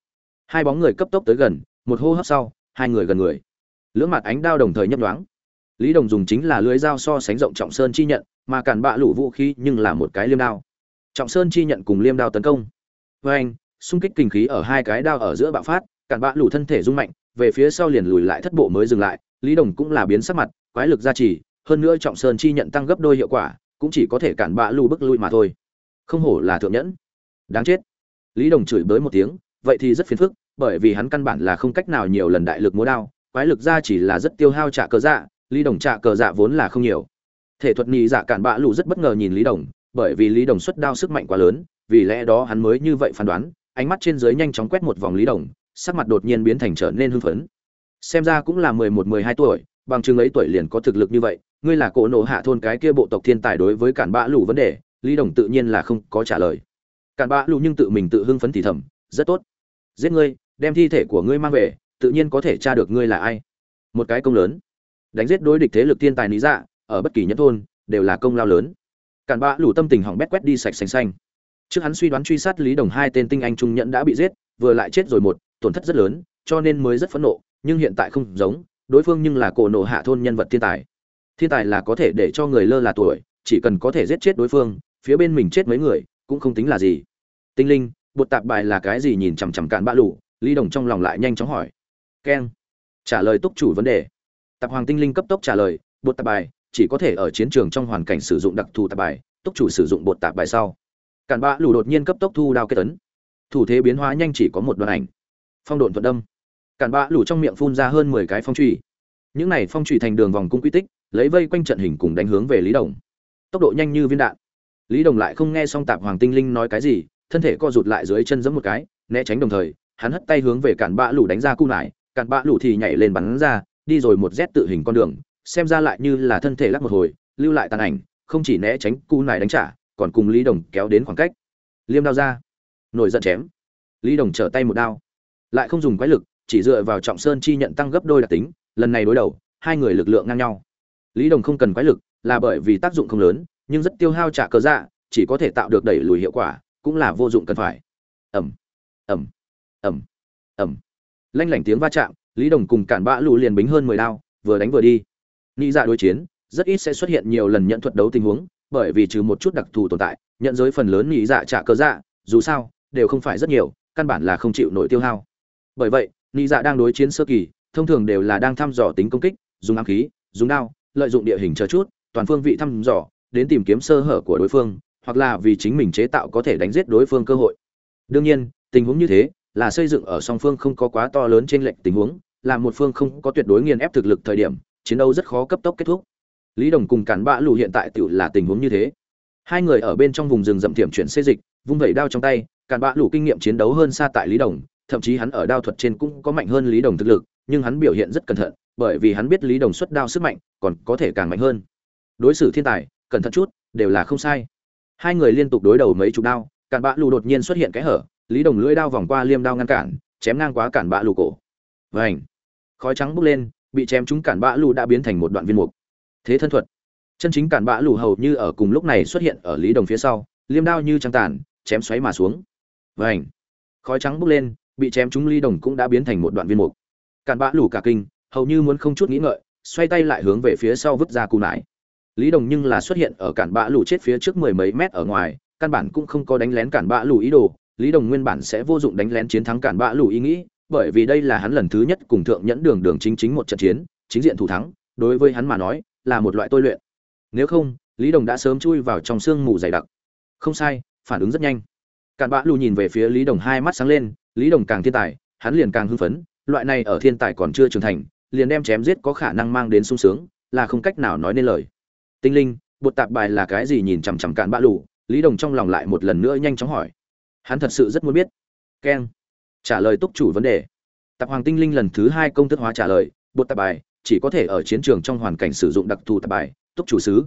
Hai bóng người cấp tốc tới gần, một hô hấp sau, hai người gần người. Lưỡng mặt ánh đao đồng thời nhấp đoáng lý đồng dùng chính là lưới dao so sánh rộng trọng sơn chi nhận, mà cản bạ lũ vũ khí nhưng là một cái liêm đao. Trọng sơn chi nhận cùng liêm đao tấn công. Với anh xung kích kinh khí ở hai cái đao ở giữa bạo phát, cản bạ lũ thân thể rung mạnh, về phía sau liền lùi lại thất bộ mới dừng lại, lý đồng cũng là biến sắc mặt, quái lực gia trì, hơn nữa trọng sơn chi nhận tăng gấp đôi hiệu quả, cũng chỉ có thể cản bạ lũ bức lui mà thôi. Không hổ là thượng nhẫn. Đáng chết. Lý đồng chửi bới một tiếng, vậy thì rất phiền phức, bởi vì hắn căn bản là không cách nào nhiều lần đại lực múa đao, quái lực ra chỉ là rất tiêu hao trả cờ dạ lý đồng trả cờ dạ vốn là không nhiều. Thể thuật nhị dạ cản bạ lù rất bất ngờ nhìn lý đồng, bởi vì lý đồng xuất đao sức mạnh quá lớn, vì lẽ đó hắn mới như vậy phán đoán ánh mắt trên dưới nhanh chóng quét một vòng lý đồng, sắc mặt đột nhiên biến thành trở nên hưng phấn. Xem ra cũng là mười một, mười hai tuổi, bằng chứng ấy tuổi liền có thực lực như vậy, ngươi là cỗ nộ hạ thôn cái kia bộ tộc thiên tài đối với cản bã lù vấn đề, lý đồng tự nhiên là không có trả lời. Cản bã lù nhưng tự mình tự hưng phấn thì thầm, rất tốt. Giết ngươi, đem thi thể của ngươi mang về, tự nhiên có thể tra được ngươi là ai. Một cái công lớn. Đánh giết đối địch thế lực thiên tài lý dạ ở bất kỳ nhất thôn, đều là công lao lớn. Cản bã lù tâm tình hỏng bét quét đi sạch xanh xanh trước hắn suy đoán truy sát lý đồng hai tên tinh anh trung nhẫn đã bị giết, vừa lại chết rồi một, tổn thất rất lớn, cho nên mới rất phẫn nộ, nhưng hiện tại không giống, đối phương nhưng là cổ nộ hạ thôn nhân vật thiên tài. Thiên tài là có thể để cho người lơ là tuổi, chỉ cần có thể giết chết đối phương, phía bên mình chết mấy người, cũng không tính là gì. Tinh linh, bột tạp bài là cái gì nhìn chằm chằm cạn bã lụ lý đồng trong lòng lại nhanh chóng hỏi. Keng. Trả lời túc chủ vấn đề. Tạp hoàng tinh linh cấp tốc trả lời, bột tạp bài, chỉ có thể ở chiến trường trong hoàn cảnh sử dụng đặc thù tạp bài, túc chủ sử dụng bột tạp bài sau cản bạ lũ đột nhiên cấp tốc thu đao kết tấn thủ thế biến hóa nhanh chỉ có một đoạn ảnh. Phong độn thuận đâm. Cản bạ lũ trong miệng phun ra hơn mười cái phong trùy những này phong trùy thành đường vòng cung quy tích, lấy vây quanh trận hình cùng đánh hướng về lý đồng. Tốc độ nhanh như viên đạn. Lý đồng lại không nghe xong tạp hoàng tinh linh nói cái gì, thân thể co rụt lại dưới chân giẫm một cái, né tránh đồng thời, hắn hất tay hướng về cản bạ lũ đánh ra cung lại. Cản bạ lũ thì nhảy lên bắn ra, đi rồi một rét tự hình con đường, xem ra lại như là thân thể lắc một hồi, lưu lại tàn ảnh, không chỉ né tránh cu này đánh trả còn cùng lý đồng kéo đến khoảng cách. Liêm đao ra. Nổi giận chém. Lý đồng trở tay một đao. Lại không dùng quái lực, chỉ dựa vào trọng sơn chi nhận tăng gấp đôi đặc tính, lần này đối đầu, hai người lực lượng ngang nhau. Lý đồng không cần quái lực, là bởi vì tác dụng không lớn, nhưng rất tiêu hao trả cờ dạ chỉ có thể tạo được đẩy lùi hiệu quả, cũng là vô dụng cần phải. Ẩm ẩm ẩm ẩm lanh lảnh tiếng va chạm, lý đồng cùng cản bã lù liền bính hơn mười đao, vừa đánh vừa đi. Nghĩ ra dạ đối chiến, rất ít sẽ xuất hiện nhiều lần nhận thuật đấu tình huống bởi vì trừ một chút đặc thù tồn tại, nhận giới phần lớn nghĩ dạ trả cơ dạ dù sao, đều không phải rất nhiều, căn bản là không chịu nổi tiêu hao. Bởi vậy nghĩ dạ đang đối chiến sơ kỳ, thông thường đều là đang thăm dò tính công kích, dùng ám khí, dùng đao, lợi dụng địa hình chờ chút, toàn phương vị thăm dò, đến tìm kiếm sơ hở của đối phương, hoặc là vì chính mình chế tạo có thể đánh giết đối phương cơ hội. Đương nhiên, tình huống như thế, là xây dựng ở song phương không có quá to lớn trên lệnh tình huống, là một phương không có tuyệt đối nghiền ép thực lực thời điểm, chiến đấu rất khó cấp tốc kết thúc lý đồng cùng cản bạ lù hiện tại tự là tình huống như thế. Hai người ở bên trong vùng rừng rậm tiềm chuyển xê dịch, vung vẩy đao trong tay, cản bạ lù kinh nghiệm chiến đấu hơn xa tại lý đồng, thậm chí hắn ở đao thuật trên cũng có mạnh hơn lý đồng thực lực, nhưng hắn biểu hiện rất cẩn thận, bởi vì hắn biết lý đồng xuất đao sức mạnh còn có thể càng mạnh hơn. Đối xử thiên tài, cẩn thận chút, đều là không sai. Hai người liên tục đối đầu mấy chục đao, cản bạ lù đột nhiên xuất hiện cái hở, lý đồng lưỡi đao vòng qua liêm đao ngăn cản, chém ngang quá cản bạ lù cổ. Vảnh khói trắng bốc lên, bị chém trúng cản bạ lù đã biến thành một đoạn viên mục thế thân thuật. Chân chính cản bã lù hầu như ở cùng lúc này xuất hiện ở lý đồng phía sau, liêm đao như trăng tàn, chém xoáy mà xuống. Vảnh khói trắng bốc lên, bị chém trúng lý đồng cũng đã biến thành một đoạn viên mục. Cản bã lù cả kinh, hầu như muốn không chút nghĩ ngợi, xoay tay lại hướng về phía sau vứt ra cù nải. Lý đồng nhưng là xuất hiện ở cản bã lù chết phía trước mười mấy mét ở ngoài, căn bản cũng không có đánh lén cản bã lù ý đồ. Lý đồng nguyên bản sẽ vô dụng đánh lén chiến thắng cản bã lù ý nghĩ, bởi vì đây là hắn lần thứ nhất cùng thượng nhẫn đường đường chính chính một trận chiến, chính diện thủ thắng, đối với hắn mà nói là một loại tôi luyện. Nếu không, lý đồng đã sớm chui vào trong sương mù dày đặc. Không sai, phản ứng rất nhanh. Cạn bã lù nhìn về phía lý đồng hai mắt sáng lên, lý đồng càng thiên tài, hắn liền càng hưng phấn, loại này ở thiên tài còn chưa trưởng thành, liền đem chém giết có khả năng mang đến sung sướng, là không cách nào nói nên lời. Tinh linh, bột tạp bài là cái gì nhìn chằm chằm cạn bã lù, lý đồng trong lòng lại một lần nữa nhanh chóng hỏi. Hắn thật sự rất muốn biết. Keng, trả lời túc chủ vấn đề. Tạp hoàng tinh linh lần thứ hai công thức hóa trả lời, bột tạp bài chỉ có thể ở chiến trường trong hoàn cảnh sử dụng đặc thù tạp bài, túc chủ sứ.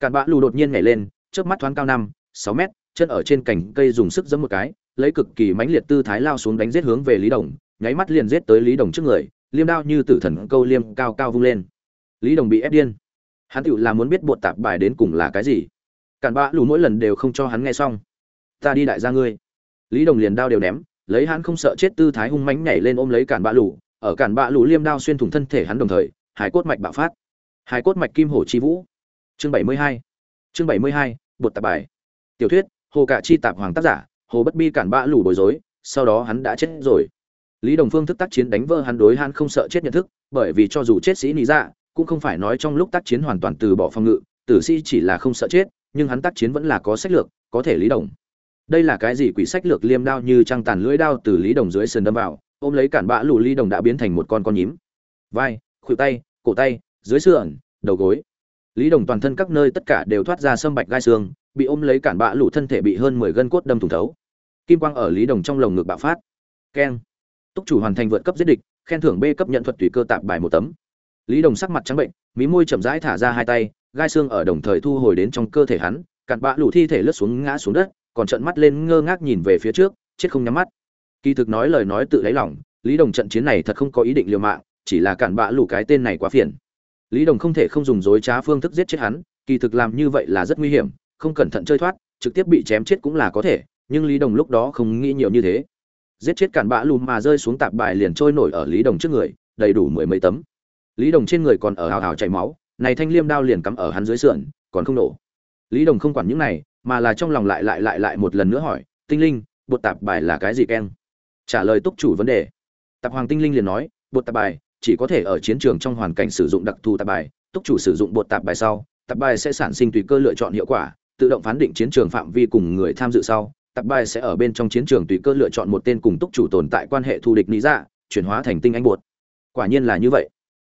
Cạn bã lù đột nhiên nhảy lên trước mắt thoáng cao năm, sáu mét, chân ở trên cành cây dùng sức giẫm một cái, lấy cực kỳ mãnh liệt tư thái lao xuống đánh giết hướng về lý đồng, nháy mắt liền giết tới lý đồng trước người, liêm đao như tử thần câu liêm cao cao vung lên. Lý đồng bị ép điên. Hắn tựu là muốn biết bột tạp bài đến cùng là cái gì. Cản bạ lù mỗi lần đều không cho hắn nghe xong. Ta đi đại gia ngươi. Lý đồng liền đao đều ném, lấy hắn không sợ chết tư thái hung mãnh nhảy lên ôm lấy cản bạ lù ở cản bạ lũ liêm đao xuyên thủng thân thể hắn đồng thời, hải cốt mạch bạo phát. Hải cốt mạch kim hổ chi vũ. Chương bảy mươi hai. Chương bảy mươi hai, bột tạp bài. Tiểu thuyết, hồ cạ chi tạp hoàng tác giả, hồ bất bi cản bạ lũ bối rối, sau đó hắn đã chết rồi. Lý đồng phương thức tác chiến đánh vỡ hắn đối hắn không sợ chết nhận thức, bởi vì cho dù chết sĩ lý dạ cũng không phải nói trong lúc tác chiến hoàn toàn từ bỏ phòng ngự, tử sĩ chỉ là không sợ chết, nhưng hắn tác chiến vẫn là có sách lược, có thể lý đồng. Đây là cái gì quỷ sách lược liêm đao như trăng tàn lưỡi đao từ lý đồng dưới sườn đâm vào ôm lấy cản bã lù lý đồng đã biến thành một con con nhím. Vai, khuỷu tay, cổ tay, dưới sườn đầu gối. Lý đồng toàn thân các nơi tất cả đều thoát ra sâm bạch gai xương, bị ôm lấy cản bã lù thân thể bị hơn mười gân cốt đâm thủng thấu. Kim quang ở lý đồng trong lồng ngực bạo phát. Keng. Túc chủ hoàn thành vượt cấp giết địch, khen thưởng b cấp nhận thuật tùy cơ tạp bài một tấm. Lý đồng sắc mặt trắng bệnh, mí môi chậm rãi thả ra hai tay, gai xương ở đồng thời thu hồi đến trong cơ thể hắn cặn bã lũ thi thể lướt xuống ngã xuống đất, còn trận mắt lên ngơ ngác nhìn về phía trước, chết không nhắm mắt kỳ thực nói lời nói tự lấy lòng, lý đồng trận chiến này thật không có ý định liều mạng, chỉ là cản bã lũ cái tên này quá phiền. Lý đồng không thể không dùng dối trá phương thức giết chết hắn, kỳ thực làm như vậy là rất nguy hiểm, không cẩn thận chơi thoát, trực tiếp bị chém chết cũng là có thể, nhưng lý đồng lúc đó không nghĩ nhiều như thế. Giết chết cản bã lùm mà rơi xuống tạp bài liền trôi nổi ở lý đồng trước người, đầy đủ mười mấy tấm. Lý đồng trên người còn ở hào hào chảy máu, này thanh liêm đao liền cắm ở hắn dưới sườn, còn không nổ. Lý đồng không quản những này, mà là trong lòng lại lại lại lại một lần nữa hỏi, tinh linh, bột tạp bài là cái gì keng? Trả lời túc chủ vấn đề. Tạp hoàng tinh linh liền nói, bột tạp bài, chỉ có thể ở chiến trường trong hoàn cảnh sử dụng đặc thù tạp bài, túc chủ sử dụng bột tạp bài sau, tạp bài sẽ sản sinh tùy cơ lựa chọn hiệu quả, tự động phán định chiến trường phạm vi cùng người tham dự sau, tạp bài sẽ ở bên trong chiến trường tùy cơ lựa chọn một tên cùng túc chủ tồn tại quan hệ thù địch lý dạ chuyển hóa thành tinh anh bột. Quả nhiên là như vậy.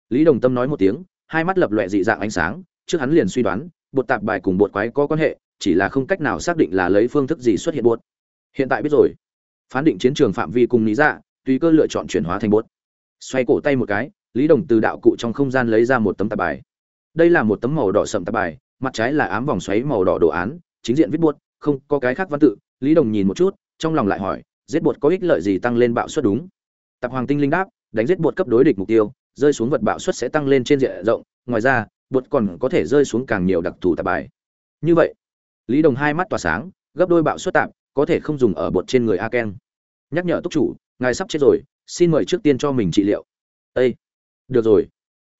Lý đồng tâm nói một tiếng, hai mắt lập loẹ dị dạng ánh sáng, trước hắn liền suy đoán, bột tạp bài cùng bột quái có quan hệ, chỉ là không cách nào xác định là lấy phương thức gì xuất hiện bột. Hiện tại biết rồi phán định chiến trường phạm vi cùng lý dạ tùy cơ lựa chọn chuyển hóa thành bột xoay cổ tay một cái, lý đồng từ đạo cụ trong không gian lấy ra một tấm tạp bài. Đây là một tấm màu đỏ sậm tạp bài, mặt trái là ám vòng xoáy màu đỏ đồ án, chính diện viết buốt không có cái khác văn tự. Lý đồng nhìn một chút, trong lòng lại hỏi, giết bột có ích lợi gì tăng lên bạo suất đúng? Tạp hoàng tinh linh đáp, đánh giết bột cấp đối địch mục tiêu, rơi xuống vật bạo suất sẽ tăng lên trên diện rộng, ngoài ra, bột còn có thể rơi xuống càng nhiều đặc thù tạp bài. Như vậy, lý đồng hai mắt tỏa sáng, gấp đôi bạo suất tạp, có thể không dùng ở bột trên người a nhắc nhở túc chủ, ngài sắp chết rồi, xin mời trước tiên cho mình trị liệu. Ây được rồi.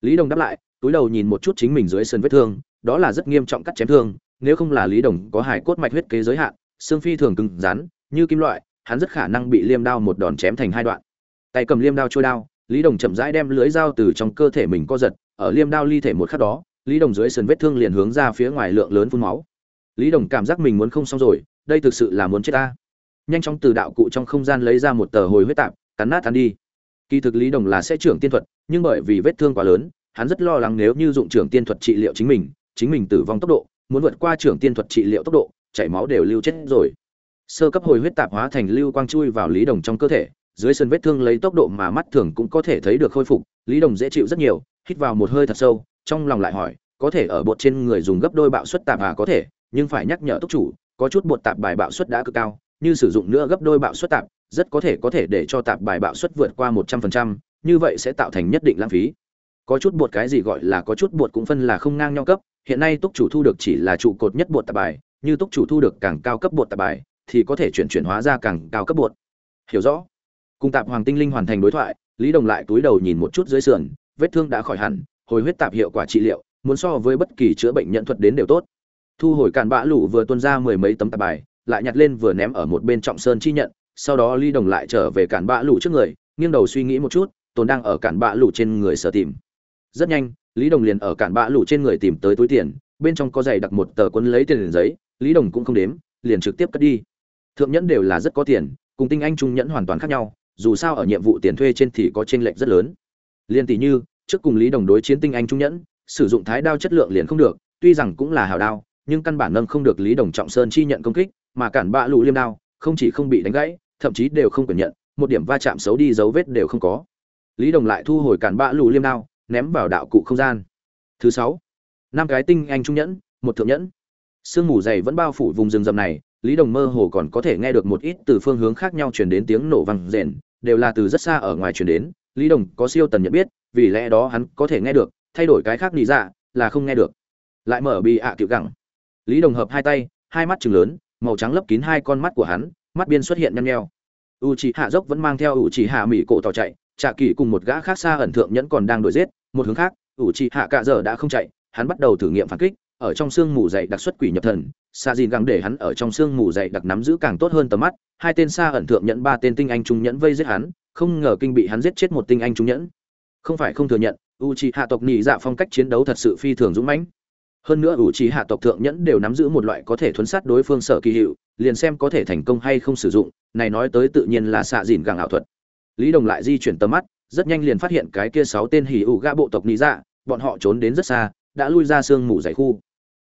Lý đồng đáp lại, túi đầu nhìn một chút chính mình dưới sân vết thương, đó là rất nghiêm trọng cắt chém thương, nếu không là lý đồng có hài cốt mạch huyết kế giới hạn, xương phi thường cứng rắn, như kim loại, hắn rất khả năng bị liêm đao một đòn chém thành hai đoạn. Tay cầm liêm đao trôi đao, lý đồng chậm rãi đem lưới dao từ trong cơ thể mình co giật, ở liêm đao ly thể một khắc đó, lý đồng dưới sườn vết thương liền hướng ra phía ngoài lượng lớn phun máu. Lý đồng cảm giác mình muốn không xong rồi, đây thực sự là muốn chết ta nhanh chóng từ đạo cụ trong không gian lấy ra một tờ hồi huyết tạp, cắn nát hắn đi. Kỳ thực lý đồng là sẽ trưởng tiên thuật, nhưng bởi vì vết thương quá lớn, hắn rất lo lắng nếu như dụng trưởng tiên thuật trị liệu chính mình chính mình tử vong tốc độ, muốn vượt qua trưởng tiên thuật trị liệu tốc độ, chảy máu đều lưu chết rồi. Sơ cấp hồi huyết tạp hóa thành lưu quang chui vào lý đồng trong cơ thể, dưới sân vết thương lấy tốc độ mà mắt thường cũng có thể thấy được khôi phục, lý đồng dễ chịu rất nhiều, hít vào một hơi thật sâu, trong lòng lại hỏi, có thể ở bột trên người dùng gấp đôi bạo suất tạp à có thể, nhưng phải nhắc nhở túc chủ, có chút bột tạp bài bạo suất đã cực cao như sử dụng nữa gấp đôi bạo suất tạp, rất có thể có thể để cho tạp bài bạo suất vượt qua một trăm phần trăm, như vậy sẽ tạo thành nhất định lãng phí. Có chút buột cái gì gọi là có chút buột cũng phân là không ngang nhau cấp, hiện nay túc chủ thu được chỉ là trụ cột nhất buột tạp bài, như túc chủ thu được càng cao cấp buột tạp bài, thì có thể chuyển chuyển hóa ra càng cao cấp buột. hiểu rõ? Cùng tạp hoàng tinh linh hoàn thành đối thoại, lý đồng lại túi đầu nhìn một chút dưới sườn, vết thương đã khỏi hẳn, hồi huyết tạp hiệu quả trị liệu, muốn so với bất kỳ chữa bệnh nhận thuật đến đều tốt. Thu hồi càn bã lũ vừa tuôn ra mười mấy tấm tạp bài lại nhặt lên vừa ném ở một bên trọng sơn chi nhận, sau đó lý đồng lại trở về cản bã lũ trước người, nghiêng đầu suy nghĩ một chút, tồn đang ở cản bã lũ trên người sở tìm. Rất nhanh, lý đồng liền ở cản bã lũ trên người tìm tới túi tiền, bên trong có giày đặt một tờ quân lấy tiền liền giấy, lý đồng cũng không đếm, liền trực tiếp cất đi. Thượng nhẫn đều là rất có tiền, cùng tinh anh trung nhẫn hoàn toàn khác nhau, dù sao ở nhiệm vụ tiền thuê trên thì có chênh lệch rất lớn. Liên tỷ như, trước cùng lý đồng đối chiến tinh anh trung nhẫn, sử dụng thái đao chất lượng liền không được, tuy rằng cũng là hào đao, nhưng căn bản nâng không được lý đồng trọng sơn chi nhận công kích mà cản bạ lũ liêm đao, không chỉ không bị đánh gãy, thậm chí đều không cần nhận, một điểm va chạm xấu đi dấu vết đều không có. Lý đồng lại thu hồi cản bạ lũ liêm đao, ném vào đạo cụ không gian. Thứ sáu, năm cái tinh anh trung nhẫn, một thượng nhẫn. Sương mù dày vẫn bao phủ vùng rừng rậm này, lý đồng mơ hồ còn có thể nghe được một ít từ phương hướng khác nhau truyền đến tiếng nổ vang rền, đều là từ rất xa ở ngoài truyền đến. Lý đồng có siêu tần nhận biết, vì lẽ đó hắn có thể nghe được, thay đổi cái khác lý dạ là không nghe được. Lại mở bị ạ à cựu gẳng. Lý đồng hợp hai tay, hai mắt chừng lớn màu trắng lấp kín hai con mắt của hắn, mắt biên xuất hiện nhăn nheo. U chỉ hạ dốc vẫn mang theo u chỉ hạ mỹ cổ tỏ chạy, trạ kỳ cùng một gã khác xa ẩn thượng nhẫn còn đang đuổi giết, một hướng khác u chỉ hạ cạ giờ đã không chạy, hắn bắt đầu thử nghiệm phản kích, ở trong xương mù dày đặc xuất quỷ nhập thần xa dìn gắng để hắn ở trong xương mù dày đặc nắm giữ càng tốt hơn tầm mắt, hai tên xa ẩn thượng nhẫn, ba tên tinh anh trung nhẫn vây giết hắn, không ngờ kinh bị hắn giết chết một tinh anh trung nhẫn. Không phải không thừa nhận u c hạ tộc nhị dạ phong cách chiến đấu thật sự phi thường dũng mãnh hơn nữa ủ trí hạ tộc thượng nhẫn đều nắm giữ một loại có thể thuấn sát đối phương sở kỳ hiệu, liền xem có thể thành công hay không sử dụng, này nói tới tự nhiên là xạ dìn gàng ảo thuật. Lý đồng lại di chuyển tầm mắt, rất nhanh liền phát hiện cái kia sáu tên hỉ ủ gã bộ tộc ní dạ bọn họ trốn đến rất xa, đã lui ra sương mù dày khu.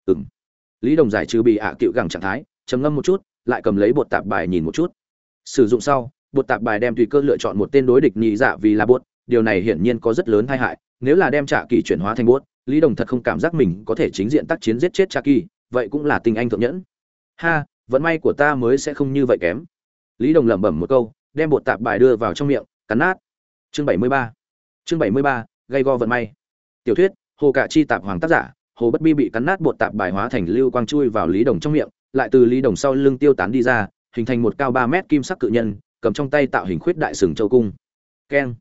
Ừng lý đồng giải trừ bị ạ cựu gẳng trạng thái, trầm ngâm một chút, lại cầm lấy bột tạp bài nhìn một chút. Sử dụng sau, bột tạp bài đem tùy cơ lựa chọn một tên đối địch nhị dạ vì là bột, điều này hiển nhiên có rất lớn tai hại, nếu là đem trả kỳ chuyển hóa thành bột lý đồng thật không cảm giác mình có thể chính diện tác chiến giết chết cha kỳ vậy cũng là tình anh thượng nhẫn. Ha, vận may của ta mới sẽ không như vậy kém. Lý đồng lẩm bẩm một câu, đem bột tạp bài đưa vào trong miệng, cắn nát. Chương bảy mươi ba. Chương bảy mươi ba gây go vận may. Tiểu thuyết, hồ cạ chi tạp hoàng tác giả, hồ bất bi bị cắn nát bột tạp bài hóa thành lưu quang chui vào lý đồng trong miệng, lại từ lý đồng sau lưng tiêu tán đi ra, hình thành một cao ba mét kim sắc cự nhân, cầm trong tay tạo hình khuyết đại sừng châu cung. Keng.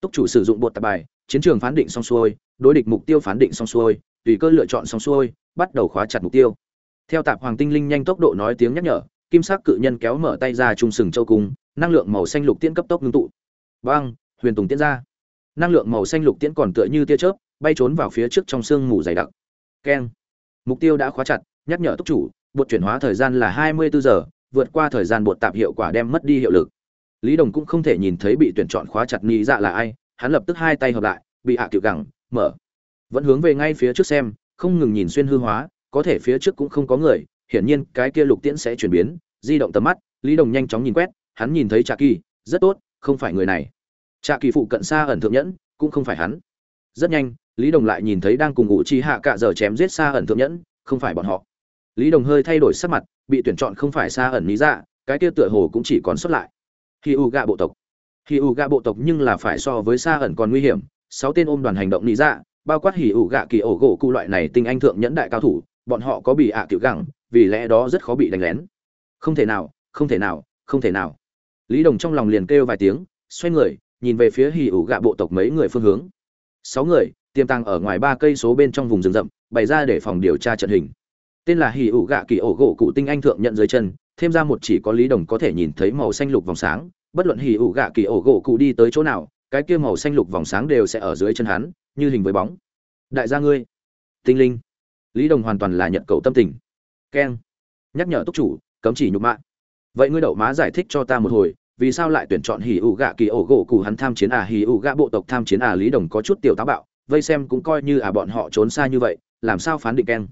Túc chủ sử dụng bột tạp bài chiến trường phán định xong xuôi đối địch mục tiêu phán định xong xuôi tùy cơ lựa chọn xong xuôi bắt đầu khóa chặt mục tiêu. Theo tạp hoàng tinh linh nhanh tốc độ nói tiếng nhắc nhở kim sắc cự nhân kéo mở tay ra trung sừng châu cung năng lượng màu xanh lục tiễn cấp tốc ngưng tụ. Bang, huyền tùng tiễn ra. Năng lượng màu xanh lục tiễn còn tựa như tia chớp bay trốn vào phía trước trong sương mù dày đặc. Keng. Mục tiêu đã khóa chặt nhắc nhở tốc chủ buộc chuyển hóa thời gian là hai mươi bốn giờ vượt qua thời gian buộc tạp hiệu quả đem mất đi hiệu lực. Lý đồng cũng không thể nhìn thấy bị tuyển chọn khóa chặt nghi dạ là ai hắn lập tức hai tay hợp lại, bị hạ kiểu gẳng, mở. Vẫn hướng về ngay phía trước xem, không ngừng nhìn xuyên hư hóa, có thể phía trước cũng không có người, hiển nhiên cái kia lục tiễn sẽ chuyển biến, di động tầm mắt, lý đồng nhanh chóng nhìn quét, hắn nhìn thấy trà kỳ, rất tốt, không phải người này. Trà kỳ phụ cận xa ẩn thượng nhẫn, cũng không phải hắn. Rất nhanh, lý đồng lại nhìn thấy đang cùng ngụ chi hạ cạ giờ chém giết xa ẩn thượng nhẫn, không phải bọn họ. Lý đồng hơi thay đổi sắc mặt, bị tuyển chọn không phải xa ẩn lý dạ cái kia tựa hồ cũng chỉ còn xuất lại. Khi u gạ bộ tộc hì u gạ bộ tộc nhưng là phải so với xa ẩn còn nguy hiểm. Sáu tên ôm đoàn hành động lý dạ bao quát hỉ ủ gạ kỳ ổ gỗ cụ loại này tinh anh thượng nhẫn đại cao thủ, bọn họ có bị ạ à kiểu gẳng, vì lẽ đó rất khó bị đánh lén. Không thể nào, không thể nào, không thể nào. Lý đồng trong lòng liền kêu vài tiếng, xoay người, nhìn về phía hỉ ủ gạ bộ tộc mấy người phương hướng. Sáu người, tiềm tàng ở ngoài ba cây số bên trong vùng rừng rậm, bày ra để phòng điều tra trận hình. Tên là hỉ ủ gạ kỳ ổ gỗ cụ tinh anh thượng nhận dưới chân, thêm ra một chỉ có lý đồng có thể nhìn thấy màu xanh lục vòng sáng bất luận hỉ ủ gạ kỳ ổ gỗ cụ đi tới chỗ nào, cái kia màu xanh lục vòng sáng đều sẽ ở dưới chân hắn, như hình với bóng. Đại gia ngươi, tinh linh. Lý đồng hoàn toàn là nhận cầu tâm tình. Keng. Nhắc nhở túc chủ, cấm chỉ nhục mạ. Vậy ngươi đậu má giải thích cho ta một hồi, vì sao lại tuyển chọn hỉ ủ gạ kỳ ổ gỗ cụ hắn tham chiến à? Hỉ ủ gạ bộ tộc tham chiến à? Lý đồng có chút tiểu táo bạo, vây xem cũng coi như à bọn họ trốn xa như vậy, làm sao phán định keng?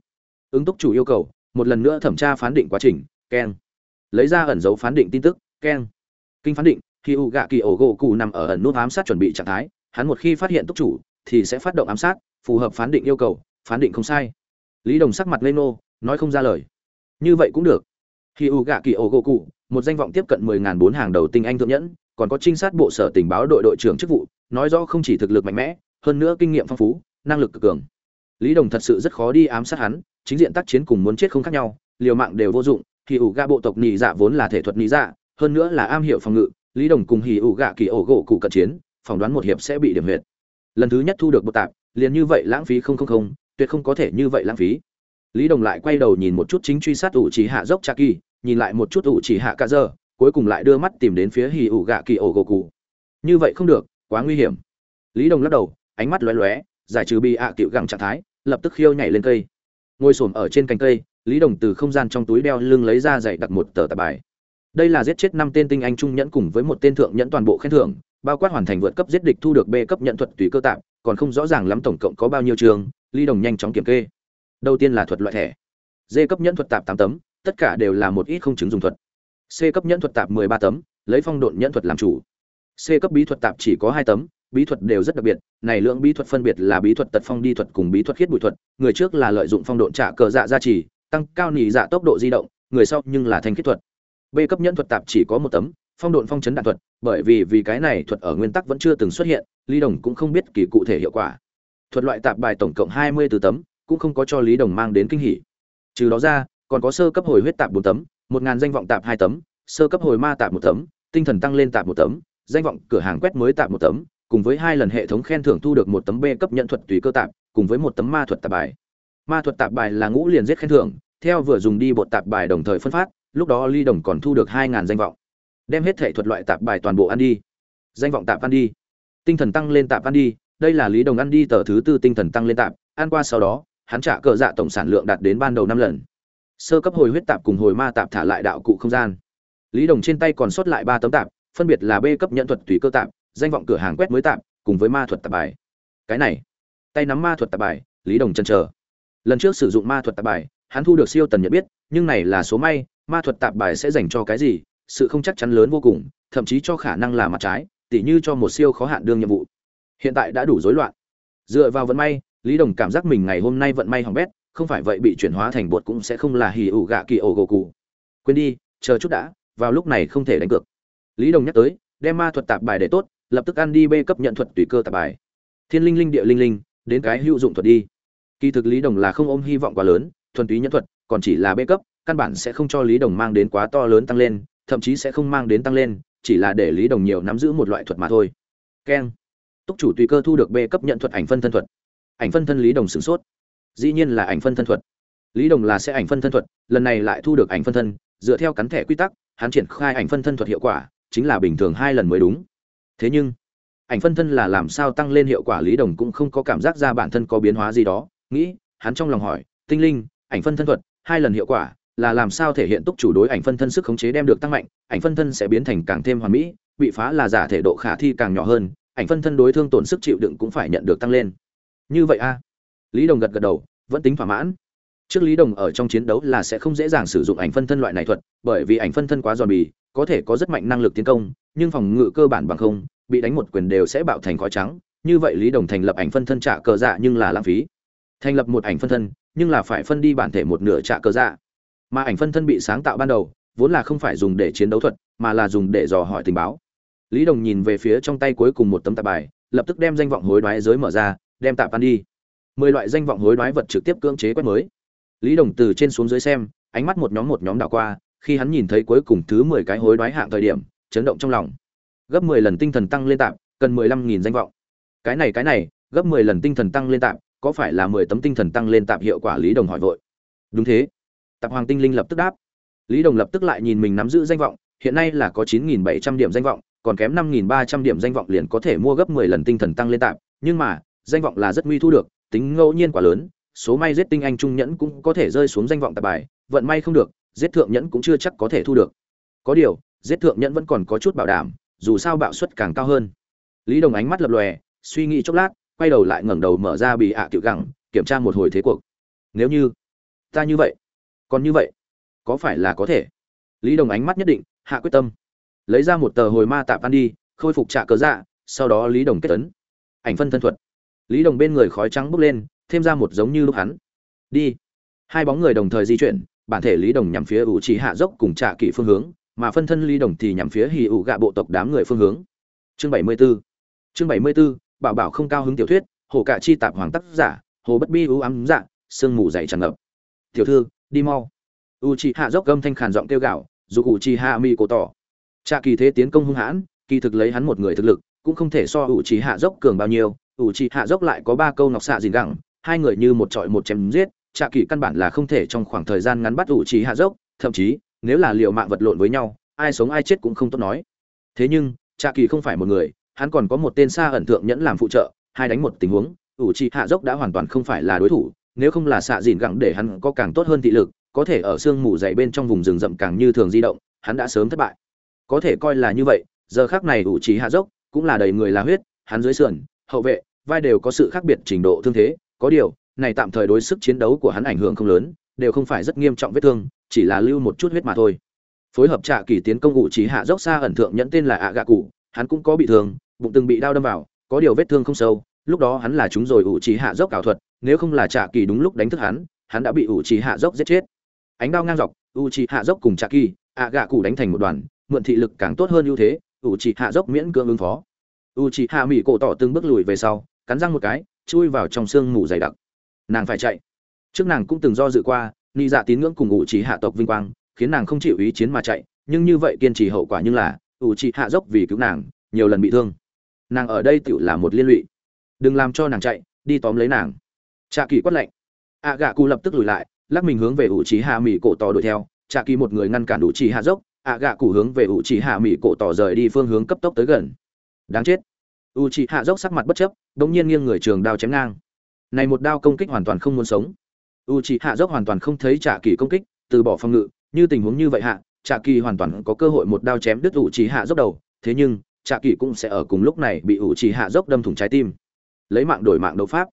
Ứng túc chủ yêu cầu, một lần nữa thẩm tra phán định quá trình, keng. Lấy ra ẩn dấu phán định tin tức, keng kinh phán định, khi u gạ kỳ ổ gỗ cụ nằm ở ẩn nút ám sát chuẩn bị trạng thái, hắn một khi phát hiện túc chủ, thì sẽ phát động ám sát, phù hợp phán định yêu cầu, phán định không sai. Lý đồng sắc mặt lên nô, nói không ra lời. Như vậy cũng được. Khi u gạ kỳ ổ gỗ cụ một danh vọng tiếp cận mười ngàn bốn hàng đầu tinh anh thượng nhẫn, còn có trinh sát bộ sở tình báo đội đội trưởng chức vụ, nói rõ không chỉ thực lực mạnh mẽ, hơn nữa kinh nghiệm phong phú, năng lực cực cường. Lý đồng thật sự rất khó đi ám sát hắn, chính diện tác chiến cùng muốn chết không khác nhau, liều mạng đều vô dụng thì ủ ga bộ tộc nhị dạ vốn là thể thuật nhị dạ hơn nữa là am hiểu phòng ngự, lý đồng cùng hì ủ gạ kỳ ổ gỗ cụ cận chiến, phỏng đoán một hiệp sẽ bị điểm huyệt. Lần thứ nhất thu được bộ tạp, liền như vậy lãng phí không không không, tuyệt không có thể như vậy lãng phí. Lý đồng lại quay đầu nhìn một chút chính truy sát ủ chỉ hạ dốc cha kỳ nhìn lại một chút ủ chỉ hạ cả giờ cuối cùng lại đưa mắt tìm đến phía hì ủ gạ kỳ ổ gỗ cụ. Như vậy không được, quá nguy hiểm. Lý đồng lắc đầu, ánh mắt lóe lóe, giải trừ bị ạ à cựu gẳng trạng thái, lập tức khiêu nhảy lên cây. Ngồi xổm ở trên cành cây, lý đồng từ không gian trong túi đeo lưng lấy ra dạy đặt một tờ tạp bài đây là giết chết năm tên tinh anh trung nhẫn cùng với một tên thượng nhẫn toàn bộ khen thưởng bao quát hoàn thành vượt cấp giết địch thu được b cấp nhận thuật tùy cơ tạm, còn không rõ ràng lắm tổng cộng có bao nhiêu trường lý đồng nhanh chóng kiểm kê. Đầu tiên là thuật loại thẻ. D cấp nhẫn thuật tạp tám tấm tất cả đều là một ít không chứng dùng thuật. C cấp nhẫn thuật tạp mười ba tấm lấy phong độn nhẫn thuật làm chủ. C cấp bí thuật tạp chỉ có hai tấm bí thuật đều rất đặc biệt này lượng bí thuật phân biệt là bí thuật tật phong đi thuật cùng bí thuật khiết bụi thuật người trước là lợi dụng phong độn trả cờ dạ gia trì tăng cao nỉ dạ tốc độ di động người sau nhưng là thanh khiết thuật b cấp nhẫn thuật tạp chỉ có một tấm phong độn phong chấn đạn thuật bởi vì vì cái này thuật ở nguyên tắc vẫn chưa từng xuất hiện lý đồng cũng không biết kỳ cụ thể hiệu quả thuật loại tạp bài tổng cộng hai mươi từ tấm cũng không có cho lý đồng mang đến kinh hỉ trừ đó ra còn có sơ cấp hồi huyết tạp bốn tấm một ngàn danh vọng tạp hai tấm sơ cấp hồi ma tạp một tấm tinh thần tăng lên tạp một tấm danh vọng cửa hàng quét mới tạp một tấm cùng với hai lần hệ thống khen thưởng thu được một tấm B cấp nhận thuật tùy cơ tạp, cùng với một tấm ma thuật tạp bài. Ma thuật tạp bài là ngũ liền giết khen thưởng, theo vừa dùng đi bột tạp bài đồng thời phân phát, lúc đó Ly Đồng còn thu được hai ngàn danh vọng. Đem hết thể thuật loại tạp bài toàn bộ ăn đi. Danh vọng tạp ăn đi. Tinh thần tăng lên tạp ăn đi, đây là Lý Đồng ăn đi tờ thứ tư tinh thần tăng lên tạp, ăn qua sau đó, hắn trả cờ dạ tổng sản lượng đạt đến ban đầu năm lần. Sơ cấp hồi huyết tạp cùng hồi ma tạp thả lại đạo cụ không gian. Lý Đồng trên tay còn sót lại ba tấm tạp, phân biệt là B cấp nhận thuật tùy cơ tạp, danh vọng cửa hàng quét mới tạm cùng với ma thuật tạp bài cái này tay nắm ma thuật tạp bài lý đồng chân chờ lần trước sử dụng ma thuật tạp bài hắn thu được siêu tần nhận biết nhưng này là số may ma thuật tạp bài sẽ dành cho cái gì, sự không chắc chắn lớn vô cùng, thậm chí cho khả năng là mặt trái, tỉ như cho một siêu khó hạn đương nhiệm vụ. Hiện tại đã đủ rối loạn. Dựa vào vận may, lý đồng cảm giác mình ngày hôm nay vận may hỏng bét, không phải vậy bị chuyển hóa thành bột cũng sẽ không là hì ủ gạ kỳ ổ gỗ cụ. Quên đi, chờ chút đã, vào lúc này không thể đánh cược. Lý đồng nhắc tới, đem ma thuật tạp bài để tốt, lập tức ăn đi b cấp nhận thuật tùy cơ tạp bài. Thiên linh linh, địa linh linh, đến cái hữu dụng thuật đi. Kỳ thực lý đồng là không ôm hy vọng quá lớn, thuần túy nhân thuật, còn chỉ là b cấp căn bản sẽ không cho lý đồng mang đến quá to lớn tăng lên, thậm chí sẽ không mang đến tăng lên, chỉ là để lý đồng nhiều nắm giữ một loại thuật mà thôi. Keng. Túc chủ tùy cơ thu được b cấp nhận thuật ảnh phân thân thuật. Ảnh phân thân lý đồng sửng sốt. Dĩ nhiên là ảnh phân thân thuật. Lý đồng là sẽ ảnh phân thân thuật, lần này lại thu được ảnh phân thân, dựa theo cắn thẻ quy tắc, hắn triển khai ảnh phân thân thuật hiệu quả, chính là bình thường hai lần mới đúng. Thế nhưng, ảnh phân thân là làm sao tăng lên hiệu quả lý đồng cũng không có cảm giác ra bản thân có biến hóa gì đó, nghĩ, hắn trong lòng hỏi, tinh linh, ảnh phân thân thuật, hai lần hiệu quả là làm sao thể hiện túc chủ đối ảnh phân thân sức khống chế đem được tăng mạnh, ảnh phân thân sẽ biến thành càng thêm hoàn mỹ, bị phá là giả thể độ khả thi càng nhỏ hơn, ảnh phân thân đối thương tổn sức chịu đựng cũng phải nhận được tăng lên. Như vậy a? Lý đồng gật gật đầu, vẫn tính thỏa mãn. Trước lý đồng ở trong chiến đấu là sẽ không dễ dàng sử dụng ảnh phân thân loại này thuật, bởi vì ảnh phân thân quá giòn bì, có thể có rất mạnh năng lực tiến công, nhưng phòng ngự cơ bản bằng không, bị đánh một quyền đều sẽ bạo thành khói trắng. Như vậy lý đồng thành lập ảnh phân thân trả cờ dạ nhưng là lãng phí. Thành lập một ảnh phân thân, nhưng là phải phân đi bản thể một nửa trả cờ dạ mà ảnh phân thân bị sáng tạo ban đầu, vốn là không phải dùng để chiến đấu thuật, mà là dùng để dò hỏi tình báo. Lý đồng nhìn về phía trong tay cuối cùng một tấm tạp bài, lập tức đem danh vọng hối đoái giới mở ra, đem tạp ăn đi. Mười loại danh vọng hối đoái vật trực tiếp cưỡng chế quét mới. Lý đồng từ trên xuống dưới xem, ánh mắt một nhóm một nhóm đảo qua, khi hắn nhìn thấy cuối cùng thứ mười cái hối đoái hạng thời điểm, chấn động trong lòng. Gấp mười lần tinh thần tăng lên tạp, cần mười lăm nghìn danh vọng. Cái này cái này, gấp mười lần tinh thần tăng lên tạp, có phải là mười tấm tinh thần tăng lên tạp hiệu quả lý đồng hỏi vội. Đúng thế tạp hoàng tinh linh lập tức đáp. Lý đồng lập tức lại nhìn mình nắm giữ danh vọng, hiện nay là có chín nghìn bảy trăm điểm danh vọng, còn kém năm nghìn ba trăm điểm danh vọng liền có thể mua gấp mười lần tinh thần tăng lên tạp. Nhưng mà, danh vọng là rất nguy thu được, tính ngẫu nhiên quá lớn, số may giết tinh anh trung nhẫn cũng có thể rơi xuống danh vọng tạp bài, vận may không được, giết thượng nhẫn cũng chưa chắc có thể thu được. Có điều, giết thượng nhẫn vẫn còn có chút bảo đảm, dù sao bạo suất càng cao hơn. Lý đồng ánh mắt lập lòe, suy nghĩ chốc lát, quay đầu lại ngẩng đầu mở ra bị ạ à tiểu gẳng, kiểm tra một hồi thế cuộc. Nếu như ta như vậy còn như vậy có phải là có thể? Lý đồng ánh mắt nhất định hạ quyết tâm. Lấy ra một tờ hồi ma tạp ăn đi khôi phục trạ cớ dạ sau đó lý đồng kết tấn ảnh phân thân thuật. Lý đồng bên người khói trắng bốc lên thêm ra một giống như lúc hắn. Đi. Hai bóng người đồng thời di chuyển bản thể lý đồng nhằm phía ủ trì hạ dốc cùng trạ kỷ phương hướng mà phân thân lý đồng thì nhằm phía hì ủ gạ bộ tộc đám người phương hướng. Chương bảy mươi 74 chương bảy mươi 74, bảo bảo không cao hứng tiểu thuyết hồ cả chi tạp hoàng tác giả hồ bất bi ưu ám dạ sương mù dày tràn ngập. Tiểu thư đi mau. U chi hạ dốc gâm thanh khàn giọng kêu gạo dù u chi hạ mi cổ tỏ. Trạ kỳ thế tiến công hung hãn, kỳ thực lấy hắn một người thực lực, cũng không thể so u chi hạ dốc cường bao nhiêu. U chi hạ dốc lại có ba câu nọc xạ dìn gẳng, hai người như một trọi một chém giết trạ kỳ căn bản là không thể trong khoảng thời gian ngắn bắt u chi hạ dốc, thậm chí, nếu là liệu mạng vật lộn với nhau, ai sống ai chết cũng không tốt nói. Thế nhưng trạ kỳ không phải một người, hắn còn có một tên xa ẩn thượng nhẫn làm phụ trợ, hai đánh một tình huống ủ trì hạ dốc đã hoàn toàn không phải là đối thủ nếu không là xạ dìn gẳng để hắn có càng tốt hơn thị lực, có thể ở sương mù dày bên trong vùng rừng rậm càng như thường di động, hắn đã sớm thất bại. Có thể coi là như vậy, giờ khác này ủ trí hạ dốc, cũng là đầy người là huyết, hắn dưới sườn, hậu vệ, vai đều có sự khác biệt trình độ thương thế, có điều, này tạm thời đối sức chiến đấu của hắn ảnh hưởng không lớn, đều không phải rất nghiêm trọng vết thương, chỉ là lưu một chút huyết mà thôi. Phối hợp trạ kỳ tiến công ủ trí hạ dốc xa ẩn thượng nhẫn tên là ạ gạ cụ hắn cũng có bị thương, bụng từng bị đau đâm vào, có điều vết thương không sâu, lúc đó hắn là chúng rồi ủ trí hạ dốc ảo thuật nếu không là trạ kỳ đúng lúc đánh thức hắn hắn đã bị ủ trì hạ dốc giết chết. Ánh đao ngang dọc u trì hạ dốc cùng trạ kỳ ạ gạ cụ đánh thành một đoàn, mượn thị lực càng tốt hơn ưu thế U trì hạ dốc miễn cưỡng ứng phó. U trì hạ mỹ cổ tỏ từng bước lùi về sau, cắn răng một cái, chui vào trong sương mù dày đặc. Nàng phải chạy. Trước nàng cũng từng do dự qua ni dạ tín ngưỡng cùng U trì hạ tộc vinh quang, khiến nàng không chịu ý chiến mà chạy, nhưng như vậy kiên trì hậu quả nhưng là U trì hạ dốc vì cứu nàng, nhiều lần bị thương. Nàng ở đây tựu là một liên lụy. Đừng làm cho nàng chạy, đi tóm lấy nàng trạ kỳ quát lệnh a gạ cụ lập tức lùi lại, lắc mình hướng về ủ trí hạ mỹ cổ tỏ đuổi theo. Trạ kỳ một người ngăn cản ủ trí hạ dốc, a gạ cụ hướng về ủ trí hạ mỹ cổ tỏ rời đi phương hướng cấp tốc tới gần. Đáng chết. U trí hạ dốc sắc mặt bất chấp đống nhiên nghiêng người trường đao chém ngang. Này một đao công kích hoàn toàn không muốn sống. U trí hạ dốc hoàn toàn không thấy trạ kỳ công kích, từ bỏ phòng ngự, như tình huống như vậy hạ, trạ kỳ hoàn toàn có cơ hội một đao chém đứt ủ trí hạ dốc đầu. Thế nhưng, trạ kỳ cũng sẽ ở cùng lúc này bị ủ trí hạ dốc đâm thủng trái tim. Lấy mạng đổi mạng đấu pháp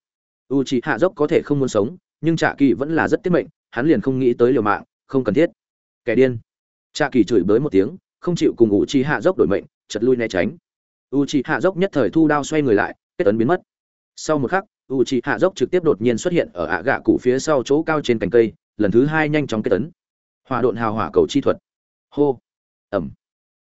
u trí hạ dốc có thể không muốn sống, nhưng trạ kỳ vẫn là rất tiết mệnh, hắn liền không nghĩ tới liều mạng, không cần thiết. Kẻ điên. Trạ kỳ chửi bới một tiếng, không chịu cùng u trí hạ dốc đổi mệnh, chật lui né tránh. U trí hạ dốc nhất thời thu đao xoay người lại, kết ấn biến mất. Sau một khắc u trí hạ dốc trực tiếp đột nhiên xuất hiện ở ạ gạ cụ phía sau chỗ cao trên cành cây, lần thứ hai nhanh chóng kết ấn. Hòa độn hào hỏa cầu chi thuật. Hô. Ẩm.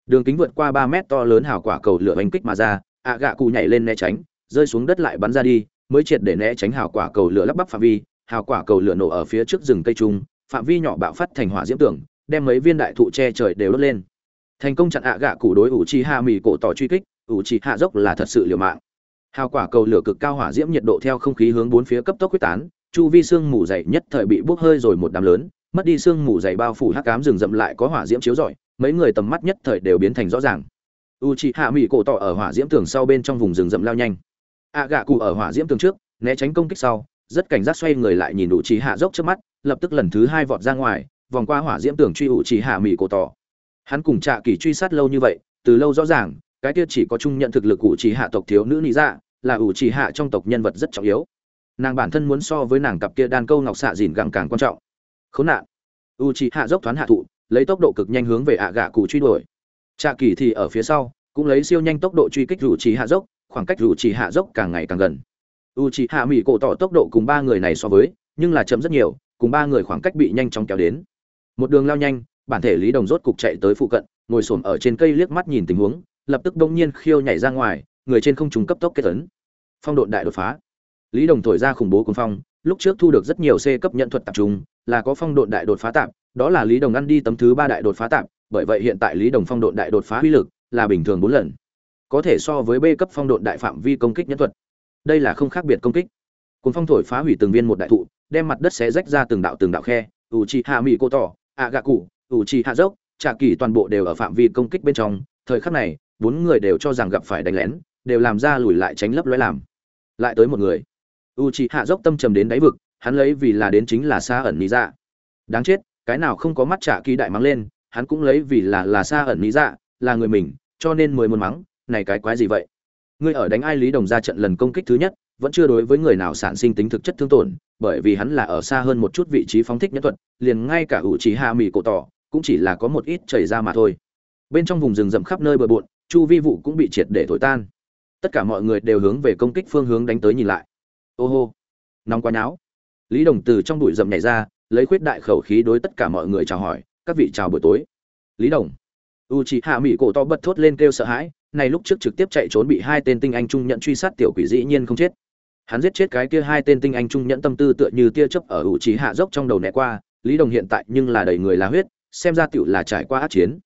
Đường kính vượt qua ba mét to lớn hào quả cầu lửa bánh kích mà ra ạ gạ cụ nhảy lên né tránh, rơi xuống đất lại bắn ra đi mới triệt để né tránh hào quả cầu lửa lắp bắp phạm vi, hào quả cầu lửa nổ ở phía trước rừng cây trung, phạm vi nhỏ bạo phát thành hỏa diễm tưởng, đem mấy viên đại thụ che trời đều đốt lên. Thành công chặn ạ gạ cụ đối ủ trì hạ mì cổ tỏ truy kích ủ trì hạ dốc là thật sự liều mạng. Hào quả cầu lửa cực cao hỏa diễm nhiệt độ theo không khí hướng bốn phía cấp tốc quyết tán, chu vi xương mù dày nhất thời bị bốc hơi rồi một đám lớn, mất đi xương mù dày bao phủ hắc cám rừng rậm lại có hỏa diễm chiếu rọi, mấy người tầm mắt nhất thời đều biến thành rõ ràng. U c hạ mỹ cổ tỏ ở hỏa diễm tường sau bên trong vùng rừng rậm lao nhanh ạ gạ cụ ở hỏa diễm tường trước, né tránh công kích sau, rất cảnh giác xoay người lại nhìn u trì hạ dốc trước mắt, lập tức lần thứ hai vọt ra ngoài, vòng qua hỏa diễm tường truy u trì hạ mỹ cổ tỏ. Hắn cùng trạ kỳ truy sát lâu như vậy, từ lâu rõ ràng, cái kia chỉ có chung nhận thực lực u trì hạ tộc thiếu nữ nị dạ là u trì hạ trong tộc nhân vật rất trọng yếu. Nàng bản thân muốn so với nàng cặp kia đan câu ngọc xạ dìn gẳng càng quan trọng. Khốn nạn. U trì hạ dốc thoáng hạ thụ, lấy tốc độ cực nhanh hướng về ạ gạ cụ truy đuổi. Trạ kỳ thì ở phía sau, cũng lấy siêu nhanh tốc độ truy kích ủ trì hạ dốc khoảng cách rủ trì hạ dốc càng ngày càng gần. U trì hạ mỹ cổ tỏ tốc độ cùng ba người này so với, nhưng là chậm rất nhiều, cùng ba người khoảng cách bị nhanh chóng kéo đến. Một đường lao nhanh, bản thể lý đồng rốt cục chạy tới phụ cận, ngồi xổm ở trên cây liếc mắt nhìn tình huống, lập tức đông nhiên khiêu nhảy ra ngoài, người trên không trùng cấp tốc kết tấn phong độn đại đột phá. Lý đồng thổi ra khủng bố cuồng phong, lúc trước thu được rất nhiều c cấp nhận thuật tập trung là có phong độn đại đột phá tạm đó là lý đồng ăn đi tấm thứ ba đại đột phá tạm bởi vậy hiện tại lý đồng phong độn đại đột phá uy lực là bình thường bốn lần có thể so với b cấp phong độn đại phạm vi công kích nhân thuật. Đây là không khác biệt công kích. Cuốn phong thổi phá hủy từng viên một đại thụ đem mặt đất xé rách ra từng đạo từng đạo khe Uchiha Mikoto, hạ mỹ cô tỏ cụ hạ dốc trà kỳ toàn bộ đều ở phạm vi công kích bên trong. Thời khắc này bốn người đều cho rằng gặp phải đánh lén đều làm ra lùi lại tránh lấp lóe làm. Lại tới một người. U trì hạ dốc tâm trầm đến đáy vực hắn lấy vì là đến chính là xa ẩn lý dạ. Đáng chết cái nào không có mắt trả kỳ đại mắng lên hắn cũng lấy vì là là xa ẩn lý dạ là người mình cho nên mới muốn mắng này cái quái gì vậy? Ngươi ở đánh ai lý đồng ra trận lần công kích thứ nhất, vẫn chưa đối với người nào sản sinh tính thực chất thương tổn, bởi vì hắn là ở xa hơn một chút vị trí phóng thích nhất thuật, liền ngay cả ủ trí hạ Mị cổ tỏ, cũng chỉ là có một ít chảy ra mà thôi. Bên trong vùng rừng rậm khắp nơi bờ bộn, chu vi vụ cũng bị triệt để thổi tan. Tất cả mọi người đều hướng về công kích phương hướng đánh tới nhìn lại. Ô hô! Nóng quá nháo. Lý đồng từ trong bụi rậm nhảy ra, lấy khuyết đại khẩu khí đối tất cả mọi người chào hỏi, các vị chào buổi tối. Lý đồng. U c hạ mỹ cổ to bật thốt lên kêu sợ hãi này lúc trước trực tiếp chạy trốn bị hai tên tinh anh trung nhận truy sát tiểu quỷ dĩ nhiên không chết. Hắn giết chết cái kia hai tên tinh anh trung nhận tâm tư tựa như tia chớp ở ủ trí hạ dốc trong đầu né qua, lý đồng hiện tại nhưng là đầy người là huyết, xem ra tiểu là trải qua ác chiến.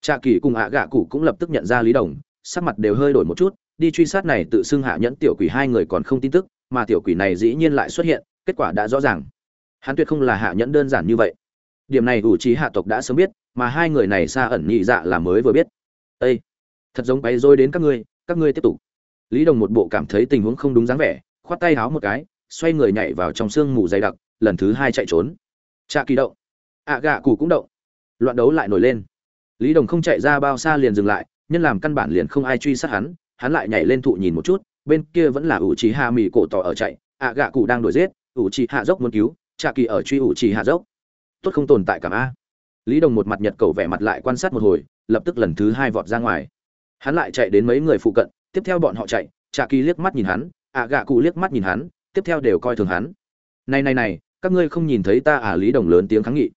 Trạ kỳ cùng ạ gạ cụ cũng lập tức nhận ra lý đồng, sắc mặt đều hơi đổi một chút, đi truy sát này tự xưng hạ nhẫn tiểu quỷ hai người còn không tin tức, mà tiểu quỷ này dĩ nhiên lại xuất hiện, kết quả đã rõ ràng. Hắn tuyệt không là hạ nhẫn đơn giản như vậy. Điểm này ủ trí hạ tộc đã sớm biết, mà hai người này xa ẩn nhị dạ là mới vừa biết. Ây thật giống bay rối đến các ngươi các ngươi tiếp tục. Lý đồng một bộ cảm thấy tình huống không đúng dáng vẻ, khoát tay háo một cái, xoay người nhảy vào trong sương mù dày đặc, lần thứ hai chạy trốn. Cha kỳ động. Ạ gạ cụ cũng động. Loạn đấu lại nổi lên. Lý đồng không chạy ra bao xa liền dừng lại, nhân làm căn bản liền không ai truy sát hắn hắn lại nhảy lên thụ nhìn một chút, bên kia vẫn là ủ trì hạ mì cổ tỏ ở chạy, ạ gạ cụ đang đuổi giết ủ trì hạ dốc muốn cứu cha kỳ ở truy ủ trì hạ dốc. Tốt không tồn tại cảm a. Lý đồng một mặt nhật cầu vẻ mặt lại quan sát một hồi, lập tức lần thứ hai vọt ra ngoài hắn lại chạy đến mấy người phụ cận, tiếp theo bọn họ chạy trà kỳ liếc mắt nhìn hắn, ạ gạ cụ liếc mắt nhìn hắn, tiếp theo đều coi thường hắn. Này này này, các ngươi không nhìn thấy ta à? Lý đồng lớn tiếng kháng nghị.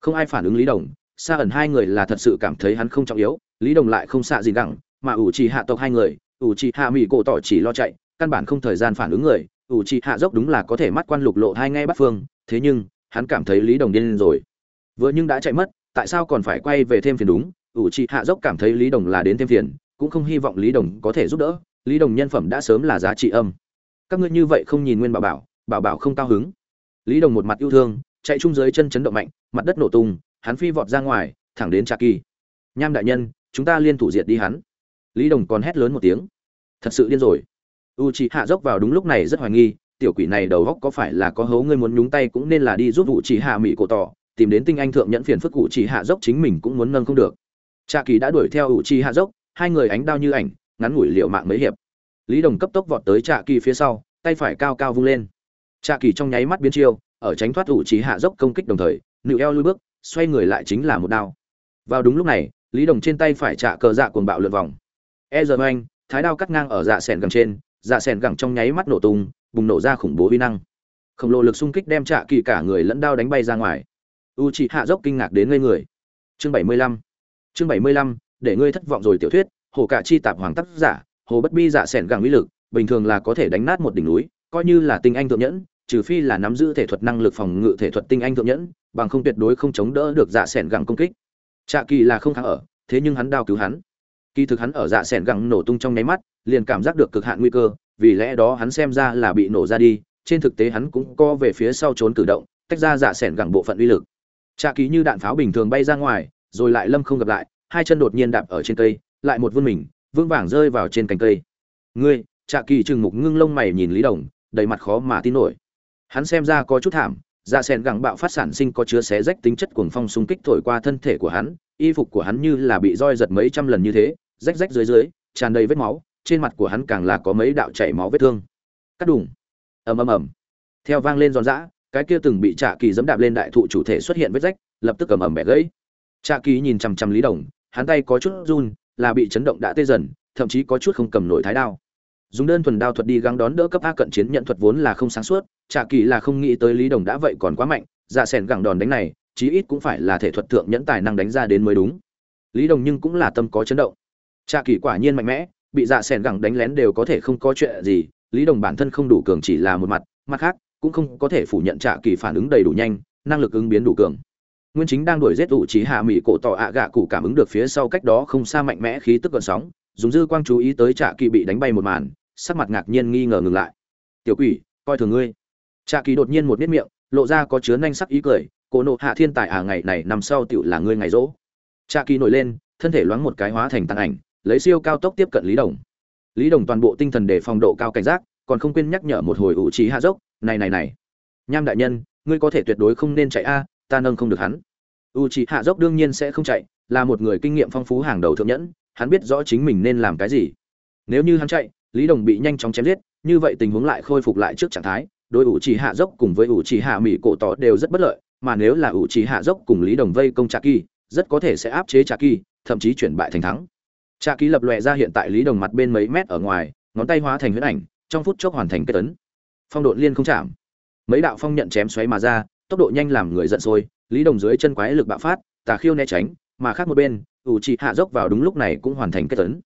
Không ai phản ứng lý đồng xa ẩn hai người là thật sự cảm thấy hắn không trọng yếu, lý đồng lại không xạ gì gẳng, mà ủ trì hạ tộc hai người, ủ trì hạ mỹ cổ tỏ chỉ lo chạy, căn bản không thời gian phản ứng người, ủ trì hạ dốc đúng là có thể mắt quan lục lộ hai ngay bắt phương, thế nhưng, hắn cảm thấy lý đồng điên rồi. Vừa nhưng đã chạy mất, tại sao còn phải quay về thêm phiền đúng? Ủ trì hạ dốc cảm thấy lý đồng là đến thêm phiền cũng không hy vọng lý đồng có thể giúp đỡ. Lý đồng nhân phẩm đã sớm là giá trị âm. Các ngươi như vậy không nhìn nguyên bảo bảo bảo bảo không cao hứng. Lý đồng một mặt yêu thương, chạy chung dưới chân chấn động mạnh, mặt đất nổ tung, hắn phi vọt ra ngoài, thẳng đến trà kỳ. Nham đại nhân, chúng ta liên thủ diệt đi hắn. Lý đồng còn hét lớn một tiếng. Thật sự điên rồi. U c hạ dốc vào đúng lúc này rất hoài nghi, tiểu quỷ này đầu góc có phải là có hấu ngươi muốn nhúng tay cũng nên là đi giúp u c hạ mỹ cổ tỏ, tìm đến tinh anh thượng nhẫn phiền phức cụ chỉ hạ dốc chính mình cũng muốn nâng không được. Trà kỳ đã đuổi theo ủ chi hạ dốc hai người ánh đao như ảnh, ngắn ngủi liệu mạng mấy hiệp. Lý đồng cấp tốc vọt tới trạ kỳ phía sau, tay phải cao cao vung lên. Trạ kỳ trong nháy mắt biến chiêu, ở tránh thoát ủ chỉ hạ dốc công kích đồng thời nựu eo lui bước, xoay người lại chính là một đao. Vào đúng lúc này, lý đồng trên tay phải trạ cờ dạ cuồng bạo lượn vòng. E giờ anh thái đao cắt ngang ở dạ sẻn gẳng trên dạ sẻn gẳng trong nháy mắt nổ tung, bùng nổ ra khủng bố vi năng. Khổng lồ lực xung kích đem trạ kỳ cả người lẫn đao đánh bay ra ngoài. U c hạ dốc kinh ngạc đến ngây người. Chương bảy mươi lăm, chương bảy mươi lăm để ngươi thất vọng rồi tiểu thuyết, hồ cả chi tạp hoàng tác giả, hồ bất bi giả sẻn gàng uy lực, bình thường là có thể đánh nát một đỉnh núi, coi như là tinh anh thượng nhẫn, trừ phi là nắm giữ thể thuật năng lực phòng ngự thể thuật tinh anh thượng nhẫn, bằng không tuyệt đối không chống đỡ được giả sẻn gàng công kích. Trạ kỳ là không kháng ở, thế nhưng hắn đao cứu hắn. Kỳ thực hắn ở dạ sẻn gàng gẳng nổ tung trong nháy mắt, liền cảm giác được cực hạn nguy cơ, vì lẽ đó hắn xem ra là bị nổ ra đi, trên thực tế hắn cũng co về phía sau trốn cử động, tách ra dạ sẻn gàng gẳng bộ phận uy lực. Trạ kỳ như đạn pháo bình thường bay ra ngoài, rồi lại lâm không gặp lại hai chân đột nhiên đạp ở trên cây, lại một vươn mình, vững vàng rơi vào trên cành cây. Ngươi, trạ kỳ trừng mục ngưng lông mày nhìn lý đồng, đầy mặt khó mà tin nổi. Hắn xem ra có chút thảm dạ da sen gẳng bạo phát sản sinh có chứa xé rách tính chất cuồng phong xung kích thổi qua thân thể của hắn, y phục của hắn như là bị roi giật mấy trăm lần như thế, rách rách dưới dưới, tràn đầy vết máu, trên mặt của hắn càng là có mấy đạo chảy máu vết thương. Cắt đủng ầm ầm ầm. Theo vang lên giòn giã, cái kia từng bị trạ kỳ dẫm đạp lên đại thụ chủ thể xuất hiện vết rách, lập tức ầm ầm bẻ gãy. Trạ kỳ nhìn chằm chằm lý đồng hắn tay có chút run, là bị chấn động đã tê dần, thậm chí có chút không cầm nổi thái đao. Dùng đơn thuần đao thuật đi gắng đón đỡ cấp a cận chiến nhận thuật vốn là không sáng suốt trạ kỳ là không nghĩ tới lý đồng đã vậy còn quá mạnh dạ xẻn gẳng đòn đánh này, chí ít cũng phải là thể thuật thượng nhẫn tài năng đánh ra đến mới đúng. Lý đồng nhưng cũng là tâm có chấn động. Trạ kỳ quả nhiên mạnh mẽ, bị dạ xẻn gẳng đánh lén đều có thể không có chuyện gì, lý đồng bản thân không đủ cường chỉ là một mặt mặt khác, cũng không có thể phủ nhận trạ kỳ phản ứng đầy đủ nhanh, năng lực ứng biến đủ cường nguyên chính đang đuổi giết ủ trí hạ mỹ cổ tỏ ạ gạ cụ cảm ứng được phía sau cách đó không xa mạnh mẽ khí tức gợn sóng, dùng dư quang chú ý tới trạ kỳ bị đánh bay một màn, sắc mặt ngạc nhiên nghi ngờ ngừng lại. Tiểu quỷ, coi thường ngươi. Trạ kỳ đột nhiên một nếp miệng, lộ ra có chứa nanh sắc ý cười, cổ nộ hạ thiên tài à ngày này nằm sau tựu là ngươi ngày rỗ. Trạ kỳ nổi lên, thân thể loáng một cái hóa thành tàn ảnh, lấy siêu cao tốc tiếp cận lý đồng. Lý đồng toàn bộ tinh thần để phòng độ cao cảnh giác, còn không quên nhắc nhở một hồi ủ trí hạ dốc, này này này, nham đại nhân, ngươi có thể tuyệt đối không nên chạy a, ta nâng không được hắn u trí hạ dốc đương nhiên sẽ không chạy, là một người kinh nghiệm phong phú hàng đầu thượng nhẫn, hắn biết rõ chính mình nên làm cái gì. Nếu như hắn chạy, lý đồng bị nhanh chóng chém giết, như vậy tình huống lại khôi phục lại trước trạng thái, đối ủ chỉ hạ dốc cùng với ủ chỉ hạ mỹ cổ tỏ đều rất bất lợi, mà nếu là ủ chỉ hạ dốc cùng lý đồng vây công trà kỳ rất có thể sẽ áp chế trà kỳ thậm chí chuyển bại thành thắng. Trà kỳ lập lòe ra hiện tại lý đồng mặt bên mấy mét ở ngoài, ngón tay hóa thành huyễn ảnh, trong phút chốc hoàn thành kết tấn. Phong độn liên không chạm. Mấy đạo phong nhận chém xoáy mà ra, tốc độ nhanh làm người giận sôi lý đồng dưới chân quái lực bạo phát, tà khiêu né tránh, mà khác một bên, ủ trì hạ dốc vào đúng lúc này cũng hoàn thành kết tấn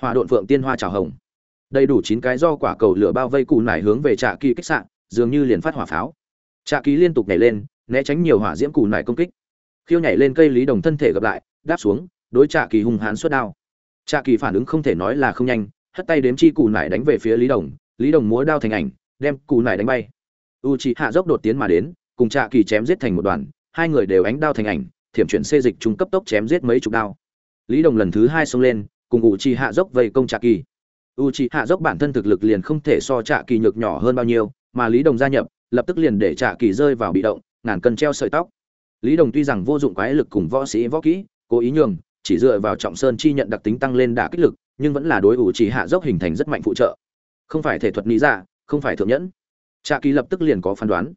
hòa độn phượng tiên hoa trào hồng. Đầy đủ chín cái do quả cầu lửa bao vây cụ nải hướng về trạ kỳ kích sạn dường như liền phát hỏa pháo. Trạ kỳ liên tục nhảy lên, né tránh nhiều hỏa diễm cụ nải công kích. Khiêu nhảy lên cây lý đồng thân thể gặp lại, đáp xuống, đối trạ kỳ hung hãn xuất đao. Trạ kỳ phản ứng không thể nói là không nhanh, hất tay đếm chi cụ nải đánh về phía lý đồng lý đồng múa đao thành ảnh, đem cụ nải đánh bay. U chị hạ dốc đột tiến mà đến, cùng trạ kỳ chém giết thành một đoàn hai người đều ánh đao thành ảnh, thiểm chuyển xê dịch trung cấp tốc chém giết mấy chục đao. Lý đồng lần thứ hai xông lên, cùng u Chi hạ dốc vây công trạ kỳ. U Chi hạ dốc bản thân thực lực liền không thể so trạ kỳ nhược nhỏ hơn bao nhiêu, mà lý đồng gia nhập, lập tức liền để trạ kỳ rơi vào bị động, ngàn cân treo sợi tóc. Lý đồng tuy rằng vô dụng quái lực cùng võ sĩ, võ kỹ, cố ý nhường, chỉ dựa vào trọng sơn chi nhận đặc tính tăng lên đả kích lực, nhưng vẫn là đối u c hạ dốc hình thành rất mạnh phụ trợ. Không phải thể thuật lý giả không phải thượng nhẫn. Trạ kỳ lập tức liền có phán đoán.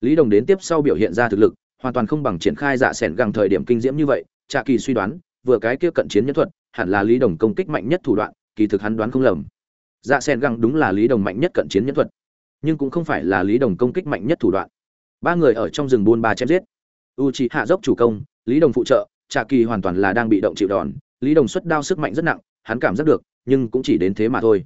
Lý đồng đến tiếp sau biểu hiện ra thực lực hoàn toàn không bằng triển khai dạ s ẻ găng thời điểm kinh diễm như vậy, trạ kỳ suy đoán, vừa cái kia cận chiến nhân thuật, hẳn là lý đồng công kích mạnh nhất thủ đoạn, kỳ thực hắn đoán không lầm. Dạ sen găng đúng là lý đồng mạnh nhất cận chiến nhân thuật, nhưng cũng không phải là lý đồng công kích mạnh nhất thủ đoạn. Ba người ở trong rừng buôn ba chém giết. U c hạ dốc chủ công, lý đồng phụ trợ trà kỳ hoàn toàn là đang bị động chịu đòn, lý đồng xuất đao sức mạnh rất nặng, hắn cảm giác được, nhưng cũng chỉ đến thế mà thôi.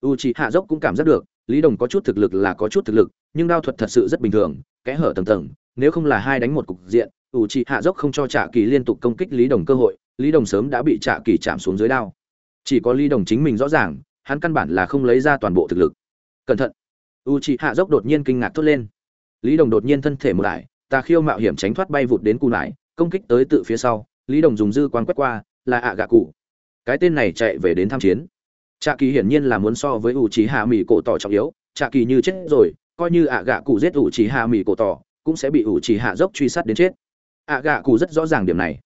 U c hạ dốc cũng cảm giác được, lý đồng có chút thực lực là có chút thực lực nhưng đao thuật thật sự rất bình thường kẽ hở tầng tầng nếu không là hai đánh một cục diện u trì hạ dốc không cho trả kỳ liên tục công kích lý đồng cơ hội lý đồng sớm đã bị trả kỳ chạm xuống dưới đao. Chỉ có lý đồng chính mình rõ ràng hắn căn bản là không lấy ra toàn bộ thực lực. Cẩn thận. U chị hạ dốc đột nhiên kinh ngạc thốt lên. Lý đồng đột nhiên thân thể một lại ta khiêu mạo hiểm tránh thoát bay vụt đến cù lại, công kích tới tự phía sau lý đồng dùng dư quan quét qua là ạ gạ cụ. Cái tên này chạy về đến tham chiến. Trạ kỳ hiển nhiên là muốn so với u trí hạ mỹ cổ tỏ trọng yếu trạ kỳ như chết rồi coi như ạ gạ cụ giết ủ chỉ hạ mỹ cổ tỏ, cũng sẽ bị ủ chỉ hạ dốc truy sát đến chết. Ạ gạ cụ rất rõ ràng điểm này.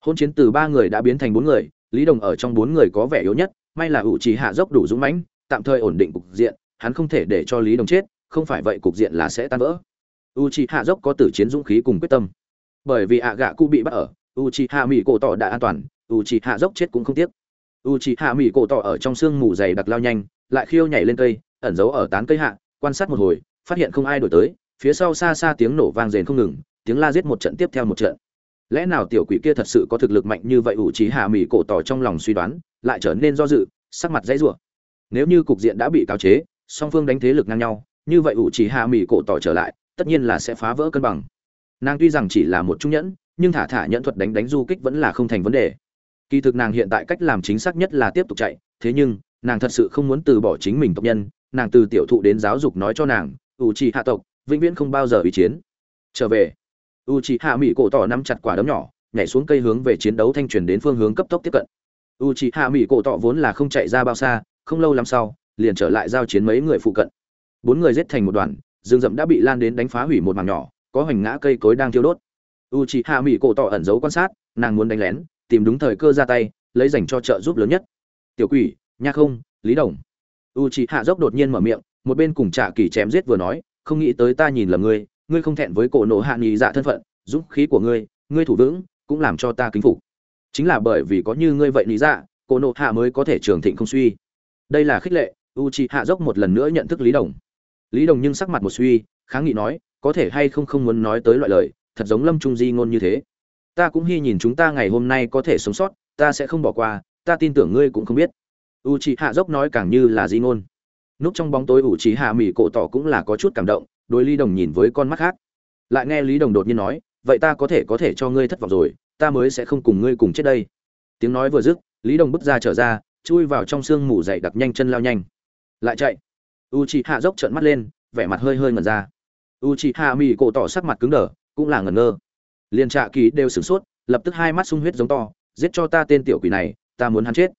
Hôn chiến từ ba người đã biến thành bốn người, lý đồng ở trong bốn người có vẻ yếu nhất, may là ủ trì hạ dốc đủ dũng mãnh, tạm thời ổn định cục diện, hắn không thể để cho lý đồng chết, không phải vậy cục diện là sẽ tan vỡ. U c hạ dốc có tử chiến dũng khí cùng quyết tâm. Bởi vì ạ gạ cụ bị bắt ở u c hạ mỹ cổ tỏ đã an toàn u c hạ dốc chết cũng không tiếc. U c hạ mỹ cổ tỏ ở trong sương mù dày đặc lao nhanh, lại khiêu nhảy lên cây, ẩn giấu ở tán cây hạ, quan sát một hồi phát hiện không ai đổi tới, phía sau xa xa tiếng nổ vang rền không ngừng, tiếng la giết một trận tiếp theo một trận. Lẽ nào tiểu quỷ kia thật sự có thực lực mạnh như vậy, ủ trí hạ mỹ cổ tỏ trong lòng suy đoán, lại trở nên do dự, sắc mặt dãy rủa. Nếu như cục diện đã bị cáo chế, song phương đánh thế lực ngang nhau, như vậy ủ trí hạ mỹ cổ tỏ trở lại, tất nhiên là sẽ phá vỡ cân bằng. Nàng tuy rằng chỉ là một trung nhẫn, nhưng thả thả nhẫn thuật đánh đánh du kích vẫn là không thành vấn đề. Kỳ thực nàng hiện tại cách làm chính xác nhất là tiếp tục chạy, thế nhưng, nàng thật sự không muốn từ bỏ chính mình tộc nhân, nàng từ tiểu thụ đến giáo dục nói cho nàng U trì hạ tộc, vĩnh viễn không bao giờ ý chiến. Trở về. U trì hạ mỹ cổ tỏ nắm chặt quả đấm nhỏ, nhảy xuống cây hướng về chiến đấu thanh truyền đến phương hướng cấp tốc tiếp cận. U trì hạ mỹ cổ tỏ vốn là không chạy ra bao xa, không lâu lắm sau, liền trở lại giao chiến mấy người phụ cận. Bốn người giết thành một đoàn, rừng rậm đã bị lan đến đánh phá hủy một mảng nhỏ, có hoành ngã cây cối đang thiêu đốt. U trì hạ mỹ cổ tỏ ẩn giấu quan sát, nàng muốn đánh lén, tìm đúng thời cơ ra tay, lấy dành cho trợ giúp lớn nhất. Tiểu quỷ, nha không, lý đồng. U chị hạ dốc đột nhiên mở miệng một bên cùng trạ kỳ chém giết vừa nói, không nghĩ tới ta nhìn lầm ngươi ngươi không thẹn với cổ nộ hạ nghị dạ thân phận, dũng khí của ngươi ngươi thủ vững, cũng làm cho ta kính phục. Chính là bởi vì có như ngươi vậy lý dạ cổ nộ hạ mới có thể trường thịnh không suy. Đây là khích lệ u chị hạ dốc một lần nữa nhận thức lý đồng. Lý đồng nhưng sắc mặt một suy, kháng nghị nói, có thể hay không không muốn nói tới loại lời, thật giống lâm trung di ngôn như thế. Ta cũng hy nhìn chúng ta ngày hôm nay có thể sống sót, ta sẽ không bỏ qua, ta tin tưởng ngươi cũng không biết. U chị hạ dốc nói càng như là di ngôn núp trong bóng tối u trí hạ mỹ cổ tỏ cũng là có chút cảm động, đối lý đồng nhìn với con mắt khác. Lại nghe lý đồng đột nhiên nói, vậy ta có thể có thể cho ngươi thất vọng rồi, ta mới sẽ không cùng ngươi cùng chết đây. Tiếng nói vừa dứt, lý đồng bước ra trở ra, chui vào trong sương mù dậy đặc nhanh chân lao nhanh. Lại chạy. U chị hạ dốc trợn mắt lên, vẻ mặt hơi hơi ngẩn ra. U chị hạ mỹ cổ tỏ sắc mặt cứng đờ, cũng là ngẩn ngơ. Liền trạ kỳ đều sửng sốt, lập tức hai mắt sung huyết giống to, giết cho ta tên tiểu quỷ này, ta muốn hắn chết.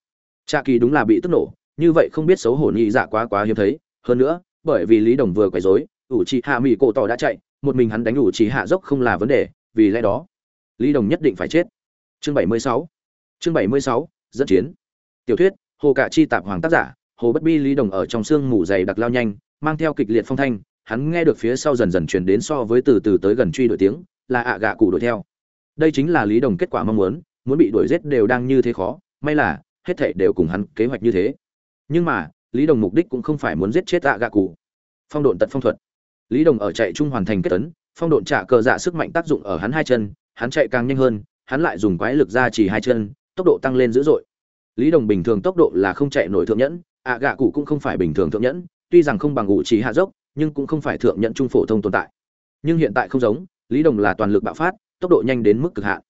Trạ kỳ đúng là bị tức nổ như vậy không biết xấu hổ nhị dạ quá quá hiếm thấy. Hơn nữa, bởi vì lý đồng vừa quấy rối, ủ chị hạ mỹ cổ tỏ đã chạy, một mình hắn đánh ủ chị hạ dốc không là vấn đề, vì lẽ đó, lý đồng nhất định phải chết. Chương 76 chương 76 dẫn chiến. Tiểu thuyết, hồ cạ chi tạp hoàng tác giả, hồ bất bi lý đồng ở trong sương mù dày đặc lao nhanh, mang theo kịch liệt phong thanh, hắn nghe được phía sau dần dần chuyển đến so với từ từ tới gần truy đuổi tiếng, là ạ gạ cụ đuổi theo. Đây chính là lý đồng kết quả mong muốn muốn bị đuổi giết đều đang như thế khó, may là hết thảy đều cùng hắn kế hoạch như thế nhưng mà, lý đồng mục đích cũng không phải muốn giết chết ạ gạ cụ. Phong độn tật phong thuật. Lý đồng ở chạy trung hoàn thành kết tấn, phong độn trả cờ dạ sức mạnh tác dụng ở hắn hai chân, hắn chạy càng nhanh hơn, hắn lại dùng quái lực ra chỉ hai chân, tốc độ tăng lên dữ dội. Lý đồng bình thường tốc độ là không chạy nổi thượng nhẫn, ạ gạ cụ cũng không phải bình thường thượng nhẫn, tuy rằng không bằng Ngụ trí hạ dốc, nhưng cũng không phải thượng nhẫn trung phổ thông tồn tại. Nhưng hiện tại không giống, lý đồng là toàn lực bạo phát, tốc độ nhanh đến mức cực hạn.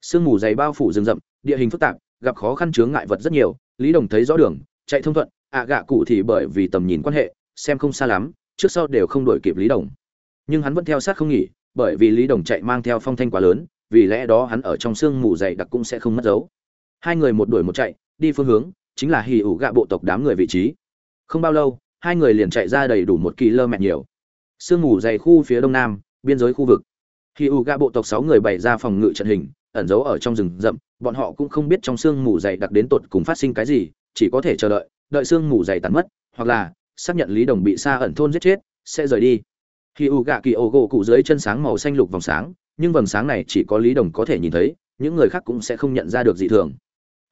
Sương mù dày bao phủ rừng rậm, địa hình phức tạp, gặp khó khăn chướng ngại vật rất nhiều, lý đồng thấy rõ đường chạy thông thuận, ạ gạ cụ thì bởi vì tầm nhìn quan hệ, xem không xa lắm, trước sau đều không đổi kịp lý đồng. Nhưng hắn vẫn theo sát không nghỉ, bởi vì lý đồng chạy mang theo phong thanh quá lớn, vì lẽ đó hắn ở trong sương mù dày đặc cũng sẽ không mất dấu. Hai người một đuổi một chạy, đi phương hướng, chính là hì ủ gạ bộ tộc đám người vị trí. Không bao lâu, hai người liền chạy ra đầy đủ một kỳ lơ km nhiều. Sương mù dày khu phía đông nam, biên giới khu vực. Hì ủ gạ bộ tộc sáu người bày ra phòng ngự trận hình, ẩn giấu ở trong rừng rậm, bọn họ cũng không biết trong sương mù dày đặc đến tột cùng phát sinh cái gì chỉ có thể chờ đợi đợi sương mù dày tàn mất, hoặc là xác nhận lý đồng bị xa ẩn thôn giết chết, sẽ rời đi. Khi u gạ kỳ ô gỗ cụ dưới chân sáng màu xanh lục vòng sáng, nhưng vầng sáng này chỉ có lý đồng có thể nhìn thấy, những người khác cũng sẽ không nhận ra được dị thường.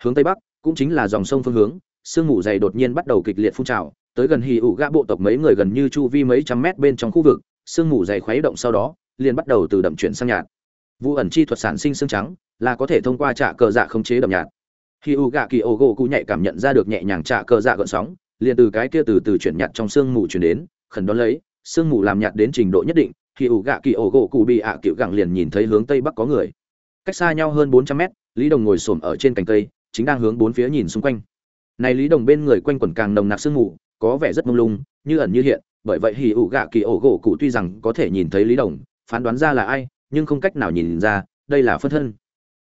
Hướng tây bắc, cũng chính là dòng sông phương hướng, sương mù dày đột nhiên bắt đầu kịch liệt phun trào, tới gần hì ủ gã bộ tộc mấy người gần như chu vi mấy trăm mét bên trong khu vực, sương mù dày khuấy động sau đó, liền bắt đầu từ đậm chuyển sang nhạt. Vụ ẩn chi thuật sản sinh xương trắng, là có thể thông qua trạ cờ dạ khống chế đậm nhạt. Hỉ U gạ kỳ ổ gỗ cụ nhạy cảm nhận ra được nhẹ nhàng trả cờ dạ gợn sóng, liền từ cái kia từ từ chuyển nhạt trong sương mù chuyển đến, khẩn đón lấy, sương mù làm nhạt đến trình độ nhất định Hỉ U gạ kỳ ổ gỗ cụ bị ạ à cựu gẳng liền nhìn thấy hướng tây bắc có người. Cách xa nhau hơn bốn trăm mét, lý đồng ngồi xổm ở trên cành cây, chính đang hướng bốn phía nhìn xung quanh. Này lý đồng bên người quanh quẩn càng nồng nặc sương mù, có vẻ rất mông lung, như ẩn như hiện, bởi vậy hì U gạ kỳ ổ gỗ cụ tuy rằng có thể nhìn thấy lý đồng, phán đoán ra là ai, nhưng không cách nào nhìn ra, đây là phân thân.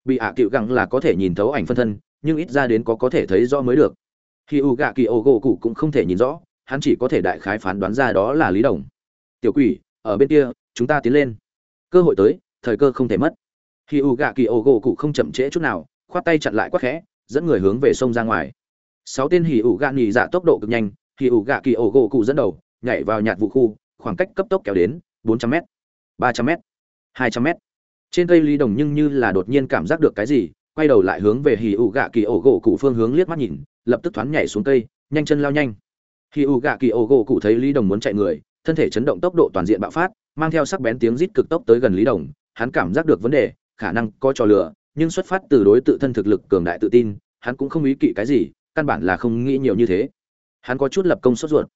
Bị ạ à cựu gẳng là có thể nhìn thấu ảnh phân thân nhưng ít ra đến có có thể thấy rõ mới được. Khi u gạ kỳ ô gỗ cụ cũng không thể nhìn rõ, hắn chỉ có thể đại khái phán đoán ra đó là lý đồng. Tiểu quỷ, ở bên kia, chúng ta tiến lên. Cơ hội tới, thời cơ không thể mất. Khi u gạ kỳ ô gỗ cụ không chậm trễ chút nào, khoát tay chặn lại quát khẽ, dẫn người hướng về sông ra ngoài. Sáu tên hỉ ủ gạ nghỉ dạ tốc độ cực nhanh hì ủ gạ kỳ ổ gỗ cụ dẫn đầu, nhảy vào nhạt vụ khu, khoảng cách cấp tốc kéo đến bốn trăm m ba trăm m hai trăm m trên cây ly đồng nhưng như là đột nhiên cảm giác được cái gì quay đầu lại hướng về hì ụ gạ kỳ ổ gỗ cụ phương hướng liếc mắt nhìn, lập tức thoáng nhảy xuống cây, nhanh chân lao nhanh. Hì ụ gạ kỳ ổ gỗ cụ thấy lý đồng muốn chạy người, thân thể chấn động tốc độ toàn diện bạo phát, mang theo sắc bén tiếng rít cực tốc tới gần lý đồng, hắn cảm giác được vấn đề, khả năng có trò lửa nhưng xuất phát từ đối tự thân thực lực cường đại tự tin, hắn cũng không ý kỵ cái gì, căn bản là không nghĩ nhiều như thế. Hắn có chút lập công sốt ruột.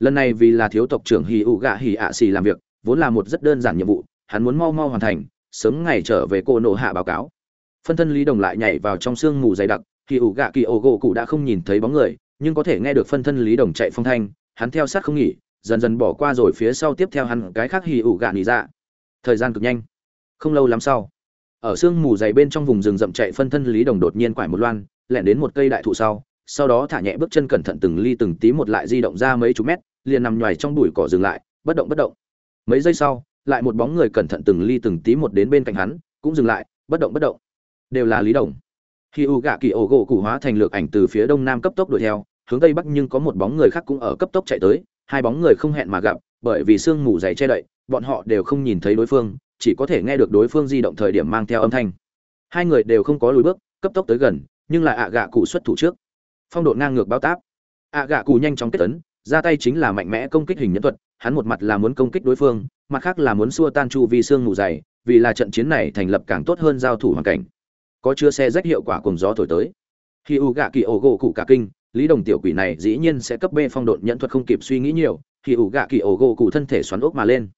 Lần này vì là thiếu tộc trưởng hì ụ gạ hì ạ xì làm việc, vốn là một rất đơn giản nhiệm vụ, hắn muốn mau mau hoàn thành, sớm ngày trở về cô nộ hạ báo cáo phân thân lý đồng lại nhảy vào trong sương mù dày đặc thì ủ gạ kỳ ổ gỗ cụ đã không nhìn thấy bóng người, nhưng có thể nghe được phân thân lý đồng chạy phong thanh, hắn theo sát không nghỉ, dần dần bỏ qua rồi phía sau tiếp theo hắn cái khác hì ủ gạ nghỉ dạ. Thời gian cực nhanh. Không lâu lắm sau, ở sương mù dày bên trong vùng rừng rậm chạy phân thân lý đồng đột nhiên quải một loan, lẻn đến một cây đại thụ sau sau đó thả nhẹ bước chân cẩn thận từng ly từng tí một lại di động ra mấy chục mét, liền nằm nhoài trong bụi cỏ dừng lại, bất động bất động. Mấy giây sau, lại một bóng người cẩn thận từng ly từng tí một đến bên cạnh hắn, cũng dừng lại, bất động bất động đều là lý đồng. Khi u gạ kỳ ổ gỗ cụ hóa thành lược ảnh từ phía đông nam cấp tốc đuổi theo, hướng tây bắc nhưng có một bóng người khác cũng ở cấp tốc chạy tới, hai bóng người không hẹn mà gặp, bởi vì sương mù dày che đậy, bọn họ đều không nhìn thấy đối phương, chỉ có thể nghe được đối phương di động thời điểm mang theo âm thanh. Hai người đều không có lùi bước, cấp tốc tới gần, nhưng lại ạ gạ cụ xuất thủ trước. Phong độ ngang ngược bao táp. Ạ gạ cụ nhanh chóng kết tấn, ra tay chính là mạnh mẽ công kích hình nhân thuật, hắn một mặt là muốn công kích đối phương, mặt khác là muốn xua tan chu vi xương mù dày, vì là trận chiến này thành lập càng tốt hơn giao thủ hoàn cảnh có chưa xe rách hiệu quả cùng gió thổi tới. Khi u gạ kỳ ổ gỗ cụ cả kinh, lý đồng tiểu quỷ này dĩ nhiên sẽ cấp bê phong độn nhận thuật không kịp suy nghĩ nhiều, khi U gạ kỳ ổ gỗ cụ thân thể xoắn ốc mà lên.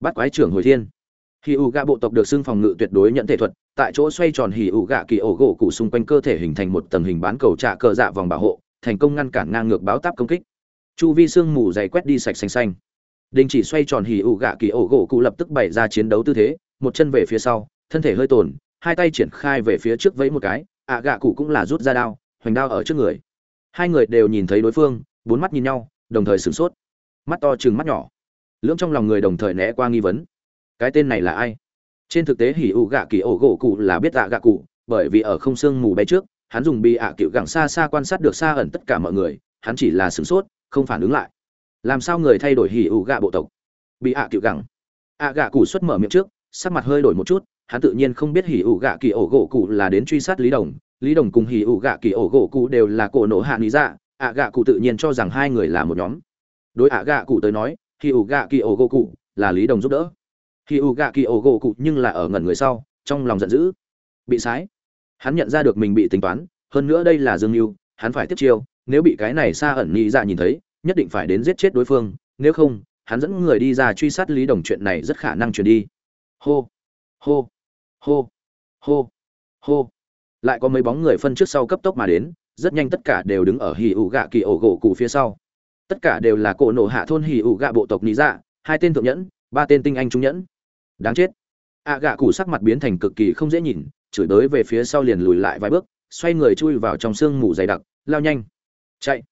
Bắt quái trưởng hồi thiên. Khi ủ gạ bộ tộc được xưng phòng ngự tuyệt đối nhận thể thuật, tại chỗ xoay tròn hì ủ gạ kỳ ổ gỗ cụ xung quanh cơ thể hình thành một tầng hình bán cầu trạ cờ dạ vòng bảo hộ, thành công ngăn cản ngang ngược báo táp công kích. Chu vi xương mù dày quét đi sạch xanh xanh. Đình chỉ xoay tròn hì ủ gạ kỳ ổ gỗ cụ lập tức bày ra chiến đấu tư thế, một chân về phía sau, thân thể hơi tồn hai tay triển khai về phía trước vẫy một cái, ạ gạ cụ cũng là rút ra đao, hoành đao ở trước người. Hai người đều nhìn thấy đối phương, bốn mắt nhìn nhau, đồng thời sửng sốt. Mắt to chừng mắt nhỏ. Lưỡng trong lòng người đồng thời né qua nghi vấn. Cái tên này là ai? Trên thực tế hỉ ụ gạ kỳ ổ gỗ cụ là biết ạ gạ cụ, bởi vì ở không sương mù bay trước, hắn dùng bị ạ à cựu gẳng xa xa quan sát được xa ẩn tất cả mọi người, hắn chỉ là sửng sốt, không phản ứng lại. Làm sao người thay đổi hỉ ụ gạ bộ tộc? Bị ạ cựu gẳng. Ạ gạ cụ xuất mở miệng trước, sắc mặt hơi đổi một chút hắn tự nhiên không biết hỉ ủ gạ kỳ ổ gỗ cụ là đến truy sát lý đồng. Lý đồng cùng hỉ ủ gạ kỳ ổ gỗ cụ đều là cổ nổ hạ lý dạ. Ạ gạ cụ tự nhiên cho rằng hai người là một nhóm. Đối ạ gạ cụ tới nói, hỉ ủ gạ kỳ ổ gỗ cụ là lý đồng giúp đỡ. Hỉ ủ gạ kỳ ổ gỗ cụ nhưng là ở ngẩn người sau, trong lòng giận dữ, bị sái. Hắn nhận ra được mình bị tính toán, hơn nữa đây là dương mưu hắn phải tiếp chiêu, nếu bị cái này xa ẩn nghĩ dạ nhìn thấy, nhất định phải đến giết chết đối phương, nếu không, hắn dẫn người đi ra truy sát lý đồng, chuyện này rất khả năng truyền đi. Hô hô hô hô hô. Lại có mấy bóng người phân trước sau cấp tốc mà đến, rất nhanh tất cả đều đứng ở hì ủ gạ kỳ ổ gỗ cụ phía sau. Tất cả đều là cổ nổ hạ thôn hì ủ gạ bộ tộc lý dạ hai tên thượng nhẫn, ba tên tinh anh trung nhẫn. Đáng chết. Ạ gạ cụ sắc mặt biến thành cực kỳ không dễ nhìn, chửi đới về phía sau liền lùi lại vài bước, xoay người chui vào trong sương mù dày đặc, lao nhanh. Chạy.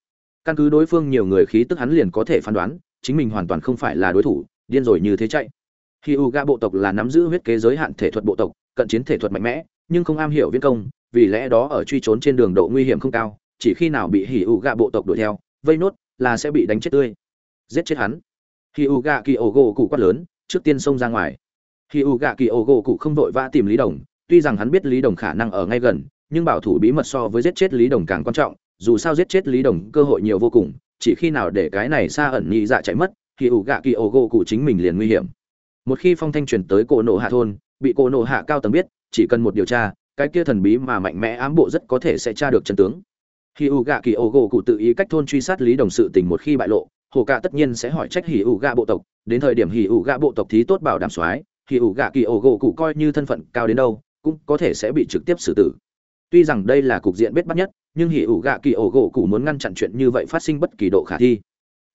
Căn cứ đối phương nhiều người khí tức hắn liền có thể phán đoán, chính mình hoàn toàn không phải là đối thủ, điên rồi như thế chạy khi u ga bộ tộc là nắm giữ huyết kế giới hạn thể thuật bộ tộc, cận chiến thể thuật mạnh mẽ, nhưng không am hiểu viễn công, vì lẽ đó ở truy trốn trên đường độ nguy hiểm không cao, chỉ khi nào bị hỉ ủ gạ bộ tộc đuổi theo, vây nốt là sẽ bị đánh chết tươi. Giết chết hắn. Hỉ ủ gạ kỳ ổ gỗ cụ quát lớn, trước tiên xông ra ngoài. Hỉ ủ gạ kỳ ổ gỗ cụ không vội vã tìm lý đồng, tuy rằng hắn biết lý đồng khả năng ở ngay gần, nhưng bảo thủ bí mật so với giết chết lý đồng càng quan trọng, dù sao giết chết lý đồng cơ hội nhiều vô cùng, chỉ khi nào để cái này xa ẩn nhị dạ chạy mất, Hỉ ủ gạ kỳ ổ gỗ cụ chính mình liền nguy hiểm một khi phong thanh chuyển tới cổ nộ hạ thôn, bị cổ nộ hạ cao tầng biết, chỉ cần một điều tra, cái kia thần bí mà mạnh mẽ ám bộ rất có thể sẽ tra được chân tướng. Khi u gạ kỳ ô gỗ cụ tự ý cách thôn truy sát lý đồng sự tình một khi bại lộ, hồ cạ tất nhiên sẽ hỏi trách hỉ ủ gạ bộ tộc, đến thời điểm hỉ ủ gạ bộ tộc thí tốt bảo đảm soái hỉ ủ gạ kỳ ô gỗ cụ coi như thân phận cao đến đâu, cũng có thể sẽ bị trực tiếp xử tử. Tuy rằng đây là cục diện bết bắt nhất, nhưng hỉ ủ gạ kỳ ô gỗ cụ muốn ngăn chặn chuyện như vậy phát sinh bất kỳ độ khả thi.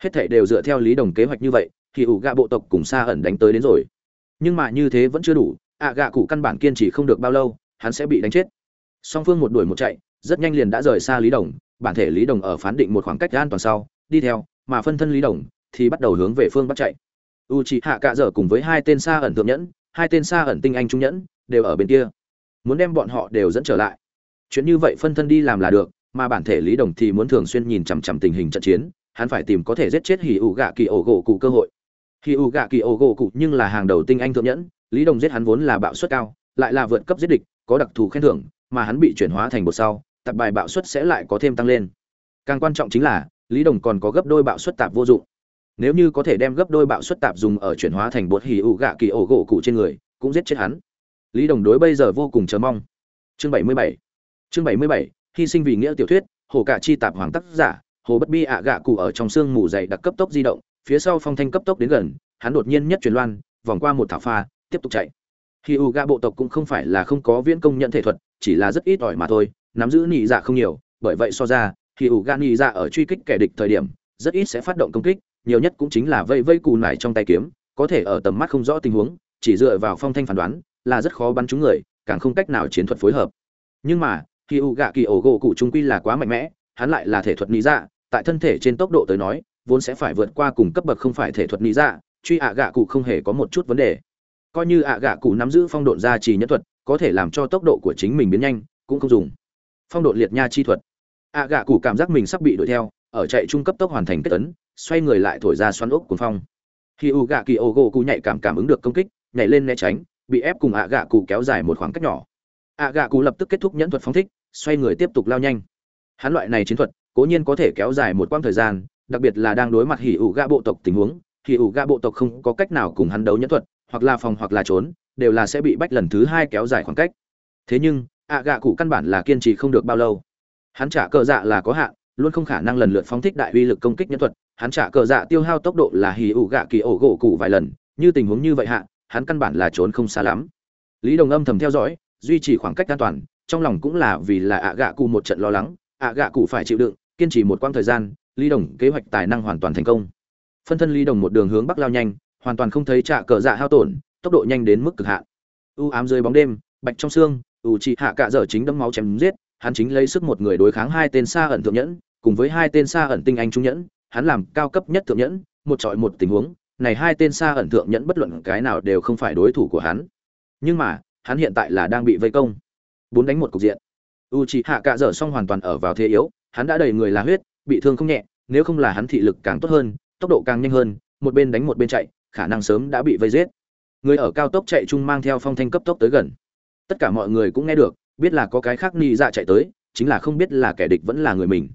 Hết thể đều dựa theo lý đồng kế hoạch như vậy hỉ ủ gạ bộ tộc cùng xa ẩn đánh tới đến rồi. Nhưng mà như thế vẫn chưa đủ, ạ gạ cụ căn bản kiên trì không được bao lâu, hắn sẽ bị đánh chết. Song phương một đuổi một chạy, rất nhanh liền đã rời xa lý đồng, bản thể lý đồng ở phán định một khoảng cách an toàn sau, đi theo, mà phân thân lý đồng thì bắt đầu hướng về phương bắc chạy. U c hạ cạ dở cùng với hai tên xa ẩn thượng nhẫn, hai tên xa ẩn tinh anh trung nhẫn đều ở bên kia. Muốn đem bọn họ đều dẫn trở lại. Chuyện như vậy phân thân đi làm là được, mà bản thể lý đồng thì muốn thường xuyên nhìn chằm chằm tình hình trận chiến, hắn phải tìm có thể giết chết hỉ ủ gạ kỳ ổ gỗ cụ cơ hội hỉ ủ gạ kỳ ổ gỗ cụ nhưng là hàng đầu tinh anh thượng nhẫn, lý đồng giết hắn vốn là bạo suất cao, lại là vượt cấp giết địch, có đặc thù khen thưởng, mà hắn bị chuyển hóa thành bột sau tập bài bạo suất sẽ lại có thêm tăng lên. Càng quan trọng chính là, lý đồng còn có gấp đôi bạo suất tạp vô dụng. Nếu như có thể đem gấp đôi bạo suất tạp dùng ở chuyển hóa thành bột hỉ ủ gạ kỳ ổ gỗ cụ trên người, cũng giết chết hắn. Lý đồng đối bây giờ vô cùng chờ mong. Chương bảy mươi bảy. Chương bảy mươi bảy, hy sinh vì nghĩa tiểu thuyết, hồ cả chi tạp hoàng tác giả, hồ bất bi ạ gạ cụ ở trong xương mù dày đặc cấp tốc di động phía sau phong thanh cấp tốc đến gần, hắn đột nhiên nhất truyền loan, vòng qua một thảo pha, tiếp tục chạy. Khi u gạ bộ tộc cũng không phải là không có viễn công nhận thể thuật, chỉ là rất ít ỏi mà thôi, nắm giữ nị dạ không nhiều, bởi vậy so ra, khi u gạ nị dạ ở truy kích kẻ địch thời điểm, rất ít sẽ phát động công kích, nhiều nhất cũng chính là vây vây cù nải trong tay kiếm, có thể ở tầm mắt không rõ tình huống, chỉ dựa vào phong thanh phán đoán, là rất khó bắn trúng người, càng không cách nào chiến thuật phối hợp. Nhưng mà, khi u gạ kỳ ổ gỗ cụ trung quy là quá mạnh mẽ, hắn lại là thể thuật nị dạ tại thân thể trên tốc độ tới nói vốn sẽ phải vượt qua cùng cấp bậc không phải thể thuật lý dạ truy ạ gạ cụ không hề có một chút vấn đề. Coi như ạ gạ cụ nắm giữ phong độn gia trì nhất thuật, có thể làm cho tốc độ của chính mình biến nhanh, cũng không dùng. Phong độn liệt nha chi thuật. Ạ gạ cụ cảm giác mình sắp bị đuổi theo, ở chạy trung cấp tốc hoàn thành kết tấn, xoay người lại thổi ra xoắn ốc cuồng phong. Khi u gạ kỳ ô gỗ cụ nhạy cảm cảm ứng được công kích, nhảy lên né tránh, bị ép cùng ạ gạ cụ kéo dài một khoảng cách nhỏ. Ạ gạ cụ lập tức kết thúc nhẫn thuật phóng thích, xoay người tiếp tục lao nhanh. Hắn loại này chiến thuật, cố nhiên có thể kéo dài một quãng thời gian đặc biệt là đang đối mặt hỉ ủ gạ bộ tộc tình huống, hỉ ủ gạ bộ tộc không có cách nào cùng hắn đấu nhẫn thuật, hoặc là phòng hoặc là trốn, đều là sẽ bị bách lần thứ hai kéo dài khoảng cách. Thế nhưng, ạ gạ cụ căn bản là kiên trì không được bao lâu. Hắn trả cờ dạ là có hạn, luôn không khả năng lần lượt phóng thích đại uy lực công kích nhẫn thuật. Hắn trả cờ dạ tiêu hao tốc độ là hì ủ gạ kỳ ổ gỗ cụ vài lần, như tình huống như vậy hạ, hắn căn bản là trốn không xa lắm. Lý đồng âm thầm theo dõi, duy trì khoảng cách an toàn, trong lòng cũng là vì là ạ gạ cụ một trận lo lắng, ạ gạ cụ phải chịu đựng, kiên trì một quãng thời gian lý đồng kế hoạch tài năng hoàn toàn thành công. Phân thân lý đồng một đường hướng bắc lao nhanh, hoàn toàn không thấy trả cờ dạ hao tổn, tốc độ nhanh đến mức cực hạn. U ám dưới bóng đêm, bạch trong xương, U Chỉ hạ cạ dở chính đấm máu chém giết, hắn chính lấy sức một người đối kháng hai tên xa ẩn thượng nhẫn, cùng với hai tên xa ẩn tinh anh trung nhẫn, hắn làm cao cấp nhất thượng nhẫn, một trọi một tình huống, này hai tên xa ẩn thượng nhẫn bất luận cái nào đều không phải đối thủ của hắn. Nhưng mà, hắn hiện tại là đang bị vây công. Bốn đánh một cục diện. U Chỉ hạ cạ dở xong hoàn toàn ở vào thế yếu, hắn đã đầy người là huyết bị thương không nhẹ, nếu không là hắn thị lực càng tốt hơn, tốc độ càng nhanh hơn, một bên đánh một bên chạy, khả năng sớm đã bị vây giết. Người ở cao tốc chạy chung mang theo phong thanh cấp tốc tới gần. Tất cả mọi người cũng nghe được, biết là có cái khác ni dạ chạy tới, chính là không biết là kẻ địch vẫn là người mình.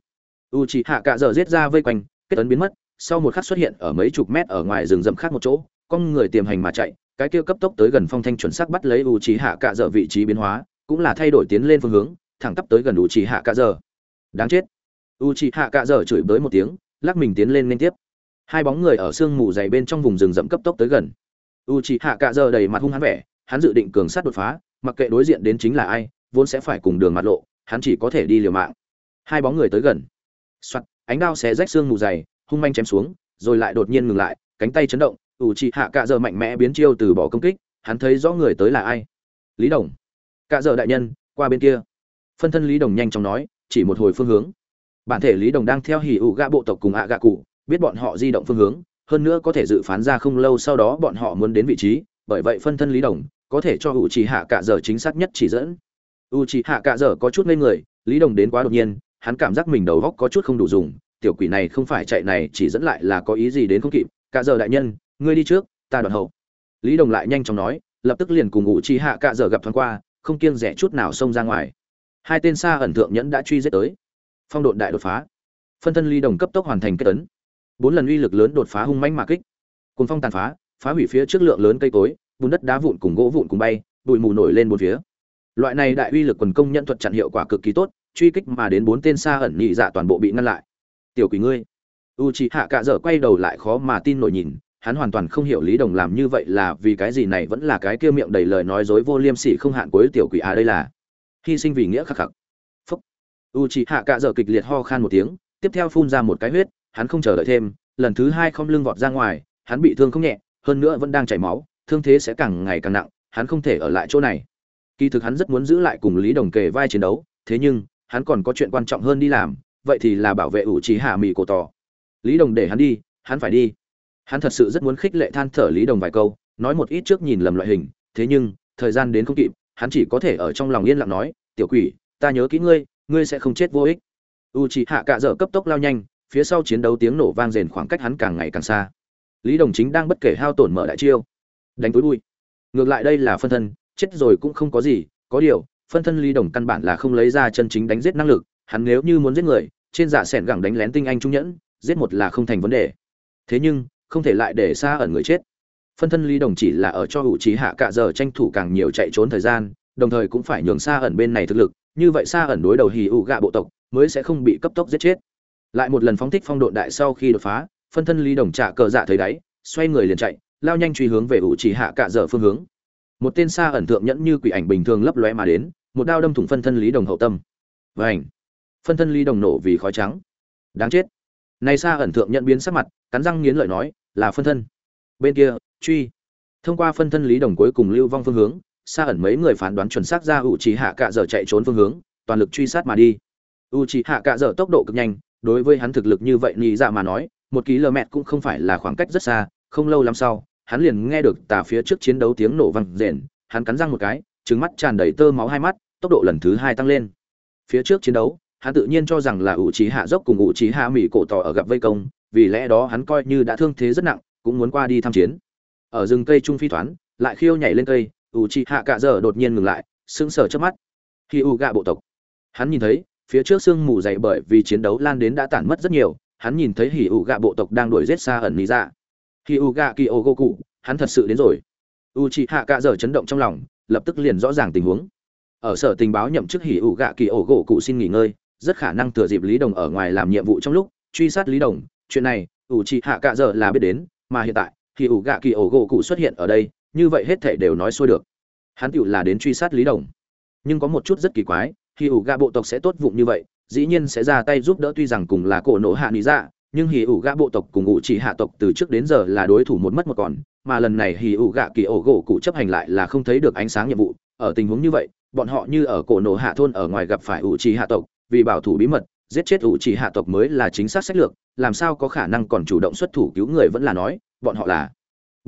U chỉ hạ cạ dở giết ra vây quanh, kết ấn biến mất, sau một khắc xuất hiện ở mấy chục mét ở ngoài rừng rậm khác một chỗ, con người tiềm hành mà chạy, cái kia cấp tốc tới gần phong thanh chuẩn xác bắt lấy u chỉ hạ cạ dở vị trí biến hóa, cũng là thay đổi tiến lên phương hướng, thẳng tắp tới gần u chỉ hạ cạ dở đáng chết u trí hạ cạ dở chửi bới một tiếng lắc mình tiến lên liên tiếp hai bóng người ở sương mù dày bên trong vùng rừng rậm cấp tốc tới gần u trí hạ cạ dở đầy mặt hung hắn vẻ hắn dự định cường sát đột phá mặc kệ đối diện đến chính là ai vốn sẽ phải cùng đường mặt lộ hắn chỉ có thể đi liều mạng hai bóng người tới gần Soạt, ánh đao xé rách xương mù dày, hung manh chém xuống, rồi lại đột nhiên ngừng lại, cánh tay chấn động, ủ trì hạ cạ giờ mạnh mẽ biến chiêu từ bỏ công kích, hắn thấy rõ người tới là ai. Lý Đồng. Cạ giờ đại nhân, qua bên kia. Phân thân Lý Đồng nhanh chóng nói, chỉ một hồi phương hướng. Bản thể Lý Đồng đang theo hỉ ủ gạ bộ tộc cùng ạ gạ cụ, biết bọn họ di động phương hướng, hơn nữa có thể dự phán ra không lâu sau đó bọn họ muốn đến vị trí, bởi vậy phân thân Lý Đồng có thể cho ủ trì hạ cạ giờ chính xác nhất chỉ dẫn. U trì hạ cạ giờ có chút ngây người, Lý Đồng đến quá đột nhiên, hắn cảm giác mình đầu góc có chút không đủ dùng tiểu quỷ này không phải chạy này chỉ dẫn lại là có ý gì đến không kịp. Cả giờ đại nhân ngươi đi trước ta đoạn hậu. Lý đồng lại nhanh chóng nói lập tức liền cùng ngụ chi hạ cả giờ gặp thoáng qua không kiêng rẻ chút nào xông ra ngoài. Hai tên xa ẩn thượng nhẫn đã truy giết tới phong độn đại đột phá. Phân thân ly đồng cấp tốc hoàn thành kết tấn. Bốn lần uy lực lớn đột phá hung mãnh mà kích. Cồn phong tàn phá phá hủy phía trước lượng lớn cây cối, bùn đất đá vụn cùng gỗ vụn cùng bay, bụi mù nổi lên bốn phía. Loại này đại uy lực quần công nhận thuật chặn hiệu quả cực kỳ tốt, truy kích mà đến bốn tên xa ẩn nhị dạ toàn bộ bị ngăn lại. Tiểu quỷ ngươi. U c hạ cạ dở quay đầu lại khó mà tin nổi nhìn, hắn hoàn toàn không hiểu lý đồng làm như vậy là vì cái gì này vẫn là cái kia miệng đầy lời nói dối vô liêm sỉ không hạn cuối tiểu quỷ à đây là. Hy sinh vì nghĩa khắc khắc u c hạ cạ dở kịch liệt ho khan một tiếng, tiếp theo phun ra một cái huyết, hắn không chờ đợi thêm, lần thứ hai không lưng vọt ra ngoài, hắn bị thương không nhẹ, hơn nữa vẫn đang chảy máu, thương thế sẽ càng ngày càng nặng, hắn không thể ở lại chỗ này. Kỳ thực hắn rất muốn giữ lại cùng lý đồng kề vai chiến đấu, thế nhưng, hắn còn có chuyện quan trọng hơn đi làm, vậy thì là bảo vệ ủ trí hạ mỹ cổ tỏ. Lý đồng để hắn đi, hắn phải đi. Hắn thật sự rất muốn khích lệ than thở lý đồng vài câu, nói một ít trước nhìn lầm loại hình, thế nhưng, thời gian đến không kịp, hắn chỉ có thể ở trong lòng yên lặng nói, tiểu quỷ, ta nhớ kỹ ngươi ngươi sẽ không chết vô ích u Chỉ hạ cạ dở cấp tốc lao nhanh phía sau chiến đấu tiếng nổ vang rền khoảng cách hắn càng ngày càng xa lý đồng chính đang bất kể hao tổn mở đại chiêu đánh túi bụi ngược lại đây là phân thân chết rồi cũng không có gì có điều phân thân Lý Đồng căn bản là không lấy ra chân chính đánh giết năng lực, hắn nếu như muốn giết người, trên dạ sẹn gẳng đánh lén tinh anh trung nhẫn, giết một là không thành vấn đề. Thế nhưng, không thể lại để xa ẩn người chết. Phân thân Lý Đồng chỉ là ở cho hữu trí hạ cả giờ tranh thủ càng nhiều chạy trốn thời gian, đồng thời cũng phải nhường xa ẩn bên này thực lực, như vậy xa ẩn đối đầu hì ụ gạ bộ tộc, mới sẽ không bị cấp tốc giết chết. Lại một lần phóng thích phong độn đại sau khi đột phá, phân thân Lý Đồng trả cờ dạ thấy đáy, xoay người liền chạy, lao nhanh truy hướng về ủ chỉ hạ cả dở phương hướng. Một tên xa ẩn thượng nhẫn như quỷ ảnh bình thường lấp lóe mà đến, một đao đâm thủng phân thân lý đồng hậu tâm. Và ảnh phân thân lý đồng nổ vì khói trắng. Đáng chết! Này xa ẩn thượng nhận biến sắc mặt cắn răng nghiến lợi nói là phân thân. Bên kia truy. Thông qua phân thân lý đồng cuối cùng lưu vong phương hướng xa ẩn mấy người phán đoán chuẩn xác ra u trì hạ cạ dở chạy trốn phương hướng, toàn lực truy sát mà đi. U trì hạ cạ dở tốc độ cực nhanh, đối với hắn thực lực như vậy nghĩ dạ mà nói, một km cũng không phải là khoảng cách rất xa, không lâu lắm sau, hắn liền nghe được tà phía trước chiến đấu tiếng nổ vang rền, hắn cắn răng một cái trứng mắt tràn đầy tơ máu hai mắt, tốc độ lần thứ hai tăng lên. Phía trước chiến đấu, hắn tự nhiên cho rằng là ủ trí hạ dốc cùng ủ trí hạ mỹ cổ tỏ ở gặp vây công, vì lẽ đó hắn coi như đã thương thế rất nặng, cũng muốn qua đi tham chiến. Ở rừng cây trung phi thoán, lại khiêu nhảy lên cây U trí hạ cạ dở đột nhiên ngừng lại, sững sờ trước mắt. Khi u gạ bộ tộc, hắn nhìn thấy, phía trước sương mù dày bởi vì chiến đấu lan đến đã tản mất rất nhiều, hắn nhìn thấy hỉ U gạ bộ tộc đang đuổi giết xa ẩn lý ra khi u gạ kỳ ô gô cụ, hắn thật sự đến rồi. U chị hạ cạ dở chấn động trong lòng, lập tức liền rõ ràng tình huống. Ở sở tình báo nhậm chức hỉ U gạ kỳ ổ gỗ cụ xin nghỉ ngơi, rất khả năng thừa dịp lý đồng ở ngoài làm nhiệm vụ trong lúc, truy sát lý đồng. Chuyện này U chị hạ cạ dở là biết đến, mà hiện tại, hỉ ủ gạ kỳ ổ gỗ cụ xuất hiện ở đây như vậy hết thể đều nói xuôi được. Hắn tựu là đến truy sát lý đồng. Nhưng có một chút rất kỳ quái, hỉ ủ gạ bộ tộc sẽ tốt vụng như vậy, dĩ nhiên sẽ ra tay giúp đỡ tuy rằng cùng là cổ nổ hạ lý dạ nhưng hỉ ủ gạ bộ tộc cùng ủ chỉ hạ tộc từ trước đến giờ là đối thủ một mất một còn, mà lần này hỉ ủ gạ kỳ ổ gỗ cụ chấp hành lại là không thấy được ánh sáng nhiệm vụ. Ở tình huống như vậy, bọn họ như ở cổ nổ hạ thôn ở ngoài gặp phải ủ trì hạ tộc, vì bảo thủ bí mật, giết chết ủ trì hạ tộc mới là chính xác sách lược, làm sao có khả năng còn chủ động xuất thủ cứu người vẫn là nói, bọn họ là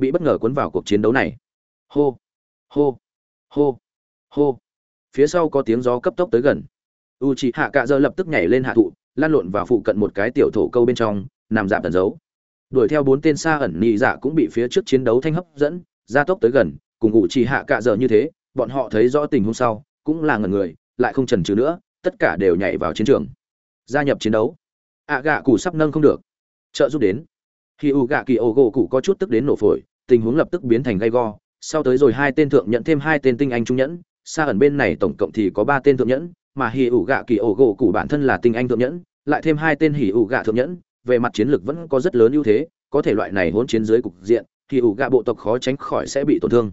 bị bất ngờ cuốn vào cuộc chiến đấu này. Hô hô hô hô. Phía sau có tiếng gió cấp tốc tới gần. U trì hạ cạ dơ lập tức nhảy lên hạ thụ, lan lộn vào phụ cận một cái tiểu thổ câu bên trong, nằm dạp tần giấu đuổi theo bốn tên xa ẩn nhị dạ cũng bị phía trước chiến đấu thanh hấp dẫn, gia tốc tới gần, cùng ủ trì hạ cạ dơ như thế, bọn họ thấy rõ tình huống sau, cũng là ngần người, lại không chần chừ nữa, tất cả đều nhảy vào chiến trường. Gia nhập chiến đấu. Ạ gạ cụ sắp nâng không được. Trợ giúp đến. Khi u gạ kỳ ô gỗ cụ có chút tức đến nổ phổi tình huống lập tức biến thành gay go. Sau tới rồi hai tên thượng nhận thêm hai tên tinh anh trung nhẫn. Xa ẩn bên này tổng cộng thì có ba tên thượng nhẫn, mà hì ủ gạ kỳ ổ gỗ cụ bản thân là tinh anh thượng nhẫn, lại thêm hai tên hì ủ gạ thượng nhẫn. Về mặt chiến lược vẫn có rất lớn ưu thế, có thể loại này hỗn chiến dưới cục diện hì ủ gạ bộ tộc khó tránh khỏi sẽ bị tổn thương.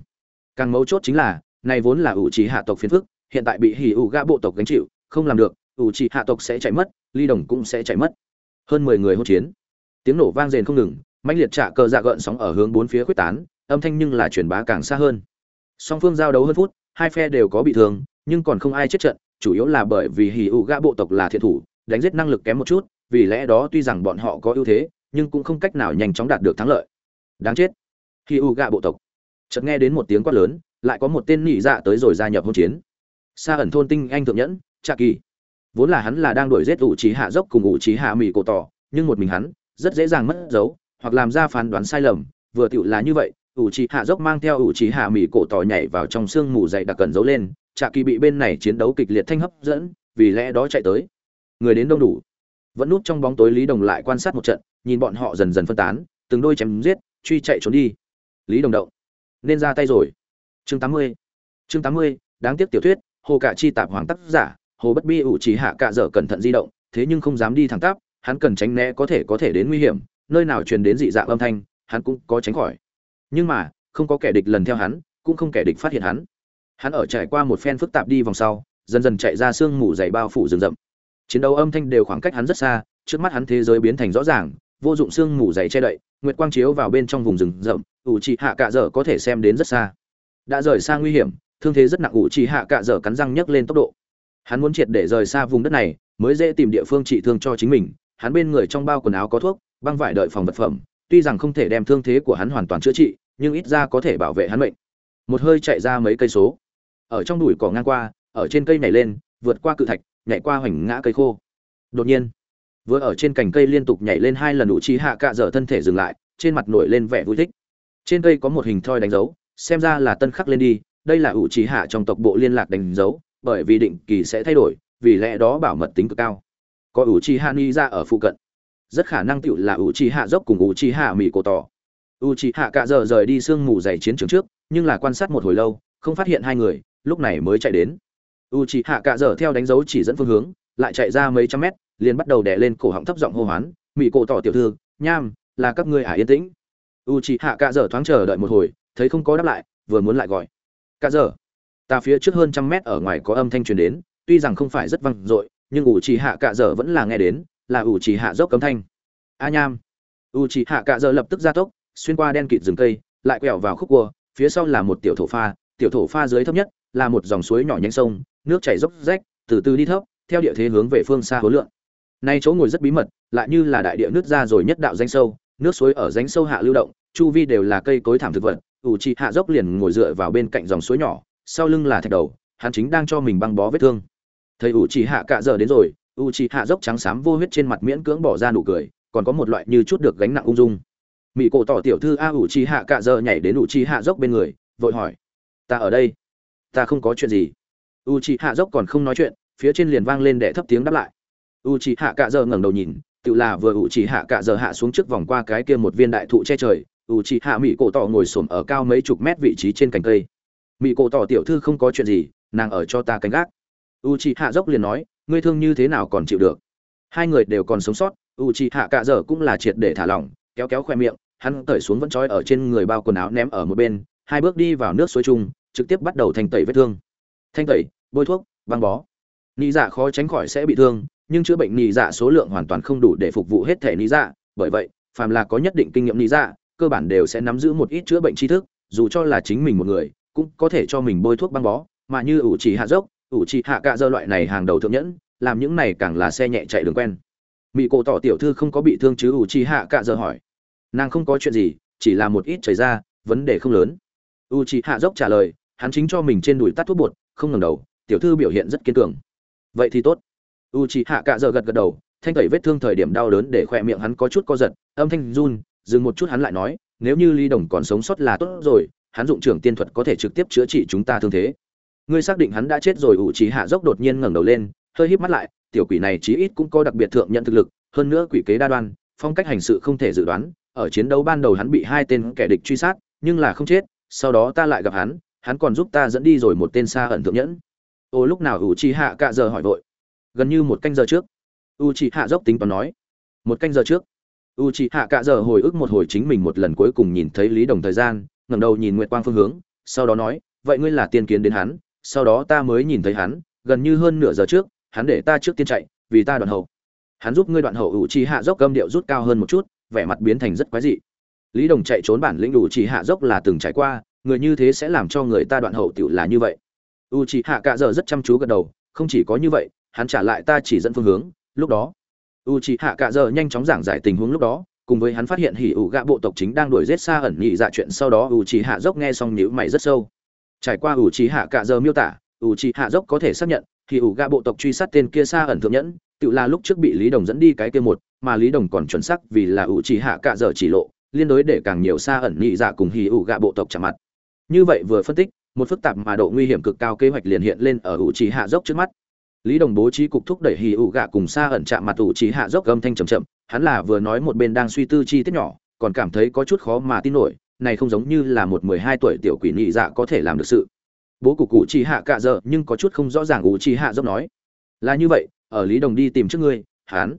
Càng mấu chốt chính là, này vốn là ủ trí hạ tộc phiền phức, hiện tại bị hỉ ủ gạ bộ tộc gánh chịu, không làm được, ủ trì hạ tộc sẽ chạy mất, ly đồng cũng sẽ chạy mất. Hơn mười người hỗn chiến. Tiếng nổ vang rền không ngừng mãnh liệt trả cờ dạ gợn sóng ở hướng bốn phía quyết tán, âm thanh nhưng là truyền bá càng xa hơn. Song phương giao đấu hơn phút, hai phe đều có bị thương, nhưng còn không ai chết trận, chủ yếu là bởi vì hì ụ gã bộ tộc là thiện thủ, đánh giết năng lực kém một chút, vì lẽ đó tuy rằng bọn họ có ưu thế, nhưng cũng không cách nào nhanh chóng đạt được thắng lợi. Đáng chết. Hì ụ gã bộ tộc. Chợt nghe đến một tiếng quát lớn, lại có một tên nhị dạ tới rồi gia nhập hôn chiến. Xa ẩn thôn tinh anh thượng nhẫn, trạ kỳ. Vốn là hắn là đang đuổi giết ủ trí hạ dốc cùng ủ trí hạ mỹ cổ tỏ, nhưng một mình hắn, rất dễ dàng mất dấu hoặc làm ra phán đoán sai lầm, vừa tựu là như vậy ủ trì hạ dốc mang theo ủ trì hạ mỹ cổ tỏ nhảy vào trong sương mù dày đặc cần giấu lên trạ kỳ bị bên này chiến đấu kịch liệt thanh hấp dẫn, vì lẽ đó chạy tới. Người đến đông đủ. Vẫn núp trong bóng tối lý đồng lại quan sát một trận, nhìn bọn họ dần dần phân tán, từng đôi chém giết, truy chạy trốn đi. Lý đồng động. Nên ra tay rồi. Chương tám mươi. Chương tám mươi, đáng tiếc tiểu thuyết, hồ cả chi tạp hoàng tác giả, hồ bất bi ủ trì hạ cạ dở cẩn thận di động, thế nhưng không dám đi thẳng tắp, hắn cần tránh né có thể có thể đến nguy hiểm nơi nào truyền đến dị dạng âm thanh, hắn cũng có tránh khỏi. Nhưng mà, không có kẻ địch lần theo hắn, cũng không kẻ địch phát hiện hắn. Hắn ở trải qua một phen phức tạp đi vòng sau, dần dần chạy ra sương mù dày bao phủ rừng rậm. Chiến đấu âm thanh đều khoảng cách hắn rất xa, trước mắt hắn thế giới biến thành rõ ràng, vô dụng sương mù dày che đậy, nguyệt quang chiếu vào bên trong vùng rừng rậm, ủ chỉ hạ cạ dở có thể xem đến rất xa. Đã rời xa nguy hiểm, thương thế rất nặng ủ trì hạ cạ dở cắn răng nhấc lên tốc độ. Hắn muốn triệt để rời xa vùng đất này, mới dễ tìm địa phương trị thương cho chính mình, hắn bên người trong bao quần áo có thuốc băng vải đợi phòng vật phẩm, tuy rằng không thể đem thương thế của hắn hoàn toàn chữa trị, nhưng ít ra có thể bảo vệ hắn bệnh một hơi chạy ra mấy cây số. Ở trong đùi cỏ ngang qua, ở trên cây nhảy lên, vượt qua cự thạch, nhảy qua hoành ngã cây khô. Đột nhiên, vừa ở trên cành cây liên tục nhảy lên hai lần ủ trí hạ cạ dở thân thể dừng lại, trên mặt nổi lên vẻ vui thích. Trên cây có một hình thoi đánh dấu, xem ra là tân khắc lên đi, đây là ủ trí hạ trong tộc bộ liên lạc đánh dấu, bởi vì định kỳ sẽ thay đổi, vì lẽ đó bảo mật tính cực cao. Có ủ trí hạ ni ra ở phụ cận rất khả năng tựu là ủ hạ dốc cùng ủ trí hạ mỹ cổ tỏ. Ủ trí hạ cạ giờ rời đi sương mù dày chiến trường trước, nhưng là quan sát một hồi lâu, không phát hiện hai người, lúc này mới chạy đến. Uchiha trí hạ cạ dở theo đánh dấu chỉ dẫn phương hướng, lại chạy ra mấy trăm mét, liền bắt đầu đè lên cổ họng thấp giọng hô hoán mỹ cổ tỏ tiểu thư, nham, là các ngươi ả yên tĩnh. U trí hạ cạ dở thoáng chờ đợi một hồi, thấy không có đáp lại, vừa muốn lại gọi. Cả giờ, ta phía trước hơn trăm mét ở ngoài có âm thanh truyền đến, tuy rằng không phải rất vang dội, nhưng Uchiha trì hạ cạ dở vẫn là nghe đến là ủ chỉ hạ dốc cấm thanh. A nham. Ủ chỉ hạ cạ dơ lập tức ra tốc, xuyên qua đen kịt rừng cây, lại quẹo vào khúc cua, phía sau là một tiểu thổ pha, tiểu thổ pha dưới thấp nhất là một dòng suối nhỏ nhánh sông, nước chảy dốc rách, từ từ đi thấp, theo địa thế hướng về phương xa hối lượng nay chỗ ngồi rất bí mật, lại như là đại địa nước ra rồi nhất đạo danh sâu, nước suối ở rãnh sâu hạ lưu động, chu vi đều là cây cối thảm thực vật, ủ trì hạ dốc liền ngồi dựa vào bên cạnh dòng suối nhỏ, sau lưng là thạch đầu, hắn chính đang cho mình băng bó vết thương. Thầy ủ trì hạ cạ giờ đến rồi ủ trì hạ dốc trắng xám vô huyết trên mặt miễn cưỡng bỏ ra nụ cười, còn có một loại như chút được gánh nặng ung dung. Mỹ cổ tỏ tiểu thư a ủ trì hạ cạ giờ nhảy đến ủ trì hạ dốc bên người, vội hỏi, ta ở đây? Ta không có chuyện gì. U trì hạ dốc còn không nói chuyện, phía trên liền vang lên đệ thấp tiếng đáp lại. U trì hạ cạ giờ ngẩng đầu nhìn, tự là vừa u trì hạ cạ giờ hạ xuống trước vòng qua cái kia một viên đại thụ che trời u trì hạ mỹ cổ tỏ ngồi xổm ở cao mấy chục mét vị trí trên cành cây. Mỹ cổ tỏ tiểu thư không có chuyện gì, nàng ở cho ta canh gác. U c h hạ dốc liền nói ngươi thương như thế nào còn chịu được? Hai người đều còn sống sót u c h hạ cạ dở cũng là triệt để thả lỏng, kéo kéo khoe miệng, hắn cởi xuống vẫn trói ở trên người bao quần áo ném ở một bên, hai bước đi vào nước suối chung, trực tiếp bắt đầu thanh tẩy vết thương. Thanh tẩy, bôi thuốc, băng bó. Nị dạ khó tránh khỏi sẽ bị thương, nhưng chữa bệnh nị dạ số lượng hoàn toàn không đủ để phục vụ hết thể nị dạ bởi vậy, phàm là có nhất định kinh nghiệm nị dạ cơ bản đều sẽ nắm giữ một ít chữa bệnh tri thức, dù cho là chính mình một người, cũng có thể cho mình bôi thuốc băng bó, mà như ủ chỉ hạ dốc ủ trị hạ cạ dơ loại này hàng đầu thượng nhẫn, làm những này càng là xe nhẹ chạy đường quen. Mỹ cổ tỏ tiểu thư không có bị thương chứ, ủ trị hạ cạ dơ hỏi. Nàng không có chuyện gì, chỉ là một ít chảy ra, vấn đề không lớn. U trị hạ dốc trả lời, hắn chính cho mình trên đùi tắt thuốc bột, không ngẩng đầu, tiểu thư biểu hiện rất kiên cường. Vậy thì tốt. U trị hạ cạ dơ gật gật đầu, thanh tẩy vết thương thời điểm đau đớn để khỏe miệng hắn có chút co giật, âm thanh run, dừng một chút hắn lại nói, nếu như ly đồng còn sống sót là tốt rồi, hắn dụng trưởng tiên thuật có thể trực tiếp chữa trị chúng ta thương thế ngươi xác định hắn đã chết rồi, ủ trí hạ dốc đột nhiên ngẩng đầu lên, hơi híp mắt lại, tiểu quỷ này chí ít cũng có đặc biệt thượng nhận thực lực, hơn nữa quỷ kế đa đoan, phong cách hành sự không thể dự đoán, ở chiến đấu ban đầu hắn bị hai tên kẻ địch truy sát, nhưng là không chết, sau đó ta lại gặp hắn hắn còn giúp ta dẫn đi rồi một tên xa ẩn thượng nhẫn. Ô, lúc nào ủ trí hạ cạ giờ hỏi vội? Gần như một canh giờ trước. U trí hạ dốc tính toán nói. Một canh giờ trước. U trí hạ cạ giờ hồi ức một hồi chính mình một lần cuối cùng nhìn thấy lý đồng thời gian, ngẩng đầu nhìn nguyệt quang phương hướng, sau đó nói, vậy ngươi là tiên kiến đến hắn sau đó ta mới nhìn thấy hắn, gần như hơn nửa giờ trước, hắn để ta trước tiên chạy, vì ta đoạn hậu. Hắn giúp ngươi đoạn hậu ủ trì hạ dốc gâm điệu rút cao hơn một chút, vẻ mặt biến thành rất quái dị. Lý đồng chạy trốn bản lĩnh ủ trì hạ dốc là từng trải qua, người như thế sẽ làm cho người ta đoạn hậu tiểu là như vậy. U trì hạ cạ giờ rất chăm chú gật đầu, không chỉ có như vậy, hắn trả lại ta chỉ dẫn phương hướng, lúc đó. U trì hạ cạ giờ nhanh chóng giảng giải tình huống lúc đó, cùng với hắn phát hiện hỉ ủ gạ bộ tộc chính đang đuổi giết xa ẩn nhị dạ chuyện, sau đó u trì hạ dốc nghe xong nhíu mày rất sâu trải qua ủ trí hạ cả giờ miêu tả, ủ trí hạ dốc có thể xác nhận thì ủ gạ bộ tộc truy sát tên kia xa ẩn thượng nhẫn, tự là lúc trước bị lý đồng dẫn đi cái kia một, mà lý đồng còn chuẩn xác vì là ủ trí hạ cả giờ chỉ lộ, liên đối để càng nhiều xa ẩn nhị dạ cùng hỉ ủ gạ bộ tộc chạm mặt. Như vậy vừa phân tích, một phức tạp mà độ nguy hiểm cực cao kế hoạch liền hiện lên ở ủ trí hạ dốc trước mắt. Lý đồng bố trí cục thúc đẩy hì ủ gạ cùng xa ẩn chạm mặt ủ trí hạ dốc gầm thanh trầm chậm, hắn là vừa nói một bên đang suy tư chi tiết nhỏ, còn cảm thấy có chút khó mà tin nổi này không giống như là một mười hai tuổi tiểu quỷ nhị dạ có thể làm được sự. Bố cục cụ chỉ hạ cạ dợ, nhưng có chút không rõ ràng U chi hạ dốc nói. Là như vậy, ở lý đồng đi tìm trước ngươi, hắn.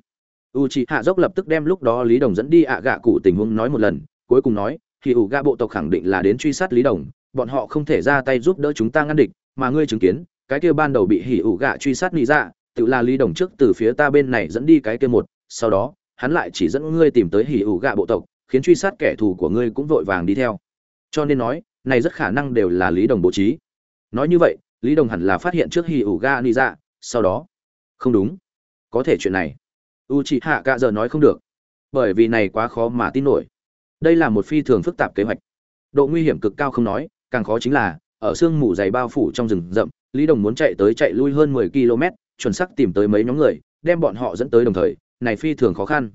U chi hạ dốc lập tức đem lúc đó lý đồng dẫn đi ạ gạ cụ tình huống nói một lần, cuối cùng nói, thì ủ gạ bộ tộc khẳng định là đến truy sát lý đồng, bọn họ không thể ra tay giúp đỡ chúng ta ngăn địch, mà ngươi chứng kiến, cái kia ban đầu bị hỉ ủ gạ truy sát lý dạ tự là lý đồng trước từ phía ta bên này dẫn đi cái kia một, sau đó, hắn lại chỉ dẫn ngươi tìm tới hỉ ủ gạ bộ tộc khiến truy sát kẻ thù của ngươi cũng vội vàng đi theo. Cho nên nói, này rất khả năng đều là lý đồng bố trí. Nói như vậy, lý đồng hẳn là phát hiện trước hỉ ủ ga ni ra sau đó. Không đúng. Có thể chuyện này. U chị hạ cạ giờ nói không được. Bởi vì này quá khó mà tin nổi. Đây là một phi thường phức tạp kế hoạch. Độ nguy hiểm cực cao không nói, càng khó chính là, ở sương mù dày bao phủ trong rừng rậm, lý đồng muốn chạy tới chạy lui hơn 10 km, chuẩn xác tìm tới mấy nhóm người, đem bọn họ dẫn tới đồng thời, này phi thường khó khăn.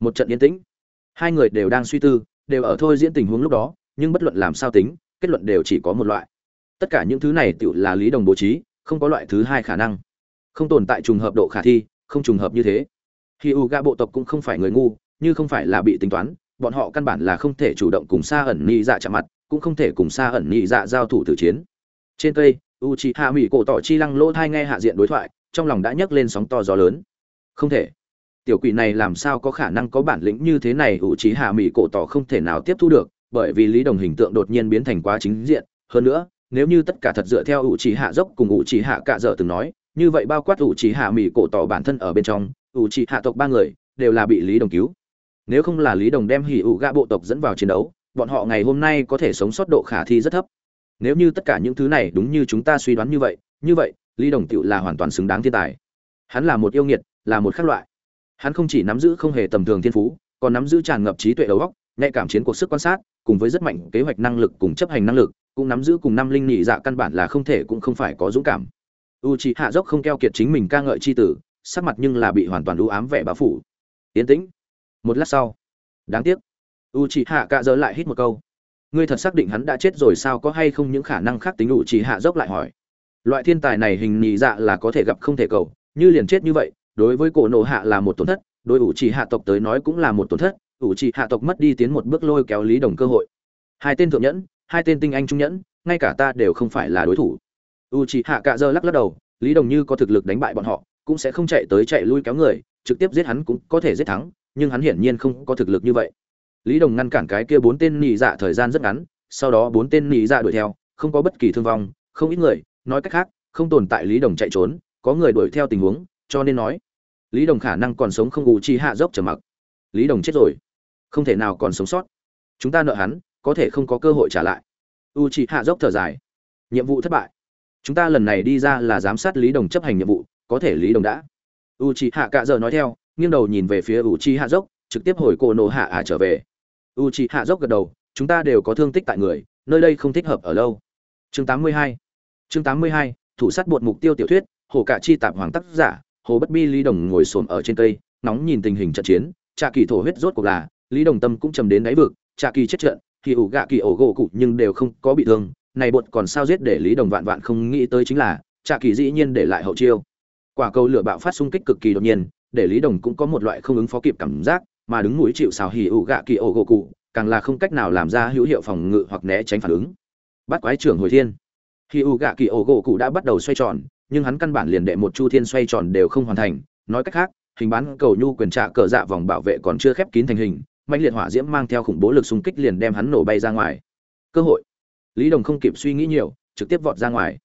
Một trận yên tĩnh hai người đều đang suy tư, đều ở thôi diễn tình huống lúc đó, nhưng bất luận làm sao tính, kết luận đều chỉ có một loại. Tất cả những thứ này tự là lý đồng bố trí, không có loại thứ hai khả năng. Không tồn tại trùng hợp độ khả thi, không trùng hợp như thế. Khi u ga bộ tộc cũng không phải người ngu, như không phải là bị tính toán, bọn họ căn bản là không thể chủ động cùng xa ẩn nhị dạ chạm mặt, cũng không thể cùng xa ẩn nhị dạ giao thủ tử chiến. Trên cây u c h i hạ mỹ cổ tỏ chi lăng lỗ thai nghe hạ diện đối thoại, trong lòng đã nhấc lên sóng to gió lớn. Không thể tiểu quỷ này làm sao có khả năng có bản lĩnh như thế này u trí hạ mỹ cổ tỏ không thể nào tiếp thu được, bởi vì lý đồng hình tượng đột nhiên biến thành quá chính diện. Hơn nữa, nếu như tất cả thật dựa theo ủ trì hạ dốc cùng ủ trì hạ cạ dở từng nói, như vậy bao quát ủ trì hạ mỹ cổ tỏ bản thân ở bên trong, ủ trì hạ tộc ba người đều là bị lý đồng cứu. Nếu không là lý đồng đem hỉ ủ gạ bộ tộc dẫn vào chiến đấu, bọn họ ngày hôm nay có thể sống sót độ khả thi rất thấp. Nếu như tất cả những thứ này đúng như chúng ta suy đoán như vậy như vậy, lý đồng tựu là hoàn toàn xứng đáng thiên tài. Hắn là một yêu nghiệt, là một khác loại hắn không chỉ nắm giữ không hề tầm thường thiên phú, còn nắm giữ tràn ngập trí tuệ đầu óc, nhạy cảm chiến cuộc sức quan sát, cùng với rất mạnh kế hoạch năng lực cùng chấp hành năng lực, cũng nắm giữ cùng năm linh nhị dạ căn bản là không thể cũng không phải có dũng cảm. U c hạ dốc không keo kiệt chính mình ca ngợi c h i tử, sắc mặt nhưng là bị hoàn toàn u ám vẻ bá phủ. Yến tĩnh. Một lát sau. Đáng tiếc. U c hạ cạ dỡ lại hít một câu. Ngươi thật xác định hắn đã chết rồi sao, có hay không những khả năng khác tính u c hạ dốc lại hỏi. Loại thiên tài này hình nhị dạ là có thể gặp không thể cầu, như liền chết như vậy đối với cổ nộ hạ là một tổn thất, đối ủ trì hạ tộc tới nói cũng là một tổn thất, ủ trì hạ tộc mất đi tiến một bước lôi kéo lý đồng cơ hội. Hai tên thượng nhẫn, hai tên tinh anh trung nhẫn, ngay cả ta đều không phải là đối thủ. U trì hạ cạ dơ lắc lắc đầu, lý đồng như có thực lực đánh bại bọn họ, cũng sẽ không chạy tới chạy lui kéo người, trực tiếp giết hắn cũng có thể giết thắng, nhưng hắn hiển nhiên không có thực lực như vậy. Lý đồng ngăn cản cái kia bốn tên nị dạ thời gian rất ngắn, sau đó bốn tên nị dạ đuổi theo, không có bất kỳ thương vong, không ít người, nói cách khác, không tồn tại lý đồng chạy trốn, có người đuổi theo tình huống cho nên nói lý đồng khả năng còn sống không ủ chi hạ dốc trở mặc. Lý đồng chết rồi không thể nào còn sống sót. Chúng ta nợ hắn có thể không có cơ hội trả lại. U chi hạ dốc thở dài. Nhiệm vụ thất bại. Chúng ta lần này đi ra là giám sát lý đồng chấp hành nhiệm vụ có thể lý đồng đã. U chi hạ cạ giờ nói theo nghiêng đầu nhìn về phía u chi hạ dốc trực tiếp hồi cô nổ hạ ả trở về. U chi hạ dốc gật đầu chúng ta đều có thương tích tại người nơi đây không thích hợp ở lâu. Chương 82 chương 82, thủ sát bột mục tiêu tiểu thuyết hồ cạ chi tạp hoàng tác giả hồ bất bi, lý đồng ngồi xổm ở trên cây, nóng nhìn tình hình trận chiến. Trà kỳ thổ huyết rốt cuộc là, lý đồng tâm cũng trầm đến đáy vực. Trà kỳ chết trận, thì ủ gạ kỳ ổ gỗ cụ nhưng đều không có bị thương. Này bột còn sao giết để lý đồng vạn vạn không nghĩ tới chính là trà kỳ dĩ nhiên để lại hậu chiêu. Quả cầu lửa bạo phát xung kích cực kỳ đột nhiên, để lý đồng cũng có một loại không ứng phó kịp cảm giác, mà đứng mũi chịu xào hỉ ủ gạ kỳ ổ gỗ cụ, càng là không cách nào làm ra hữu hiệu phòng ngự hoặc né tránh phản ứng. Bắt quái trưởng hồi thiên. Khi u gạ kỳ ổ gỗ cụ đã bắt đầu xoay tròn nhưng hắn căn bản liền đệ một chu thiên xoay tròn đều không hoàn thành. Nói cách khác, hình bán cầu nhu quyền trạ cờ dạ vòng bảo vệ còn chưa khép kín thành hình mạnh liệt hỏa diễm mang theo khủng bố lực xung kích liền đem hắn nổ bay ra ngoài. Cơ hội. Lý đồng không kịp suy nghĩ nhiều, trực tiếp vọt ra ngoài.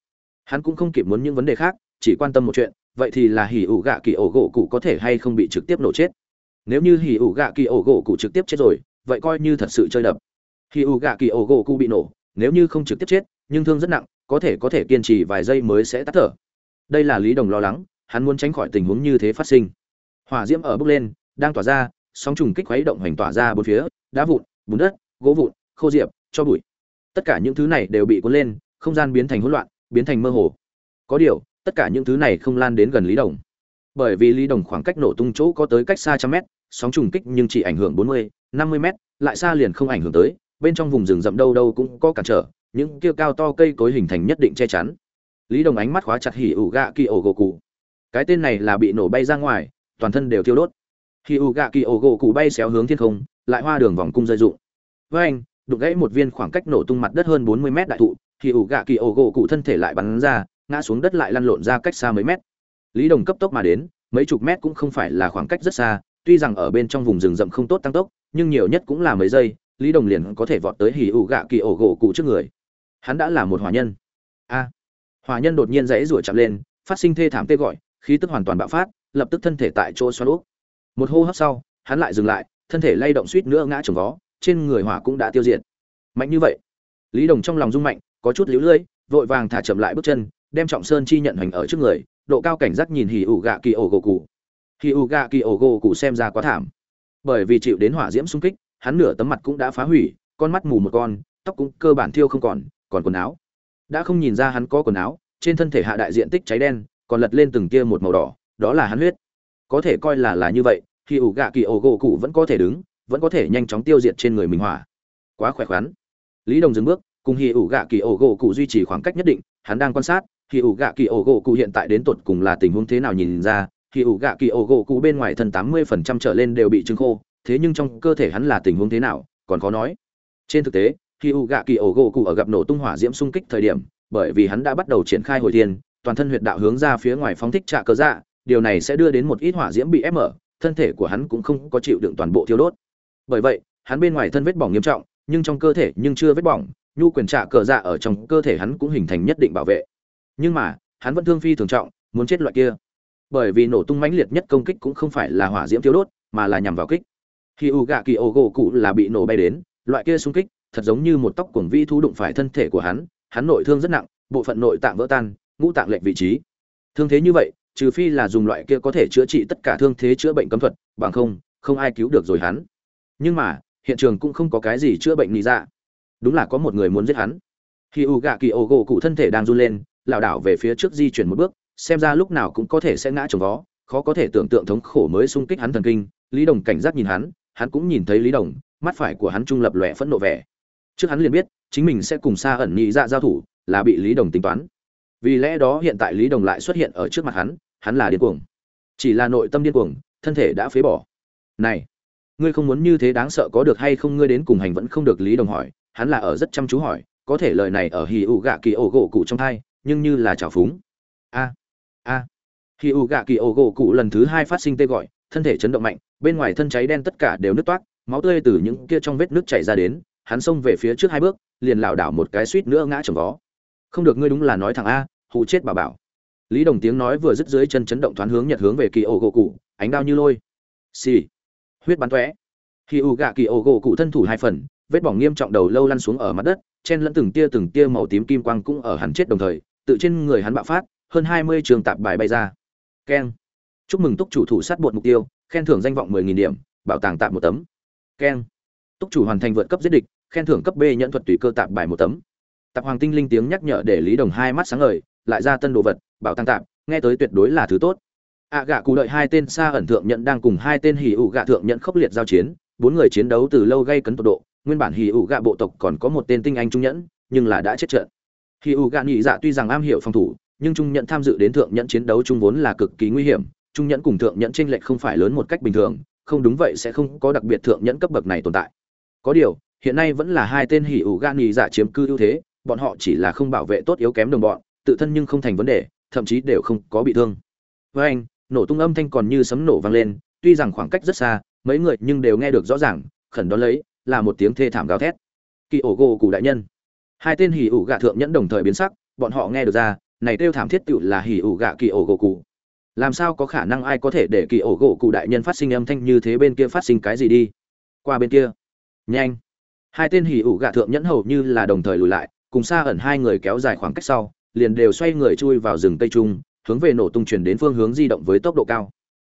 Hắn cũng không kịp muốn những vấn đề khác, chỉ quan tâm một chuyện, vậy thì là hỉ ủ gạ kỳ ổ gỗ cụ có thể hay không bị trực tiếp nổ chết? Nếu như hỉ ủ gạ kỳ ổ gỗ cụ trực tiếp chết rồi, vậy coi như thật sự chơi đập. Hỉ ủ gạ kỳ ổ gỗ cụ bị nổ, nếu như không trực tiếp chết, nhưng thương rất nặng, có thể có thể kiên trì vài giây mới sẽ tắt thở đây là lý đồng lo lắng, hắn muốn tránh khỏi tình huống như thế phát sinh. Hỏa diễm ở bước lên, đang tỏa ra, sóng trùng kích khuấy động hoành tỏa ra bốn phía, đá vụn, bùn đất, gỗ vụn, khô diệp, cho bụi. Tất cả những thứ này đều bị cuốn lên, không gian biến thành hỗn loạn, biến thành mơ hồ. Có điều, tất cả những thứ này không lan đến gần lý đồng. Bởi vì lý đồng khoảng cách nổ tung chỗ có tới cách xa trăm mét, sóng trùng kích nhưng chỉ ảnh hưởng bốn mươi, năm mươi mét, lại xa liền không ảnh hưởng tới, bên trong vùng rừng rậm đâu đâu cũng có cản trở, những kia cao to cây cối hình thành nhất định che chắn lý đồng ánh mắt khóa chặt hỉ ủ gạ kỳ ổ gỗ cụ. Cái tên này là bị nổ bay ra ngoài, toàn thân đều thiêu đốt. Hỉ ủ gạ kỳ ổ gỗ cụ bay xéo hướng thiên không, lại hoa đường vòng cung rơi rụng. Với anh đục gãy một viên khoảng cách nổ tung mặt đất hơn bốn mươi mét đại thụ, hỉ ủ gạ kỳ ổ gỗ cụ thân thể lại bắn ra, ngã xuống đất lại lăn lộn ra cách xa mấy mét. Lý đồng cấp tốc mà đến, mấy chục mét cũng không phải là khoảng cách rất xa, tuy rằng ở bên trong vùng rừng rậm không tốt tăng tốc, nhưng nhiều nhất cũng là mấy giây, lý đồng liền có thể vọt tới hỉ ụ gạ kỳ ổ gỗ cụ trước người. Hắn đã là một hòa nhân. A hòa nhân đột nhiên dãy rủa chạm lên, phát sinh thê thảm tê gọi, khí tức hoàn toàn bạo phát, lập tức thân thể tại chỗ xoắn úp. Một hô hấp sau, hắn lại dừng lại, thân thể lay động suýt nữa ngã trồng vó, trên người hỏa cũng đã tiêu diệt. Mạnh như vậy, lý đồng trong lòng rung mạnh, có chút líu lưỡi vội vàng thả chậm lại bước chân, đem trọng sơn chi nhận hành ở trước người, độ cao cảnh giác nhìn hì ủ gạ kỳ ổ gỗ cụ hì ủ gạ kỳ ổ gỗ cụ xem ra quá thảm. Bởi vì chịu đến hỏa diễm xung kích, hắn nửa tấm mặt cũng đã phá hủy, con mắt mù một con, tóc cũng cơ bản thiêu không còn còn quần áo đã không nhìn ra hắn có quần áo, trên thân thể hạ đại diện tích cháy đen, còn lật lên từng kia một màu đỏ, đó là hắn huyết. Có thể coi là là như vậy, khi ủ gạ kỳ ổ gỗ cụ vẫn có thể đứng, vẫn có thể nhanh chóng tiêu diệt trên người mình hỏa. Quá khỏe khoắn. Lý đồng dừng bước, cùng hì ủ gạ kỳ ổ gỗ cụ duy trì khoảng cách nhất định, hắn đang quan sát hì ủ gạ kỳ ổ gỗ cụ hiện tại đến tột cùng là tình huống thế nào nhìn ra hì ủ gạ kỳ ổ gỗ cụ bên ngoài thân tám mươi phần trăm trở lên đều bị trứng khô, thế nhưng trong cơ thể hắn là tình huống thế nào, còn khó nói. Trên thực tế khi u gạ kỳ ổ gỗ cụ ở gặp nổ tung hỏa diễm xung kích thời điểm, bởi vì hắn đã bắt đầu triển khai hồi thiên, toàn thân huyệt đạo hướng ra phía ngoài phóng thích trạ cơ dạ điều này sẽ đưa đến một ít hỏa diễm bị ép mở, thân thể của hắn cũng không có chịu đựng toàn bộ thiêu đốt. Bởi vậy, hắn bên ngoài thân vết bỏng nghiêm trọng, nhưng trong cơ thể nhưng chưa vết bỏng, nhu quyền trạ cờ dạ ở trong cơ thể hắn cũng hình thành nhất định bảo vệ. Nhưng mà, hắn vẫn thương phi thường trọng, muốn chết loại kia. Bởi vì nổ tung mãnh liệt nhất công kích cũng không phải là hỏa diễm thiếu đốt, mà là nhằm vào kích. Khi u gạ kỳ ô gỗ cụ là bị nổ bay đến, loại kia xung kích thật giống như một tóc cuồng vi thú đụng phải thân thể của hắn hắn nội thương rất nặng, bộ phận nội tạng vỡ tan, ngũ tạng lệch vị trí. Thương thế như vậy, trừ phi là dùng loại kia có thể chữa trị tất cả thương thế chữa bệnh cấm thuật, bằng không không ai cứu được rồi hắn. Nhưng mà, hiện trường cũng không có cái gì chữa bệnh nị dạ. đúng là có một người muốn giết hắn. Khi u gạ cụ thân thể đang run lên, lảo đảo về phía trước di chuyển một bước, xem ra lúc nào cũng có thể sẽ ngã chồng vó, khó có thể tưởng tượng thống khổ mới xung kích hắn thần kinh. Lý đồng cảnh giác nhìn hắn hắn cũng nhìn thấy lý đồng, mắt phải của hắn trung lập lòe phẫn nộ vẻ trước hắn liền biết, chính mình sẽ cùng xa ẩn nhị dạ giao thủ, là bị lý đồng tính toán. Vì lẽ đó hiện tại lý đồng lại xuất hiện ở trước mặt hắn hắn là điên cuồng. Chỉ là nội tâm điên cuồng, thân thể đã phế bỏ. Này, ngươi không muốn như thế đáng sợ có được hay không? Ngươi đến cùng hành vẫn không được lý đồng hỏi, hắn là ở rất chăm chú hỏi, có thể lời này ở hì ụ gạ kỳ ổ gỗ cụ trong thai, nhưng như là trào phúng. A a. Hì ụ gạ kỳ ổ gỗ cụ lần thứ hai phát sinh tê gọi, thân thể chấn động mạnh, bên ngoài thân cháy đen tất cả đều nứt toát máu tươi từ những kia trong vết nước chảy ra đến hắn xông về phía trước hai bước, liền lảo đảo một cái suýt nữa ngã chồng vó. Không được ngươi đúng là nói thằng a hụ chết bà bảo. Lý đồng tiếng nói vừa dứt dưới chân chấn động thoáng hướng nhật hướng về kỳ ổ gỗ cụ ánh đao như lôi. Xì. Huyết bắn tóe. Khi u gạ kỳ ổ gỗ cụ thân thủ hai phần, vết bỏng nghiêm trọng đầu lâu lăn xuống ở mặt đất, chen lẫn từng tia từng tia màu tím kim quang cũng ở hắn chết đồng thời, tự trên người hắn bạo phát, hơn hai mươi trường tạp bài bay ra. Keng. Chúc mừng túc chủ thủ sát bột mục tiêu, khen thưởng danh vọng mười nghìn điểm, bảo tàng tạm một tấm. Keng. Túc chủ hoàn thành vượt cấp giết địch khen thưởng cấp b nhận thuật tùy cơ tạp bài một tấm. Tạp hoàng tinh linh tiếng nhắc nhở để lý đồng hai mắt sáng ngời, lại ra tân đồ vật, bảo tăng tạm nghe tới tuyệt đối là thứ tốt. Ạ gạ cụ đợi hai tên xa ẩn thượng nhận đang cùng hai tên hỉ ủ gạ thượng nhận khốc liệt giao chiến, bốn người chiến đấu từ lâu gây cấn tột độ, nguyên bản hỉ ủ gạ bộ tộc còn có một tên tinh anh trung nhẫn, nhưng là đã chết trận. Hỉ ủ gạ nhị dạ tuy rằng am hiểu phòng thủ, nhưng trung nhận tham dự đến thượng nhận chiến đấu chung vốn là cực kỳ nguy hiểm, trung nhẫn cùng thượng nhẫn chênh lệch không phải lớn một cách bình thường, không đúng vậy sẽ không có đặc biệt thượng nhẫn cấp bậc này tồn tại. Có điều hiện nay vẫn là hai tên hỉ ủ gan nhị dạ chiếm cư ưu thế, bọn họ chỉ là không bảo vệ tốt yếu kém đồng bọn, tự thân nhưng không thành vấn đề, thậm chí đều không có bị thương. Với anh, nổ tung âm thanh còn như sấm nổ vang lên, tuy rằng khoảng cách rất xa, mấy người nhưng đều nghe được rõ ràng, khẩn đón lấy, là một tiếng thê thảm gào thét. Kỳ ổ gỗ cụ đại nhân. Hai tên hỉ ủ gạ thượng nhẫn đồng thời biến sắc, bọn họ nghe được ra, này kêu thảm thiết tựu là hỉ ủ gạ kỳ ổ gỗ cụ làm sao có khả năng ai có thể để kỳ ổ gỗ cụ đại nhân phát sinh âm thanh như thế bên kia phát sinh cái gì đi? Qua bên kia. Nhanh hai tên hỉ ủ gạ thượng nhẫn hầu như là đồng thời lùi lại, cùng xa ẩn hai người kéo dài khoảng cách sau, liền đều xoay người chui vào rừng tây trung, hướng về nổ tung chuyển đến phương hướng di động với tốc độ cao.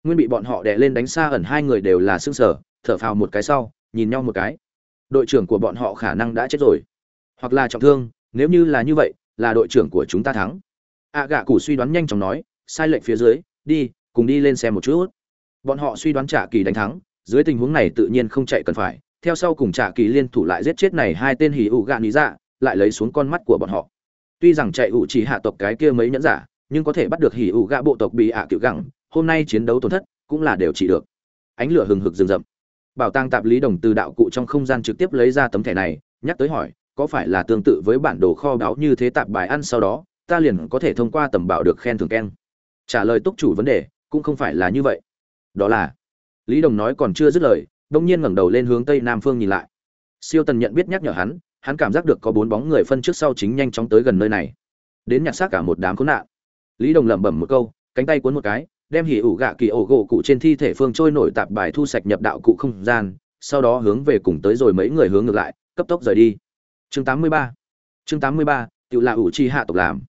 Nguyên bị bọn họ đè lên đánh xa ẩn hai người đều là xương sở thở phào một cái sau, nhìn nhau một cái. Đội trưởng của bọn họ khả năng đã chết rồi. Hoặc là trọng thương, nếu như là như vậy, là đội trưởng của chúng ta thắng. A gạ cụ suy đoán nhanh chóng nói, sai lệnh phía dưới, đi, cùng đi lên xe một chút. Bọn họ suy đoán trả kỳ đánh thắng, dưới tình huống này tự nhiên không chạy cần phải theo sau cùng trả kỳ liên thủ lại giết chết này hai tên hỉ ủ gạ lý dạ lại lấy xuống con mắt của bọn họ. Tuy rằng chạy ủ chỉ hạ tộc cái kia mấy nhẫn giả, nhưng có thể bắt được hỉ ủ gạ bộ tộc bị ạ à cựu gẳng, hôm nay chiến đấu tổn thất cũng là đều trị được. Ánh lửa hừng hực rừng rậm. Bảo tàng tạp lý đồng từ đạo cụ trong không gian trực tiếp lấy ra tấm thẻ này, nhắc tới hỏi, có phải là tương tự với bản đồ kho báu như thế tạp bài ăn sau đó, ta liền có thể thông qua tầm bảo được khen thưởng keng. Trả lời túc chủ vấn đề, cũng không phải là như vậy. Đó là, lý đồng nói còn chưa dứt lời đông nhiên ngẩng đầu lên hướng tây nam phương nhìn lại. Siêu tần nhận biết nhắc nhở hắn hắn cảm giác được có bốn bóng người phân trước sau chính nhanh chóng tới gần nơi này. Đến nhặt xác cả một đám khốn nạn. Lý đồng lẩm bẩm một câu cánh tay cuốn một cái đem hỉ ủ gạ kỳ ổ gỗ cụ trên thi thể phương trôi nổi tạp bài thu sạch nhập đạo cụ không gian sau đó hướng về cùng tới rồi mấy người hướng ngược lại cấp tốc rời đi. Chương 83 chương 83, tự là ủ chi hạ tộc làm.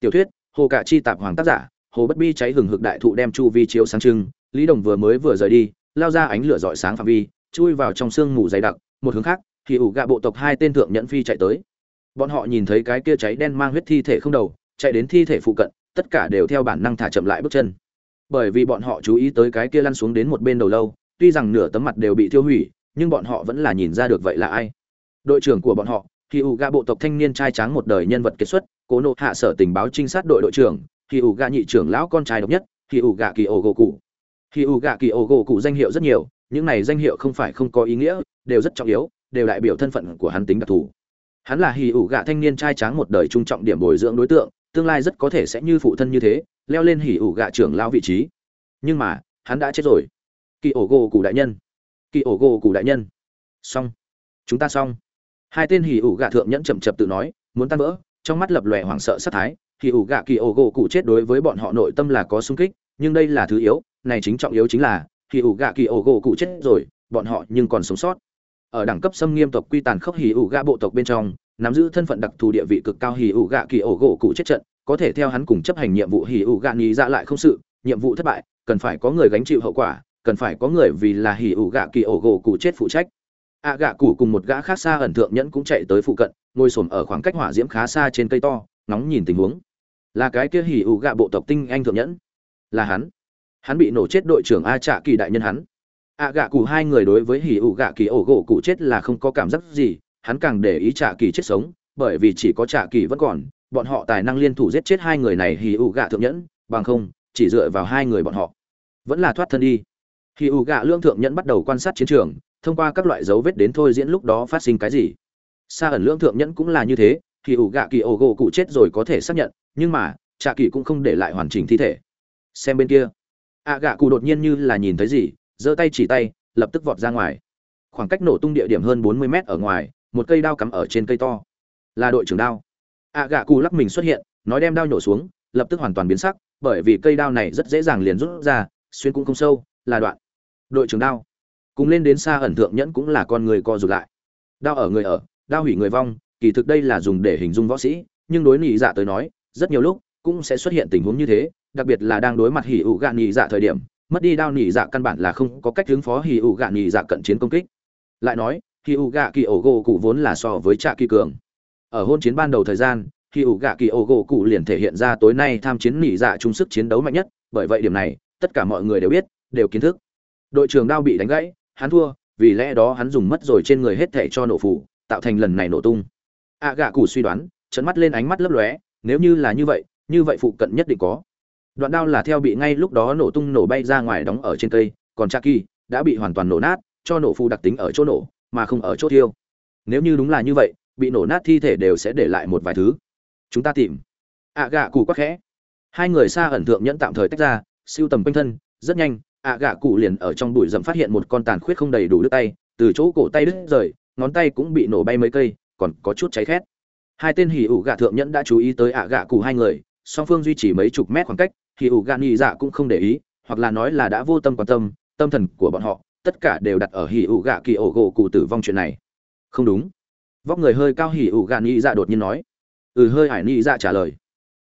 Tiểu thuyết hồ cả chi tạp hoàng tác giả hồ bất bi cháy hừng hực đại thụ đem chu vi chiếu sáng trưng lý đồng vừa mới vừa rời đi lao ra ánh lửa rọi sáng phạm vi, chui vào trong sương mù dày đặc, một hướng khác, thì ủ gạ bộ tộc hai tên thượng nhẫn phi chạy tới. Bọn họ nhìn thấy cái kia cháy đen mang huyết thi thể không đầu, chạy đến thi thể phụ cận, tất cả đều theo bản năng thả chậm lại bước chân. Bởi vì bọn họ chú ý tới cái kia lăn xuống đến một bên đầu lâu, tuy rằng nửa tấm mặt đều bị tiêu hủy, nhưng bọn họ vẫn là nhìn ra được vậy là ai. Đội trưởng của bọn họ khi ủ gạ bộ tộc thanh niên trai tráng một đời nhân vật kiệt xuất, cố nộ hạ sở tình báo trinh sát đội đội trưởng khi ủ gạ nhị trưởng lão con trai độc nhất khi ủ gạ kỳ ổ gỗ cụ. Hỉ ủ gạ kỳ ổ gỗ cụ danh hiệu rất nhiều, những này danh hiệu không phải không có ý nghĩa, đều rất trọng yếu, đều đại biểu thân phận của hắn tính đặc thù. Hắn là Hỉ ủ gạ thanh niên trai tráng một đời trung trọng điểm bồi dưỡng đối tượng, tương lai rất có thể sẽ như phụ thân như thế, leo lên hỉ ủ gạ trưởng lao vị trí. Nhưng mà, hắn đã chết rồi. Kỳ ổ gỗ cụ đại nhân. Kỳ ổ gỗ cụ đại nhân. Xong. Chúng ta xong. Hai tên hỉ ủ gạ thượng nhẫn chậm chậm tự nói, muốn tan vỡ, trong mắt lập lòe hoảng sợ sát thái. Hỉ ủ gạ kỳ ổ gỗ cụ chết đối với bọn họ nội tâm là có sung kích, nhưng đây là thứ yếu này chính trọng yếu chính là, hỉ ủ gạ kỳ ổ gỗ cụ chết rồi, bọn họ nhưng còn sống sót. Ở đẳng cấp xâm nghiêm tộc quy tàn khốc hỉ ủ gạ bộ tộc bên trong, nắm giữ thân phận đặc thù địa vị cực cao hỉ ủ gạ kỳ ổ gỗ cụ chết trận, có thể theo hắn cùng chấp hành nhiệm vụ hỉ ủ gạ nghĩ ra lại không sự, nhiệm vụ thất bại, cần phải có người gánh chịu hậu quả, cần phải có người vì là hỉ ủ gạ kỳ ổ gỗ cụ chết phụ trách. Ạ gạ cụ cùng một gã khác xa ẩn thượng nhẫn cũng chạy tới phụ cận, ngồi xổm ở khoảng cách hỏa diễm khá xa trên cây to nóng nhìn tình huống. Là cái kia hỉ ủ gạ bộ tộc tinh anh thượng nhẫn. Là hắn hắn bị nổ chết đội trưởng a trạ kỳ đại nhân hắn. A gạ cụ hai người đối với hỉ ủ gạ kỳ ổ gỗ cụ chết là không có cảm giác gì, hắn càng để ý trạ kỳ chết sống, bởi vì chỉ có trạ kỳ vẫn còn, bọn họ tài năng liên thủ giết chết hai người này hỉ ủ gạ thượng nhẫn, bằng không, chỉ dựa vào hai người bọn họ. Vẫn là thoát thân đi. Hỉ ủ gạ lương thượng nhẫn bắt đầu quan sát chiến trường, thông qua các loại dấu vết đến thôi diễn lúc đó phát sinh cái gì. Xa ẩn lương thượng nhẫn cũng là như thế, hỉ ủ gạ kỳ ổ gỗ cụ chết rồi có thể xác nhận, nhưng mà, trạ kỳ cũng không để lại hoàn chỉnh thi thể. Xem bên kia ạ gạ cụ đột nhiên như là nhìn thấy gì, giơ tay chỉ tay, lập tức vọt ra ngoài. Khoảng cách nổ tung địa điểm hơn bốn mươi mét ở ngoài, một cây đao cắm ở trên cây to. Là đội trưởng đao. Ạ gạ cụ lắc mình xuất hiện, nói đem đao nhổ xuống, lập tức hoàn toàn biến sắc, bởi vì cây đao này rất dễ dàng liền rút ra, xuyên cũng không sâu, là đoạn. Đội trưởng đao. Cùng lên đến xa ẩn thượng nhẫn cũng là con người co rụt lại. Đao ở người ở, đao hủy người vong, kỳ thực đây là dùng để hình dung võ sĩ, nhưng đối nhị dạ tới nói, rất nhiều lúc cũng sẽ xuất hiện tình huống như thế, đặc biệt là đang đối mặt hỉ ủ gạn nhị dạ thời điểm, mất đi đao nhị dạ căn bản là không có cách ứng phó hỉ ủ gạn nhị dạ cận chiến công kích. Lại nói, hỉ ủ gạ kỳ ổ gỗ cụ vốn là so với trạ kỳ cường. Ở hôn chiến ban đầu thời gian, hỉ ủ gạ kỳ ổ gỗ cụ liền thể hiện ra tối nay tham chiến nhị dạ chung sức chiến đấu mạnh nhất, bởi vậy điểm này, tất cả mọi người đều biết, đều kiến thức. Đội trưởng đao bị đánh gãy, hắn thua, vì lẽ đó hắn dùng mất rồi trên người hết thảy cho nổ phủ, tạo thành lần này nổ tung. A gạ cụ suy đoán trận mắt lên ánh mắt lấp lóe, nếu như là như vậy như vậy phụ cận nhất định có. Đoạn đao là theo bị ngay lúc đó nổ tung nổ bay ra ngoài đóng ở trên cây, còn cha kỳ đã bị hoàn toàn nổ nát, cho nổ phù đặc tính ở chỗ nổ, mà không ở chỗ thiêu. Nếu như đúng là như vậy, bị nổ nát thi thể đều sẽ để lại một vài thứ. Chúng ta tìm. Ạ gạ cụ quắc khẽ. Hai người xa ẩn thượng nhẫn tạm thời tách ra, siêu tầm quanh thân, rất nhanh ạ gạ cụ liền ở trong bụi rậm phát hiện một con tàn khuyết không đầy đủ đứt tay, từ chỗ cổ tay đứt rời, ngón tay cũng bị nổ bay mấy cây, còn có chút cháy khét. Hai tên hỉ ủ gạ thượng nhẫn đã chú ý tới ạ gạ cụ hai người song phương duy trì mấy chục mét khoảng cách hỉ ủ gạ nhị dạ cũng không để ý, hoặc là nói là đã vô tâm quan tâm tâm thần của bọn họ, tất cả đều đặt ở hỉ ủ gạ kỳ ổ gỗ cụ tử vong chuyện này. Không đúng. Vóc người hơi cao hỉ ủ gạ nhị dạ đột nhiên nói. Ừ hơi hải nhị dạ trả lời.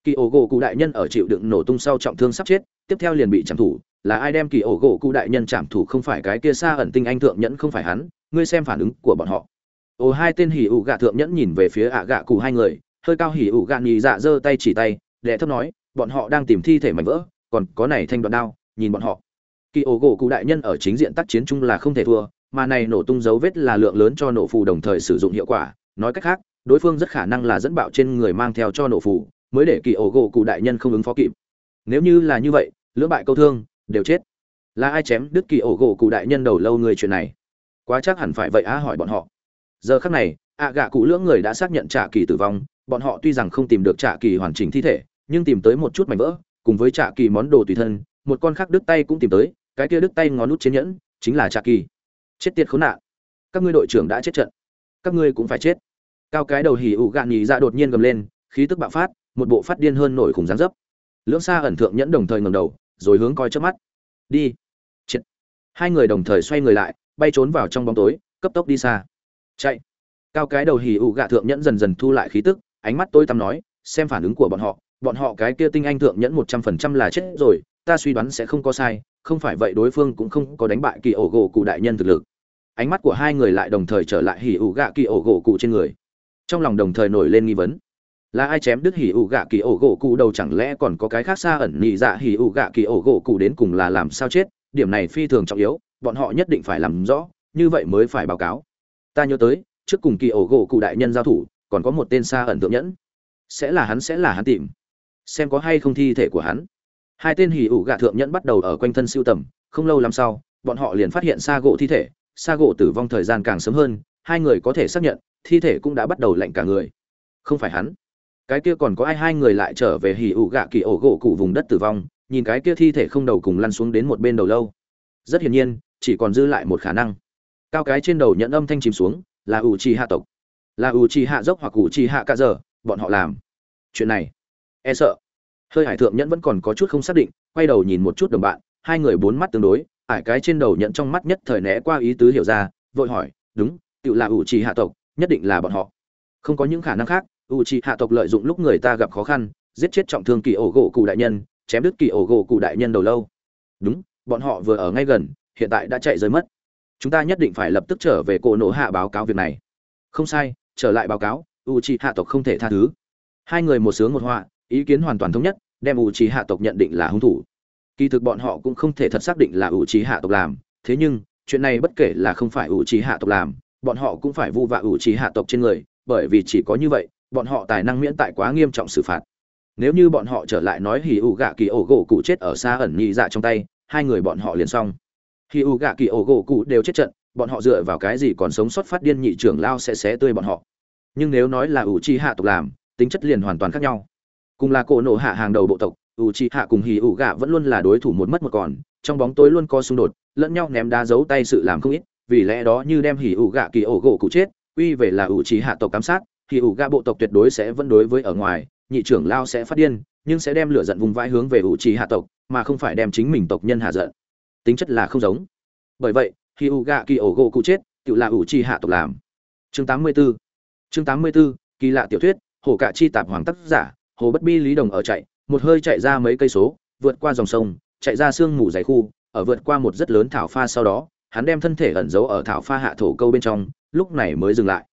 Kỳ ổ gỗ cụ đại nhân ở chịu đựng nổ tung sau trọng thương sắp chết, tiếp theo liền bị chạm thủ, là ai đem kỳ ổ gỗ cụ đại nhân chạm thủ không phải cái kia xa ẩn tinh anh thượng nhẫn không phải hắn, ngươi xem phản ứng của bọn họ. Ồ, hai tên hỉ ủ gạ thượng nhẫn nhìn về phía ạ gạ cụ hai người, hơi cao hỉ ủ gạ nhị dạ giơ tay chỉ tay đệ thấp nói, bọn họ đang tìm thi thể mảnh vỡ, còn có này thanh đoạn đao, nhìn bọn họ. Kỳ ổ gỗ cụ đại nhân ở chính diện tác chiến chung là không thể thua, mà này nổ tung dấu vết là lượng lớn cho nổ phù đồng thời sử dụng hiệu quả. Nói cách khác, đối phương rất khả năng là dẫn bạo trên người mang theo cho nổ phù, mới để kỳ ổ gỗ cụ đại nhân không ứng phó kịp. Nếu như là như vậy, lưỡng bại câu thương, đều chết. Là ai chém đứt kỳ ổ gỗ cụ đại nhân đầu lâu người chuyện này? Quá chắc hẳn phải vậy á hỏi bọn họ. Giờ khắc này, ạ gạ cụ lưỡng người đã xác nhận trả kỳ tử vong, bọn họ tuy rằng không tìm được trả kỳ hoàn chỉnh thi thể nhưng tìm tới một chút mảnh vỡ, cùng với trả kỳ món đồ tùy thân, một con khác đứt tay cũng tìm tới, cái kia đứt tay ngón nút chiến nhẫn, chính là trả kỳ. Chết tiệt khốn nạn. Các ngươi đội trưởng đã chết trận. Các ngươi cũng phải chết. Cao cái đầu hỉ ủ gạn nhì ra đột nhiên gầm lên, khí tức bạo phát, một bộ phát điên hơn nổi khủng dáng dấp. Lưỡng xa ẩn thượng nhẫn đồng thời ngầm đầu, rồi hướng coi trước mắt. Đi. Chết. Hai người đồng thời xoay người lại, bay trốn vào trong bóng tối, cấp tốc đi xa. Chạy. Cao cái đầu hỉ ủ gạ thượng nhẫn dần dần thu lại khí tức, ánh mắt tôi tăm nói, xem phản ứng của bọn họ bọn họ cái kia tinh anh thượng nhẫn một trăm phần trăm là chết rồi, ta suy đoán sẽ không có sai, không phải vậy đối phương cũng không có đánh bại kỳ ổ gỗ cụ đại nhân thực lực. Ánh mắt của hai người lại đồng thời trở lại hỉ ủ gạ kỳ ổ gỗ cụ trên người. Trong lòng đồng thời nổi lên nghi vấn. Là ai chém đứt hỉ ủ gạ kỳ ổ gỗ cụ đầu chẳng lẽ còn có cái khác xa ẩn nhị dạ hỉ ủ gạ kỳ ổ gỗ cụ đến cùng là làm sao chết? Điểm này phi thường trọng yếu, bọn họ nhất định phải làm rõ, như vậy mới phải báo cáo. Ta nhớ tới, trước cùng kỳ ổ gỗ cụ đại nhân giao thủ, còn có một tên xa ẩn tượng nhẫn. Sẽ là hắn, sẽ là hắn tìm xem có hay không thi thể của hắn. Hai tên hỉ ủ gạ thượng nhẫn bắt đầu ở quanh thân siêu tầm, không lâu làm sau, bọn họ liền phát hiện xa gỗ thi thể. Xa gỗ tử vong thời gian càng sớm hơn, hai người có thể xác nhận, thi thể cũng đã bắt đầu lạnh cả người. Không phải hắn. Cái kia còn có ai hai người lại trở về hỉ ủ gạ kỳ ổ gỗ cụ vùng đất tử vong, nhìn cái kia thi thể không đầu cùng lăn xuống đến một bên đầu lâu. Rất hiển nhiên, chỉ còn dư lại một khả năng. Cao cái trên đầu nhận âm thanh chìm xuống, là ủ trì hạ tộc. Là ủ trì hạ dốc hoặc ủ trì hạ cả giờ bọn họ làm. Chuyện này e sợ. Hơi hải thượng nhẫn vẫn còn có chút không xác định, quay đầu nhìn một chút đồng bạn, hai người bốn mắt tương đối ải cái trên đầu nhận trong mắt nhất thời né qua ý tứ hiểu ra, vội hỏi, đúng, tự là ủ trì hạ tộc, nhất định là bọn họ. Không có những khả năng khác, ủ trì hạ tộc lợi dụng lúc người ta gặp khó khăn, giết chết trọng thương kỳ ổ gỗ cụ đại nhân, chém đứt kỳ ổ gỗ cụ đại nhân đầu lâu. Đúng, bọn họ vừa ở ngay gần, hiện tại đã chạy rơi mất. Chúng ta nhất định phải lập tức trở về cổ nổ hạ báo cáo việc này. Không sai, trở lại báo cáo u c hạ tộc không thể tha thứ. Hai người một sướng một họa ý kiến hoàn toàn thống nhất, đem ủ trí hạ tộc nhận định là hung thủ. Kỳ thực bọn họ cũng không thể thật xác định là ủ trí hạ tộc làm, thế nhưng, chuyện này bất kể là không phải ủ trí hạ tộc làm, bọn họ cũng phải vu vạ ủ trí hạ tộc trên người, bởi vì chỉ có như vậy, bọn họ tài năng miễn tại quá nghiêm trọng xử phạt. Nếu như bọn họ trở lại nói hì ủ gạ kỳ ổ gỗ cụ chết ở xa ẩn nhị dạ trong tay, hai người bọn họ liền xong. Hì ủ gạ kỳ ổ gỗ cụ đều chết trận, bọn họ dựa vào cái gì còn sống sót phát điên nhị trưởng lao sẽ xé tươi bọn họ. Nhưng nếu nói là ủ chi hạ tộc làm, tính chất liền hoàn toàn khác nhau cùng là cổ nổ hạ hàng đầu bộ tộc, ủ chi hạ cùng hỉ ủ gạ vẫn luôn là đối thủ một mất một còn, trong bóng tối luôn có xung đột, lẫn nhau ném đá giấu tay sự làm không ít, vì lẽ đó như đem hỉ ủ gạ kỳ ổ gỗ cụ chết uy về là ủ chi hạ tộc cám sát, hì ủ gạ bộ tộc tuyệt đối sẽ vẫn đối với ở ngoài, nhị trưởng lao sẽ phát điên, nhưng sẽ đem lửa giận vùng vãi hướng về ủ trì hạ tộc, mà không phải đem chính mình tộc nhân hạ giận. Tính chất là không giống. Bởi vậy khi u gạ kỳ ổ gỗ cụ chết, tự là ủ trì hạ tộc làm. Chương 84 chương 84 kỳ lạ tiểu thuyết, hồ cạ chi tạp hoàng tác giả hồ bất bi lý đồng ở chạy, một hơi chạy ra mấy cây số, vượt qua dòng sông, chạy ra sương mù dày khu, ở vượt qua một rất lớn thảo pha sau đó, hắn đem thân thể ẩn giấu ở thảo pha hạ thổ câu bên trong, lúc này mới dừng lại.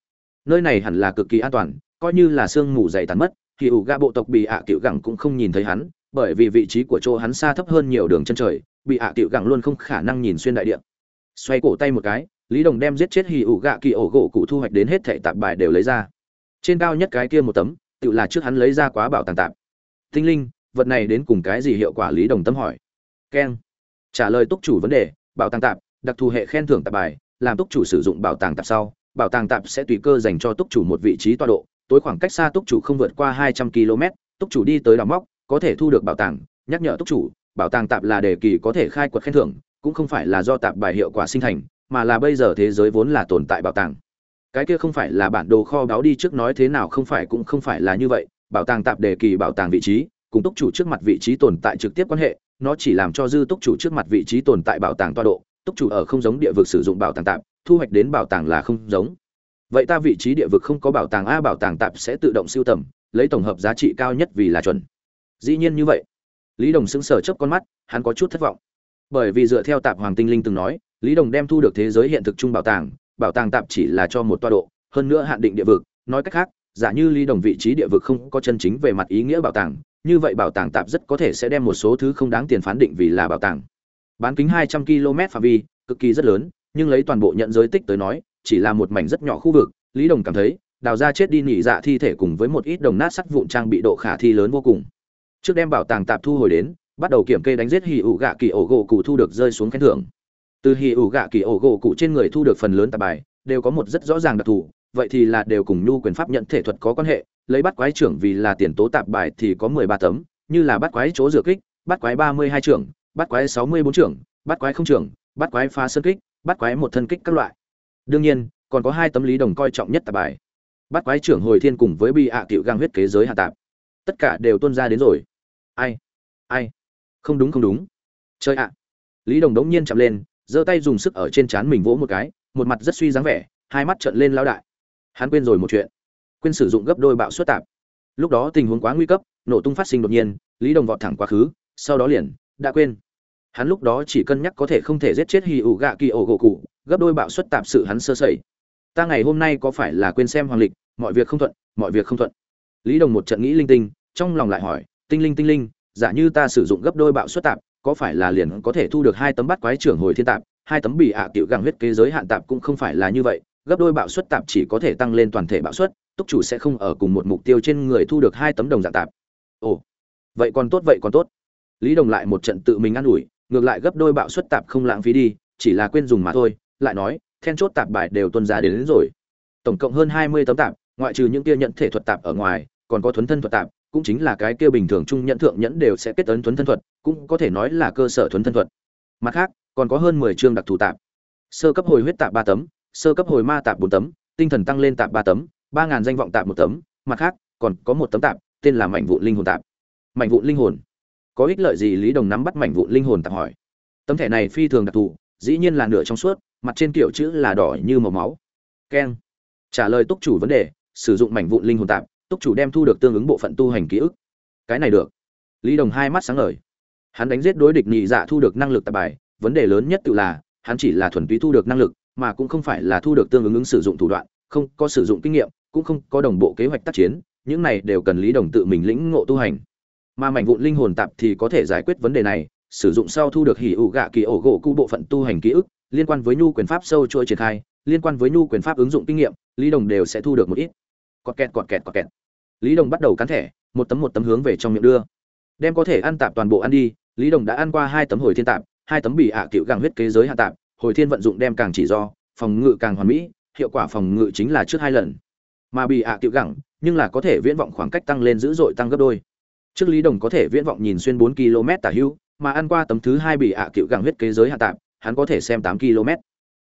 Nơi này hẳn là cực kỳ an toàn, coi như là sương mù dày tàn mất, thì ủ gạ bộ tộc bị ạ à cựu gẳng cũng không nhìn thấy hắn, bởi vì vị trí của chỗ hắn xa thấp hơn nhiều đường chân trời bị ạ à cựu gẳng luôn không khả năng nhìn xuyên đại địa. Xoay cổ tay một cái, lý đồng đem giết chết hì ủ gạ kỳ ổ gỗ cụ thu hoạch đến hết thảy tạp bài đều lấy ra. Trên cao nhất cái kia một tấm tự là trước hắn lấy ra quá bảo tàng tạp. Tinh linh, vật này đến cùng cái gì hiệu quả lý đồng tâm hỏi. Keng. Trả lời túc chủ vấn đề, bảo tàng tạp, đặc thù hệ khen thưởng tạp bài, làm túc chủ sử dụng bảo tàng tạp sau, bảo tàng tạp sẽ tùy cơ dành cho túc chủ một vị trí tọa độ, tối khoảng cách xa túc chủ không vượt qua hai trăm km, túc chủ đi tới đào móc, có thể thu được bảo tàng, nhắc nhở túc chủ, bảo tàng tạp là đề kỳ có thể khai quật khen thưởng, cũng không phải là do tạp bài hiệu quả sinh thành, mà là bây giờ thế giới vốn là tồn tại bảo tàng cái kia không phải là bản đồ kho báu đi trước nói thế nào không phải cũng không phải là như vậy, bảo tàng tạp đề kỳ bảo tàng vị trí, cùng túc chủ trước mặt vị trí tồn tại trực tiếp quan hệ, nó chỉ làm cho dư túc chủ trước mặt vị trí tồn tại bảo tàng toa độ, túc chủ ở không giống địa vực sử dụng bảo tàng tạp, thu hoạch đến bảo tàng là không giống. Vậy ta vị trí địa vực không có bảo tàng a, bảo tàng tạp sẽ tự động siêu tầm, lấy tổng hợp giá trị cao nhất vì là chuẩn. Dĩ nhiên như vậy. Lý đồng xứng sở chớp con mắt, hắn có chút thất vọng. Bởi vì dựa theo tạp hoàng tinh linh từng nói, lý đồng đem thu được thế giới hiện thực chung bảo tàng bảo tàng tạp chỉ là cho một toa độ, hơn nữa hạn định địa vực. Nói cách khác, giả như lý đồng vị trí địa vực không có chân chính về mặt ý nghĩa bảo tàng, như vậy bảo tàng tạp rất có thể sẽ đem một số thứ không đáng tiền phán định vì là bảo tàng. Bán kính hai trăm km phạm vi, cực kỳ rất lớn, nhưng lấy toàn bộ nhận giới tích tới nói, chỉ là một mảnh rất nhỏ khu vực. Lý đồng cảm thấy, đào ra chết đi nhị dạ thi thể cùng với một ít đồng nát sắt vụn trang bị độ khả thi lớn vô cùng. Trước đem bảo tàng tạp thu hồi đến, bắt đầu kiểm kê đánh giết hì ủ gạ kỳ ổ gỗ cụ thu được rơi xuống khen thưởng từ hì ủ gạ kỳ ổ gỗ cụ trên người thu được phần lớn tạp bài, đều có một rất rõ ràng đặc thù, vậy thì là đều cùng nhu quyền pháp nhận thể thuật có quan hệ, lấy bắt quái trưởng vì là tiền tố tạp bài thì có mười ba tấm, như là bắt quái chỗ dựa kích, bắt quái ba mươi hai trưởng, bắt quái sáu mươi bốn trưởng, bắt quái không trưởng, bắt quái phá sơn kích, bắt quái một thân kích các loại. Đương nhiên, còn có hai tấm lý đồng coi trọng nhất tạp bài. Bắt quái trưởng hồi thiên cùng với bi ạ à cựu gang huyết kế giới hạ tạp. Tất cả đều tuân ra đến rồi. Ai? Ai? Không đúng không đúng. Chơi ạ. Lý đồng đống nhiên chạm lên giơ tay dùng sức ở trên trán mình vỗ một cái, một mặt rất suy dáng vẻ, hai mắt trợn lên lao đại. Hắn quên rồi một chuyện. Quên sử dụng gấp đôi bạo suất tạp. Lúc đó tình huống quá nguy cấp, nổ tung phát sinh đột nhiên, lý đồng vọt thẳng quá khứ, sau đó liền, đã quên. Hắn lúc đó chỉ cân nhắc có thể không thể giết chết hì ủ gạ kỳ ổ gỗ cụ, gấp đôi bạo suất tạp sự hắn sơ sẩy. Ta ngày hôm nay có phải là quên xem hoàng lịch, mọi việc không thuận, mọi việc không thuận. Lý đồng một trận nghĩ linh tinh, trong lòng lại hỏi, tinh linh tinh linh, giả như ta sử dụng gấp đôi bạo suất tạp có phải là liền có thể thu được hai tấm bắt quái trưởng hồi thiên tạp hai tấm bị ạ à tiểu gàng huyết kế giới hạn tạp cũng không phải là như vậy gấp đôi bạo suất tạp chỉ có thể tăng lên toàn thể bạo suất túc chủ sẽ không ở cùng một mục tiêu trên người thu được hai tấm đồng dạng tạp. Ồ vậy còn tốt vậy còn tốt. Lý đồng lại một trận tự mình ă n ủi ngược lại gấp đôi bạo suất tạp không lãng phí đi chỉ là quên dùng mà thôi lại nói then chốt tạp bài đều tuân ra đến, đến rồi. Tổng cộng hơn hai mươi tấm tạp ngoại trừ những kia nhận thể thuật tạp ở ngoài còn có thuấn thân thuật tạp cũng chính là cái kia bình thường trung nhận thượng nhẫn đều sẽ kết ấn thuấn thân thuật, cũng có thể nói là cơ sở thuấn thân thuật. Mặt khác, còn có hơn mười chương đặc thù tạp. Sơ cấp hồi huyết tạp ba tấm, sơ cấp hồi ma tạp bốn tấm, tinh thần tăng lên tạp ba tấm, ba ngàn danh vọng tạp một tấm. Mặt khác, còn có một tấm tạp, tên là mảnh vụn linh hồn tạp. Mảnh vụn linh hồn. Có ích lợi gì lý đồng nắm bắt mảnh vụn linh hồn tạp hỏi. Tấm thẻ này phi thường đặc thù, dĩ nhiên là nửa trong suốt, mặt trên kiểu chữ là đỏ như màu máu. Keng. Trả lời túc chủ vấn đề, sử dụng mảnh vụn linh hồn tạp túc chủ đem thu được tương ứng bộ phận tu hành ký ức. Cái này được. Lý đồng hai mắt sáng ngời. Hắn đánh giết đối địch nhị dạ thu được năng lực tạp bài, vấn đề lớn nhất tự là, hắn chỉ là thuần túy thu được năng lực, mà cũng không phải là thu được tương ứng ứng sử dụng thủ đoạn, không có sử dụng kinh nghiệm, cũng không có đồng bộ kế hoạch tác chiến, những này đều cần lý đồng tự mình lĩnh ngộ tu hành. Mà mảnh vụn linh hồn tạp thì có thể giải quyết vấn đề này, sử dụng sau thu được hỉ ủ gạ kỳ ổ gỗ cụ bộ phận tu hành ký ức, liên quan với nhu quyền pháp sâu chuỗi triển khai, liên quan với nhu quyền pháp ứng dụng kinh nghiệm, lý đồng đều sẽ thu được một ít. Cọt kẹt cọt kẹt cọt kẹt lý đồng bắt đầu cắn thẻ, một tấm một tấm hướng về trong miệng đưa. Đem có thể ăn tạp toàn bộ ăn đi, lý đồng đã ăn qua hai tấm hồi thiên tạp, hai tấm bị hạ cựu gàng huyết kế giới hạ tạp, hồi thiên vận dụng đem càng chỉ do, phòng ngự càng hoàn mỹ, hiệu quả phòng ngự chính là trước hai lần. Mà bị hạ cựu gẳng, nhưng là có thể viễn vọng khoảng cách tăng lên dữ dội tăng gấp đôi. Trước lý đồng có thể viễn vọng nhìn xuyên bốn km tả hưu, mà ăn qua tấm thứ hai bị hạ cựu gẳng huyết kế giới hạ tạp, hắn có thể xem tám km.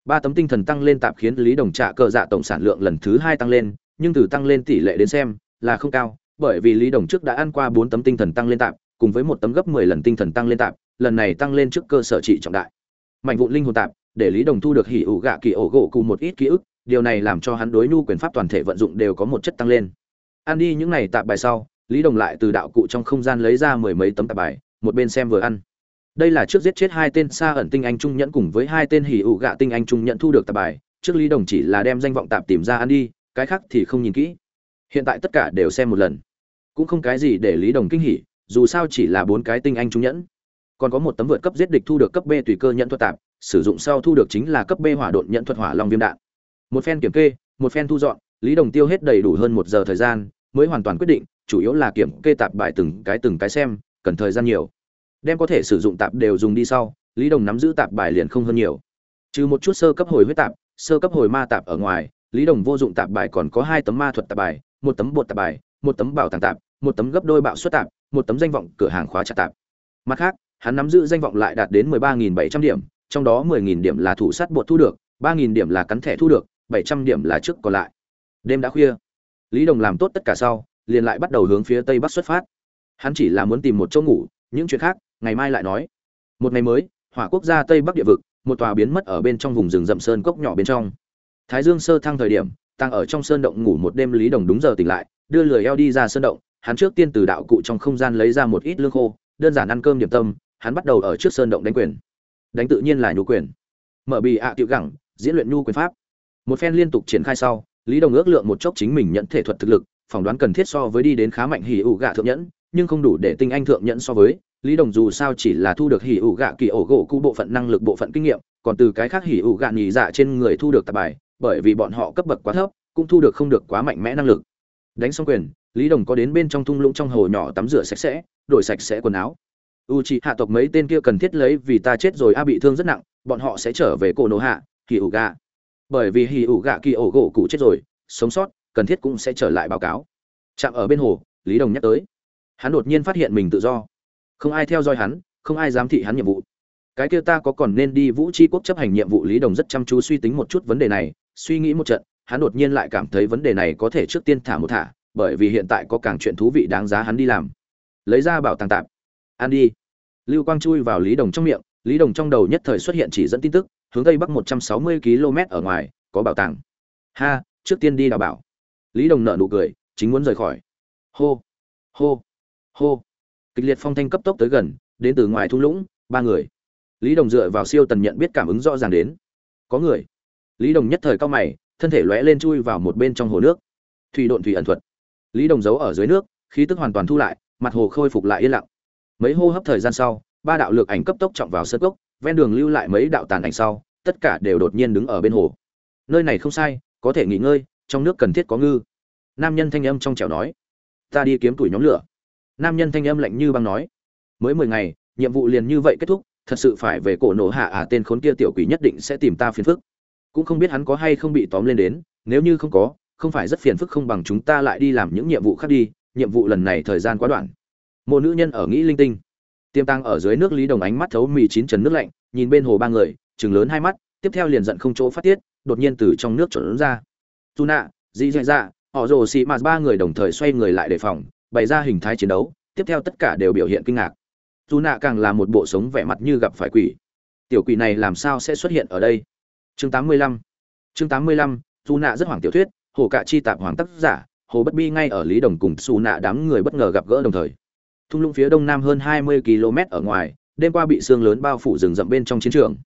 Ba tấm tinh thần tăng lên tạp khiến lý đồng trả cờ dạ tổng sản lượng lần thứ hai tăng lên, nhưng từ tăng lên tỷ lệ đến xem là không cao bởi vì lý đồng trước đã ăn qua bốn tấm tinh thần tăng lên tạm, cùng với một tấm gấp mười lần tinh thần tăng lên tạm. lần này tăng lên trước cơ sở trị trọng đại mạnh vụ linh hồn tạm. để lý đồng thu được hỉ ủ gạ kỳ ổ gỗ cùng một ít ký ức điều này làm cho hắn đối nhu quyền pháp toàn thể vận dụng đều có một chất tăng lên ăn đi những này tạp bài sau lý đồng lại từ đạo cụ trong không gian lấy ra mười mấy tấm tạp bài một bên xem vừa ăn đây là trước giết chết hai tên xa ẩn tinh anh trung nhẫn cùng với hai tên hỉ ủ gạ tinh anh trung nhẫn thu được tạp bài trước lý đồng chỉ là đem danh vọng tạp tìm ra ăn đi cái khác thì không nhìn kỹ hiện tại tất cả đều xem một lần. Cũng không cái gì để lý đồng kinh hỉ, dù sao chỉ là bốn cái tinh anh trung nhẫn. Còn có một tấm vượt cấp giết địch thu được cấp b tùy cơ nhận thuật tạp, sử dụng sau thu được chính là cấp b hỏa độn nhận thuật hỏa long viêm đạn. Một phen kiểm kê, một phen thu dọn, lý đồng tiêu hết đầy đủ hơn một giờ thời gian, mới hoàn toàn quyết định, chủ yếu là kiểm kê tạp bài từng cái từng cái xem, cần thời gian nhiều. Đem có thể sử dụng tạp đều dùng đi sau, lý đồng nắm giữ tạp bài liền không hơn nhiều. Trừ một chút sơ cấp hồi huyết tạp, sơ cấp hồi ma tạp ở ngoài, lý đồng vô dụng tạp bài còn có hai tấm ma thuật tạp bài một tấm bột tạp bài, một tấm bảo tàng tạp, một tấm gấp đôi bạo suất tạp, một tấm danh vọng cửa hàng khóa chặt tạp. Mặt khác, hắn nắm giữ danh vọng lại đạt đến 13.700 điểm, trong đó 10.000 điểm là thủ sát bột thu được 3.000 điểm là cắn thẻ thu được 700 điểm là trước còn lại. Đêm đã khuya. Lý đồng làm tốt tất cả sau, liền lại bắt đầu hướng phía tây bắc xuất phát. Hắn chỉ là muốn tìm một chỗ ngủ, những chuyện khác, ngày mai lại nói. Một ngày mới, hỏa quốc gia tây bắc địa vực, một tòa biến mất ở bên trong vùng rừng rậm sơn cốc nhỏ bên trong. Thái dương sơ thăng thời điểm tăng ở trong sơn động ngủ một đêm lý đồng đúng giờ tỉnh lại, đưa lười eo đi ra sơn động, hắn trước tiên từ đạo cụ trong không gian lấy ra một ít lương khô, đơn giản ăn cơm điểm tâm, hắn bắt đầu ở trước sơn động đánh quyền. Đánh tự nhiên là nhu quyền. Mở bì ạ à tiểu gẳng, diễn luyện nhu quyền pháp. Một phen liên tục triển khai sau, lý đồng ước lượng một chốc chính mình nhận thể thuật thực lực, phỏng đoán cần thiết so với đi đến khá mạnh hỉ ủ gạ thượng nhẫn, nhưng không đủ để tinh anh thượng nhẫn so với, lý đồng dù sao chỉ là thu được hỉ ủ gạ kỳ ổ gỗ cụ bộ phận năng lực bộ phận kinh nghiệm, còn từ cái khác hỉ ủ gạ nhì dạ trên người thu được tạp bài bởi vì bọn họ cấp bậc quá thấp, cũng thu được không được quá mạnh mẽ năng lực. Đánh xong quyền, lý đồng có đến bên trong thung lũng trong hồ nhỏ tắm rửa sạch sẽ, đổi sạch sẽ quần áo. U c hạ tộc mấy tên kia cần thiết lấy vì ta chết rồi, a bị thương rất nặng, bọn họ sẽ trở về cổ nổ hạ hỉ ủ gà. bởi vì hì ủ gà kỳ ổ gỗ cụ chết rồi, sống sót, cần thiết cũng sẽ trở lại báo cáo. Chạm ở bên hồ, lý đồng nhắc tới. Hắn đột nhiên phát hiện mình tự do. Không ai theo dõi hắn, không ai giám thị hắn nhiệm vụ. Cái kia ta có còn nên đi vũ tri quốc chấp hành nhiệm vụ, lý đồng rất chăm chú suy tính một chút vấn đề này suy nghĩ một trận, hắn đột nhiên lại cảm thấy vấn đề này có thể trước tiên thả một thả, bởi vì hiện tại có càng chuyện thú vị đáng giá hắn đi làm. Lấy ra bảo tàng tạp. Ăn đi. Lưu quang chui vào lý đồng trong miệng, lý đồng trong đầu nhất thời xuất hiện chỉ dẫn tin tức, hướng tây bắc một trăm sáu mươi km ở ngoài, có bảo tàng. Ha, trước tiên đi đào bảo. Lý đồng nợ nụ cười, chính muốn rời khỏi. Hô hô hô. Kịch liệt phong thanh cấp tốc tới gần, đến từ ngoài thung lũng, ba người. Lý đồng dựa vào siêu tần nhận biết cảm ứng rõ ràng đến. Có người lý đồng nhất thời cao mày, thân thể lóe lên chui vào một bên trong hồ nước. Thủy độn thủy ẩn thuật. Lý đồng giấu ở dưới nước, khí tức hoàn toàn thu lại, mặt hồ khôi phục lại yên lặng. Mấy hô hấp thời gian sau, ba đạo lược ảnh cấp tốc trọng vào sân cốc, ven đường lưu lại mấy đạo tàn ảnh sau, tất cả đều đột nhiên đứng ở bên hồ. Nơi này không sai, có thể nghỉ ngơi, trong nước cần thiết có ngư. Nam nhân thanh âm trong trẻo nói. Ta đi kiếm tuổi nhóm lửa. Nam nhân thanh âm lạnh như băng nói. Mới mười ngày, nhiệm vụ liền như vậy kết thúc, thật sự phải về cổ nổ hạ à tên khốn kia tiểu quỷ nhất định sẽ tìm ta phiền phức cũng không biết hắn có hay không bị tóm lên đến, nếu như không có, không phải rất phiền phức không bằng chúng ta lại đi làm những nhiệm vụ khác đi, nhiệm vụ lần này thời gian quá đoạn. Một nữ nhân ở nghĩ linh tinh. Tiêm tăng ở dưới nước lý đồng ánh mắt thấu mì chín trần nước lạnh, nhìn bên hồ ba người chừng lớn hai mắt, tiếp theo liền giận không chỗ phát tiết, đột nhiên từ trong nước trộn ra. Dù nạ dị dạ dạ họ rồ xị mạt ba người đồng thời xoay người lại đề phòng, bày ra hình thái chiến đấu, tiếp theo tất cả đều biểu hiện kinh ngạc. Dù nạ càng là một bộ sống vẻ mặt như gặp phải quỷ. Tiểu quỷ này làm sao sẽ xuất hiện ở đây? Chương 85 chương 85, dù nạ rất hoảng tiểu thuyết hồ cạ chi tạp hoàng tác giả hồ bất bi ngay ở lý đồng cùng xù nạ đám người bất ngờ gặp gỡ đồng thời. Thung lũng phía đông nam hơn 20 km ở ngoài đêm qua bị sương lớn bao phủ rừng rậm bên trong chiến trường.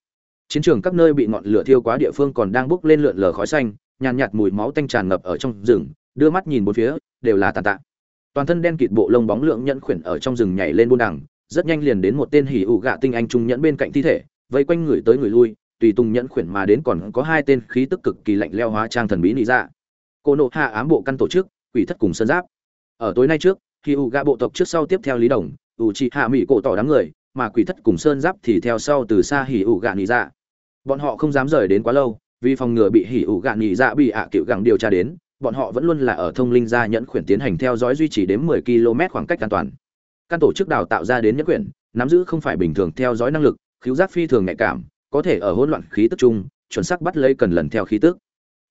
Chiến trường các nơi bị ngọn lửa thiêu quá địa phương còn đang bốc lên lượn lờ khói xanh nhàn nhạt mùi máu tanh tràn ngập ở trong rừng đưa mắt nhìn bốn phía đều là tàn tạ. Toàn thân đen kịt bộ lông bóng lượng nhẫn khuyển ở trong rừng nhảy lên buôn đằng rất nhanh liền đến một tên hỉ ủ gạ tinh anh trung nhẫn bên cạnh thi thể vây quanh người tới người lui tùy tung nhẫn khuyển mà đến còn có hai tên khí tức cực kỳ lạnh leo hóa trang thần bí nị dạ. Cô nộ hạ ám bộ căn tổ chức quỷ thất cùng sơn giáp. Ở tối nay trước hỉ u gạ bộ tộc trước sau tiếp theo lý đồng u chị hạ mỹ cổ tỏ đám người mà quỷ thất cùng sơn giáp thì theo sau từ xa hỉ ủ gạ nị dạ. Bọn họ không dám rời đến quá lâu vì phòng ngừa bị hỉ ủ gạ nị dạ bị ạ à cựu gặng điều tra đến bọn họ vẫn luôn là ở thông linh gia nhẫn khuyển tiến hành theo dõi duy trì đến 10 km khoảng cách an toàn. Căn tổ chức đào tạo ra đến nhẫn khuyển, nắm giữ không phải bình thường theo dõi năng lực, khiếu giác phi thường nhạy cảm, có thể ở hỗn loạn khí tức chung, chuẩn xác bắt lấy cần lần theo khí tức.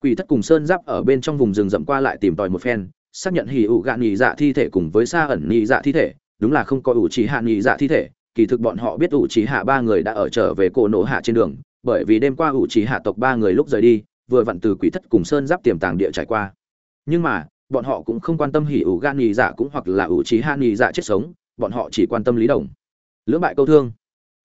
Quỷ thất cùng sơn giáp ở bên trong vùng rừng rậm qua lại tìm tòi một phen, xác nhận hỉ ủ gạn nhị dạ thi thể cùng với xa ẩn nhị dạ thi thể, đúng là không có ủ chỉ hạ nhị dạ thi thể, kỳ thực bọn họ biết ủ chỉ hạ ba người đã ở trở về cổ nổ hạ trên đường, bởi vì đêm qua ủ chỉ hạ tộc ba người lúc rời đi, vừa vặn từ quỷ thất cùng sơn giáp tiềm tàng địa trải qua. Nhưng mà bọn họ cũng không quan tâm hỉ ủ gan nhị dạ cũng hoặc là ủ trí hạ nhị dạ chết sống bọn họ chỉ quan tâm lý đồng. Lưỡng bại câu thương.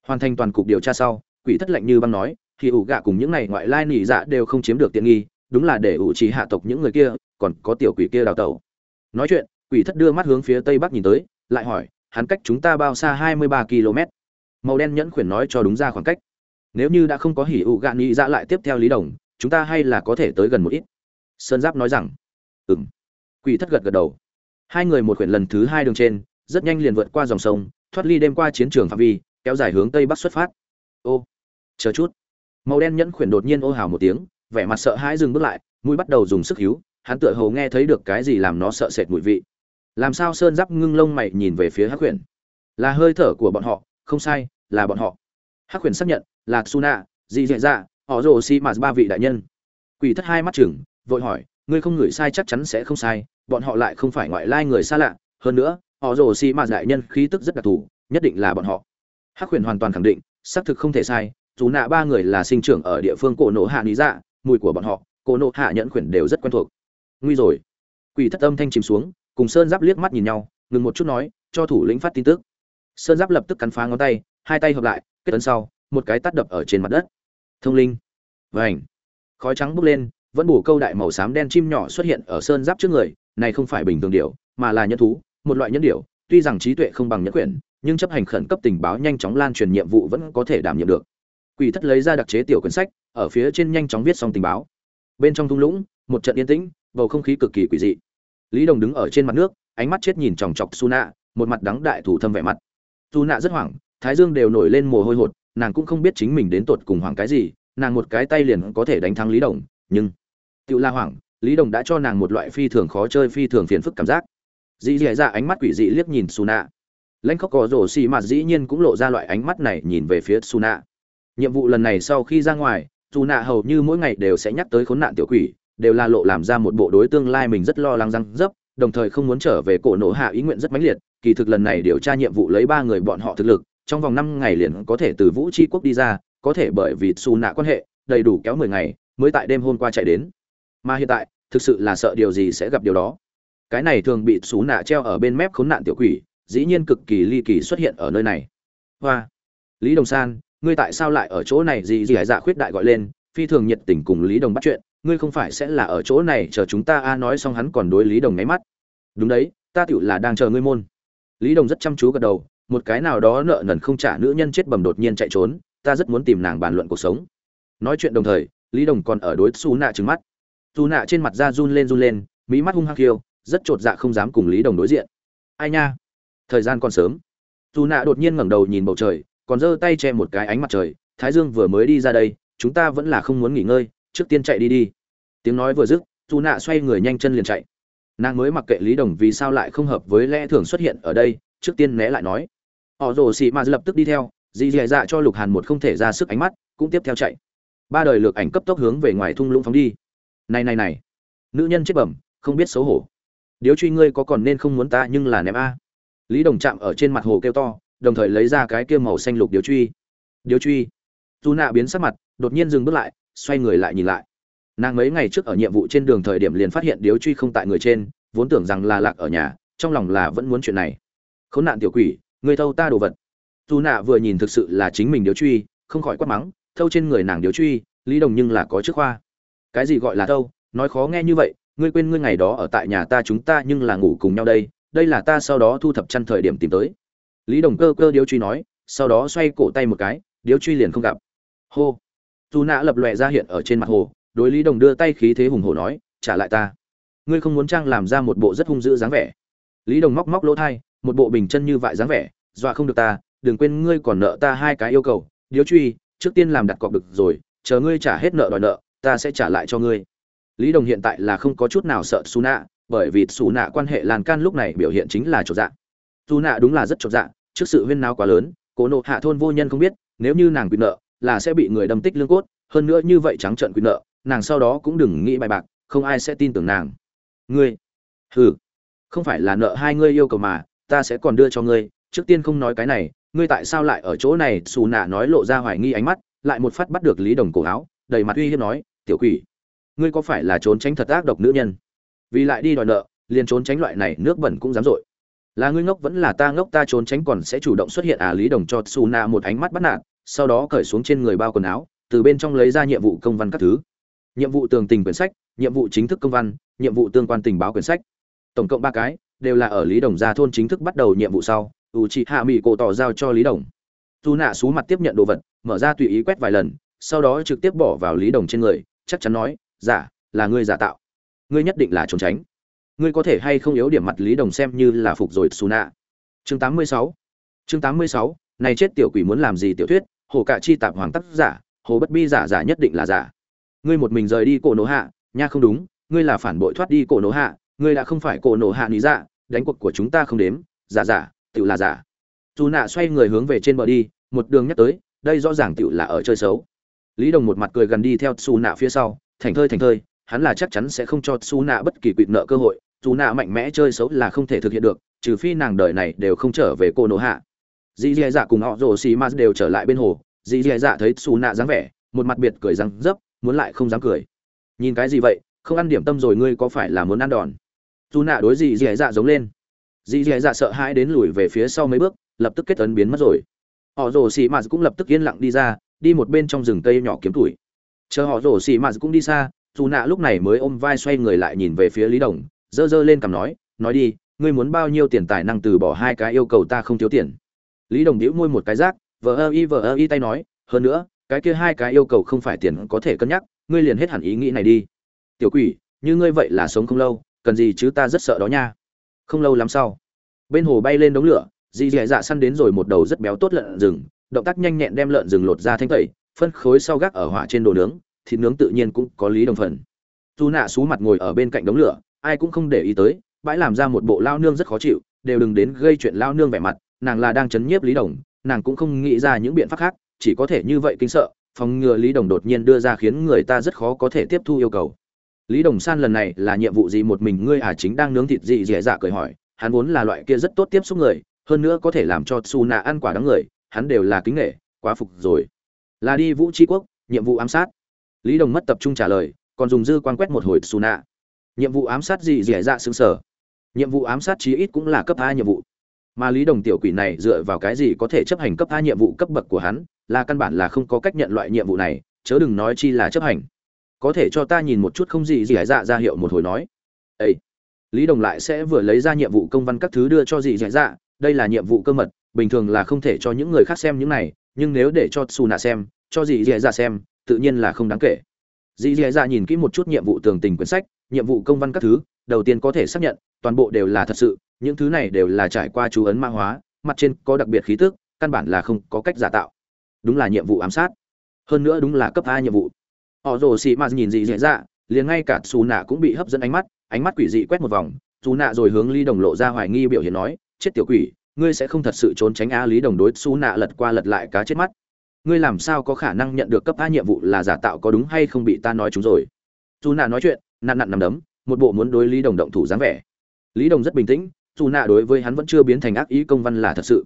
Hoàn thành toàn cục điều tra sau quỷ thất lạnh như băng nói thì ủ gạ cùng những này ngoại lai nỉ dạ đều không chiếm được tiện nghi, đúng là để ủ trì hạ tộc những người kia, còn có tiểu quỷ kia đào tẩu. Nói chuyện, quỷ thất đưa mắt hướng phía tây bắc nhìn tới, lại hỏi, hắn cách chúng ta bao xa hai mươi ba km? Màu đen nhẫn khuyển nói cho đúng ra khoảng cách. Nếu như đã không có hỉ ủ gạ nhị dạ lại tiếp theo lý đồng, chúng ta hay là có thể tới gần một ít. Sơn giáp nói rằng, ừm. Quỷ thất gật gật đầu. Hai người một khuyển lần thứ hai đường trên, rất nhanh liền vượt qua dòng sông, thoát ly đêm qua chiến trường phạm vi, kéo dài hướng tây bắc xuất phát. Ô chờ chút. Màu đen nhẫn khuyển đột nhiên ô hào một tiếng, vẻ mặt sợ hãi dừng bước lại, mũi bắt đầu dùng sức híu, hắn tựa hồ nghe thấy được cái gì làm nó sợ sệt mùi vị. Làm sao sơn giáp ngưng lông mày nhìn về phía hắc khuyển là hơi thở của bọn họ, không sai, là bọn họ. Hắc khuyển xác nhận, là suna dị dạ dạ họ rồ si mà ba vị đại nhân. Quỷ thất hai mắt chừng vội hỏi, ngươi không ngửi sai chắc chắn sẽ không sai, bọn họ lại không phải ngoại lai người xa lạ, hơn nữa, họ rồ si mà đại nhân khí tức rất đặc thù, nhất định là bọn họ. Hắc khuyển hoàn toàn khẳng định, xác thực không thể sai dù nạ ba người là sinh trưởng ở địa phương cổ nộ hạ lý dạ mùi của bọn họ, cổ nộ hạ nhẫn khuyển đều rất quen thuộc. Nguy rồi. Quỷ thất âm thanh chìm xuống, cùng sơn giáp liếc mắt nhìn nhau, ngừng một chút nói, cho thủ lĩnh phát tin tức. Sơn giáp lập tức cắn phá ngón tay, hai tay hợp lại, kết tấn sau, một cái tắt đập ở trên mặt đất. Thông linh. Vảnh khói trắng bốc lên, vẫn bù câu đại màu xám đen chim nhỏ xuất hiện ở sơn giáp trước người, này không phải bình thường điểu, mà là nhân thú, một loại nhân điểu, tuy rằng trí tuệ không bằng nhân quyển nhưng chấp hành khẩn cấp tình báo nhanh chóng lan truyền nhiệm vụ vẫn có thể đảm nhiệm được quỷ thất lấy ra đặc chế tiểu quyển sách, ở phía trên nhanh chóng viết xong tình báo bên trong thung lũng, một trận yên tĩnh, bầu không khí cực kỳ quỷ dị lý đồng đứng ở trên mặt nước, ánh mắt chết nhìn chòng chọc su nạ một mặt đắng đại thủ thâm vẻ mặt su nạ rất hoảng, thái dương đều nổi lên mồ hôi hột, nàng cũng không biết chính mình đến tột cùng hoảng cái gì, nàng một cái tay liền có thể đánh thắng lý đồng, nhưng tự La hoảng, Lý Đồng đã cho nàng một loại phi thường khó chơi, phi thường phiền phức cảm giác. Dĩ Dĩ ra ánh mắt quỷ dị liếc nhìn Suna. Lãnh khóc có rổ xì mà dĩ nhiên cũng lộ ra loại ánh mắt này nhìn về phía Suna. Nhiệm vụ lần này sau khi ra ngoài, Suna hầu như mỗi ngày đều sẽ nhắc tới khốn nạn tiểu quỷ, đều là lộ làm ra một bộ đối tương lai mình rất lo lắng răng dấp, đồng thời không muốn trở về cổ nổ hạ ý nguyện rất mãnh liệt, kỳ thực lần này điều tra nhiệm vụ lấy ba người bọn họ thực lực, trong vòng năm ngày liền có thể từ Vũ Chi quốc đi ra, có thể bởi vì Suna quan hệ, đầy đủ kéo mười ngày, mới tại đêm hôm qua chạy đến. Mà hiện tại thực sự là sợ điều gì sẽ gặp điều đó. Cái này thường bị xù nạ treo ở bên mép khốn nạn tiểu quỷ dĩ nhiên cực kỳ ly kỳ xuất hiện ở nơi này. Hoa. Lý đồng san ngươi tại sao lại ở chỗ này gì gì hải dạ khuyết đại gọi lên, phi thường nhiệt tình cùng lý đồng bắt chuyện, ngươi không phải sẽ là ở chỗ này chờ chúng ta a nói xong hắn còn đối lý đồng nháy mắt. Đúng đấy, ta tựu là đang chờ ngươi môn. Lý đồng rất chăm chú gật đầu, một cái nào đó nợ nần không trả nữ nhân chết bầm đột nhiên chạy trốn, ta rất muốn tìm nàng bàn luận cuộc sống. Nói chuyện đồng thời, lý đồng còn ở đối xu nạ trứng mắt. Dù nạ trên mặt da run lên run lên, mỹ mắt hung hăng khiêu, rất chột dạ không dám cùng lý đồng đối diện. Ai nha? Thời gian còn sớm. Dù nạ đột nhiên ngẩng đầu nhìn bầu trời còn giơ tay che một cái ánh mặt trời, thái dương vừa mới đi ra đây, chúng ta vẫn là không muốn nghỉ ngơi, trước tiên chạy đi đi. Tiếng nói vừa dứt dù nạ xoay người nhanh chân liền chạy. Nàng mới mặc kệ lý đồng vì sao lại không hợp với lẽ thường xuất hiện ở đây, trước tiên né lại nói. Họ rồ xị mà lập tức đi theo, dì dì dạ cho lục hàn một không thể ra sức ánh mắt, cũng tiếp theo chạy. Ba đời lược ảnh cấp tốc hướng về ngoài thung lũng phóng đi. Này này này, nữ nhân chết bẩm, không biết xấu hổ. Điếu truy ngươi có còn nên không muốn ta nhưng là ném a. Lý đồng chạm ở trên mặt hồ kêu to đồng thời lấy ra cái kia màu xanh lục điếu truy. Điếu truy. Dù nạ biến sắc mặt, đột nhiên dừng bước lại, xoay người lại nhìn lại. Nàng mấy ngày trước ở nhiệm vụ trên đường thời điểm liền phát hiện điếu truy không tại người trên, vốn tưởng rằng là lạc ở nhà, trong lòng là vẫn muốn chuyện này. Khốn nạn tiểu quỷ, người thâu ta đồ vật. Dù nạ vừa nhìn thực sự là chính mình điếu truy, không khỏi quát mắng, thâu trên người nàng điếu truy, lý đồng nhưng là có trước khoa. Cái gì gọi là thâu? Nói khó nghe như vậy, ngươi quên ngươi ngày đó ở tại nhà ta chúng ta nhưng là ngủ cùng nhau đây đây là ta sau đó thu thập chăn thời điểm tìm tới lý đồng cơ cơ điếu truy nói, sau đó xoay cổ tay một cái, điếu truy liền không gặp. Hô. Dù nạ lập lòe ra hiện ở trên mặt hồ, đối lý đồng đưa tay khí thế hùng hồ nói, trả lại ta. Ngươi không muốn trang làm ra một bộ rất hung dữ dáng vẻ. Lý đồng móc móc lỗ thai, một bộ bình chân như vại dáng vẻ, dọa không được ta, đừng quên ngươi còn nợ ta hai cái yêu cầu. Điếu truy, trước tiên làm đặt cọc được rồi, chờ ngươi trả hết nợ đòi nợ, ta sẽ trả lại cho ngươi. Lý đồng hiện tại là không có chút nào sợ xù nạ bởi vì xù nạ quan hệ lan can lúc này biểu hiện chính là chỗ dạng dù nạ đúng là rất chột dạ trước sự huyên náo quá lớn cố nộ hạ thôn vô nhân không biết, nếu như nàng quyền nợ, là sẽ bị người đâm tích lương cốt, hơn nữa như vậy trắng trợn quyền nợ, nàng sau đó cũng đừng nghĩ bài bạc, không ai sẽ tin tưởng nàng. Ngươi, hừ, không phải là nợ hai ngươi yêu cầu mà, ta sẽ còn đưa cho ngươi, trước tiên không nói cái này, ngươi tại sao lại ở chỗ này? Xù nạ nói lộ ra hoài nghi ánh mắt, lại một phát bắt được lý đồng cổ áo, đầy mặt uy hiếp nói, tiểu quỷ, ngươi có phải là trốn tránh thật ác độc nữ nhân? Vì lại đi đòi nợ, liền trốn tránh loại này, nước bẩn cũng dám dội là ngươi ngốc vẫn là ta ngốc, ta trốn tránh còn sẽ chủ động xuất hiện à lý đồng cho su nạ một ánh mắt bắt nạt, sau đó cởi xuống trên người bao quần áo, từ bên trong lấy ra nhiệm vụ công văn các thứ. Nhiệm vụ tường tình quyển sách, nhiệm vụ chính thức công văn, nhiệm vụ tương quan tình báo quyển sách. Tổng cộng ba cái, đều là ở lý đồng gia thôn chính thức bắt đầu nhiệm vụ sau u chị hạ mỹ cổ tỏ giao cho lý đồng. Dù nạ xú mặt tiếp nhận đồ vật, mở ra tùy ý quét vài lần, sau đó trực tiếp bỏ vào lý đồng trên người, chắc chắn nói, giả, là ngươi giả tạo. Ngươi nhất định là trốn tránh ngươi có thể hay không yếu điểm mặt lý đồng xem như là phục rồi xù nạ chương 86 chương 86 này chết tiểu quỷ muốn làm gì tiểu thuyết? Hồ cạ chi tạp hoàng tác giả, hồ bất bi giả giả nhất định là giả. Ngươi một mình rời đi cổ nổ hạ, nha không đúng, ngươi là phản bội thoát đi cổ nổ hạ, ngươi đã không phải cổ nổ hạ lý dạ đánh cuộc của chúng ta không đếm, giả giả tự là giả. Dù nạ xoay người hướng về trên bờ đi, một đường nhắc tới, đây rõ ràng tự là ở chơi xấu. Lý đồng một mặt cười gần đi theo xù nạ phía sau thành thơi thành thơi hắn là chắc chắn sẽ không cho xù nạ bất kỳ quỵt nợ cơ hội dù nạ mạnh mẽ chơi xấu là không thể thực hiện được, trừ phi nàng đời này đều không trở về cô nổ hạ. Dì dì dạ cùng họ rồ xì ma đều trở lại bên hồ, dì dì dạ thấy xù nạ dáng vẻ, một mặt biệt cười răng dấp muốn lại không dám cười. Nhìn cái gì vậy, không ăn điểm tâm rồi ngươi có phải là muốn ăn đòn? Dù nạ đối dì dì dạ giống lên. Dì dì dạ sợ hãi đến lùi về phía sau mấy bước, lập tức kết ấn biến mất rồi. Họ rồ xì ma cũng lập tức yên lặng đi ra, đi một bên trong rừng cây nhỏ kiếm tuổi. Chờ họ rồ xì ma cũng đi xa dù nạ lúc này mới ôm vai xoay người lại nhìn về phía lý đồng, dơ dơ lên cằm nói nói đi, ngươi muốn bao nhiêu tiền tài năng từ bỏ hai cái yêu cầu ta không thiếu tiền? Lý đồng đĩu môi một cái rác, vờ ơ y, vờ ơ y tay nói, hơn nữa, cái kia hai cái yêu cầu không phải tiền có thể cân nhắc, ngươi liền hết hẳn ý nghĩ này đi. Tiểu quỷ, như ngươi vậy là sống không lâu, cần gì chứ ta rất sợ đó nha. Không lâu lắm sau. Bên hồ bay lên đống lửa, dì dì dạ săn đến rồi một đầu rất béo tốt lợn rừng, động tác nhanh nhẹn đem lợn rừng lột ra thanh tẩy, phân khối sau gác ở hỏa trên đồ nướng thịt nướng tự nhiên cũng có lý đồng phần. Dù nạ xú mặt ngồi ở bên cạnh đống lửa, ai cũng không để ý tới, bãi làm ra một bộ lao nương rất khó chịu, đều đừng đến gây chuyện lao nương vẻ mặt, nàng là đang chấn nhiếp lý đồng, nàng cũng không nghĩ ra những biện pháp khác, chỉ có thể như vậy kinh sợ, phòng ngừa lý đồng đột nhiên đưa ra khiến người ta rất khó có thể tiếp thu yêu cầu. Lý đồng san lần này là nhiệm vụ gì một mình ngươi à chính đang nướng thịt gì dẻ dạ cười hỏi, hắn vốn là loại kia rất tốt tiếp xúc người, hơn nữa có thể làm cho su nạ ăn quả đắng người, hắn đều là kính nghệ quá phục rồi. Là đi vũ tri quốc, nhiệm vụ ám sát lý đồng mất tập trung trả lời, còn dùng dư quan quét một hồi su nạ nhiệm vụ ám sát gì dẻ dạ xứng sở. Nhiệm vụ ám sát chí ít cũng là cấp a nhiệm vụ. Mà lý đồng tiểu quỷ này dựa vào cái gì có thể chấp hành cấp a nhiệm vụ cấp bậc của hắn, là căn bản là không có cách nhận loại nhiệm vụ này, chớ đừng nói chi là chấp hành. Có thể cho ta nhìn một chút không gì gì hải dạ ra hiệu một hồi nói. Ấy lý đồng lại sẽ vừa lấy ra nhiệm vụ công văn các thứ đưa cho gì dì dạ đây là nhiệm vụ cơ mật, bình thường là không thể cho những người khác xem những này, nhưng nếu để cho xù nạ xem, cho dì dì dạ xem tự nhiên là không đáng kể. Dì dì dạ nhìn kỹ một chút nhiệm vụ tường tình quyển sách, nhiệm vụ công văn các thứ, đầu tiên có thể xác nhận, toàn bộ đều là thật sự, những thứ này đều là trải qua chú ấn mã hóa, mặt trên có đặc biệt khí tức, căn bản là không có cách giả tạo. Đúng là nhiệm vụ ám sát. Hơn nữa đúng là cấp a nhiệm vụ. Họ rồ xì mà nhìn gì dễ dạ liền ngay cả xù nạ cũng bị hấp dẫn ánh mắt ánh mắt quỷ dị quét một vòng. Xù nạ rồi hướng ly đồng lộ ra hoài nghi biểu hiện nói, chết tiểu quỷ, ngươi sẽ không thật sự trốn tránh a lý đồng đối xù nạ lật qua lật lại cá chết mắt ngươi làm sao có khả năng nhận được cấp a nhiệm vụ là giả tạo có đúng hay không bị ta nói chúng rồi? Dù nạ nói chuyện, nặn nặn nằm đấm, một bộ muốn đối lý đồng động thủ dáng vẻ. Lý đồng rất bình tĩnh dù nạ đối với hắn vẫn chưa biến thành ác ý công văn là thật sự.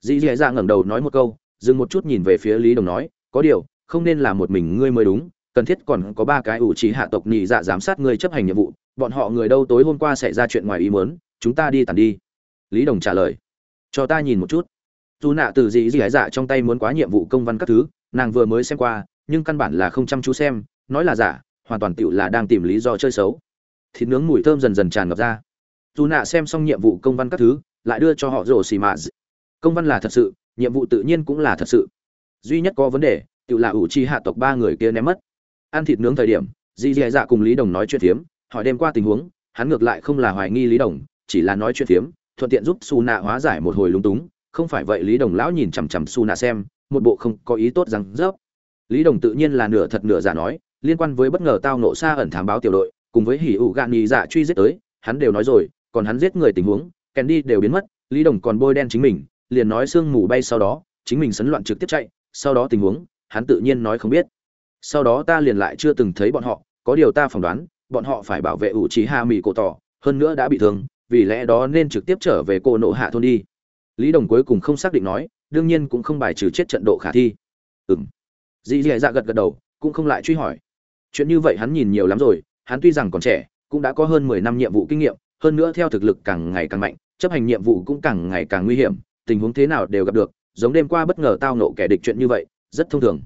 Dì dì dạ ngẩng đầu nói một câu, dừng một chút nhìn về phía lý đồng nói, có điều, không nên là một mình ngươi mới đúng, cần thiết còn có ba cái ủ trí hạ tộc nhị dạ giám sát ngươi chấp hành nhiệm vụ, bọn họ người đâu tối hôm qua xảy ra chuyện ngoài ý muốn, chúng ta đi tàn đi. Lý đồng trả lời, cho ta nhìn một chút dù nạ từ dì gái dạ trong tay muốn quá nhiệm vụ công văn các thứ, nàng vừa mới xem qua, nhưng căn bản là không chăm chú xem, nói là giả, hoàn toàn tựu là đang tìm lý do chơi xấu. Thịt nướng mùi thơm dần dần tràn ngập ra. Dù nạ xem xong nhiệm vụ công văn các thứ, lại đưa cho họ rổ xì mạ công văn là thật sự, nhiệm vụ tự nhiên cũng là thật sự. Duy nhất có vấn đề tự là ủ chi hạ tộc ba người kia ném mất. Ăn thịt nướng thời điểm, dì dì dạ cùng lý đồng nói chuyện phiếm, hỏi đêm qua tình huống, hắn ngược lại không là hoài nghi lý đồng, chỉ là nói chuyện phiếm, thuận tiện giúp xù nạ hóa giải một hồi lúng túng không phải vậy lý đồng lão nhìn chằm chằm su nạ xem, một bộ không có ý tốt rằng rớp. Lý đồng tự nhiên là nửa thật nửa giả nói, liên quan với bất ngờ tao nộ xa ẩn thám báo tiểu đội, cùng với hỉ ủ gạn nhì dạ truy giết tới, hắn đều nói rồi, còn hắn giết người tình huống, kèn đi đều biến mất, lý đồng còn bôi đen chính mình, liền nói sương mù bay sau đó, chính mình sấn loạn trực tiếp chạy, sau đó tình huống, hắn tự nhiên nói không biết. Sau đó ta liền lại chưa từng thấy bọn họ, có điều ta phỏng đoán, bọn họ phải bảo vệ ủ trí hạ mỹ cổ tỏ, hơn nữa đã bị thương, vì lẽ đó nên trực tiếp trở về cô nộ hạ thôn đi lý đồng cuối cùng không xác định nói, đương nhiên cũng không bài trừ chết trận độ khả thi. Ừ m dì dì dạ gật gật đầu, cũng không lại truy hỏi. Chuyện như vậy hắn nhìn nhiều lắm rồi, hắn tuy rằng còn trẻ, cũng đã có hơn mười năm nhiệm vụ kinh nghiệm, hơn nữa theo thực lực càng ngày càng mạnh, chấp hành nhiệm vụ cũng càng ngày càng nguy hiểm, tình huống thế nào đều gặp được, giống đêm qua bất ngờ tao nộ kẻ địch chuyện như vậy, rất thông thường.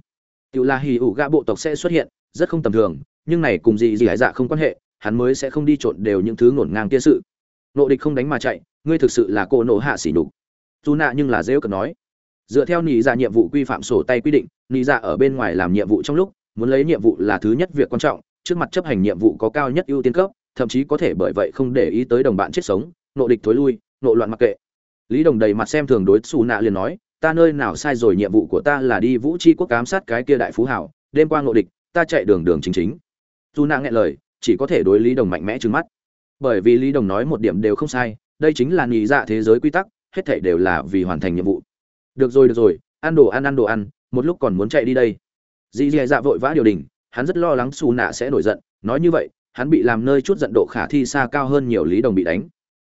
Tự là hì ủ gã bộ tộc sẽ xuất hiện, rất không tầm thường, nhưng này cùng gì gì hải dạ không quan hệ, hắn mới sẽ không đi trộn đều những thứ ngổn ngang kia sự. Nộ địch không đánh mà chạy, ngươi thực sự là cô nổ hạ xỉ nhục dù nạ nhưng là dễ cần nói, dựa theo nị dạ nhiệm vụ quy phạm sổ tay quy định, nị dạ ở bên ngoài làm nhiệm vụ trong lúc, muốn lấy nhiệm vụ là thứ nhất việc quan trọng, trước mặt chấp hành nhiệm vụ có cao nhất ưu tiên cấp, thậm chí có thể bởi vậy không để ý tới đồng bạn chết sống, nộ địch thối lui, nộ loạn mặc kệ. Lý đồng đầy mặt xem thường đối xù nạ liền nói, ta nơi nào sai rồi, nhiệm vụ của ta là đi vũ tri quốc cám sát cái kia đại phú hảo, đêm qua ngộ địch, ta chạy đường đường chính chính. Dù nạ nghe lời, chỉ có thể đối lý đồng mạnh mẽ trừng mắt. Bởi vì lý đồng nói một điểm đều không sai, đây chính là nhị dạ thế giới quy tắc hết thảy đều là vì hoàn thành nhiệm vụ. Được rồi được rồi, ăn đồ ăn ăn đồ ăn, một lúc còn muốn chạy đi đây. Dì dì dạ vội vã điều đình, hắn rất lo lắng xù nạ sẽ nổi giận, nói như vậy, hắn bị làm nơi chút giận độ khả thi xa cao hơn nhiều lý đồng bị đánh.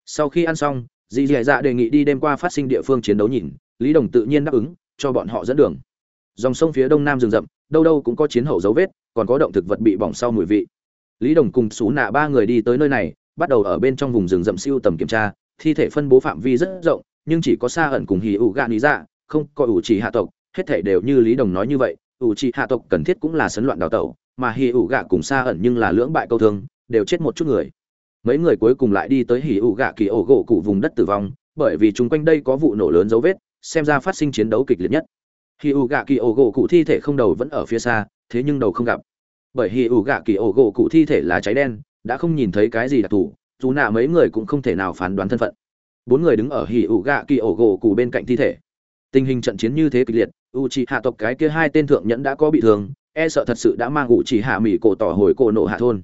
Sau khi ăn xong, dì dì dạ đề nghị đi đêm qua phát sinh địa phương chiến đấu nhìn, lý đồng tự nhiên đáp ứng, cho bọn họ dẫn đường. Dòng sông phía đông nam rừng rậm, đâu đâu cũng có chiến hậu dấu vết, còn có động thực vật bị bỏng sau mùi vị. Lý đồng cùng xú nạ ba người đi tới nơi này, bắt đầu ở bên trong vùng rừng rậm siêu tầm kiểm tra thi thể phân bố phạm vi rất rộng, nhưng chỉ có xa ẩn cùng hì ủ gạ lý dạ không có ủ trì hạ tộc, hết thể đều như lý đồng nói như vậy. Ủ trì hạ tộc cần thiết cũng là sấn loạn đào tẩu, mà hì ủ gạ cùng xa ẩn nhưng là lưỡng bại câu thương, đều chết một chút người. Mấy người cuối cùng lại đi tới hì ủ gạ kỳ ổ gỗ cụ vùng đất tử vong, bởi vì chung quanh đây có vụ nổ lớn dấu vết, xem ra phát sinh chiến đấu kịch liệt nhất. Hì ủ gạ kỳ ổ gỗ cụ thi thể không đầu vẫn ở phía xa, thế nhưng đầu không gặp. Bởi hì ủ gạ kỳ ổ gỗ cụ thi thể là cháy đen, đã không nhìn thấy cái gì đặc thù dù nạ mấy người cũng không thể nào phán đoán thân phận. Bốn người đứng ở hì ủ gạ kỳ ổ gỗ cù bên cạnh thi thể. Tình hình trận chiến như thế kịch liệt u c hạ tộc cái kia hai tên thượng nhẫn đã có bị thương e sợ thật sự đã mang u c hạ mỹ cổ tỏ hồi cổ nộ hạ thôn.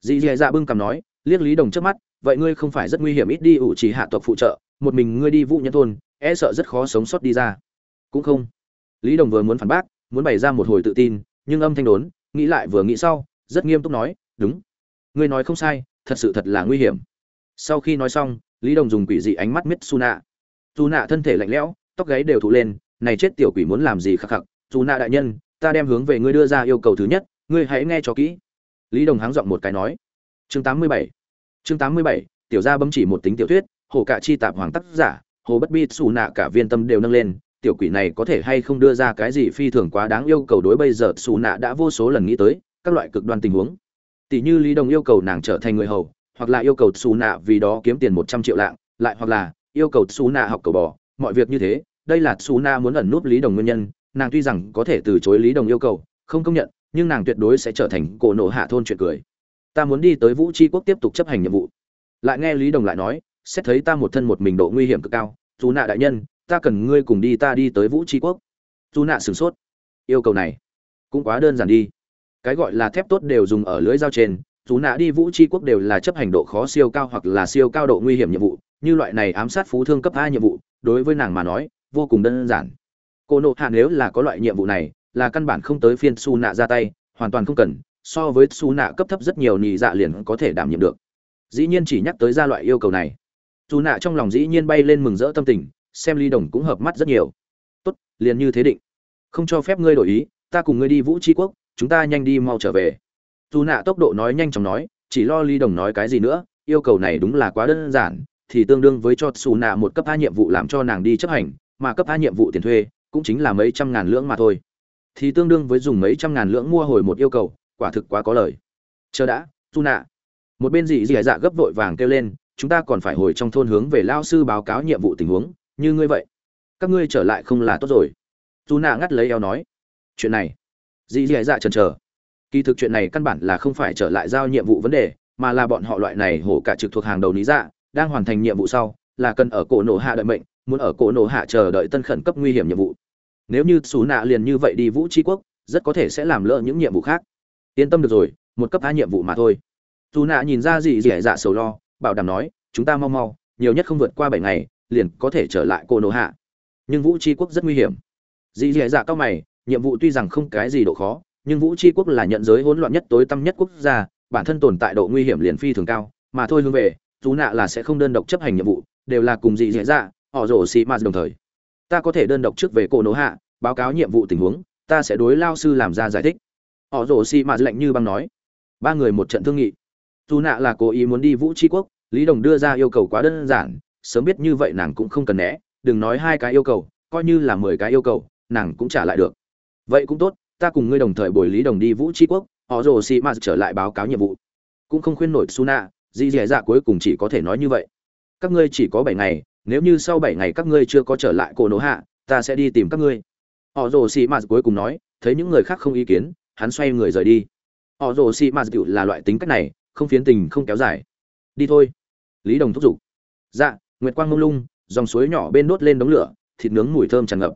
Dì dì dạ bưng cầm nói, liếc lý đồng trước mắt, vậy ngươi không phải rất nguy hiểm ít đi u c hạ tộc phụ trợ, một mình ngươi đi vũ nhân thôn e sợ rất khó sống sót đi ra. Cũng không. Lý đồng vừa muốn phản bác, muốn bày ra một hồi tự tin, nhưng âm thanh đốn, nghĩ lại vừa nghĩ sau, rất nghiêm túc nói, đúng. Ngươi nói không sai thật sự thật là nguy hiểm. Sau khi nói xong, lý đồng dùng quỷ dị ánh mắt miết su nạ nạ thân thể lạnh lẽo, tóc gáy đều thụ lên, này chết tiểu quỷ muốn làm gì khắc khắc? Su nạ đại nhân, ta đem hướng về ngươi đưa ra yêu cầu thứ nhất, ngươi hãy nghe cho kỹ. Lý đồng háng giọng một cái nói. Chương 87 chương 87 tiểu gia bấm chỉ một tính tiểu thuyết, hồ cả chi tạp hoàng tác giả, hồ bất bi xù nạ cả viên tâm đều nâng lên, tiểu quỷ này có thể hay không đưa ra cái gì phi thường quá đáng yêu cầu đối bây giờ xù nạ đã vô số lần nghĩ tới, các loại cực đoan tình huống tỷ như lý đồng yêu cầu nàng trở thành người hầu, hoặc là yêu cầu xù nạ vì đó kiếm tiền một trăm triệu lạng, lại hoặc là yêu cầu xù nạ học cầu bò, mọi việc như thế, đây là xù nạ muốn ẩn núp lý đồng nguyên nhân. Nàng tuy rằng có thể từ chối lý đồng yêu cầu, không công nhận, nhưng nàng tuyệt đối sẽ trở thành cổ nộ hạ thôn chuyện cười. Ta muốn đi tới vũ tri quốc tiếp tục chấp hành nhiệm vụ. Lại nghe lý đồng lại nói, xét thấy ta một thân một mình độ nguy hiểm cực cao dù nạ đại nhân, ta cần ngươi cùng đi ta đi tới vũ tri quốc. Dù nạ sửng sốt. Yêu cầu này cũng quá đơn giản đi cái gọi là thép tốt đều dùng ở lưới dao trên, dù nạ đi vũ tri quốc đều là chấp hành độ khó siêu cao hoặc là siêu cao độ nguy hiểm nhiệm vụ, như loại này ám sát phú thương cấp a nhiệm vụ, đối với nàng mà nói, vô cùng đơn giản. Cô nộ hạ nếu là có loại nhiệm vụ này, là căn bản không tới phiên su nạ ra tay, hoàn toàn không cần, so với su nạ cấp thấp rất nhiều nhị dạ liền có thể đảm nhiệm được. Dĩ nhiên chỉ nhắc tới ra loại yêu cầu này. Dù nạ trong lòng dĩ nhiên bay lên mừng rỡ tâm tình, xem ly đồng cũng hợp mắt rất nhiều. Tốt, liền như thế định. Không cho phép ngươi đổi ý, ta cùng ngươi đi vũ tri quốc chúng ta nhanh đi mau trở về. Dù nạ tốc độ nói nhanh chóng nói, chỉ lo ly đồng nói cái gì nữa, yêu cầu này đúng là quá đơn giản, thì tương đương với cho xù nạ một cấp a nhiệm vụ làm cho nàng đi chấp hành, mà cấp a nhiệm vụ tiền thuê cũng chính là mấy trăm ngàn lưỡng mà thôi. Thì tương đương với dùng mấy trăm ngàn lưỡng mua hồi một yêu cầu, quả thực quá có lời. Chờ đã dù nạ. Một bên dị dị dạ gấp vội vàng kêu lên, chúng ta còn phải hồi trong thôn hướng về lao sư báo cáo nhiệm vụ tình huống, như ngươi vậy. Các ngươi trở lại không là tốt rồi. Dù nạ ngắt lấy eo nói. Chuyện này dị dì dạ chần chờ. Kỳ thực chuyện này căn bản là không phải trở lại giao nhiệm vụ vấn đề, mà là bọn họ loại này hổ cả trực thuộc hàng đầu lý dạ đang hoàn thành nhiệm vụ sau, là cần ở cổ nổ hạ đợi mệnh, muốn ở cổ nổ hạ chờ đợi tân khẩn cấp nguy hiểm nhiệm vụ. Nếu như xù nạ liền như vậy đi vũ tri quốc, rất có thể sẽ làm lỡ những nhiệm vụ khác. Yên tâm được rồi, một cấp á nhiệm vụ mà thôi. Dù nạ nhìn ra gì dẻ dạ sầu lo, bảo đảm nói, chúng ta mau mau, nhiều nhất không vượt qua bảy ngày, liền có thể trở lại cổ nô hạ. Nhưng vũ tri quốc rất nguy hiểm. Dì dẻ dạ cao mày nhiệm vụ tuy rằng không cái gì độ khó, nhưng vũ tri quốc là nhận giới hỗn loạn nhất tối tăm nhất quốc gia, bản thân tồn tại độ nguy hiểm liền phi thường cao, mà thôi hướng về chú nạ là sẽ không đơn độc chấp hành nhiệm vụ, đều là cùng dị dễ dạ họ rổ xì ma đồng thời. Ta có thể đơn độc trước về cổ nổ hạ, báo cáo nhiệm vụ tình huống, ta sẽ đối lao sư làm ra giải thích. Họ rổ xì ma lạnh như băng nói. Ba người một trận thương nghị. Chú nạ là cố ý muốn đi vũ tri quốc, lý đồng đưa ra yêu cầu quá đơn giản, sớm biết như vậy nàng cũng không cần né, đừng nói hai cái yêu cầu, coi như là mười cái yêu cầu, nàng cũng trả lại được vậy cũng tốt ta cùng ngươi đồng thời bồi lý đồng đi vũ tri quốc họ rồ xì ma trở lại báo cáo nhiệm vụ. Cũng không khuyên nổi suna, dì dẻ dạ cuối cùng chỉ có thể nói như vậy. Các ngươi chỉ có bảy ngày nếu như sau bảy ngày các ngươi chưa có trở lại cổ nổ hạ ta sẽ đi tìm các ngươi. Họ rồ xì ma cuối cùng nói thấy những người khác không ý kiến hắn xoay người rời đi. Họ rồ xì ma là loại tính cách này không phiến tình không kéo dài. Đi thôi. Lý đồng thúc giục. Dạ nguyệt quang mông lung dòng suối nhỏ bên đốt lên đống lửa thịt nướng mùi thơm tràn ngập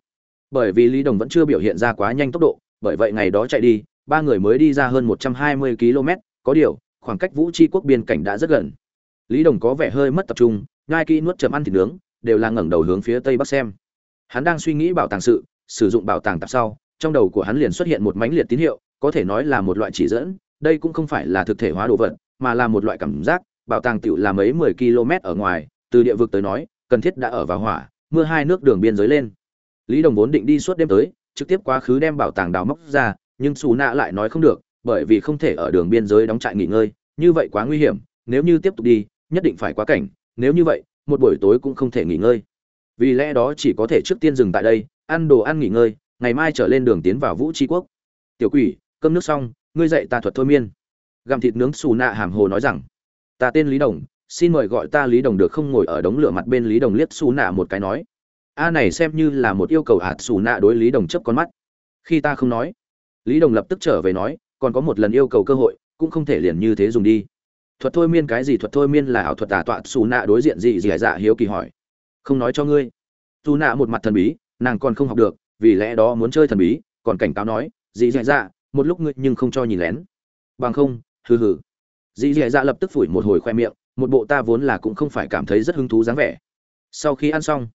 bởi vì lý đồng vẫn chưa biểu hiện ra quá nhanh tốc độ, bởi vậy ngày đó chạy đi, ba người mới đi ra hơn một trăm hai mươi km, có điều, khoảng cách vũ tri quốc biên cảnh đã rất gần. Lý đồng có vẻ hơi mất tập trung ngai kỹ nuốt chậm ăn thịt nướng, đều là ngẩng đầu hướng phía tây bắc xem. Hắn đang suy nghĩ bảo tàng sự, sử dụng bảo tàng tập sau, trong đầu của hắn liền xuất hiện một mãnh liệt tín hiệu, có thể nói là một loại chỉ dẫn, đây cũng không phải là thực thể hóa đồ vật, mà là một loại cảm giác, bảo tàng tiểu là mấy mười km ở ngoài, từ địa vực tới nói, cần thiết đã ở vào hỏa, mưa hai nước đường biên giới lên lý đồng vốn định đi suốt đêm tới, trực tiếp quá khứ đem bảo tàng đào móc ra, nhưng xù nạ lại nói không được, bởi vì không thể ở đường biên giới đóng trại nghỉ ngơi, như vậy quá nguy hiểm, nếu như tiếp tục đi, nhất định phải quá cảnh, nếu như vậy, một buổi tối cũng không thể nghỉ ngơi. Vì lẽ đó chỉ có thể trước tiên dừng tại đây, ăn đồ ăn nghỉ ngơi, ngày mai trở lên đường tiến vào vũ tri quốc. Tiểu quỷ, cơm nước xong, ngươi dạy ta thuật thôi miên. Gặm thịt nướng xù nạ hàm hồ nói rằng, ta tên lý đồng, xin mời gọi ta lý đồng được không ngồi ở đống lửa mặt bên lý đồng liếc xù nạ một cái nói a này xem như là một yêu cầu ạt xù nạ đối lý đồng chấp con mắt. Khi ta không nói, lý đồng lập tức trở về nói, còn có một lần yêu cầu cơ hội, cũng không thể liền như thế dùng đi. Thuật thôi miên cái gì thuật thôi miên là ảo thuật tà tọa, xù nạ đối diện gì gì dạ hiếu kỳ hỏi. Không nói cho ngươi. Dù nạ một mặt thần bí, nàng còn không học được, vì lẽ đó muốn chơi thần bí, còn cảnh cáo nói dì dạ dạ một lúc ngươi nhưng không cho nhìn lén. Bằng không, hừ hừ. Dì dì dạ lập tức phủi một hồi khoe miệng, một bộ ta vốn là cũng không phải cảm thấy rất hứng thú dáng vẻ. Sau khi ăn xong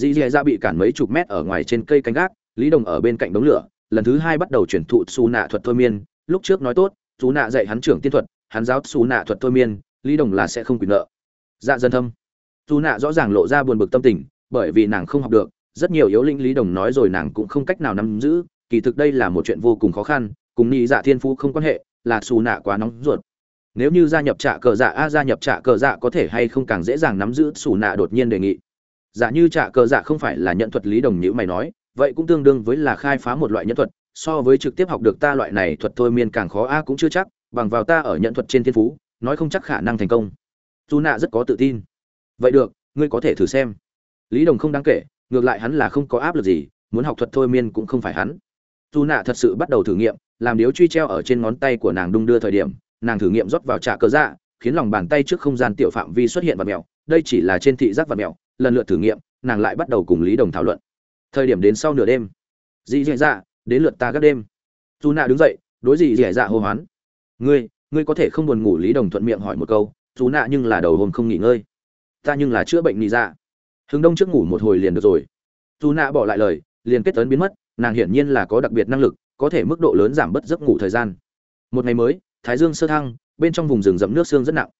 dì dì ra bị cản mấy chục mét ở ngoài trên cây canh gác, lý đồng ở bên cạnh đống lửa, lần thứ hai bắt đầu chuyển thụ xù nạ thuật thôi miên. Lúc trước nói tốt xù nạ dạy hắn trưởng tiên thuật, hắn giáo xù nạ thuật thôi miên, lý đồng là sẽ không quyền nợ. Dạ dân thâm. Xù nạ rõ ràng lộ ra buồn bực tâm tình, bởi vì nàng không học được, rất nhiều yếu linh lý đồng nói rồi nàng cũng không cách nào nắm giữ, kỳ thực đây là một chuyện vô cùng khó khăn, cùng nghĩ dạ thiên phú không quan hệ, là xù nạ quá nóng ruột. Nếu như gia nhập trạ cờ dạ a, gia nhập trạ cờ dạ có thể hay không càng dễ dàng nắm giữ xù nạ đột nhiên đề nghị giả như trả cờ dạ không phải là nhận thuật lý đồng như mày nói, vậy cũng tương đương với là khai phá một loại nhận thuật, so với trực tiếp học được ta loại này thuật thôi miên càng khó, a cũng chưa chắc, bằng vào ta ở nhận thuật trên thiên phú, nói không chắc khả năng thành công. Dù nạ rất có tự tin. Vậy được, ngươi có thể thử xem. Lý đồng không đáng kể, ngược lại hắn là không có áp lực gì, muốn học thuật thôi miên cũng không phải hắn. Dù nạ thật sự bắt đầu thử nghiệm, làm điếu truy treo ở trên ngón tay của nàng đung đưa thời điểm, nàng thử nghiệm rót vào trà cờ dạ khiến lòng bàn tay trước không gian tiểu phạm vi xuất hiện vật mèo đây chỉ là trên thị giác vật mèo lần lượt thử nghiệm, nàng lại bắt đầu cùng lý đồng thảo luận. Thời điểm đến sau nửa đêm, dì dì dạ đến lượt ta gác đêm. Dù nạ đứng dậy, đối dì dì dạ hô hoán. Ngươi ngươi có thể không buồn ngủ, lý đồng thuận miệng hỏi một câu. Dù nạ nhưng là đầu hôm không nghỉ ngơi. Ta nhưng là chữa bệnh nghỉ dạ. Hướng đông trước ngủ một hồi liền được rồi. Dù nạ bỏ lại lời, liền kết tấn biến mất, nàng hiển nhiên là có đặc biệt năng lực, có thể mức độ lớn giảm bớt giấc ngủ thời gian. Một ngày mới, thái dương sơ thăng, bên trong vùng rừng rậm nước sương rất nặng.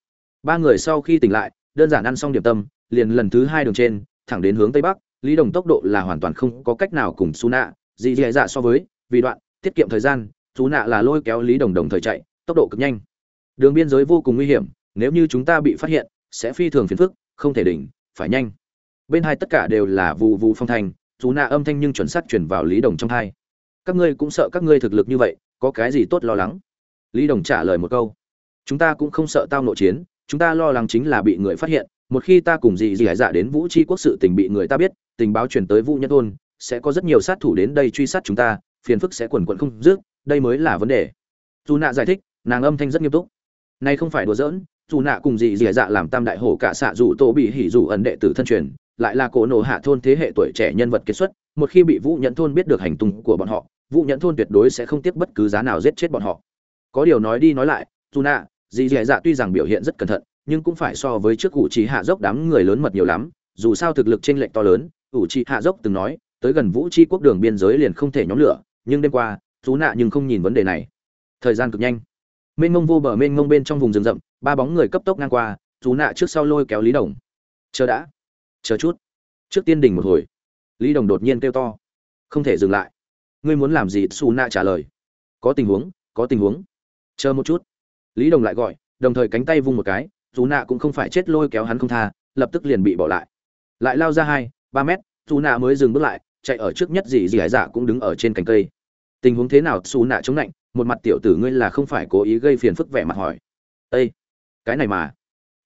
Ba người sau khi tỉnh lại đơn giản ăn xong điểm tâm, liền lần thứ hai đường trên, thẳng đến hướng tây bắc, lý đồng tốc độ là hoàn toàn không có cách nào cùng xú nạ dị dị dạ so với, vì đoạn, tiết kiệm thời gian xú nạ là lôi kéo lý đồng đồng thời chạy, tốc độ cực nhanh. Đường biên giới vô cùng nguy hiểm, nếu như chúng ta bị phát hiện, sẽ phi thường phiền phức, không thể đỉnh, phải nhanh. Bên hai tất cả đều là vụ vụ phong thành xú nạ âm thanh nhưng chuẩn xác chuyển vào lý đồng trong hai. Các ngươi cũng sợ các ngươi thực lực như vậy, có cái gì tốt lo lắng? Lý đồng trả lời một câu. Chúng ta cũng không sợ tao nội chiến chúng ta lo lắng chính là bị người phát hiện, một khi ta cùng dì dì hải dạ đến vũ tri quốc sự tình bị người ta biết, tình báo truyền tới vũ nhân thôn, sẽ có rất nhiều sát thủ đến đây truy sát chúng ta, phiền phức sẽ quần quận không dứt, đây mới là vấn đề. Dù nạ giải thích, nàng âm thanh rất nghiêm túc. Nay không phải đùa giỡn, dù nạ cùng dì dì dạ làm tam đại hổ cả xạ dù tổ bị hỉ dù ẩn đệ tử thân truyền, lại là cổ nổ hạ thôn thế hệ tuổi trẻ nhân vật kiệt xuất, một khi bị vũ nhẫn thôn biết được hành tung của bọn họ, vũ nhẫn thôn tuyệt đối sẽ không tiếc bất cứ giá nào giết chết bọn họ. Có điều nói đi nói lại, dù nạ dì dì dạ tuy rằng biểu hiện rất cẩn thận, nhưng cũng phải so với trước cụ chỉ hạ dốc đám người lớn mật nhiều lắm, dù sao thực lực trên lệch to lớn, ủ chỉ hạ dốc từng nói, tới gần vũ chi quốc đường biên giới liền không thể nhóm lửa, nhưng đêm qua, chú nạ nhưng không nhìn vấn đề này. Thời gian cực nhanh. Mênh mông vô bờ mênh mông bên trong vùng rừng rậm, ba bóng người cấp tốc ngang qua, chú nạ trước sau lôi kéo lý đồng. Chờ đã. Chờ chút. Trước tiên đình một hồi. Lý đồng đột nhiên kêu to. Không thể dừng lại. Ngươi muốn làm gì? Xù nạ trả lời. Có tình huống, có tình huống. Chờ một chút lý đồng lại gọi, đồng thời cánh tay vung một cái, dù nạ cũng không phải chết lôi kéo hắn không tha, lập tức liền bị bỏ lại. Lại lao ra hai, ba mét, dù nạ mới dừng bước lại, chạy ở trước nhất gì gì hải dạ cũng đứng ở trên cành cây. Tình huống thế nào xù nạ chống lạnh, một mặt tiểu tử ngươi là không phải cố ý gây phiền phức vẻ mặt hỏi. Ây cái này mà.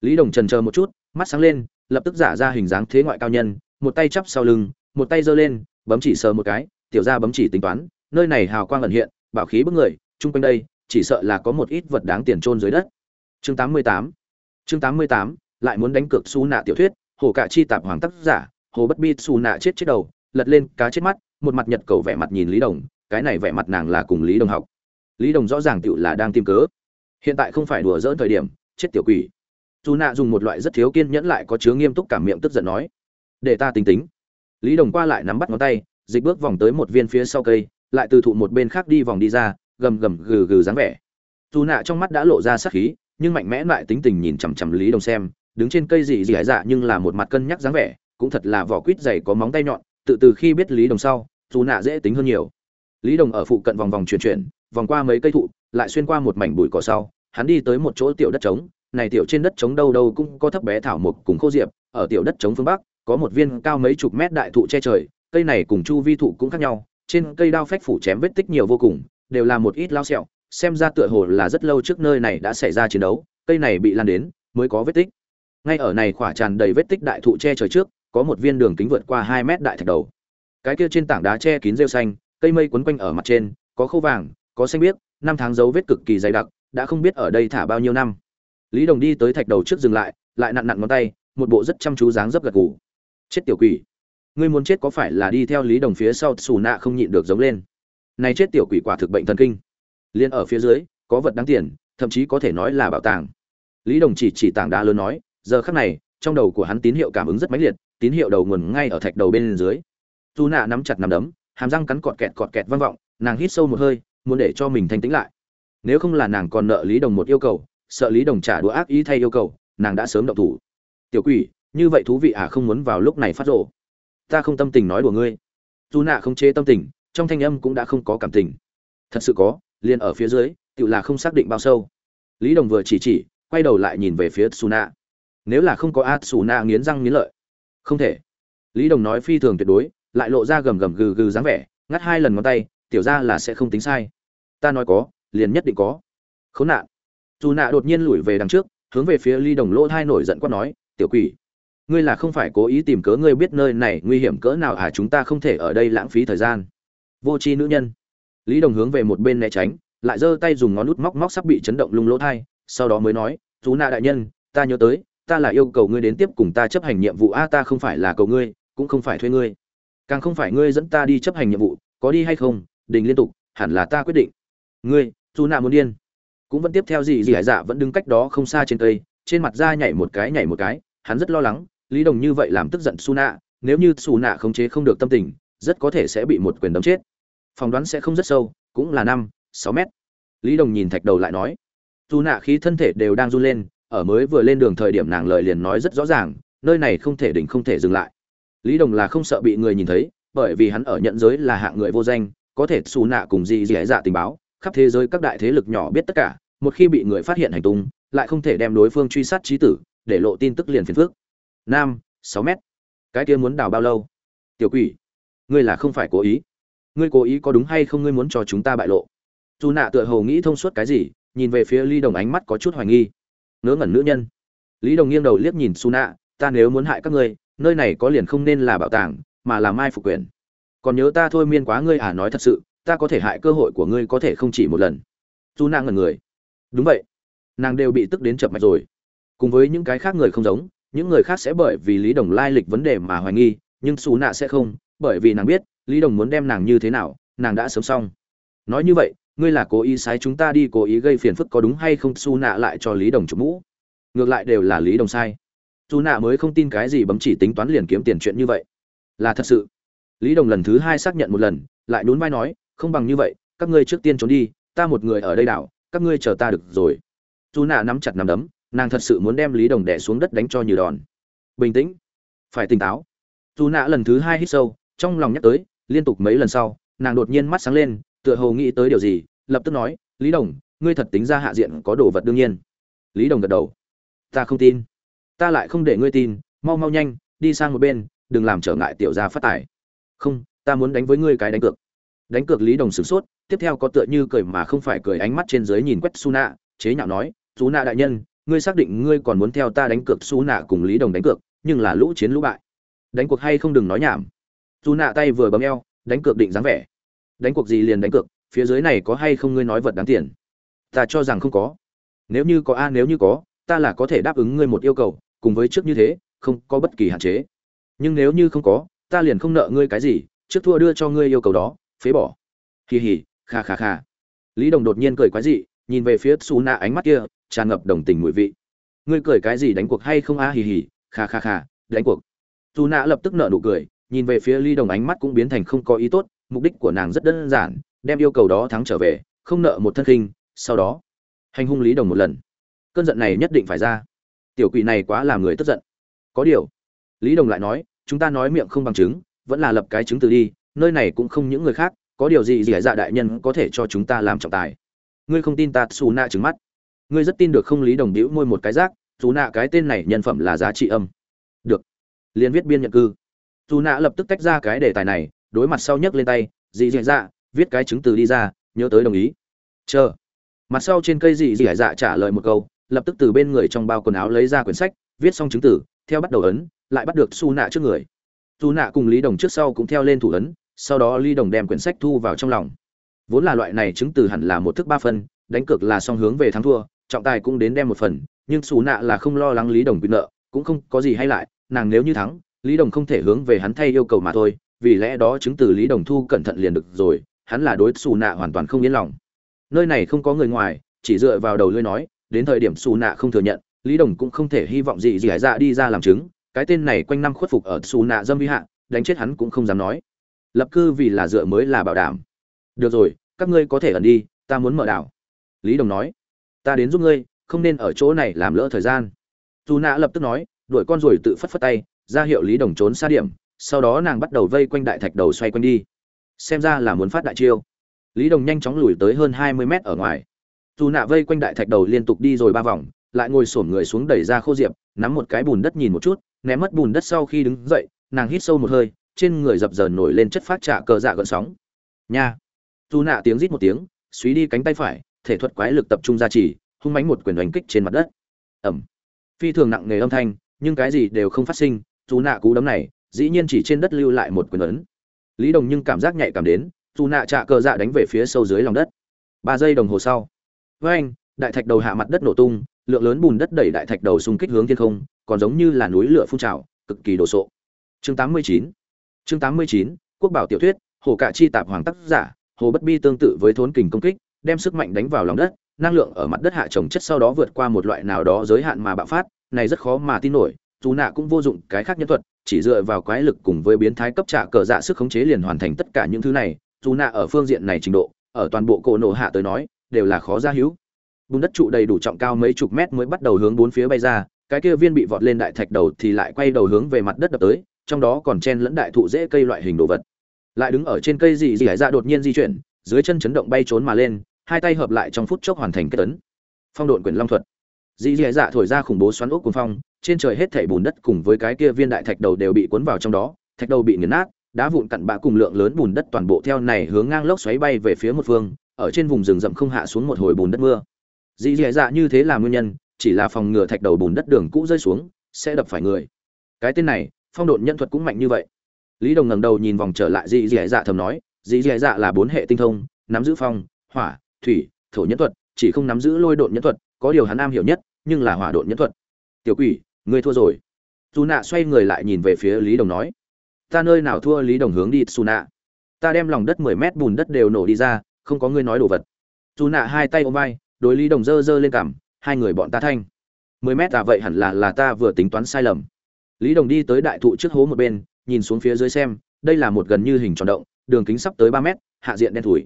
Lý đồng trần chờ một chút, mắt sáng lên, lập tức giả ra hình dáng thế ngoại cao nhân, một tay chắp sau lưng, một tay giơ lên, bấm chỉ sờ một cái, tiểu ra bấm chỉ tính toán, nơi này hào quang ẩn hiện, bảo khí bức người, chung quanh đây chỉ sợ là có một ít vật đáng tiền trôn dưới đất. Chương 88 chương 88 lại muốn đánh cược su nạ tiểu thuyết, hồ cả chi tạp hoàng tác giả, hồ bất bi su nạ chết chết đầu, lật lên cá chết mắt, một mặt nhật cầu vẻ mặt nhìn lý đồng, cái này vẻ mặt nàng là cùng lý đồng học. Lý đồng rõ ràng tựu là đang tìm cớ. Hiện tại không phải đùa dỡn thời điểm, chết tiểu quỷ. Dù nạ dùng một loại rất thiếu kiên nhẫn lại có chứa nghiêm túc cảm miệng tức giận nói, để ta tính tính. Lý đồng qua lại nắm bắt ngón tay, dịch bước vòng tới một viên phía sau cây, lại từ thụ một bên khác đi vòng đi ra gầm gầm gừ gừ dáng vẻ. Dù nạ trong mắt đã lộ ra sát khí, nhưng mạnh mẽ lại tính tình nhìn chằm chằm lý đồng xem, đứng trên cây gì gì hải dạ nhưng là một mặt cân nhắc dáng vẻ, cũng thật là vỏ quýt dày có móng tay nhọn, tự từ khi biết lý đồng sau, dù nạ dễ tính hơn nhiều. Lý đồng ở phụ cận vòng vòng chuyển chuyển, vòng qua mấy cây thụ, lại xuyên qua một mảnh bụi cỏ sau, hắn đi tới một chỗ tiểu đất trống, này tiểu trên đất trống đâu đâu cũng có thấp bé thảo mộc cùng khô diệp, ở tiểu đất trống phương bắc, có một viên cao mấy chục mét đại thụ che trời, cây này cùng chu vi thụ cũng khác nhau, trên cây đao phách phủ chém vết tích nhiều vô cùng đều là một ít lao sẹo, xem ra tựa hồ là rất lâu trước nơi này đã xảy ra chiến đấu, cây này bị lan đến, mới có vết tích. Ngay ở này khỏa tràn đầy vết tích đại thụ che trời trước, có một viên đường kính vượt qua hai mét đại thạch đầu. Cái kia trên tảng đá che kín rêu xanh, cây mây quấn quanh ở mặt trên, có khâu vàng, có xanh biếc, năm tháng dấu vết cực kỳ dày đặc, đã không biết ở đây thả bao nhiêu năm. Lý đồng đi tới thạch đầu trước dừng lại lại nặn nặn ngón tay, một bộ rất chăm chú dáng dấp gật gù. Chết tiểu quỷ. Ngươi muốn chết có phải là đi theo lý đồng phía sau xù nạ không nhịn được giống lên? Này chết tiểu quỷ quả thực bệnh thần kinh. Liên ở phía dưới, có vật đáng tiền, thậm chí có thể nói là bảo tàng. Lý đồng chỉ chỉ tảng đá lớn nói, giờ khắc này, trong đầu của hắn tín hiệu cảm ứng rất mãnh liệt, tín hiệu đầu nguồn ngay ở thạch đầu bên dưới. Dù nạ nắm chặt nắm đấm, hàm răng cắn cọt kẹt cọt kẹt vang vọng, nàng hít sâu một hơi, muốn để cho mình thanh tĩnh lại. Nếu không là nàng còn nợ lý đồng một yêu cầu, sợ lý đồng trả đũa ác ý thay yêu cầu, nàng đã sớm động thủ. Tiểu quỷ, như vậy thú vị à không muốn vào lúc này phát rộ ta không tâm tình nói đùa ngươi. Dù nạ không chế tâm tình trong thanh âm cũng đã không có cảm tình. Thật sự có, liền ở phía dưới tự là không xác định bao sâu. Lý đồng vừa chỉ chỉ, quay đầu lại nhìn về phía suna nếu là không có a suna nghiến răng nghiến lợi. Không thể. Lý đồng nói phi thường tuyệt đối, lại lộ ra gầm gầm gừ gừ dáng vẻ, ngắt hai lần ngón tay, tiểu ra là sẽ không tính sai. Ta nói có, liền nhất định có. Khốn nạn. Dù nạ đột nhiên lùi về đằng trước, hướng về phía ly đồng lỗ thai nổi giận quát nói, tiểu quỷ, ngươi là không phải cố ý tìm cớ ngươi biết nơi này nguy hiểm cỡ nào à chúng ta không thể ở đây lãng phí thời gian vô tri nữ nhân. Lý đồng hướng về một bên né tránh, lại giơ tay dùng ngón nút móc móc sắp bị chấn động lung lỗ thai, sau đó mới nói chú nạ đại nhân, ta nhớ tới, ta là yêu cầu ngươi đến tiếp cùng ta chấp hành nhiệm vụ. A, ta không phải là cầu ngươi, cũng không phải thuê ngươi. Càng không phải ngươi dẫn ta đi chấp hành nhiệm vụ, có đi hay không, đình liên tục, hẳn là ta quyết định. Ngươi chú nạ muốn điên. Cũng vẫn tiếp theo gì gì hải dạ vẫn đứng cách đó không xa trên cây, trên mặt da nhảy một cái nhảy một cái, hắn rất lo lắng, lý đồng như vậy làm tức giận su nạ nếu như su nạ khống chế không được tâm tình, rất có thể sẽ bị một quyền đấm chết phỏng đoán sẽ không rất sâu, cũng là năm, sáu mét. Lý đồng nhìn thạch đầu lại nói, dù nạ khí thân thể đều đang run lên, ở mới vừa lên đường thời điểm nàng lời liền nói rất rõ ràng, nơi này không thể đỉnh không thể dừng lại. Lý đồng là không sợ bị người nhìn thấy, bởi vì hắn ở nhận giới là hạng người vô danh, có thể xù nạ cùng gì dì dạ tình báo, khắp thế giới các đại thế lực nhỏ biết tất cả, một khi bị người phát hiện hành tung, lại không thể đem đối phương truy sát trí tử, để lộ tin tức liền phiền phước nam, sáu mét. Cái kia muốn đào bao lâu? Tiểu quỷ, ngươi là không phải cố ý ngươi cố ý có đúng hay không ngươi muốn cho chúng ta bại lộ? Dù nạ tựa hồ nghĩ thông suốt cái gì, nhìn về phía ly đồng ánh mắt có chút hoài nghi. Ngớ ngẩn nữ nhân. Lý đồng nghiêng đầu liếc nhìn su nạ ta nếu muốn hại các ngươi, nơi này có liền không nên là bảo tàng, mà là mai phục quyền. Còn nhớ ta thôi miên quá ngươi à nói thật sự, ta có thể hại cơ hội của ngươi có thể không chỉ một lần. Su nạ ngẩn người. Đúng vậy. Nàng đều bị tức đến chập mạch rồi. Cùng với những cái khác người không giống, những người khác sẽ bởi vì lý đồng lai lịch vấn đề mà hoài nghi, nhưng su nạ sẽ không, bởi vì nàng biết lý đồng muốn đem nàng như thế nào, nàng đã sớm xong. Nói như vậy, ngươi là cố ý sai chúng ta đi, cố ý gây phiền phức có đúng hay không? Su nạ lại cho lý đồng chụp mũ. Ngược lại đều là lý đồng sai. Su nạ mới không tin cái gì bấm chỉ tính toán liền kiếm tiền chuyện như vậy. Là thật sự. Lý đồng lần thứ hai xác nhận một lần, lại nhún vai nói, không bằng như vậy, các ngươi trước tiên trốn đi, ta một người ở đây đảo, các ngươi chờ ta được rồi. Su nạ nắm chặt nắm đấm, nàng thật sự muốn đem lý đồng đẻ xuống đất đánh cho như đòn. Bình tĩnh, phải tỉnh táo. Su nạ lần thứ hai hít sâu, trong lòng nhắc tới liên tục mấy lần sau, nàng đột nhiên mắt sáng lên, tựa hồ nghĩ tới điều gì, lập tức nói, lý đồng, ngươi thật tính ra hạ diện có đồ vật đương nhiên. Lý đồng gật đầu. Ta không tin. Ta lại không để ngươi tin. Mau mau nhanh, đi sang một bên, đừng làm trở ngại tiểu gia phát tài. Không, ta muốn đánh với ngươi cái đánh cược. Đánh cược lý đồng sửng sốt, tiếp theo có tựa như cười mà không phải cười ánh mắt trên dưới nhìn quét su nạ chế nhạo nói su nạ đại nhân, ngươi xác định ngươi còn muốn theo ta đánh cược su nạ cùng lý đồng đánh cược, nhưng là lũ chiến lũ bại. Đánh cuộc hay không đừng nói nhảm dù nạ tay vừa bấm eo đánh cược định dáng vẻ. Đánh cuộc gì liền đánh cược phía dưới này có hay không ngươi nói vật đáng tiền? Ta cho rằng không có. Nếu như có a nếu như có ta là có thể đáp ứng ngươi một yêu cầu cùng với trước như thế không có bất kỳ hạn chế. Nhưng nếu như không có ta liền không nợ ngươi cái gì trước thua đưa cho ngươi yêu cầu đó phế bỏ. Kỳ hỉ kha kha kha. Lý đồng đột nhiên cười quái dị nhìn về phía xù nạ ánh mắt kia tràn ngập đồng tình mùi vị. Ngươi cười cái gì đánh cuộc hay không a? À, hì hì kha kha kha đánh cuộc. Xù nạ lập tức nợ nụ cười nhìn về phía lý đồng ánh mắt cũng biến thành không có ý tốt, mục đích của nàng rất đơn giản, đem yêu cầu đó thắng trở về, không nợ một thân khinh, sau đó, hành hung lý đồng một lần. Cơn giận này nhất định phải ra. Tiểu quỷ này quá làm người tức giận. Có điều, lý đồng lại nói, chúng ta nói miệng không bằng chứng, vẫn là lập cái chứng từ đi, nơi này cũng không những người khác, có điều gì gì dạ đại nhân có thể cho chúng ta làm trọng tài. Ngươi không tin ta xù nạ trứng mắt. Ngươi rất tin được không, lý đồng đĩu môi một cái rác xù nạ cái tên này nhân phẩm là giá trị âm. Được. Liền viết biên nhận cư xù nạ lập tức tách ra cái đề tài này, đối mặt sau nhấc lên tay dị dị dạ viết cái chứng từ đi ra, nhớ tới đồng ý. Chờ. Mặt sau trên cây dị dị dạ trả lời một câu, lập tức từ bên người trong bao quần áo lấy ra quyển sách, viết xong chứng từ, theo bắt đầu ấn, lại bắt được su nạ trước người. Su nạ cùng lý đồng trước sau cũng theo lên thủ ấn, sau đó lý đồng đem quyển sách thu vào trong lòng. Vốn là loại này chứng từ hẳn là một thức ba phân đánh cược là song hướng về thắng thua, trọng tài cũng đến đem một phần, nhưng Su nạ là không lo lắng lý đồng bị nợ, cũng không có gì hay lại, nàng nếu như thắng lý đồng không thể hướng về hắn thay yêu cầu mà thôi, vì lẽ đó chứng từ lý đồng thu cẩn thận liền được rồi, hắn là đối xù nạ hoàn toàn không yên lòng. Nơi này không có người ngoài, chỉ dựa vào đầu lưỡi nói, đến thời điểm xù nạ không thừa nhận, lý đồng cũng không thể hy vọng gì gì hải dạ đi ra làm chứng, cái tên này quanh năm khuất phục ở xù nạ dâm vi hạ, đánh chết hắn cũng không dám nói. Lập cư vì là dựa mới là bảo đảm. Được rồi, các ngươi có thể ẩn đi, ta muốn mở đảo. Lý đồng nói, ta đến giúp ngươi, không nên ở chỗ này làm lỡ thời gian. Dù nạ lập tức nói, đuổi con rồi tự phất phất tay ra hiệu lý đồng trốn xa điểm, sau đó nàng bắt đầu vây quanh đại thạch đầu xoay quanh đi. Xem ra là muốn phát đại chiêu. Lý đồng nhanh chóng lùi tới hơn hai mươi mét ở ngoài. Dù nạ vây quanh đại thạch đầu liên tục đi rồi ba vòng, lại ngồi xổm người xuống đẩy ra khô diệp, nắm một cái bùn đất nhìn một chút, ném mất bùn đất sau khi đứng dậy, nàng hít sâu một hơi, trên người dập dờn nổi lên chất phát trạ cờ dạ gợn sóng. Nha! Dù nạ tiếng rít một tiếng, suý đi cánh tay phải, thể thuật quái lực tập trung ra chỉ hung mánh một quyền đánh kích trên mặt đất. Ẩm! Phi thường nặng nề âm thanh, nhưng cái gì đều không phát sinh dù nạ cú đấm này, dĩ nhiên chỉ trên đất lưu lại một quyền ấn. Lý đồng nhưng cảm giác nhạy cảm đến dù nạ trạ cờ dạ đánh về phía sâu dưới lòng đất. Ba giây đồng hồ sau, với anh, đại thạch đầu hạ mặt đất nổ tung, lượng lớn bùn đất đẩy đại thạch đầu xung kích hướng thiên không, còn giống như là núi lửa phun trào, cực kỳ đồ sộ. Chương 89 chương 89 quốc bảo tiểu thuyết, hồ cạ chi tạp hoàng tác giả, hồ bất bi tương tự với thốn kình công kích, đem sức mạnh đánh vào lòng đất, năng lượng ở mặt đất hạ trồng chất sau đó vượt qua một loại nào đó giới hạn mà bạo phát, này rất khó mà tin nổi dù nạ cũng vô dụng cái khác nhân thuật, chỉ dựa vào quái lực cùng với biến thái cấp trạ cờ dạ sức khống chế liền hoàn thành tất cả những thứ này. Dù nạ ở phương diện này trình độ, ở toàn bộ cổ nổ hạ tới nói, đều là khó ra hữu. Bùn đất trụ đầy đủ trọng cao mấy chục mét mới bắt đầu hướng bốn phía bay ra, cái kia viên bị vọt lên đại thạch đầu thì lại quay đầu hướng về mặt đất đập tới, trong đó còn chen lẫn đại thụ dễ cây loại hình đồ vật. Lại đứng ở trên cây gì gì hải ra đột nhiên di chuyển, dưới chân chấn động bay trốn mà lên, hai tay hợp lại trong phút chốc hoàn thành kết tấn. Phong độn quyển long thuật. Dì dì dạ thổi ra khủng bố xoắn ốc cuồng phong trên trời hết thảy bùn đất cùng với cái kia viên đại thạch đầu đều bị cuốn vào trong đó, thạch đầu bị nghiền nát, đá vụn cặn bã cùng lượng lớn bùn đất toàn bộ theo này hướng ngang lốc xoáy bay về phía một phương, ở trên vùng rừng rậm không hạ xuống một hồi bùn đất mưa. Dĩ dĩ dạ như thế là nguyên nhân, chỉ là phòng ngừa thạch đầu bùn đất đường cũ rơi xuống, sẽ đập phải người. Cái tên này, phong độn nhân thuật cũng mạnh như vậy. Lý đồng ngẩng đầu nhìn vòng trở lại dĩ dĩ dạ thầm nói dĩ dĩ dạ là bốn hệ tinh thông, nắm giữ phong, hỏa, thủy, thổ nhân thuật, chỉ không nắm giữ lôi độn nhân thuật, có điều hắn am hiểu nhất, nhưng là hỏa độn nhân thuật. Tiểu quỷ ngươi thua rồi. Dù nạ xoay người lại nhìn về phía lý đồng nói, ta nơi nào thua lý đồng hướng đi xù nạ ta đem lòng đất mười mét bùn đất đều nổ đi ra, không có ngươi nói đồ vật. Dù nạ hai tay ôm vai, đối lý đồng dơ dơ lên cằm, hai người bọn ta thanh. Mười mét à vậy hẳn là là ta vừa tính toán sai lầm. Lý đồng đi tới đại thụ trước hố một bên, nhìn xuống phía dưới xem, đây là một gần như hình tròn động, đường kính sắp tới ba mét, hạ diện đen thủi.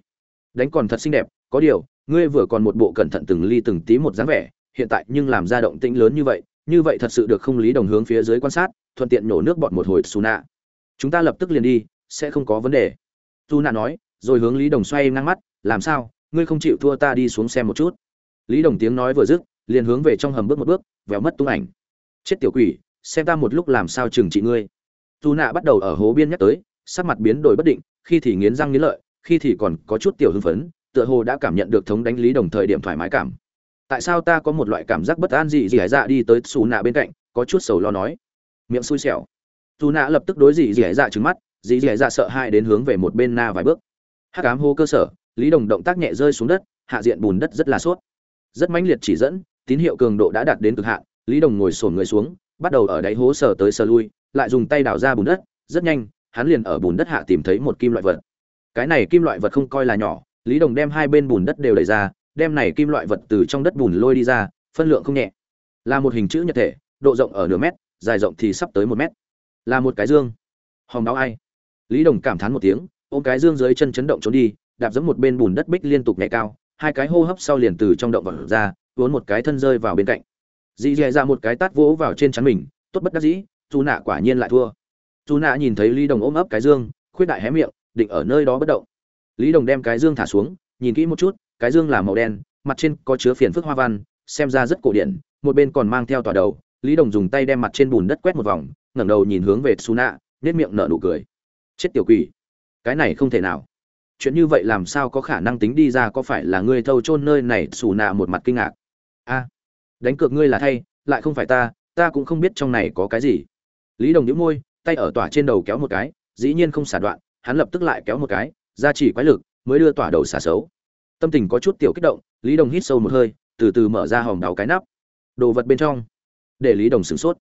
Đánh còn thật xinh đẹp, có điều, ngươi vừa còn một bộ cẩn thận từng ly từng tí một dáng vẻ, hiện tại nhưng làm ra động tĩnh lớn như vậy như vậy thật sự được không lý đồng hướng phía dưới quan sát, thuận tiện nhổ nước bọt một hồi xù nạ chúng ta lập tức liền đi, sẽ không có vấn đề. Xù nạ nói, rồi hướng lý đồng xoay ngang mắt, làm sao? Ngươi không chịu thua ta đi xuống xem một chút. Lý đồng tiếng nói vừa dứt, liền hướng về trong hầm bước một bước véo mất tung ảnh. Chết tiểu quỷ, xem ta một lúc làm sao trừng trị ngươi. Tu nạ bắt đầu ở hố biên nhắc tới, sắc mặt biến đổi bất định, khi thì nghiến răng nghiến lợi, khi thì còn có chút tiểu hưng phấn, tựa hồ đã cảm nhận được thống đánh lý đồng thời điểm thoải mái cảm tại sao ta có một loại cảm giác bất an gì gì hải dạ đi tới xù nạ bên cạnh có chút sầu lo nói. Miệng xui xẻo. Dù nạ lập tức đối dị dị dạ trứng mắt dị dị dạ sợ hãi đến hướng về một bên na vài bước. Hát cám hô cơ sở lý đồng động tác nhẹ rơi xuống đất hạ diện bùn đất rất là suốt, rất mãnh liệt chỉ dẫn tín hiệu cường độ đã đạt đến cực hạn lý đồng ngồi sổn người xuống bắt đầu ở đáy hố sờ tới sờ lui lại dùng tay đào ra bùn đất rất nhanh hắn liền ở bùn đất hạ tìm thấy một kim loại vật. Cái này kim loại vật không coi là nhỏ lý đồng đem hai bên bùn đất đều đẩy ra đem này kim loại vật từ trong đất bùn lôi đi ra, phân lượng không nhẹ. Là một hình chữ nhật thể, độ rộng ở nửa mét, dài rộng thì sắp tới một mét. Là một cái dương. Hồng đáo ai? Lý đồng cảm thán một tiếng, ôm cái dương dưới chân chấn động trốn đi, đạp giẫm một bên bùn đất bích liên tục nhảy cao, hai cái hô hấp sau liền từ trong động vật ra, vốn một cái thân rơi vào bên cạnh. Dĩ dè ra một cái tát vỗ vào trên chắn mình, tốt bất đắc dĩ chú nạ quả nhiên lại thua. Chú nạ nhìn thấy lý đồng ôm ấp cái dương, khuyết đại hé miệng, định ở nơi đó bất động. Lý đồng đem cái dương thả xuống, nhìn kỹ một chút cái dương là màu đen, mặt trên có chứa phiền phức hoa văn, xem ra rất cổ điển, một bên còn mang theo tòa đầu. Lý đồng dùng tay đem mặt trên bùn đất quét một vòng, ngẩng đầu nhìn hướng về su nạ nết miệng nở nụ cười. Chết tiểu quỷ. Cái này không thể nào. Chuyện như vậy làm sao có khả năng tính đi ra có phải là ngươi thâu chôn nơi này? Xù nạ một mặt kinh ngạc. A, đánh cược ngươi là thay, lại không phải ta ta cũng không biết trong này có cái gì. Lý đồng nhíu môi, tay ở tỏa trên đầu kéo một cái, dĩ nhiên không xả đoạn, hắn lập tức lại kéo một cái, ra chỉ quái lực, mới đưa tỏa đầu xả xấu tâm tình có chút tiểu kích động, lý đồng hít sâu một hơi, từ từ mở ra hòm đào cái nắp. Đồ vật bên trong. Để lý đồng sửng sốt.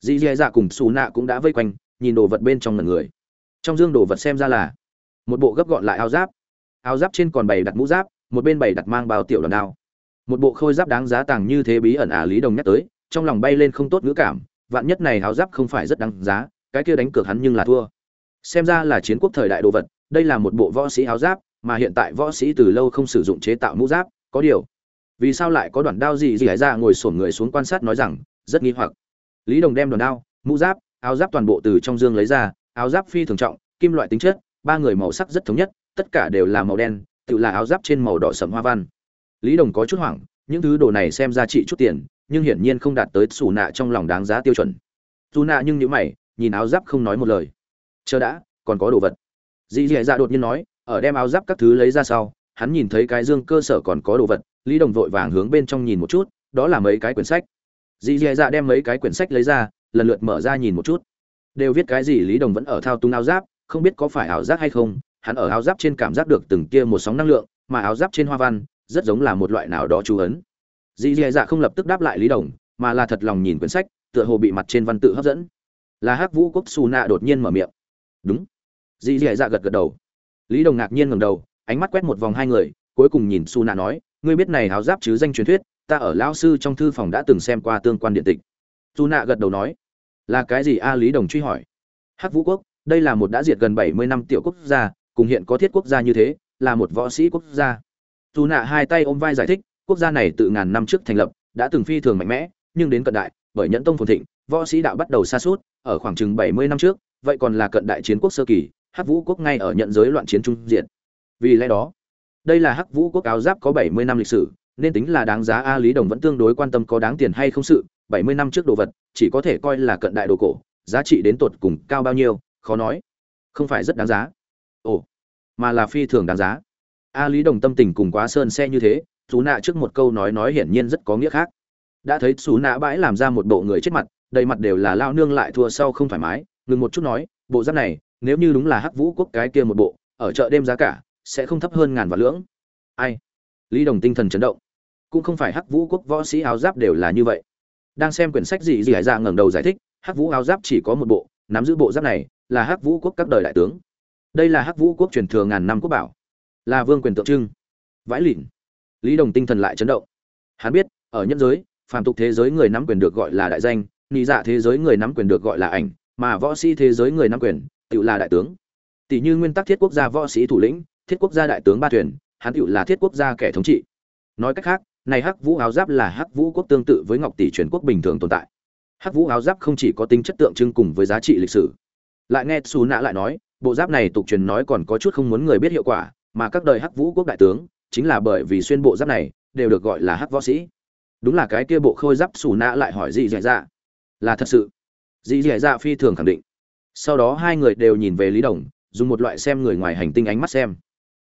Dì dì dạ cùng xù nạ cũng đã vây quanh, nhìn đồ vật bên trong ngần người. Trong dương đồ vật xem ra là một bộ gấp gọn lại áo giáp. Áo giáp trên còn bày đặt mũ giáp, một bên bày đặt mang bao tiểu đòn đao. Một bộ khôi giáp đáng giá tàng như thế bí ẩn à lý đồng nhắc tới, trong lòng bay lên không tốt ngữ cảm, vạn nhất này áo giáp không phải rất đáng giá, cái kia đánh cược hắn nhưng là thua. Xem ra là chiến quốc thời đại đồ vật, đây là một bộ võ sĩ áo giáp mà hiện tại võ sĩ từ lâu không sử dụng chế tạo mũ giáp, có điều. Vì sao lại có đoạn đao gì gì hải ra ngồi sổn người xuống quan sát nói rằng, rất nghi hoặc. Lý đồng đem đoạn đao, mũ giáp, áo giáp toàn bộ từ trong dương lấy ra, áo giáp phi thường trọng, kim loại tính chất, ba người màu sắc rất thống nhất, tất cả đều là màu đen, tự là áo giáp trên màu đỏ sầm hoa văn. Lý đồng có chút hoảng, những thứ đồ này xem ra trị chút tiền, nhưng hiển nhiên không đạt tới xù nạ trong lòng đáng giá tiêu chuẩn. Dù nạ nhưng nhữ mày, nhìn áo giáp không nói một lời. Chờ đã, còn có đồ vật. Dì dì dạ đột nhiên nói ở đem áo giáp các thứ lấy ra sau, hắn nhìn thấy cái dương cơ sở còn có đồ vật, lý đồng vội vàng hướng bên trong nhìn một chút, đó là mấy cái quyển sách. Dì dì dạ đem mấy cái quyển sách lấy ra, lần lượt mở ra nhìn một chút. Đều viết cái gì lý đồng vẫn ở thao túng áo giáp, không biết có phải áo giáp hay không, hắn ở áo giáp trên cảm giác được từng kia một sóng năng lượng, mà áo giáp trên hoa văn, rất giống là một loại nào đó chú ấn. Dì dì dạ không lập tức đáp lại lý đồng, mà là thật lòng nhìn quyển sách, tựa hồ bị mặt trên văn tự hấp dẫn. Là hắc vũ quốc xù nạ đột nhiên mở miệng. Đúng. Dì dì dạ gật gật đầu lý đồng ngạc nhiên ngầm đầu, ánh mắt quét một vòng hai người, cuối cùng nhìn su nạ nói, ngươi biết này háo giáp chứ danh truyền thuyết, ta ở lao sư trong thư phòng đã từng xem qua tương quan điện tịch. Su nạ gật đầu nói, là cái gì a? Lý đồng truy hỏi. Hắc vũ quốc, đây là một đã diệt gần bảy mươi năm tiểu quốc gia, cùng hiện có thiết quốc gia như thế, là một võ sĩ quốc gia. Su nạ hai tay ôm vai giải thích, quốc gia này từ ngàn năm trước thành lập, đã từng phi thường mạnh mẽ, nhưng đến cận đại, bởi nhẫn tông phồn thịnh, võ sĩ đạo bắt đầu xa suốt, ở khoảng chừng bảy mươi năm trước, vậy còn là cận đại chiến quốc sơ kỳ hắc vũ quốc ngay ở nhận giới loạn chiến trung diện vì lẽ đó, đây là hắc vũ quốc áo giáp có bảy mươi năm lịch sử, nên tính là đáng giá a lý đồng vẫn tương đối quan tâm có đáng tiền hay không sự, bảy mươi năm trước đồ vật, chỉ có thể coi là cận đại đồ cổ, giá trị đến tột cùng cao bao nhiêu, khó nói. Không phải rất đáng giá. Ồ, mà là phi thường đáng giá. A lý đồng tâm tình cùng quá sơn xe như thế xú nạ trước một câu nói nói hiển nhiên rất có nghĩa khác. Đã thấy xú nạ bãi làm ra một bộ người chết mặt, đầy mặt đều là lao nương lại thua sau không thoải mái, ngừng một chút nói, bộ giáp này nếu như đúng là hắc vũ quốc cái kia một bộ, ở chợ đêm giá cả sẽ không thấp hơn ngàn vạn lưỡng ai? Lý đồng tinh thần chấn động. Cũng không phải hắc vũ quốc võ sĩ áo giáp đều là như vậy. Đang xem quyển sách gì gì hải ra ngẩng đầu giải thích, hắc vũ áo giáp chỉ có một bộ, nắm giữ bộ giáp này là hắc vũ quốc các đời đại tướng. Đây là hắc vũ quốc truyền thừa ngàn năm quốc bảo. Là vương quyền tượng trưng. Vãi lìn. lý đồng tinh thần lại chấn động. Hắn biết, ở nhân giới, phàm tục thế giới người nắm quyền được gọi là đại danh nị dạ thế giới người nắm quyền được gọi là ảnh, mà võ sĩ thế giới người nắm quyền tự là đại tướng. Tỷ như nguyên tắc thiết quốc gia võ sĩ thủ lĩnh, thiết quốc gia đại tướng ba thuyền, hắn tự là thiết quốc gia kẻ thống trị. Nói cách khác, này hắc vũ áo giáp là hắc vũ quốc tương tự với ngọc tỷ truyền quốc bình thường tồn tại. Hắc vũ áo giáp không chỉ có tính chất tượng trưng cùng với giá trị lịch sử. Lại nghe xù nã lại nói, bộ giáp này tục truyền nói còn có chút không muốn người biết hiệu quả, mà các đời hắc vũ quốc đại tướng, chính là bởi vì xuyên bộ giáp này, đều được gọi là hắc võ sĩ. Đúng là cái kia bộ khôi giáp xù nã lại hỏi gì dạy ra là thật sự? Dì dạy ra dạ phi thường khẳng định sau đó hai người đều nhìn về lý đồng, dùng một loại xem người ngoài hành tinh ánh mắt xem.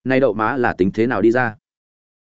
Nay đậu má là tính thế nào đi ra?